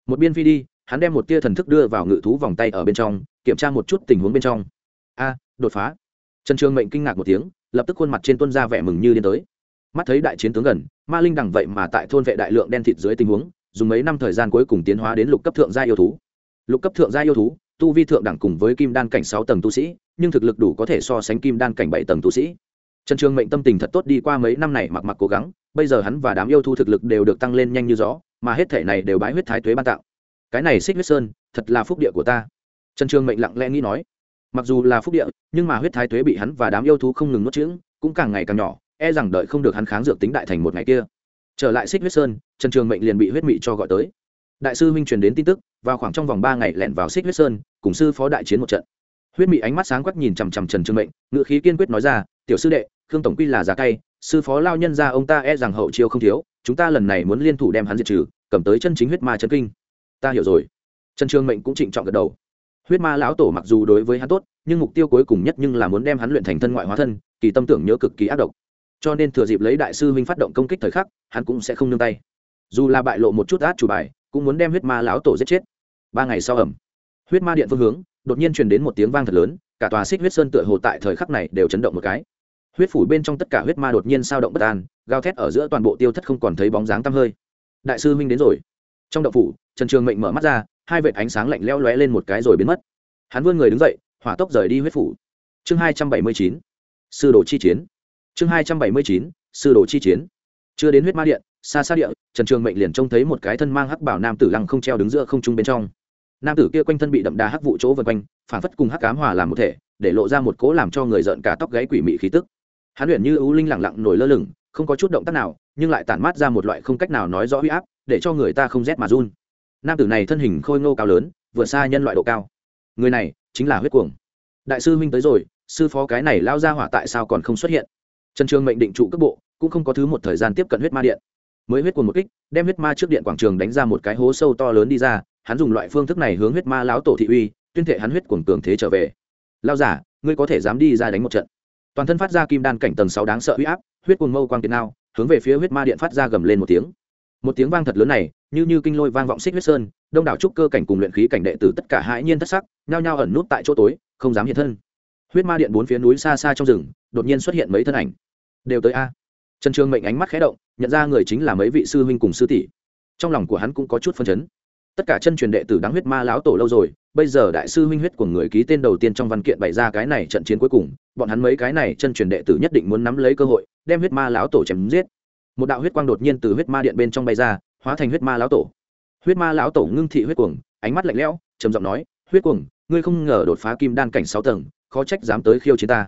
Một biên phi đi, hắn đem một tia thần thức đưa vào ngự thú vòng tay ở bên trong, kiểm tra một chút tình huống bên trong. A, đột phá trần trường mệnh kinh ngạc một tiếng, lập tức khuôn mặt trên tuân ra vẻ mừng như điên tới. Mắt thấy đại chiến tướng gần, ma linh đằng vậy mà tại thôn vệ đại lượng đen thịt dưới tình huống, dùng mấy năm thời gian cuối cùng tiến hóa đến lục cấp thượng gia yêu thú. Lục cấp thượng gia yêu thú, tu vi thượng đẳng cùng với kim đan cảnh sáu tầng tu sĩ, nhưng thực lực đủ có thể so sánh kim đan cảnh bảy tầng tu sĩ. Trần trường mệnh tâm tình thật tốt đi qua mấy năm này mặc mặc cố gắng, bây giờ hắn và đám yêu thu thực lực đều được tăng lên nhanh như gió, mà hết thể này đều bái huyết thái tuế ban tạo. Cái này xích huyết sơn, thật là phúc địa của ta. Trần trường mệnh lặng lẽ nghĩ nói mặc dù là phúc địa, nhưng mà huyết thái tuế bị hắn và đám yêu thú không ngừng nuốt chửng, cũng càng ngày càng nhỏ e rằng đợi không được hắn kháng dược tính đại thành một ngày kia. Trở lại xích huyết sơn, trần trường mệnh liền bị huyết mị cho gọi tới. Đại sư huynh truyền đến tin tức, vào khoảng trong vòng ba ngày lẻn vào xích huyết sơn, cùng sư phó đại chiến một trận. Huyết mị ánh mắt sáng quắc nhìn chằm chằm trần trường mệnh ngự khí kiên quyết nói ra, tiểu sư đệ, khương tổng quy là giá cay, sư phó lao nhân ra ông ta e rằng hậu chiêu không thiếu, chúng ta lần này muốn liên thủ đem hắn diệt trừ, cầm tới chân chính huyết ma chân kinh. Ta hiểu rồi. Trần trường mệnh cũng trịnh trọng gật đầu huyết ma lão tổ mặc dù đối với hắn tốt, nhưng mục tiêu cuối cùng nhất nhưng là muốn đem hắn luyện thành thân ngoại hóa thân, kỳ tâm tưởng nhớ cực kỳ ác độc. Cho nên thừa dịp lấy đại sư huynh phát động công kích thời khắc, hắn cũng sẽ không nương tay. Dù là bại lộ một chút át chủ bài, cũng muốn đem huyết ma lão tổ giết chết. Ba ngày sau ẩm, huyết ma điện phương hướng, đột nhiên truyền đến một tiếng vang thật lớn, cả tòa xích huyết sơn tựa hồ tại thời khắc này đều chấn động một cái. Huyết phủ bên trong tất cả huyết ma đột nhiên sao động bất an, gào thét ở giữa toàn bộ tiêu thất không còn thấy bóng dáng tăm hơi. Đại sư huynh đến rồi. Trong động phủ, trần trường mệnh mở mắt ra hai vệt ánh sáng lạnh leo lóe lên một cái rồi biến mất. Hắn vươn người đứng dậy, hỏa tốc rời đi huyết phủ. Chương hai trăm bảy mươi chín, sư đồ chi chiến. Chương hai trăm bảy mươi chín, sư đồ chi chiến. Chưa đến huyết ma điện, xa xa địa, trần trường mệnh liền trông thấy một cái thân mang hắc bảo nam tử lăng không treo đứng giữa không trung bên trong. Nam tử kia quanh thân bị đậm đà hắc vụ chỗ vân quanh phản phất cùng hắc cám hòa làm một thể, để lộ ra một cố làm cho người giận cả tóc gáy quỷ mị khí tức. Hắn luyện như ưu linh lẳng lặng nổi lơ lửng, không có chút động tác nào, nhưng lại tản mát ra một loại không cách nào nói rõ huy áp, để cho người ta không rét mà run nam tử này thân hình khôi ngô cao lớn, vượt xa nhân loại độ cao. Người này chính là huyết cuồng. Đại sư huynh tới rồi, sư phó cái này lao ra hỏa tại sao còn không xuất hiện? Trần trường mệnh định trụ cấp bộ, cũng không có thứ một thời gian tiếp cận huyết ma điện. Mới huyết cuồng một kích, đem huyết ma trước điện quảng trường đánh ra một cái hố sâu to lớn đi ra, hắn dùng loại phương thức này hướng huyết ma lão tổ thị uy, tuyên thệ hắn huyết cuồng cường thế trở về. Lao giả, ngươi có thể dám đi ra đánh một trận. Toàn thân phát ra kim đan cảnh tầng sáu đáng sợ huy áp, huyết cuồng mâu quang tiền nào hướng về phía huyết ma điện phát ra gầm lên một tiếng một tiếng vang thật lớn này, như như kinh lôi vang vọng xích huyết sơn, đông đảo trúc cơ cảnh cùng luyện khí cảnh đệ tử tất cả hãi nhiên thất sắc, nhao nhao ẩn nút tại chỗ tối, không dám hiện thân. Huyết ma điện bốn phía núi xa xa trong rừng, đột nhiên xuất hiện mấy thân ảnh. Đều tới a. Trần trường mệnh ánh mắt khé động, nhận ra người chính là mấy vị sư huynh cùng sư tỷ. Trong lòng của hắn cũng có chút phân chấn. Tất cả chân truyền đệ tử đáng huyết ma lão tổ lâu rồi, bây giờ đại sư huynh huyết của người ký tên đầu tiên trong văn kiện bày ra cái này trận chiến cuối cùng, bọn hắn mấy cái này chân truyền đệ tử nhất định muốn nắm lấy cơ hội, đem huyết ma lão tổ chém giết một đạo huyết quang đột nhiên từ huyết ma điện bên trong bay ra hóa thành huyết ma lão tổ. Huyết ma lão tổ ngưng thị huyết cuồng ánh mắt lạnh lẽo trầm giọng nói huyết cuồng ngươi không ngờ đột phá kim đan cảnh sáu tầng khó trách dám tới khiêu chiến ta.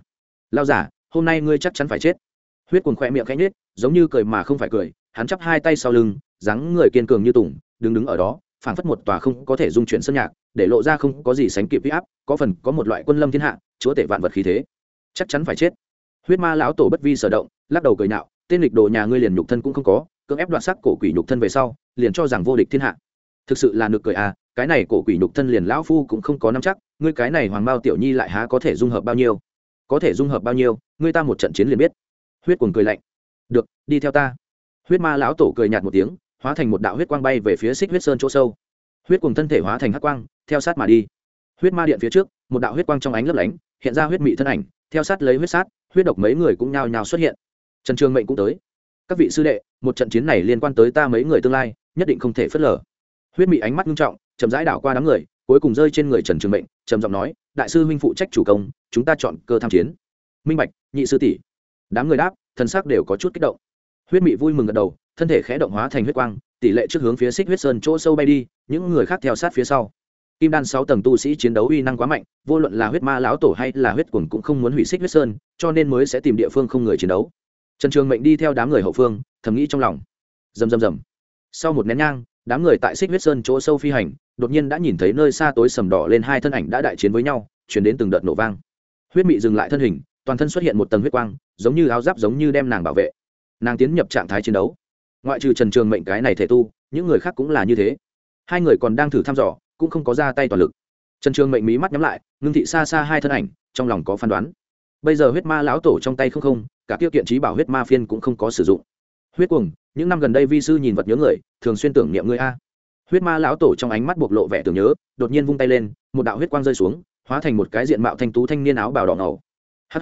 Lao giả hôm nay ngươi chắc chắn phải chết. Huyết cuồng khỏe miệng khẽ nhếch, giống như cười mà không phải cười hắn chắp hai tay sau lưng dáng người kiên cường như tùng đứng đứng ở đó phảng phất một tòa không có thể dung chuyển sân nhạc để lộ ra không có gì sánh kịp huy áp có phần có một loại quân lâm thiên hạ chúa tể vạn vật khí thế. Chắc chắn phải chết. Huyết ma lão tổ bất vi sở động lắc đầu cười nạo tên lịch đồ nhà ngươi liền nhục thân cũng không có, cưỡng ép đoạt sắc cổ quỷ nhục thân về sau, liền cho rằng vô địch thiên hạ. Thực sự là nực cười à cái này cổ quỷ nhục thân liền lão phu cũng không có nắm chắc, ngươi cái này hoàng bao tiểu nhi lại há có thể dung hợp bao nhiêu? Có thể dung hợp bao nhiêu, ngươi ta một trận chiến liền biết. Huyết cuồng cười lạnh. Được, đi theo ta. Huyết ma lão tổ cười nhạt một tiếng, hóa thành một đạo huyết quang bay về phía xích huyết sơn chỗ sâu. Huyết cuồng thân thể hóa thành hắc quang, theo sát mà đi. Huyết ma điện phía trước, một đạo huyết quang trong ánh lấp lánh, hiện ra huyết mị thân ảnh, theo sát lấy huyết sát, huyết độc mấy người cũng nhao nhao xuất hiện trần trường mệnh cũng tới. Các vị sư đệ, một trận chiến này liên quan tới ta mấy người tương lai, nhất định không thể phớt lờ. Huyết mị ánh mắt nghiêm trọng, chậm rãi đảo qua đám người, cuối cùng rơi trên người trần trường mệnh, trầm giọng nói, đại sư huynh phụ trách chủ công, chúng ta chọn cơ tham chiến. Minh bạch, nhị sư tỷ. Đám người đáp thần sắc đều có chút kích động. Huyết mị vui mừng gật đầu, thân thể khẽ động hóa thành huyết quang, tỷ lệ trước hướng phía xích huyết sơn chỗ sâu bay đi, những người khác theo sát phía sau. Kim đan sáu tầng tu sĩ chiến đấu uy năng quá mạnh, vô luận là huyết ma lão tổ hay là huyết cuồng cũng không muốn hủy xích huyết sơn, cho nên mới sẽ tìm địa phương không người chiến đấu trần trường mệnh đi theo đám người hậu phương, thầm nghĩ trong lòng. Rầm rầm rầm. Sau một nén nhang, đám người tại xích huyết sơn chỗ sâu phi hành, đột nhiên đã nhìn thấy nơi xa tối sầm đỏ lên hai thân ảnh đã đại chiến với nhau, chuyển đến từng đợt nổ vang. Huyết mị dừng lại thân hình, toàn thân xuất hiện một tầng huyết quang, giống như áo giáp giống như đem nàng bảo vệ. Nàng tiến nhập trạng thái chiến đấu. Ngoại trừ trần trường mệnh cái này thể tu, những người khác cũng là như thế. Hai người còn đang thử thăm dò, cũng không có ra tay toàn lực. Trần trường mệnh mí mắt nhắm lại, ngưng thị xa xa hai thân ảnh, trong lòng có phán đoán bây giờ huyết ma lão tổ trong tay không không, cả tiêu kiện trí bảo huyết ma phiên cũng không có sử dụng. Huyết cuồng, những năm gần đây vi sư nhìn vật nhớ người, thường xuyên tưởng niệm ngươi a. Huyết ma lão tổ trong ánh mắt bộc lộ vẻ tưởng nhớ, đột nhiên vung tay lên, một đạo huyết quang rơi xuống, hóa thành một cái diện mạo thanh tú thanh niên áo bào đỏ ngầu. Hh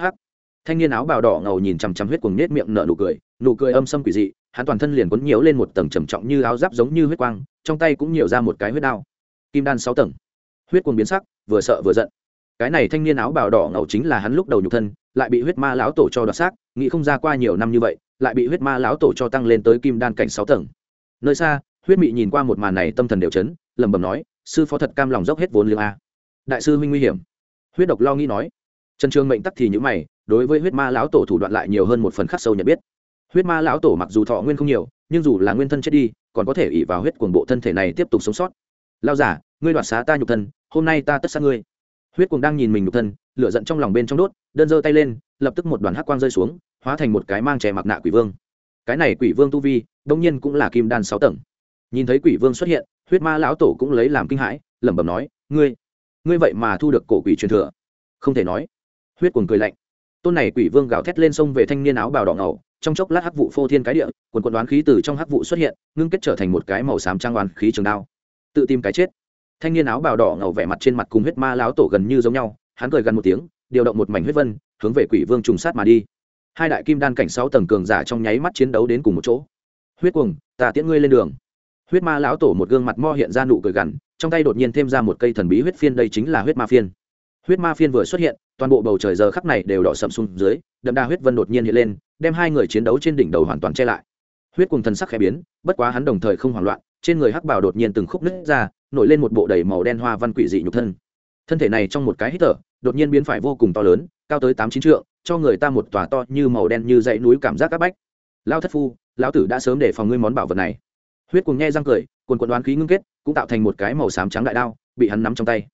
thanh niên áo bào đỏ ngầu nhìn chằm chằm huyết cuồng nết miệng nở nụ cười nụ cười âm sâm quỷ dị, hắn toàn thân liền quấn nhiễu lên một tầng trầm trọng như áo giáp giống như huyết quang, trong tay cũng nhiều ra một cái huyết đao. Kim đan sáu tầng. Huyết cuồng biến sắc, vừa sợ vừa giận cái này thanh niên áo bào đỏ ngầu chính là hắn lúc đầu nhục thân, lại bị huyết ma lão tổ cho đoạt xác, nghĩ không ra qua nhiều năm như vậy, lại bị huyết ma lão tổ cho tăng lên tới kim đan cảnh sáu tầng. Nơi xa, huyết mị nhìn qua một màn này tâm thần đều chấn, lẩm bẩm nói, sư phó thật cam lòng dốc hết vốn liếng a. Đại sư huynh nguy hiểm. Huyết độc lo nghĩ nói. Trần trường mệnh tắc thì những mày, đối với huyết ma lão tổ thủ đoạn lại nhiều hơn một phần khắc sâu nhận biết. Huyết ma lão tổ mặc dù thọ nguyên không nhiều, nhưng dù là nguyên thân chết đi, còn có thể ỉ vào huyết cuồng bộ thân thể này tiếp tục sống sót. Lao giả ngươi đoạt xá ta nhục thân, hôm nay ta tất sát ngươi huyết cuồng đang nhìn mình nhục thân, lửa giận trong lòng bên trong đốt, đơn giơ tay lên, lập tức một đoàn hắc quang rơi xuống, hóa thành một cái mang trẻ mặc nạ quỷ vương. Cái này quỷ vương tu vi, đông nhiên cũng là kim đan sáu tầng. Nhìn thấy quỷ vương xuất hiện, huyết ma lão tổ cũng lấy làm kinh hãi, lẩm bẩm nói, ngươi ngươi vậy mà thu được cổ quỷ truyền thừa. Không thể nói. Huyết cuồng cười lạnh. Tôn này quỷ vương gào thét lên sông về thanh niên áo bào đỏ ngầu, trong chốc lát hắc vụ phô thiên cái địa quần quần đoán khí từ trong hắc vụ xuất hiện, ngưng kết trở thành một cái màu xám trang đoán khí trường đao. Tự tìm cái chết thanh niên áo bào đỏ ngầu vẻ mặt trên mặt cùng huyết ma láo tổ gần như giống nhau, hắn cười gần một tiếng, điều động một mảnh huyết vân, hướng về quỷ vương trùng sát mà đi. Hai đại kim đan cảnh sáu tầng cường giả trong nháy mắt chiến đấu đến cùng một chỗ. Huyết cuồng, ta tiễn ngươi lên đường. Huyết ma lão tổ một gương mặt mo hiện ra nụ cười gằn, trong tay đột nhiên thêm ra một cây thần bí huyết phiên, đây chính là huyết ma phiên. Huyết ma phiên vừa xuất hiện, toàn bộ bầu trời giờ khắc này đều đỏ sậm xuống dưới, đậm đà huyết vân đột nhiên hiện lên, đem hai người chiến đấu trên đỉnh đầu hoàn toàn che lại. Huyết cùng thần sắc khẽ biến, bất quá hắn đồng thời không hoảng loạn, trên người hắc bảo đột nhiên từng khúc nứt ra nổi lên một bộ đầy màu đen hoa văn quỷ dị nhục thân. Thân thể này trong một cái hít thở, đột nhiên biến phải vô cùng to lớn, cao tới tám chín trượng, cho người ta một tòa to như màu đen như dãy núi cảm giác áp bách. Lao thất phu, lão tử đã sớm để phòng ngươi món bảo vật này. Huyết cùng nghe răng cười quần quần đoán khí ngưng kết, cũng tạo thành một cái màu xám trắng đại đao, bị hắn nắm trong tay.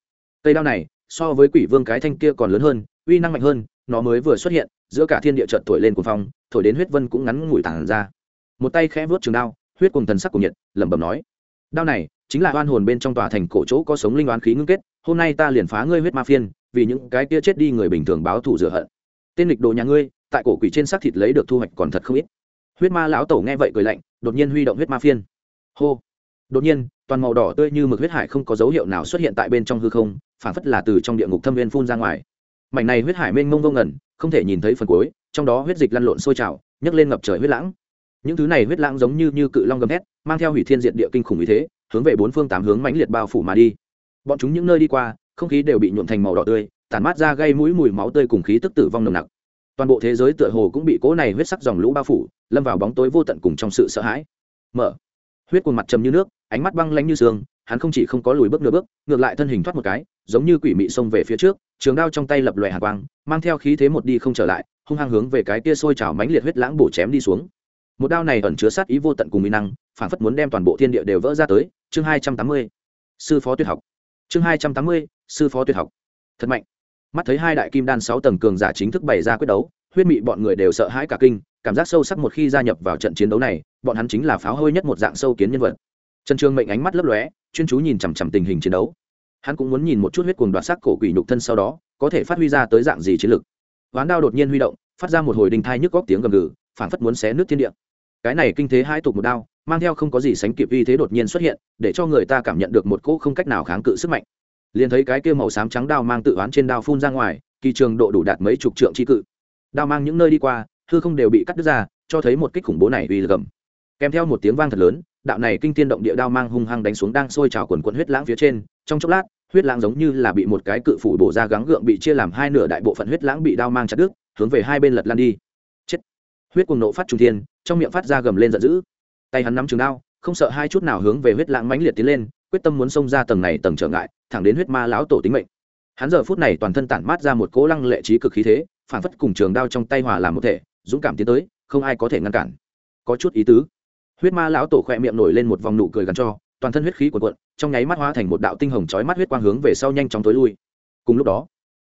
Cây đao này, so với quỷ vương cái thanh kia còn lớn hơn, uy năng mạnh hơn, nó mới vừa xuất hiện, giữa cả thiên địa trận thổi lên cuồng phong, thổi đến huyết vân cũng ngắn ngủi tản ra. Một tay khẽ vớt trường đao, huyết cùng thần sắc của nhiệt, lẩm bẩm nói, đao này chính là oan hồn bên trong tòa thành cổ chỗ có sống linh oán khí ngưng kết, hôm nay ta liền phá ngươi huyết ma phiên, vì những cái kia chết đi người bình thường báo thù rửa hận. Tên lịch đồ nhà ngươi, tại cổ quỷ trên xác thịt lấy được thu hoạch còn thật không ít. Huyết ma lão tổ nghe vậy cười lạnh, đột nhiên huy động huyết ma phiên. Hô! Đột nhiên, toàn màu đỏ tươi như mực huyết hải không có dấu hiệu nào xuất hiện tại bên trong hư không, phản phất là từ trong địa ngục thâm viên phun ra ngoài. Mảnh này huyết hải mênh mông vô ngẩn không thể nhìn thấy phần cuối, trong đó huyết dịch lăn lộn sôi trào, nhấc lên ngập trời huyết lãng. Những thứ này huyết lãng giống như như cự long gầm hét mang theo hủy thiên diện địa kinh khủng ý thế hướng về bốn phương tám hướng mãnh liệt bao phủ mà đi. Bọn chúng những nơi đi qua, không khí đều bị nhuộm thành màu đỏ tươi, tản mát ra gây mũi mùi máu tươi cùng khí tức tử vong nồng nặc. Toàn bộ thế giới tựa hồ cũng bị cỗ này huyết sắc dòng lũ bao phủ, lâm vào bóng tối vô tận cùng trong sự sợ hãi. Mở. Huyết cuồng mặt trầm như nước, ánh mắt băng lanh như sương, hắn không chỉ không có lùi bước nửa bước, ngược lại thân hình thoát một cái, giống như quỷ mị xông về phía trước, trường đao trong tay lập lòe hàng quang, mang theo khí thế một đi không trở lại, hung hăng hướng về cái kia sôi trào mãnh liệt huyết lãng bổ chém đi xuống. Một đao này ẩn chứa sát ý vô tận cùng mỹ năng phản phất muốn đem toàn bộ thiên địa đều vỡ ra tới, chương hai trăm tám mươi, sư phó tuyệt học. Chương hai trăm tám mươi, sư phó tuyệt học. Thật mạnh. Mắt thấy hai đại kim đan sáu tầng cường giả chính thức bày ra quyết đấu, huyết mị bọn người đều sợ hãi cả kinh, cảm giác sâu sắc một khi gia nhập vào trận chiến đấu này, bọn hắn chính là pháo hôi nhất một dạng sâu kiến nhân vật. Trần Trương mệnh ánh mắt lấp lóe, chuyên chú nhìn chằm chằm tình hình chiến đấu. Hắn cũng muốn nhìn một chút huyết cuồng đoạt sắc cổ quỷ nhục thân sau đó, có thể phát huy ra tới dạng gì chiến lực. Ván đao đột nhiên huy động, phát ra một hồi đình thai nhức góc tiếng gầm gừ phản phất muốn xé nước thiên địa. Cái này kinh thế hai tục một đao mang theo không có gì sánh kịp uy thế đột nhiên xuất hiện, để cho người ta cảm nhận được một cỗ không cách nào kháng cự sức mạnh. Liền thấy cái kia màu xám trắng đao mang tự oán trên đao phun ra ngoài, kỳ trường độ đủ đạt mấy chục trượng chi cự. Đao mang những nơi đi qua, hư không đều bị cắt đứt ra, cho thấy một kích khủng bố này uy lực gầm. Kèm theo một tiếng vang thật lớn, đạo này kinh tiên động địa đao mang hung hăng đánh xuống đang sôi trào quần quần huyết lãng phía trên, trong chốc lát, huyết lãng giống như là bị một cái cự phủ bổ ra gắng gượng bị chia làm hai nửa đại bộ phận huyết lãng bị đao mang chặt đứt, hướng về hai bên lật lan đi. Chết. Huyết cuồng nộ phát trung thiên, trong miệng phát ra gầm lên giận dữ tay hắn nắm trường đao, không sợ hai chút nào hướng về huyết lãng mãnh liệt tiến lên, quyết tâm muốn xông ra tầng này tầng trở ngại, thẳng đến huyết ma lão tổ tính mệnh. Hắn giờ phút này toàn thân tản mát ra một cỗ lăng lệ trí cực khí thế, phản phất cùng trường đao trong tay hòa làm một thể, dũng cảm tiến tới, không ai có thể ngăn cản. Có chút ý tứ. Huyết ma lão tổ khỏe miệng nổi lên một vòng nụ cười gắn cho, toàn thân huyết khí cuộn cuộn, trong nháy mắt hóa thành một đạo tinh hồng chói mắt huyết quang hướng về sau nhanh chóng tối lui. Cùng lúc đó,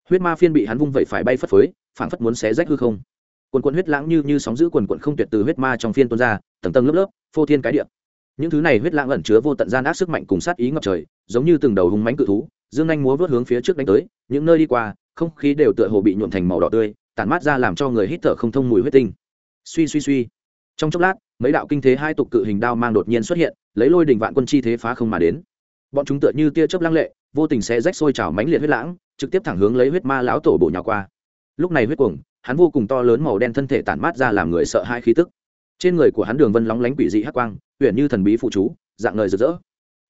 huyết ma phiên bị hắn vung vẩy phải bay phất phới, phản phất muốn xé rách hư không. Quần quần huyết lãng như như sóng giữ quần quần không tuyệt từ huyết ma trong phiên tuôn ra, tầng tầng lớp lớp phô thiên cái địa. Những thứ này huyết lãng ẩn chứa vô tận gian ác sức mạnh cùng sát ý ngập trời, giống như từng đầu hùng mánh cự thú, dương anh múa vớt hướng phía trước đánh tới, những nơi đi qua, không khí đều tựa hồ bị nhuộm thành màu đỏ tươi, tản mát ra làm cho người hít thở không thông mùi huyết tinh. Suy suy suy. Trong chốc lát, mấy đạo kinh thế hai tục cự hình đao mang đột nhiên xuất hiện, lấy lôi đình vạn quân chi thế phá không mà đến. Bọn chúng tựa như tia chớp lăng lệ, vô tình sẽ rách sôi trào mãnh liệt huyết lãng, trực tiếp thẳng hướng lấy huyết ma lão tổ bổ nhào qua. Lúc này huyết cuồng, hắn vô cùng to lớn màu đen thân thể tản mát ra làm người sợ hai khí tức trên người của hắn đường vân lóng lánh quỷ dị hắc quang huyện như thần bí phụ chú, dạng người rực rỡ.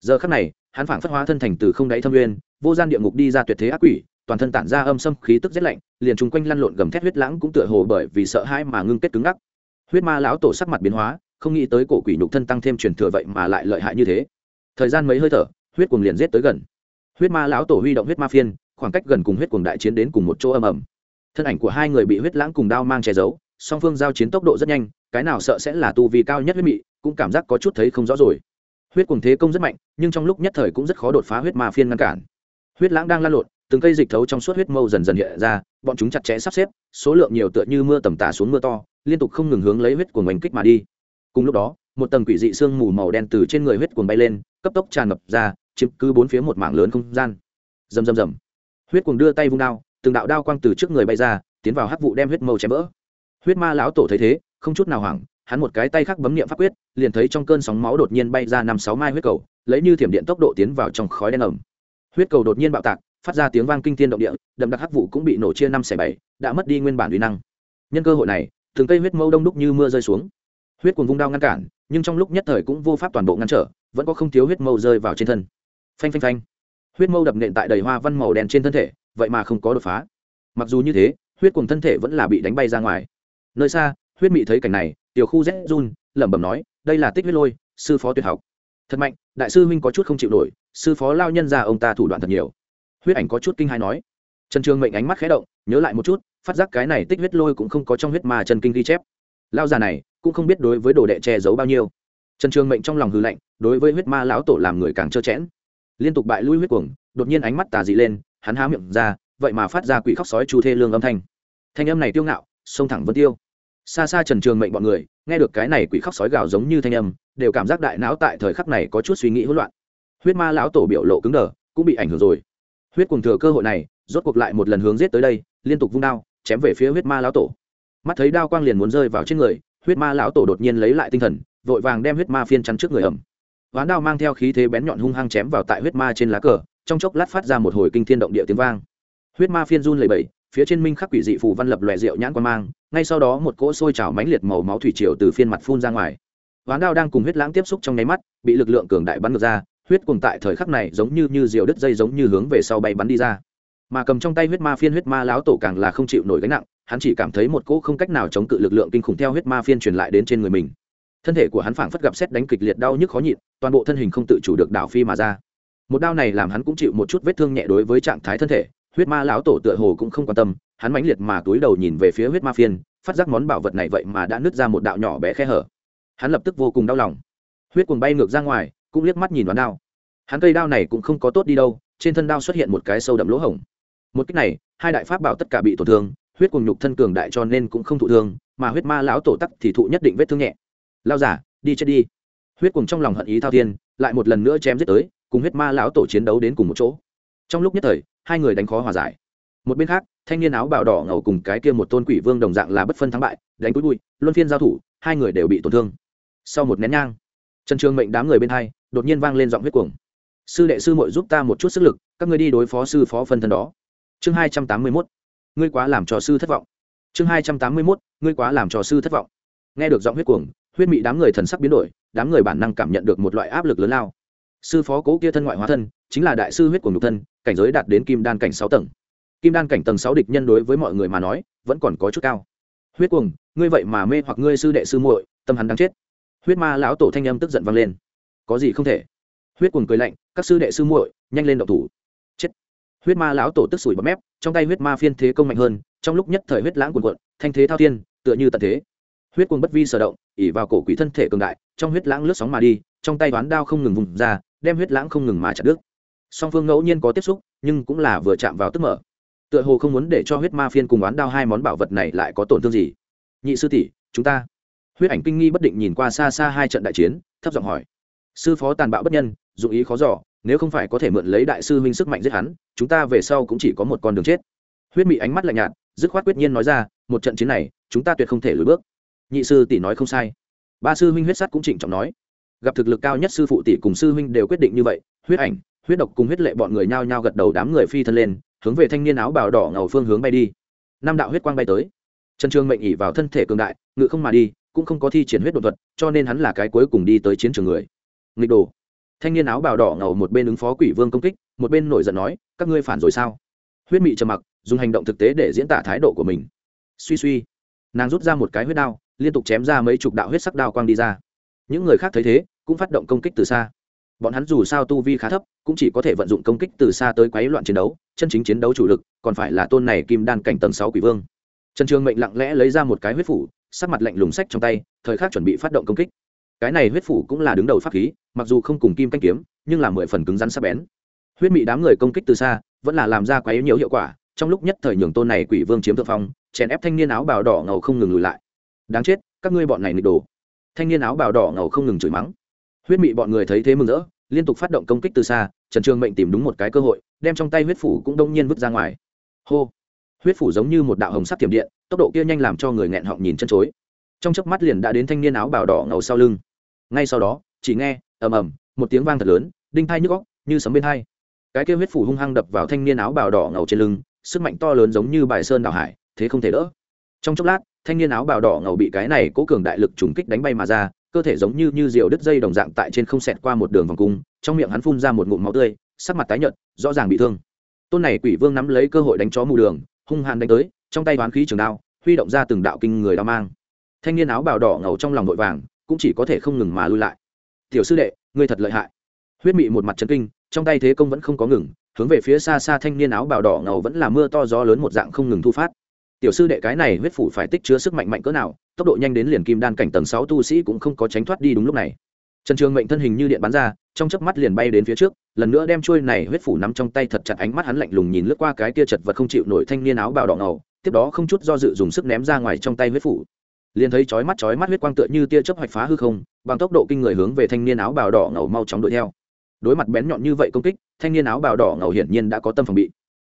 Giờ khắc này, hắn phảng phất hóa thân thành từ không đáy thâm nguyên vô gian địa ngục đi ra tuyệt thế ác quỷ, toàn thân tản ra âm xâm khí tức rét lạnh, liền chung quanh lăn lộn gầm thét huyết lãng cũng tựa hồ bởi vì sợ hãi mà ngưng kết cứng ngắc. Huyết ma lão tổ sắc mặt biến hóa, không nghĩ tới cổ quỷ nhục thân tăng thêm truyền thừa vậy mà lại lợi hại như thế. Thời gian mấy hơi thở, huyết cuồng liền giết tới gần. Huyết ma lão tổ huy động huyết ma phiên, khoảng cách gần cùng huyết cuồng đại chiến đến cùng một chỗ âm ầm. Thân ảnh của hai người bị huyết lãng cùng đao mang che giấu, song phương giao chiến tốc độ rất nhanh cái nào sợ sẽ là tu vi cao nhất huyết mị, cũng cảm giác có chút thấy không rõ rồi. Huyết cuồng thế công rất mạnh, nhưng trong lúc nhất thời cũng rất khó đột phá huyết ma phiên ngăn cản. Huyết lãng đang lan lộn, từng cây dịch thấu trong suốt huyết mâu dần dần hiện ra, bọn chúng chặt chẽ sắp xếp, số lượng nhiều tựa như mưa tầm tả xuống mưa to, liên tục không ngừng hướng lấy huyết cuồng oanh kích mà đi. Cùng lúc đó, một tầng quỷ dị sương mù màu đen từ trên người huyết cuồng bay lên, cấp tốc tràn ngập ra, chiếm cứ bốn phía một mảng lớn không gian. Rầm rầm rầm. Huyết cuồng đưa tay vung đao, từng đạo đao quang từ trước người bay ra, tiến vào hắc vụ đem huyết mâu chém vỡ. Huyết ma lão tổ thấy thế không chút nào hoảng, hắn một cái tay khác bấm niệm pháp quyết, liền thấy trong cơn sóng máu đột nhiên bay ra năm sáu mai huyết cầu, lấy như thiểm điện tốc độ tiến vào trong khói đen ẩm. Huyết cầu đột nhiên bạo tạc, phát ra tiếng vang kinh thiên động địa, đậm đặc hắc vụ cũng bị nổ chia năm xẻ bảy, đã mất đi nguyên bản uy năng. Nhân cơ hội này, từng cây huyết mâu đông đúc như mưa rơi xuống. Huyết cuồng vung đao ngăn cản, nhưng trong lúc nhất thời cũng vô pháp toàn bộ ngăn trở, vẫn có không thiếu huyết mâu rơi vào trên thân. Phanh phanh phanh. Huyết mâu đập nện tại đầy hoa văn màu đen trên thân thể, vậy mà không có đột phá. Mặc dù như thế, huyết cùng thân thể vẫn là bị đánh bay ra ngoài. Nơi xa huyết mị thấy cảnh này, tiểu khu z run, lẩm bẩm nói, đây là tích huyết lôi, sư phó tuyệt học. Thật mạnh, đại sư huynh có chút không chịu nổi, sư phó lao nhân ra ông ta thủ đoạn thật nhiều. Huyết ảnh có chút kinh hai nói. Trần trường mệnh ánh mắt khé động, nhớ lại một chút, phát giác cái này tích huyết lôi cũng không có trong huyết ma chân kinh ghi chép. Lao già này cũng không biết đối với đồ đệ che giấu bao nhiêu. Trần trường mệnh trong lòng hư lạnh, đối với huyết ma lão tổ làm người càng trơ chẽn liên tục bại lui huyết cuồng, đột nhiên ánh mắt tà dị lên, hắn há miệng ra, vậy mà phát ra quỷ khóc sói chu thê lương âm thanh. Thanh âm này tiêu ngạo, sông thẳng vân tiêu xa xa trần trường mệnh bọn người, nghe được cái này quỷ khóc sói gào giống như thanh âm, đều cảm giác đại não tại thời khắc này có chút suy nghĩ hỗn loạn. Huyết ma lão tổ biểu lộ cứng đờ, cũng bị ảnh hưởng rồi. Huyết cùng thừa cơ hội này, rốt cuộc lại một lần hướng giết tới đây, liên tục vung đao, chém về phía huyết ma lão tổ. Mắt thấy đao quang liền muốn rơi vào trên người, huyết ma lão tổ đột nhiên lấy lại tinh thần, vội vàng đem huyết ma phiên chắn trước người ẩm. Ván đao mang theo khí thế bén nhọn hung hăng chém vào tại huyết ma trên lá cờ, trong chốc lát phát ra một hồi kinh thiên động địa tiếng vang. Huyết ma phiên run lầy bẩy phía trên minh khắc quỷ dị phù văn lập loè rượu nhãn quan mang, ngay sau đó một cỗ sôi trào mãnh liệt màu máu thủy triều từ phiên mặt phun ra ngoài. Hoán đao đang cùng huyết lãng tiếp xúc trong nháy mắt, bị lực lượng cường đại bắn ngược ra, huyết cùng tại thời khắc này giống như như diều đứt dây giống như hướng về sau bay bắn đi ra. Mà cầm trong tay huyết ma phiên huyết ma láo tổ càng là không chịu nổi gánh nặng, hắn chỉ cảm thấy một cỗ không cách nào chống cự lực lượng kinh khủng theo huyết ma phiên truyền lại đến trên người mình. Thân thể của hắn phảng phất gặp xét đánh kịch liệt đau nhức khó nhịn, toàn bộ thân hình không tự chủ được đảo phi mà ra. Một đao này làm hắn cũng chịu một chút vết thương nhẹ đối với trạng thái thân thể huyết ma lão tổ tựa hồ cũng không quan tâm, hắn mãnh liệt mà túi đầu nhìn về phía huyết ma phiên, phát giác món bảo vật này vậy mà đã nứt ra một đạo nhỏ bé khe hở. Hắn lập tức vô cùng đau lòng. Huyết cuồng bay ngược ra ngoài, cũng liếc mắt nhìn đoán đao. Hắn cây đao này cũng không có tốt đi đâu, trên thân đao xuất hiện một cái sâu đậm lỗ hổng. Một cách này, hai đại pháp bảo tất cả bị tổn thương, huyết cuồng nhục thân cường đại cho nên cũng không thụ thương, mà huyết ma lão tổ tắc thì thụ nhất định vết thương nhẹ. Lao giả, đi chết đi. Huyết cuồng trong lòng hận ý thao thiên, lại một lần nữa chém giết tới, cùng huyết ma lão tổ chiến đấu đến cùng một chỗ. Trong lúc nhất thời hai người đánh khó hòa giải. Một bên khác, thanh niên áo bào đỏ ngầu cùng cái kia một tôn quỷ vương đồng dạng là bất phân thắng bại, đánh túi bụi, luân phiên giao thủ, hai người đều bị tổn thương. Sau một nén nhang, trần trường mệnh đám người bên hai, đột nhiên vang lên giọng huyết cuồng. Sư đệ sư muội giúp ta một chút sức lực, các ngươi đi đối phó sư phó phân thân đó. Chương hai trăm tám mươi mốt, ngươi quá làm cho sư thất vọng. Chương hai trăm tám mươi mốt, ngươi quá làm cho sư thất vọng. Nghe được giọng huyết cuồng, huyết mị đám người thần sắc biến đổi, đám người bản năng cảm nhận được một loại áp lực lớn lao sư phó cố kia thân ngoại hóa thân, chính là đại sư huyết của nhục thân, cảnh giới đạt đến kim đan cảnh sáu tầng. Kim đan cảnh tầng sáu địch nhân đối với mọi người mà nói, vẫn còn có chút cao. Huyết cuồng, ngươi vậy mà mê hoặc ngươi sư đệ sư muội, tâm hắn đang chết. Huyết ma lão tổ thanh âm tức giận vang lên. Có gì không thể? Huyết cuồng cười lạnh, các sư đệ sư muội, nhanh lên động thủ. Chết. Huyết ma lão tổ tức sủi bọt mép, trong tay huyết ma phiên thế công mạnh hơn, trong lúc nhất thời huyết lãng cuồn cuộn, thanh thế thao thiên, tựa như tận thế. Huyết cuồng bất vi sở động ỉ vào cổ quỷ thân thể cường đại, trong huyết lãng lướt sóng mà đi, trong tay đoán đao không ngừng vùng ra đem huyết lãng không ngừng mà chặt đứt. Song phương ngẫu nhiên có tiếp xúc, nhưng cũng là vừa chạm vào tức mở. Tựa hồ không muốn để cho huyết ma phiên cùng oán đao hai món bảo vật này lại có tổn thương gì. Nhị sư tỷ, chúng ta. Huyết ảnh kinh nghi bất định nhìn qua xa xa hai trận đại chiến, thấp giọng hỏi. Sư phó tàn bạo bất nhân, dụng ý khó giỏ nếu không phải có thể mượn lấy đại sư huynh sức mạnh giết hắn, chúng ta về sau cũng chỉ có một con đường chết. Huyết mị ánh mắt lạnh nhạt, dứt khoát quyết nhiên nói ra, một trận chiến này, chúng ta tuyệt không thể lùi bước. Nhị sư tỷ nói không sai. Ba sư huynh huyết sắt cũng trịnh trọng nói gặp thực lực cao nhất sư phụ tỷ cùng sư huynh đều quyết định như vậy, huyết ảnh, huyết độc cùng huyết lệ bọn người nhao nhao gật đầu đám người phi thân lên, hướng về thanh niên áo bào đỏ ngầu phương hướng bay đi. Năm đạo huyết quang bay tới. Trần trương mệnh ỉ vào thân thể cường đại, ngự không mà đi, cũng không có thi triển huyết đột thuật, cho nên hắn là cái cuối cùng đi tới chiến trường người. Nghịch đồ. Thanh niên áo bào đỏ ngầu một bên ứng phó quỷ vương công kích, một bên nổi giận nói, các ngươi phản rồi sao? Huyết mị trầm mặc, dùng hành động thực tế để diễn tả thái độ của mình. Suy suy. Nàng rút ra một cái huyết đao, liên tục chém ra mấy chục đạo huyết sắc đao quang đi ra những người khác thấy thế, cũng phát động công kích từ xa. Bọn hắn dù sao tu vi khá thấp, cũng chỉ có thể vận dụng công kích từ xa tới quấy loạn chiến đấu, chân chính chiến đấu chủ lực, còn phải là tôn này kim đan cảnh tầng sáu quỷ vương. Trần trường mệnh lặng lẽ lấy ra một cái huyết phủ, sắc mặt lạnh lùng sách trong tay, thời khắc chuẩn bị phát động công kích. Cái này huyết phủ cũng là đứng đầu pháp khí, mặc dù không cùng kim canh kiếm, nhưng là mười phần cứng rắn sắc bén. Huyết mị đám người công kích từ xa, vẫn là làm ra quấy nhiều hiệu quả, trong lúc nhất thời nhường tôn này quỷ vương chiếm thượng phong, chèn ép thanh niên áo bào đỏ ngầu không ngừng lùi lại. Đáng chết, các ngươi bọn này nghịch đồ thanh niên áo bào đỏ ngầu không ngừng chửi mắng. Huyết mị bọn người thấy thế mừng rỡ, liên tục phát động công kích từ xa, trần trường mệnh tìm đúng một cái cơ hội, đem trong tay huyết phủ cũng đông nhiên vứt ra ngoài. Hô! Huyết phủ giống như một đạo hồng sắc tiềm điện, tốc độ kia nhanh làm cho người nghẹn họng nhìn chân chối. Trong chớp mắt liền đã đến thanh niên áo bào đỏ ngầu sau lưng. Ngay sau đó, chỉ nghe, ầm ầm, một tiếng vang thật lớn, đinh thai nhức góc như sấm bên thai cái kia huyết phủ hung hăng đập vào thanh niên áo bào đỏ ngầu trên lưng, sức mạnh to lớn giống như bài sơn đảo hải, thế không thể đỡ. Trong chốc lát thanh niên áo bào đỏ ngầu bị cái này cố cường đại lực trùng kích đánh bay mà ra, cơ thể giống như như diều đứt dây đồng dạng tại trên không xẹt qua một đường vòng cung, trong miệng hắn phun ra một ngụm máu tươi, sắc mặt tái nhợt, rõ ràng bị thương. Tôn này quỷ vương nắm lấy cơ hội đánh chó mù đường, hung hàn đánh tới, trong tay đoán khí trường đao, huy động ra từng đạo kinh người đao mang. Thanh niên áo bào đỏ ngầu trong lòng vội vàng, cũng chỉ có thể không ngừng mà lui lại. Tiểu sư đệ, ngươi thật lợi hại. Huyết mị một mặt trấn kinh, trong tay thế công vẫn không có ngừng, hướng về phía xa xa thanh niên áo bào đỏ ngầu vẫn là mưa to gió lớn một dạng không ngừng thu phát tiểu sư đệ cái này huyết phủ phải tích chứa sức mạnh mạnh cỡ nào, tốc độ nhanh đến liền kim đan cảnh tầng sáu tu sĩ cũng không có tránh thoát đi đúng lúc này. Trần trường mệnh thân hình như điện bắn ra, trong chớp mắt liền bay đến phía trước, lần nữa đem chuôi này huyết phủ nắm trong tay thật chặt ánh mắt hắn lạnh lùng nhìn lướt qua cái kia chật vật không chịu nổi thanh niên áo bào đỏ ngầu, tiếp đó không chút do dự dùng sức ném ra ngoài trong tay huyết phủ. Liền thấy chói mắt chói mắt huyết quang tựa như tia chớp hoạch phá hư không, bằng tốc độ kinh người hướng về thanh niên áo bào đỏ ngầu mau chóng đuổi theo. Đối mặt bén nhọn như vậy công kích, thanh niên áo bào đỏ ngầu hiển nhiên đã có tâm phòng bị.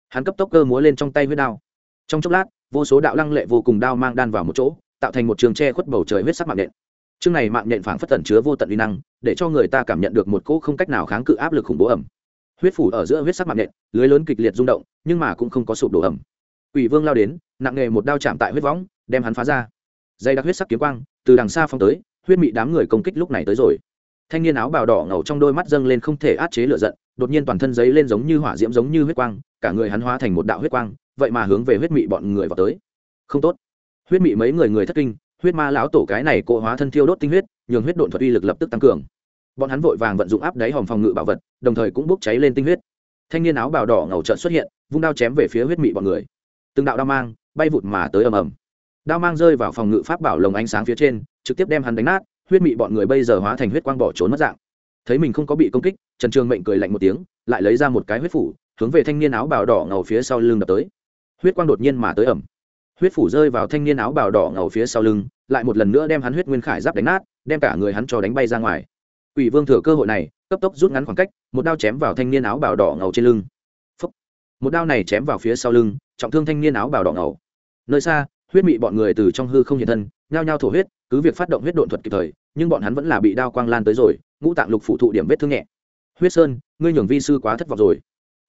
Hắn cấp tốc cơ múa lên trong tay huyết đao trong chốc lát, vô số đạo lăng lệ vô cùng đao mang đan vào một chỗ, tạo thành một trường tre khuất bầu trời huyết sắc mạng nện chương này mạng nện phảng phất tẩn chứa vô tận uy năng, để cho người ta cảm nhận được một cỗ không cách nào kháng cự áp lực khủng bố ẩm. Huyết phủ ở giữa huyết sắc mạng nện lưới lớn kịch liệt rung động, nhưng mà cũng không có sụp đổ ẩm. Quỷ vương lao đến, nặng nghề một đao chạm tại huyết võng, đem hắn phá ra. Dây đặc huyết sắc kiếm quang, từ đằng xa phong tới, huyết mị đám người công kích lúc này tới rồi. Thanh niên áo bào đỏ ngầu trong đôi mắt dâng lên không thể át chế lửa giận, đột nhiên toàn thân giấy lên giống như hỏa diễm giống như huyết quang, cả người hắn hóa thành một đạo huyết quang vậy mà hướng về huyết mị bọn người vào tới. Không tốt. Huyết mị mấy người người thất kinh, huyết ma lão tổ cái này cộ hóa thân thiêu đốt tinh huyết, nhường huyết độn thuật uy lực lập tức tăng cường. Bọn hắn vội vàng vận dụng áp đáy hòm phòng ngự bảo vật, đồng thời cũng bốc cháy lên tinh huyết. Thanh niên áo bào đỏ ngầu trợn xuất hiện, vung đao chém về phía huyết mị bọn người. Từng đạo đao mang bay vụt mà tới ầm ầm. Đao mang rơi vào phòng ngự pháp bảo lồng ánh sáng phía trên, trực tiếp đem hắn đánh nát, huyết mị bọn người bây giờ hóa thành huyết quang bỏ trốn mất dạng. Thấy mình không có bị công kích, trần trường mệnh cười lạnh một tiếng, lại lấy ra một cái huyết phủ, hướng về thanh niên áo bào đỏ ngầu phía sau lưng đập tới huyết quang đột nhiên mà tới ẩm huyết phủ rơi vào thanh niên áo bào đỏ ngầu phía sau lưng lại một lần nữa đem hắn huyết nguyên khải giáp đánh nát đem cả người hắn cho đánh bay ra ngoài Quỷ Vương thừa cơ hội này, cấp tốc rút ngắn khoảng cách, một đao chém vào thanh niên áo bào đỏ ngầu trên lưng. Phúc. Một đao này chém vào phía sau lưng, trọng thương thanh niên áo bào đỏ ngầu. Nơi xa, huyết mị bọn người từ trong hư không hiện thân, nhao nhao thổ huyết, cứ việc phát động huyết độn thuật kịp thời, nhưng bọn hắn vẫn là bị đao quang lan tới rồi, ngũ tạng lục phụ thụ điểm vết thương nhẹ. Huyết Sơn, ngươi nhường vi sư quá thất vọng rồi.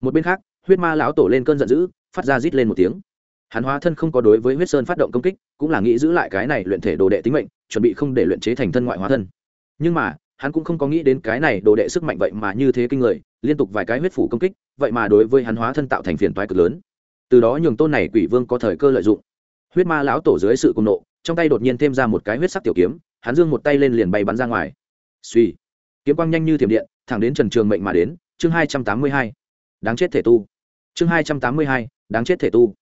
Một bên khác, huyết ma lão tổ lên cơn giận dữ, phát ra rít lên một tiếng. Hắn hóa thân không có đối với huyết sơn phát động công kích, cũng là nghĩ giữ lại cái này luyện thể đồ đệ tính mệnh, chuẩn bị không để luyện chế thành thân ngoại hóa thân. Nhưng mà, hắn cũng không có nghĩ đến cái này đồ đệ sức mạnh vậy mà như thế kinh người, liên tục vài cái huyết phủ công kích, vậy mà đối với hắn hóa thân tạo thành phiền toái cực lớn. Từ đó nhường tôn này quỷ vương có thời cơ lợi dụng. Huyết ma lão tổ dưới sự cùng nộ, trong tay đột nhiên thêm ra một cái huyết sắc tiểu kiếm, hắn dương một tay lên liền bay bắn ra ngoài. Suy kiếm quang nhanh như thiểm điện, thẳng đến trần trường mệnh mà đến, chương hai trăm tám mươi hai. Đáng chết thể tu. Chương hai trăm tám mươi hai đáng chết thể tu.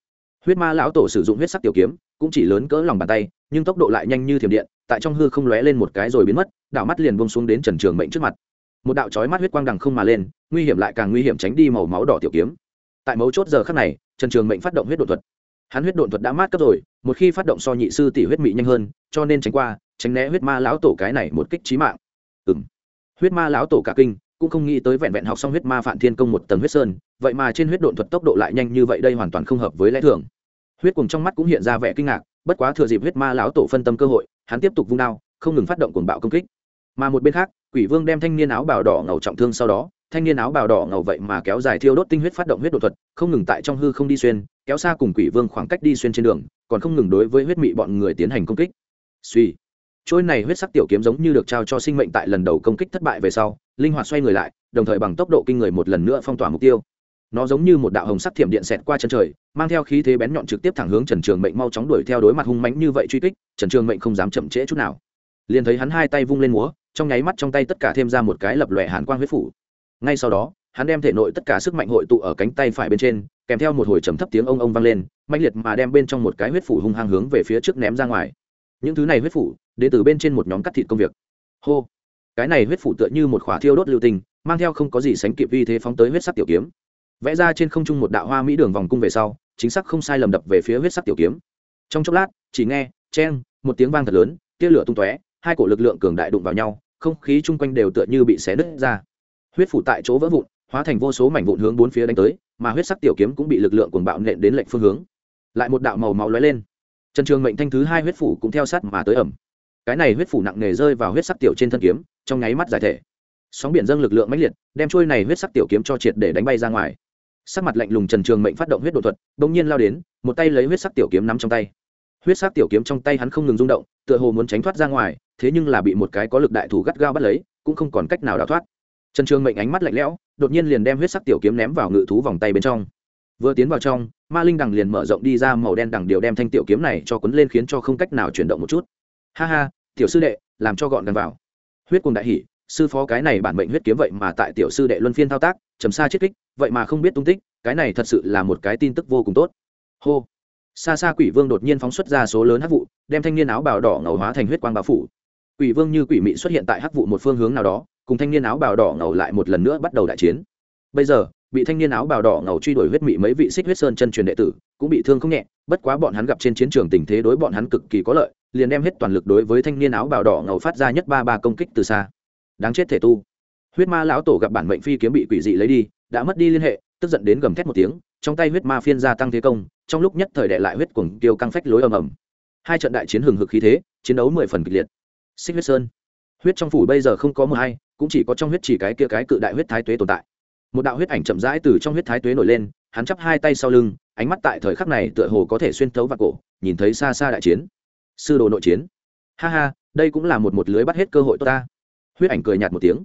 Huyết ma lão tổ sử dụng huyết sắc tiểu kiếm, cũng chỉ lớn cỡ lòng bàn tay, nhưng tốc độ lại nhanh như thiểm điện, tại trong hư không lóe lên một cái rồi biến mất, đảo mắt liền bông xuống đến trần trường mệnh trước mặt. Một đạo chói mắt huyết quang đằng không mà lên, nguy hiểm lại càng nguy hiểm tránh đi màu máu đỏ tiểu kiếm. Tại mấu chốt giờ khắc này, trần trường mệnh phát động huyết đột thuật. Hắn huyết đột thuật đã mát cấp rồi, một khi phát động so nhị sư tỷ huyết mị nhanh hơn, cho nên tránh qua, tránh né huyết ma lão tổ cái này một kích trí mạng. Ừ huyết ma lão tổ cả kinh, cũng không nghĩ tới vẹn vẹn học xong huyết ma phản thiên công một tầng huyết sơn vậy mà trên huyết độn thuật tốc độ lại nhanh như vậy đây hoàn toàn không hợp với lẽ thường. Huyết cùng trong mắt cũng hiện ra vẻ kinh ngạc, bất quá thừa dịp huyết ma lão tổ phân tâm cơ hội, hắn tiếp tục vung đao, không ngừng phát động cuồng bạo công kích. Mà một bên khác, quỷ vương đem thanh niên áo bào đỏ ngầu trọng thương sau đó, thanh niên áo bào đỏ ngầu vậy mà kéo dài thiêu đốt tinh huyết phát động huyết đột thuật, không ngừng tại trong hư không đi xuyên, kéo xa cùng quỷ vương khoảng cách đi xuyên trên đường, còn không ngừng đối với huyết mị bọn người tiến hành công kích. Suy. Trôi này huyết sắc tiểu kiếm giống như được trao cho sinh mệnh tại lần đầu công kích thất bại về sau, linh hoạt xoay người lại, đồng thời bằng tốc độ kinh người một lần nữa phong tỏa mục tiêu nó giống như một đạo hồng sắc thiểm điện xẹt qua chân trời, mang theo khí thế bén nhọn trực tiếp thẳng hướng trần trường mệnh mau chóng đuổi theo đối mặt hung mãnh như vậy truy kích, trần trường mệnh không dám chậm trễ chút nào. Liền thấy hắn hai tay vung lên múa, trong nháy mắt trong tay tất cả thêm ra một cái lập lòe hàn quang huyết phủ. Ngay sau đó, hắn đem thể nội tất cả sức mạnh hội tụ ở cánh tay phải bên trên, kèm theo một hồi trầm thấp tiếng ông ông vang lên mạnh liệt mà đem bên trong một cái huyết phủ hung hăng hướng về phía trước ném ra ngoài. Những thứ này huyết phủ, đến từ bên trên một nhóm cắt thịt công việc. Hô! Cái này huyết phủ tựa như một khỏa thiêu đốt lưu tình mang theo không có gì sánh kịp vi thế phóng tới huyết sắc tiểu kiếm vẽ ra trên không trung một đạo hoa mỹ đường vòng cung về sau, chính xác không sai lầm đập về phía huyết sắc tiểu kiếm. Trong chốc lát, chỉ nghe chen một tiếng vang thật lớn, tia lửa tung tóe, hai cổ lực lượng cường đại đụng vào nhau, không khí chung quanh đều tựa như bị xé nứt ra. Huyết phủ tại chỗ vỡ vụn, hóa thành vô số mảnh vụn hướng bốn phía đánh tới, mà huyết sắc tiểu kiếm cũng bị lực lượng cuồng bạo nện đến lệnh phương hướng. Lại một đạo màu máu lóe lên. Trần trường mệnh thanh thứ hai huyết phủ cũng theo sát mà tới ẩm. Cái này huyết phủ nặng nề rơi vào huyết sắc tiểu trên thân kiếm, trong nháy mắt giải thể. Sóng biển dâng lực lượng mãnh liệt, đem trôi này huyết sắc tiểu kiếm cho triệt để đánh bay ra ngoài sắc mặt lạnh lùng trần trường mệnh phát động huyết đột thuật, bỗng nhiên lao đến, một tay lấy huyết sắc tiểu kiếm nắm trong tay. Huyết sắc tiểu kiếm trong tay hắn không ngừng rung động, tựa hồ muốn tránh thoát ra ngoài, thế nhưng là bị một cái có lực đại thủ gắt gao bắt lấy, cũng không còn cách nào đào thoát. Trần trường mệnh ánh mắt lạnh lẽo, đột nhiên liền đem huyết sắc tiểu kiếm ném vào ngự thú vòng tay bên trong. Vừa tiến vào trong, ma linh đằng liền mở rộng đi ra màu đen đằng điều đem thanh tiểu kiếm này cho quấn lên khiến cho không cách nào chuyển động một chút. Ha ha, tiểu sư đệ, làm cho gọn gần vào. Huyết cùng đại Hỉ sư phó cái này bản mệnh huyết kiếm vậy mà tại tiểu sư đệ luân phiên thao tác, trầm xa chết kích, vậy mà không biết tung tích, cái này thật sự là một cái tin tức vô cùng tốt. Hô. Xa xa quỷ vương đột nhiên phóng xuất ra số lớn hắc vụ, đem thanh niên áo bào đỏ ngầu hóa thành huyết quang bao phủ. Quỷ vương như quỷ mị xuất hiện tại hắc vụ một phương hướng nào đó, cùng thanh niên áo bào đỏ ngầu lại một lần nữa bắt đầu đại chiến. Bây giờ, bị thanh niên áo bào đỏ ngầu truy đuổi huyết mị mấy vị xích huyết sơn chân truyền đệ tử, cũng bị thương không nhẹ, bất quá bọn hắn gặp trên chiến trường tình thế đối bọn hắn cực kỳ có lợi, liền đem hết toàn lực đối với thanh niên áo bào đỏ ngầu phát ra nhất ba ba công kích từ xa đáng chết thể tu. Huyết ma lão tổ gặp bản mệnh phi kiếm bị quỷ dị lấy đi, đã mất đi liên hệ, tức giận đến gầm thét một tiếng, trong tay huyết ma phiên gia tăng thế công, trong lúc nhất thời đệ lại huyết cuồng tiêu căng phách lối ầm ầm. Hai trận đại chiến hừng hực khí thế, chiến đấu mười phần kịch liệt. Xích huyết sơn. Huyết trong phủ bây giờ không có mờ hay, cũng chỉ có trong huyết chỉ cái kia cái cự đại huyết thái tuế tồn tại. Một đạo huyết ảnh chậm rãi từ trong huyết thái tuế nổi lên, hắn chắp hai tay sau lưng, ánh mắt tại thời khắc này tựa hồ có thể xuyên thấu vào cổ, nhìn thấy xa xa đại chiến. Sư đồ nội chiến. Ha ha, đây cũng là một một lưới bắt hết cơ hội tốt ta huyết ảnh cười nhạt một tiếng.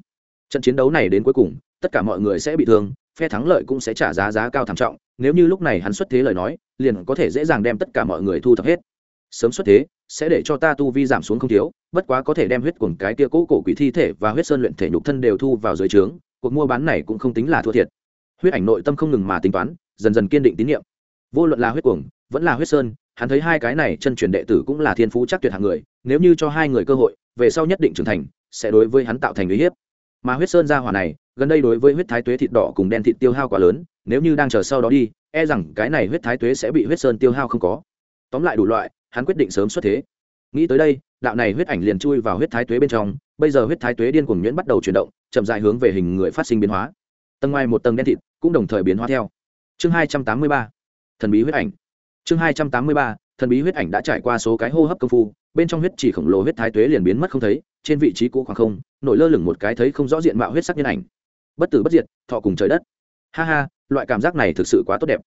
Trận chiến đấu này đến cuối cùng, tất cả mọi người sẽ bị thương, phe thắng lợi cũng sẽ trả giá giá cao thảm trọng, nếu như lúc này hắn xuất thế lời nói, liền có thể dễ dàng đem tất cả mọi người thu thập hết. Sớm xuất thế, sẽ để cho ta tu vi giảm xuống không thiếu, bất quá có thể đem huyết cuồng cái tia cũ cổ quỷ thi thể và huyết sơn luyện thể nhục thân đều thu vào dưới trướng, cuộc mua bán này cũng không tính là thua thiệt. Huyết ảnh nội tâm không ngừng mà tính toán, dần dần kiên định tín nhiệm vô luận là huyết cuồng, vẫn là huyết sơn, hắn thấy hai cái này chân truyền đệ tử cũng là thiên phú chắc tuyệt hạng người, nếu như cho hai người cơ hội, về sau nhất định trưởng thành sẽ đối với hắn tạo thành uy hiếp. Mà huyết sơn gia hỏa này, gần đây đối với huyết thái tuế thịt đỏ cùng đen thịt tiêu hao quá lớn, nếu như đang chờ sau đó đi e rằng cái này huyết thái tuế sẽ bị huyết sơn tiêu hao không có. Tóm lại đủ loại, hắn quyết định sớm xuất thế. Nghĩ tới đây, đạo này huyết ảnh liền chui vào huyết thái tuế bên trong, bây giờ huyết thái tuế điên cuồng nhuyễn bắt đầu chuyển động, chậm dài hướng về hình người phát sinh biến hóa. Tầng ngoài một tầng đen thịt cũng đồng thời biến hóa theo. Chương hai trăm tám mươi ba, thần bí huyết ảnh. Chương hai trăm tám mươi ba, thần bí huyết ảnh đã trải qua số cái hô hấp công phu bên trong huyết chỉ khổng lồ huyết thái tuế liền biến mất không thấy, trên vị trí cũ khoảng không, nổi lơ lửng một cái thấy không rõ diện mạo huyết sắc nhân ảnh. Bất tử bất diệt, thọ cùng trời đất. Ha ha, loại cảm giác này thực sự quá tốt đẹp.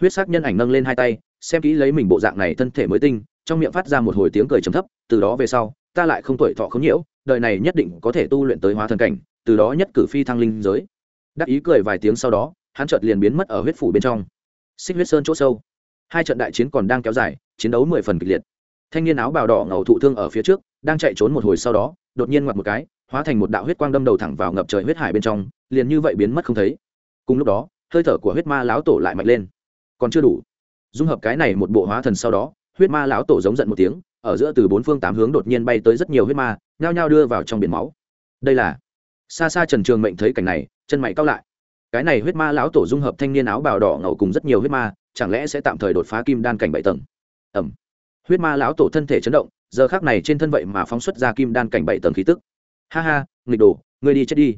Huyết sắc nhân ảnh nâng lên hai tay, xem kỹ lấy mình bộ dạng này thân thể mới tinh, trong miệng phát ra một hồi tiếng cười trầm thấp, từ đó về sau, ta lại không tuổi thọ không nhiễu, đời này nhất định có thể tu luyện tới hóa thần cảnh, từ đó nhất cử phi thăng linh giới. Đắc ý cười vài tiếng sau đó, hắn chợt liền biến mất ở huyết phủ bên trong. Xích huyết sơn chỗ sâu. Hai trận đại chiến còn đang kéo dài, chiến đấu mười phần kịch liệt thanh niên áo bào đỏ ngầu thụ thương ở phía trước, đang chạy trốn một hồi sau đó, đột nhiên ngoặt một cái, hóa thành một đạo huyết quang đâm đầu thẳng vào ngập trời huyết hải bên trong, liền như vậy biến mất không thấy. Cùng lúc đó, hơi thở của huyết ma lão tổ lại mạnh lên. Còn chưa đủ. Dung hợp cái này một bộ hóa thần sau đó, huyết ma lão tổ giống giận một tiếng, ở giữa từ bốn phương tám hướng đột nhiên bay tới rất nhiều huyết ma, nhao nhao đưa vào trong biển máu. Đây là xa xa trần trường mệnh thấy cảnh này, chân mày cao lại. Cái này huyết ma lão tổ dung hợp thanh niên áo bào đỏ ngầu cùng rất nhiều huyết ma, chẳng lẽ sẽ tạm thời đột phá kim đan cảnh bảy tầng? Ẩm huyết ma lão tổ thân thể chấn động, giờ khác này trên thân vậy mà phóng xuất ra kim đan cảnh bảy tầng khí tức. Ha ha, nghịch đồ, ngươi đi chết đi.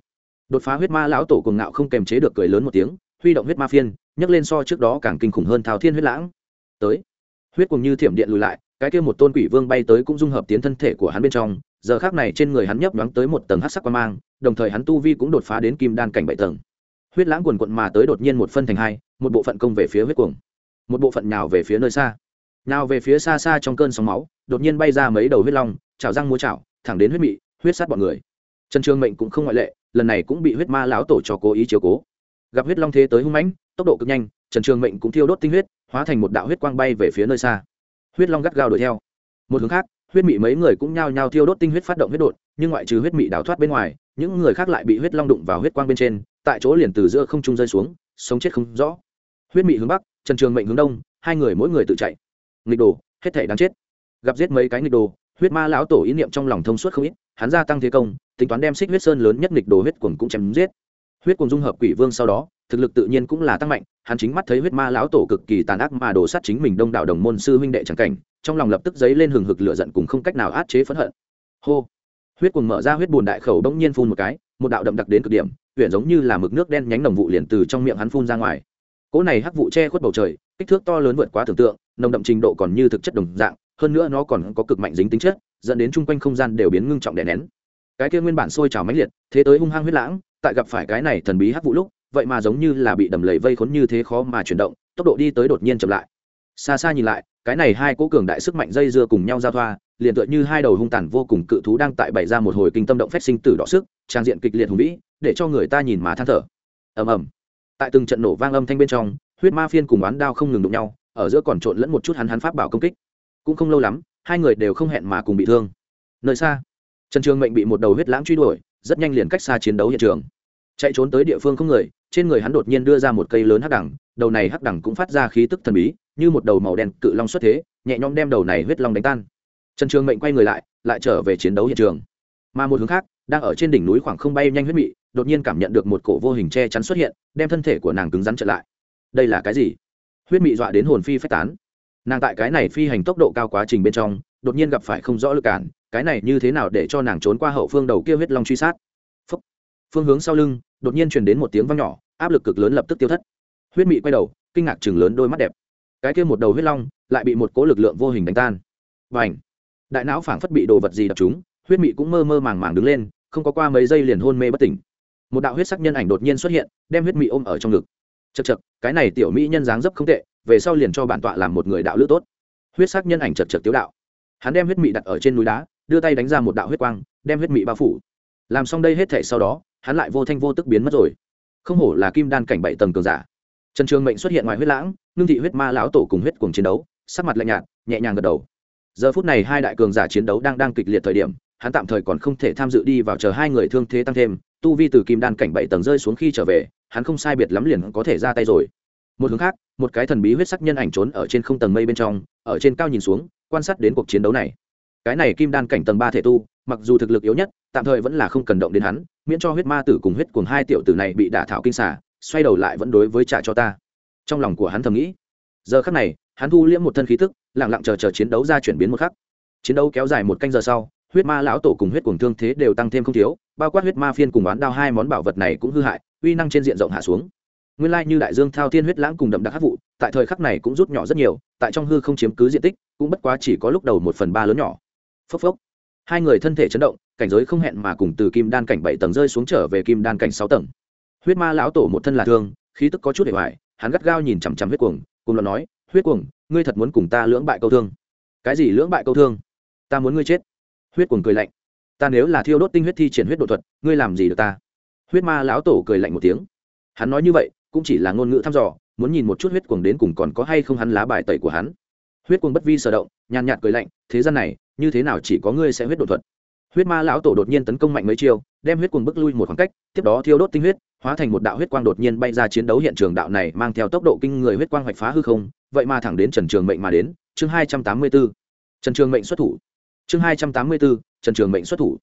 Đột phá huyết ma lão tổ cùng ngạo không kềm chế được cười lớn một tiếng, huy động huyết ma phiên, nhấc lên so trước đó càng kinh khủng hơn thao thiên huyết lãng. Tới. Huyết cùng như thiểm điện lùi lại, cái kia một tôn quỷ vương bay tới cũng dung hợp tiến thân thể của hắn bên trong, giờ khác này trên người hắn nhấp nhoáng tới một tầng hát sắc qua mang, đồng thời hắn tu vi cũng đột phá đến kim đan cảnh bảy tầng. Huyết lãng quần quận mà tới đột nhiên một phân thành hai, một bộ phận công về phía huyết cuồng, một bộ phận nhào về phía nơi xa nào về phía xa xa trong cơn sóng máu, đột nhiên bay ra mấy đầu huyết long, chảo răng múa chảo, thẳng đến huyết mị, huyết sát bọn người. Trần trường mệnh cũng không ngoại lệ, lần này cũng bị huyết ma lão tổ cho cố ý chiếu cố. Gặp huyết long thế tới hung mãnh, tốc độ cực nhanh, trần trường mệnh cũng thiêu đốt tinh huyết, hóa thành một đạo huyết quang bay về phía nơi xa. Huyết long gắt gao đuổi theo. Một hướng khác, huyết mị mấy người cũng nhao nhao thiêu đốt tinh huyết phát động huyết đột, nhưng ngoại trừ huyết mị đào thoát bên ngoài, những người khác lại bị huyết long đụng vào huyết quang bên trên, tại chỗ liền từ giữa không trung rơi xuống, sống chết không rõ. Huyết mị hướng bắc, trần trường mệnh hướng đông, hai người mỗi người tự chạy nghịch đồ, hết thể đáng chết. Gặp giết mấy cái nghịch đồ, huyết ma lão tổ ý niệm trong lòng thông suốt không ít, hắn gia tăng thế công, tính toán đem xích huyết sơn lớn nhất nghịch đồ huyết cuồng cũng chém giết. Huyết cuồng dung hợp quỷ vương sau đó, thực lực tự nhiên cũng là tăng mạnh, hắn chính mắt thấy huyết ma lão tổ cực kỳ tàn ác mà đổ sát chính mình đông đảo đồng môn sư huynh đệ chẳng cảnh, trong lòng lập tức dấy lên hừng hực lửa giận cùng không cách nào át chế phẫn hận. Hô! Huyết cuồng mở ra huyết bùn đại khẩu bỗng nhiên phun một cái, một đạo đậm đặc đến cực điểm huyện giống như là mực nước đen nhánh đồng vụ liền từ trong miệng hắn phun ra ngoài. Cỗ này hắc vụ che khuất bầu trời, kích thước to lớn vượt quá tưởng tượng nồng đậm trình độ còn như thực chất đồng dạng, hơn nữa nó còn có cực mạnh dính tính chất, dẫn đến chung quanh không gian đều biến ngưng trọng đè nén. Cái kia nguyên bản sôi trào mãnh liệt, thế tới hung hăng huyết lãng, tại gặp phải cái này thần bí hắc vụ lúc, vậy mà giống như là bị đầm lầy vây khốn như thế khó mà chuyển động, tốc độ đi tới đột nhiên chậm lại. Xa xa nhìn lại, cái này hai cố cường đại sức mạnh dây dưa cùng nhau giao thoa, liền tựa như hai đầu hung tàn vô cùng cự thú đang tại bày ra một hồi kinh tâm động phép sinh tử đỏ sức, trang diện kịch liệt hùng vĩ, để cho người ta nhìn mà than thở. Ầm ầm. Tại từng trận nổ vang âm thanh bên trong, huyết ma phiên cùng oán đao không ngừng đụng nhau ở giữa còn trộn lẫn một chút hắn hắn pháp bảo công kích. Cũng không lâu lắm, hai người đều không hẹn mà cùng bị thương. Nơi xa, trần trường mệnh bị một đầu huyết lãng truy đuổi, rất nhanh liền cách xa chiến đấu hiện trường. Chạy trốn tới địa phương không người, trên người hắn đột nhiên đưa ra một cây lớn hắc đẳng, đầu này hắc đẳng cũng phát ra khí tức thần bí, như một đầu màu đen cự long xuất thế, nhẹ nhõm đem đầu này huyết long đánh tan. Trần trường mệnh quay người lại lại trở về chiến đấu hiện trường. Mà một hướng khác, đang ở trên đỉnh núi khoảng không bay nhanh huyết mị, đột nhiên cảm nhận được một cổ vô hình che chắn xuất hiện, đem thân thể của nàng cứng rắn trở lại. Đây là cái gì? Huyết mị dọa đến hồn phi phách tán. Nàng tại cái này phi hành tốc độ cao quá trình bên trong, đột nhiên gặp phải không rõ lực cản, cái này như thế nào để cho nàng trốn qua hậu phương đầu kia huyết long truy sát? Phúc. phương hướng sau lưng, đột nhiên truyền đến một tiếng vang nhỏ, áp lực cực lớn lập tức tiêu thất. Huyết mị quay đầu, kinh ngạc chừng lớn đôi mắt đẹp. Cái kia một đầu huyết long, lại bị một cố lực lượng vô hình đánh tan. Và ảnh đại não phảng phất bị đồ vật gì đập chúng huyết mị cũng mơ mơ màng màng đứng lên, không có qua mấy giây liền hôn mê bất tỉnh. Một đạo huyết sắc nhân ảnh đột nhiên xuất hiện, đem huyết mị ôm ở trong ngực chật chật cái này tiểu mỹ nhân dáng dấp không tệ, về sau liền cho bản tọa làm một người đạo lữ tốt. Huyết sắc nhân ảnh chật chật tiếu đạo. Hắn đem huyết mị đặt ở trên núi đá, đưa tay đánh ra một đạo huyết quang, đem huyết mị bao phủ. Làm xong đây hết thể sau đó, hắn lại vô thanh vô tức biến mất rồi. Không hổ là kim đan cảnh bảy tầng cường giả. Trần trường mệnh xuất hiện ngoài huyết lãng, ngưng thị huyết ma lão tổ cùng huyết cùng chiến đấu, sắc mặt lạnh nhạt, nhẹ nhàng gật đầu. Giờ phút này hai đại cường giả chiến đấu đang đang kịch liệt thời điểm hắn tạm thời còn không thể tham dự đi vào chờ hai người thương thế tăng thêm, tu vi từ kim đan cảnh bảy tầng rơi xuống khi trở về, hắn không sai biệt lắm liền có thể ra tay rồi. Một hướng khác, một cái thần bí huyết sắc nhân ảnh trốn ở trên không tầng mây bên trong, ở trên cao nhìn xuống, quan sát đến cuộc chiến đấu này. Cái này kim đan cảnh tầng ba thể tu, mặc dù thực lực yếu nhất, tạm thời vẫn là không cần động đến hắn, miễn cho huyết ma tử cùng huyết cùng hai tiểu tử này bị đả thảo kinh xả, xoay đầu lại vẫn đối với trả cho ta. Trong lòng của hắn thầm nghĩ, giờ khắc này, hắn thu liễm một thân khí tức lẳng lặng chờ chờ chiến đấu ra chuyển biến một khắc. Chiến đấu kéo dài một canh giờ sau huyết ma lão tổ cùng huyết cuồng thương thế đều tăng thêm không thiếu, bao quát huyết ma phiên cùng bán đao hai món bảo vật này cũng hư hại, uy năng trên diện rộng hạ xuống. Nguyên lai như đại dương thao thiên huyết lãng cùng đậm đặc hát vụ, tại thời khắc này cũng rút nhỏ rất nhiều, tại trong hư không chiếm cứ diện tích, cũng bất quá chỉ có lúc đầu một phần ba lớn nhỏ. Phốc phốc. Hai người thân thể chấn động, cảnh giới không hẹn mà cùng từ kim đan cảnh bảy tầng rơi xuống trở về kim đan cảnh sáu tầng. Huyết ma lão tổ một thân là thương, khí tức có chút để hoài, hắn gắt gao nhìn chằm chằm huyết cuồng, cùng lo nói, huyết cuồng, ngươi thật muốn cùng ta lưỡng bại câu thương? Cái gì lưỡng bại câu thương? Ta muốn ngươi chết huyết cuồng cười lạnh. Ta nếu là thiêu đốt tinh huyết thi triển huyết độ thuật, ngươi làm gì được ta? Huyết ma lão tổ cười lạnh một tiếng. Hắn nói như vậy, cũng chỉ là ngôn ngữ thăm dò, muốn nhìn một chút huyết cuồng đến cùng còn có hay không hắn lá bài tẩy của hắn. Huyết cuồng bất vi sở động, nhàn nhạt cười lạnh, thế gian này, như thế nào chỉ có ngươi sẽ huyết độ thuật? Huyết ma lão tổ đột nhiên tấn công mạnh mấy chiêu, đem huyết cuồng bức lui một khoảng cách, tiếp đó thiêu đốt tinh huyết, hóa thành một đạo huyết quang đột nhiên bay ra chiến đấu hiện trường đạo này mang theo tốc độ kinh người huyết quang hoạch phá hư không, vậy mà thẳng đến trần trường mệnh mà đến, chương hai trăm tám mươi b ố trần trường mệnh xuất thủ chương hai trăm tám mươi bốn trần trường mệnh xuất thủ.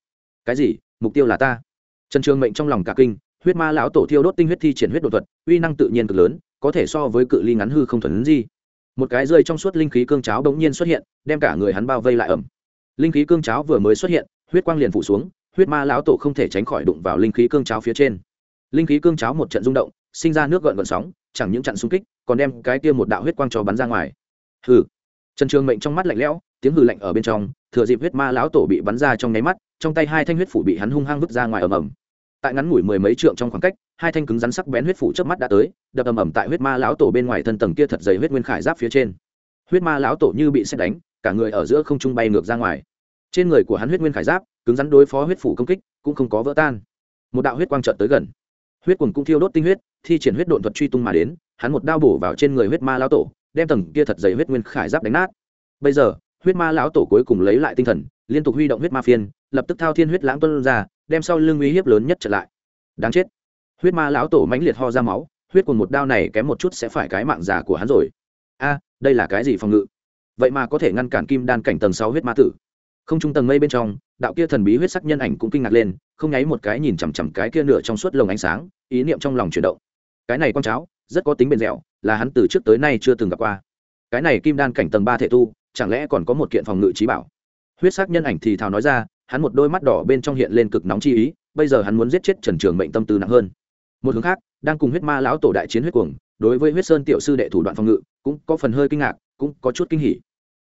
Cái gì? Mục tiêu là ta? Trần trường mệnh trong lòng cả kinh, huyết ma lão tổ thiêu đốt tinh huyết thi triển huyết đột thuật, uy năng tự nhiên cực lớn, có thể so với cự ly ngắn hư không thuần gì. Một cái rơi trong suốt linh khí cương cháo đống nhiên xuất hiện, đem cả người hắn bao vây lại ẩm. Linh khí cương cháo vừa mới xuất hiện, huyết quang liền phủ xuống, huyết ma lão tổ không thể tránh khỏi đụng vào linh khí cương cháo phía trên. Linh khí cương cháo một trận rung động, sinh ra nước gợn gợn sóng, chẳng những trận xung kích, còn đem cái kia một đạo huyết quang cho bắn ra ngoài. Hừ. Trần trường mệnh trong mắt lạnh lẽo tiếng hư lạnh ở bên trong, thừa dịp huyết ma lão tổ bị bắn ra trong nháy mắt, trong tay hai thanh huyết phủ bị hắn hung hăng vứt ra ngoài ầm ầm. Tại ngắn ngủi mười mấy trượng trong khoảng cách, hai thanh cứng rắn sắc bén huyết phủ trước mắt đã tới, đập ầm ầm tại huyết ma lão tổ bên ngoài thân tầng kia thật dày huyết nguyên khải giáp phía trên. Huyết ma lão tổ như bị xét đánh, cả người ở giữa không trung bay ngược ra ngoài. Trên người của hắn huyết nguyên khải giáp, cứng rắn đối phó huyết phủ công kích, cũng không có vỡ tan. Một đạo huyết quang trợt tới gần. Huyết quần cũng thiêu đốt tinh huyết, thi triển huyết độn thuật truy tung mà đến, hắn một đao bổ vào trên người huyết ma lão tổ, đem tầng kia thật dày huyết nguyên khải giáp đánh nát. Bây giờ huyết ma lão tổ cuối cùng lấy lại tinh thần, liên tục huy động huyết ma phiên, lập tức thao thiên huyết lãng tuân ra, đem sau lưng uy hiếp lớn nhất trở lại. Đáng chết. Huyết ma lão tổ mãnh liệt ho ra máu, huyết cùng một đao này kém một chút sẽ phải cái mạng già của hắn rồi. A, đây là cái gì phòng ngự? Vậy mà có thể ngăn cản kim đan cảnh tầng sáu huyết ma tử. Không trung tầng mây bên trong, đạo kia thần bí huyết sắc nhân ảnh cũng kinh ngạc lên, không nháy một cái nhìn chằm chằm cái kia nửa trong suốt lồng ánh sáng, ý niệm trong lòng chuyển động. Cái này con cháo, rất có tính bền dẻo, là hắn từ trước tới nay chưa từng gặp qua. Cái này kim đan cảnh tầng ba thể tu chẳng lẽ còn có một kiện phòng ngự trí bảo? Huyết sắc nhân ảnh thì thào nói ra, hắn một đôi mắt đỏ bên trong hiện lên cực nóng chi ý, bây giờ hắn muốn giết chết trần trường mệnh tâm tư nặng hơn. Một hướng khác, đang cùng huyết ma lão tổ đại chiến huyết cuồng, đối với huyết sơn tiểu sư đệ thủ đoạn phòng ngự, cũng có phần hơi kinh ngạc, cũng có chút kinh hỉ.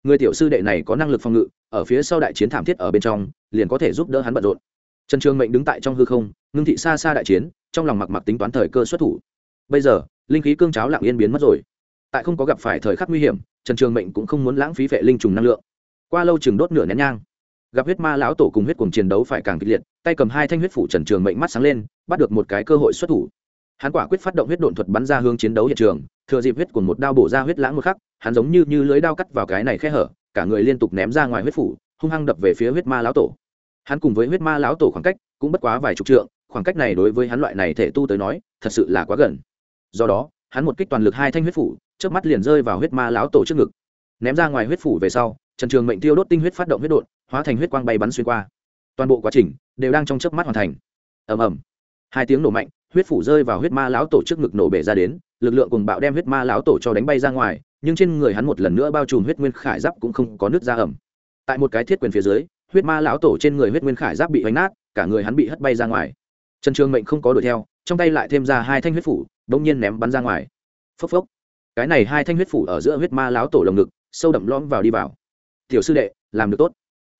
Người tiểu sư đệ này có năng lực phòng ngự, ở phía sau đại chiến thảm thiết ở bên trong, liền có thể giúp đỡ hắn bận rộn. Trần trường mệnh đứng tại trong hư không, ngưng thị xa xa đại chiến, trong lòng mặc mặc tính toán thời cơ xuất thủ. Bây giờ, linh khí cương cháo lặng yên biến mất rồi. Tại không có gặp phải thời khắc nguy hiểm trần trường mệnh cũng không muốn lãng phí vệ linh trùng năng lượng. Qua lâu chừng đốt nửa nén nhang, gặp huyết ma lão tổ cùng huyết cùng chiến đấu phải càng kịch liệt, tay cầm hai thanh huyết phủ trần trường mệnh mắt sáng lên, bắt được một cái cơ hội xuất thủ. Hắn quả quyết phát động huyết độn thuật bắn ra hướng chiến đấu hiện trường, thừa dịp huyết cuồng một đao bổ ra huyết lãng một khắc, hắn giống như như lưới đao cắt vào cái này khe hở, cả người liên tục ném ra ngoài huyết phủ, hung hăng đập về phía huyết ma lão tổ. Hắn cùng với huyết ma lão tổ khoảng cách cũng bất quá vài chục trượng, khoảng cách này đối với hắn loại này thể tu tới nói, thật sự là quá gần. Do đó, hắn một kích toàn lực hai thanh huyết phủ trước mắt liền rơi vào huyết ma lão tổ trước ngực. Ném ra ngoài huyết phủ về sau, trần trường mệnh tiêu đốt tinh huyết phát động huyết đột hóa thành huyết quang bay bắn xuyên qua. Toàn bộ quá trình đều đang trong chớp mắt hoàn thành. Ầm ầm. Hai tiếng nổ mạnh, huyết phủ rơi vào huyết ma lão tổ trước ngực nổ bể ra đến, lực lượng cùng bạo đem huyết ma lão tổ cho đánh bay ra ngoài, nhưng trên người hắn một lần nữa bao trùm huyết nguyên khải giáp cũng không có nước ra ẩm tại một cái thiết quyền phía dưới, huyết ma lão tổ trên người huyết nguyên khải giáp bị hoành nát, cả người hắn bị hất bay ra ngoài. Trần trường mệnh không có đuổi theo, trong tay lại thêm ra hai thanh huyết phủ, bỗng nhiên ném bắn ra ngoài. Phốc phốc cái này hai thanh huyết phủ ở giữa huyết ma lão tổ lồng ngực, sâu đậm lõm vào đi vào. Tiểu sư đệ, làm được tốt.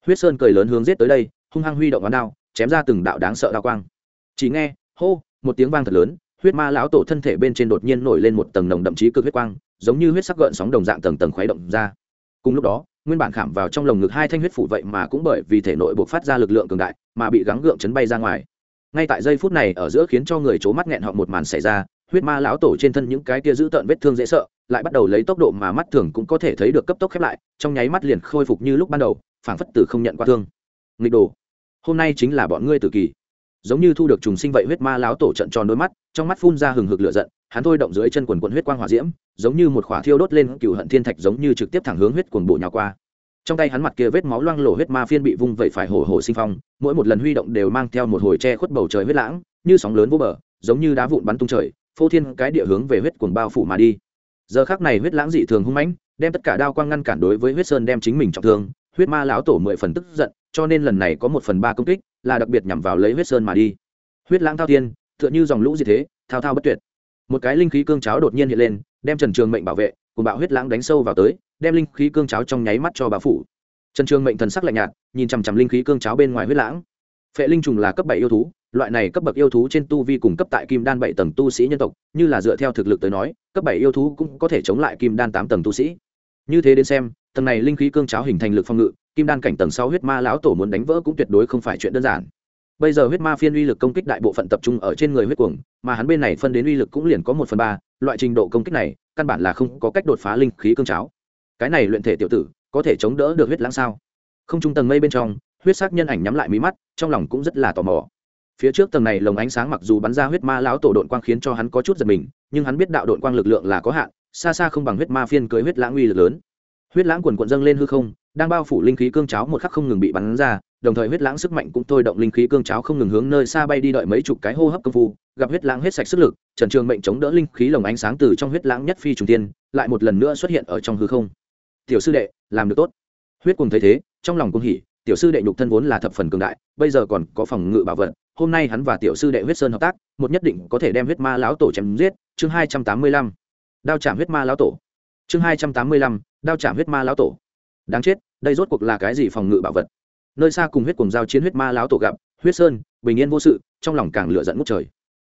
Huyết sơn cười lớn hướng giết tới đây, hung hăng huy động ngón đao, chém ra từng đạo đáng sợ đao quang. Chỉ nghe, hô, một tiếng vang thật lớn, huyết ma lão tổ thân thể bên trên đột nhiên nổi lên một tầng nồng đậm chí cực huyết quang, giống như huyết sắc gợn sóng đồng dạng tầng tầng khuấy động ra. Cùng lúc đó, nguyên bản khảm vào trong lồng ngực hai thanh huyết phủ vậy mà cũng bởi vì thể nội buộc phát ra lực lượng cường đại, mà bị gắng gượng chấn bay ra ngoài. Ngay tại giây phút này ở giữa khiến cho người c mắt nghẹn họ một màn xảy ra huyết ma lão tổ trên thân những cái kia giữ tợn vết thương dễ sợ, lại bắt đầu lấy tốc độ mà mắt thường cũng có thể thấy được cấp tốc khép lại, trong nháy mắt liền khôi phục như lúc ban đầu, phảng phất tử không nhận qua thương. Nghịch đồ, hôm nay chính là bọn ngươi tử kỳ. Giống như thu được trùng sinh vậy huyết ma lão tổ trận tròn đôi mắt, trong mắt phun ra hừng hực lửa giận, hắn thôi động dưới chân quần quần huyết quang hỏa diễm, giống như một khỏa thiêu đốt lên cựu hận thiên thạch giống như trực tiếp thẳng hướng huyết cuồng bộ nhào qua. Trong tay hắn mặt kia vết máu loang lổ huyết ma phiên bị vung vẩy phải hổ hổ sinh phong, mỗi một lần huy động đều mang theo một hồi che khuất bầu trời huyết lãng, như sóng lớn vô bờ, giống như đá vụn bắn tung trời phô thiên cái địa hướng về huyết cuồng bao phủ mà đi. Giờ khác này huyết lãng dị thường hung mãnh, đem tất cả đao quang ngăn cản đối với huyết sơn đem chính mình trọng thương, huyết ma lão tổ mười phần tức giận, cho nên lần này có một phần ba công kích, là đặc biệt nhằm vào lấy huyết sơn mà đi. Huyết lãng thao tiên tựa như dòng lũ gì thế, thao thao bất tuyệt. Một cái linh khí cương cháo đột nhiên hiện lên, đem trần trường mệnh bảo vệ, cùng bạo huyết lãng đánh sâu vào tới, đem linh khí cương cháo trong nháy mắt cho bà phủ. Trần trường mệnh thần sắc lạnh nhạt, nhìn chằm chằm linh khí cương cháo bên ngoài huyết lãng. Phệ linh trùng là cấp bảy yêu thú loại này cấp bậc yêu thú trên tu vi cùng cấp tại kim đan bảy tầng tu sĩ nhân tộc, như là dựa theo thực lực tới nói, cấp bảy yêu thú cũng có thể chống lại kim đan tám tầng tu sĩ. Như thế đến xem, tầng này linh khí cương cháo hình thành lực phong ngự, kim đan cảnh tầng sáu huyết ma lão tổ muốn đánh vỡ cũng tuyệt đối không phải chuyện đơn giản. Bây giờ huyết ma phiên uy lực công kích đại bộ phận tập trung ở trên người huyết cuồng, mà hắn bên này phân đến uy lực cũng liền có một phần ba, loại trình độ công kích này, căn bản là không có cách đột phá linh khí cương cháo. Cái này luyện thể tiểu tử, có thể chống đỡ được huyết lãng sao? Không trung tầng mây bên trong, huyết sắc nhân ảnh nhắm lại mí mắt, trong lòng cũng rất là tò mò phía trước tầng này lồng ánh sáng mặc dù bắn ra huyết ma lão tổ đội quang khiến cho hắn có chút giật mình, nhưng hắn biết đạo đội quang lực lượng là có hạn, xa xa không bằng huyết ma phiên cưới huyết lãng uy lực lớn. Huyết lãng quần quận dâng lên hư không, đang bao phủ linh khí cương cháo một khắc không ngừng bị bắn ra, đồng thời huyết lãng sức mạnh cũng thôi động linh khí cương cháo không ngừng hướng nơi xa bay đi đợi mấy chục cái hô hấp công phu, gặp huyết lãng hết sạch sức lực, trần trường mệnh chống đỡ linh khí lồng ánh sáng từ trong huyết lãng nhất phi trùng tiên, lại một lần nữa xuất hiện ở trong hư không. Tiểu sư đệ, làm được tốt. Huyết cùng thấy thế, trong lòng cung hỉ, tiểu sư đệ nhục thân vốn là thập phần cường đại, bây giờ còn có phòng ngự bảo vật hôm nay hắn và tiểu sư đệ huyết sơn hợp tác, một nhất định có thể đem huyết ma lão tổ chém giết. Chương hai trăm tám mươi lăm, đao chạm huyết ma lão tổ. Chương hai trăm tám mươi lăm, đao chạm huyết ma lão tổ. Đáng chết, đây rốt cuộc là cái gì phòng ngự bảo vật? Nơi xa cùng huyết cùng giao chiến huyết ma lão tổ gặp, huyết sơn, bình yên vô sự, trong lòng càng lửa dẫn ngút trời.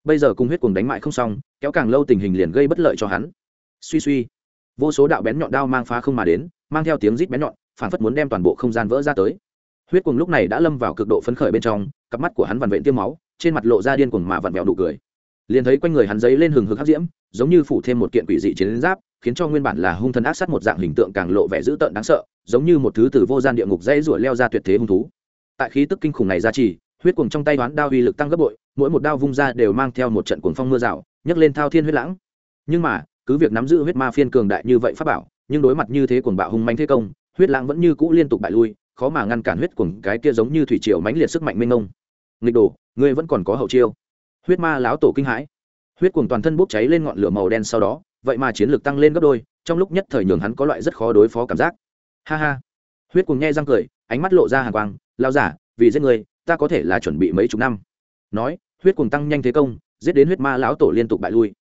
Bây giờ cùng huyết cùng đánh mại không xong, kéo càng lâu tình hình liền gây bất lợi cho hắn. Suy suy, vô số đạo bén nhọn đao mang phá không mà đến, mang theo tiếng rít bén nhọn phản phất muốn đem toàn bộ không gian vỡ ra tới huyết cùng lúc này đã lâm vào cực độ phấn khởi bên trong, cặp mắt của hắn vằn vện tiêm máu, trên mặt lộ ra điên cuồng mà vặn vẹo nụ cười. Liền thấy quanh người hắn giấy lên hừng hực hắc diễm, giống như phủ thêm một kiện quỷ dị chiến giáp, khiến cho nguyên bản là hung thần ác sát một dạng hình tượng càng lộ vẻ dữ tợn đáng sợ, giống như một thứ từ vô gian địa ngục dây rủa leo ra tuyệt thế hung thú. Tại khí tức kinh khủng này ra trì, huyết cuồng trong tay đoán đao uy lực tăng gấp bội, mỗi một đao vung ra đều mang theo một trận cuồng phong mưa rào, nhấc lên thao thiên huyết lãng. Nhưng mà, cứ việc nắm giữ huyết ma phiên cường đại như vậy pháp bảo, nhưng đối mặt như thế cuồng bạo hung manh thế công, huyết lãng vẫn như cũ liên tục bại lui khó mà ngăn cản huyết cuồng cái kia giống như thủy triều mãnh liệt sức mạnh mênh mông. Nghịch đồ, ngươi vẫn còn có hậu chiêu. Huyết ma láo tổ kinh hãi. Huyết cuồng toàn thân bốc cháy lên ngọn lửa màu đen sau đó, vậy mà chiến lược tăng lên gấp đôi, trong lúc nhất thời nhường hắn có loại rất khó đối phó cảm giác. Ha ha. Huyết cuồng nghe răng cười, ánh mắt lộ ra hàng quang lao giả, vì giết người ta có thể là chuẩn bị mấy chục năm. Nói, huyết cuồng tăng nhanh thế công, giết đến huyết ma lão tổ liên tục bại lui.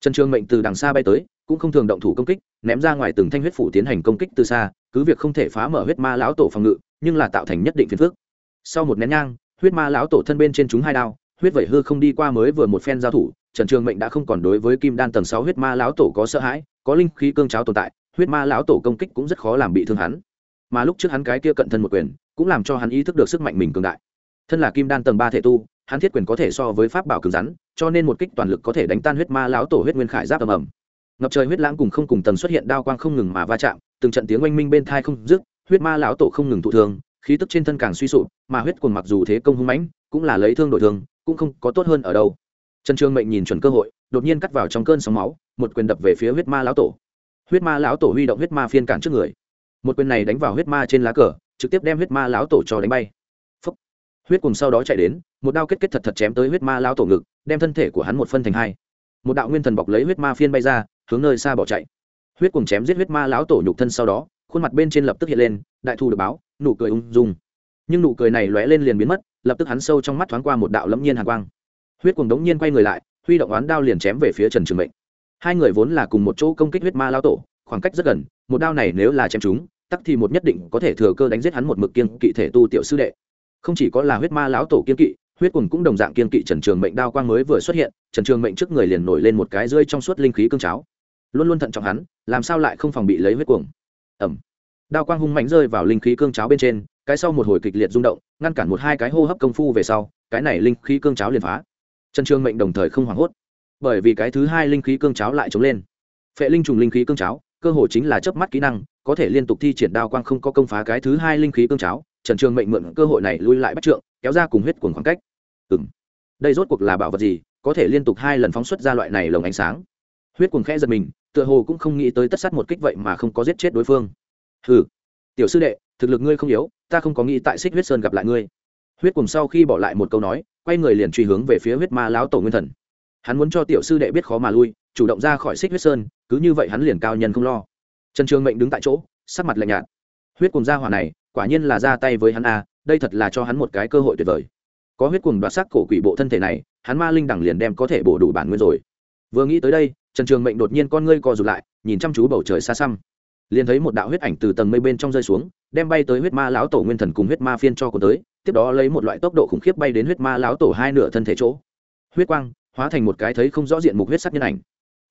Trần trường mệnh từ đằng xa bay tới, cũng không thường động thủ công kích, ném ra ngoài từng thanh huyết phủ tiến hành công kích từ xa cứ việc không thể phá mở huyết ma lão tổ phòng ngự, nhưng là tạo thành nhất định phiền phước sau một nén nhang, huyết ma lão tổ thân bên trên chúng hai đao, huyết vẩy hư không đi qua mới vừa một phen giao thủ, trần trường mệnh đã không còn đối với kim đan tầng sáu huyết ma lão tổ có sợ hãi, có linh khí cương cháo tồn tại, huyết ma lão tổ công kích cũng rất khó làm bị thương hắn. Mà lúc trước hắn cái kia cận thân một quyền, cũng làm cho hắn ý thức được sức mạnh mình cường đại. Thân là kim đan tầng ba thể tu, hắn thiết quyền có thể so với pháp bảo cứng rắn, cho nên một kích toàn lực có thể đánh tan huyết ma lão tổ huyết nguyên khải giáp ầm ầm ngập trời huyết lãng cùng không cùng tầng xuất hiện đao quang không ngừng mà va chạm, từng trận tiếng oanh minh bên thai không dứt, huyết ma lão tổ không ngừng thụ thương, khí tức trên thân càng suy sụp, mà huyết cuồng mặc dù thế công hung mãnh, cũng là lấy thương đổi thương, cũng không có tốt hơn ở đâu. Trần trương mệnh nhìn chuẩn cơ hội, đột nhiên cắt vào trong cơn sóng máu, một quyền đập về phía huyết ma lão tổ. Huyết ma lão tổ huy động huyết ma phiên cản trước người. Một quyền này đánh vào huyết ma trên lá cờ, trực tiếp đem huyết ma lão tổ cho đánh bay. Phúc. huyết cùng sau đó chạy đến, một đao kết kết thật thật chém tới huyết ma lão tổ ngực, đem thân thể của hắn một phân thành hai. Một đạo nguyên thần bọc lấy huyết ma phiên bay ra hướng nơi xa bỏ chạy. Huyết cùng chém giết huyết ma lão tổ nhục thân sau đó, khuôn mặt bên trên lập tức hiện lên, đại thu được báo, nụ cười ung dung. Nhưng nụ cười này lóe lên liền biến mất, lập tức hắn sâu trong mắt thoáng qua một đạo lẫm nhiên hàn quang. Huyết cùng đống nhiên quay người lại, huy động oán đao liền chém về phía trần trường mệnh. Hai người vốn là cùng một chỗ công kích huyết ma lão tổ, khoảng cách rất gần, một đao này nếu là chém chúng, tắc thì một nhất định có thể thừa cơ đánh giết hắn một mực kiên kỵ thể tu tiểu sư đệ. Không chỉ có là huyết ma lão tổ kiên kỵ, huyết cùng cũng đồng dạng kiên kỵ trần trường mệnh đao quang mới vừa xuất hiện, trần trường mệnh trước người liền nổi lên một cái rơi trong suốt linh khí cương cháo luôn luôn thận trọng hắn, làm sao lại không phòng bị lấy huyết cuồng? Ẩm đao quang hung mạnh rơi vào linh khí cương cháo bên trên, cái sau một hồi kịch liệt rung động, ngăn cản một hai cái hô hấp công phu về sau, cái này linh khí cương cháo liền phá. Trần trương mệnh đồng thời không hoảng hốt, bởi vì cái thứ hai linh khí cương cháo lại chống lên. Phệ linh trùng linh khí cương cháo, cơ hội chính là chớp mắt kỹ năng, có thể liên tục thi triển đao quang không có công phá cái thứ hai linh khí cương cháo, trần trương mệnh mượn cơ hội này lui lại bắt trượng, kéo ra cùng huyết cuồng khoảng cách. Ừng đây rốt cuộc là bảo vật gì, có thể liên tục hai lần phóng xuất ra loại này lồng ánh sáng? Huyết cuồng khẽ giật mình tựa hồ cũng không nghĩ tới tất sát một kích vậy mà không có giết chết đối phương. Hừ, tiểu sư đệ, thực lực ngươi không yếu, ta không có nghĩ tại xích huyết sơn gặp lại ngươi. Huyết cùng sau khi bỏ lại một câu nói, quay người liền truy hướng về phía huyết ma lão tổ nguyên thần. Hắn muốn cho tiểu sư đệ biết khó mà lui, chủ động ra khỏi xích huyết sơn, cứ như vậy hắn liền cao nhân không lo. Trần trường mệnh đứng tại chỗ, sắc mặt lạnh nhạt. Huyết cùng gia hỏa này, quả nhiên là ra tay với hắn a, đây thật là cho hắn một cái cơ hội tuyệt vời. Có huyết cùng đoạt sắc cổ quỷ bộ thân thể này, hắn ma linh đẳng liền đem có thể bổ đủ bản nguyên rồi. Vừa nghĩ tới đây trần trường mệnh đột nhiên con ngươi co rụt lại, nhìn chăm chú bầu trời xa xăm. Liền thấy một đạo huyết ảnh từ tầng mây bên trong rơi xuống, đem bay tới huyết ma lão tổ nguyên thần cùng huyết ma phiên cho của tới, tiếp đó lấy một loại tốc độ khủng khiếp bay đến huyết ma lão tổ hai nửa thân thể chỗ. Huyết quang hóa thành một cái thấy không rõ diện mục huyết sắc nhân ảnh.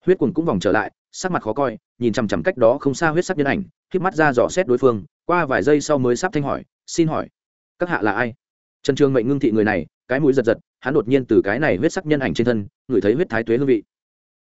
Huyết quần cũng vòng trở lại, sắc mặt khó coi, nhìn chằm chằm cách đó không xa huyết sắc nhân ảnh k mắt ra dò xét đối phương, qua vài giây sau mới sắp thanh hỏi, xin hỏi, các hạ là ai? Trần trường mệnh ngưng thị người này, cái mũi giật giật, hắn đột nhiên từ cái này huyết sắc nhân ảnh trên thân, ngửi thấy huyết thái tuế hương vị.